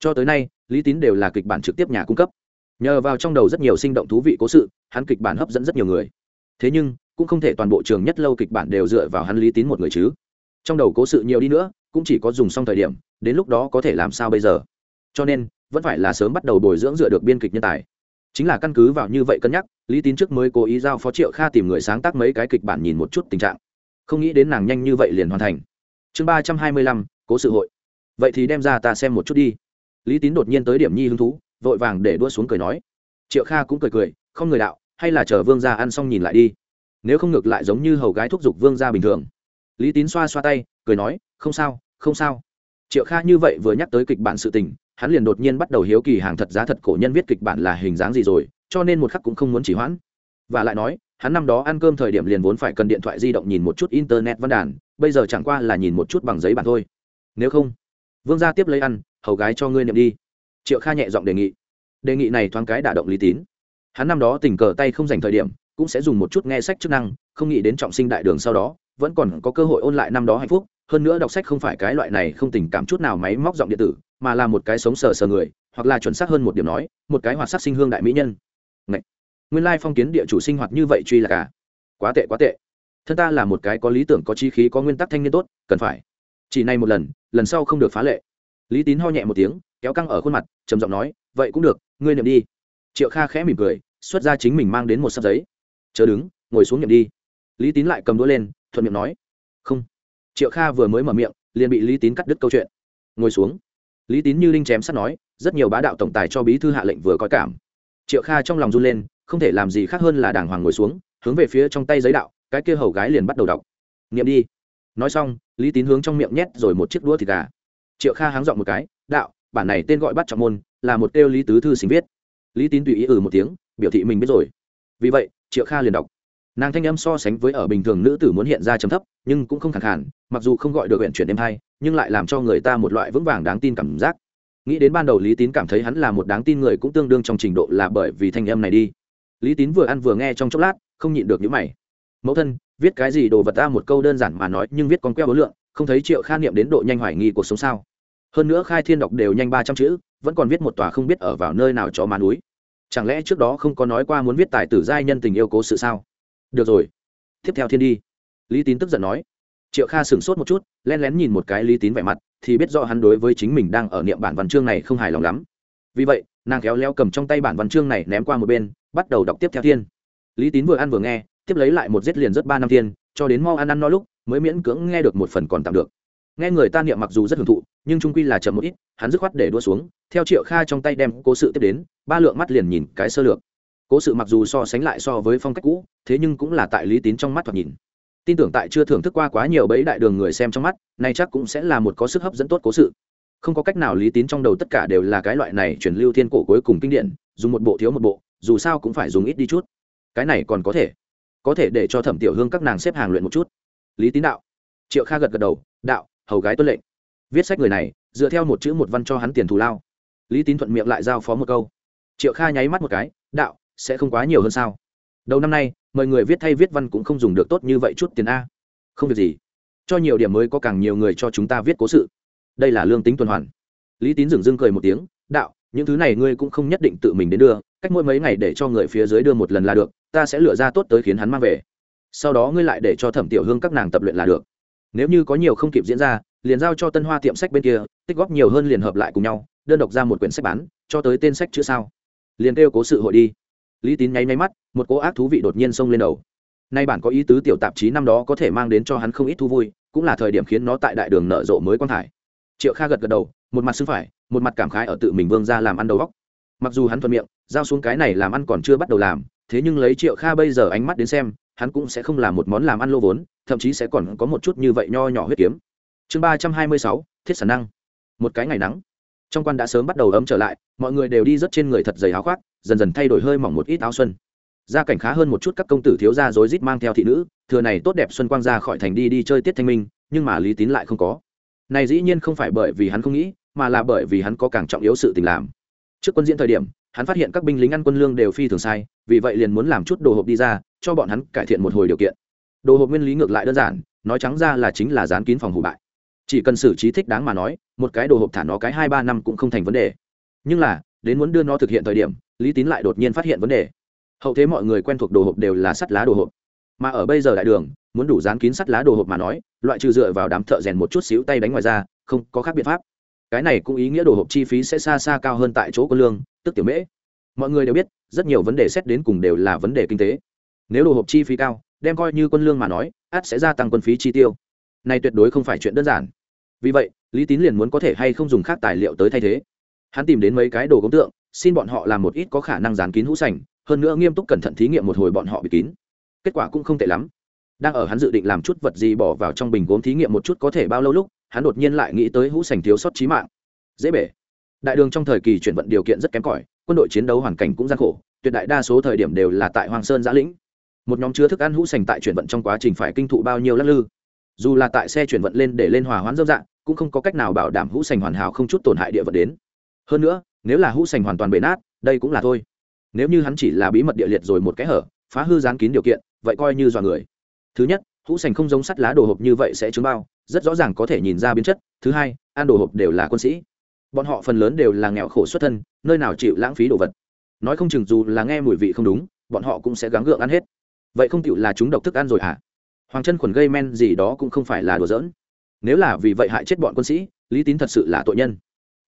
Cho tới nay, lý tín đều là kịch bản trực tiếp nhà cung cấp. Nhờ vào trong đầu rất nhiều sinh động thú vị cố sự, hắn kịch bản hấp dẫn rất nhiều người. Thế nhưng, cũng không thể toàn bộ trường nhất lâu kịch bản đều dựa vào hắn lý tín một người chứ. Trong đầu cố sự nhiều đi nữa, cũng chỉ có dùng xong thời điểm, đến lúc đó có thể làm sao bây giờ? Cho nên, vẫn phải là sớm bắt đầu bồi dưỡng dựa được biên kịch nhân tài. Chính là căn cứ vào như vậy cân nhắc, lý tín trước mới cố ý giao phó triệu kha tìm người sáng tác mấy cái kịch bản nhìn một chút tình trạng. Không nghĩ đến nàng nhanh như vậy liền hoàn thành. Chương ba trăm hai mươi lăm, cố sự hội. Vậy thì đem ra ta xem một chút đi. Lý tín đột nhiên tới điểm nhi hứng thú, vội vàng để đua xuống cười nói. Triệu kha cũng cười cười, không người đạo, hay là chờ vương gia ăn xong nhìn lại đi. Nếu không ngược lại giống như hầu gái thúc giục vương gia bình thường. Lý tín xoa xoa tay, cười nói, không sao không sao. Triệu kha như vậy vừa nhắc tới kịch bản sự tình hắn liền đột nhiên bắt đầu hiếu kỳ hàng thật giá thật cổ nhân viết kịch bản là hình dáng gì rồi, cho nên một khắc cũng không muốn chỉ hoãn. Và lại nói, hắn năm đó ăn cơm thời điểm liền vốn phải cần điện thoại di động nhìn một chút internet văn đàn, bây giờ chẳng qua là nhìn một chút bằng giấy bản thôi. Nếu không, vương gia tiếp lấy ăn, hầu gái cho ngươi niệm đi. Triệu kha nhẹ giọng đề nghị. Đề nghị này thoáng cái đả động lý tín. Hắn năm đó tình cờ tay không dành thời điểm, cũng sẽ dùng một chút nghe sách chức năng, không nghĩ đến trọng sinh đại đường sau đó, vẫn còn có cơ hội ôn lại năm đó hạnh phúc. Hơn nữa đọc sách không phải cái loại này không tình cảm chút nào máy móc giọng điện tử mà là một cái sống sờ sờ người, hoặc là chuẩn xác hơn một điểm nói, một cái hoạt sắc sinh hương đại mỹ nhân. Ngậy! nguyên lai phong kiến địa chủ sinh hoạt như vậy truy là cả. Quá tệ quá tệ. Thân ta là một cái có lý tưởng, có chi khí, có nguyên tắc thanh niên tốt, cần phải. Chỉ này một lần lần sau không được phá lệ. Lý tín ho nhẹ một tiếng, kéo căng ở khuôn mặt, trầm giọng nói, vậy cũng được, ngươi niệm đi. Triệu kha khẽ mỉm cười, xuất ra chính mình mang đến một sắp giấy. Chờ đứng, ngồi xuống niệm đi. Lý tín lại cầm đũa lên, thuận miệng nói. Không. Triệu kha vừa mới mở miệng, liền bị lý tín cắt đứt câu chuyện. Ngồi xuống lý tín như linh chém sắt nói, rất nhiều bá đạo tổng tài cho bí thư hạ lệnh vừa có cảm. Triệu kha trong lòng run lên, không thể làm gì khác hơn là đàng hoàng ngồi xuống, hướng về phía trong tay giấy đạo, cái kia hầu gái liền bắt đầu đọc. Nghiệm đi. Nói xong, lý tín hướng trong miệng nhét rồi một chiếc đũa thịt gà. Triệu kha háng dọn một cái, đạo, bản này tên gọi bắt trọng môn, là một kêu lý tứ thư sinh viết. Lý tín tùy ý ừ một tiếng, biểu thị mình biết rồi. Vì vậy, triệu kha liền đọc. Nàng thanh âm so sánh với ở bình thường nữ tử muốn hiện ra chấm thấp, nhưng cũng không khẳng khản mặc dù không gọi được huyện chuyển đêm hai nhưng lại làm cho người ta một loại vững vàng đáng tin cảm giác. Nghĩ đến ban đầu lý tín cảm thấy hắn là một đáng tin người cũng tương đương trong trình độ là bởi vì thanh âm này đi. Lý tín vừa ăn vừa nghe trong chốc lát, không nhịn được những mày. Mẫu thân, viết cái gì đồ vật ta một câu đơn giản mà nói, nhưng viết con queo bối lượng, không thấy triệu kha niệm đến độ nhanh hoài nghi cuộc sống sao? Hơn nữa khai thiên đọc đều nhanh ba trăm chữ, vẫn còn viết một tòa không biết ở vào nơi nào chó má núi. Chẳng lẽ trước đó không có nói qua muốn viết tài tử giai nhân tình yêu cố sự sao? Được rồi, tiếp theo thiên đi. Lý tín tức giận nói triệu kha sửng sốt một chút len lén nhìn một cái lý tín vẻ mặt, thì biết rõ hắn đối với chính mình đang ở niệm bản văn chương này không hài lòng lắm. Vì vậy, nàng kéo leo cầm trong tay bản văn chương này ném qua một bên, bắt đầu đọc tiếp theo thiên. Lý tín vừa ăn vừa nghe, tiếp lấy lại một giết liền rất ba năm thiên, cho đến mau ăn ăn no lúc, mới miễn cưỡng nghe được một phần còn tạm được. Nghe người ta niệm mặc dù rất hưởng thụ, nhưng trung quy là chậm một ít, hắn dứt khoát để đua xuống, theo triệu kha trong tay đem cố sự tiếp đến, ba lượng mắt liền nhìn cái sơ lược. Cố sự mặc dù so sánh lại so với phong cách cũ, thế nhưng cũng là tại lý tín trong mắt thoạt nhìn tin tưởng tại chưa thưởng thức qua quá nhiều bẫy đại đường người xem trong mắt nay chắc cũng sẽ là một có sức hấp dẫn tốt cố sự. Không có cách nào lý tín trong đầu tất cả đều là cái loại này chuyển lưu thiên cổ cuối cùng kinh điển, dùng một bộ thiếu một bộ, dù sao cũng phải dùng ít đi chút. Cái này còn có thể có thể để cho thẩm tiểu hương các nàng xếp hàng luyện một chút. Lý tín đạo. Triệu kha gật gật đầu, đạo, hầu gái tuân lệnh. Viết sách người này, dựa theo một chữ một văn cho hắn tiền thù lao. Lý tín thuận miệng lại giao phó một câu. Triệu kha nháy mắt một cái, đạo, sẽ không quá nhiều hơn sao? Đầu năm nay mời người viết thay viết văn cũng không dùng được tốt như vậy chút tiền a. Không việc gì. Cho nhiều điểm mới có càng nhiều người cho chúng ta viết cố sự. Đây là lương tính tuần hoàn. Lý tín dừng dưng cười một tiếng, đạo, những thứ này ngươi cũng không nhất định tự mình đến đưa, cách mỗi mấy ngày để cho người phía dưới đưa một lần là được, ta sẽ lựa ra tốt tới khiến hắn mang về. Sau đó ngươi lại để cho thẩm tiểu hương các nàng tập luyện là được. Nếu như có nhiều không kịp diễn ra, liền giao cho tân hoa tiệm sách bên kia, tích góp nhiều hơn liền hợp lại cùng nhau, đơn độc ra một quyển sách bán, cho tới tên sách chữ sao. Liền kêu cố sự hội đi lý tín nháy nháy mắt, một cô ác thú vị đột nhiên xông lên đầu. Nay bản có ý tứ tiểu tạp chí năm đó có thể mang đến cho hắn không ít thú vui, cũng là thời điểm khiến nó tại đại đường nở rộ mới quan thải. Triệu kha gật gật đầu, một mặt xưng phải, một mặt cảm khái ở tự mình vương ra làm ăn đầu góc mặc dù hắn thuận miệng, giao xuống cái này làm ăn còn chưa bắt đầu làm, thế nhưng lấy triệu kha bây giờ ánh mắt đến xem, hắn cũng sẽ không làm một món làm ăn lô vốn, thậm chí sẽ còn có một chút như vậy nho nhỏ huyết kiếm. Chương ba trăm hai mươi sáu, thiết sản năng. Một cái ngày nắng trong quan đã sớm bắt đầu ấm trở lại, mọi người đều đi rất trên người thật dày áo khoác, dần dần thay đổi hơi mỏng một ít áo xuân. Gia cảnh khá hơn một chút các công tử thiếu gia rối rít mang theo thị nữ, thừa này tốt đẹp xuân quang ra khỏi thành đi đi chơi tiết thanh minh, nhưng mà lý tín lại không có. Này dĩ nhiên không phải bởi vì hắn không nghĩ, mà là bởi vì hắn có càng trọng yếu sự tình làm. Trước quân diễn thời điểm, hắn phát hiện các binh lính ăn quân lương đều phi thường sai, vì vậy liền muốn làm chút đồ hộp đi ra, cho bọn hắn cải thiện một hồi điều kiện. Đồ hộp nguyên lý ngược lại đơn giản, nói trắng ra là chính là dán kín phòng hủ bại chỉ cần xử trí thích đáng mà nói, một cái đồ hộp thả nó cái hai ba năm cũng không thành vấn đề. Nhưng là, đến muốn đưa nó thực hiện thời điểm, lý tín lại đột nhiên phát hiện vấn đề. Hậu thế mọi người quen thuộc đồ hộp đều là sắt lá đồ hộp. Mà ở bây giờ đại đường, muốn đủ dán kín sắt lá đồ hộp mà nói, loại trừ dựa vào đám thợ rèn một chút xíu tay đánh ngoài ra, không có khác biện pháp. Cái này cũng ý nghĩa đồ hộp chi phí sẽ xa xa cao hơn tại chỗ quân lương, tức tiểu mễ. Mọi người đều biết, rất nhiều vấn đề xét đến cùng đều là vấn đề kinh tế. Nếu đồ hộp chi phí cao, đem coi như quân lương mà nói, ắt sẽ gia tăng quân phí chi tiêu. Này tuyệt đối không phải chuyện đơn giản vì vậy, lý tín liền muốn có thể hay không dùng khác tài liệu tới thay thế. Hắn tìm đến mấy cái đồ công tượng, xin bọn họ làm một ít có khả năng dán kín hũ sành, hơn nữa nghiêm túc cẩn thận thí nghiệm một hồi bọn họ bị kín. Kết quả cũng không tệ lắm. Đang ở hắn dự định làm chút vật gì bỏ vào trong bình gốm thí nghiệm một chút có thể bao lâu lúc, hắn đột nhiên lại nghĩ tới hũ sành thiếu sót trí mạng. Dễ bể. Đại đường trong thời kỳ chuyển vận điều kiện rất kém cỏi, quân đội chiến đấu hoàn cảnh cũng gian khổ, tuyệt đại đa số thời điểm đều là tại hoàng sơn giã lĩnh. Một nhóm chứa thức ăn hũ sành tại chuyển vận trong quá trình phải kinh thụ bao nhiêu lắc lư dù là tại xe chuyển vận lên để lên hòa hoãn dâm dạng, cũng không có cách nào bảo đảm hũ sành hoàn hảo không chút tổn hại địa vật đến. Hơn nữa, nếu là hũ sành hoàn toàn bể nát, đây cũng là thôi. Nếu như hắn chỉ là bí mật địa liệt rồi một cái hở, phá hư gián kín điều kiện, vậy coi như dọa người. Thứ nhất, hũ sành không giống sắt lá đồ hộp như vậy sẽ chứng bao, rất rõ ràng có thể nhìn ra biến chất. Thứ hai, ăn đồ hộp đều là quân sĩ. Bọn họ phần lớn đều là nghèo khổ xuất thân, nơi nào chịu lãng phí đồ vật. Nói không chừng dù là nghe mùi vị không đúng, bọn họ cũng sẽ gắng gượng ăn hết. Vậy không chịu là chúng độc thức ăn rồi hả? à? Hoàng chân khuẩn gây men gì đó cũng không phải là đùa giỡn. Nếu là vì vậy hại chết bọn quân sĩ, lý tín thật sự là tội nhân.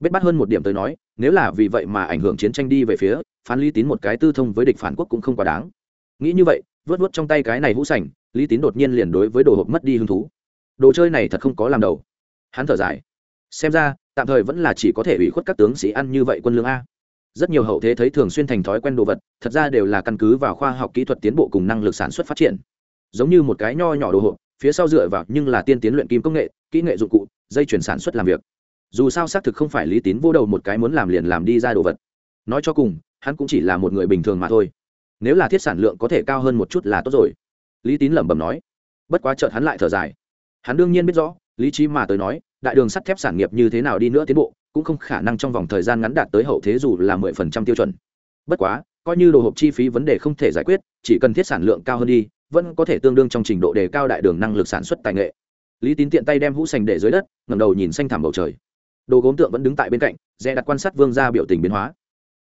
Bết bắt hơn một điểm tới nói, nếu là vì vậy mà ảnh hưởng chiến tranh đi về phía, phán lý tín một cái tư thông với địch phản quốc cũng không quá đáng. Nghĩ như vậy, vớt vớt trong tay cái này hũ sành lý tín đột nhiên liền đối với đồ hộp mất đi hứng thú. Đồ chơi này thật không có làm đầu. Hắn thở dài. Xem ra, tạm thời vẫn là chỉ có thể ủy khuất các tướng sĩ ăn như vậy quân lương a. Rất nhiều hậu thế thấy thường xuyên thành thói quen đồ vật, thật ra đều là căn cứ vào khoa học kỹ thuật tiến bộ cùng năng lực sản xuất phát triển giống như một cái nho nhỏ đồ hộp, phía sau dựa vào nhưng là tiên tiến luyện kim công nghệ, kỹ nghệ dụng cụ, dây chuyển sản xuất làm việc. Dù sao xác thực không phải lý tín vô đầu một cái muốn làm liền làm đi ra đồ vật. Nói cho cùng, hắn cũng chỉ là một người bình thường mà thôi. Nếu là thiết sản lượng có thể cao hơn một chút là tốt rồi. Lý tín lẩm bẩm nói. Bất quá chợt hắn lại thở dài. Hắn đương nhiên biết rõ, lý trí mà tới nói, đại đường sắt thép sản nghiệp như thế nào đi nữa tiến bộ, cũng không khả năng trong vòng thời gian ngắn đạt tới hậu thế dù là mười phần trăm tiêu chuẩn. Bất quá, coi như đồ hộp chi phí vấn đề không thể giải quyết, chỉ cần thiết sản lượng cao hơn đi vẫn có thể tương đương trong trình độ đề cao đại đường năng lực sản xuất tài nghệ. Lý tín tiện tay đem hũ sành để dưới đất, ngẩng đầu nhìn xanh thảm bầu trời. Đồ gốm tượng vẫn đứng tại bên cạnh, dè đặt quan sát vương ra biểu tình biến hóa.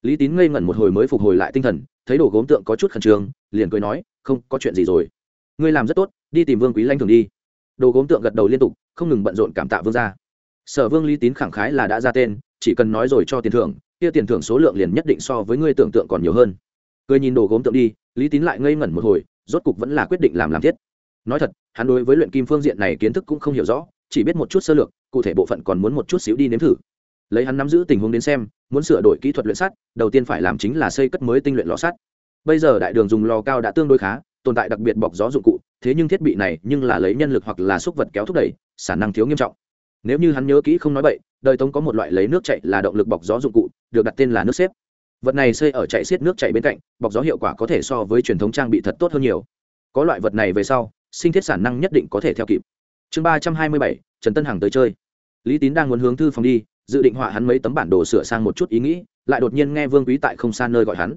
Lý tín ngây ngẩn một hồi mới phục hồi lại tinh thần, thấy đồ gốm tượng có chút khẩn trương, liền cười nói, không, có chuyện gì rồi. Ngươi làm rất tốt, đi tìm vương quý lanh thường đi. Đồ gốm tượng gật đầu liên tục, không ngừng bận rộn cảm tạ vương gia. Sở vương lý tín khẳng khái là đã ra tên, chỉ cần nói rồi cho tiền thưởng, kia tiền thưởng số lượng liền nhất định so với ngươi tưởng tượng còn nhiều hơn. Cười nhìn đồ gốm tượng đi, lý tín lại ngây ngẩn một hồi rốt cục vẫn là quyết định làm làm thiết. Nói thật, hắn đối với luyện kim phương diện này kiến thức cũng không hiểu rõ, chỉ biết một chút sơ lược, cụ thể bộ phận còn muốn một chút xíu đi nếm thử. Lấy hắn nắm giữ tình huống đến xem, muốn sửa đổi kỹ thuật luyện sắt, đầu tiên phải làm chính là xây cất mới tinh luyện lò sắt. Bây giờ đại đường dùng lò cao đã tương đối khá, tồn tại đặc biệt bọc gió dụng cụ, thế nhưng thiết bị này nhưng là lấy nhân lực hoặc là xúc vật kéo thúc đẩy, sản năng thiếu nghiêm trọng. Nếu như hắn nhớ kỹ không nói bậy, đời tống có một loại lấy nước chạy là động lực bọc gió dụng cụ, được đặt tên là nước xếp vật này xây ở chạy xiết nước chạy bên cạnh, bọc gió hiệu quả có thể so với truyền thống trang bị thật tốt hơn nhiều. Có loại vật này về sau, sinh thiết sản năng nhất định có thể theo kịp. Chương ba trăm hai mươi bảy, trần tân hằng tới chơi. Lý tín đang muốn hướng thư phòng đi, dự định họa hắn mấy tấm bản đồ sửa sang một chút ý nghĩ, lại đột nhiên nghe vương quý tại không xa nơi gọi hắn.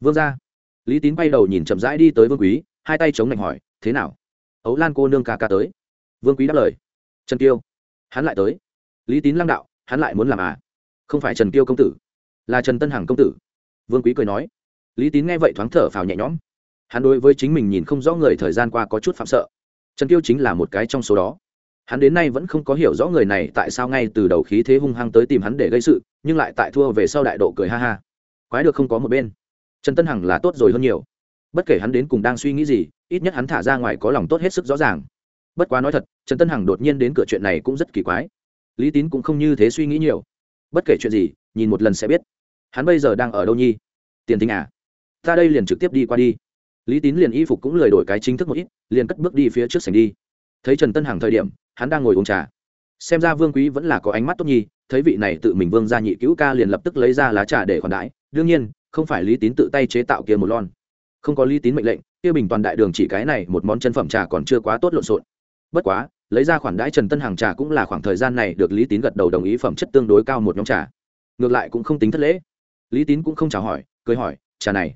Vương ra lý tín bay đầu nhìn chậm rãi đi tới vương quý, hai tay chống lạnh hỏi, thế nào? Ấu lan cô nương ca ca tới. Vương quý đáp lời, trần tiêu hắn lại tới. Lý tín lăng đạo, hắn lại muốn làm à? Không phải trần tiêu công tử là trần tân hằng công tử. Vương quý cười nói. Lý tín nghe vậy thoáng thở phào nhẹ nhõm. Hắn đối với chính mình nhìn không rõ người thời gian qua có chút phạm sợ. Trần Tiêu chính là một cái trong số đó. Hắn đến nay vẫn không có hiểu rõ người này tại sao ngay từ đầu khí thế hung hăng tới tìm hắn để gây sự, nhưng lại tại thua về sau đại độ cười ha ha. Quái được không có một bên. Trần tân hằng là tốt rồi hơn nhiều. Bất kể hắn đến cùng đang suy nghĩ gì, ít nhất hắn thả ra ngoài có lòng tốt hết sức rõ ràng. Bất quá nói thật, trần tân hằng đột nhiên đến cửa chuyện này cũng rất kỳ quái. Lý tín cũng không như thế suy nghĩ nhiều. Bất kể chuyện gì nhìn một lần sẽ biết. Hắn bây giờ đang ở đâu nhi? Tiền tình à? Ta đây liền trực tiếp đi qua đi. Lý tín liền y phục cũng lười đổi cái chính thức một ít, liền cất bước đi phía trước sảnh đi. Thấy trần tân hằng thời điểm, hắn đang ngồi uống trà. Xem ra vương quý vẫn là có ánh mắt tốt nhi, thấy vị này tự mình vương ra nhị cứu ca liền lập tức lấy ra lá trà để khoản đãi. Đương nhiên, không phải lý tín tự tay chế tạo kia một lon. Không có lý tín mệnh lệnh, kia bình toàn đại đường chỉ cái này một món chân phẩm trà còn chưa quá tốt lộn xộn. Bất quá, lấy ra khoản đãi trần tân hàng trà cũng là khoảng thời gian này được lý tín gật đầu đồng ý phẩm chất tương đối cao một nhóm trà ngược lại cũng không tính thất lễ. Lý tín cũng không chào hỏi, cười hỏi, trà này,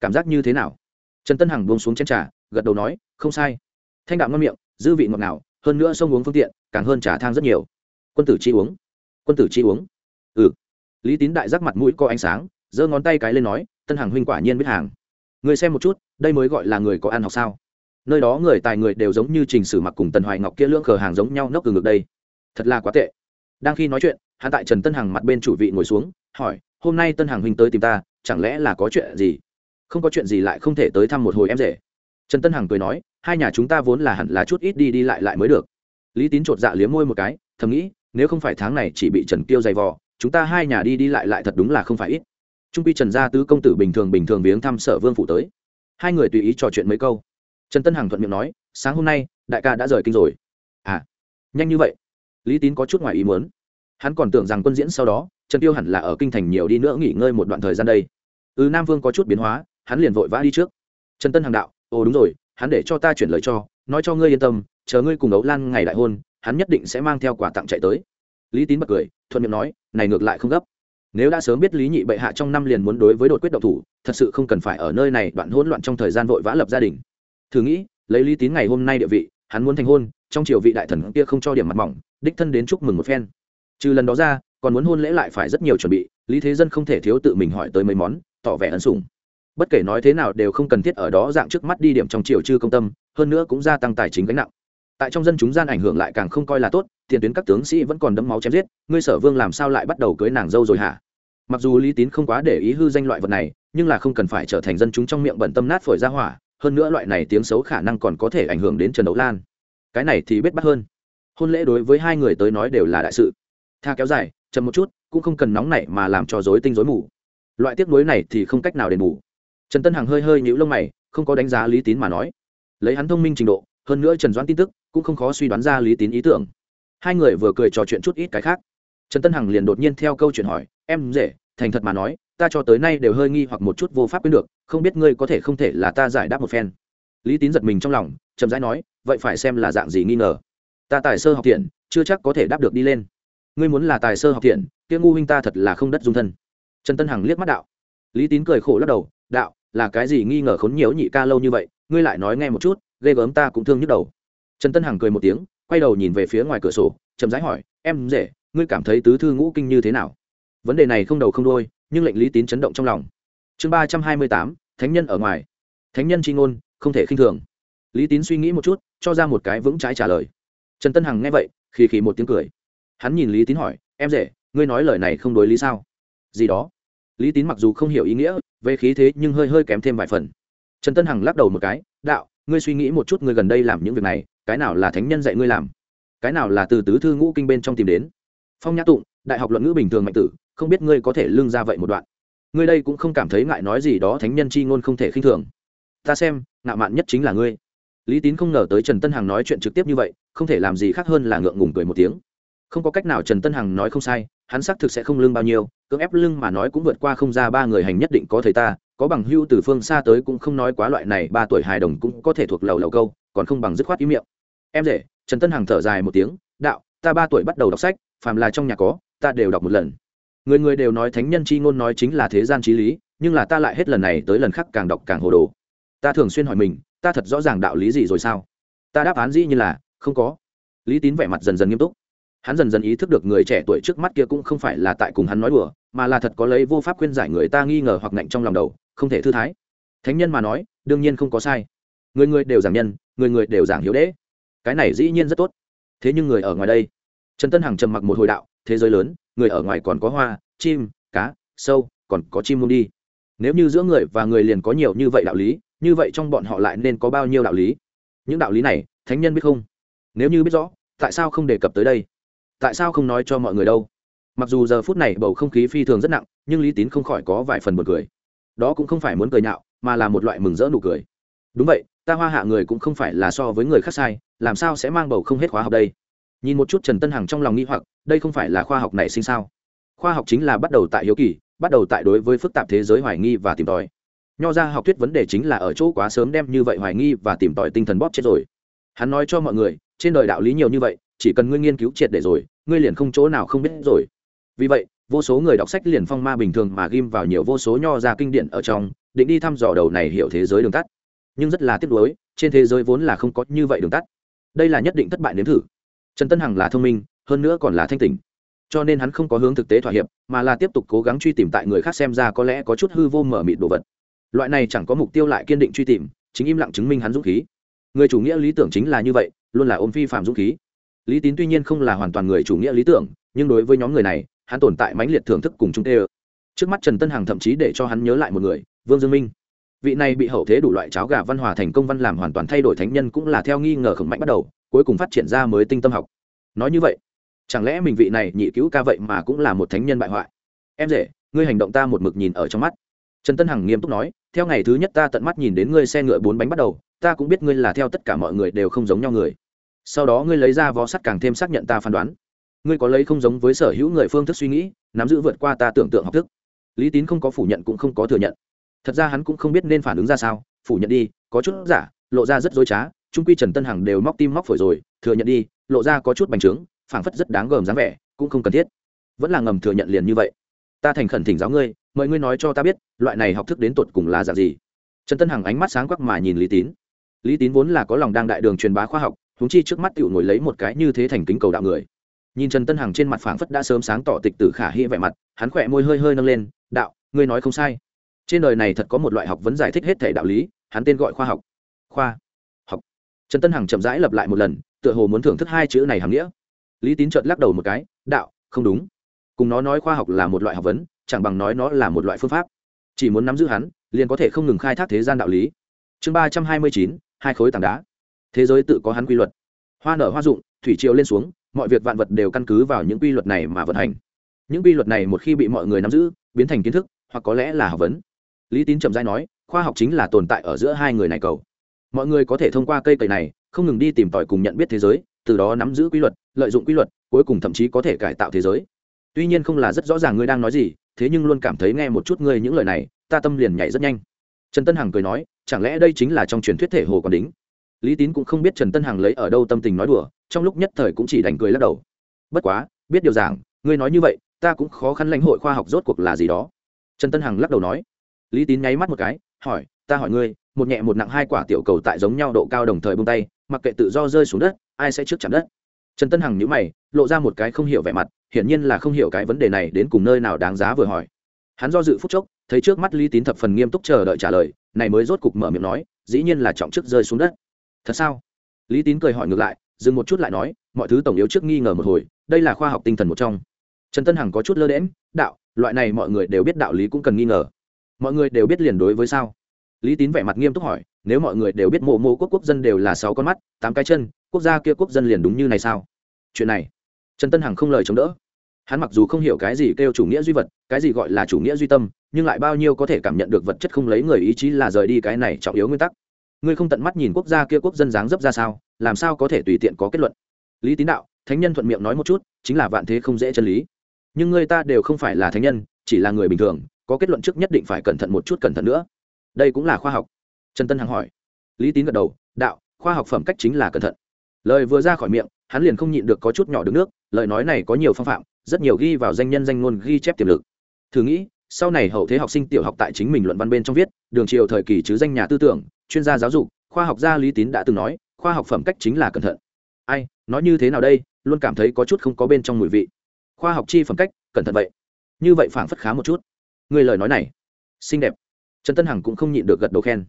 cảm giác như thế nào? Trần tân hằng buông xuống chén trà, gật đầu nói, không sai. Thanh đạm ngon miệng, dư vị ngọt ngào, hơn nữa sông uống phương tiện, càng hơn trà thang rất nhiều. Quân tử chi uống. Quân tử chi uống. Ừ. Lý tín đại giác mặt mũi có ánh sáng, giơ ngón tay cái lên nói, tân hằng huynh quả nhiên biết hàng. Người xem một chút, đây mới gọi là người có ăn học sao? Nơi đó người tài người đều giống như trình sử mặc cùng tần hoài ngọc kia lưỡng khờ hàng giống nhau nốc từ ngược đây. Thật là quá tệ. Đang khi nói chuyện hạ tại trần tân hằng mặt bên chủ vị ngồi xuống, hỏi, hôm nay tân hằng huynh tới tìm ta, chẳng lẽ là có chuyện gì? Không có chuyện gì lại không thể tới thăm một hồi em rể. Trần tân hằng cười nói, hai nhà chúng ta vốn là hẳn là chút ít đi đi lại lại mới được. Lý tín chột dạ liếm môi một cái, thầm nghĩ, nếu không phải tháng này chỉ bị trần kiêu dày vò, chúng ta hai nhà đi đi lại lại thật đúng là không phải ít. Trung pi trần gia tứ công tử bình thường bình thường viếng thăm sở vương phủ tới. Hai người tùy ý trò chuyện mấy câu. Trần tân hằng thuận miệng nói, sáng hôm nay, đại ca đã rời kinh rồi. À nhanh như vậy? Lý tín có chút ngoài ý muốn hắn còn tưởng rằng quân diễn sau đó, trần tiêu hẳn là ở kinh thành nhiều đi nữa nghỉ ngơi một đoạn thời gian đây. Ừ nam vương có chút biến hóa, hắn liền vội vã đi trước. Trần tân hằng đạo, ồ, đúng rồi, hắn để cho ta chuyển lời cho, nói cho ngươi yên tâm, chờ ngươi cùng ấu lan ngày đại hôn, hắn nhất định sẽ mang theo quà tặng chạy tới. Lý tín bật cười, thuận miệng nói, này ngược lại không gấp. Nếu đã sớm biết lý nhị bệ hạ trong năm liền muốn đối với đột quyết độc thủ, thật sự không cần phải ở nơi này đoạn hỗn loạn trong thời gian vội vã lập gia đình. Thử nghĩ, lấy lý tín ngày hôm nay địa vị, hắn muốn thành hôn, trong triều vị đại thần kia không cho điểm mặt mỏng, đích thân đến chúc mừng một phen trừ lần đó ra, còn muốn hôn lễ lại phải rất nhiều chuẩn bị, lý thế dân không thể thiếu tự mình hỏi tới mấy món, tỏ vẻ ân sủng. Bất kể nói thế nào đều không cần thiết ở đó dạng trước mắt đi điểm trong triều chư công tâm, hơn nữa cũng gia tăng tài chính gánh nặng. Tại trong dân chúng gian ảnh hưởng lại càng không coi là tốt, tiền tuyến các tướng sĩ vẫn còn đấm máu chém giết, ngươi sở vương làm sao lại bắt đầu cưới nàng dâu rồi hả? Mặc dù lý tín không quá để ý hư danh loại vật này, nhưng là không cần phải trở thành dân chúng trong miệng bận tâm nát phổi ra hỏa, hơn nữa loại này tiếng xấu khả năng còn có thể ảnh hưởng đến trần đấu lan. Cái này thì biết bắt hơn. Hôn lễ đối với hai người tới nói đều là đại sự tha kéo dài, chậm một chút, cũng không cần nóng nảy mà làm cho dối tinh dối mù. Loại tiếc nuối này thì không cách nào đền bù. Trần tân hằng hơi hơi nhũ lông mày, không có đánh giá lý tín mà nói. Lấy hắn thông minh trình độ, hơn nữa trần doãn tin tức, cũng không khó suy đoán ra lý tín ý tưởng. Hai người vừa cười trò chuyện chút ít cái khác. Trần tân hằng liền đột nhiên theo câu chuyện hỏi, em dễ thành thật mà nói, ta cho tới nay đều hơi nghi hoặc một chút vô pháp quyết được, không biết ngươi có thể không thể là ta giải đáp một phen. Lý tín giật mình trong lòng, chậm rãi nói, vậy phải xem là dạng gì nghi ngờ. Ta tài sơ học thiện chưa chắc có thể đáp được đi lên ngươi muốn là tài sơ học thiện kia ngu huynh ta thật là không đất dung thân. Trần tân hằng liếc mắt đạo. Lý tín cười khổ lắc đầu đạo là cái gì nghi ngờ khốn nhiễu nhị ca lâu như vậy ngươi lại nói nghe một chút ghê gớm ta cũng thương nhức đầu. Trần tân hằng cười một tiếng quay đầu nhìn về phía ngoài cửa sổ chậm rãi hỏi em rể, ngươi cảm thấy tứ thư ngũ kinh như thế nào? Vấn đề này không đầu không đôi nhưng lệnh lý tín chấn động trong lòng. Chương ba trăm hai mươi tám thánh nhân ở ngoài. Thánh nhân c h i ngôn không thể khinh thường. Lý tín suy nghĩ một chút cho ra một cái vững trái trả lời. Trần tân hằng nghe vậy khi khì một tiếng cười hắn nhìn lý tín hỏi, em rể, ngươi nói lời này không đối lý sao? Gì đó. Lý tín mặc dù không hiểu ý nghĩa, về khí thế nhưng hơi hơi kém thêm vài phần. Trần tân hằng lắc đầu một cái, đạo, ngươi suy nghĩ một chút ngươi gần đây làm những việc này, cái nào là thánh nhân dạy ngươi làm? Cái nào là từ tứ thư ngũ kinh bên trong tìm đến? Phong nhã tụng, đại học luận ngữ bình thường mạnh tử, không biết ngươi có thể lưng ra vậy một đoạn. Ngươi đây cũng không cảm thấy ngại nói gì đó thánh nhân chi ngôn không thể khinh thường. Ta xem, ngạo mạn nhất chính là ngươi. Lý tín không ngờ tới trần tân hằng nói chuyện trực tiếp như vậy, không thể làm gì khác hơn là ngượng ngùng cười một tiếng không có cách nào trần tân hằng nói không sai, hắn xác thực sẽ không lưng bao nhiêu, cưỡng ép lưng mà nói cũng vượt qua không ra ba người hành nhất định có thầy ta, có bằng hưu từ phương xa tới cũng không nói quá loại này, ba tuổi hài đồng cũng có thể thuộc lầu lầu câu, còn không bằng dứt khoát ý miệng. Em rể, trần tân hằng thở dài một tiếng, đạo, ta ba tuổi bắt đầu đọc sách, phàm là trong nhà có, ta đều đọc một lần. Người người đều nói thánh nhân c h i ngôn nói chính là thế gian t r í lý, nhưng là ta lại hết lần này tới lần khác càng đọc càng hồ đồ. Ta thường xuyên hỏi mình, ta thật rõ ràng đạo lý gì rồi sao? Ta đáp án dĩ như là, không có. Lý tín vẻ mặt dần dần nghiêm túc hắn dần dần ý thức được người trẻ tuổi trước mắt kia cũng không phải là tại cùng hắn nói đùa, mà là thật có lấy vô pháp khuyên giải người ta nghi ngờ hoặc ngạnh trong lòng đầu, không thể thư thái. Thánh nhân mà nói, đương nhiên không có sai. Người người đều giảng nhân, người người đều giảng hiếu đế. Cái này dĩ nhiên rất tốt. Thế nhưng người ở ngoài đây. Trần tân hằng trầm mặc một hồi đạo, thế giới lớn, người ở ngoài còn có hoa, chim, cá, sâu, còn có chim mông đi. Nếu như giữa người và người liền có nhiều như vậy đạo lý, như vậy trong bọn họ lại nên có bao nhiêu đạo lý? Những đạo lý này, thánh nhân biết không? Nếu như biết rõ, tại sao không đề cập tới đây? Tại sao không nói cho mọi người đâu? Mặc dù giờ phút này bầu không khí phi thường rất nặng, nhưng lý tín không khỏi có vài phần buồn cười. Đó cũng không phải muốn cười nhạo, mà là một loại mừng rỡ nụ cười. Đúng vậy, ta hoa hạ người cũng không phải là so với người khác sai, làm sao sẽ mang bầu không hết khóa học đây? Nhìn một chút trần tân hằng trong lòng nghi hoặc, đây không phải là khoa học này sinh sao? Khoa học chính là bắt đầu tại hiếu kỳ, bắt đầu tại đối với phức tạp thế giới hoài nghi và tìm tòi. Nho ra học thuyết vấn đề chính là ở chỗ quá sớm đem như vậy hoài nghi và tìm tòi tinh thần bóp chết rồi. Hắn nói cho mọi người, trên đời đạo lý nhiều như vậy chỉ cần ngươi nghiên cứu triệt để rồi, ngươi liền không chỗ nào không biết rồi. Vì vậy, vô số người đọc sách liền phong ma bình thường mà ghim vào nhiều vô số nho ra kinh điển ở trong, định đi thăm dò đầu này hiểu thế giới đường tắt. Nhưng rất là tiếc nuối, trên thế giới vốn là không có như vậy đường tắt. Đây là nhất định thất bại nếm thử. Trần tân hằng là thông minh, hơn nữa còn là thanh tỉnh. Cho nên hắn không có hướng thực tế thỏa hiệp, mà là tiếp tục cố gắng truy tìm tại người khác xem ra có lẽ có chút hư vô mở mịt đồ vật. Loại này chẳng có mục tiêu lại kiên định truy tìm, chính im lặng chứng minh hắn dũng khí. Người chủ nghĩa lý tưởng chính là như vậy, luôn là ôm phi phạm dũng khí lý tín tuy nhiên không là hoàn toàn người chủ nghĩa lý tưởng, nhưng đối với nhóm người này, hắn tồn tại mãnh liệt thưởng thức cùng chúng tê trước mắt trần tân hằng thậm chí để cho hắn nhớ lại một người, vương dương minh. Vị này bị hậu thế đủ loại cháo gà văn hòa thành công văn làm hoàn toàn thay đổi thánh nhân cũng là theo nghi ngờ khổng mạnh bắt đầu, cuối cùng phát triển ra mới tinh tâm học. Nói như vậy, chẳng lẽ mình vị này nhị cứu ca vậy mà cũng là một thánh nhân bại hoại? Em rể, ngươi hành động ta một mực nhìn ở trong mắt. Trần tân hằng nghiêm túc nói, theo ngày thứ nhất ta tận mắt nhìn đến ngươi xe ngựa bốn bánh bắt đầu, ta cũng biết ngươi là theo tất cả mọi người đều không giống nhau người sau đó ngươi lấy ra vó sắt càng thêm xác nhận ta phán đoán. Ngươi có lấy không giống với sở hữu người phương thức suy nghĩ, nắm giữ vượt qua ta tưởng tượng học thức. Lý tín không có phủ nhận cũng không có thừa nhận. Thật ra hắn cũng không biết nên phản ứng ra sao, phủ nhận đi, có chút giả, lộ ra rất dối trá, trung quy trần tân hằng đều móc tim móc phổi rồi, thừa nhận đi, lộ ra có chút bành trướng, phảng phất rất đáng gờm dáng vẻ, cũng không cần thiết. Vẫn là ngầm thừa nhận liền như vậy. Ta thành khẩn thỉnh giáo ngươi, mời ngươi nói cho ta biết, loại này học thức đến tột cùng là dạng gì. Trần tân hằng ánh mắt sáng quắc mà nhìn lý tín. Lý tín vốn là có lòng đang đại đường truyền bá khoa học huống chi trước mắt tựu ngồi lấy một cái như thế thành kính cầu đạo người. Nhìn trần tân hằng trên mặt phảng phất đã sớm sáng tỏ tịch tử khả hy vẻ mặt, hắn khỏe môi hơi hơi nâng lên, đạo, ngươi nói không sai. Trên đời này thật có một loại học vấn giải thích hết thể đạo lý, hắn tên gọi khoa học. Khoa học. Trần tân hằng chậm rãi lặp lại một lần, tựa hồ muốn thưởng thức hai chữ này hàm nghĩa. Lý tín trợt lắc đầu một cái, đạo, không đúng. Cùng nó nói khoa học là một loại học vấn, chẳng bằng nói nó là một loại phương pháp. Chỉ muốn nắm giữ hắn, liền có thể không ngừng khai thác thế gian đạo lý. Chương ba trăm hai mươi chín, hai khối tảng đá thế giới tự có hắn quy luật. Hoa nở hoa dụng thủy triều lên xuống, mọi việc vạn vật đều căn cứ vào những quy luật này mà vận hành. Những quy luật này một khi bị mọi người nắm giữ, biến thành kiến thức, hoặc có lẽ là học vấn. Lý tín trầm dai nói, khoa học chính là tồn tại ở giữa hai người này cầu. Mọi người có thể thông qua cây cầy này, không ngừng đi tìm tòi cùng nhận biết thế giới, từ đó nắm giữ quy luật, lợi dụng quy luật, cuối cùng thậm chí có thể cải tạo thế giới. Tuy nhiên không là rất rõ ràng ngươi đang nói gì, thế nhưng luôn cảm thấy nghe một chút ngươi những lời này, ta tâm liền nhảy rất nhanh. Trần tân hằng cười nói, chẳng lẽ đây chính là trong truyền thuyết thể hồ còn đính? Lý tín cũng không biết trần tân hằng lấy ở đâu tâm tình nói đùa, trong lúc nhất thời cũng chỉ đành cười lắc đầu. Bất quá, biết điều giảng, ngươi nói như vậy, ta cũng khó khăn lãnh hội khoa học rốt cuộc là gì đó. Trần tân hằng lắc đầu nói. Lý tín nháy mắt một cái, hỏi, ta hỏi ngươi, một nhẹ một nặng hai quả tiểu cầu tại giống nhau độ cao đồng thời bông tay, mặc kệ tự do rơi xuống đất, ai sẽ trước chạm đất? Trần tân hằng nhữ mày, lộ ra một cái không hiểu vẻ mặt, hiển nhiên là không hiểu cái vấn đề này đến cùng nơi nào đáng giá vừa hỏi. Hắn do dự phút chốc, thấy trước mắt lý tín thập phần nghiêm túc chờ đợi trả lời, này mới rốt cục mở miệng nói, dĩ nhiên là trọng chức rơi xuống đất thật sao? Lý tín cười hỏi ngược lại, dừng một chút lại nói, mọi thứ tổng yếu trước nghi ngờ một hồi, đây là khoa học tinh thần một trong. Trần tân hằng có chút lơ đễm đạo, loại này mọi người đều biết đạo lý cũng cần nghi ngờ. Mọi người đều biết liền đối với sao? Lý tín vẻ mặt nghiêm túc hỏi, nếu mọi người đều biết mộ mộ quốc quốc dân đều là sáu con mắt, tám cái chân, quốc gia kia quốc dân liền đúng như này sao? Chuyện này, trần tân hằng không lời chống đỡ. Hắn mặc dù không hiểu cái gì kêu chủ nghĩa duy vật, cái gì gọi là chủ nghĩa duy tâm, nhưng lại bao nhiêu có thể cảm nhận được vật chất không lấy người ý chí là rời đi cái này trọng yếu nguyên tắc ngươi không tận mắt nhìn quốc gia kia quốc dân dáng dấp ra sao, làm sao có thể tùy tiện có kết luận? Lý tín đạo, thánh nhân thuận miệng nói một chút, chính là vạn thế không dễ chân lý. Nhưng người ta đều không phải là thánh nhân, chỉ là người bình thường, có kết luận trước nhất định phải cẩn thận một chút cẩn thận nữa. Đây cũng là khoa học. Trần tân hằng hỏi. Lý tín gật đầu, đạo, khoa học phẩm cách chính là cẩn thận. Lời vừa ra khỏi miệng, hắn liền không nhịn được có chút nhỏ đứng nước, lời nói này có nhiều phong phạm, rất nhiều ghi vào danh nhân danh ngôn ghi chép tiềm lực. Thử nghĩ, sau này hậu thế học sinh tiểu học tại chính mình luận văn bên trong viết, đường triều thời kỳ chứ danh nhà tư tưởng chuyên gia giáo dục, khoa học gia lý tín đã từng nói, khoa học phẩm cách chính là cẩn thận. Ai, nói như thế nào đây, luôn cảm thấy có chút không có bên trong mùi vị. Khoa học chi phẩm cách, cẩn thận vậy. Như vậy phảng phất khá một chút. Người lời nói này, xinh đẹp. Trần tân hằng cũng không nhịn được gật đầu khen.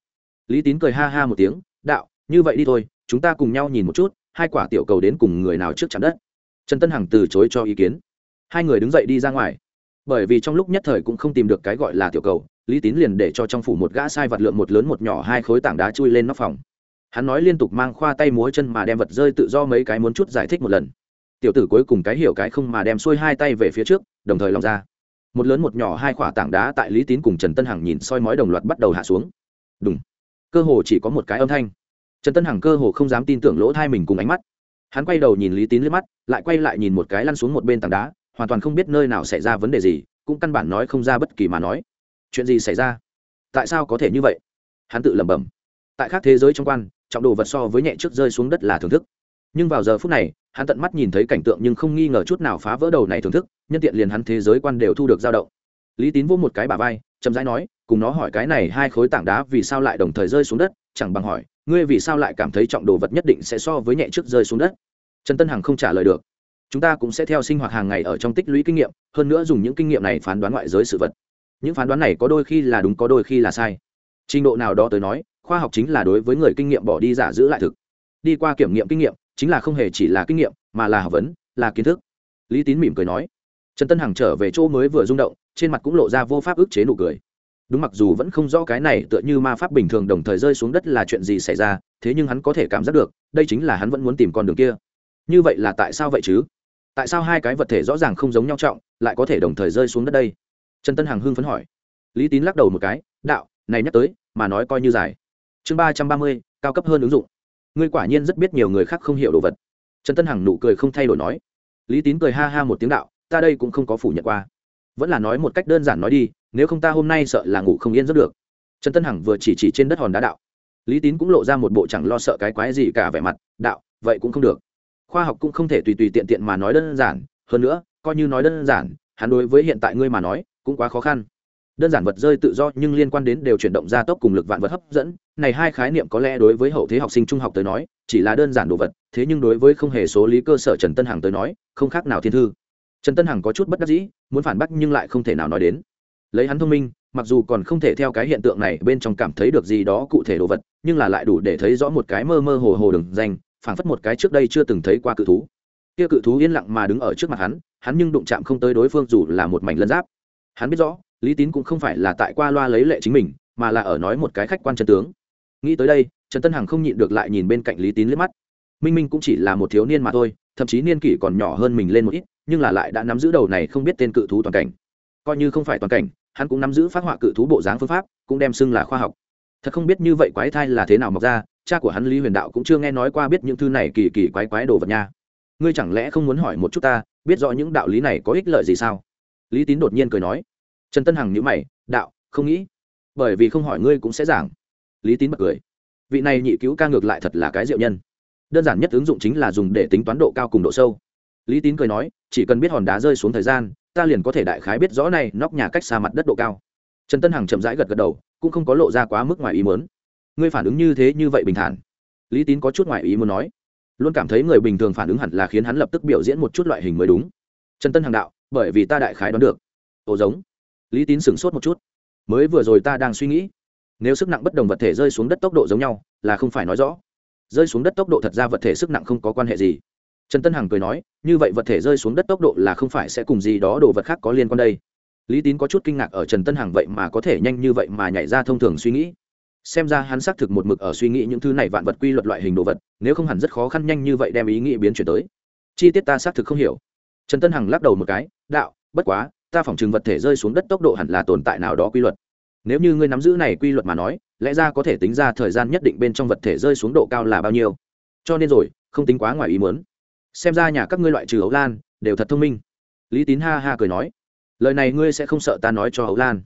Lý tín cười ha ha một tiếng, đạo, như vậy đi thôi, chúng ta cùng nhau nhìn một chút, hai quả tiểu cầu đến cùng người nào trước chạm đất. Trần tân hằng từ chối cho ý kiến. Hai người đứng dậy đi ra ngoài. Bởi vì trong lúc nhất thời cũng không tìm được cái gọi là tiểu cầu lý tín liền để cho trong phủ một gã sai vật lượng một lớn một nhỏ hai khối tảng đá chui lên nóc phòng. Hắn nói liên tục mang khoa tay múa chân mà đem vật rơi tự do mấy cái muốn chút giải thích một lần. Tiểu tử cuối cùng cái hiểu cái không mà đem xuôi hai tay về phía trước, đồng thời lòng ra. Một lớn một nhỏ hai khỏa tảng đá tại lý tín cùng trần tân hằng nhìn soi mói đồng loạt bắt đầu hạ xuống. Đúng cơ hồ chỉ có một cái âm thanh. Trần tân hằng cơ hồ không dám tin tưởng lỗ thai mình cùng ánh mắt. Hắn quay đầu nhìn lý tín lướt mắt, lại quay lại nhìn một cái lăn xuống một bên tảng đá, hoàn toàn không biết nơi nào xảy ra vấn đề gì, cũng căn bản nói không ra bất kỳ mà nói chuyện gì xảy ra? Tại sao có thể như vậy? Hắn tự lẩm bẩm. Tại khác thế giới trong quan, trọng đồ vật so với nhẹ trước rơi xuống đất là thưởng thức. Nhưng vào giờ phút này, hắn tận mắt nhìn thấy cảnh tượng nhưng không nghi ngờ chút nào phá vỡ đầu này thưởng thức, nhân tiện liền hắn thế giới quan đều thu được dao động. Lý tín vô một cái bà vai, chậm rãi nói, cùng nó hỏi cái này hai khối tảng đá vì sao lại đồng thời rơi xuống đất, chẳng bằng hỏi, ngươi vì sao lại cảm thấy trọng đồ vật nhất định sẽ so với nhẹ trước rơi xuống đất? Trần tân hằng không trả lời được. Chúng ta cũng sẽ theo sinh hoạt hàng ngày ở trong tích lũy kinh nghiệm, hơn nữa dùng những kinh nghiệm này phán đoán ngoại giới sự vật những phán đoán này có đôi khi là đúng, có đôi khi là sai. Trình độ nào đó tới nói, khoa học chính là đối với người kinh nghiệm bỏ đi giả giữ lại thực. Đi qua kiểm nghiệm kinh nghiệm, chính là không hề chỉ là kinh nghiệm, mà là học vấn, là kiến thức. Lý tín mỉm cười nói. Trần tân hằng trở về chỗ mới vừa rung động, trên mặt cũng lộ ra vô pháp ức chế nụ cười. Đúng mặc dù vẫn không rõ cái này tựa như ma pháp bình thường đồng thời rơi xuống đất là chuyện gì xảy ra, thế nhưng hắn có thể cảm giác được, đây chính là hắn vẫn muốn tìm con đường kia. Như vậy là tại sao vậy chứ? Tại sao hai cái vật thể rõ ràng không giống nhau trọng, lại có thể đồng thời rơi xuống đất đây? Trần tân hằng hưng phấn hỏi. Lý tín lắc đầu một cái, đạo, này nhắc tới, mà nói coi như dài. Chương ba trăm ba mươi, cao cấp hơn ứng dụng. Ngươi quả nhiên rất biết nhiều người khác không hiểu đồ vật. Trần tân hằng nụ cười không thay đổi nói. Lý tín cười ha ha một tiếng đạo, ta đây cũng không có phủ nhận qua. Vẫn là nói một cách đơn giản nói đi, nếu không ta hôm nay sợ là ngủ không yên rất được. Trần tân hằng vừa chỉ chỉ trên đất hòn đá đạo. Lý tín cũng lộ ra một bộ chẳng lo sợ cái quái gì cả vẻ mặt, đạo, vậy cũng không được. Khoa học cũng không thể tùy tùy tiện tiện mà nói đơn giản, hơn nữa, coi như nói đơn giản, hắn đối với hiện tại ngươi mà nói cũng quá khó khăn. Đơn giản vật rơi tự do nhưng liên quan đến đều chuyển động gia tốc cùng lực vạn vật hấp dẫn. Này hai khái niệm có lẽ đối với hậu thế học sinh trung học tới nói, chỉ là đơn giản đồ vật, thế nhưng đối với không hề số lý cơ sở trần tân hằng tới nói, không khác nào thiên thư. Trần tân hằng có chút bất đắc dĩ, muốn phản bác nhưng lại không thể nào nói đến. Lấy hắn thông minh, mặc dù còn không thể theo cái hiện tượng này bên trong cảm thấy được gì đó cụ thể đồ vật, nhưng là lại đủ để thấy rõ một cái mơ mơ hồ hồ đừng danh, phảng phất một cái trước đây chưa từng thấy qua cự thú. Kia cự thú yên lặng mà đứng ở trước mặt hắn hắn nhưng đụng chạm không tới đối phương dù là một mảnh lân giáp hắn biết rõ, lý tín cũng không phải là tại qua loa lấy lệ chính mình, mà là ở nói một cái khách quan chân tướng. Nghĩ tới đây, trần tân hằng không nhịn được lại nhìn bên cạnh lý tín liếc mắt. Minh minh cũng chỉ là một thiếu niên mà thôi, thậm chí niên kỷ còn nhỏ hơn mình lên một ít, nhưng là lại đã nắm giữ đầu này không biết tên cự thú toàn cảnh. Coi như không phải toàn cảnh, hắn cũng nắm giữ phát họa cự thú bộ dáng phương pháp, cũng đem xưng là khoa học. Thật không biết như vậy quái thai là thế nào mọc ra, cha của hắn lý huyền đạo cũng chưa nghe nói qua biết những thư này kỳ kỳ quái quái đồ vật nha. Ngươi chẳng lẽ không muốn hỏi một chút ta, biết rõ những đạo lý này có ích lợi gì sao? Lý tín đột nhiên cười nói trần tân hằng nhữ mày, đạo, không nghĩ. Bởi vì không hỏi ngươi cũng sẽ giảng. Lý tín bật cười. Vị này nhị cứu ca ngược lại thật là cái diệu nhân. Đơn giản nhất ứng dụng chính là dùng để tính toán độ cao cùng độ sâu. Lý tín cười nói, chỉ cần biết hòn đá rơi xuống thời gian, ta liền có thể đại khái biết rõ này nóc nhà cách xa mặt đất độ cao. Trần tân hằng chậm rãi gật gật đầu, cũng không có lộ ra quá mức ngoài ý muốn. Ngươi phản ứng như thế như vậy bình thản. Lý tín có chút ngoài ý muốn nói. Luôn cảm thấy người bình thường phản ứng hẳn là khiến hắn lập tức biểu diễn một chút loại hình mới đúng. Trần tân hằng đạo, bởi vì ta đại khái đoán được. Ồ giống lý tín sửng sốt một chút. Mới vừa rồi ta đang suy nghĩ, nếu sức nặng bất đồng vật thể rơi xuống đất tốc độ giống nhau, là không phải nói rõ. Rơi xuống đất tốc độ thật ra vật thể sức nặng không có quan hệ gì. Trần tân hằng cười nói, như vậy vật thể rơi xuống đất tốc độ là không phải sẽ cùng gì đó đồ vật khác có liên quan đây. Lý tín có chút kinh ngạc ở trần tân hằng vậy mà có thể nhanh như vậy mà nhảy ra thông thường suy nghĩ. Xem ra hắn xác thực một mực ở suy nghĩ những thứ này vạn vật quy luật loại hình đồ vật, nếu không hẳn rất khó khăn nhanh như vậy đem ý nghĩ biến chuyển tới. Chi tiết ta xác thực không hiểu. Trần tân hằng lắc đầu một cái, đạo, bất quá ta phỏng chừng vật thể rơi xuống đất tốc độ hẳn là tồn tại nào đó quy luật. Nếu như ngươi nắm giữ này quy luật mà nói, lẽ ra có thể tính ra thời gian nhất định bên trong vật thể rơi xuống độ cao là bao nhiêu. Cho nên rồi, không tính quá ngoài ý muốn. Xem ra nhà các ngươi loại trừ ấu lan, đều thật thông minh. Lý tín ha ha cười nói, lời này ngươi sẽ không sợ ta nói cho ấu lan.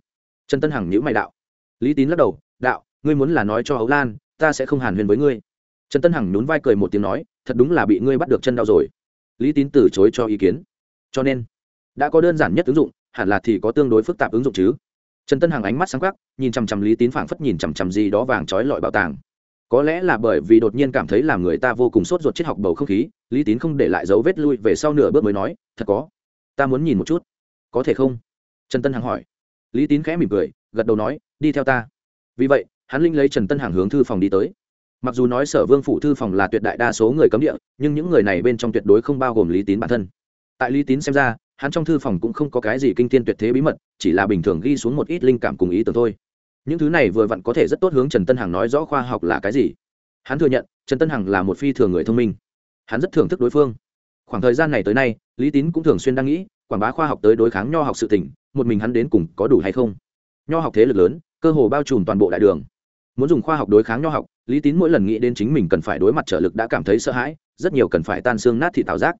Trần tân hằng nhữ mày đạo. Lý tín lắc đầu, đạo, ngươi muốn là nói cho ấu lan, ta sẽ không hàn huyền với ngươi. Trần tân hằng nhún vai cười một tiếng nói, thật đúng là bị ngươi bắt được chân đau rồi. Lý tín từ chối cho ý kiến. Cho nên đã có đơn giản nhất ứng dụng, hẳn là thì có tương đối phức tạp ứng dụng chứ. Trần tân hằng ánh mắt sáng quắc, nhìn chằm chằm lý tín phảng phất nhìn chằm chằm gì đó vàng trói lọi bảo tàng. Có lẽ là bởi vì đột nhiên cảm thấy làm người ta vô cùng sốt ruột triết học bầu không khí, lý tín không để lại dấu vết lui về sau nửa bước mới nói, thật có. Ta muốn nhìn một chút. Có thể không? Trần tân hằng hỏi. Lý tín khẽ mỉm cười, gật đầu nói, đi theo ta. Vì vậy, hắn linh lấy trần tân hằng hướng thư phòng đi tới. Mặc dù nói sở vương phủ thư phòng là tuyệt đại đa số người cấm địa, nhưng những người này bên trong tuyệt đối không bao gồm lý tín bản thân. Tại lý tín xem ra hắn trong thư phòng cũng không có cái gì kinh thiên tuyệt thế bí mật, chỉ là bình thường ghi xuống một ít linh cảm cùng ý tưởng thôi. Những thứ này vừa vặn có thể rất tốt hướng trần tân hằng nói rõ khoa học là cái gì. Hắn thừa nhận, trần tân hằng là một phi thường người thông minh. Hắn rất thưởng thức đối phương. Khoảng thời gian này tới nay, lý tín cũng thường xuyên đang nghĩ, quảng bá khoa học tới đối kháng nho học sự tỉnh một mình hắn đến cùng có đủ hay không? Nho học thế lực lớn, cơ hồ bao trùm toàn bộ đại đường. Muốn dùng khoa học đối kháng nho học, lý tín mỗi lần nghĩ đến chính mình cần phải đối mặt trở lực đã cảm thấy sợ hãi, rất nhiều cần phải tan xương nát thị tạo giác.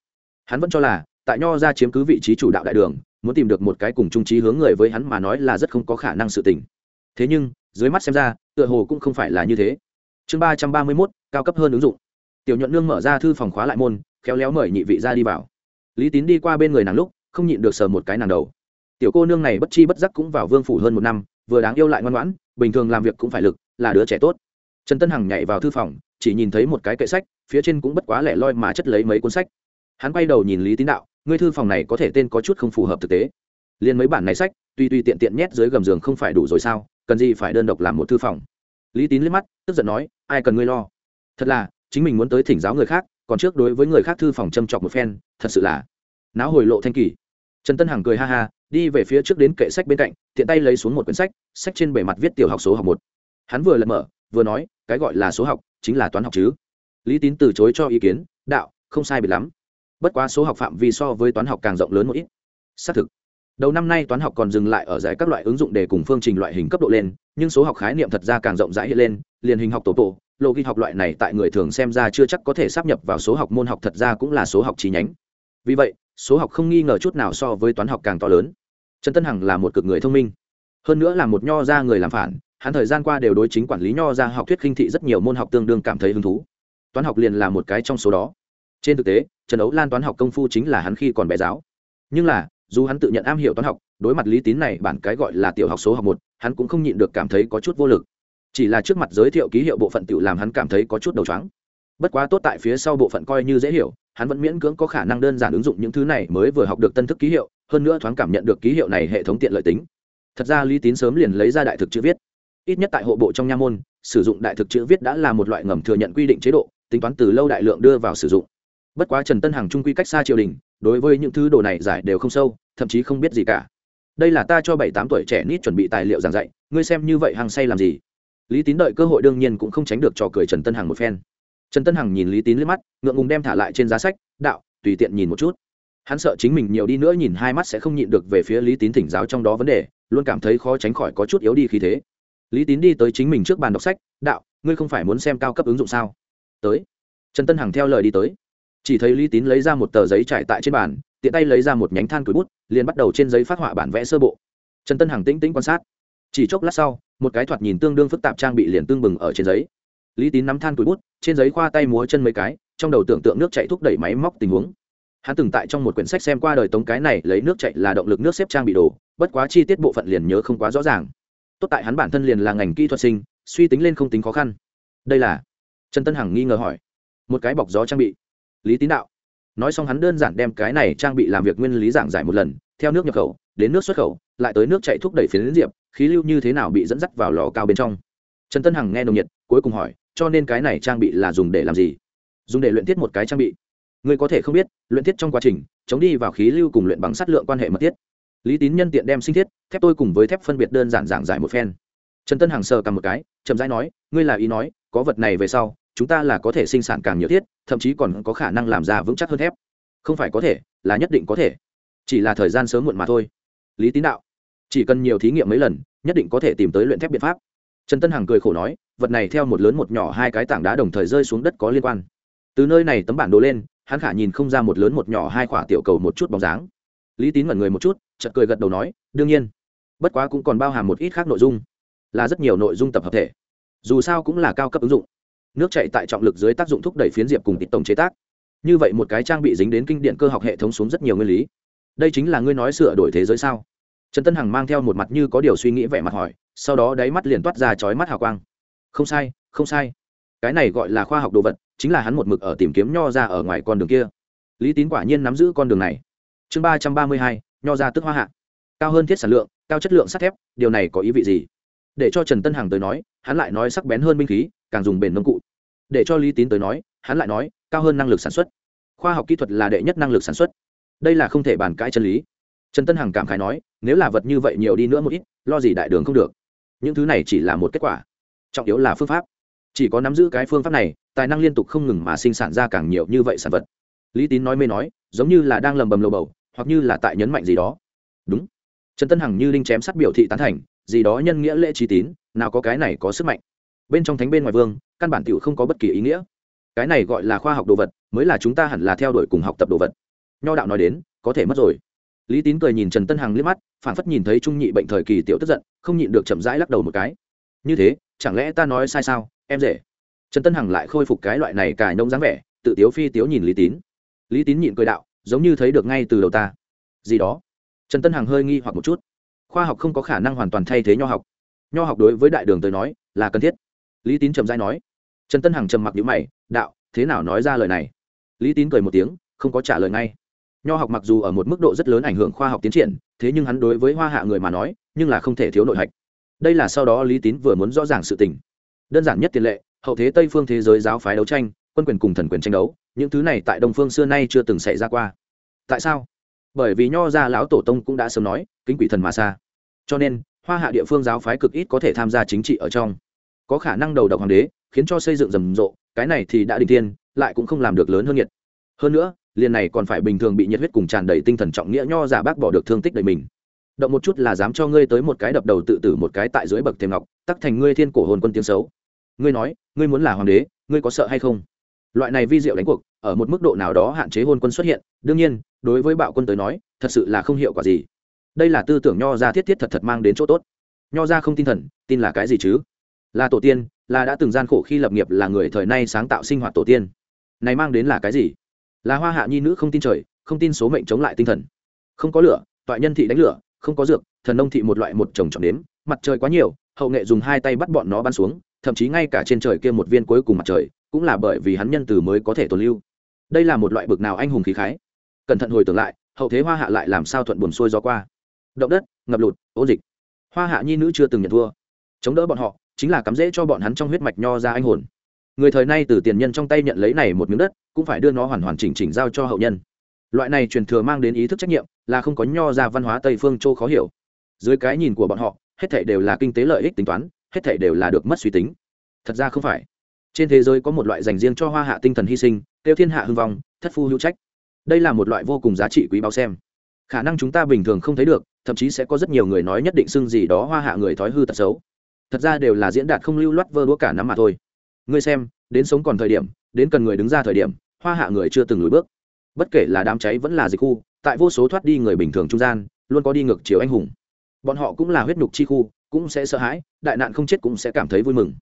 Hắn vẫn cho là tại nho ra chiếm cứ vị trí chủ đạo đại đường, muốn tìm được một cái cùng trung trí hướng người với hắn mà nói là rất không có khả năng sự tình. Thế nhưng, dưới mắt xem ra, tựa hồ cũng không phải là như thế. Chương ba trăm ba mươi mốt, cao cấp hơn ứng dụng. Tiểu nhuận nương mở ra thư phòng khóa lại môn, khéo léo mời nhị vị ra đi vào. Lý tín đi qua bên người nàng lúc, không nhịn được sờ một cái nàng đầu. Tiểu cô nương này bất chi bất giác cũng vào vương phủ hơn một năm, vừa đáng yêu lại ngoan ngoãn, bình thường làm việc cũng phải lực, là đứa trẻ tốt. Trần tân hằng nhảy vào thư phòng, chỉ nhìn thấy một cái kệ sách, phía trên cũng bất quá lẻ loi mà chất lấy mấy cuốn sách. Hắn quay đầu nhìn lý tín đạo ngươi thư phòng này có thể tên có chút không phù hợp thực tế. Liền mấy bản này sách, tuy tuy tiện tiện nhét dưới gầm giường không phải đủ rồi sao, cần gì phải đơn độc làm một thư phòng? Lý tín liếc mắt, tức giận nói, ai cần ngươi lo? Thật là, chính mình muốn tới thỉnh giáo người khác, còn trước đối với người khác thư phòng châm chọc một phen, thật sự là náo hồi lộ thanh kỳ. Trần tân hằng cười ha ha, đi về phía trước đến kệ sách bên cạnh, tiện tay lấy xuống một quyển sách sách trên bề mặt viết tiểu học số học một. Hắn vừa lật mở, vừa nói, cái gọi là số học, chính là toán học chứ. Lý tín từ chối cho ý kiến, đạo, không sai biệt lắm bất quá số học phạm vi so với toán học càng rộng lớn một ít. Xác thực, đầu năm nay toán học còn dừng lại ở giải các loại ứng dụng để cùng phương trình loại hình cấp độ lên, nhưng số học khái niệm thật ra càng rộng rãi hiện lên, liền hình học tổ tổ lộ ghi học loại này tại người thường xem ra chưa chắc có thể sắp nhập vào số học môn học thật ra cũng là số học chi nhánh. Vì vậy, số học không nghi ngờ chút nào so với toán học càng to lớn. Trần tân hằng là một cực người thông minh. Hơn nữa là một nho ra người làm phản, hắn thời gian qua đều đối chính quản lý nho ra học thuyết khinh thị rất nhiều môn học tương đương cảm thấy hứng thú. Toán học liền là một cái trong số đó. Trên thực tế trần ấu lan toán học công phu chính là hắn khi còn bé giáo. Nhưng là, dù hắn tự nhận am hiểu toán học, đối mặt lý tín này bản cái gọi là tiểu học số học một, hắn cũng không nhịn được cảm thấy có chút vô lực. Chỉ là trước mặt giới thiệu ký hiệu bộ phận tự làm hắn cảm thấy có chút đầu chóng bất quá tốt tại phía sau bộ phận coi như dễ hiểu, hắn vẫn miễn cưỡng có khả năng đơn giản ứng dụng những thứ này mới vừa học được tân thức ký hiệu, hơn nữa thoáng cảm nhận được ký hiệu này hệ thống tiện lợi tính. Thật ra lý tín sớm liền lấy ra đại thực chữ viết. Ít nhất tại hộ bộ trong nha môn, sử dụng đại thực chữ viết đã là một loại ngầm thừa nhận quy định chế độ, tính toán từ lâu đại lượng đưa vào sử dụng bất quá trần tân hằng trung quy cách xa triều đình, đối với những thứ đồ này giải đều không sâu, thậm chí không biết gì cả. Đây là ta cho bảy tám tuổi trẻ nít chuẩn bị tài liệu giảng dạy, ngươi xem như vậy hằng say làm gì? Lý tín đợi cơ hội đương nhiên cũng không tránh được trò cười trần tân hằng một phen. Trần tân hằng nhìn lý tín lên mắt, ngượng ngùng đem thả lại trên giá sách, đạo, tùy tiện nhìn một chút. Hắn sợ chính mình nhiều đi nữa nhìn hai mắt sẽ không nhịn được về phía lý tín thỉnh giáo trong đó vấn đề, luôn cảm thấy khó tránh khỏi có chút yếu đi khí thế. Lý tín đi tới chính mình trước bàn đọc sách, đạo, ngươi không phải muốn xem cao cấp ứng dụng sao? Tới. Trần tân hằng theo lời đi tới chỉ thấy lý tín lấy ra một tờ giấy trải tại trên bàn, tiện tay lấy ra một nhánh than củi bút, liền bắt đầu trên giấy phát họa bản vẽ sơ bộ. Trần tân hằng tĩnh tĩnh quan sát. Chỉ chốc lát sau, một cái thoạt nhìn tương đương phức tạp trang bị liền tương bừng ở trên giấy. Lý tín nắm than củi bút, trên giấy khoa tay múa chân mấy cái, trong đầu tưởng tượng nước chạy thúc đẩy máy móc tình huống. Hắn từng tại trong một quyển sách xem qua đời tống cái này lấy nước chạy là động lực nước xếp trang bị đồ, bất quá chi tiết bộ phận liền nhớ không quá rõ ràng. Tốt tại hắn bản thân liền là ngành kỹ thuật sinh, suy tính lên không tính khó khăn. Đây là? Trần tân hằng nghi ngờ hỏi. Một cái bọc gió trang bị lý tín đạo. Nói xong hắn đơn giản đem cái này trang bị làm việc nguyên lý giảng giải một lần, theo nước nhập khẩu, đến nước xuất khẩu, lại tới nước chạy thúc đẩy phiến diệp, khí lưu như thế nào bị dẫn dắt vào lò cao bên trong. Trần tân hằng nghe nồng nhiệt, cuối cùng hỏi, cho nên cái này trang bị là dùng để làm gì? Dùng để luyện thiết một cái trang bị. Người có thể không biết, luyện thiết trong quá trình, chống đi vào khí lưu cùng luyện bằng sắt lượng quan hệ mật thiết. Lý tín nhân tiện đem sinh thiết, thép tôi cùng với thép phân biệt đơn giản giảng giải một phen. Trần tân hằng sờ cầm một cái, chậm rãi nói, ngươi là ý nói, có vật này về sau chúng ta là có thể sinh sản càng nhiều thiết, thậm chí còn có khả năng làm ra vững chắc hơn thép. Không phải có thể, là nhất định có thể. Chỉ là thời gian sớm muộn mà thôi. Lý tín đạo, chỉ cần nhiều thí nghiệm mấy lần, nhất định có thể tìm tới luyện thép biện pháp. Trần tân hằng cười khổ nói, vật này theo một lớn một nhỏ hai cái tảng đá đồng thời rơi xuống đất có liên quan. Từ nơi này tấm bản đồ lên, hắn khả nhìn không ra một lớn một nhỏ hai khỏa tiểu cầu một chút bóng dáng. Lý tín ngẩn người một chút, chợt cười gật đầu nói, đương nhiên. Bất quá cũng còn bao hàm một ít khác nội dung. Là rất nhiều nội dung tập hợp thể. Dù sao cũng là cao cấp ứng dụng nước chạy tại trọng lực dưới tác dụng thúc đẩy phiến diệp cùng tịt tổng chế tác. Như vậy một cái trang bị dính đến kinh điện cơ học hệ thống xuống rất nhiều nguyên lý. Đây chính là ngươi nói sửa đổi thế giới sao? Trần tân hằng mang theo một mặt như có điều suy nghĩ vẻ mặt hỏi, sau đó đáy mắt liền toát ra chói mắt hào quang. Không sai không sai. Cái này gọi là khoa học đồ vật, chính là hắn một mực ở tìm kiếm nho ra ở ngoài con đường kia. Lý tín quả nhiên nắm giữ con đường này. Chương ba trăm ba mươi hai, nho ra tức hoa hạ. Cao hơn thiết sản lượng, cao chất lượng sắt thép, điều này có ý vị gì? Để cho trần tân hằng tới nói, hắn lại nói sắc bén hơn binh khí càng dùng bền nông cụ. Để cho lý tín tới nói, hắn lại nói, cao hơn năng lực sản xuất. Khoa học kỹ thuật là đệ nhất năng lực sản xuất. Đây là không thể bàn cãi chân lý. Trần tân hằng cảm khái nói, nếu là vật như vậy nhiều đi nữa một ít, lo gì đại đường không được. Những thứ này chỉ là một kết quả. Trọng yếu là phương pháp. Chỉ có nắm giữ cái phương pháp này, tài năng liên tục không ngừng mà sinh sản ra càng nhiều như vậy sản vật. Lý tín nói mê nói, giống như là đang lầm bầm lầu bầu, hoặc như là tại nhấn mạnh gì đó. Đúng. Trần tân hằng như linh chém sắt biểu thị tán thành, gì đó nhân nghĩa lễ trí tín, nào có cái này có sức mạnh bên trong thánh bên ngoài vương, căn bản t không có bất kỳ ý nghĩa. Cái này gọi là khoa học đồ vật, mới là chúng ta hẳn là theo đuổi cùng học tập đồ vật. Nho đạo nói đến, có thể mất rồi. Lý tín cười nhìn trần tân hằng liếc mắt phản phất nhìn thấy trung nhị bệnh thời kỳ tiểu tức giận, không nhịn được chậm rãi lắc đầu một cái. Như thế, chẳng lẽ ta nói sai sao, em rể? Trần tân hằng lại khôi phục cái loại này cài nông dáng vẻ, tự tiếu phi tiếu nhìn lý tín. Lý tín nhịn cười đạo, giống như thấy được ngay từ đầu ta. Gì đó? Trần tân hằng hơi nghi hoặc một chút. Khoa học không có khả năng hoàn toàn thay thế nho học. Nho học đối với đại đường tới nói, là cần thiết lý tín trầm dai nói. Trần tân hằng trầm mặc nhữ mày, đạo, thế nào nói ra lời này? Lý tín cười một tiếng, không có trả lời ngay. Nho học mặc dù ở một mức độ rất lớn ảnh hưởng khoa học tiến triển, thế nhưng hắn đối với hoa hạ người mà nói, nhưng là không thể thiếu nội hạch. Đây là sau đó lý tín vừa muốn rõ ràng sự tình. Đơn giản nhất tiền lệ, hậu thế tây phương thế giới giáo phái đấu tranh, quân quyền cùng thần quyền tranh đấu, những thứ này tại đông phương xưa nay chưa từng xảy ra qua. Tại sao? Bởi vì nho gia lão tổ tông cũng đã sớm nói, kính quỷ thần mà xa. Cho nên, hoa hạ địa phương giáo phái cực ít có thể tham gia chính trị ở trong có khả năng đầu độc hoàng đế, khiến cho xây dựng rầm rộ, cái này thì đã đình tiên, lại cũng không làm được lớn hơn nhiệt. Hơn nữa, liền này còn phải bình thường bị nhiệt huyết cùng tràn đầy tinh thần trọng nghĩa nho giả bác bỏ được thương tích đầy mình. Động một chút là dám cho ngươi tới một cái đập đầu tự tử một cái tại dưới bậc thềm ngọc, tắc thành ngươi thiên cổ hồn quân tiếng xấu. Ngươi nói, ngươi muốn là hoàng đế, ngươi có sợ hay không? Loại này vi diệu đánh cuộc, ở một mức độ nào đó hạn chế hôn quân xuất hiện, đương nhiên, đối với bạo quân tới nói, thật sự là không hiệu quả gì. Đây là tư tưởng nho ra thiết thiết thật thật mang đến chỗ tốt. Nho ra không tin thần, tin là cái gì chứ? Là tổ tiên, là đã từng gian khổ khi lập nghiệp, là người thời nay sáng tạo sinh hoạt tổ tiên. Này mang đến là cái gì? Là hoa hạ nhi nữ không tin trời, không tin số mệnh chống lại tinh thần. Không có lửa, toại nhân thị đánh lửa, không có dược, thần nông thị một loại một chồng trọng đếm, mặt trời quá nhiều, hậu nghệ dùng hai tay bắt bọn nó bắn xuống, thậm chí ngay cả trên trời kia một viên cuối cùng mặt trời, cũng là bởi vì hắn nhân từ mới có thể tồn lưu. Đây là một loại bực nào anh hùng khí khái. Cẩn thận hồi tưởng lại, hậu thế hoa hạ lại làm sao thuận buồn xuôi gió qua. Động đất, ngập lụt ố dịch. Hoa hạ nhi nữ chưa từng nhận thua. Chống đỡ bọn họ chính là cắm rễ cho bọn hắn trong huyết mạch nho ra anh hồn. Người thời nay từ tiền nhân trong tay nhận lấy này một miếng đất, cũng phải đưa nó hoàn hoàn chỉnh chỉnh giao cho hậu nhân. Loại này truyền thừa mang đến ý thức trách nhiệm, là không có nho ra văn hóa tây phương châu khó hiểu. Dưới cái nhìn của bọn họ, hết thảy đều là kinh tế lợi ích tính toán, hết thảy đều là được mất suy tính. Thật ra không phải. Trên thế giới có một loại dành riêng cho hoa hạ tinh thần hy sinh, tiêu thiên hạ hưng vong, thất phu hữu trách. Đây là một loại vô cùng giá trị quý báu xem. Khả năng chúng ta bình thường không thấy được, thậm chí sẽ có rất nhiều người nói nhất định xưng gì đó hoa hạ người thói hư tật xấu thật ra đều là diễn đạt không lưu loát vơ đũa cả nắm mà thôi. Ngươi xem, đến sống còn thời điểm, đến cần người đứng ra thời điểm, hoa hạ người chưa từng lùi bước. Bất kể là đám cháy vẫn là dịch khu, tại vô số thoát đi người bình thường trung gian, luôn có đi ngược chiều anh hùng. Bọn họ cũng là huyết nhục chi khu, cũng sẽ sợ hãi, đại nạn không chết cũng sẽ cảm thấy vui mừng.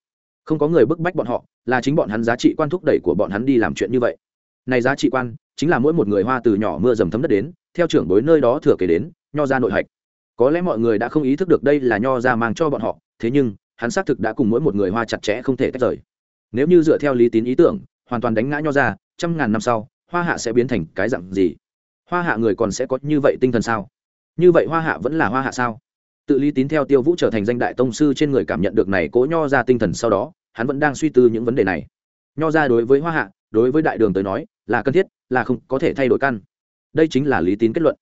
Không có người bức bách bọn họ, là chính bọn hắn giá trị quan thúc đẩy của bọn hắn đi làm chuyện như vậy. Này giá trị quan, chính là mỗi một người hoa từ nhỏ mưa dầm thấm đất đến, theo trưởng bối nơi đó thừa kế đến, nho ra nội hạch có lẽ mọi người đã không ý thức được đây là nho ra mang cho bọn họ, thế nhưng, hắn xác thực đã cùng mỗi một người hoa chặt chẽ không thể tách rời. Nếu như dựa theo lý tín ý tưởng, hoàn toàn đánh ngã nho ra, trăm ngàn năm sau, hoa hạ sẽ biến thành cái dặn gì? Hoa hạ người còn sẽ có như vậy tinh thần sao? Như vậy hoa hạ vẫn là hoa hạ sao? Tự lý tín theo tiêu vũ trở thành danh đại tông sư trên người cảm nhận được này cố nho ra tinh thần sau đó, hắn vẫn đang suy tư những vấn đề này. Nho ra đối với hoa hạ, đối với đại đường tới nói, là cần thiết, là không có thể thay đổi căn. Đây chính là lý tín kết luận.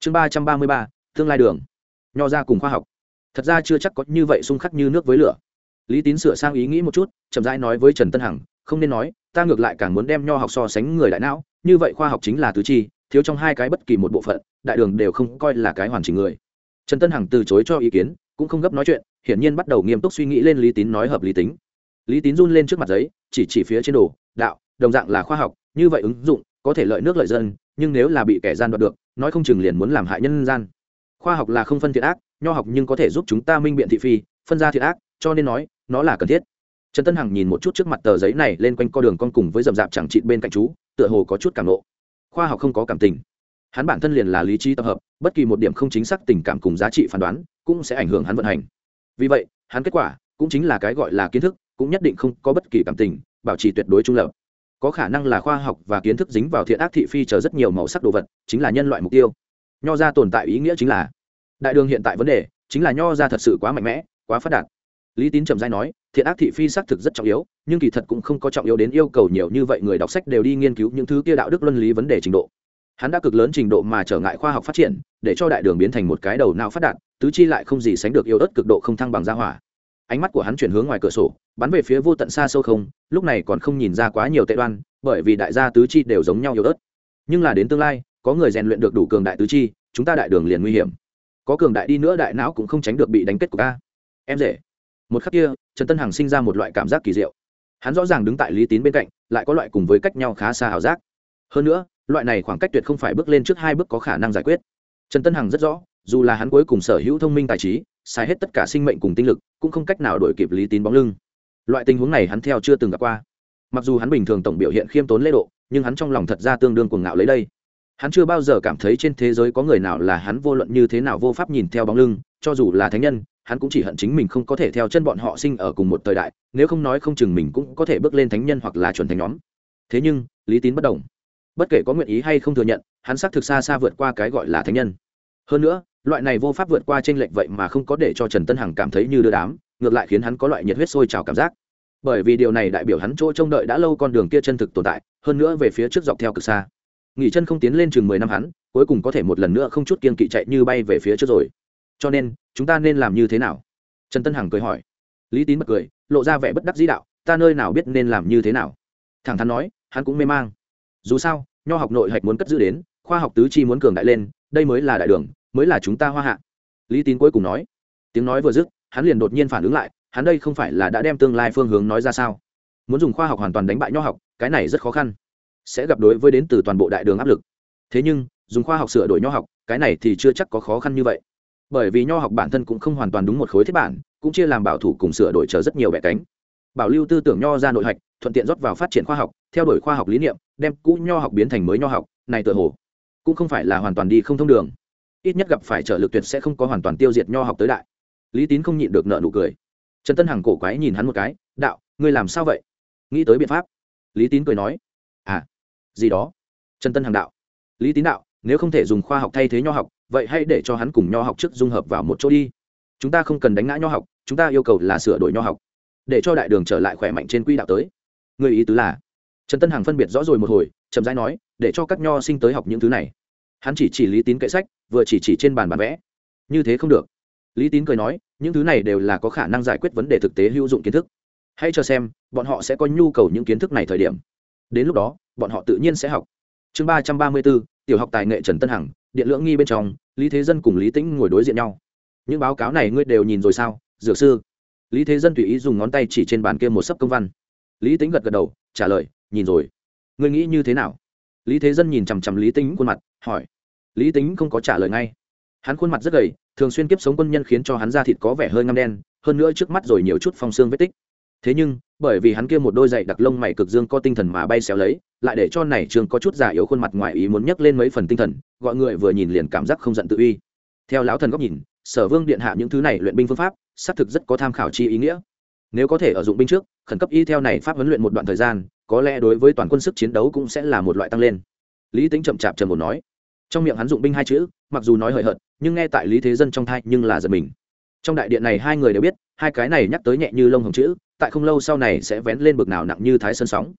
Chương ba trăm ba mươi ba, tương lai đường nho ra cùng khoa học. Thật ra chưa chắc có như vậy xung khắc như nước với lửa. Lý tín sửa sang ý nghĩ một chút, chậm rãi nói với trần tân hằng, không nên nói, ta ngược lại càng muốn đem nho học so sánh người đại não, như vậy khoa học chính là tứ chi, thiếu trong hai cái bất kỳ một bộ phận, đại đường đều không coi là cái hoàn chỉnh người. Trần tân hằng từ chối cho ý kiến, cũng không gấp nói chuyện, hiển nhiên bắt đầu nghiêm túc suy nghĩ lên lý tín nói hợp lý tính. Lý tín run lên trước mặt giấy, chỉ chỉ phía trên đồ, đạo, đồng dạng là khoa học, như vậy ứng dụng, có thể lợi nước lợi dân, nhưng nếu là bị kẻ gian đoạt được, nói không chừng liền muốn làm hại nhân gian khoa học là không phân thiện ác, nho học nhưng có thể giúp chúng ta minh biện thị phi, phân ra thiện ác, cho nên nói, nó là cần thiết. Trần tân hằng nhìn một chút trước mặt tờ giấy này lên quanh co đường con cùng với rậm rạp chẳng trị bên cạnh chú, tựa hồ có chút cảm lộ khoa học không có cảm tình. Hắn bản thân liền là lý trí tập hợp, bất kỳ một điểm không chính xác tình cảm cùng giá trị phán đoán, cũng sẽ ảnh hưởng hắn vận hành. Vì vậy, hắn kết quả cũng chính là cái gọi là kiến thức, cũng nhất định không có bất kỳ cảm tình, bảo trì tuyệt đối trung lập. Có khả năng là khoa học và kiến thức dính vào thiện ác thị phi chờ rất nhiều màu sắc đồ vật, chính là nhân loại mục tiêu nho ra tồn tại ý nghĩa chính là, đại đường hiện tại vấn đề chính là nho ra thật sự quá mạnh mẽ, quá phát đạt. Lý tín trầm giai nói, thiện ác thị phi xác thực rất trọng yếu, nhưng kỳ thật cũng không có trọng yếu đến yêu cầu nhiều như vậy người đọc sách đều đi nghiên cứu những thứ kia đạo đức luân lý vấn đề trình độ. Hắn đã cực lớn trình độ mà trở ngại khoa học phát triển, để cho đại đường biến thành một cái đầu não phát đạt, tứ chi lại không gì sánh được yêu ớt cực độ không thăng bằng gia hỏa. Ánh mắt của hắn chuyển hướng ngoài cửa sổ, bắn về phía vô tận xa sâu không, lúc này còn không nhìn ra quá nhiều tệ đoan, bởi vì đại gia tứ chi đều giống nhau yêu ớt. Nhưng là đến tương lai có người rèn luyện được đủ cường đại tứ chi, chúng ta đại đường liền nguy hiểm. Có cường đại đi nữa đại não cũng không tránh được bị đánh kết của ca em rể. Một khắc kia, trần tân hằng sinh ra một loại cảm giác kỳ diệu. Hắn rõ ràng đứng tại lý tín bên cạnh, lại có loại cùng với cách nhau khá xa ảo giác. Hơn nữa, loại này khoảng cách tuyệt không phải bước lên trước hai bước có khả năng giải quyết. Trần tân hằng rất rõ, dù là hắn cuối cùng sở hữu thông minh tài trí xài hết tất cả sinh mệnh cùng tinh lực, cũng không cách nào đổi kịp lý tín bóng lưng. Loại tình huống này hắn theo chưa từng gặp qua. Mặc dù hắn bình thường tổng biểu hiện khiêm tốn lễ độ, nhưng hắn trong lòng thật ra tương đương cuồng ngạo lấy đây hắn chưa bao giờ cảm thấy trên thế giới có người nào là hắn vô luận như thế nào vô pháp nhìn theo bóng lưng, cho dù là thánh nhân, hắn cũng chỉ hận chính mình không có thể theo chân bọn họ sinh ở cùng một thời đại, nếu không nói không chừng mình cũng có thể bước lên thánh nhân hoặc là chuẩn thánh nhóm. Thế nhưng, lý tín bất đồng. Bất kể có nguyện ý hay không thừa nhận, hắn xác thực xa xa vượt qua cái gọi là thánh nhân. Hơn nữa, loại này vô pháp vượt qua t r ê n lệch vậy mà không có để cho trần tân hằng cảm thấy như đưa đám, ngược lại khiến hắn có loại nhiệt huyết sôi trào cảm giác. Bởi vì điều này đại biểu hắn chỗ trông đợi đã lâu con đường kia chân thực tồn tại, hơn nữa về phía trước dọc theo cực xa nghỉ chân không tiến lên chừng mười năm hắn, cuối cùng có thể một lần nữa không chút kiên kỵ chạy như bay về phía trước rồi. Cho nên, chúng ta nên làm như thế nào? Trần tân hằng cười hỏi. Lý tín bật cười, lộ ra vẻ bất đắc dĩ đạo, ta nơi nào biết nên làm như thế nào? Thẳng thắn nói, hắn cũng mê mang. Dù sao, nho học nội hạch muốn cất giữ đến, khoa học tứ chi muốn cường đại lên, đây mới là đại đường, mới là chúng ta hoa hạ. Lý tín cuối cùng nói. Tiếng nói vừa dứt, hắn liền đột nhiên phản ứng lại, hắn đây không phải là đã đem tương lai phương hướng nói ra sao? Muốn dùng khoa học hoàn toàn đánh bại nho học, cái này rất khó khăn sẽ gặp đối với đến từ toàn bộ đại đường áp lực. Thế nhưng, dùng khoa học sửa đổi nho học, cái này thì chưa chắc có khó khăn như vậy. Bởi vì nho học bản thân cũng không hoàn toàn đúng một khối thiết bản, cũng chia làm bảo thủ cùng sửa đổi chờ rất nhiều bẻ cánh. Bảo lưu tư tưởng nho ra nội hạch, thuận tiện rót vào phát triển khoa học, theo đuổi khoa học lý niệm, đem cũ nho học biến thành mới nho học, này tựa hồ cũng không phải là hoàn toàn đi không thông đường. Ít nhất gặp phải trở lực tuyệt sẽ không có hoàn toàn tiêu diệt nho học tới đại. Lý tín không nhịn được nợ nụ cười. Trần tân hằng cổ quái nhìn hắn một cái, đạo, ngươi làm sao vậy? Nghĩ tới biện pháp. Lý tín cười nói à gì đó. Trần tân hằng đạo. Lý tín đạo, nếu không thể dùng khoa học thay thế nho học, vậy hãy để cho hắn cùng nho học trước dung hợp vào một chỗ đi. Chúng ta không cần đánh ngã nho học, chúng ta yêu cầu là sửa đổi nho học. Để cho đại đường trở lại khỏe mạnh trên quỹ đạo tới. Người ý tứ là trần tân hằng phân biệt rõ rồi một hồi, chậm rãi nói, để cho các nho sinh tới học những thứ này. Hắn chỉ chỉ lý tín kệ sách, vừa chỉ chỉ trên bàn bản vẽ. Như thế không được. Lý tín cười nói, những thứ này đều là có khả năng giải quyết vấn đề thực tế hữu dụng kiến thức. Hãy cho xem, bọn họ sẽ có nhu cầu những kiến thức này thời điểm. Đến lúc đó bọn họ tự nhiên sẽ học. Chương ba trăm ba mươi bốn tiểu học tài nghệ trần tân hằng, điện lưỡng nghi bên trong, lý thế dân cùng lý tĩnh ngồi đối diện nhau. Những báo cáo này ngươi đều nhìn rồi sao, dược sư? Lý thế dân tùy ý dùng ngón tay chỉ trên bàn kia một sấp công văn. Lý tính gật gật đầu, trả lời, nhìn rồi. Ngươi nghĩ như thế nào? Lý thế dân nhìn chằm chằm lý tính khuôn mặt, hỏi. Lý tính không có trả lời ngay. Hắn khuôn mặt rất gầy, thường xuyên kiếp sống quân nhân khiến cho hắn da thịt có vẻ hơi ngăm đen, hơn nữa trước mắt rồi nhiều chút phong xương vết tích. Thế nhưng bởi vì hắn kia một đôi giày đặc lông mày cực dương có tinh thần mà bay xéo lấy, lại để cho này trường có chút giả yếu khuôn mặt ngoài ý muốn nhấc lên mấy phần tinh thần, gọi người vừa nhìn liền cảm giác không giận tự uy. Theo lão thần góc nhìn, sở vương điện hạ những thứ này luyện binh phương pháp, xác thực rất có tham khảo chi ý nghĩa. Nếu có thể ở dụng binh trước, khẩn cấp y theo này pháp huấn luyện một đoạn thời gian, có lẽ đối với toàn quân sức chiến đấu cũng sẽ là một loại tăng lên. Lý tính chậm chạp trầm một nói. Trong miệng hắn dụng binh hai chữ, mặc dù nói hời hợt, nhưng nghe tại lý thế dân trong thai nhưng là giật mình trong đại điện này hai người đều biết, hai cái này nhắc tới nhẹ như lông hồng chữ, tại không lâu sau này sẽ vén lên bực nào nặng như thái sơn sóng.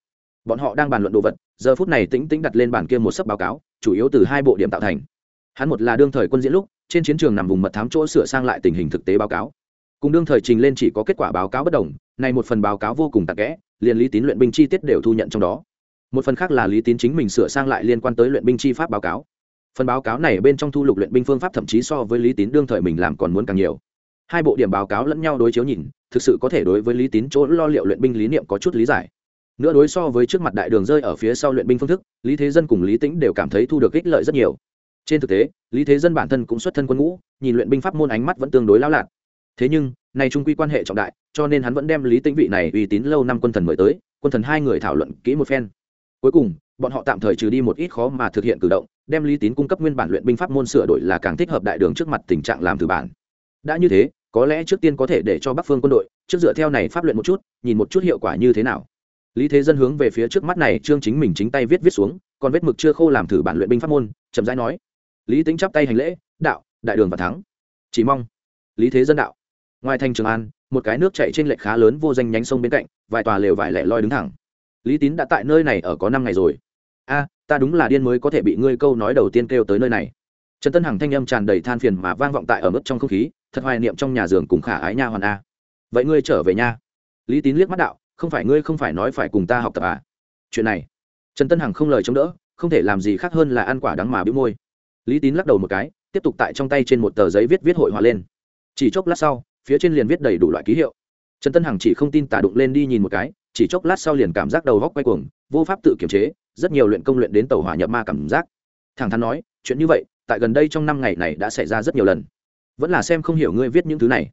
Bọn họ đang bàn luận đồ vật, giờ phút này tĩnh tĩnh đặt lên bàn kia một sấp báo cáo, chủ yếu từ hai bộ điểm tạo thành. Hắn một là đương thời quân diễn lúc, trên chiến trường nằm vùng mật thám chỗ sửa sang lại tình hình thực tế báo cáo. Cùng đương thời trình lên chỉ có kết quả báo cáo bất đồng, này một phần báo cáo vô cùng tạc kẽ, liền lý tín luyện binh chi tiết đều thu nhận trong đó. Một phần khác là lý tín chính mình sửa sang lại liên quan tới luyện binh chi pháp báo cáo. Phần báo cáo này bên trong thu lục luyện binh phương pháp thậm chí so với lý tín đương thời mình làm còn muốn càng nhiều hai bộ điểm báo cáo lẫn nhau đối chiếu nhìn, thực sự có thể đối với lý tín chỗ lo liệu luyện binh lý niệm có chút lý giải. Nữa đối so với trước mặt đại đường rơi ở phía sau luyện binh phương thức, lý thế dân cùng lý tĩnh đều cảm thấy thu được ích lợi rất nhiều. Trên thực tế, lý thế dân bản thân cũng xuất thân quân ngũ, nhìn luyện binh pháp môn ánh mắt vẫn tương đối lao lạc thế nhưng, nay trung quy quan hệ trọng đại, cho nên hắn vẫn đem lý tĩnh vị này uy tín lâu năm quân thần mời tới, quân thần hai người thảo luận kỹ một phen. Cuối cùng, bọn họ tạm thời trừ đi một ít khó mà thực hiện cử động, đem lý tín cung cấp nguyên bản luyện binh pháp môn sửa đổi là càng thích hợp đại đường trước mặt tình trạng làm từ bản. Đã như thế có lẽ trước tiên có thể để cho bắc phương quân đội, trước dựa theo này pháp luyện một chút, nhìn một chút hiệu quả như thế nào. Lý thế dân hướng về phía trước mắt này, trương chính mình chính tay viết viết xuống, còn vết mực chưa khô làm thử bản luyện binh pháp môn, chậm rãi nói. Lý tính chắp tay hành lễ, đạo, đại đường và thắng. Chỉ mong. Lý thế dân đạo. Ngoài thành trường an, một cái nước chạy trên lệch khá lớn vô danh nhánh sông bên cạnh, vài tòa lều vải lẻ loi đứng thẳng. Lý tín đã tại nơi này ở có năm ngày rồi. A, ta đúng là điên mới có thể bị ngươi câu nói đầu tiên kêu tới nơi này. Trần tân hằng thanh âm tràn đầy than phiền mà vang vọng tại ở mức trong không khí thật hoài niệm trong nhà giường cùng khả ái nha hoàn a. Vậy ngươi trở về nha. Lý tín liếc mắt đạo, không phải ngươi không phải nói phải cùng ta học tập à? Chuyện này, trần tân hằng không lời chống đỡ, không thể làm gì khác hơn là ăn quả đắng mà bĩu môi. Lý tín lắc đầu một cái, tiếp tục tại trong tay trên một tờ giấy viết viết hội họa lên. Chỉ chốc lát sau, phía trên liền viết đầy đủ loại ký hiệu. Trần tân hằng chỉ không tin tả đụng lên đi nhìn một cái, chỉ chốc lát sau liền cảm giác đầu góc quay cuồng, vô pháp tự kiểm chế, rất nhiều luyện công luyện đến tàu hỏa nhập ma cảm giác. Thẳng thắn nói, chuyện như vậy, tại gần đây trong năm ngày này đã xảy ra rất nhiều lần vẫn là xem không hiểu ngươi viết những thứ này.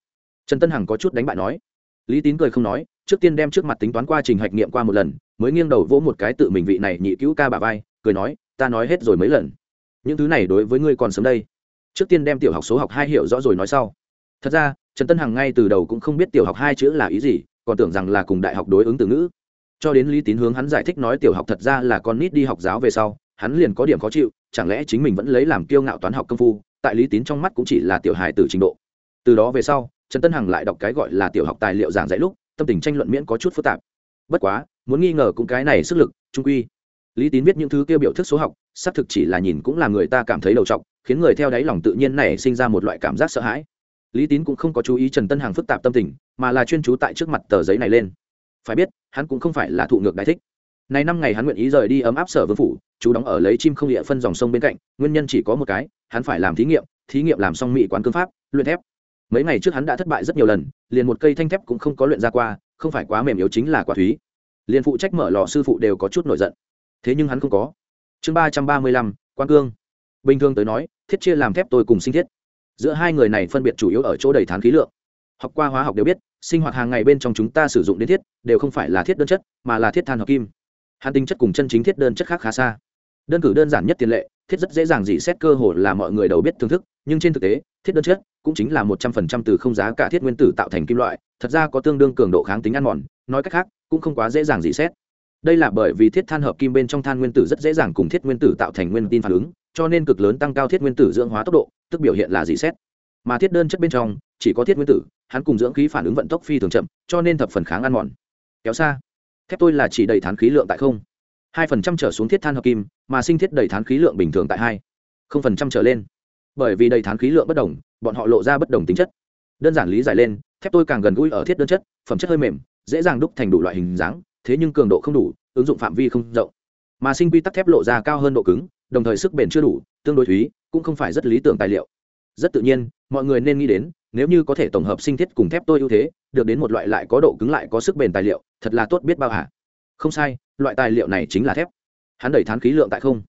Trần tân hằng có chút đánh bại nói. Lý tín cười không nói, trước tiên đem trước mặt tính toán qua trình hạch nghiệm qua một lần, mới nghiêng đầu vỗ một cái tự mình vị này nhị cứu ca bà vai, cười nói, ta nói hết rồi mấy lần. Những thứ này đối với ngươi còn sớm đây. Trước tiên đem tiểu học số học hai hiểu rõ rồi nói sau. Thật ra, trần tân hằng ngay từ đầu cũng không biết tiểu học hai chữ là ý gì, còn tưởng rằng là cùng đại học đối ứng từ ngữ. Cho đến lý tín hướng hắn giải thích nói tiểu học thật ra là con nít đi học giáo về sau, hắn liền có điểm khó chịu, chẳng lẽ chính mình vẫn lấy làm kiêu ngạo toán học công phu tại lý tín trong mắt cũng chỉ là tiểu hài từ trình độ. Từ đó về sau trần tân hằng lại đọc cái gọi là tiểu học tài liệu giảng dạy lúc tâm tình tranh luận miễn có chút phức tạp. Bất quá muốn nghi ngờ cũng cái này sức lực trung quy. Lý tín viết những thứ kêu biểu thức số học xác thực chỉ là nhìn cũng là người ta cảm thấy đầu trọng, khiến người theo đáy lòng tự nhiên này sinh ra một loại cảm giác sợ hãi. Lý tín cũng không có chú ý trần tân hằng phức tạp tâm tình mà là chuyên chú tại trước mặt tờ giấy này lên. Phải biết hắn cũng không phải là thụ ngược đại thích. Này năm ngày hắn nguyện ý rời đi ấm áp sở vương phủ chú đóng ở lấy chim không địa phân dòng sông bên cạnh nguyên nhân chỉ có một cái hắn phải làm thí nghiệm thí nghiệm làm xong mỹ quán cương pháp, luyện thép. Mấy ngày trước hắn đã thất bại rất nhiều lần, liền một cây thanh thép cũng không có luyện ra qua, không phải quá mềm yếu chính là quả thúy. Liền phụ trách mở lò sư phụ đều có chút nổi giận. Thế nhưng hắn không có. Chương ba trăm ba mươi lăm quan cương. Bình thường tới nói, thiết chia làm thép tôi cùng sinh thiết. Giữa hai người này phân biệt chủ yếu ở chỗ đầy thán khí lượng. Học qua hóa học đều biết, sinh hoạt hàng ngày bên trong chúng ta sử dụng đến thiết, đều không phải là thiết đơn chất, mà là thiết than hợp kim. Hàn tinh chất cùng chân chính thiết đơn chất khác khá xa đơn cử đơn giản nhất tiền lệ, thiết rất dễ dàng dị xét cơ hồ là mọi người đầu biết thưởng thức, nhưng trên thực tế, thiết đơn chất cũng chính là một trăm phần trăm từ không giá cả thiết nguyên tử tạo thành kim loại, thật ra có tương đương cường độ kháng tính ăn mòn, nói cách khác, cũng không quá dễ dàng dị xét. Đây là bởi vì thiết than hợp kim bên trong than nguyên tử rất dễ dàng cùng thiết nguyên tử tạo thành nguyên tin phản ứng, cho nên cực lớn tăng cao thiết nguyên tử dưỡng hóa tốc độ, tức biểu hiện là dị xét. Mà thiết đơn chất bên trong, chỉ có thiết nguyên tử, hắn cùng dưỡng khí phản ứng vận tốc phi thường chậm, cho nên thập phần kháng ăn mòn. Kéo xa. Thép tôi là chỉ đầy thán khí lượng tại không hai phần trăm trở xuống thiết than hợp kim, mà sinh thiết đầy thán khí lượng bình thường tại hai không phần trăm trở lên. Bởi vì đầy thán khí lượng bất đồng, bọn họ lộ ra bất đồng tính chất. Đơn giản lý giải lên, thép tôi càng gần gũi ở thiết đơn chất, phẩm chất hơi mềm, dễ dàng đúc thành đủ loại hình dáng, thế nhưng cường độ không đủ, ứng dụng phạm vi không rộng. Mà sinh quy tắc thép lộ ra cao hơn độ cứng, đồng thời sức bền chưa đủ, tương đối thúy, cũng không phải rất lý tưởng tài liệu. Rất tự nhiên, mọi người nên nghĩ đến, nếu như có thể tổng hợp sinh thiết cùng thép tôi ưu thế, được đến một loại lại có độ cứng lại có sức bền tài liệu, thật là tốt biết bao hả? Không sai loại tài liệu này chính là thép. Hắn đẩy thán khí lượng tại không,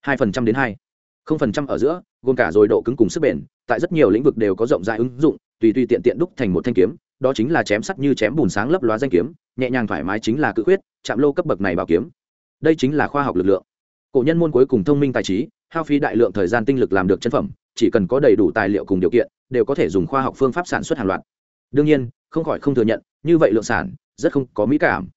hai phần trăm đến hai, không phần trăm ở giữa, gồm cả rồi độ cứng cùng sức bền, tại rất nhiều lĩnh vực đều có rộng rãi ứng dụng, tùy tùy tiện tiện đúc thành một thanh kiếm, đó chính là chém sắt như chém bùn sáng lấp lóa danh kiếm, nhẹ nhàng thoải mái chính là cự quyết chạm lô cấp bậc này bảo kiếm. Đây chính là khoa học lực lượng. Cổ nhân môn cuối cùng thông minh tài trí, hao phí đại lượng thời gian tinh lực làm được chân phẩm, chỉ cần có đầy đủ tài liệu cùng điều kiện, đều có thể dùng khoa học phương pháp sản xuất hàng loạt. Đương nhiên, không khỏi không thừa nhận, như vậy lượng sản, rất không có mỹ cảm.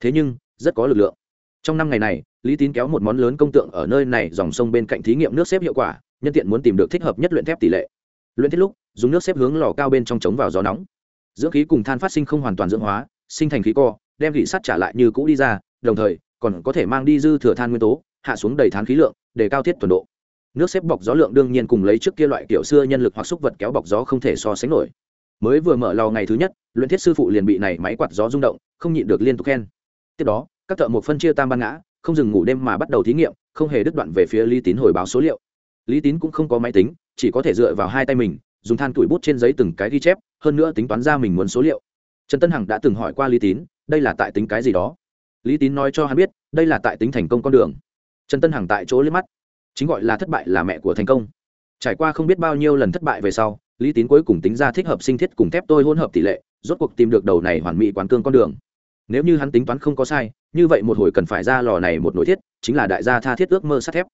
Thế nhưng rất có lực lượng. Trong năm ngày này, lý tín kéo một món lớn công tượng ở nơi này dòng sông bên cạnh thí nghiệm nước xếp hiệu quả, nhân tiện muốn tìm được thích hợp nhất luyện thép tỷ lệ. Luyện thiết lúc, dùng nước xếp hướng lò cao bên trong chống vào gió nóng. Dưỡng khí cùng than phát sinh không hoàn toàn dưỡng hóa, sinh thành khí co, đem gỉ sắt trả lại như cũ đi ra, đồng thời, còn có thể mang đi dư thừa than nguyên tố, hạ xuống đầy thán khí lượng, để cao thiết tuần độ. Nước xếp bọc gió lượng đương nhiên cùng lấy trước kia loại kiểu xưa nhân lực hoặc xúc vật kéo bọc gió không thể so sánh nổi. Mới vừa mở lò ngày thứ nhất, luyện thiết sư phụ liền bị này máy quạt gió rung động, không nhịn được liên tục khen. Tiếp đó các thợ một phân chia tam ban ngã, không dừng ngủ đêm mà bắt đầu thí nghiệm, không hề đứt đoạn về phía lý tín hồi báo số liệu. Lý tín cũng không có máy tính, chỉ có thể dựa vào hai tay mình, dùng than tuổi bút trên giấy từng cái ghi chép, hơn nữa tính toán ra mình muốn số liệu. Trần tân hằng đã từng hỏi qua lý tín, đây là tại tính cái gì đó? Lý tín nói cho hắn biết, đây là tại tính thành công con đường. Trần tân hằng tại chỗ liếc mắt. Chính gọi là thất bại là mẹ của thành công. Trải qua không biết bao nhiêu lần thất bại về sau, lý tín cuối cùng tính ra thích hợp sinh thiết cùng thép tôi hỗn hợp tỷ lệ, rốt cuộc tìm được đầu này hoàn mỹ quán cương con đường nếu như hắn tính toán không có sai, như vậy một hồi cần phải ra lò này một nội thiết, chính là đại gia tha thiết ước mơ sắt thép.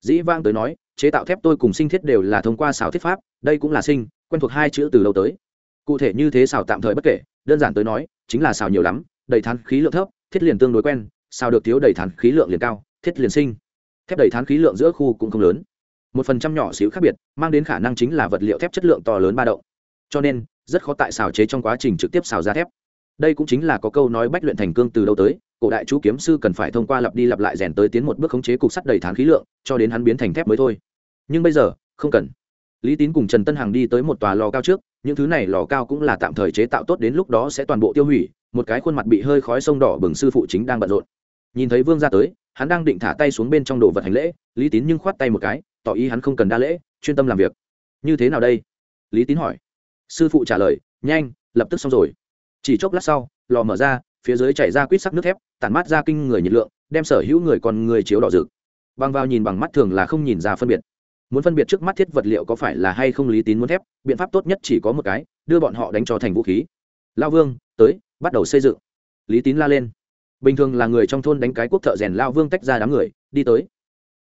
Dĩ vang tới nói, chế tạo thép tôi cùng sinh thiết đều là thông qua xào thiết pháp, đây cũng là sinh, quen thuộc hai chữ từ lâu tới. Cụ thể như thế xào tạm thời bất kể, đơn giản tới nói, chính là xào nhiều lắm, đầy thán khí lượng thấp, thiết liền tương đối quen, xào được thiếu đầy thán khí lượng liền cao, thiết liền sinh. Thép đầy thán khí lượng giữa khu cũng không lớn. Một phần trăm nhỏ xíu khác biệt, mang đến khả năng chính là vật liệu thép chất lượng to lớn ba động. Cho nên, rất khó tại xào chế trong quá trình trực tiếp xào ra thép đây cũng chính là có câu nói bách luyện thành cương từ đâu tới, cổ đại chú kiếm sư cần phải thông qua lặp đi lặp lại rèn tới tiến một bước khống chế cục sắt đầy thán khí lượng, cho đến hắn biến thành thép mới thôi. Nhưng bây giờ, không cần. Lý tín cùng trần tân hằng đi tới một tòa lò cao trước, những thứ này lò cao cũng là tạm thời chế tạo tốt đến lúc đó sẽ toàn bộ tiêu hủy, một cái khuôn mặt bị hơi khói sông đỏ bừng sư phụ chính đang bận rộn. Nhìn thấy vương ra tới, hắn đang định thả tay xuống bên trong đồ vật hành lễ, lý tín nhưng khoát tay một cái, tỏ ý hắn không cần đa lễ, chuyên tâm làm việc. Như thế nào đây? Lý tín hỏi. Sư phụ trả lời, nhanh, lập tức xong rồi chỉ chốc lát sau, lò mở ra, phía dưới chảy ra quýt sắc nước thép, tản mát ra kinh người nhiệt lượng, đem sở hữu người còn người chiếu đỏ rực. Băng vào nhìn bằng mắt thường là không nhìn ra phân biệt. Muốn phân biệt trước mắt thiết vật liệu có phải là hay không lý tín muốn thép, biện pháp tốt nhất chỉ có một cái, đưa bọn họ đánh cho thành vũ khí. Lao vương, tới, bắt đầu xây dựng. Lý tín la lên. Bình thường là người trong thôn đánh cái quốc thợ rèn lao vương tách ra đám người, đi tới.